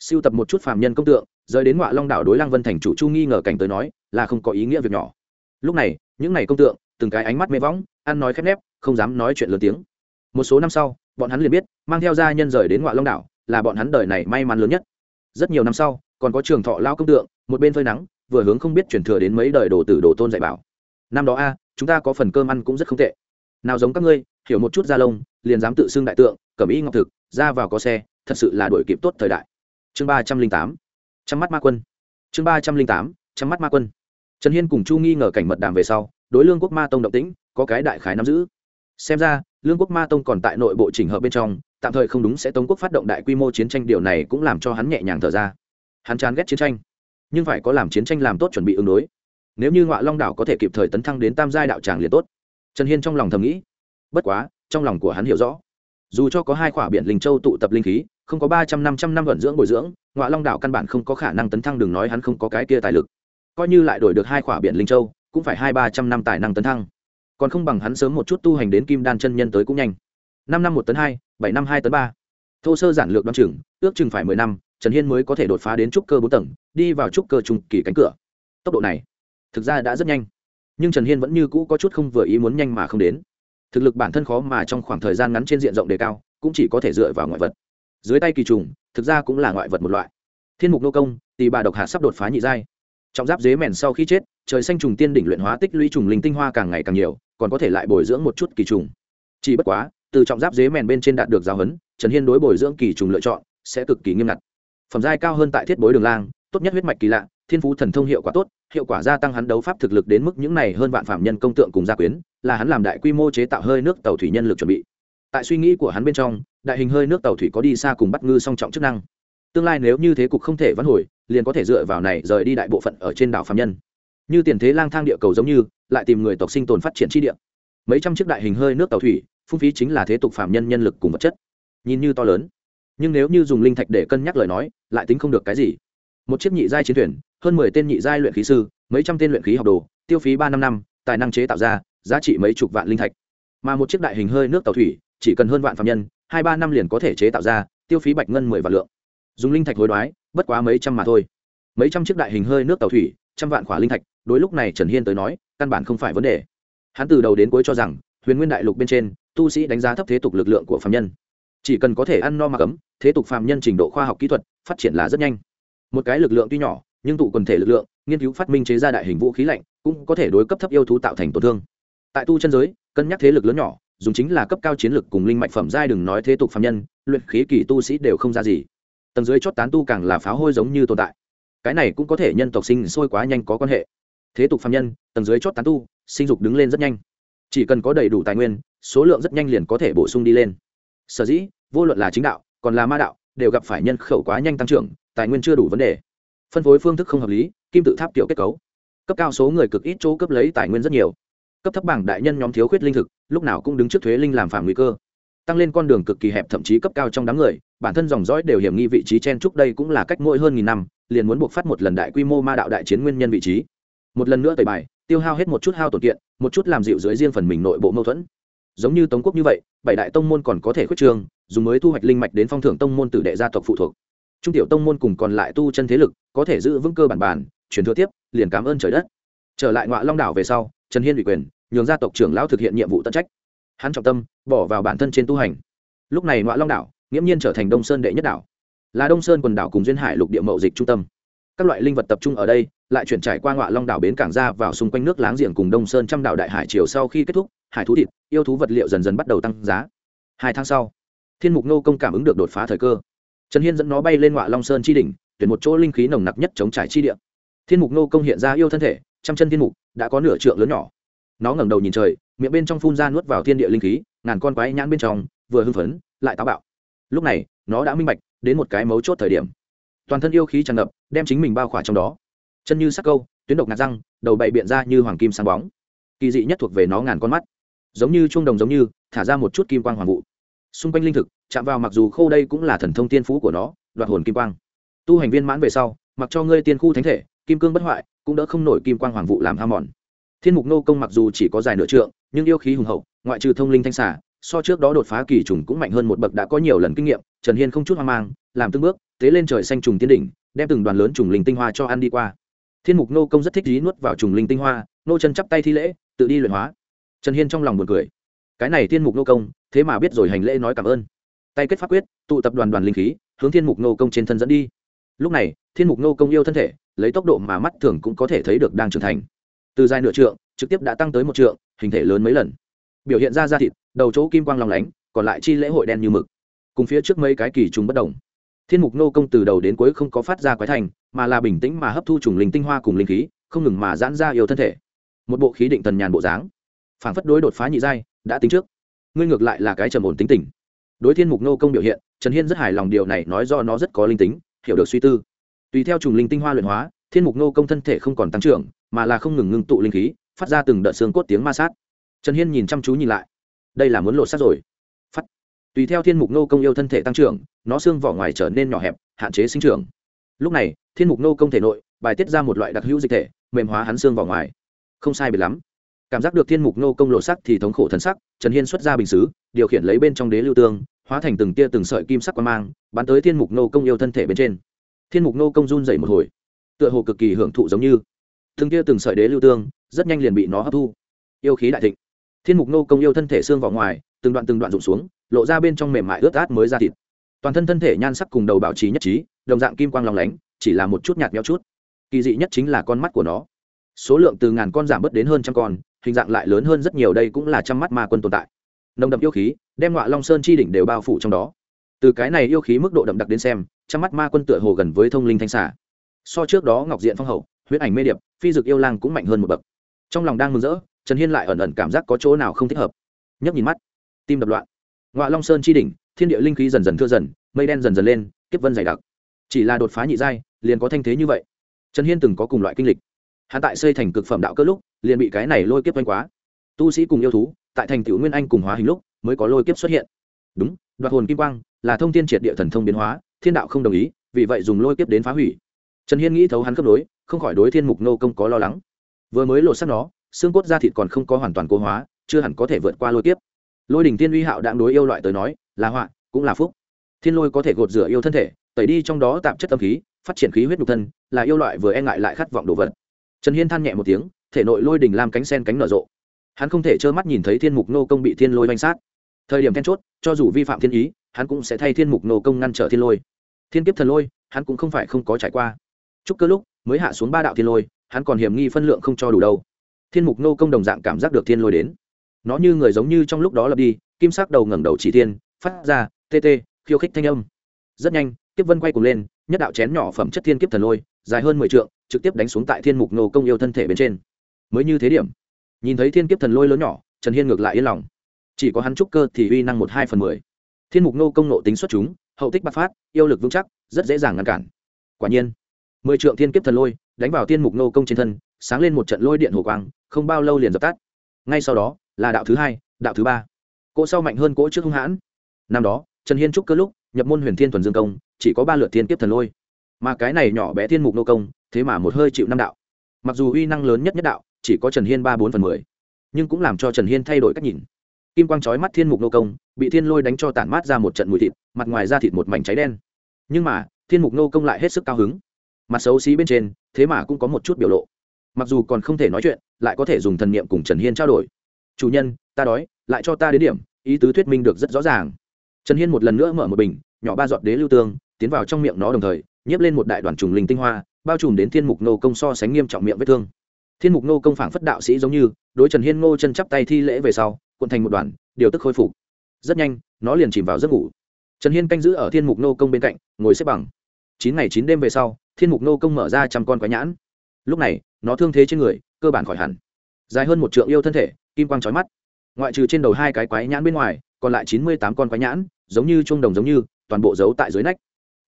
Siêu tập một chút phạm nhân công tượng, rời đến ngoại long đảo đối lăng vân thành chủ chu nghi ngờ cảnh tới nói, là không có ý nghĩa việc nhỏ. Lúc này, những này công tượng, từng cái ánh mắt mê võng ăn nói khép nép, không dám nói chuyện lớn tiếng. Một số năm sau, bọn hắn liền biết, mang theo gia nhân rời đến ngoại long đảo, là bọn hắn đời này may mắn lớn nhất. Rất nhiều năm sau, còn có trường thọ lao công tượng, một bên phơi nắng, vừa hướng không biết chuyển thừa đến mấy đời đồ tử đồ tôn dạy bảo. Năm đó a, chúng ta có phần cơm ăn cũng rất không tệ. Nào giống các ngươi, hiểu một chút gia lông, liền dám tự xưng đại tượng, cẩm y ngọc thực, ra vào có xe, thật sự là đuổi kịp tốt thời đại. Chương ba trăm linh tám, trăm mắt ma quân. Chương ba trăm linh tám, trăm mắt ma quân. Trần hiên cùng chu nghi ngờ cảnh mật đàm về sau đối lương quốc ma tông động tĩnh, có cái đại khái nắm giữ. Xem ra, lương quốc ma tông còn tại nội bộ chỉnh hợp bên trong, tạm thời không đúng sẽ tống quốc phát động đại quy mô chiến tranh, điều này cũng làm cho hắn nhẹ nhàng thở ra. Hắn chán ghét chiến tranh, nhưng phải có làm chiến tranh làm tốt chuẩn bị ứng đối. Nếu như ngọa long đảo có thể kịp thời tấn thăng đến tam giai đạo tràng liền tốt. Trần hiên trong lòng thầm nghĩ, bất quá, trong lòng của hắn hiểu rõ, dù cho có hai khỏa biển linh châu tụ tập linh khí, không có ba trăm năm trăm năm vận dưỡng bồi dưỡng, ngọa long đảo căn bản không có khả năng tấn thăng, đừng nói hắn không có cái kia tài lực. Coi như lại đổi được hai khỏa biển linh châu cũng phải hai ba trăm năm tài năng tấn thăng. Còn không bằng hắn sớm một chút tu hành đến kim đan chân nhân tới cũng nhanh. Năm năm một tấn hai, bảy năm hai tấn ba. Thô sơ giản lược đ o ă n chừng, ước chừng phải mười năm, trần hiên mới có thể đột phá đến trúc cơ bốn tầng, đi vào trúc cơ trung kỳ cánh cửa. Tốc độ này, thực ra đã rất nhanh. Nhưng trần hiên vẫn như cũ có chút không vừa ý muốn nhanh mà không đến. Thực lực bản thân khó mà trong khoảng thời gian ngắn trên diện rộng đề cao, cũng chỉ có thể dựa vào ngoại vật. Dưới tay kỳ trùng, thực ra cũng là ngoại vật một loại. Thiên mục nô công tì bà độc hạ sắp đột phá nhị giai. Trọng giáp dế mèn sau khi chết trời xanh trùng tiên đỉnh luyện hóa tích lũy trùng linh tinh hoa càng ngày càng nhiều, còn có thể lại bồi dưỡng một chút kỳ trùng. Chỉ bất quá, từ trọng giáp dế mèn bên trên đạt được giáo huấn, trần hiên đối bồi dưỡng kỳ trùng lựa chọn sẽ cực kỳ nghiêm ngặt. Phẩm giai cao hơn tại thiết bối đường lang, tốt nhất huyết mạch kỳ lạ, thiên phú thần thông hiệu quả tốt, hiệu quả gia tăng hắn đấu pháp thực lực đến mức những này hơn vạn phạm nhân công tượng cùng gia quyến, là hắn làm đại quy mô chế tạo hơi nước tàu thủy nhân lực chuẩn bị. Tại suy nghĩ của hắn bên trong, đại hình hơi nước tàu thủy có đi xa cùng bắt ngư song trọng chức năng. Tương lai nếu như thế cục không thể vãn hồi, liền có thể dựa vào này rời đi đại bộ phận ở trên đảo phạm nhân như tiền thế lang thang địa cầu giống như, lại tìm người tộc sinh tồn phát triển chi địa. Mấy trăm chiếc đại hình hơi nước tàu thủy, phung phí chính là thế tục phạm nhân nhân lực cùng vật chất. Nhìn như to lớn, nhưng nếu như dùng linh thạch để cân nhắc lời nói, lại tính không được cái gì. Một chiếc nhị giai chiến thuyền, hơn mười tên nhị giai luyện khí sư, mấy trăm tên luyện khí học đồ, tiêu phí ba năm năm, tài năng chế tạo ra, giá trị mấy chục vạn linh thạch. Mà một chiếc đại hình hơi nước tàu thủy, chỉ cần hơn vạn phạm nhân, hai ba năm liền có thể chế tạo ra, tiêu phí bạch ngân mười vạn lượng. Dùng linh thạch hối đoái, bất quá mấy trăm mà thôi. Mấy trăm chiếc đại hình hơi nước tàu thủy, trăm vạn khỏa linh thạch đối lúc này trần hiên tới nói, căn bản không phải vấn đề. Hắn từ đầu đến cuối cho rằng, huyền nguyên đại lục bên trên, tu sĩ đánh giá thấp thế tục lực lượng của phạm nhân. Chỉ cần có thể ăn no mặc ấm thế tục phạm nhân trình độ khoa học kỹ thuật, phát triển là rất nhanh. Một cái lực lượng tuy nhỏ, nhưng tụ quần thể lực lượng, nghiên cứu phát minh chế ra đại hình vũ khí lạnh, cũng có thể đối cấp thấp yêu thú tạo thành tổn thương. Tại tu chân giới, cân nhắc thế lực lớn nhỏ, dùng chính là cấp cao chiến lực cùng linh mạch phẩm giai đừng nói thế tục phạm nhân, luyện khí kỳ tu sĩ đều không ra gì. Tầng dưới chót tán tu càng là pháo hôi giống như tồn tại. Cái này cũng có thể nhân tộc sinh sôi quá nhanh có quan hệ thế tục phạm nhân, tầng dưới chót tán tu, sinh dục đứng lên rất nhanh. Chỉ cần có đầy đủ tài nguyên, số lượng rất nhanh liền có thể bổ sung đi lên. Sở dĩ, vô luận là chính đạo, còn là ma đạo, đều gặp phải nhân khẩu quá nhanh tăng trưởng, tài nguyên chưa đủ vấn đề. Phân phối phương thức không hợp lý, kim tự tháp kiểu kết cấu. Cấp cao số người cực ít chỗ cấp lấy tài nguyên rất nhiều. Cấp thấp bảng đại nhân nhóm thiếu khuyết linh thực, lúc nào cũng đứng trước thuế linh làm phản nguy cơ. Tăng lên con đường cực kỳ hẹp thậm chí cấp cao trong đám người, bản thân dòng dõi đều hiểm nghi vị trí chen trúc đây cũng là cách mỗi hơn nghìn năm, liền muốn buộc phát một lần đại quy mô ma đạo đại chiến nguyên nhân vị trí một lần nữa tẩy bài, tiêu hao hết một chút hao tổn kiện, một chút làm dịu dưới riêng phần mình nội bộ mâu thuẫn. Giống như tống quốc như vậy, bảy đại tông môn còn có thể khuyết trường dùng mới thu hoạch linh mạch đến phong thưởng tông môn tử đệ gia tộc phụ thuộc. Trung tiểu tông môn cùng còn lại tu chân thế lực, có thể giữ vững cơ bản bản chuyển thừa tiếp, liền cảm ơn trời đất. Trở lại ngoại long đảo về sau, trần hiên ủy quyền, nhường gia tộc trưởng lão thực hiện nhiệm vụ tận trách. Hắn trọng tâm, bỏ vào bản thân trên tu hành. Lúc này ngoại long đảo nghiễm nhiên trở thành đông sơn đệ nhất đảo. Là đông sơn quần đảo cùng duyên hải lục địa mậu dịch trung tâm các loại linh vật tập trung ở đây, lại chuyển trải qua ngọa long đảo bến cảng ra vào xung quanh nước láng giềng cùng đông sơn trăm đảo đại hải chiều sau khi kết thúc, hải thú thịt, yêu thú vật liệu dần dần bắt đầu tăng giá. Hai tháng sau, thiên mục nô công cảm ứng được đột phá thời cơ. Trần hiên dẫn nó bay lên ngọa long sơn chi đỉnh, tuyển một chỗ linh khí nồng nặc nhất chống trải chi địa. Thiên mục nô công hiện ra yêu thân thể, trăm chân thiên mục, đã có nửa trượng lớn nhỏ. Nó ngẩng đầu nhìn trời, miệng bên trong phun ra nuốt vào thiên địa linh khí, ngàn con quái nhãn bên trong, vừa hưng phấn, lại táo bạo. Lúc này, nó đã minh bạch, đến một cái mấu chốt thời điểm toàn thân yêu khí tràn ngập, đem chính mình bao khỏa trong đó. Chân như sắc câu, tuyến độc ngạt răng, đầu bậy biện ra như hoàng kim sáng bóng. Kỳ dị nhất thuộc về nó ngàn con mắt. Giống như chuông đồng giống như, thả ra một chút kim quang hoàng vụ. Xung quanh linh thực, chạm vào mặc dù khâu đây cũng là thần thông tiên phú của nó, đoạt hồn kim quang. Tu hành viên mãn về sau, mặc cho ngươi tiên khu thánh thể, kim cương bất hoại, cũng đỡ không nổi kim quang hoàng vụ làm ham mòn. Thiên mục nô công mặc dù chỉ có dài nửa trượng, nhưng yêu khí hùng hậu, ngoại trừ thông linh thanh xả so trước đó đột phá kỳ trùng cũng mạnh hơn một bậc đã có nhiều lần kinh nghiệm, trần hiên không chút hoang mang, làm từng bước tế lên trời xanh trùng tiên đỉnh, đem từng đoàn lớn trùng linh tinh hoa cho ăn đi qua. Thiên mục nô công rất thích dí nuốt vào trùng linh tinh hoa, nô chân chắp tay thi lễ, tự đi luyện hóa. Trần hiên trong lòng buồn cười. Cái này thiên mục nô công, thế mà biết rồi hành lễ nói cảm ơn. Tay kết pháp quyết, tụ tập đoàn đoàn linh khí, hướng thiên mục nô công trên thân dẫn đi. Lúc này, thiên mục nô công yêu thân thể, lấy tốc độ mà mắt thường cũng có thể thấy được đang trưởng thành. Từ dài nửa trượng, trực tiếp đã tăng tới một trượng, hình thể lớn mấy lần. Biểu hiện ra da thịt, đầu chỗ kim quang lòng lánh, còn lại chi lễ hội đen như mực. Cùng phía trước mấy cái kỳ trùng bất đồng thiên mục nô công từ đầu đến cuối không có phát ra quái thành, mà là bình tĩnh mà hấp thu trùng linh tinh hoa cùng linh khí, không ngừng mà giãn ra yêu thân thể. Một bộ khí định thần nhàn bộ dáng. Phảng phất đối đột phá nhị giai, đã tính trước. Ngươi ngược lại là cái trầm ổn tính tình. Đối thiên mục nô công biểu hiện, trần hiên rất hài lòng điều này nói do nó rất có linh tính, hiểu được suy tư. Tùy theo trùng linh tinh hoa luyện hóa, thiên mục nô công thân thể không còn tăng trưởng, mà là không ngừng ngưng tụ linh khí, phát ra từng đợt xương cốt tiếng ma sát. Trần hiên nhìn chăm chú nhìn lại. Đây là muốn lộ sát rồi tùy theo thiên mục nô công yêu thân thể tăng trưởng, nó xương vỏ ngoài trở nên nhỏ hẹp, hạn chế sinh trưởng. Lúc này, thiên mục nô công thể nội, bài tiết ra một loại đặc hữu dịch thể, mềm hóa hắn xương vỏ ngoài. Không sai biệt lắm. Cảm giác được thiên mục nô công lộ sắc thì thống khổ thân sắc, trần hiên xuất ra bình xứ, điều khiển lấy bên trong đế lưu tương, hóa thành từng tia từng sợi kim sắc qua mang, bắn tới thiên mục nô công yêu thân thể bên trên. Thiên mục nô công run dậy một hồi. Tựa hồ cực kỳ hưởng thụ giống như, từng tia từng sợi đế lưu tương, rất nhanh liền bị nó hấp thu. Yêu khí đại thịnh. Thiên mục nô công yêu thân thể xương vào ngoài từng đoạn từng đoạn rụng xuống, lộ ra bên trong mềm mại ướt át mới ra thịt. Toàn thân thân thể nhan sắc cùng đầu bảo trì nhất trí, đồng dạng kim quang lòng lánh, chỉ là một chút nhạt nhẽo chút. Kỳ dị nhất chính là con mắt của nó. Số lượng từ ngàn con giảm bớt đến hơn trăm con, hình dạng lại lớn hơn rất nhiều đây cũng là trăm mắt ma quân tồn tại. Nồng đậm yêu khí, đem ngọa long sơn chi đỉnh đều bao phủ trong đó. Từ cái này yêu khí mức độ đậm đặc đến xem, trăm mắt ma quân tựa hồ gần với thông linh thanh xả so trước đó ngọc diện phong hậu huyết ảnh mê điệp, phi dực yêu lang cũng mạnh hơn một bậc. Trong lòng đang mừng rỡ, trần hiên lại ẩn ẩn cảm giác có chỗ nào không thích hợp. Nhấp nhìn mắt tim đập loạn. Ngoại long sơn chi đỉnh, thiên địa linh khí dần dần thưa dần, mây đen dần dần lên, kiếp vân dày đặc. Chỉ là đột phá nhị giai, liền có thanh thế như vậy. Trần hiên từng có cùng loại kinh lịch. Hắn tại xây thành cực phẩm đạo cơ lúc, liền bị cái này lôi kiếp oanh quá. Tu sĩ cùng yêu thú, tại thành tiểu nguyên anh cùng hóa hình lúc, mới có lôi kiếp xuất hiện. Đúng, đoạt hồn kim quang, là thông tin triệt địa thần thông biến hóa, thiên đạo không đồng ý, vì vậy dùng lôi kiếp đến phá hủy. Trần hiên nghĩ thấu hắn cấp đối, không khỏi đối thiên mục nô công có lo lắng. Vừa mới lộ sắc nó, xương cốt da thịt còn không có hoàn toàn cố hóa, chưa hẳn có thể vượt qua lôi kiếp lôi đỉnh tiên uy hạo đang đối yêu loại tới nói, là họa, cũng là phúc. Thiên lôi có thể gột rửa yêu thân thể, tẩy đi trong đó tạp chất tâm khí, phát triển khí huyết nhục thân, là yêu loại vừa e ngại lại khát vọng đồ vật. Trần hiên than nhẹ một tiếng, thể nội lôi đỉnh làm cánh sen cánh nở rộ. Hắn không thể trơ mắt nhìn thấy thiên mục nô công bị thiên lôi oanh sát. Thời điểm then chốt, cho dù vi phạm thiên ý, hắn cũng sẽ thay thiên mục nô công ngăn trở thiên lôi. Thiên kiếp thần lôi, hắn cũng không phải không có trải qua. Chúc cơ lúc, mới hạ xuống ba đạo thiên lôi, hắn còn hiểm nghi phân lượng không cho đủ đâu. Thiên mục nô công đồng dạng cảm giác được thiên lôi đến nó như người giống như trong lúc đó lập đi, kim sắc đầu ngẩng đầu chỉ thiên, phát ra tê tê, khiêu khích thanh âm. Rất nhanh, kiếp vân quay cùng lên, nhất đạo chén nhỏ phẩm chất thiên kiếp thần lôi, dài hơn mười trượng, trực tiếp đánh xuống tại thiên mục nô công yêu thân thể bên trên. Mới như thế điểm, nhìn thấy thiên kiếp thần lôi lớn nhỏ, trần hiên ngược lại yên lòng. Chỉ có hắn trúc cơ thì uy năng một hai phần mười. Thiên mục nô công nộ tính xuất chúng, hậu tích bạc phát, yêu lực vững chắc, rất dễ dàng ngăn cản. Quả nhiên, mười trượng thiên kiếp thần lôi đánh vào thiên mục nô công trên thân, sáng lên một trận lôi điện hồ quang, không bao lâu liền dập tắt. Ngay sau đó là đạo thứ hai, đạo thứ ba. Cỗ sau mạnh hơn cỗ trước hung hãn. Năm đó, trần hiên trúc cơ lúc, nhập môn huyền thiên thuần dương công, chỉ có ba lượt thiên kiếp thần lôi. Mà cái này nhỏ bé thiên mục nô công, thế mà một hơi chịu năm đạo. Mặc dù uy năng lớn nhất nhất đạo, chỉ có trần hiên ba bốn phần mười, nhưng cũng làm cho trần hiên thay đổi cách nhìn. Kim quang trói mắt thiên mục nô công, bị thiên lôi đánh cho tản mát ra một trận mùi thịt, mặt ngoài ra thịt một mảnh cháy đen. Nhưng mà, thiên mục nô công lại hết sức cao hứng. Mặt xấu xí bên trên, thế mà cũng có một chút biểu lộ. Mặc dù còn không thể nói chuyện, lại có thể dùng thần niệm cùng trần hiên trao đổi chủ nhân, ta đói, lại cho ta đến điểm. Ý tứ thuyết minh được rất rõ ràng. Trần hiên một lần nữa mở một bình, nhỏ ba giọt đế lưu tương, tiến vào trong miệng nó đồng thời nhấp lên một đại đoàn trùng linh tinh hoa, bao trùm đến thiên mục nô công so sánh nghiêm trọng miệng vết thương. Thiên mục nô công phảng phất đạo sĩ giống như, đối trần hiên ngô chân chắp tay thi lễ về sau, cuộn thành một đoàn, điều tức khôi phục. Rất nhanh, nó liền chìm vào giấc ngủ. Trần hiên canh giữ ở thiên mục nô công bên cạnh, ngồi xếp bằng. Chín ngày chín đêm về sau, thiên mục nô công mở ra trăm con quái nhãn. Lúc này, nó thương thế trên người, cơ bản khỏi hẳn. Dài hơn một trượng yêu thân thể kim quang trói mắt. Ngoại trừ trên đầu hai cái quái nhãn bên ngoài, còn lại chín mươi tám con quái nhãn, giống như chuông đồng giống như, toàn bộ giấu tại dưới nách.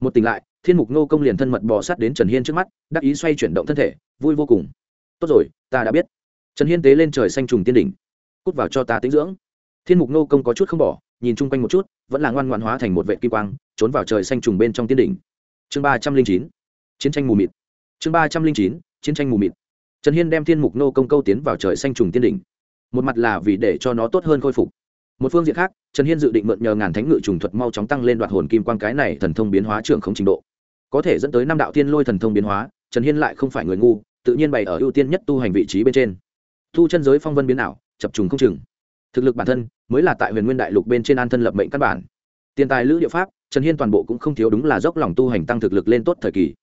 Một tỉnh lại, thiên mục nô công liền thân mật bò sát đến trần hiên trước mắt, đắc ý xoay chuyển động thân thể, vui vô cùng. Tốt rồi, ta đã biết. Trần hiên tế lên trời xanh trùng tiên đỉnh, cút vào cho ta tính dưỡng. Thiên mục nô công có chút không bỏ, nhìn chung quanh một chút, vẫn là ngoan ngoan hóa thành một vệ kim quang, trốn vào trời xanh trùng bên trong tiên đỉnh. Chương ba trăm linh chín, chiến tranh mù mịt. Chương ba trăm linh chín, chiến tranh mù mịt. Trần hiên đem thiên mục nô công câu tiến vào trời xanh trùng tiên đỉnh một mặt là vì để cho nó tốt hơn khôi phục. Một phương diện khác, trần hiên dự định mượn nhờ ngàn thánh ngự trùng thuật mau chóng tăng lên đoạt hồn kim quang cái này thần thông biến hóa trưởng không trình độ. Có thể dẫn tới năm đạo tiên lôi thần thông biến hóa, trần hiên lại không phải người ngu, tự nhiên bày ở ưu tiên nhất tu hành vị trí bên trên. Thu chân giới phong vân biến ảo, chập trùng không chừng. Thực lực bản thân mới là tại huyền nguyên đại lục bên trên an thân lập mệnh căn bản. Tiền tài lữ địa pháp, trần hiên toàn bộ cũng không thiếu đúng là dốc lòng tu hành tăng thực lực lên tốt thời kỳ.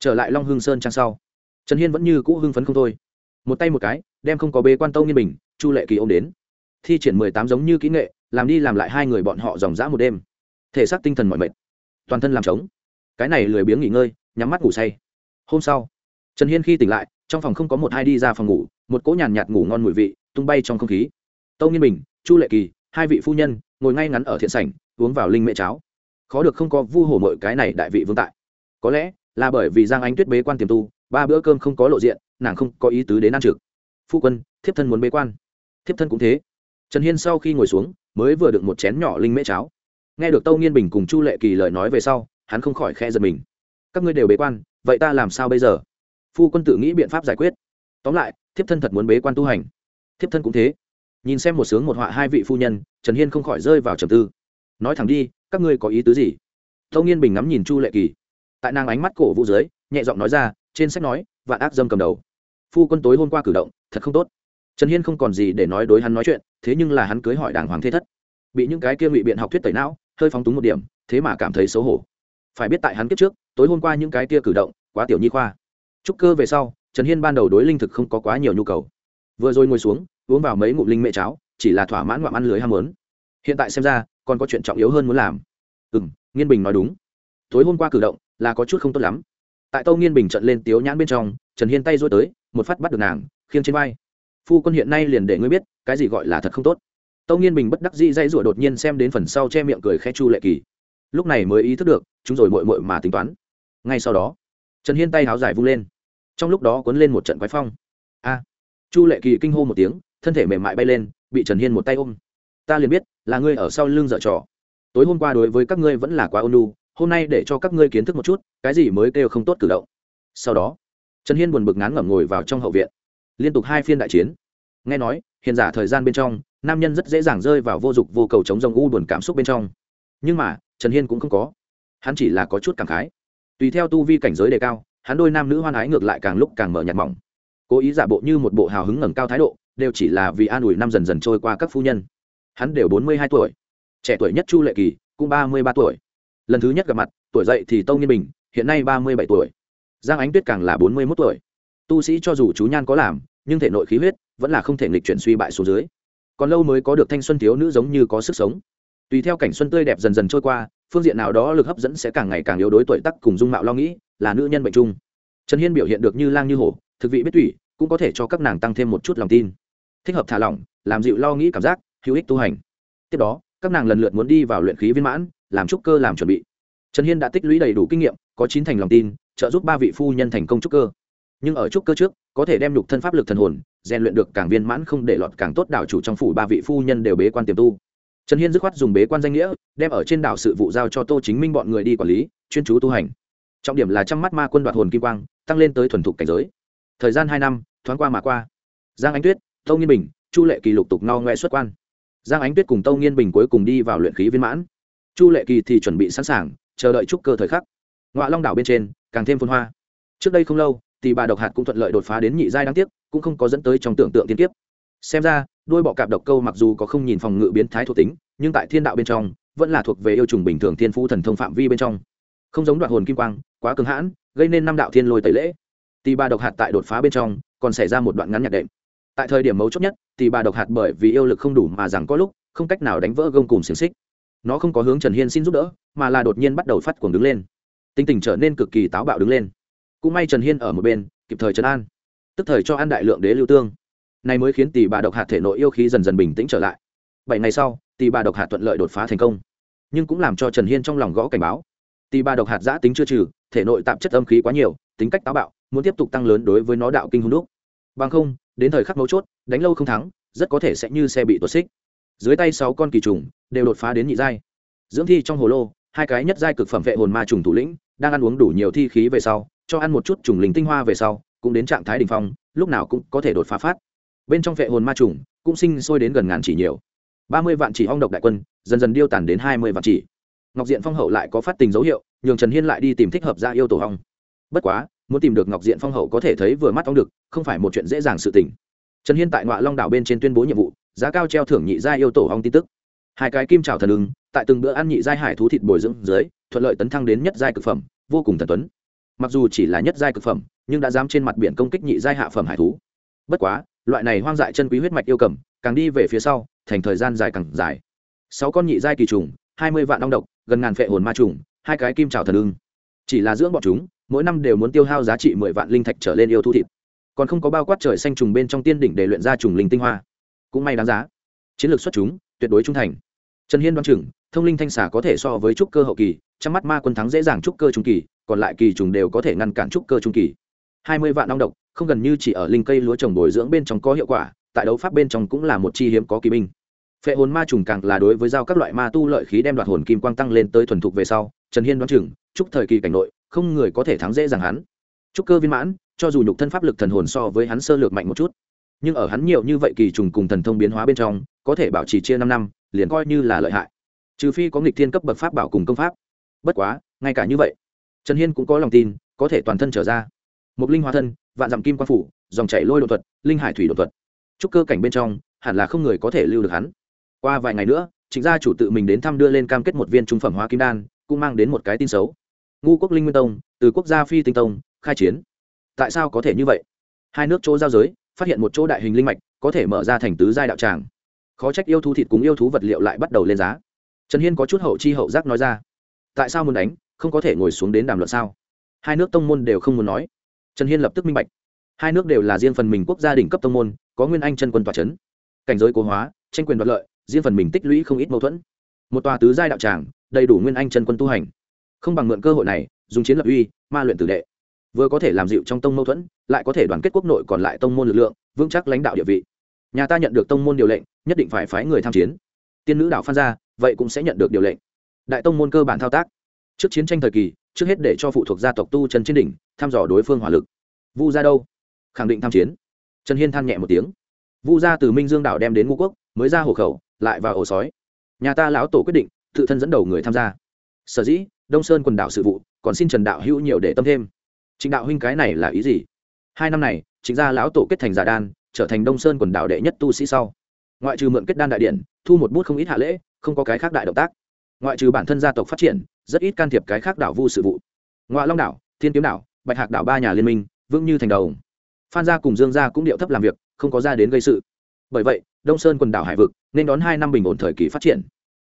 Trở lại long hương sơn trang sau, trần hiên vẫn như cũ hưng phấn không thôi. Một tay một cái, đem không có bê quan tâu nghiên bình chu lệ kỳ ô m đến. Thi triển mười tám giống như kỹ nghệ, làm đi làm lại hai người bọn họ dòng dã một đêm. Thể xác tinh thần mọi mệt, toàn thân làm trống. Cái này lười biếng nghỉ ngơi, nhắm mắt ngủ say. Hôm sau, trần hiên khi tỉnh lại, trong phòng không có một hai đi ra phòng ngủ, một cỗ nhàn nhạt ngủ ngon mùi vị tung bay trong không khí. Tâu nghiên bình, chu lệ kỳ, hai vị phu nhân, ngồi ngay ngắn ở thiện sảnh, uống vào linh mẹ cháo. Khó được không có vu hổ mội cái này đại vị vương tại. Có lẽ là bởi vì giang ánh tuyết bế quan tiềm tu, ba bữa cơm không có lộ diện, nàng không có ý tứ đến ăn trực. Phu quân, thiếp thân muốn bế quan thiếp thân cũng thế. Trần hiên sau khi ngồi xuống, mới vừa được một chén nhỏ linh mễ cháo. Nghe được tâu nghiên bình cùng chu lệ kỳ lời nói về sau, hắn không khỏi khe giật mình. Các ngươi đều bế quan, vậy ta làm sao bây giờ? Phu quân tự nghĩ biện pháp giải quyết. Tóm lại, thiếp thân thật muốn bế quan tu hành. Thiếp thân cũng thế. Nhìn xem một sướng một họa hai vị phu nhân, trần hiên không khỏi rơi vào trầm tư. Nói thẳng đi, các ngươi có ý tứ gì? Tâu nghiên bình ngắm nhìn chu lệ kỳ. Tại nàng ánh mắt cổ vũ dưới, nhẹ giọng nói ra, trên sách nói, vạn ác dâm cầm đầu. Phu quân tối hôm qua cử động, thật không tốt trần hiên không còn gì để nói đối hắn nói chuyện, thế nhưng là hắn cưới hỏi đàng hoàng thế thất. Bị những cái kia ngụy biện học thuyết tẩy não, hơi phóng túng một điểm, thế mà cảm thấy xấu hổ. Phải biết tại hắn kiếp trước, tối hôm qua những cái kia cử động, quá tiểu nhi khoa. Trúc cơ về sau, trần hiên ban đầu đối linh thực không có quá nhiều nhu cầu. Vừa rồi ngồi xuống, uống vào mấy ngụm linh mẹ cháo, chỉ là thỏa mãn ngoạm ăn lưới ham muốn. Hiện tại xem ra, còn có chuyện trọng yếu hơn muốn làm. Ừ m nghiên bình nói đúng. Tối hôm qua cử động, là có chút không tốt lắm. Tại tâu nghiên bình trận lên tiếu nhãn bên trong, trần hiên tay dối tới, một phát bắt được nàng, khiêng trên vai phu quân hiện nay liền để ngươi biết, cái gì gọi là thật không tốt. Tâu nghiên bình bất đắc dĩ dãy rủa đột nhiên xem đến phần sau che miệng cười khe chu lệ kỳ. Lúc này mới ý thức được, chúng rồi mội mội mà tính toán. Ngay sau đó, trần hiên tay háo dài vung lên. Trong lúc đó cuốn lên một trận quái phong. A! Chu lệ kỳ kinh hô một tiếng, thân thể mềm mại bay lên, bị trần hiên một tay ôm. Ta liền biết, là ngươi ở sau lưng dở trò. Tối hôm qua đối với các ngươi vẫn là quá ôn lu hôm nay để cho các ngươi kiến thức một chút, cái gì mới kêu không tốt cử động. Sau đó, trần hiên buồn bực ngán ngẩm ngồi vào trong hậu viện liên tục hai phiên đại chiến. Nghe nói hiện giả thời gian bên trong, nam nhân rất dễ dàng rơi vào vô dụng vô cầu chống rồng u buồn cảm xúc bên trong. Nhưng mà, trần hiên cũng không có. Hắn chỉ là có chút cảm khái. Tùy theo tu vi cảnh giới đề cao, hắn đôi nam nữ hoan ái ngược lại càng lúc càng mở nhạt mỏng. Cố ý giả bộ như một bộ hào hứng ngẩng cao thái độ, đều chỉ là vì an ủi năm dần dần trôi qua các phu nhân. Hắn đều bốn mươi hai tuổi. Trẻ tuổi nhất chu lệ kỳ, cũng ba mươi ba tuổi. Lần thứ nhất gặp mặt, tuổi dậy thì tâu nghiên bình, hiện nay ba mươi bảy tuổi. Giang ánh tuyết càng là bốn mươi mốt tuổi tu sĩ cho dù chú nhan có làm, nhưng thể nội khí huyết vẫn là không thể nghịch chuyển suy bại xuống dưới. Còn lâu mới có được thanh xuân thiếu nữ giống như có sức sống. Tùy theo cảnh xuân tươi đẹp dần dần trôi qua, phương diện nào đó lực hấp dẫn sẽ càng ngày càng yếu đối tuổi tắc cùng dung mạo lo nghĩ, là nữ nhân bệnh chung trần hiên biểu hiện được như lang như hổ, thực vị biết tủy, cũng có thể cho các nàng tăng thêm một chút lòng tin. Thích hợp thả lỏng, làm dịu lo nghĩ cảm giác, hữu ích tu hành. Tiếp đó, các nàng lần lượt muốn đi vào luyện khí viên mãn, làm trúc cơ làm chuẩn bị. Trần hiên đã tích lũy đầy đủ kinh nghiệm, có chín thành lòng tin, trợ giúp ba vị phu nhân thành công trúc cơ nhưng ở trúc cơ trước, có thể đem nhục thân pháp lực thần hồn, rèn luyện được càng viên mãn không để lọt càng tốt đảo chủ trong phủ ba vị phu nhân đều bế quan tiềm tu. Trần hiên dứt khoát dùng bế quan danh nghĩa, đem ở trên đảo sự vụ giao cho tô chính minh bọn người đi quản lý, chuyên chú tu hành. Trọng điểm là trăm mắt ma quân đoạt hồn kim quang, tăng lên tới thuần thục cảnh giới. Thời gian hai năm, thoáng qua mà qua. Giang ánh tuyết tâu nghiên bình, chu lệ kỳ lục tục no ngoe xuất quan. Giang ánh tuyết cùng tâu nghiên bình cuối cùng đi vào luyện khí viên mãn. Chu lệ kỳ thì chuẩn bị sẵn sàng, chờ đợi trúc cơ thời khắc. Ngoại long đảo bên trên, càng thêm phun hoa. Trước đây không lâu tỷ bà độc hạt cũng thuận lợi đột phá đến nhị giai đáng tiếc, cũng không có dẫn tới trong tưởng tượng tiên kiếp. Xem ra đôi bọ cạp độc câu mặc dù có không nhìn phòng ngự biến thái thuộc tính, nhưng tại thiên đạo bên trong, vẫn là thuộc về yêu trùng bình thường thiên phú thần thông phạm vi bên trong. Không giống đoạn hồn kim quang, quá cứng hãn, gây nên năm đạo thiên lôi tẩy lễ. Tỷ bà độc hạt tại đột phá bên trong, còn xảy ra một đoạn ngắn nhạc đệm. Tại thời điểm mấu chốt nhất tỷ bà độc hạt bởi vì yêu lực không đủ mà rằng có lúc, không cách nào đánh vỡ gông cùng xiềng xích. Nó không có hướng trần hiên xin giúp đỡ, mà là đột nhiên bắt đầu phát cuồng đứng lên. Tinh tình trở nên cực kỳ táo bạo đứng lên cũng may trần hiên ở một bên, kịp thời trấn an. Tức thời cho ăn đại lượng đế lưu tương. Này mới khiến tỷ bà độc hạt thể nội yêu khí dần dần bình tĩnh trở lại. Bảy ngày sau, tỷ bà độc hạt thuận lợi đột phá thành công. Nhưng cũng làm cho trần hiên trong lòng gõ cảnh báo. Tỷ bà độc hạt giã tính chưa trừ, thể nội tạp chất âm khí quá nhiều, tính cách táo bạo, muốn tiếp tục tăng lớn đối với nó đạo kinh hung đúc. Bằng không, đến thời khắc mấu chốt, đánh lâu không thắng, rất có thể sẽ như xe bị tuột xích. Dưới tay sáu con kỳ trùng, đều đột phá đến nhị giai. Dưỡng thi trong hồ lô, hai cái nhất giai cực phẩm vệ hồn ma trùng thủ lĩnh, đang ăn uống đủ nhiều thi khí về sau cho ăn một chút trùng linh tinh hoa về sau, cũng đến trạng thái đ ỉ n h phong, lúc nào cũng có thể đột phá phát. Bên trong vệ hồn ma trùng cũng sinh sôi đến gần ngàn chỉ nhiều. Ba mươi vạn chỉ hong độc đại quân, dần dần điêu tàn đến hai mươi vạn chỉ. Ngọc diện phong hậu lại có phát tình dấu hiệu, nhường trần hiên lại đi tìm thích hợp ra yêu tổ hong bất quá, muốn tìm được ngọc diện phong hậu có thể thấy vừa mắt ong được, không phải một chuyện dễ dàng sự tình. Trần hiên tại ngoại long đảo bên trên tuyên bố nhiệm vụ, giá cao treo thưởng nhị gia yêu tổ ong tin tức. Hai cái kim trào thần ứng tại từng bữa ăn nhị giai hải thú thịt bồi dưỡng dưới, thuận lợi tấn thăng đến nhất giai cực phẩm, vô cùng thần tuấn mặc dù chỉ là nhất giai cực phẩm, nhưng đã dám trên mặt biển công kích nhị giai hạ phẩm hải thú. Bất quá, loại này hoang dại chân quý huyết mạch yêu cầm, càng đi về phía sau, thành thời gian dài càng dài. Sáu con nhị giai kỳ trùng, hai mươi vạn long độc, gần ngàn phệ hồn ma trùng, hai cái kim trào thần ưng. Chỉ là dưỡng bọn chúng, mỗi năm đều muốn tiêu hao giá trị mười vạn linh thạch trở lên yêu thu thịt. Còn không có bao quát trời xanh trùng bên trong tiên đỉnh để luyện ra trùng linh tinh hoa. Cũng may đáng giá. Chiến lược xuất chúng, tuyệt đối trung thành. Trần hiên đoán chừng, thông linh thanh xà có thể so với trúc cơ hậu kỳ trăm mắt ma quân thắng dễ dàng trúc cơ trung kỳ, còn lại kỳ trùng đều có thể ngăn cản trúc cơ trung kỳ. Hai mươi vạn long độc, không gần như chỉ ở linh cây lúa trồng bồi dưỡng bên trong có hiệu quả, tại đấu pháp bên trong cũng là một chi hiếm có kỳ binh. Phệ hồn ma trùng càng là đối với giao các loại ma tu lợi khí đem đoạt hồn kim quang tăng lên tới thuần thục về sau, trần hiên đoán chừng, chúc thời kỳ cảnh nội, không người có thể thắng dễ dàng hắn. Trúc cơ viên mãn, cho dù nhục thân pháp lực thần hồn so với hắn sơ lược mạnh một chút, nhưng ở hắn nhiều như vậy kỳ trùng cùng thần thông biến hóa bên trong, có thể bảo trì chia năm năm, liền coi như là lợi hại. Trừ phi có nghịch thiên cấp bậc pháp bảo cùng công pháp bất quá, ngay cả như vậy, trần hiên cũng có lòng tin, có thể toàn thân trở ra. Một linh hóa thân, vạn dặm kim quan phủ, dòng chảy lôi đột thuật, linh hải thủy đột thuật. Chúc cơ cảnh bên trong, hẳn là không người có thể lưu được hắn. Qua vài ngày nữa chính gia chủ tự mình đến thăm đưa lên cam kết một viên trung phẩm hóa kim đan, cũng mang đến một cái tin xấu. Ngu quốc linh nguyên tông, từ quốc gia phi tinh tông, khai chiến. Tại sao có thể như vậy? Hai nước chỗ giao giới, phát hiện một chỗ đại hình linh mạch, có thể mở ra thành tứ giai đạo tràng. Khó trách yêu thú thịt cùng yêu thú vật liệu lại bắt đầu lên giá. Trần hiên có chút hậu chi hậu giác nói ra tại sao muốn đánh, không có thể ngồi xuống đến đàm luận sao? Hai nước tông môn đều không muốn nói. Trần hiên lập tức minh bạch. Hai nước đều là riêng phần mình quốc gia đỉnh cấp tông môn, có nguyên anh chân quân tòa c h ấ n cảnh giới cố hóa, tranh quyền đoạt lợi, riêng phần mình tích lũy không ít mâu thuẫn. Một tòa tứ giai đạo tràng, đầy đủ nguyên anh chân quân tu hành. Không bằng mượn cơ hội này, dùng chiến lập uy, ma luyện tử đệ. Vừa có thể làm dịu trong tông mâu thuẫn, lại có thể đoàn kết quốc nội còn lại tông môn lực lượng, vững chắc lãnh đạo địa vị. Nhà ta nhận được tông môn điều lệnh, nhất định phải phái người tham chiến. Tiên nữ đạo phan gia, vậy cũng sẽ nhận được điều lệnh đại tông môn cơ bản thao tác. Trước chiến tranh thời kỳ, trước hết để cho phụ thuộc gia tộc tu trần trên đỉnh, thăm dò đối phương hỏa lực. Vu ra đâu? Khẳng định tham chiến. Trần hiên than nhẹ một tiếng. Vu ra từ minh dương đảo đem đến ngũ quốc, mới ra hộ khẩu, lại vào ổ sói. Nhà ta lão tổ quyết định, tự thân dẫn đầu người tham gia. Sở dĩ, đông sơn quần đảo sự vụ, còn xin trần đạo hữu nhiều để tâm thêm. Trịnh đạo huynh cái này là ý gì? Hai năm này chính gia lão tổ kết thành giả đan, trở thành đông sơn quần đảo đệ nhất tu sĩ sau. Ngoại trừ mượn kết đan đại điện, thu một bút không ít hạ lễ, không có cái khác đại động tác ngoại trừ bản thân gia tộc phát triển, rất ít can thiệp cái khác đảo vu sự vụ. Ngoại long đảo, thiên kiếm đảo, bạch hạc đảo ba nhà liên minh, vững như thành đầu phan gia cùng dương gia cũng điệu thấp làm việc, không có ra đến gây sự. Bởi vậy, đông sơn quần đảo hải vực nên đón hai năm bình ổn thời kỳ phát triển.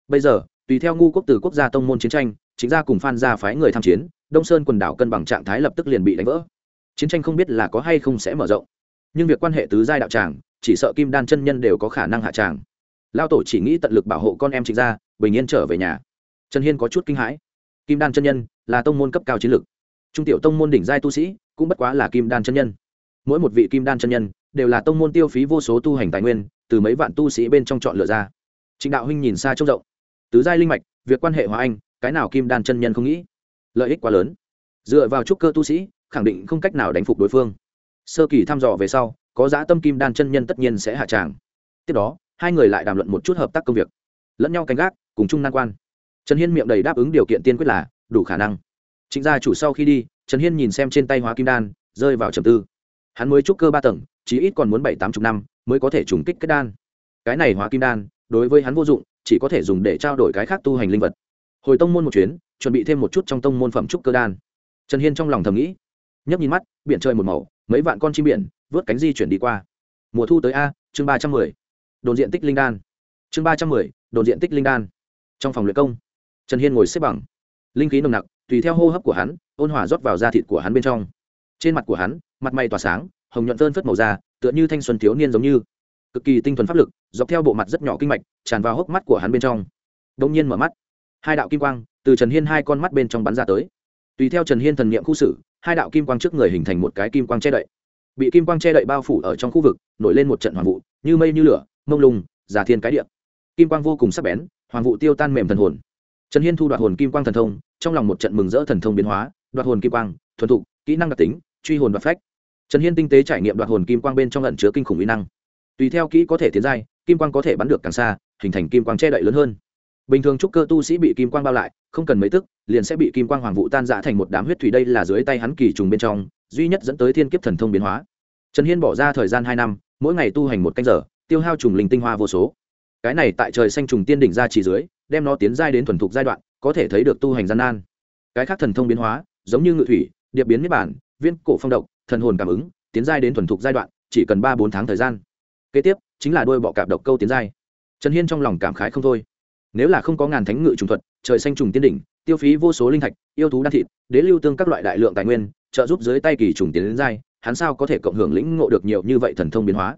Bây giờ, tùy theo ngu quốc từ quốc gia tông môn chiến tranh, chính gia cùng phan gia phái người tham chiến, đông sơn quần đảo cân bằng trạng thái lập tức liền bị đánh vỡ. Chiến tranh không biết là có hay không sẽ mở rộng. Nhưng việc quan hệ tứ giai đạo tràng, chỉ sợ kim đan chân nhân đều có khả năng hạ tràng lao tổ chỉ nghĩ tận lực bảo hộ con em trịnh gia, bình yên trở về nhà. Trần hiên có chút kinh hãi. Kim đan chân nhân là tông môn cấp cao chiến lược. Trung tiểu tông môn đỉnh giai tu sĩ cũng bất quá là kim đan chân nhân. Mỗi một vị kim đan chân nhân đều là tông môn tiêu phí vô số tu hành tài nguyên, từ mấy vạn tu sĩ bên trong chọn lựa ra. Trịnh đạo huynh nhìn xa trông rộng. Tứ giai linh mạch, việc quan hệ hòa anh, cái nào kim đan chân nhân không nghĩ? Lợi ích quá lớn. Dựa vào trúc cơ tu sĩ, khẳng định không cách nào đánh phục đối phương. Sơ kỳ thăm dò về sau, có giá tâm kim đan chân nhân tất nhiên sẽ hạ tràng. Tiếp đó hai người lại đàm luận một chút hợp tác công việc. Lẫn nhau canh gác, cùng chung nan quan. Trần hiên miệng đầy đáp ứng điều kiện tiên quyết là, đủ khả năng. Chính gia chủ sau khi đi, trần hiên nhìn xem trên tay hóa kim đan, rơi vào trầm tư. Hắn mới trúc cơ ba tầng, chí ít còn muốn bảy tám chục năm mới có thể trùng kích kết đan. Cái này hóa kim đan, đối với hắn vô dụng, chỉ có thể dùng để trao đổi cái khác tu hành linh vật. Hồi tông môn một chuyến, chuẩn bị thêm một chút trong tông môn phẩm trúc cơ đan. Trần hiên trong lòng thầm nghĩ nhấp nhìn mắt, biển trời một màu, mấy vạn con chim biển, vớt cánh di chuyển đi qua. Mùa thu tới a, chương ba trăm mười đồn diện tích linh đan. Chương ba trăm mười, đồn diện tích linh đan. Trong phòng luyện công, trần hiên ngồi xếp bằng. Linh khí nồng nặc, tùy theo hô hấp của hắn, ôn hòa rót vào da thịt của hắn bên trong. Trên mặt của hắn, mặt mày tỏa sáng, hồng nhuận tơn phất màu da, tựa như thanh xuân thiếu niên giống như. Cực kỳ tinh thuần pháp lực, dọc theo bộ mặt rất nhỏ kinh mạch, tràn vào hốc mắt của hắn bên trong. Đông nhiên mở mắt. Hai đạo kim quang từ trần hiên hai con mắt bên trong bắn ra tới. Tùy theo trần hiên thần niệm khu xử, hai đạo kim quang trước người hình thành một cái kim quang che đậy. Bị kim quang che đậy bao phủ ở trong khu vực, nổi lên một trận hoàng vụ, như mây như lửa mông lung giả thiên cái địa, kim quang vô cùng sắc bén hoàng vụ tiêu tan mềm thần hồn. Trần hiên thu đoạt hồn kim quang thần thông trong lòng một trận mừng rỡ thần thông biến hóa đoạt hồn kim quang thuần thục kỹ năng đặc tính truy hồn và phách. Trần hiên tinh tế trải nghiệm đoạt hồn kim quang bên trong lận chứa kinh khủng mỹ năng. Tùy theo kỹ có thể tiến giai kim quang có thể bắn được càng xa hình thành kim quang che đậy lớn hơn. Bình thường trúc cơ tu sĩ bị kim quang bao lại không cần mấy tức liền sẽ bị kim quang hoàng vụ tan dạ thành một đám huyết thủy đây là dưới tay hắn kỳ trùng bên trong duy nhất dẫn tới thiên kiếp thần thông biến hóa. Trần hiên bỏ ra thời gian hai năm mỗi ngày tu hành một canh giờ tiêu hao trùng linh tinh hoa vô số. Cái này tại trời xanh trùng tiên đỉnh ra chỉ dưới, đem nó tiến giai đến thuần thục giai đoạn, có thể thấy được tu hành gian nan. Cái khác thần thông biến hóa, giống như ngự thủy, điệp biến niết bản viên cổ phong độc, thần hồn cảm ứng, tiến giai đến thuần thục giai đoạn, chỉ cần ba bốn tháng thời gian. Kế tiếp, chính là đôi bọ cạp độc câu tiến giai. Trần hiên trong lòng cảm khái không thôi. Nếu là không có ngàn thánh ngự trùng thuật, trời xanh trùng tiên đỉnh, tiêu phí vô số linh thạch, yêu thú đan thịt, đế lưu tương các loại đại lượng tài nguyên, trợ giúp dưới tay kỳ trùng tiến đến giai, hắn sao có thể cộng hưởng lĩnh ngộ được nhiều như vậy thần thông biến hóa?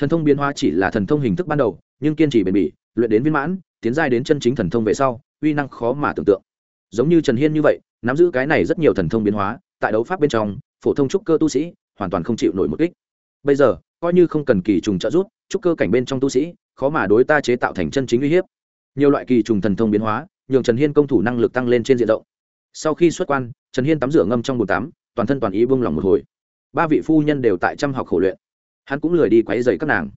Thần thông biến hóa chỉ là thần thông hình thức ban đầu, nhưng kiên trì bền bỉ, luyện đến viên mãn, tiến giai đến chân chính thần thông về sau, uy năng khó mà tưởng tượng. Giống như trần hiên như vậy, nắm giữ cái này rất nhiều thần thông biến hóa, tại đấu pháp bên trong, phổ thông trúc cơ tu sĩ hoàn toàn không chịu nổi một kích. Bây giờ, coi như không cần kỳ trùng trợ giúp, trúc cơ cảnh bên trong tu sĩ, khó mà đối ta chế tạo thành chân chính uy hiếp. Nhiều loại kỳ trùng thần thông biến hóa, nhường trần hiên công thủ năng lực tăng lên trên diện rộng. Sau khi xuất quan, trần hiên tắm rửa ngâm trong bồn tắm, toàn thân toàn ý buông lỏng một hồi. Ba vị phu nhân đều tại trăm học khổ luyện hắn cũng lười đi quấy dày các nàng.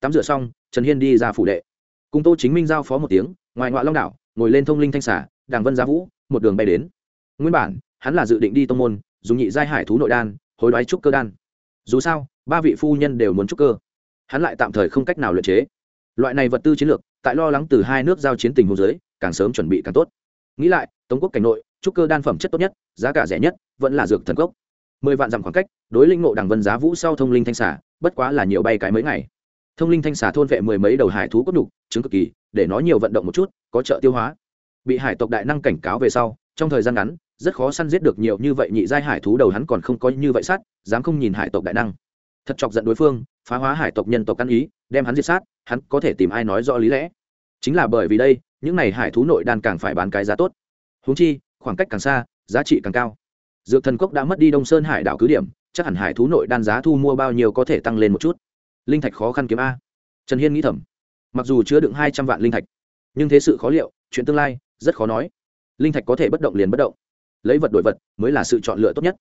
Tắm rửa xong, trần hiên đi ra phủ đệ. Cùng tô chính minh giao phó một tiếng, ngoài ngoại long đảo, ngồi lên thông linh thanh xả đảng vân gia vũ, một đường bay đến. Nguyên bản, hắn là dự định đi tông môn, dùng nhị giai hải thú nội đan, hối đoái trúc cơ đan. Dù sao, ba vị phu nhân đều muốn trúc cơ. Hắn lại tạm thời không cách nào luyện chế. Loại này vật tư chiến lược, tại lo lắng từ hai nước giao chiến tình hồ dưới, càng sớm chuẩn bị càng tốt. Nghĩ lại, tống quốc cảnh nội, trúc cơ đan phẩm chất tốt nhất, giá cả rẻ nhất, vẫn là dược thần cốc. Mười vạn dặm khoảng cách, đối linh ngộ đàng vân giá vũ sau thông linh thanh xả bất quá là nhiều bay cái mấy ngày. Thông linh thanh xả thôn vệ mười mấy đầu hải thú cốt đục chứng cực kỳ, để nó nhiều vận động một chút, có trợ tiêu hóa. Bị hải tộc đại năng cảnh cáo về sau, trong thời gian ngắn, rất khó săn giết được nhiều như vậy nhị giai hải thú đầu hắn còn không có như vậy sát, dám không nhìn hải tộc đại năng. Thật chọc giận đối phương, phá hóa hải tộc nhân tộc căn ý, đem hắn diệt sát, hắn có thể tìm ai nói rõ lý lẽ? Chính là bởi vì đây, những này hải thú nội đan càng phải bán cái giá tốt. Húng chi, khoảng cách càng xa, giá trị càng cao. Dược thần cốc đã mất đi đông sơn hải đảo cứ điểm chắc hẳn hải thú nội đan giá thu mua bao nhiêu có thể tăng lên một chút. Linh thạch khó khăn kiếm a. Trần hiên nghĩ thầm. Mặc dù chứa đựng hai trăm vạn linh thạch, nhưng thế sự khó liệu, chuyện tương lai, rất khó nói. Linh thạch có thể bất động liền bất động. Lấy vật đổi vật mới là sự chọn lựa tốt nhất.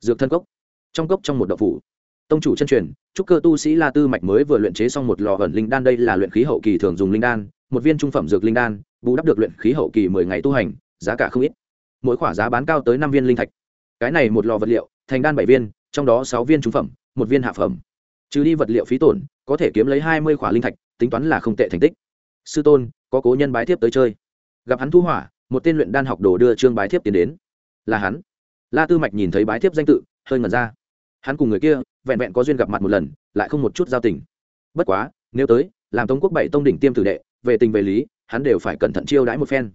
Dược thân cốc. Trong cốc trong một đậu phủ, tông chủ chân truyền, trúc cơ tu sĩ la tư mạch mới vừa luyện chế xong một lò ẩn linh đan, đây là luyện khí hậu kỳ thường dùng linh đan, một viên trung phẩm dược linh đan, bù đắp được luyện khí hậu kỳ mười ngày tu hành, giá cả không ít. Mỗi khoả giá bán cao tới năm viên linh thạch. Cái này một lò vật liệu, thành đan bảy viên trong đó sáu viên trung phẩm, một viên hạ phẩm. Trừ đi vật liệu phí tổn, có thể kiếm lấy hai mươi khỏa linh thạch, tính toán là không tệ thành tích. Sư tôn, có cố nhân bái thiếp tới chơi. Gặp hắn thu hỏa, một tên luyện đan học đồ đưa trương bái thiếp tiến đến. Là hắn. La tư mạch nhìn thấy bái thiếp danh tự, hơi ngẩn ra. Hắn cùng người kia, vẹn vẹn có duyên gặp mặt một lần, lại không một chút giao tình. Bất quá, nếu tới, làm tống quốc bảy tông đỉnh tiêm tử đệ, về tình về lý, hắn đều phải cẩn thận chiêu đãi một phen.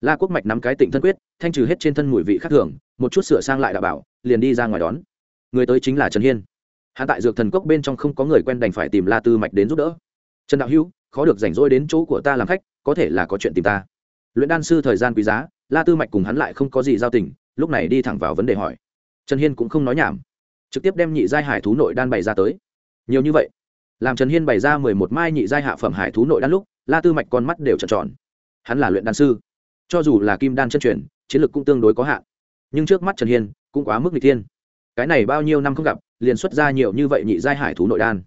La quốc mạch nắm cái tịnh thân quyết, thanh trừ hết trên thân mùi vị khác thường, một chút sửa sang lại đã bảo, liền đi ra ngoài đón người tới chính là trần hiên hạ tại dược thần cốc bên trong không có người quen đành phải tìm la tư mạch đến giúp đỡ trần đạo hữu khó được rảnh rỗi đến chỗ của ta làm khách có thể là có chuyện tìm ta luyện đan sư thời gian quý giá la tư mạch cùng hắn lại không có gì giao tình lúc này đi thẳng vào vấn đề hỏi trần hiên cũng không nói nhảm trực tiếp đem nhị giai hải thú nội đan bày ra tới nhiều như vậy làm trần hiên bày ra mười một mai nhị giai hạ phẩm hải thú nội đan lúc la tư mạch con mắt đều trợn tròn hắn là luyện đan sư cho dù là kim đan chân truyền chiến lược cũng tương đối có hạn nhưng trước mắt trần hiên cũng quá mức n g ư ờ thiên cái này bao nhiêu năm không gặp, liền xuất ra nhiều như vậy nhị giai hải thú nội đan.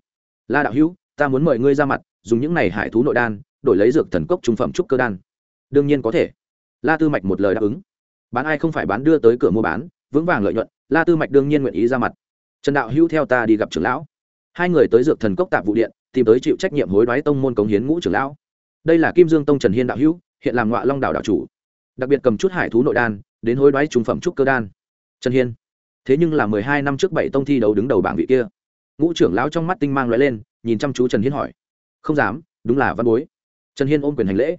La đạo hữu, ta muốn mời ngươi ra mặt, dùng những này hải thú nội đan, đổi lấy dược thần cốc trung phẩm trúc cơ đan. Đương nhiên có thể. La tư mạch một lời đáp ứng. Bán ai không phải bán đưa tới cửa mua bán, vững vàng lợi nhuận, la tư mạch đương nhiên nguyện ý ra mặt. Trần đạo hữu theo ta đi gặp trưởng lão. Hai người tới dược thần cốc tạp vụ điện, tìm tới chịu trách nhiệm hối đoái tông môn cống hiến ngũ trưởng lão. Đây là kim dương tông trần hiên đạo hữu, hiện làm ngọa long đảo đạo chủ. Đặc biệt cầm chút hải thú nội đan, đến hối đoái trung phẩm trúc cơ đan. Trần hiên thế nhưng là mười hai năm trước bảy tông thi đấu đứng đầu bảng vị kia. Ngũ trưởng lão trong mắt tinh mang loại lên, nhìn chăm chú trần hiên hỏi. Không dám, đúng là văn bối. Trần hiên ôm quyền hành lễ.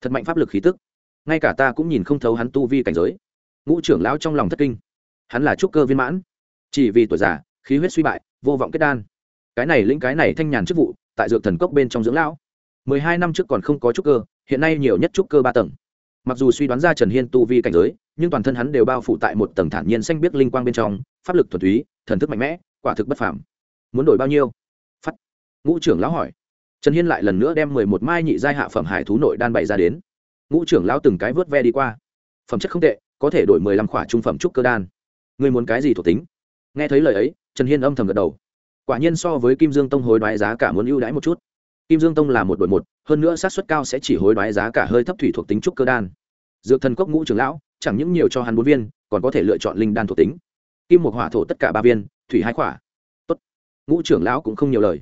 Thật mạnh pháp lực khí tức. Ngay cả ta cũng nhìn không thấu hắn tu vi cảnh giới. Ngũ trưởng lão trong lòng thất kinh. Hắn là trúc cơ viên mãn. Chỉ vì tuổi già, khí huyết suy bại, vô vọng kết đan. Cái này lĩnh cái này thanh nhàn chức vụ, tại dược thần cốc bên trong dưỡng lão. mười hai năm trước còn không có trúc cơ, hiện nay nhiều nhất trúc cơ ba tầng mặc dù suy đoán ra trần hiên tu vi cảnh giới, nhưng toàn thân hắn đều bao phủ tại một tầng thản nhiên xanh biết linh quang bên trong, pháp lực thuần túy, thần thức mạnh mẽ, quả thực bất phàm. Muốn đổi bao nhiêu? Phắt ngũ trưởng lão hỏi. Trần hiên lại lần nữa đem mười một mai nhị giai hạ phẩm hải thú nội đan bày ra đến. Ngũ trưởng lão từng cái vớt ve đi qua. Phẩm chất không tệ, có thể đổi mười lăm khỏa trung phẩm trúc cơ đan. Ngươi muốn cái gì thuộc tính? Nghe thấy lời ấy, trần hiên âm thầm gật đầu. Quả nhiên so với kim dương tông hối đoái giá cả muốn ưu đãi một chút kim dương tông là một đội một, hơn nữa sát xuất cao sẽ chỉ hối đoái giá cả hơi thấp thủy thuộc tính trúc cơ đan. Dược thần cốc ngũ trưởng lão, chẳng những nhiều cho hắn bốn viên, còn có thể lựa chọn linh đan thuộc tính. Kim một hỏa thổ tất cả ba viên, thủy hai khỏa. Tốt. ngũ trưởng lão cũng không nhiều lời.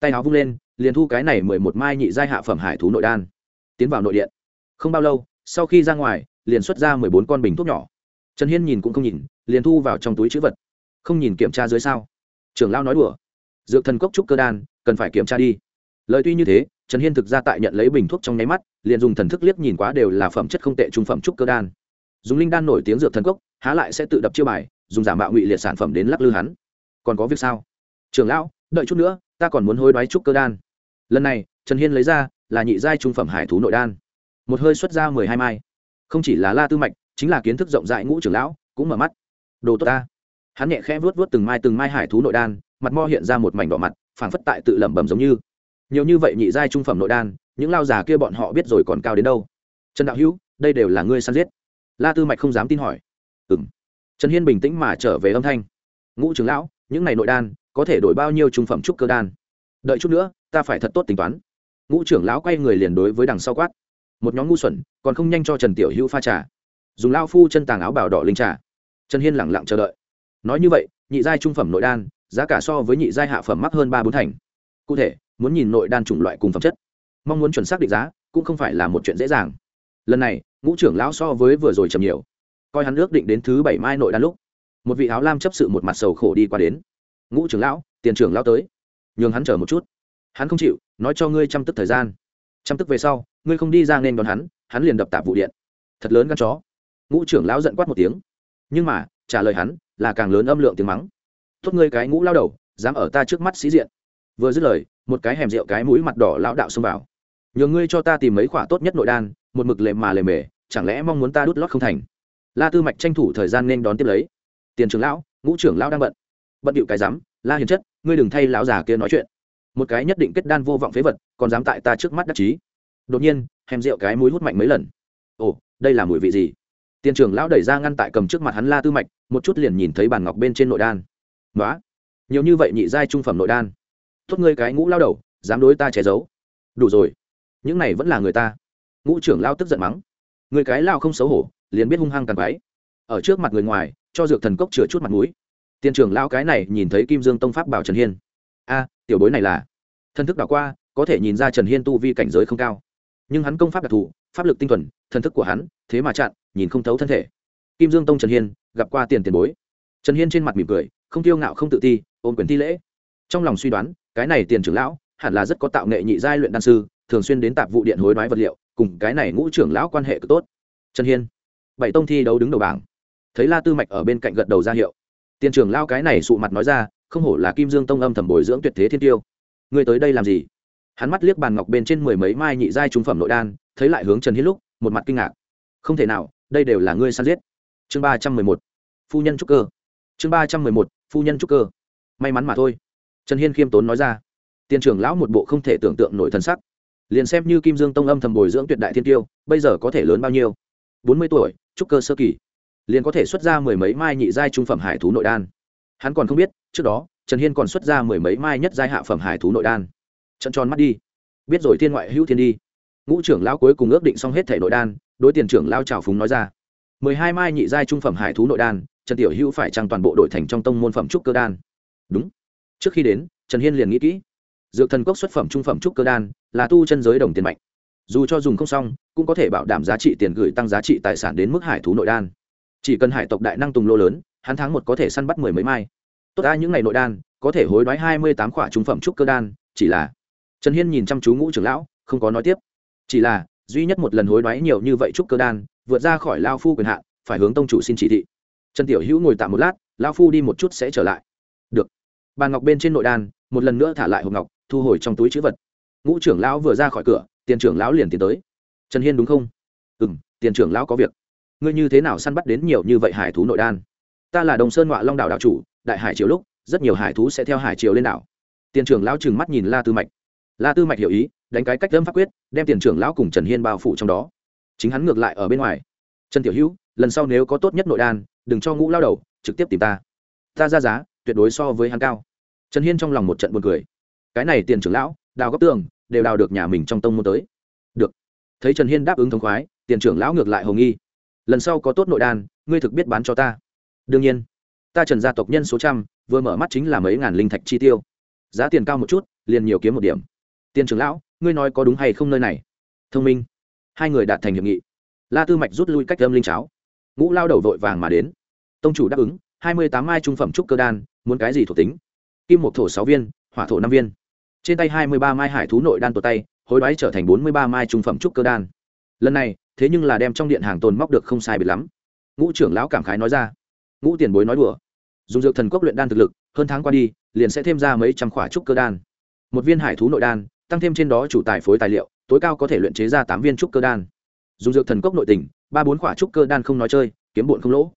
Tay áo vung lên, liền thu cái này mười một mai nhị giai hạ phẩm hải thú nội đan. Tiến vào nội điện. Không bao lâu, sau khi ra ngoài, liền xuất ra mười bốn con bình thuốc nhỏ. Trần hiên nhìn cũng không nhìn, liền thu vào trong túi chữ vật. Không nhìn kiểm tra dưới sao. Trưởng lão nói đùa. Dược thần cốc trúc cơ đan, cần phải kiểm tra đi lời tuy như thế, trần hiên thực ra tại nhận lấy bình thuốc trong nháy mắt, liền dùng thần thức liếc nhìn quá đều là phẩm chất không tệ trung phẩm trúc cơ đan. Dùng linh đan nổi tiếng dược thần cốc, há lại sẽ tự đập chiêu bài, dùng giả mạo ngụy liệt sản phẩm đến lắc lư hắn. Còn có việc sao? Trưởng lão, đợi chút nữa, ta còn muốn hối đoái trúc cơ đan. Lần này, trần hiên lấy ra là nhị giai trung phẩm hải thú nội đan. Một hơi xuất ra mười hai mai. Không chỉ là la tư mạch, chính là kiến thức rộng rãi ngũ trưởng lão, cũng mở mắt. Đồ tốt ta. Hắn nhẹ khẽ vuốt vuốt từng mai từng mai hải thú nội đan, mặt mo hiện ra một mảnh đỏ mặt, phảng phất tại tự lẩm bẩm giống như nhiều như vậy nhị giai trung phẩm nội đan, những lao già kia bọn họ biết rồi còn cao đến đâu. Trần đạo hữu, đây đều là ngươi săn giết. La tư mạch không dám tin hỏi. Ừ m trần hiên bình tĩnh mà trở về âm thanh. Ngũ trưởng lão, những này nội đan, có thể đổi bao nhiêu trung phẩm trúc cơ đan? Đợi chút nữa, ta phải thật tốt tính toán. Ngũ trưởng lão quay người liền đối với đằng sau quát. Một nhóm ngu xuẩn, còn không nhanh cho trần tiểu hữu pha trà. Dùng lao phu chân tàng áo bào đỏ linh trà. Trần hiên lẳng lặng chờ đợi. Nói như vậy, nhị giai trung phẩm nội đan, giá cả so với nhị giai hạ phẩm mắc hơn ba bốn thành. Cụ thể muốn nhìn nội đan chủng loại cùng phẩm chất. Mong muốn chuẩn xác định giá, cũng không phải là một chuyện dễ dàng. Lần này, ngũ trưởng lão so với vừa rồi chậm nhiều. Coi hắn ước định đến thứ bảy mai nội đan lúc, một vị áo lam chấp sự một mặt sầu khổ đi qua đến. Ngũ trưởng lão, tiền trưởng lão tới. Nhường hắn chờ một chút. Hắn không chịu, nói cho ngươi chăm tức thời gian. Chăm tức về sau, ngươi không đi ra nên đón hắn hắn liền đập tạp vụ điện. Thật lớn gan chó. Ngũ trưởng lão giận quát một tiếng. Nhưng mà, trả lời hắn, là càng lớn âm lượng tiếng mắng. Tốt ngươi cái ngũ lao đầu, dám ở ta trước mắt sĩ diện. Vừa dứt lời một cái hẻm rượu cái mũi mặt đỏ lão đạo xông vào. Nhờ ngươi cho ta tìm mấy khỏa tốt nhất nội đan, một mực lề mà lề mề, chẳng lẽ mong muốn ta đút lót không thành? La tư mạch tranh thủ thời gian nên đón tiếp lấy. Tiền trưởng lão, ngũ trưởng lão đang bận. Bận điệu cái rắm la hiền chất, ngươi đừng thay lão già kia nói chuyện. Một cái nhất định kết đan vô vọng phế vật, còn dám tại ta trước mắt đắc chí. Đột nhiên hèm rượu cái mũi hút mạnh mấy lần. Ồ, đây là mùi vị gì? Tiền trưởng lão đẩy ra ngăn tại cầm trước mặt hắn la tư mạch, một chút liền nhìn thấy bàn ngọc bên trên nội đan. Nói nhiều như vậy nhị giai trung phẩm nội đan tốt ngươi cái ngũ lao đầu, dám đối ta che giấu. Đủ rồi. Những này vẫn là người ta. Ngũ trưởng lao tức giận mắng. Người cái lao không xấu hổ, liền biết hung hăng càng váy ở trước mặt người ngoài, cho dược thần cốc chừa chút mặt mũi. Tiền trưởng lao cái này nhìn thấy kim dương tông pháp bảo trần hiên. A, tiểu bối này là. Thân thức đảo qua, có thể nhìn ra trần hiên tu vi cảnh giới không cao. Nhưng hắn công pháp đặc thù, pháp lực tinh thuần, thần thức của hắn, thế mà chặn, nhìn không thấu thân thể. Kim dương tông trần hiên, gặp qua tiền tiền bối. Trần hiên trên mặt mỉm cười, không tiêu ngạo không tự ti ôm quyền thi lễ trong lòng suy đoán, cái này tiền trưởng lão, hẳn là rất có tạo nghệ nhị giai luyện đan sư, thường xuyên đến tạp vụ điện hối đoái vật liệu, cùng cái này ngũ trưởng lão quan hệ cực tốt. Trần hiên, bảy tông thi đấu đứng đầu bảng. Thấy la tư mạch ở bên cạnh gật đầu ra hiệu. Tiền trưởng lao cái này sụ mặt nói ra, không hổ là kim dương tông âm thầm bồi dưỡng tuyệt thế thiên tiêu. Ngươi tới đây làm gì? Hắn mắt liếc bàn ngọc bên trên mười mấy mai nhị giai trúng phẩm nội đan, thấy lại hướng trần hiên lúc, một mặt kinh ngạc. Không thể nào, đây đều là ngươi săn giết. Chương ba trăm mười một, phu nhân trúc cơ. Chương ba trăm mười một, phu nhân trúc cơ. May mắn mà thôi trần hiên khiêm tốn nói ra. Tiền trưởng lão một bộ không thể tưởng tượng nổi thân sắc. Liền xem như kim dương tông âm thầm bồi dưỡng tuyệt đại thiên tiêu, bây giờ có thể lớn bao nhiêu? Bốn mươi tuổi, trúc cơ sơ kỳ. Liền có thể xuất ra mười mấy mai nhị giai trung phẩm hải thú nội đan. Hắn còn không biết, trước đó, trần hiên còn xuất ra mười mấy mai nhất giai hạ phẩm hải thú nội đan. Trận tròn mắt đi. Biết rồi thiên ngoại hữu thiên đi. Ngũ trưởng lão cuối cùng ước định xong hết thể nội đan, đối tiền trưởng lao trào phúng nói ra. Mười hai mai nhị giai trung phẩm hải thú nội đan, trần tiểu hữu phải trăng toàn bộ đội thành trong tông môn phẩm trúc cơ đan? Đúng trước khi đến, trần hiên liền nghĩ kỹ. Dược thần cốc xuất phẩm trung phẩm trúc cơ đan, là tu chân giới đồng tiền mạnh dù cho dùng không xong, cũng có thể bảo đảm giá trị tiền gửi tăng giá trị tài sản đến mức hải thú nội đan. Chỉ cần hải tộc đại năng tùng lô lớn, hắn tháng một có thể săn bắt mười mấy mai. Tốt ra những ngày nội đan, có thể hối đoái hai mươi tám khỏa trung phẩm trúc cơ đan, chỉ là trần hiên nhìn chăm chú ngũ trưởng lão, không có nói tiếp. Chỉ là, duy nhất một lần hối đoái nhiều như vậy trúc cơ đan, vượt ra khỏi lao phu quyền hạn, phải hướng tông chủ xin chỉ thị. Trần tiểu hữu ngồi tạm một lát, lao phu đi một chút sẽ trở lại bàn ngọc bên trên nội đan, một lần nữa thả lại hộp ngọc, thu hồi trong túi chữ vật. Ngũ trưởng lão vừa ra khỏi cửa, tiền trưởng lão liền tiến tới. Trần hiên đúng không? Ừ m tiền trưởng lão có việc. Ngươi như thế nào săn bắt đến nhiều như vậy hải thú nội đan? Ta là đồng sơn ngoại long đảo đảo chủ, đại hải triều lúc, rất nhiều hải thú sẽ theo hải triều lên đảo. Tiền trưởng lão trừng mắt nhìn la tư mạch. La tư mạch hiểu ý, đánh cái cách lâm pháp quyết, đem tiền trưởng lão cùng trần hiên bao phủ trong đó. Chính hắn ngược lại ở bên ngoài. Trần tiểu hữu, lần sau nếu có tốt nhất nội đan, đừng cho ngũ lao đầu trực tiếp tìm ta. Ta ra giá tuyệt đối so với hắn cao. Trần hiên trong lòng một trận buồn cười. Cái này tiền trưởng lão, đào góc tường, đều đào được nhà mình trong tông môn tới. Được. Thấy trần hiên đáp ứng thống khoái, tiền trưởng lão ngược lại hồng nghi. Lần sau có tốt nội đan, ngươi thực biết bán cho ta. Đương nhiên, ta trần gia tộc nhân số trăm, vừa mở mắt chính là mấy ngàn linh thạch chi tiêu. Giá tiền cao một chút, liền nhiều kiếm một điểm. Tiền trưởng lão, ngươi nói có đúng hay không nơi này? Thông minh. Hai người đạt thành hiệp nghị. La tư mạch rút lui cách âm linh cháo. Ngũ lao đầu vội vàng mà đến. Tông chủ đáp ứng, hai mươi tám mai trung phẩm trúc cơ đan muốn cái gì thuộc tính? Kim một thổ sáu viên, hỏa thổ năm viên. Trên tay hai mươi ba mai hải thú nội đan tột tay, hối đoái trở thành bốn mươi ba mai trung phẩm trúc cơ đan. Lần này, thế nhưng là đem trong điện hàng tồn móc được không sai biệt lắm. Ngũ trưởng lão cảm khái nói ra. Ngũ tiền bối nói đùa. Dùng dược thần cốc luyện đan thực lực, hơn tháng qua đi, liền sẽ thêm ra mấy trăm khỏa trúc cơ đan. Một viên hải thú nội đan, tăng thêm trên đó chủ tài phối tài liệu, tối cao có thể luyện chế ra tám viên trúc cơ đan. Dùng dược thần cốc nội tình, ba bốn khỏa trúc cơ đan không nói chơi, kiếm bụn không lỗ.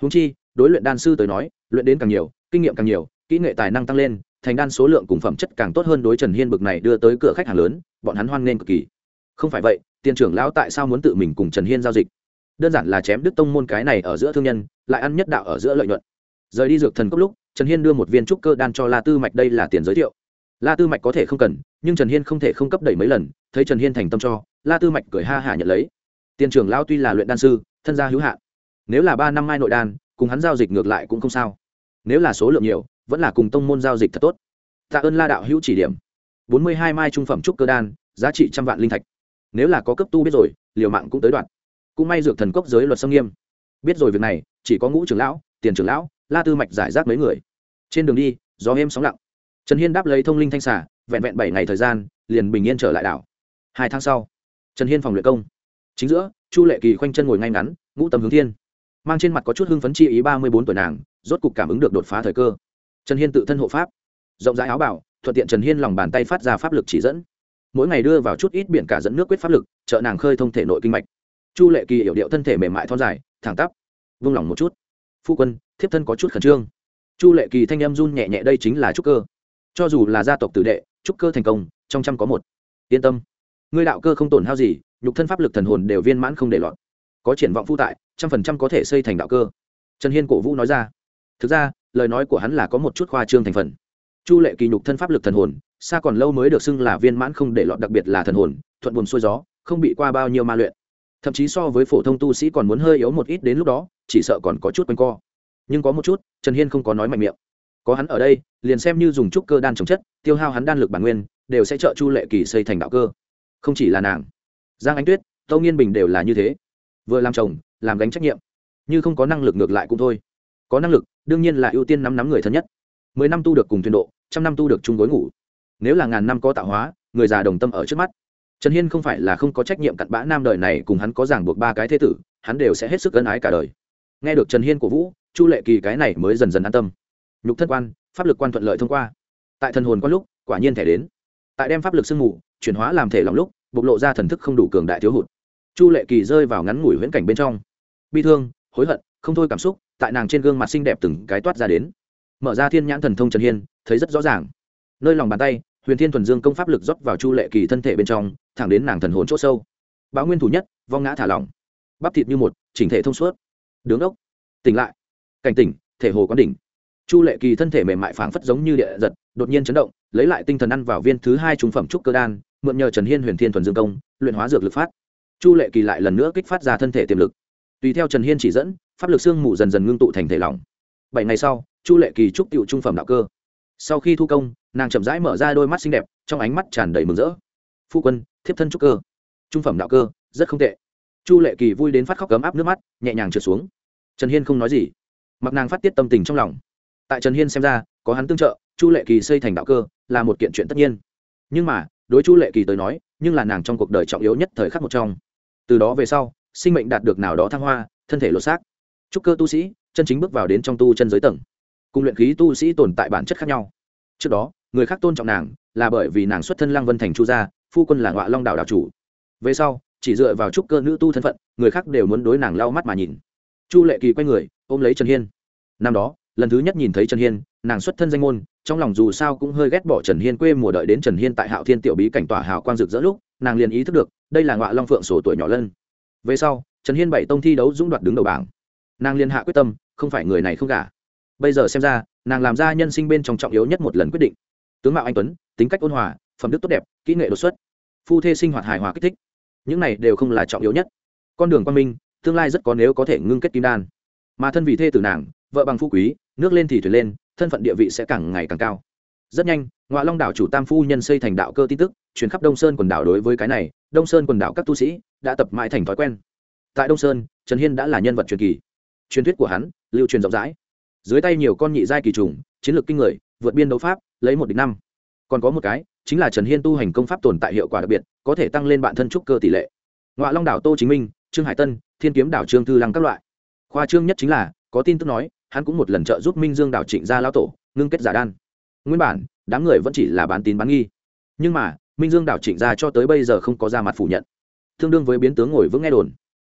Húng chi, đối luyện đan sư tới nói, luyện đến càng nhiều kinh nghiệm càng nhiều, kỹ nghệ tài năng tăng lên, thành đan số lượng cùng phẩm chất càng tốt hơn đối trần hiên bực này đưa tới cửa khách hàng lớn, bọn hắn hoan nghênh cực kỳ. Không phải vậy, tiền trưởng lão tại sao muốn tự mình cùng trần hiên giao dịch? Đơn giản là chém Đức tông môn cái này ở giữa thương nhân, lại ăn nhất đạo ở giữa lợi nhuận. Rời đi dược thần cốc lúc, trần hiên đưa một viên trúc cơ đan cho la tư mạch, đây là tiền giới thiệu. La tư mạch có thể không cần, nhưng trần hiên không thể không cấp đẩy mấy lần, thấy trần hiên thành tâm cho, la tư mạch cười ha hả nhận lấy. Tiền trưởng lão tuy là luyện đan sư, thân gia hữu hạn, nếu là ba năm mai nội đan, cùng hắn giao dịch ngược lại cũng không sao nếu là số lượng nhiều, vẫn là cùng tông môn giao dịch thật tốt. Tạ ơn la đạo hữu chỉ điểm. Bốn mươi hai mai trung phẩm trúc cơ đan, giá trị trăm vạn linh thạch. Nếu là có cấp tu biết rồi, liều mạng cũng tới đoạn. Cũng may dược thần cốc giới luật sâm nghiêm. Biết rồi việc này, chỉ có ngũ trưởng lão, tiền trưởng lão, la tư mạch giải rác mấy người. Trên đường đi, gió êm sóng lặng. Trần hiên đáp lấy thông linh thanh xả vẹn vẹn bảy ngày thời gian, liền bình yên trở lại đảo. Hai tháng sau, trần hiên phòng luyện công. Chính giữa, chu lệ kỳ khoanh chân ngồi ngay ngắn, ngũ tầm hướng thiên mang trên mặt có chút hưng phấn chi ý ba mươi bốn tuổi nàng, rốt cục cảm ứng được đột phá thời cơ. Trần hiên tự thân hộ pháp, rộng rãi áo bảo thuận tiện trần hiên lòng bàn tay phát ra pháp lực chỉ dẫn. Mỗi ngày đưa vào chút ít biển cả dẫn nước quyết pháp lực, trợ nàng khơi thông thể nội kinh mạch. Chu lệ kỳ hiểu điệu thân thể mềm mại thon dài, thẳng tắp, vung lòng một chút. Phu quân, thiếp thân có chút khẩn trương. Chu lệ kỳ thanh em run nhẹ nhẹ đây chính là trúc cơ. Cho dù là gia tộc tử đệ, trúc cơ thành công, trong trăm có một. Yên tâm. Ngươi đạo cơ không tổn hao gì, nhục thân pháp lực thần hồn đều viên mãn không để lọt. Có triển vọng phu tại trăm phần trăm có thể xây thành đạo cơ. Trần hiên cổ vũ nói ra. Thực ra, lời nói của hắn là có một chút khoa trương thành phần. Chu lệ kỳ nhục thân pháp lực thần hồn, xa còn lâu mới được xưng là viên mãn không để lọt đặc biệt là thần hồn, thuận buồn xuôi gió, không bị qua bao nhiêu ma luyện. Thậm chí so với phổ thông tu sĩ còn muốn hơi yếu một ít đến lúc đó, chỉ sợ còn có chút quanh co. Nhưng có một chút, trần hiên không có nói mạnh miệng. Có hắn ở đây, liền xem như dùng trúc cơ đan trồng chất, tiêu hao hắn đan lực bản nguyên, đều sẽ trợ chu lệ kỳ xây thành đạo cơ. Không chỉ là nàng. Giang ánh tuyết tâu nghiên bình đều là như thế. Vừa làm chồng làm gánh trách nhiệm. Như không có năng lực ngược lại cũng thôi. Có năng lực, đương nhiên là ưu tiên nắm nắm người thân nhất. Mười năm tu được cùng thuyền độ, trăm năm tu được chung gối ngủ. Nếu là ngàn năm có tạo hóa, người già đồng tâm ở trước mắt. Trần hiên không phải là không có trách nhiệm cặn bã nam đời này cùng hắn có ràng buộc ba cái thế tử, hắn đều sẽ hết sức ân ái cả đời. Nghe được trần hiên của vũ, chu lệ kỳ cái này mới dần dần an tâm. Nhục thất quan, pháp lực quan thuận lợi thông qua. Tại thần hồn có lúc, quả nhiên thẻ đến. Tại đem pháp lực sương mù, chuyển hóa làm thể lòng lúc, bộc lộ ra thần thức không đủ cường đại thiếu hụt. Chu lệ kỳ rơi vào ngắn ngủi huyễn cảnh bên trong bi thương, hối hận, không thôi cảm xúc, tại nàng trên gương mặt xinh đẹp từng cái toát ra đến. Mở ra thiên nhãn thần thông trần hiên, thấy rất rõ ràng. Nơi lòng bàn tay, huyền thiên thuần dương công pháp lực rót vào chu lệ kỳ thân thể bên trong, thẳng đến nàng thần hồn c h ỗ sâu. Báo nguyên thủ nhất, vong ngã thả lỏng. Bắp thịt như một, chỉnh thể thông suốt. Đứng ốc. Tỉnh lại. Cảnh tỉnh, thể hồ quán đỉnh. Chu lệ kỳ thân thể mềm mại phảng phất giống như địa giật, đột nhiên chấn động, lấy lại tinh thần ăn vào viên thứ hai trung phẩm trúc cơ đan, mượn nhờ trần hiên huyền thiên thuần dương công, luyện hóa dược lực phát. Chu lệ kỳ lại lần nữa kích phát ra thân thể tiềm lực tùy theo trần hiên chỉ dẫn, pháp lực xương mù dần dần ngưng tụ thành thể lỏng. Bảy ngày sau, chu lệ kỳ trúc tiệu trung phẩm đạo cơ. Sau khi thu công, nàng chậm rãi mở ra đôi mắt xinh đẹp, trong ánh mắt tràn đầy mừng rỡ. Phu quân, thiếp thân trúc cơ. Trung phẩm đạo cơ, rất không tệ. Chu lệ kỳ vui đến phát khóc cấm áp nước mắt, nhẹ nhàng trượt xuống. Trần hiên không nói gì. Mặc nàng phát tiết tâm tình trong lòng. Tại trần hiên xem ra, có hắn tương trợ, chu lệ kỳ xây thành đạo cơ là một kiện chuyện tất nhiên. Nhưng mà, đối chu lệ kỳ tới nói, nhưng là nàng trong cuộc đời trọng yếu nhất thời khắc một trong. Từ đó về sau sinh mệnh đạt được nào đó thăng hoa, thân thể lột xác. Trúc cơ tu sĩ, chân chính bước vào đến trong tu chân giới tầng. Cùng luyện khí tu sĩ tồn tại bản chất khác nhau. Trước đó, người khác tôn trọng nàng là bởi vì nàng xuất thân lăng vân thành chu gia, phu quân là ngọa long đảo đảo chủ. Về sau, chỉ dựa vào trúc cơ nữ tu thân phận, người khác đều muốn đối nàng lau mắt mà nhìn. Chu lệ kỳ quay người, ôm lấy trần hiên. Năm đó, lần thứ nhất nhìn thấy trần hiên, nàng xuất thân danh môn, trong lòng dù sao cũng hơi ghét bỏ trần hiên quê mùa đợi đến trần hiên tại hạo thiên tiểu bí cảnh tỏa hào quang rực rỡ lúc, nàng liền ý thức được, đây là ngọa long phượng sổ tuổi nhỏ lân về sau, trần hiên bảy tông thi đấu dũng đoạt đứng đầu bảng. Nàng liên hạ quyết tâm, không phải người này không cả bây giờ xem ra, nàng làm ra nhân sinh bên trong trọng yếu nhất một lần quyết định. Tướng mạo anh tuấn, tính cách ôn hòa, phẩm đức tốt đẹp, kỹ nghệ đột xuất. Phu thê sinh hoạt hài hòa kích thích. Những này đều không là trọng yếu nhất. Con đường quan minh, tương lai rất có nếu có thể ngưng kết kim đan. Mà thân vị thê tử nàng, vợ bằng phú quý, nước lên thì thuyền lên, thân phận địa vị sẽ càng ngày càng cao. Rất nhanh ngoại long đảo chủ tam phu nhân xây thành đạo cơ tin tức chuyển khắp đông sơn quần đảo đối với cái này đông sơn quần đảo các tu sĩ đã tập mãi thành thói quen tại đông sơn trần hiên đã là nhân vật truyền kỳ truyền thuyết của hắn lưu truyền rộng rãi dưới tay nhiều con nhị giai kỳ trùng chiến lược kinh người vượt biên đấu pháp lấy một địch năm còn có một cái chính là trần hiên tu hành công pháp tồn tại hiệu quả đặc biệt có thể tăng lên bản thân trúc cơ tỷ lệ ngoại long đảo tô chính minh trương hải tân thiên kiếm đảo trương thư lăng các loại khoa trương nhất chính là có tin tức nói hắn cũng một lần trợ giúp minh dương đảo trịnh gia lão tổ ngưng kết giả đan nguyên bản đám người vẫn chỉ là bán tín bán nghi nhưng mà minh dương đảo trịnh gia cho tới bây giờ không có ra mặt phủ nhận. Tương đương với biến tướng ngồi vững nghe đồn.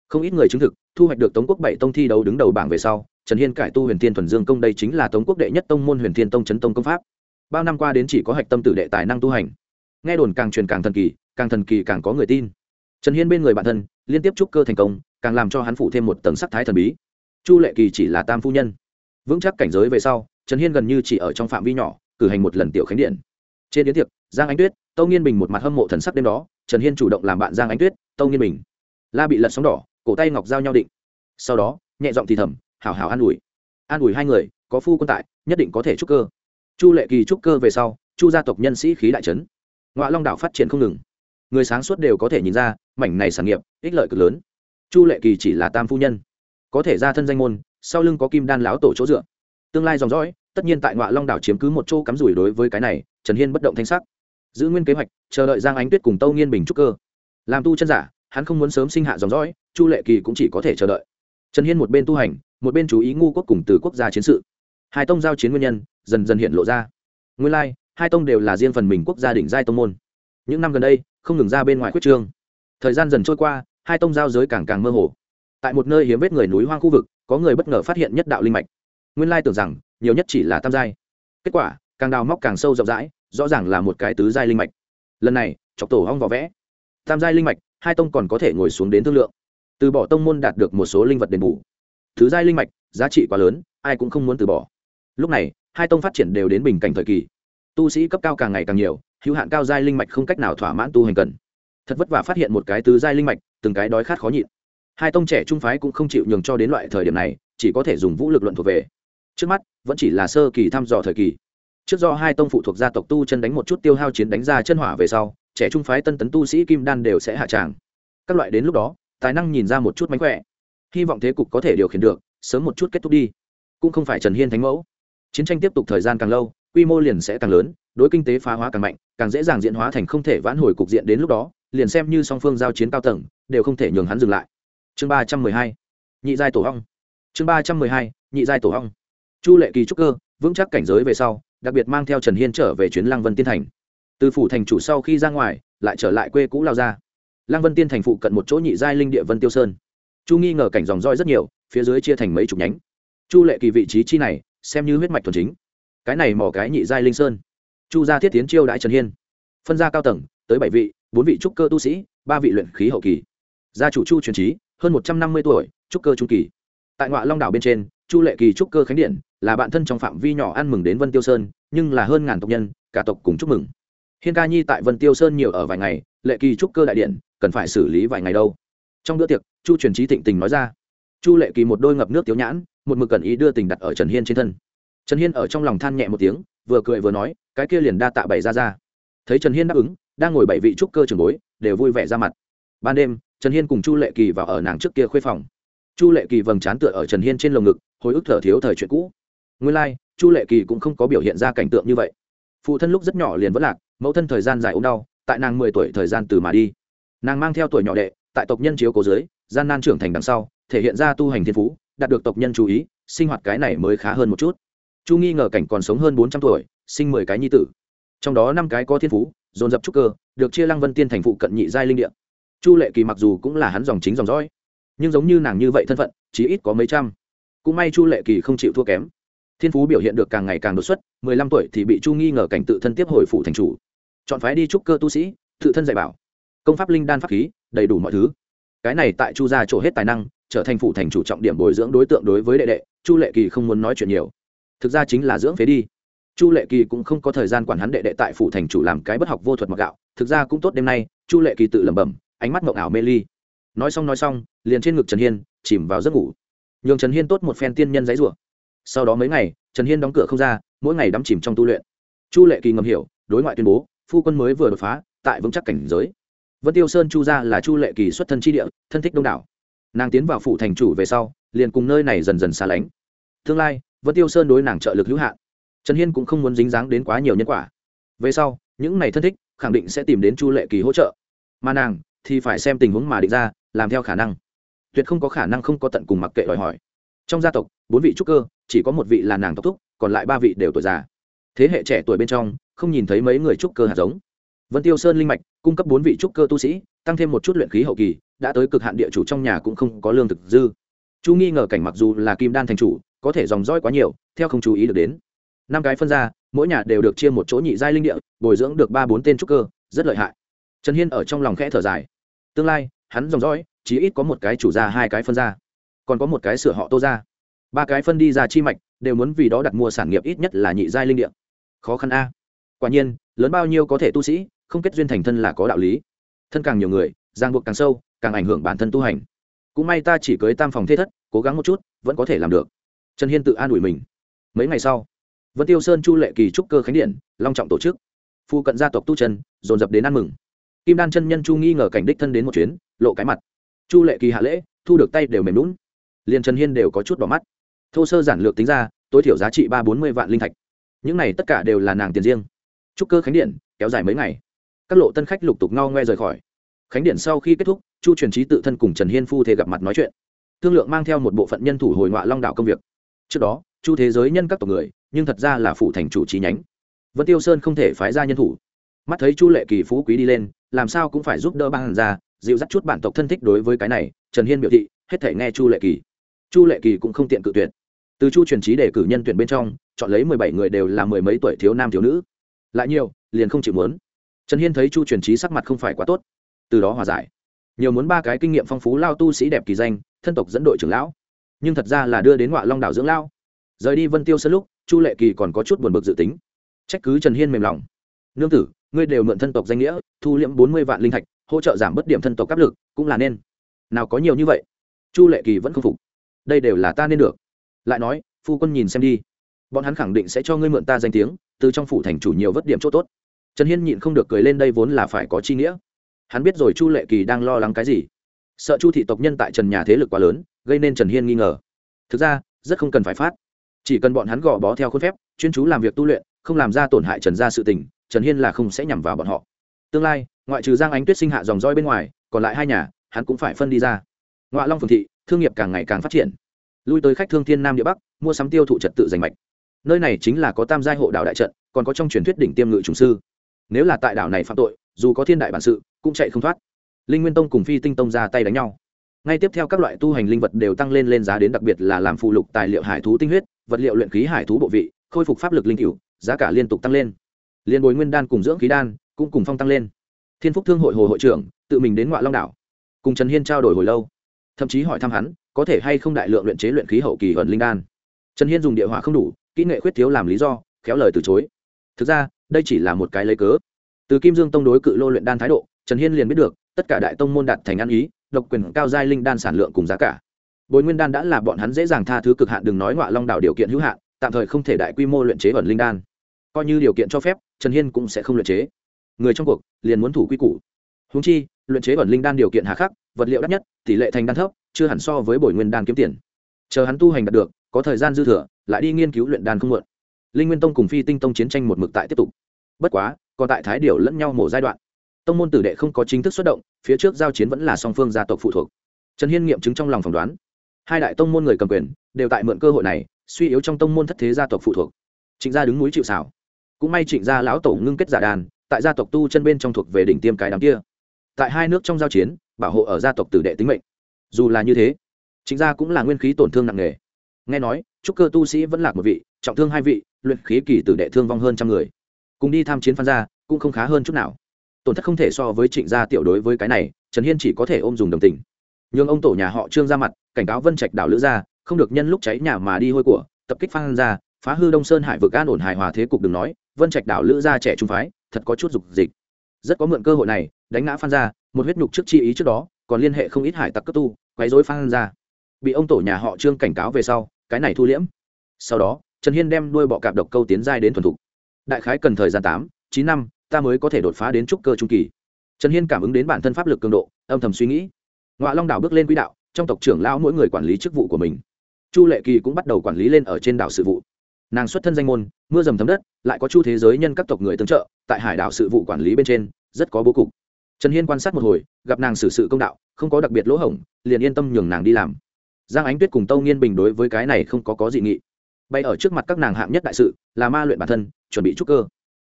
Không ít người chứng thực, thu hoạch được tống quốc bảy tông thi đấu đứng đầu bảng về sau, trần hiên cải tu huyền thiên thuần dương công đây chính là tống quốc đệ nhất tông môn huyền thiên tông chấn tông công pháp. Bao năm qua đến chỉ có hạch tâm tử đệ tài năng tu hành. Nghe đồn càng truyền càng thần kỳ, càng thần kỳ càng có người tin. Trần hiên bên người bạn thân, liên tiếp trúc cơ thành công, càng làm cho hắn phụ thêm một tầng sắc thái thần bí. Chu lệ kỳ chỉ là tam phu nhân. Vững chắc cảnh giới về sau, trần hiên gần như chỉ ở trong phạm vi nhỏ, cử hành một lần tiểu khánh điện trên đến tiệc, giang ánh tuyết, tâu nghiên bình một mặt hâm mộ thần sắc đêm đó, trần hiên chủ động làm bạn giang ánh tuyết, tâu nghiên bình. La bị lật sóng đỏ, cổ tay ngọc giao nhau định. Sau đó, nhẹ giọng thì thầm, hảo hảo an ủi. An ủi hai người, có phu quân tại, nhất định có thể trúc cơ. Chu lệ kỳ trúc cơ về sau, chu gia tộc nhân sĩ khí đại trấn ngoại long đảo phát triển không ngừng. Người sáng suốt đều có thể nhìn ra, mảnh này sản nghiệp, ích lợi cực lớn. Chu lệ kỳ chỉ là tam phu nhân. Có thể ra thân danh môn, sau lưng có kim đan láo tổ chỗ dựa. Tương lai dòng dõi tất nhiên tại ngoại long đảo chiếm cứ một chỗ cắm rủi đối với cái này trần hiên bất động thanh sắc. Giữ nguyên kế hoạch chờ đợi giang ánh tuyết cùng tâu nghiên bình trúc cơ. Làm tu chân giả hắn không muốn sớm sinh hạ dòng dõi chu lệ kỳ cũng chỉ có thể chờ đợi. Trần hiên một bên tu hành một bên chú ý ngu quốc cùng từ quốc gia chiến sự. Hai tông giao chiến nguyên nhân dần dần hiện lộ ra. Nguyên lai、like, hai tông đều là riêng phần mình quốc gia đỉnh giai tông môn. Những năm gần đây không ngừng ra bên ngoài quyết trương. Thời gian dần trôi qua hai tông giao giới càng càng mơ hồ. Tại một nơi hiếm vết người núi hoang khu vực có người bất ngờ phát hiện nhất đạo linh mạch. Nguyên lai tưởng rằng nhiều nhất chỉ là tam giai. Kết quả, càng đào móc càng sâu rộng rãi, rõ ràng là một cái tứ giai linh mạch. Lần này, chọc tổ hong vỏ vẽ. Tam giai linh mạch, hai tông còn có thể ngồi xuống đến thương lượng. Từ bỏ tông môn đạt được một số linh vật đền bù. Thứ giai linh mạch, giá trị quá lớn, ai cũng không muốn từ bỏ. Lúc này, hai tông phát triển đều đến bình cảnh thời kỳ. Tu sĩ cấp cao càng ngày càng nhiều, hữu hạn cao giai linh mạch không cách nào thỏa mãn tu hành cần. Thật vất vả phát hiện một cái tứ giai linh mạch, từng cái đói khát khó nhịn. Hai tông trẻ trung phái cũng không chịu nhường cho đến loại thời điểm này, chỉ có thể dùng vũ lực luận thuộc về trước mắt, vẫn chỉ là sơ kỳ thăm dò thời kỳ. Trước do hai tông phụ thuộc gia tộc tu chân đánh một chút tiêu hao chiến đánh ra chân hỏa về sau, trẻ trung phái tân tấn tu sĩ kim đan đều sẽ hạ tràng. Các loại đến lúc đó, tài năng nhìn ra một chút mánh khỏe. Hy vọng thế cục có thể điều khiển được, sớm một chút kết thúc đi. Cũng không phải trần hiên thánh mẫu. Chiến tranh tiếp tục thời gian càng lâu, quy mô liền sẽ càng lớn, đối kinh tế phá hóa càng mạnh, càng dễ dàng diễn hóa thành không thể vãn hồi cục diện đến lúc đó, liền xem như song phương giao chiến cao tầng, đều không thể nhường hắn dừng lại. Chương ba trăm mười hai, nhị giai tổ hong chương ba trăm mười hai, nhị giai tổ hong chu lệ kỳ trúc cơ, vững chắc cảnh giới về sau, đặc biệt mang theo trần hiên trở về chuyến lăng vân tiên thành. Từ phủ thành chủ sau khi ra ngoài, lại trở lại quê cũ lao ra lăng vân tiên thành phụ cận một chỗ nhị giai linh địa vân tiêu sơn. Chu nghi ngờ cảnh dòng roi rất nhiều, phía dưới chia thành mấy chục nhánh. Chu lệ kỳ vị trí chi này, xem như huyết mạch thuần chính. Cái này mỏ cái nhị giai linh sơn. Chu gia thiết tiến chiêu đại trần hiên. Phân ra cao tầng, tới bảy vị, bốn vị trúc cơ tu sĩ, ba vị luyện khí hậu kỳ. Gia chủ chu truyền trí hơn một trăm năm mươi tuổi, trúc cơ trung kỳ. Tại ngoại long đảo bên trên, chu lệ kỳ trúc cơ khánh điện là bạn thân trong phạm vi nhỏ ăn mừng đến vân tiêu sơn, nhưng là hơn ngàn tộc nhân, cả tộc cùng chúc mừng. Hiên ca nhi tại vân tiêu sơn nhiều ở vài ngày, lệ kỳ trúc cơ đại điện, cần phải xử lý vài ngày đâu. Trong bữa tiệc, chu truyền trí thịnh tình nói ra. Chu lệ kỳ một đôi ngập nước tiếu nhãn, một mực cần ý đưa tình đặt ở trần hiên trên thân. Trần hiên ở trong lòng than nhẹ một tiếng, vừa cười vừa nói, cái kia liền đa tạ bảy ra ra. Thấy trần hiên đáp ứng, đang ngồi bảy vị trúc cơ trường bối, đều vui vẻ ra mặt. Ban đêm, trần hiên cùng chu lệ kỳ vào ở nàng trước kia khuê phòng. Chu lệ kỳ vầng trán tựa ở trần hiên trên lồng ngực, hồi ức thở thiếu thời chuyện cũ nguyên lai、like, chu lệ kỳ cũng không có biểu hiện ra cảnh tượng như vậy. Phụ thân lúc rất nhỏ liền vẫn lạc mẫu thân thời gian dài ốm đau tại nàng mười tuổi thời gian từ mà đi. Nàng mang theo tuổi nhỏ đệ tại tộc nhân chiếu cố dưới gian nan trưởng thành đằng sau thể hiện ra tu hành thiên phú đạt được tộc nhân chú ý sinh hoạt cái này mới khá hơn một chút. Chu nghi ngờ cảnh còn sống hơn bốn trăm tuổi sinh mười cái nhi tử. Trong đó năm cái có thiên phú dồn dập trúc cơ được chia lăng vân tiên thành phụ cận nhị giai linh địa. Chu lệ kỳ mặc dù cũng là hắn dòng chính dòng dõi nhưng giống như nàng như vậy thân phận chỉ ít có mấy trăm. Cũng may chu lệ kỳ không chịu thua kém thiên phú biểu hiện được càng ngày càng đột xuất, mười lăm tuổi thì bị chu nghi ngờ cảnh tự thân tiếp hồi phụ thành chủ. Chọn phái đi trúc cơ tu sĩ, tự thân dạy bảo. Công pháp linh đan pháp khí, đầy đủ mọi thứ. Cái này tại chu gia trổ hết tài năng, trở thành phụ thành chủ trọng điểm bồi dưỡng đối tượng đối với đệ đệ, chu lệ kỳ không muốn nói chuyện nhiều. Thực ra chính là dưỡng phế đi. Chu lệ kỳ cũng không có thời gian quản hắn đệ đệ tại phụ thành chủ làm cái bất học vô thuật mặc gạo, thực ra cũng tốt đêm nay, chu lệ kỳ tự lẩm bẩm, ánh mắt mộng ảo mê ly. Nói xong nói xong, liền trên ngực trần hiên chìm vào giấc ngủ. Nhường trần hiên tốt một phen tiên nhân giấy rủa sau đó mấy ngày, trần hiên đóng cửa không ra, mỗi ngày đắm chìm trong tu luyện. Chu lệ kỳ ngầm hiểu, đối ngoại tuyên bố, phu quân mới vừa đột phá, tại vững chắc cảnh giới. Vân tiêu sơn chu gia là chu lệ kỳ xuất thân tri địa, thân thích đông đảo. Nàng tiến vào phủ thành chủ về sau, liền cùng nơi này dần dần xa lánh. Tương lai, vân tiêu sơn đối nàng trợ lực hữu hạn. Trần hiên cũng không muốn dính dáng đến quá nhiều nhân quả. Về sau, những này thân thích, khẳng định sẽ tìm đến chu lệ kỳ hỗ trợ. Mà nàng, thì phải xem tình huống mà định ra, làm theo khả năng. Tuyệt không có khả năng không có tận cùng mặc kệ đòi hỏi. Trong gia tộc, bốn vị trúc cơ chỉ có một vị là nàng tộc thúc, còn lại ba vị đều tuổi già. Thế hệ trẻ tuổi bên trong, không nhìn thấy mấy người trúc cơ hạt giống. Vân tiêu sơn linh mạch, cung cấp bốn vị trúc cơ tu sĩ, tăng thêm một chút luyện khí hậu kỳ, đã tới cực hạn địa chủ trong nhà cũng không có lương thực dư. Chu nghi ngờ cảnh mặc dù là kim đan thành chủ, có thể dòng dõi quá nhiều, theo không chú ý được đến. Năm cái phân ra, mỗi nhà đều được chia một chỗ nhị giai linh địa, bồi dưỡng được ba bốn tên trúc cơ, rất lợi hại. Trần hiên ở trong lòng khẽ thở dài. Tương lai, hắn dòng dõi, chỉ ít có một cái chủ ra hai cái phân ra. Còn có một cái sửa họ tô ra ba cái phân đi ra chi mạch, đều muốn vì đó đặt mua sản nghiệp ít nhất là nhị giai linh địa. Khó khăn a. Quả nhiên, lớn bao nhiêu có thể tu sĩ, không kết duyên thành thân là có đạo lý. Thân càng nhiều người giang buộc càng sâu, càng ảnh hưởng bản thân tu hành. Cũng may ta chỉ cưới tam phòng thế thất, cố gắng một chút, vẫn có thể làm được. Trần hiên tự an ủi mình. Mấy ngày sau, vân tiêu sơn chu lệ kỳ trúc cơ khánh điện, long trọng tổ chức. Phu cận gia tộc tu chân, dồn dập đến ăn mừng. Kim đan chân nhân chu nghi ngờ cảnh đích thân đến một chuyến, lộ cái mặt. Chu lệ kỳ hạ lễ, thu được tay đều mềm lún liền trần hiên đều có chút bỏ mắt thô sơ giản lược tính ra, tối thiểu giá trị ba bốn mươi vạn linh thạch. Những này tất cả đều là nàng tiền riêng. Trúc cơ khánh điện, kéo dài mấy ngày. Các lộ tân khách lục tục ngao ngoe rời khỏi. Khánh điện sau khi kết thúc, chu truyền trí tự thân cùng trần hiên phu thề gặp mặt nói chuyện. Thương lượng mang theo một bộ phận nhân thủ hồi ngoại long đạo công việc. Trước đó, chu thế giới nhân các tộc người, nhưng thật ra là phụ thành chủ trí nhánh. Vân tiêu sơn không thể phái ra nhân thủ. Mắt thấy chu lệ kỳ phú quý đi lên, làm sao cũng phải giúp đỡ ban hàn ra, dịu dắt chút bản tộc thân thích đối với cái này, trần hiên biểu thị, hết thể nghe chu lệ kỳ. Chu lệ kỳ cũng không tiện cự tuyệt từ chu truyền trí để cử nhân tuyển bên trong, chọn lấy mười bảy người đều là mười mấy tuổi thiếu nam thiếu nữ. Lại nhiều, liền không chịu muốn. Trần hiên thấy chu truyền trí sắc mặt không phải quá tốt. Từ đó hòa giải. Nhiều muốn ba cái kinh nghiệm phong phú lao tu sĩ đẹp kỳ danh, thân tộc dẫn đội trưởng lão. Nhưng thật ra là đưa đến ngoại long đảo dưỡng lao rời đi vân tiêu sân lúc, chu lệ kỳ còn có chút buồn bực dự tính. Trách cứ trần hiên mềm lòng. Nương tử, ngươi đều mượn thân tộc danh nghĩa, thu liễm bốn mươi vạn linh thạch, hỗ trợ giảm bất điểm thân tộc áp lực, cũng là nên. Nào có nhiều như vậy. Chu lệ kỳ vẫn không phục. Đây đều là ta nên được lại nói, phu quân nhìn xem đi. Bọn hắn khẳng định sẽ cho ngươi mượn ta danh tiếng, từ trong phủ thành chủ nhiều vất điểm chỗ tốt. Trần hiên nhịn không được cười lên đây vốn là phải có chi nghĩa. Hắn biết rồi chu lệ kỳ đang lo lắng cái gì. Sợ chu thị tộc nhân tại trần nhà thế lực quá lớn, gây nên trần hiên nghi ngờ. Thực ra, rất không cần phải phát. Chỉ cần bọn hắn gò bó theo khuôn phép, chuyên chú làm việc tu luyện, không làm ra tổn hại trần gia sự tình, trần hiên là không sẽ nhằm vào bọn họ. Tương lai, ngoại trừ giang ánh tuyết sinh hạ dòng roi bên ngoài, còn lại hai nhà, hắn cũng phải phân đi ra. Ngoại long phường thị, thương nghiệp càng ngày càng phát triển lui tới khách thương thiên nam địa bắc, mua sắm tiêu thụ trật tự giành mạch. Nơi này chính là có tam giai hộ đảo đại trận, còn có trong truyền thuyết đỉnh tiêm ngự trùng sư. Nếu là tại đảo này phạm tội, dù có thiên đại bản sự, cũng chạy không thoát. Linh nguyên tông cùng phi tinh tông ra tay đánh nhau. Ngay tiếp theo các loại tu hành linh vật đều tăng lên lên giá đến đặc biệt là làm phụ lục tài liệu hải thú tinh huyết, vật liệu luyện khí hải thú bộ vị, khôi phục pháp lực linh cửu, giá cả liên tục tăng lên. Liên bồi nguyên đan cùng dưỡng khí đan cũng cùng phong tăng lên. Thiên phúc thương hội hồ hội trưởng tự mình đến ngoại long đảo, cùng trần hiên trao đổi hồi lâu. Thậm chí hỏi thăm hắn có thể hay không đại lượng luyện chế luyện khí hậu kỳ ẩn linh đan. Trần hiên dùng địa hỏa không đủ, kỹ nghệ khuyết thiếu làm lý do, khéo lời từ chối. Thực ra, đây chỉ là một cái lấy cớ. Từ kim dương tông đối cự lô luyện đan thái độ, trần hiên liền biết được, tất cả đại tông môn đạt thành ăn ý, độc quyền cao giai linh đan sản lượng cùng giá cả. Bồi nguyên đan đã là bọn hắn dễ dàng tha thứ cực hạn, đừng nói ngoại long đảo điều kiện hữu hạn, tạm thời không thể đại quy mô luyện chế ẩn linh đan. Coi như điều kiện cho phép, trần hiên cũng sẽ không luyện chế. Người trong cuộc, liền muốn thủ quy củ. Húng chi, luyện chế ẩn linh đan điều kiện hà khắc, vật liệu đắt nhất, tỷ lệ thành đan thấp chưa hẳn so với bồi nguyên đan kiếm tiền. Chờ hắn tu hành đạt được, có thời gian dư thừa, lại đi nghiên cứu luyện đan không mượn linh nguyên tông cùng phi tinh tông chiến tranh một mực tại tiếp tục. Bất quá, còn tại thái điều lẫn nhau mổ giai đoạn. Tông môn tử đệ không có chính thức xuất động, phía trước giao chiến vẫn là song phương gia tộc phụ thuộc. Trần hiên nghiệm chứng trong lòng phỏng đoán, hai đại tông môn người cầm quyền, đều tại mượn cơ hội này, suy yếu trong tông môn thất thế gia tộc phụ thuộc. Trịnh gia đứng núi chịu xảo cũng may trịnh gia lão tổ ngưng kết giả đàn, tại gia tộc tu chân bên trong thuộc về đỉnh tiêm cái đám kia. Tại hai nước trong giao chiến, bảo hộ ở gia tộc tử đệ tính mệnh dù là như thế trịnh gia cũng là nguyên khí tổn thương nặng nề. Nghe nói, trúc cơ tu sĩ vẫn lạc một vị, trọng thương hai vị, luyện khí kỳ tử đệ thương vong hơn trăm người. Cùng đi tham chiến phan gia, cũng không khá hơn chút nào. Tổn thất không thể so với trịnh gia tiểu đối với cái này, trần hiên chỉ có thể ôm dùng đồng tình. Nhưng ông tổ nhà họ trương ra mặt, cảnh cáo vân trạch đảo lữ gia, không được nhân lúc cháy nhà mà đi hôi của, tập kích phan gia, phá hư đông sơn hải vực an ổn hài hòa thế cục đừng nói, vân trạch đảo lữ gia trẻ trung phái, thật có chút dục dịch. Rất có mượn cơ hội này, đánh ngã phan gia, một huyết nhục trước chi ý trước đó còn liên hệ không ít hải tặc cấp tu, quấy rối phan gia. Bị ông tổ nhà họ trương cảnh cáo về sau, cái này thu liễm. Sau đó, trần hiên đem đuôi bọ cạp độc câu tiến giai đến thuần thục. Đại khái cần thời gian tám, chín năm, ta mới có thể đột phá đến trúc cơ trung kỳ. Trần hiên cảm ứng đến bản thân pháp lực cường độ, âm thầm suy nghĩ. Ngoại long đảo bước lên quỹ đạo, trong tộc trưởng lão mỗi người quản lý chức vụ của mình. Chu lệ kỳ cũng bắt đầu quản lý lên ở trên đảo sự vụ. Nàng xuất thân danh môn, mưa dầm thấm đất, lại có chu thế giới nhân các tộc người tương trợ, tại hải đảo sự vụ quản lý bên trên, rất có bố cục trần hiên quan sát một hồi, gặp nàng xử sự công đạo, không có đặc biệt lỗ hổng, liền yên tâm nhường nàng đi làm. Giang ánh tuyết cùng tâu nghiên bình đối với cái này không có có dị nghị. Bay ở trước mặt các nàng hạng nhất đại sự, là ma luyện bản thân, chuẩn bị trúc cơ.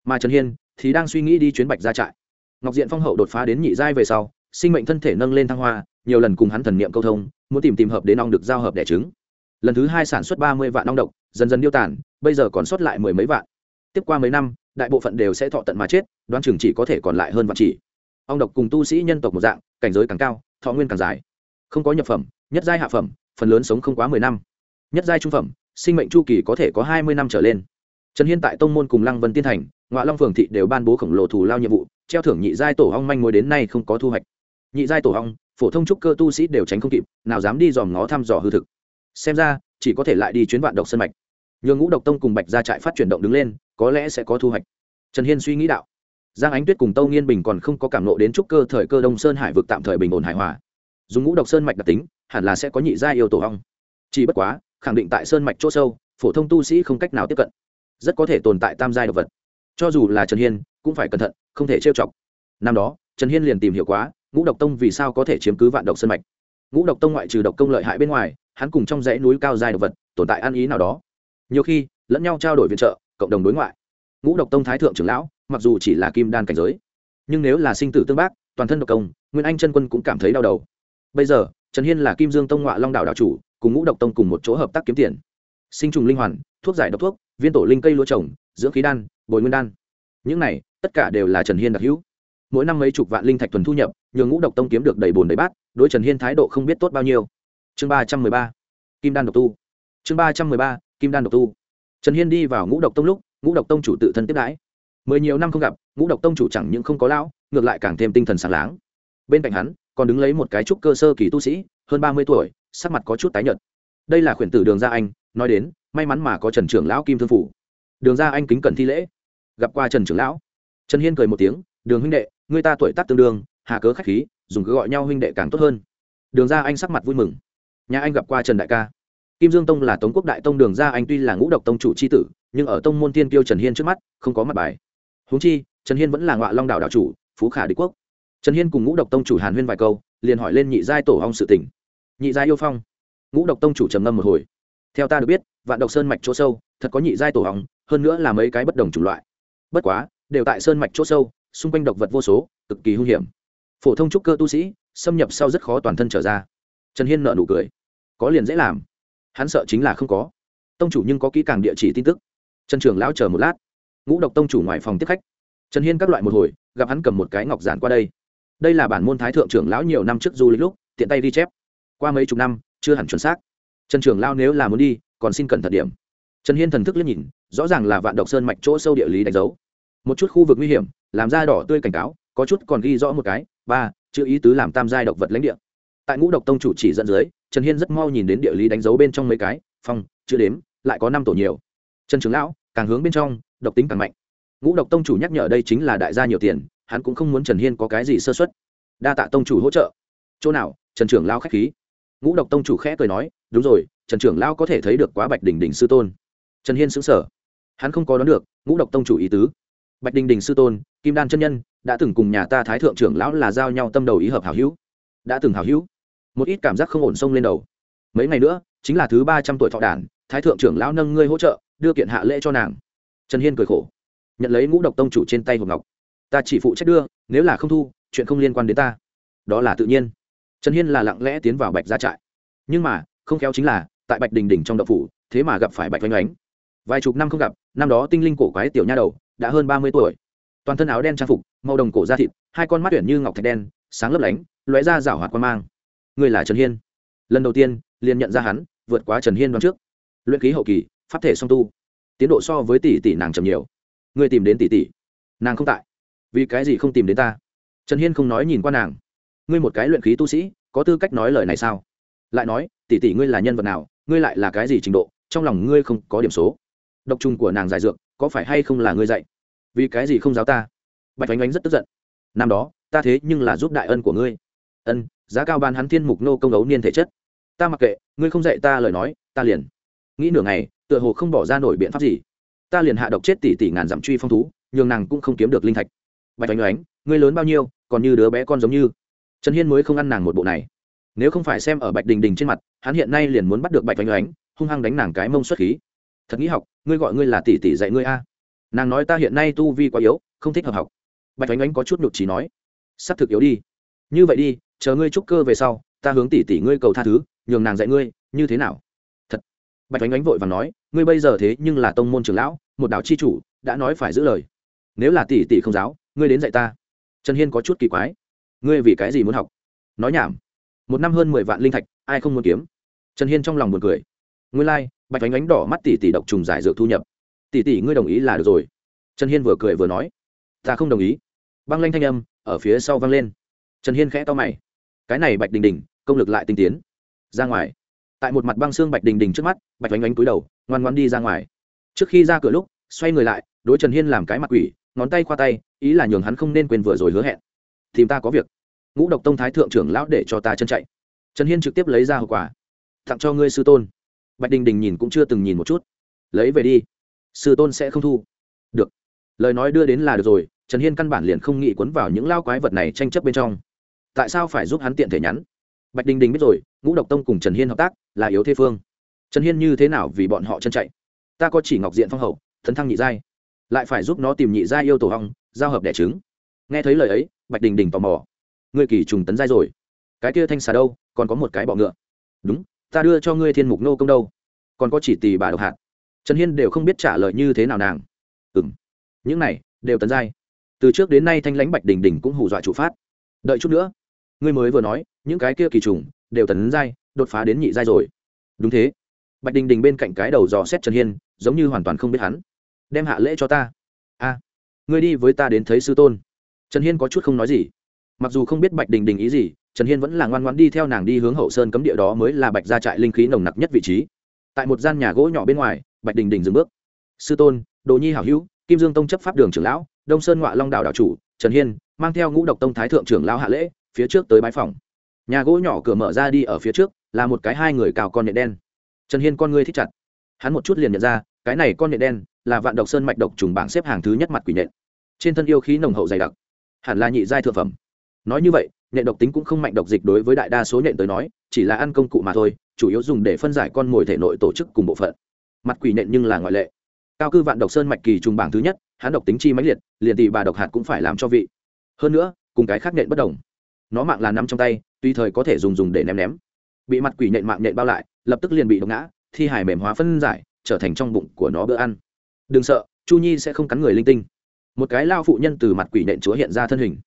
Mà trần hiên thì đang suy nghĩ đi chuyến bạch ra trại. Ngọc diện phong hậu đột phá đến nhị giai về sau, sinh mệnh thân thể nâng lên thăng hoa, nhiều lần cùng hắn thần niệm câu thông, muốn tìm tìm hợp đến ong được giao hợp đẻ trứng. Lần thứ hai sản xuất ba mươi vạn ong độc, dần dần điêu tàn, bây giờ còn sót lại mười mấy vạn. Tiếp qua mấy năm, đại bộ phận đều sẽ thọ tận mà chết, đoán chừng chỉ có thể còn lại hơn vạn chỉ ong độc cùng tu sĩ nhân tộc một dạng, cảnh giới càng cao, thọ nguyên càng dài. Không có nhập phẩm, nhất giai hạ phẩm, phần lớn sống không quá mười năm. Nhất giai trung phẩm, sinh mệnh chu kỳ có thể có hai mươi năm trở lên. Trần hiên tại tông môn cùng lăng vân tiên thành ngoại long phường thị đều ban bố khổng lồ thù lao nhiệm vụ, treo thưởng nhị giai tổ hong manh mối đến nay không có thu hoạch. Nhị giai tổ hong phổ thông trúc cơ tu sĩ đều tránh không kịp, nào dám đi dòm ngó thăm dò hư thực. Xem ra, chỉ có thể lại đi chuyến vạn độc sân mạch. Nhường ngũ độc tông cùng bạch ra trại phát chuyển động đứng lên, có lẽ sẽ có thu hoạch. Trần hiên suy nghĩ đạo giang ánh tuyết cùng tâu nghiên bình còn không có cảm nộ đến trúc cơ thời cơ đông sơn hải vực tạm thời bình ổn hài hòa. Dùng ngũ độc sơn mạch đặc tính, hẳn là sẽ có nhị gia yêu tổ hong chỉ bất quá, khẳng định tại sơn mạch chỗ sâu, phổ thông tu sĩ không cách nào tiếp cận. Rất có thể tồn tại tam giai độc vật. Cho dù là trần hiên, cũng phải cẩn thận, không thể trêu chọc. Năm đó, trần hiên liền tìm hiểu quá, ngũ độc tông vì sao có thể chiếm cứ vạn độc sơn mạch. Ngũ độc tông ngoại trừ độc công lợi hại bên ngoài, hắn cùng trong dãy núi cao dài độc vật, tồn tại ăn ý nào đó. Nhiều khi, lẫn nhau trao đổi viện trợ, cộng đồng đối ngoại ngũ độc tông thái thượng trưởng lão, mặc dù chỉ là kim đan cảnh giới, nhưng nếu là sinh tử tương bác, toàn thân độc công, nguyên anh chân quân cũng cảm thấy đau đầu. Bây giờ, trần hiên là kim dương tông ngoại long đảo đạo chủ, cùng ngũ độc tông cùng một chỗ hợp tác kiếm tiền. Sinh trùng linh hoàn, thuốc giải độc thuốc, viên tổ linh cây lúa trồng, dưỡng khí đan, bồi nguyên đan. Những này, tất cả đều là trần hiên đặc hữu. Mỗi năm mấy chục vạn linh thạch thuần thu nhập, nhờ ngũ độc tông kiếm được đầy bồn đầy bát, đối trần hiên thái độ không biết tốt bao nhiêu. Chương ba trăm mười ba, kim đan độc tu. Chương ba trăm mười ba, kim đan độc tu. Trần hiên đi vào ngũ độc tông lúc ngũ độc tông chủ tự thân tiếp đãi. Mười nhiều năm không gặp, ngũ độc tông chủ chẳng những không có lão, ngược lại càng thêm tinh thần sáng láng. Bên cạnh hắn, còn đứng lấy một cái trúc cơ sơ kỳ tu sĩ, hơn ba mươi tuổi, sắc mặt có chút tái nhợt. Đây là khuyển tử đường gia anh, nói đến, may mắn mà có trần trưởng lão kim thương phủ. Đường gia anh kính cẩn thi lễ. Gặp qua trần trưởng lão. Trần hiên cười một tiếng, đường huynh đệ, người ta tuổi tác tương đương, hà cớ khách khí, dùng cứ gọi nhau huynh đệ càng tốt hơn. Đường gia anh sắc mặt vui mừng. Nhà anh gặp qua trần đại ca. Kim dương tông là tống quốc đại tông, đường Gia anh tuy là ngũ độc tông chủ c h i tử nhưng ở tông môn tiên kiêu trần hiên trước mắt, không có mặt bài. Húng chi, trần hiên vẫn là ngọa long đạo đạo chủ, phú khả đế quốc. Trần hiên cùng ngũ độc tông chủ hàn huyên vài câu, liền hỏi lên nhị giai tổ hong sự tỉnh nhị giai yêu phong. Ngũ độc tông chủ trầm ngâm một hồi. Theo ta được biết, vạn độc sơn mạch chỗ sâu, thật có nhị giai tổ hong, hơn nữa là mấy cái bất đồng chủng loại. Bất quá, đều tại sơn mạch chỗ sâu, xung quanh độc vật vô số, cực kỳ hung hiểm. Phổ thông trúc cơ tu sĩ, xâm nhập sau rất khó toàn thân trở ra. Trần hiên nợ nụ cười. Có liền dễ làm. Hắn sợ chính là không có. Tông chủ nhưng có kỹ càng địa chỉ tin tức trần trường lão chờ một lát. Ngũ độc tông chủ ngoài phòng tiếp khách. Trần hiên các loại một hồi, gặp hắn cầm một cái ngọc giản qua đây. Đây là bản môn thái thượng trưởng lão nhiều năm trước du lịch lúc, tiện tay ghi chép. Qua mấy chục năm, chưa hẳn chuẩn xác. Trần trưởng lão nếu là muốn đi, còn xin cẩn thận điểm. Trần hiên thần thức liếc nhìn, rõ ràng là vạn độc sơn mạch chỗ sâu địa lý đánh dấu. Một chút khu vực nguy hiểm, làm da đỏ tươi cảnh cáo, có chút còn ghi rõ một cái, ba, chữ ý tứ làm tam giai độc vật lãnh địa. Tại ngũ độc tông chủ chỉ dẫn dưới, trần hiên rất mau nhìn đến địa lý đánh dấu bên trong mấy cái, phong, chữ đếm, lại có năm tổ nhiều trần trưởng lão, càng hướng bên trong, độc tính càng mạnh. Ngũ độc tông chủ nhắc nhở đây chính là đại gia nhiều tiền, hắn cũng không muốn trần hiên có cái gì sơ xuất đa tạ tông chủ hỗ trợ. Chỗ nào, trần trưởng lao k h á c h khí. Ngũ độc tông chủ khẽ cười nói, đúng rồi, trần trưởng lao có thể thấy được quá bạch đình đình sư tôn. Trần hiên xứng sở hắn không có đón được, ngũ độc tông chủ ý tứ. Bạch đình đình sư tôn, kim đan chân nhân, đã từng cùng nhà ta thái thượng trưởng lão là giao nhau tâm đầu ý hợp hảo hữu. Đã từng hảo hữu. Một ít cảm giác không ổn sông lên đầu. Mấy ngày nữa, chính là thứ ba trăm tuổi thọ đản, thái thượng trưởng lão nâng ngươi hỗ trợ đưa kiện hạ lễ cho nàng. Trần hiên cười khổ, nhận lấy ngũ độc tông chủ trên tay hộp ngọc. Ta chỉ phụ trách đưa, nếu là không thu, chuyện không liên quan đến ta. Đó là tự nhiên. Trần hiên là lặng lẽ tiến vào bạch gia trại. Nhưng mà, không khéo chính là, tại bạch đình đình trong đậu phủ, thế mà gặp phải bạch oanh oánh. Vài chục năm không gặp, năm đó tinh linh cổ quái tiểu nha đầu, đã hơn ba mươi tuổi. Toàn thân áo đen trang phục, màu đồng cổ da thịt, hai con mắt tuyển như ngọc thạch đen, sáng lấp lánh, lóe ra rảo hoạt quan mang. Người là trần hiên. Lần đầu tiên, liền nhận ra hắn, vượt quá trần hiên đoán trước. Luyện ký hậu kỳ pháp thể song tu. Tiến độ so với tỷ tỷ nàng chậm nhiều. Người tìm đến tỷ tỷ. Nàng không tại. Vì cái gì không tìm đến ta? Trần hiên không nói nhìn qua nàng. Ngươi một cái luyện khí tu sĩ, có tư cách nói lời này sao? Lại nói, tỷ tỷ ngươi là nhân vật nào, ngươi lại là cái gì trình độ, trong lòng ngươi không có điểm số. Độc trùng của nàng giải dược, có phải hay không là ngươi dạy? Vì cái gì không giáo ta? Bạch oanh oanh rất tức giận. Năm đó, ta thế nhưng là giúp đại ân của ngươi. Ân, giá cao ban hắn thiên mục nô công ấu niên thể chất. Ta mặc kệ, ngươi không dạy ta lời nói, ta liền nghĩ nửa ngày, tựa hồ không bỏ ra nổi biện pháp gì. Ta liền hạ độc chết tỷ tỷ ngàn dặm truy phong thú, nhường nàng cũng không kiếm được linh thạch. Bạch oanh oánh, ngươi lớn bao nhiêu, còn như đứa bé con giống như. Trần hiên mới không ăn nàng một bộ này. Nếu không phải xem ở bạch đình đình trên mặt, hắn hiện nay liền muốn bắt được bạch oanh oánh, hung hăng đánh nàng cái mông xuất khí. Thật nghĩ học, ngươi gọi ngươi là tỷ tỷ dạy ngươi a. Nàng nói ta hiện nay tu vi quá yếu, không thích hợp học. Bạch oanh oánh có chút nhụt trí nói. S ắ c thực yếu đi. Như vậy đi, chờ ngươi trúc cơ về sau, ta hướng tỷ tỷ ngươi cầu tha thứ, nhường nàng dạy ngươi, như thế nào? Bạch oanh oánh vội và nói ngươi bây giờ thế nhưng là tông môn trưởng lão một đạo c h i chủ đã nói phải giữ lời. Nếu là tỷ tỷ không giáo ngươi đến dạy ta. Trần hiên có chút kỳ quái ngươi vì cái gì muốn học? Nói nhảm một năm hơn mười vạn linh thạch ai không muốn kiếm? Trần hiên trong lòng buồn cười ngươi lai、like, bạch ánh ánh đỏ mắt tỷ tỷ độc trùng giải dược thu nhập. Tỷ tỷ ngươi đồng ý là được rồi. Trần hiên vừa cười vừa nói ta không đồng ý. Băng lanh thanh âm ở phía sau văng lên. Trần hiên khẽ to mày cái này bạch đình đình công lực lại tinh tiến. Ra ngoài tại một mặt băng xương bạch đình đình trước mắt, bạch oanh oanh cúi đầu, ngoan ngoan đi ra ngoài. Trước khi ra cửa lúc, xoay người lại, đối trần hiên làm cái mặt quỷ, ngón tay qua tay, ý là nhường hắn không nên quên vừa rồi hứa hẹn. Tìm ta có việc. Ngũ độc tông thái thượng trưởng lão để cho ta chân chạy. Trần hiên trực tiếp lấy ra hậu quả. Tặng cho ngươi sư tôn. Bạch đình đình nhìn cũng chưa từng nhìn một chút. Lấy về đi. Sư tôn sẽ không thu. Được. Lời nói đưa đến là được rồi, trần hiên căn bản liền không nghĩ quấn vào những lao quái vật này tranh chấp bên trong. Tại sao phải giúp hắn tiện thể nhắn? Bạch đình đình biết rồi, ngũ độc tông cùng trần hiên hợp tác là yếu thế phương. Trần hiên như thế nào vì bọn họ chân chạy? Ta có chỉ ngọc diện phong hậu thần thăng nhị giai, lại phải giúp nó tìm nhị giai yêu tổ hong, giao hợp đẻ trứng. Nghe thấy lời ấy, bạch đình đình tò mò. Ngươi kỳ trùng tấn giai rồi. Cái kia thanh xà đâu, còn có một cái bọ ngựa. Đúng, ta đưa cho ngươi thiên mục nô công đâu. Còn có chỉ tì bà độc hạt. Trần hiên đều không biết trả lời như thế nào nàng. Ừ m những này đều tấn giai. Từ trước đến nay thanh lãnh bạch đình đình cũng hù dọa chủ phát. Đợi chút nữa ngươi mới vừa nói, những cái kia kỳ trùng đều tấn giai, đột phá đến nhị giai rồi. Đúng thế. Bạch đình đình bên cạnh cái đầu dò xét trần hiên, giống như hoàn toàn không biết hắn. Đem hạ lễ cho ta. A, ngươi đi với ta đến thấy sư tôn. Trần hiên có chút không nói gì. Mặc dù không biết bạch đình đình ý gì, trần hiên vẫn là ngoan ngoan đi theo nàng đi hướng hậu sơn cấm địa đó mới là bạch gia trại linh khí nồng nặc nhất vị trí. Tại một gian nhà gỗ nhỏ bên ngoài, bạch đình đình dừng bước. Sư tôn, đồ nhi hảo hữu, kim dương tông chấp pháp đường trưởng lão, đông sơn ngoại long đảo đảo chủ, trần hiên, mang theo ngũ độc tông thái thượng trưởng lão hạ lễ phía trước tới bãi phòng nhà gỗ nhỏ cửa mở ra đi ở phía trước, là một cái hai người cào con nhện đen. Trần hiên con ngươi thích chặt. Hắn một chút liền nhận ra, cái này con nhện đen là vạn độc sơn mạch độc trùng bảng xếp hàng thứ nhất mặt quỷ nhện trên thân yêu khí nồng hậu dày đặc. Hẳn là nhị giai thượng phẩm. Nói như vậy nhện độc tính cũng không mạnh độc dịch đối với đại đa số nhện tới nói, chỉ là ăn công cụ mà thôi, chủ yếu dùng để phân giải con mồi thể nội tổ chức cùng bộ phận. Mặt quỷ nhện nhưng là ngoại lệ. Cao cư vạn độc sơn mạch kỳ trùng bảng thứ nhất, hắn độc tính chi mãnh liệt, liền tỷ bà độc hạt cũng phải làm cho vị. Hơn nữa, cùng cái khác nhện bất đồng nó mạng là nắm trong tay, tùy thời có thể dùng dùng để ném ném. Bị mặt quỷ nhện mạng nhện bao lại, lập tức liền bị độc ngã, thi hài mềm hóa phân giải, trở thành trong bụng của nó bữa ăn. Đừng sợ, chu nhi sẽ không cắn người linh tinh. Một cái lao phụ nhân từ mặt quỷ nện chúa hiện ra thân hình.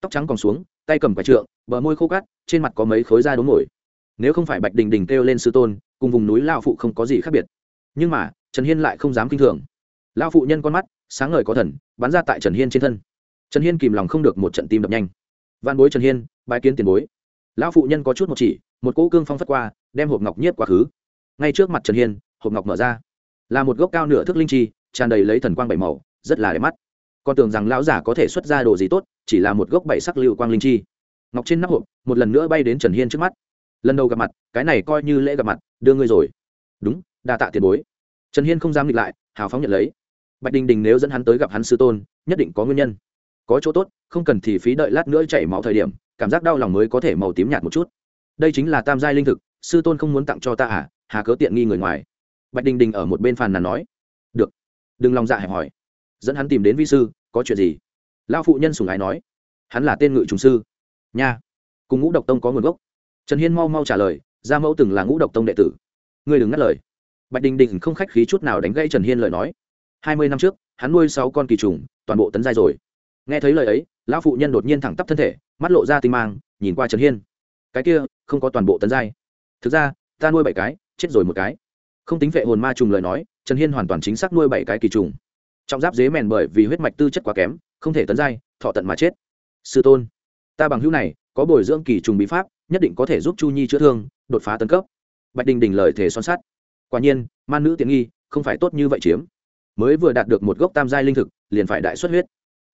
Tóc trắng còn xuống, tay cầm quả trượng, bờ môi khô cát, trên mặt có mấy khối da đốm nổi nếu không phải bạch đình đình kêu lên sư tôn, cùng vùng núi lao phụ không có gì khác biệt. Nhưng mà, trần hiên lại không dám kinh thường. Lao phụ nhân con mắt, sáng ngời có thần, bắn ra tại trần hiên trên thân. Trần hiên kìm lòng không được một trận tim đập nhanh văn bối trần hiên bài kiến tiền bối. Lão phụ nhân có chút một chỉ, một cỗ cương phong phất qua, đem hộp ngọc nhiếp quá khứ. Ngay trước mặt trần hiên, hộp ngọc mở ra. Là một gốc cao nửa thước linh chi, tràn đầy lấy thần quang bảy màu, rất là đẹp mắt. Con tưởng rằng lão giả có thể xuất ra đồ gì tốt, chỉ là một gốc bảy sắc lưu quang linh chi. Ngọc trên nắp hộp, một lần nữa bay đến trần hiên trước mắt. Lần đầu gặp mặt, cái này coi như lễ gặp mặt, đưa ngươi rồi. Đúng, đa tạ tiền bối. Trần hiên không dám nghịch lại, hào phóng nhận lấy. Bạch đình đình nếu dẫn hắn tới gặp hắn sư tôn, nhất định có nguyên nhân có chỗ tốt, không cần thì phí đợi lát nữa chảy máu thời điểm, cảm giác đau lòng mới có thể màu tím nhạt một chút. Đây chính là tam giai linh thực, sư tôn không muốn tặng cho ta à? Hà cớ tiện nghi người ngoài. Bạch đình đình ở một bên phàn nàn nói. Được. Đừng lòng dạ hẹp hỏi dẫn hắn tìm đến vi sư, có chuyện gì? Lão phụ nhân sùng ái nói. Hắn là tên ngự trùng sư. Nha. Cùng ngũ độc tông có nguồn gốc. Trần hiên mau mau trả lời, gia mẫu từng là ngũ độc tông đệ tử. Ngươi đừng ngắt lời. Bạch đình đình không khách khí chút nào đánh gây trần hiên lời nói. Hai mươi năm trước, hắn nuôi sáu con kỳ trùng, toàn bộ tấn giai rồi nghe thấy lời ấy, lão phụ nhân đột nhiên thẳng tắp thân thể, mắt lộ ra tinh mang, nhìn qua trần hiên. Cái kia, không có toàn bộ tấn giai. Thực ra, ta nuôi bảy cái, chết rồi một cái. Không tính vệ hồn ma trùng lời nói, trần hiên hoàn toàn chính xác nuôi bảy cái kỳ trùng. Trong giáp dế mèn bởi vì huyết mạch tư chất quá kém, không thể tấn giai, thọ tận mà chết. Sư tôn, ta bằng hữu này, có bồi dưỡng kỳ trùng bí pháp, nhất định có thể giúp chu nhi chữa thương, đột phá tấn cấp. Bạch đình đình lời thể son sắt. Quả nhiên man nữ tiện nghi, không phải tốt như vậy chiếm. Mới vừa đạt được một gốc tam giai linh thực, liền phải đại xuất huyết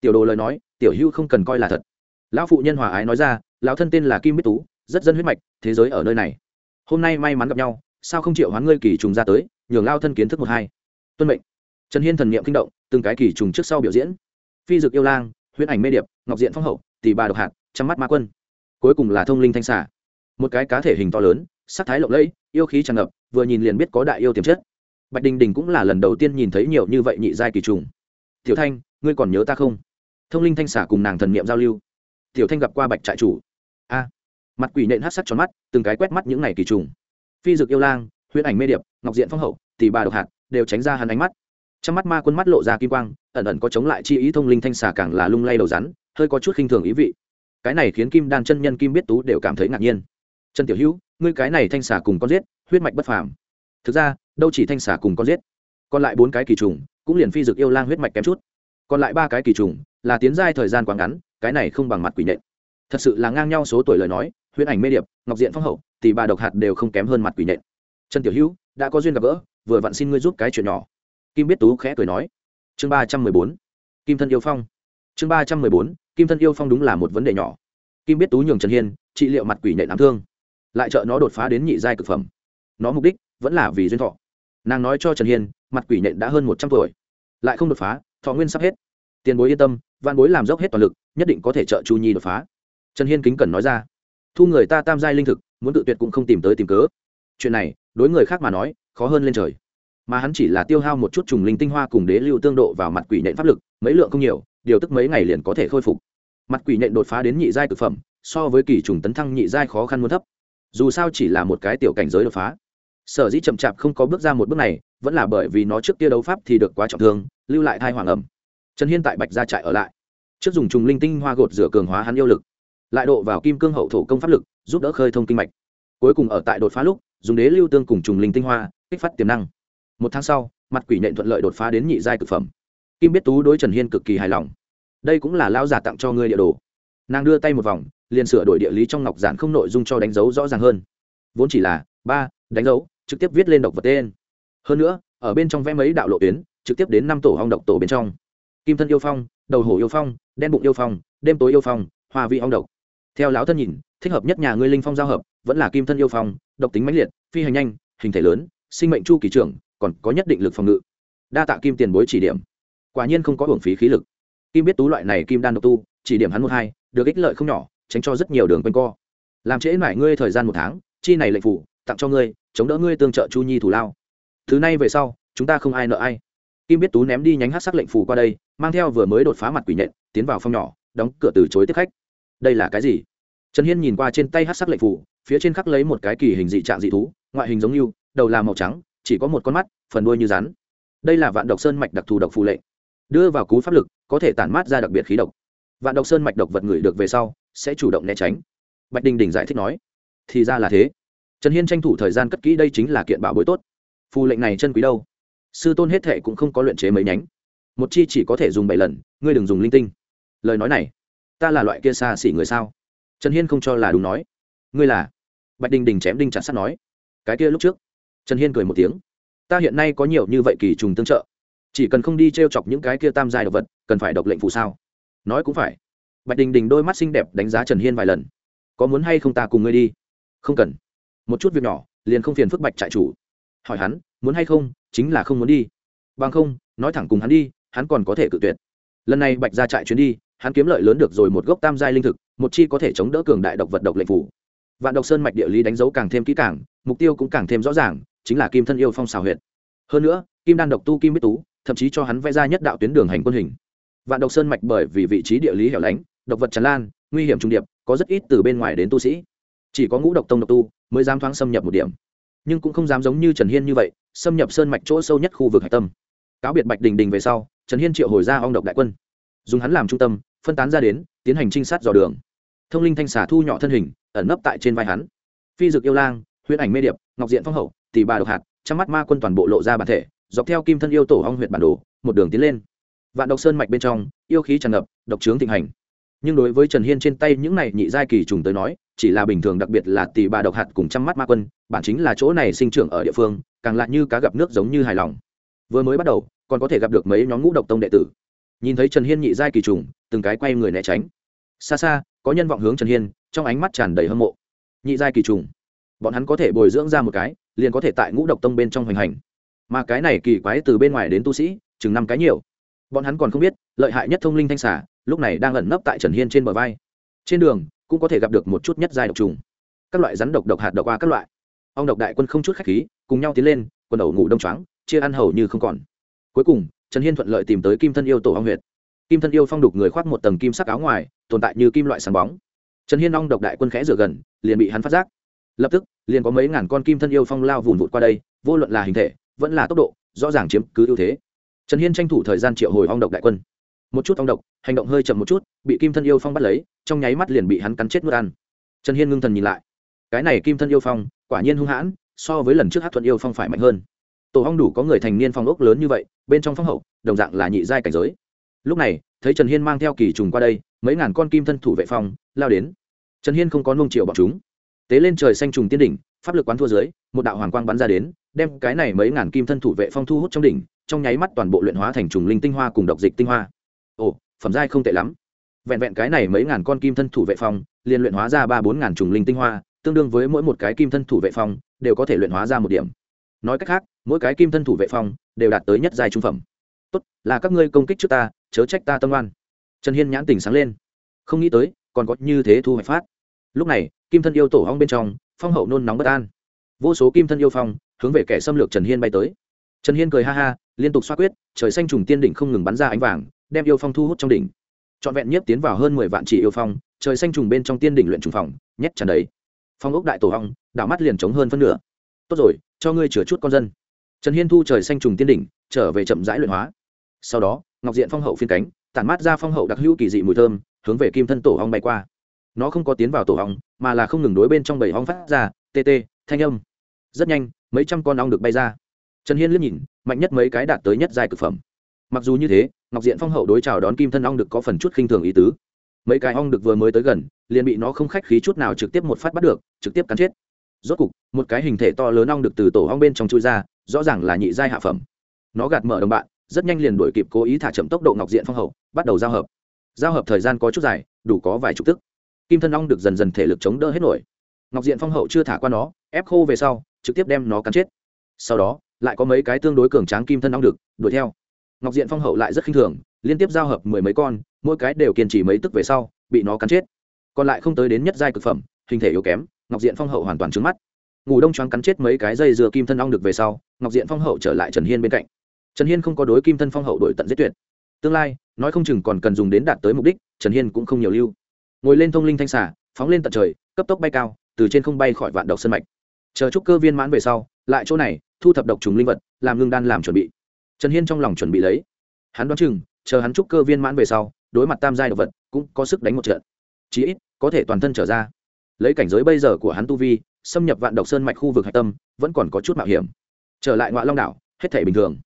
tiểu đồ lời nói, tiểu hưu không cần coi là thật. Lão phụ nhân hòa ái nói ra, lão thân tên là kim bích tú, rất dân huyết mạch, thế giới ở nơi này. Hôm nay may mắn gặp nhau, sao không chịu hoán ngươi kỳ trùng ra tới, nhường lao thân kiến thức một hai. Tuân mệnh. Trần hiên thần n i ệ m kinh động, từng cái kỳ trùng trước sau biểu diễn. Phi dực yêu lang, huyễn ảnh mê điệp, ngọc diện phong hậu, tỷ bà độc hạt chăm mắt ma quân. Cuối cùng là thông linh thanh xả một cái cá thể hình to lớn, sắc thái lộng lẫy, yêu khí tràn ngập, vừa nhìn liền biết có đại yêu tiềm chất. Bạch đình đình cũng là lần đầu tiên nhìn thấy nhiều như vậy nhị giai kỳ trùng. Tiểu thanh, ngươi còn nhớ ta không? Thông linh thanh xả cùng nàng thần n i ệ m giao lưu. Tiểu thanh gặp qua bạch trại chủ. A, mặt quỷ nện hát sắc tròn mắt, từng cái quét mắt những ngày kỳ trùng. Phi dực yêu lang, huyễn ảnh mê điệp, ngọc diện phong hậu, tỷ bà độc hạt, đều tránh ra hắn ánh mắt. Trong mắt ma quân mắt lộ ra kim quang, ẩn ẩn có chống lại chi ý thông linh thanh xà càng là lung lay đầu rắn, hơi có chút khinh thường ý vị. Cái này khiến kim đan chân nhân kim biết tú đều cảm thấy ngạc nhiên. Trần tiểu hữu, ngươi cái này thanh xà cùng con giết, huyết mạch bất phàm. Thực ra, đâu chỉ thanh xà cùng con giết. Còn lại bốn cái kỳ trùng, cũng liền phi dực yêu lang huyết mạch kém chút. Còn lại ba cái kỳ trùng là tiến giai thời gian quá ngắn, cái này không bằng mặt quỷ nện thật sự là ngang nhau số tuổi lời nói, huyễn ảnh mê điệp, ngọc diện phong hậu, tỷ bà độc hạt đều không kém hơn mặt quỷ nện trần tiểu hữu, đã có duyên gặp gỡ, vừa vặn xin ngươi giúp cái chuyện nhỏ. Kim biết tú khẽ cười nói. Chương ba trăm mười bốn. Kim thân yêu phong. Chương ba trăm mười bốn, kim thân yêu phong đúng là một vấn đề nhỏ. Kim biết tú nhường trần hiên, trị liệu mặt quỷ nện ám thương. Lại trợ nó đột phá đến nhị giai cực phẩm. Nó mục đích vẫn là vì duyên thọ. Nàng nói cho trần hiên, mặt quỷ nện đã hơn một trăm tuổi. Lại không đột phá, thọ nguyên sắp hết. Tiền bối yên tâm văn bối làm dốc hết toàn lực, nhất định có thể trợ chu nhi đột phá. Trần hiên kính cẩn nói ra. Thu người ta tam giai linh thực, muốn tự tuyệt cũng không tìm tới tìm cớ. Chuyện này, đối người khác mà nói, khó hơn lên trời. Mà hắn chỉ là tiêu hao một chút trùng linh tinh hoa cùng đế lưu tương độ vào mặt quỷ nện pháp lực, mấy lượng không nhiều, điều tức mấy ngày liền có thể khôi phục. Mặt quỷ nện đột phá đến nhị giai cực phẩm, so với kỳ trùng tấn thăng nhị giai khó khăn muốn thấp. Dù sao chỉ là một cái tiểu cảnh giới đột phá. Sở dĩ chậm chạp không có bước ra một bước này, vẫn là bởi vì nó trước kia đấu pháp thì được quá trọng thương, lưu lại thai hoàng ẩm trần hiên tại bạch gia trại ở lại. Trước dùng trùng linh tinh hoa gột rửa cường hóa hắn yêu lực, lại độ vào kim cương hậu thổ công pháp lực, giúp đỡ khơi thông kinh mạch. Cuối cùng ở tại đột phá lúc, dùng đế lưu tương cùng trùng linh tinh hoa, kích phát tiềm năng. Một tháng sau, mặt quỷ nện thuận lợi đột phá đến nhị giai cực phẩm. Kim biết tú đối trần hiên cực kỳ hài lòng. Đây cũng là lao giả tặng cho ngươi địa đồ. Nàng đưa tay một vòng, liền sửa đổi địa lý trong ngọc giản không nội dung cho đánh dấu rõ ràng hơn. Vốn chỉ là, ba, đánh dấu, trực tiếp viết lên độc vật tên. Hơn nữa, ở bên trong vẽ mấy đạo lộ tuyến, trực tiếp đến năm tổ hong độc tổ bên trong kim thân yêu phong, đầu hổ yêu phong, đen bụng yêu phong, đêm tối yêu phong, hoa vị ong độc. Theo lão thân nhìn, thích hợp nhất nhà ngươi linh phong giao hợp, vẫn là kim thân yêu phong, độc tính mãnh liệt, phi hành nhanh, hình thể lớn, sinh mệnh chu kỳ trưởng, còn có nhất định lực phòng ngự. Đa tạ kim tiền bối chỉ điểm. Quả nhiên không có hưởng phí khí lực. Kim biết tú loại này kim đan độc tu, chỉ điểm hắn một hai, được ích lợi không nhỏ, tránh cho rất nhiều đường quanh co. Làm trễ mãi ngươi thời gian một tháng, chi này lệnh phủ, tặng cho ngươi, chống đỡ ngươi tương trợ chu nhi thủ lao. Thứ này về sau, chúng ta không ai nợ ai. Kim biết tú ném đi nhánh hát sắc lệnh phủ qua đây mang theo vừa mới đột phá mặt quỷ nhện, tiến vào phòng nhỏ, đóng cửa từ chối tiếp khách. Đây là cái gì? Trần hiên nhìn qua trên tay hát sắc lệnh phủ, phía trên khắc lấy một cái kỳ hình dị trạng dị thú, ngoại hình giống như, đầu là màu trắng, chỉ có một con mắt, phần đuôi như rắn. Đây là vạn độc sơn mạch đặc thù độc phù lệnh. Đưa vào cú pháp lực, có thể tản mát ra đặc biệt khí độc. Vạn độc sơn mạch độc vật ngửi được về sau, sẽ chủ động né tránh. Bạch đình đình giải thích nói. Thì ra là thế. Trần hiên tranh thủ thời gian cất kỹ đây chính là kiện bảo bối tốt. Phù lệnh này chân quý đâu? Sư tôn hết thệ cũng không có luyện chế mấy nhánh một chi chỉ có thể dùng bảy lần, ngươi đừng dùng linh tinh. Lời nói này, ta là loại kia xa xỉ người sao? Trần hiên không cho là đúng nói. Ngươi là? Bạch đình đình chém đinh chặt sắt nói. Cái kia lúc trước, trần hiên cười một tiếng. Ta hiện nay có nhiều như vậy kỳ trùng tương trợ. Chỉ cần không đi t r e o chọc những cái kia tam giai đ ộ vật, cần phải độc lệnh phù sao? Nói cũng phải. Bạch đình đình đôi mắt xinh đẹp đánh giá trần hiên vài lần. Có muốn hay không ta cùng ngươi đi? Không cần. Một chút việc nhỏ, liền không phiền phức bạch trại chủ. Hỏi hắn, muốn hay không, chính là không muốn đi. Bằng không, nói thẳng cùng hắn đi hắn còn có thể cự tuyệt. Lần này bạch ra trại chuyến đi, hắn kiếm lợi lớn được rồi một gốc tam giai linh thực, một chi có thể chống đỡ cường đại độc vật độc lệnh phủ. Vạn độc sơn mạch địa lý đánh dấu càng thêm kỹ càng, mục tiêu cũng càng thêm rõ ràng, chính là kim thân yêu phong xào huyện hơn nữa, kim đan độc tu kim bích tú, thậm chí cho hắn vẽ ra nhất đạo tuyến đường hành quân hình. Vạn độc sơn mạch bởi vì vị trí địa lý hẻo lánh, độc vật tràn lan, nguy hiểm trung điệp, có rất ít từ bên ngoài đến tu sĩ. Chỉ có ngũ độc tông độc tu mới dám thoáng xâm nhập một điểm. Nhưng cũng không dám giống như trần hiên như vậy, xâm nhập sơn mạch chỗ sâu nhất khu vực hạch tâm. Cáo biệt bạch đình đình về sau trần hiên triệu hồi ra ong độc đại quân. Dùng hắn làm trung tâm, phân tán ra đến, tiến hành trinh sát dò đường. Thông linh thanh xả thu nhỏ thân hình, ẩn nấp tại trên vai hắn. Phi dực yêu lang, huyễn ảnh mê điệp, ngọc diện phong hậu, tỷ bà độc hạt trong mắt ma quân toàn bộ lộ ra bản thể, dọc theo kim thân yêu tổ ong huyện bản đồ, một đường tiến lên. Vạn độc sơn mạch bên trong, yêu khí tràn ngập, độc trướng thịnh hành. Nhưng đối với trần hiên trên tay những này nhị giai kỳ trùng tới nói, chỉ là bình thường đặc biệt là tỷ bà độc hạt cùng trăm mắt ma quân, bản chính là chỗ này sinh trưởng ở địa phương, càng lại như cá gặp nước giống như hài lòng. Vừa mới bắt đầu còn có thể gặp được mấy nhóm ngũ độc tông đệ tử. Nhìn thấy trần hiên nhị giai kỳ trùng, từng cái quay người né tránh. Xa xa, có nhân vọng hướng trần hiên, trong ánh mắt tràn đầy hâm mộ. Nhị giai kỳ trùng. Bọn hắn có thể bồi dưỡng ra một cái, liền có thể tại ngũ độc tông bên trong hoành hành. Mà cái này kỳ quái từ bên ngoài đến tu sĩ, chừng năm cái nhiều. Bọn hắn còn không biết, lợi hại nhất thông linh thanh xả lúc này đang ẩn nấp tại trần hiên trên bờ vai. Trên đường, cũng có thể gặp được một chút nhất giai độc trùng. Các loại rắn độc độc hạt độc qua các loại. Ông độc đại quân không chút khách khí, cùng nhau tiến lên, quần đầu ngủ đông choáng, chia ăn hầu như không còn cuối cùng, trần hiên thuận lợi tìm tới kim thân yêu tổ ong huyệt. Kim thân yêu phong đục người khoác một tầng kim sắc áo ngoài, tồn tại như kim loại sáng bóng. Trần hiên ong độc đại quân khẽ rửa gần, liền bị hắn phát giác. Lập tức, liền có mấy ngàn con kim thân yêu phong lao vùn vụt qua đây, vô luận là hình thể, vẫn là tốc độ, rõ ràng chiếm cứ ưu thế. Trần hiên tranh thủ thời gian triệu hồi ong độc đại quân. Một chút ong độc, hành động hơi chậm một chút, bị kim thân yêu phong bắt lấy, trong nháy mắt liền bị hắn cắn chết nuốt ăn. Trần hiên ngưng thần nhìn lại. Cái này kim thân yêu phong, quả nhiên hung hãn, so với lần trước hát thuận yêu phong phải mạnh hơn tổ hong đủ có người thành niên phong ốc lớn như vậy, bên trong phong hậu, đồng dạng là nhị giai cảnh giới. Lúc này, thấy trần hiên mang theo kỳ trùng qua đây, mấy ngàn con kim thân thủ vệ phong, lao đến. Trần hiên không có nung triệu bọn chúng. Tế lên trời xanh trùng tiên đỉnh, pháp lực quán thua dưới, một đạo hoàng quang bắn ra đến, đem cái này mấy ngàn kim thân thủ vệ phong thu hút trong đỉnh, trong nháy mắt toàn bộ luyện hóa thành trùng linh tinh hoa cùng độc dịch tinh hoa. Ồ, phẩm giai không tệ lắm. Vẹn vẹn cái này mấy ngàn con kim thân thủ vệ phong, liền luyện hóa ra ba bốn ngàn trùng linh tinh hoa, tương đương với mỗi một cái kim thân thủ vệ phong, đều có thể luyện hóa ra một điểm. Nói cách khác mỗi cái kim thân thủ vệ phong đều đạt tới nhất giai trung phẩm. Tốt, là các ngươi công kích trước ta, chớ trách ta tâm oan. Trần hiên nhãn tỉnh sáng lên. Không nghĩ tới, còn có như thế thu hoạch phát. Lúc này, kim thân yêu tổ hong bên trong, phong hậu nôn nóng bất an. Vô số kim thân yêu phong hướng về kẻ xâm lược trần hiên bay tới. Trần hiên cười ha ha, liên tục xoa quyết, trời xanh trùng tiên đỉnh không ngừng bắn ra ánh vàng, đem yêu phong thu hút trong đỉnh. Trọn vẹn nhiếp tiến vào hơn mười vạn chỉ yêu phong, trời xanh trùng bên trong tiên đỉnh luyện trùng phòng, nhét tràn đấy phong ốc đại tổ hong, đảo mắt liền chống hơn phân nửa. Tốt rồi, cho ngươi chừa chút con dân trần hiên thu trời xanh trùng tiên đỉnh, trở về chậm rãi luyện hóa. Sau đó, ngọc diện phong hậu phiên cánh, tản mát ra phong hậu đặc hữu kỳ dị mùi thơm, hướng về kim thân tổ hong bay qua. Nó không có tiến vào tổ hong mà là không ngừng đối bên trong bầy hong phát ra, tê tê, thanh âm. Rất nhanh, mấy trăm con ong được bay ra. Trần hiên liếc nhìn, mạnh nhất mấy cái đạt tới nhất giai cực phẩm. Mặc dù như thế, ngọc diện phong hậu đối chào đón kim thân ong được có phần chút khinh thường ý tứ. Mấy cái ong được vừa mới tới gần, liền bị nó không khách khí chút nào trực tiếp một phát bắt được, trực tiếp cắn chết. Rốt cục, một cái hình thể to lớn ong được từ tổ ong bên trong chui ra rõ ràng là nhị giai hạ phẩm. Nó gạt mở đồng bạn, rất nhanh liền đuổi kịp cố ý thả chậm tốc độ ngọc diện phong hậu bắt đầu giao hợp. Giao hợp thời gian có chút dài, đủ có vài chục tức. Kim thân ong được dần dần thể lực chống đỡ hết nổi. Ngọc diện phong hậu chưa thả qua nó, ép khô về sau, trực tiếp đem nó cắn chết. Sau đó, lại có mấy cái tương đối cường tráng kim thân ong được đuổi theo. Ngọc diện phong hậu lại rất khinh thường, liên tiếp giao hợp mười mấy con, mỗi cái đều kiên trì mấy tức về sau, bị nó cắn chết. Còn lại không tới đến nhất giai cực phẩm, hình thể yếu kém, ngọc diện phong hậu hoàn toàn trứng mắt ngủ đông choáng cắn chết mấy cái dây dừa kim thân ong được về sau, ngọc diện phong hậu trở lại trần hiên bên cạnh. Trần hiên không có đối kim thân phong hậu đổi tận giết tuyệt. Tương lai, nói không chừng còn cần dùng đến đạt tới mục đích, trần hiên cũng không nhiều lưu. Ngồi lên thông linh thanh xả phóng lên tận trời, cấp tốc bay cao, từ trên không bay khỏi vạn độc sân mạch. Chờ chúc cơ viên mãn về sau, lại chỗ này, thu thập độc trùng linh vật, làm ngưng đan làm chuẩn bị. Trần hiên trong lòng chuẩn bị lấy. Hắn đoán chừng, chờ hắn chúc cơ viên mãn về sau, đối mặt tam giai độc vật, cũng có sức đánh một trận. Chí ít, có thể toàn thân trở ra. Lấy cảnh giới bây giờ của hắn tu vi xâm nhập vạn độc sơn mạch khu vực hạch tâm, vẫn còn có chút mạo hiểm. Trở lại ngoại long đảo, hết thể bình thường.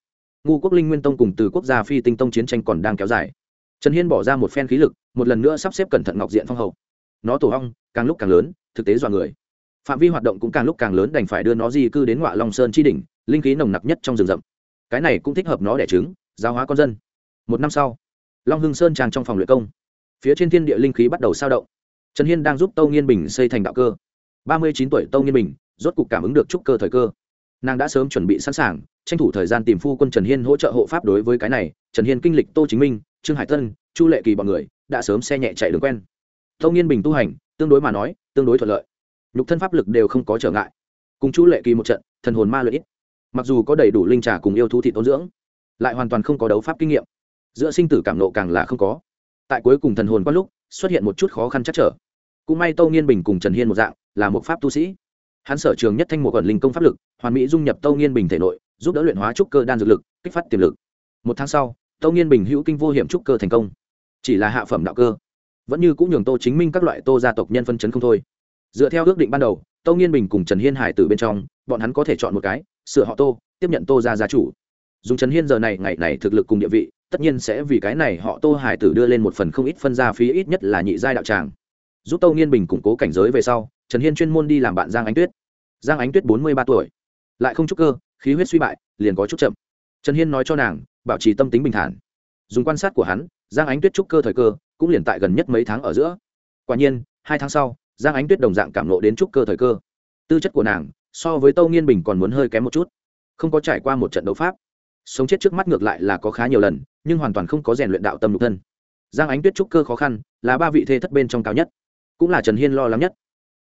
Ngu quốc linh nguyên tông cùng từ quốc gia phi tinh tông chiến tranh còn đang kéo dài. Trần hiên bỏ ra một phen khí lực, một lần nữa sắp xếp cẩn thận ngọc diện phong hậu. Nó tổ hong càng lúc càng lớn, thực tế dọa người. Phạm vi hoạt động cũng càng lúc càng lớn đành phải đưa nó di cư đến ngoại long sơn chi đỉnh, linh khí nồng nặc nhất trong rừng rậm. Cái này cũng thích hợp nó đẻ trứng, giáo hóa con dân. Một năm sau, long hưng sơn tràng trong phòng luyện công. Phía trên thiên địa linh khí bắt đầu sao động. Trần hiên đang giúp tâu nghiên bình xây thành đạo cơ ba mươi chín tuổi tâu nghiên bình, rốt cục cảm ứng được trúc cơ thời cơ. Nàng đã sớm chuẩn bị sẵn sàng, tranh thủ thời gian tìm phu quân trần hiên hỗ trợ hộ pháp đối với cái này, trần hiên kinh lịch tô chính minh, trương hải tân, chu lệ kỳ b ọ n người, đã sớm xe nhẹ chạy đường quen. Tâu nghiên bình tu hành, tương đối mà nói, tương đối thuận lợi. Nhục thân pháp lực đều không có trở ngại. Cùng chu lệ kỳ một trận, thần hồn ma lợi ít. Mặc dù có đầy đủ linh trà cùng yêu thú thị tôn dưỡng, lại hoàn toàn không có đấu pháp kinh nghiệm. Giữa sinh tử cảm nộ càng là không có. Tại cuối cùng thần hồn qua lúc, xuất hiện một chút khó khăn chắc trở. Cũng may tâu nghiên bình cùng trần hiên một dạng là một pháp tu sĩ. Hắn sở trường nhất thanh một quần linh công pháp lực, hoàn mỹ dung nhập tâu nghiên bình thể nội, giúp đỡ luyện hóa trúc cơ đan dược lực, kích phát tiềm lực. Một tháng sau, tâu nghiên bình hữu kinh vô hiểm trúc cơ thành công. Chỉ là hạ phẩm đạo cơ. Vẫn như cũng nhường tô chính minh các loại tô gia tộc nhân phân chấn không thôi. Dựa theo ước định ban đầu, tâu nghiên bình cùng trần hiên hải từ bên trong, bọn hắn có thể chọn một cái, sửa họ tô, tiếp nhận tô gia gia chủ. Dùng trần hiên giờ này, ngày này thực lực cùng địa vị, tất nhiên sẽ vì cái này họ tô hải tử đưa lên một phần không ít phân gia phí ít nhất là nhị giai đạo tràng. Giúp tâu nghiên bình củng cố cảnh giới về sau trần hiên chuyên môn đi làm bạn giang ánh tuyết. Giang ánh tuyết bốn mươi ba tuổi. Lại không chút cơ, khí huyết suy bại, liền có chút chậm. Trần hiên nói cho nàng, bảo trì tâm tính bình thản. Dùng quan sát của hắn, giang ánh tuyết trúc cơ thời cơ, cũng liền tại gần nhất mấy tháng ở giữa. Quả nhiên, hai tháng sau, giang ánh tuyết đồng dạng cảm nộ đến trúc cơ thời cơ. Tư chất của nàng, so với tâu nghiên bình còn muốn hơi kém một chút. Không có trải qua một trận đấu pháp. Sống chết trước mắt ngược lại là có khá nhiều lần, nhưng hoàn toàn không có rèn luyện đạo tâm lục thân. Giang ánh tuyết trúc cơ khó khăn, là ba vị thê thất bên trong cao nhất. Cũng là trần hiên lo lắng nhất.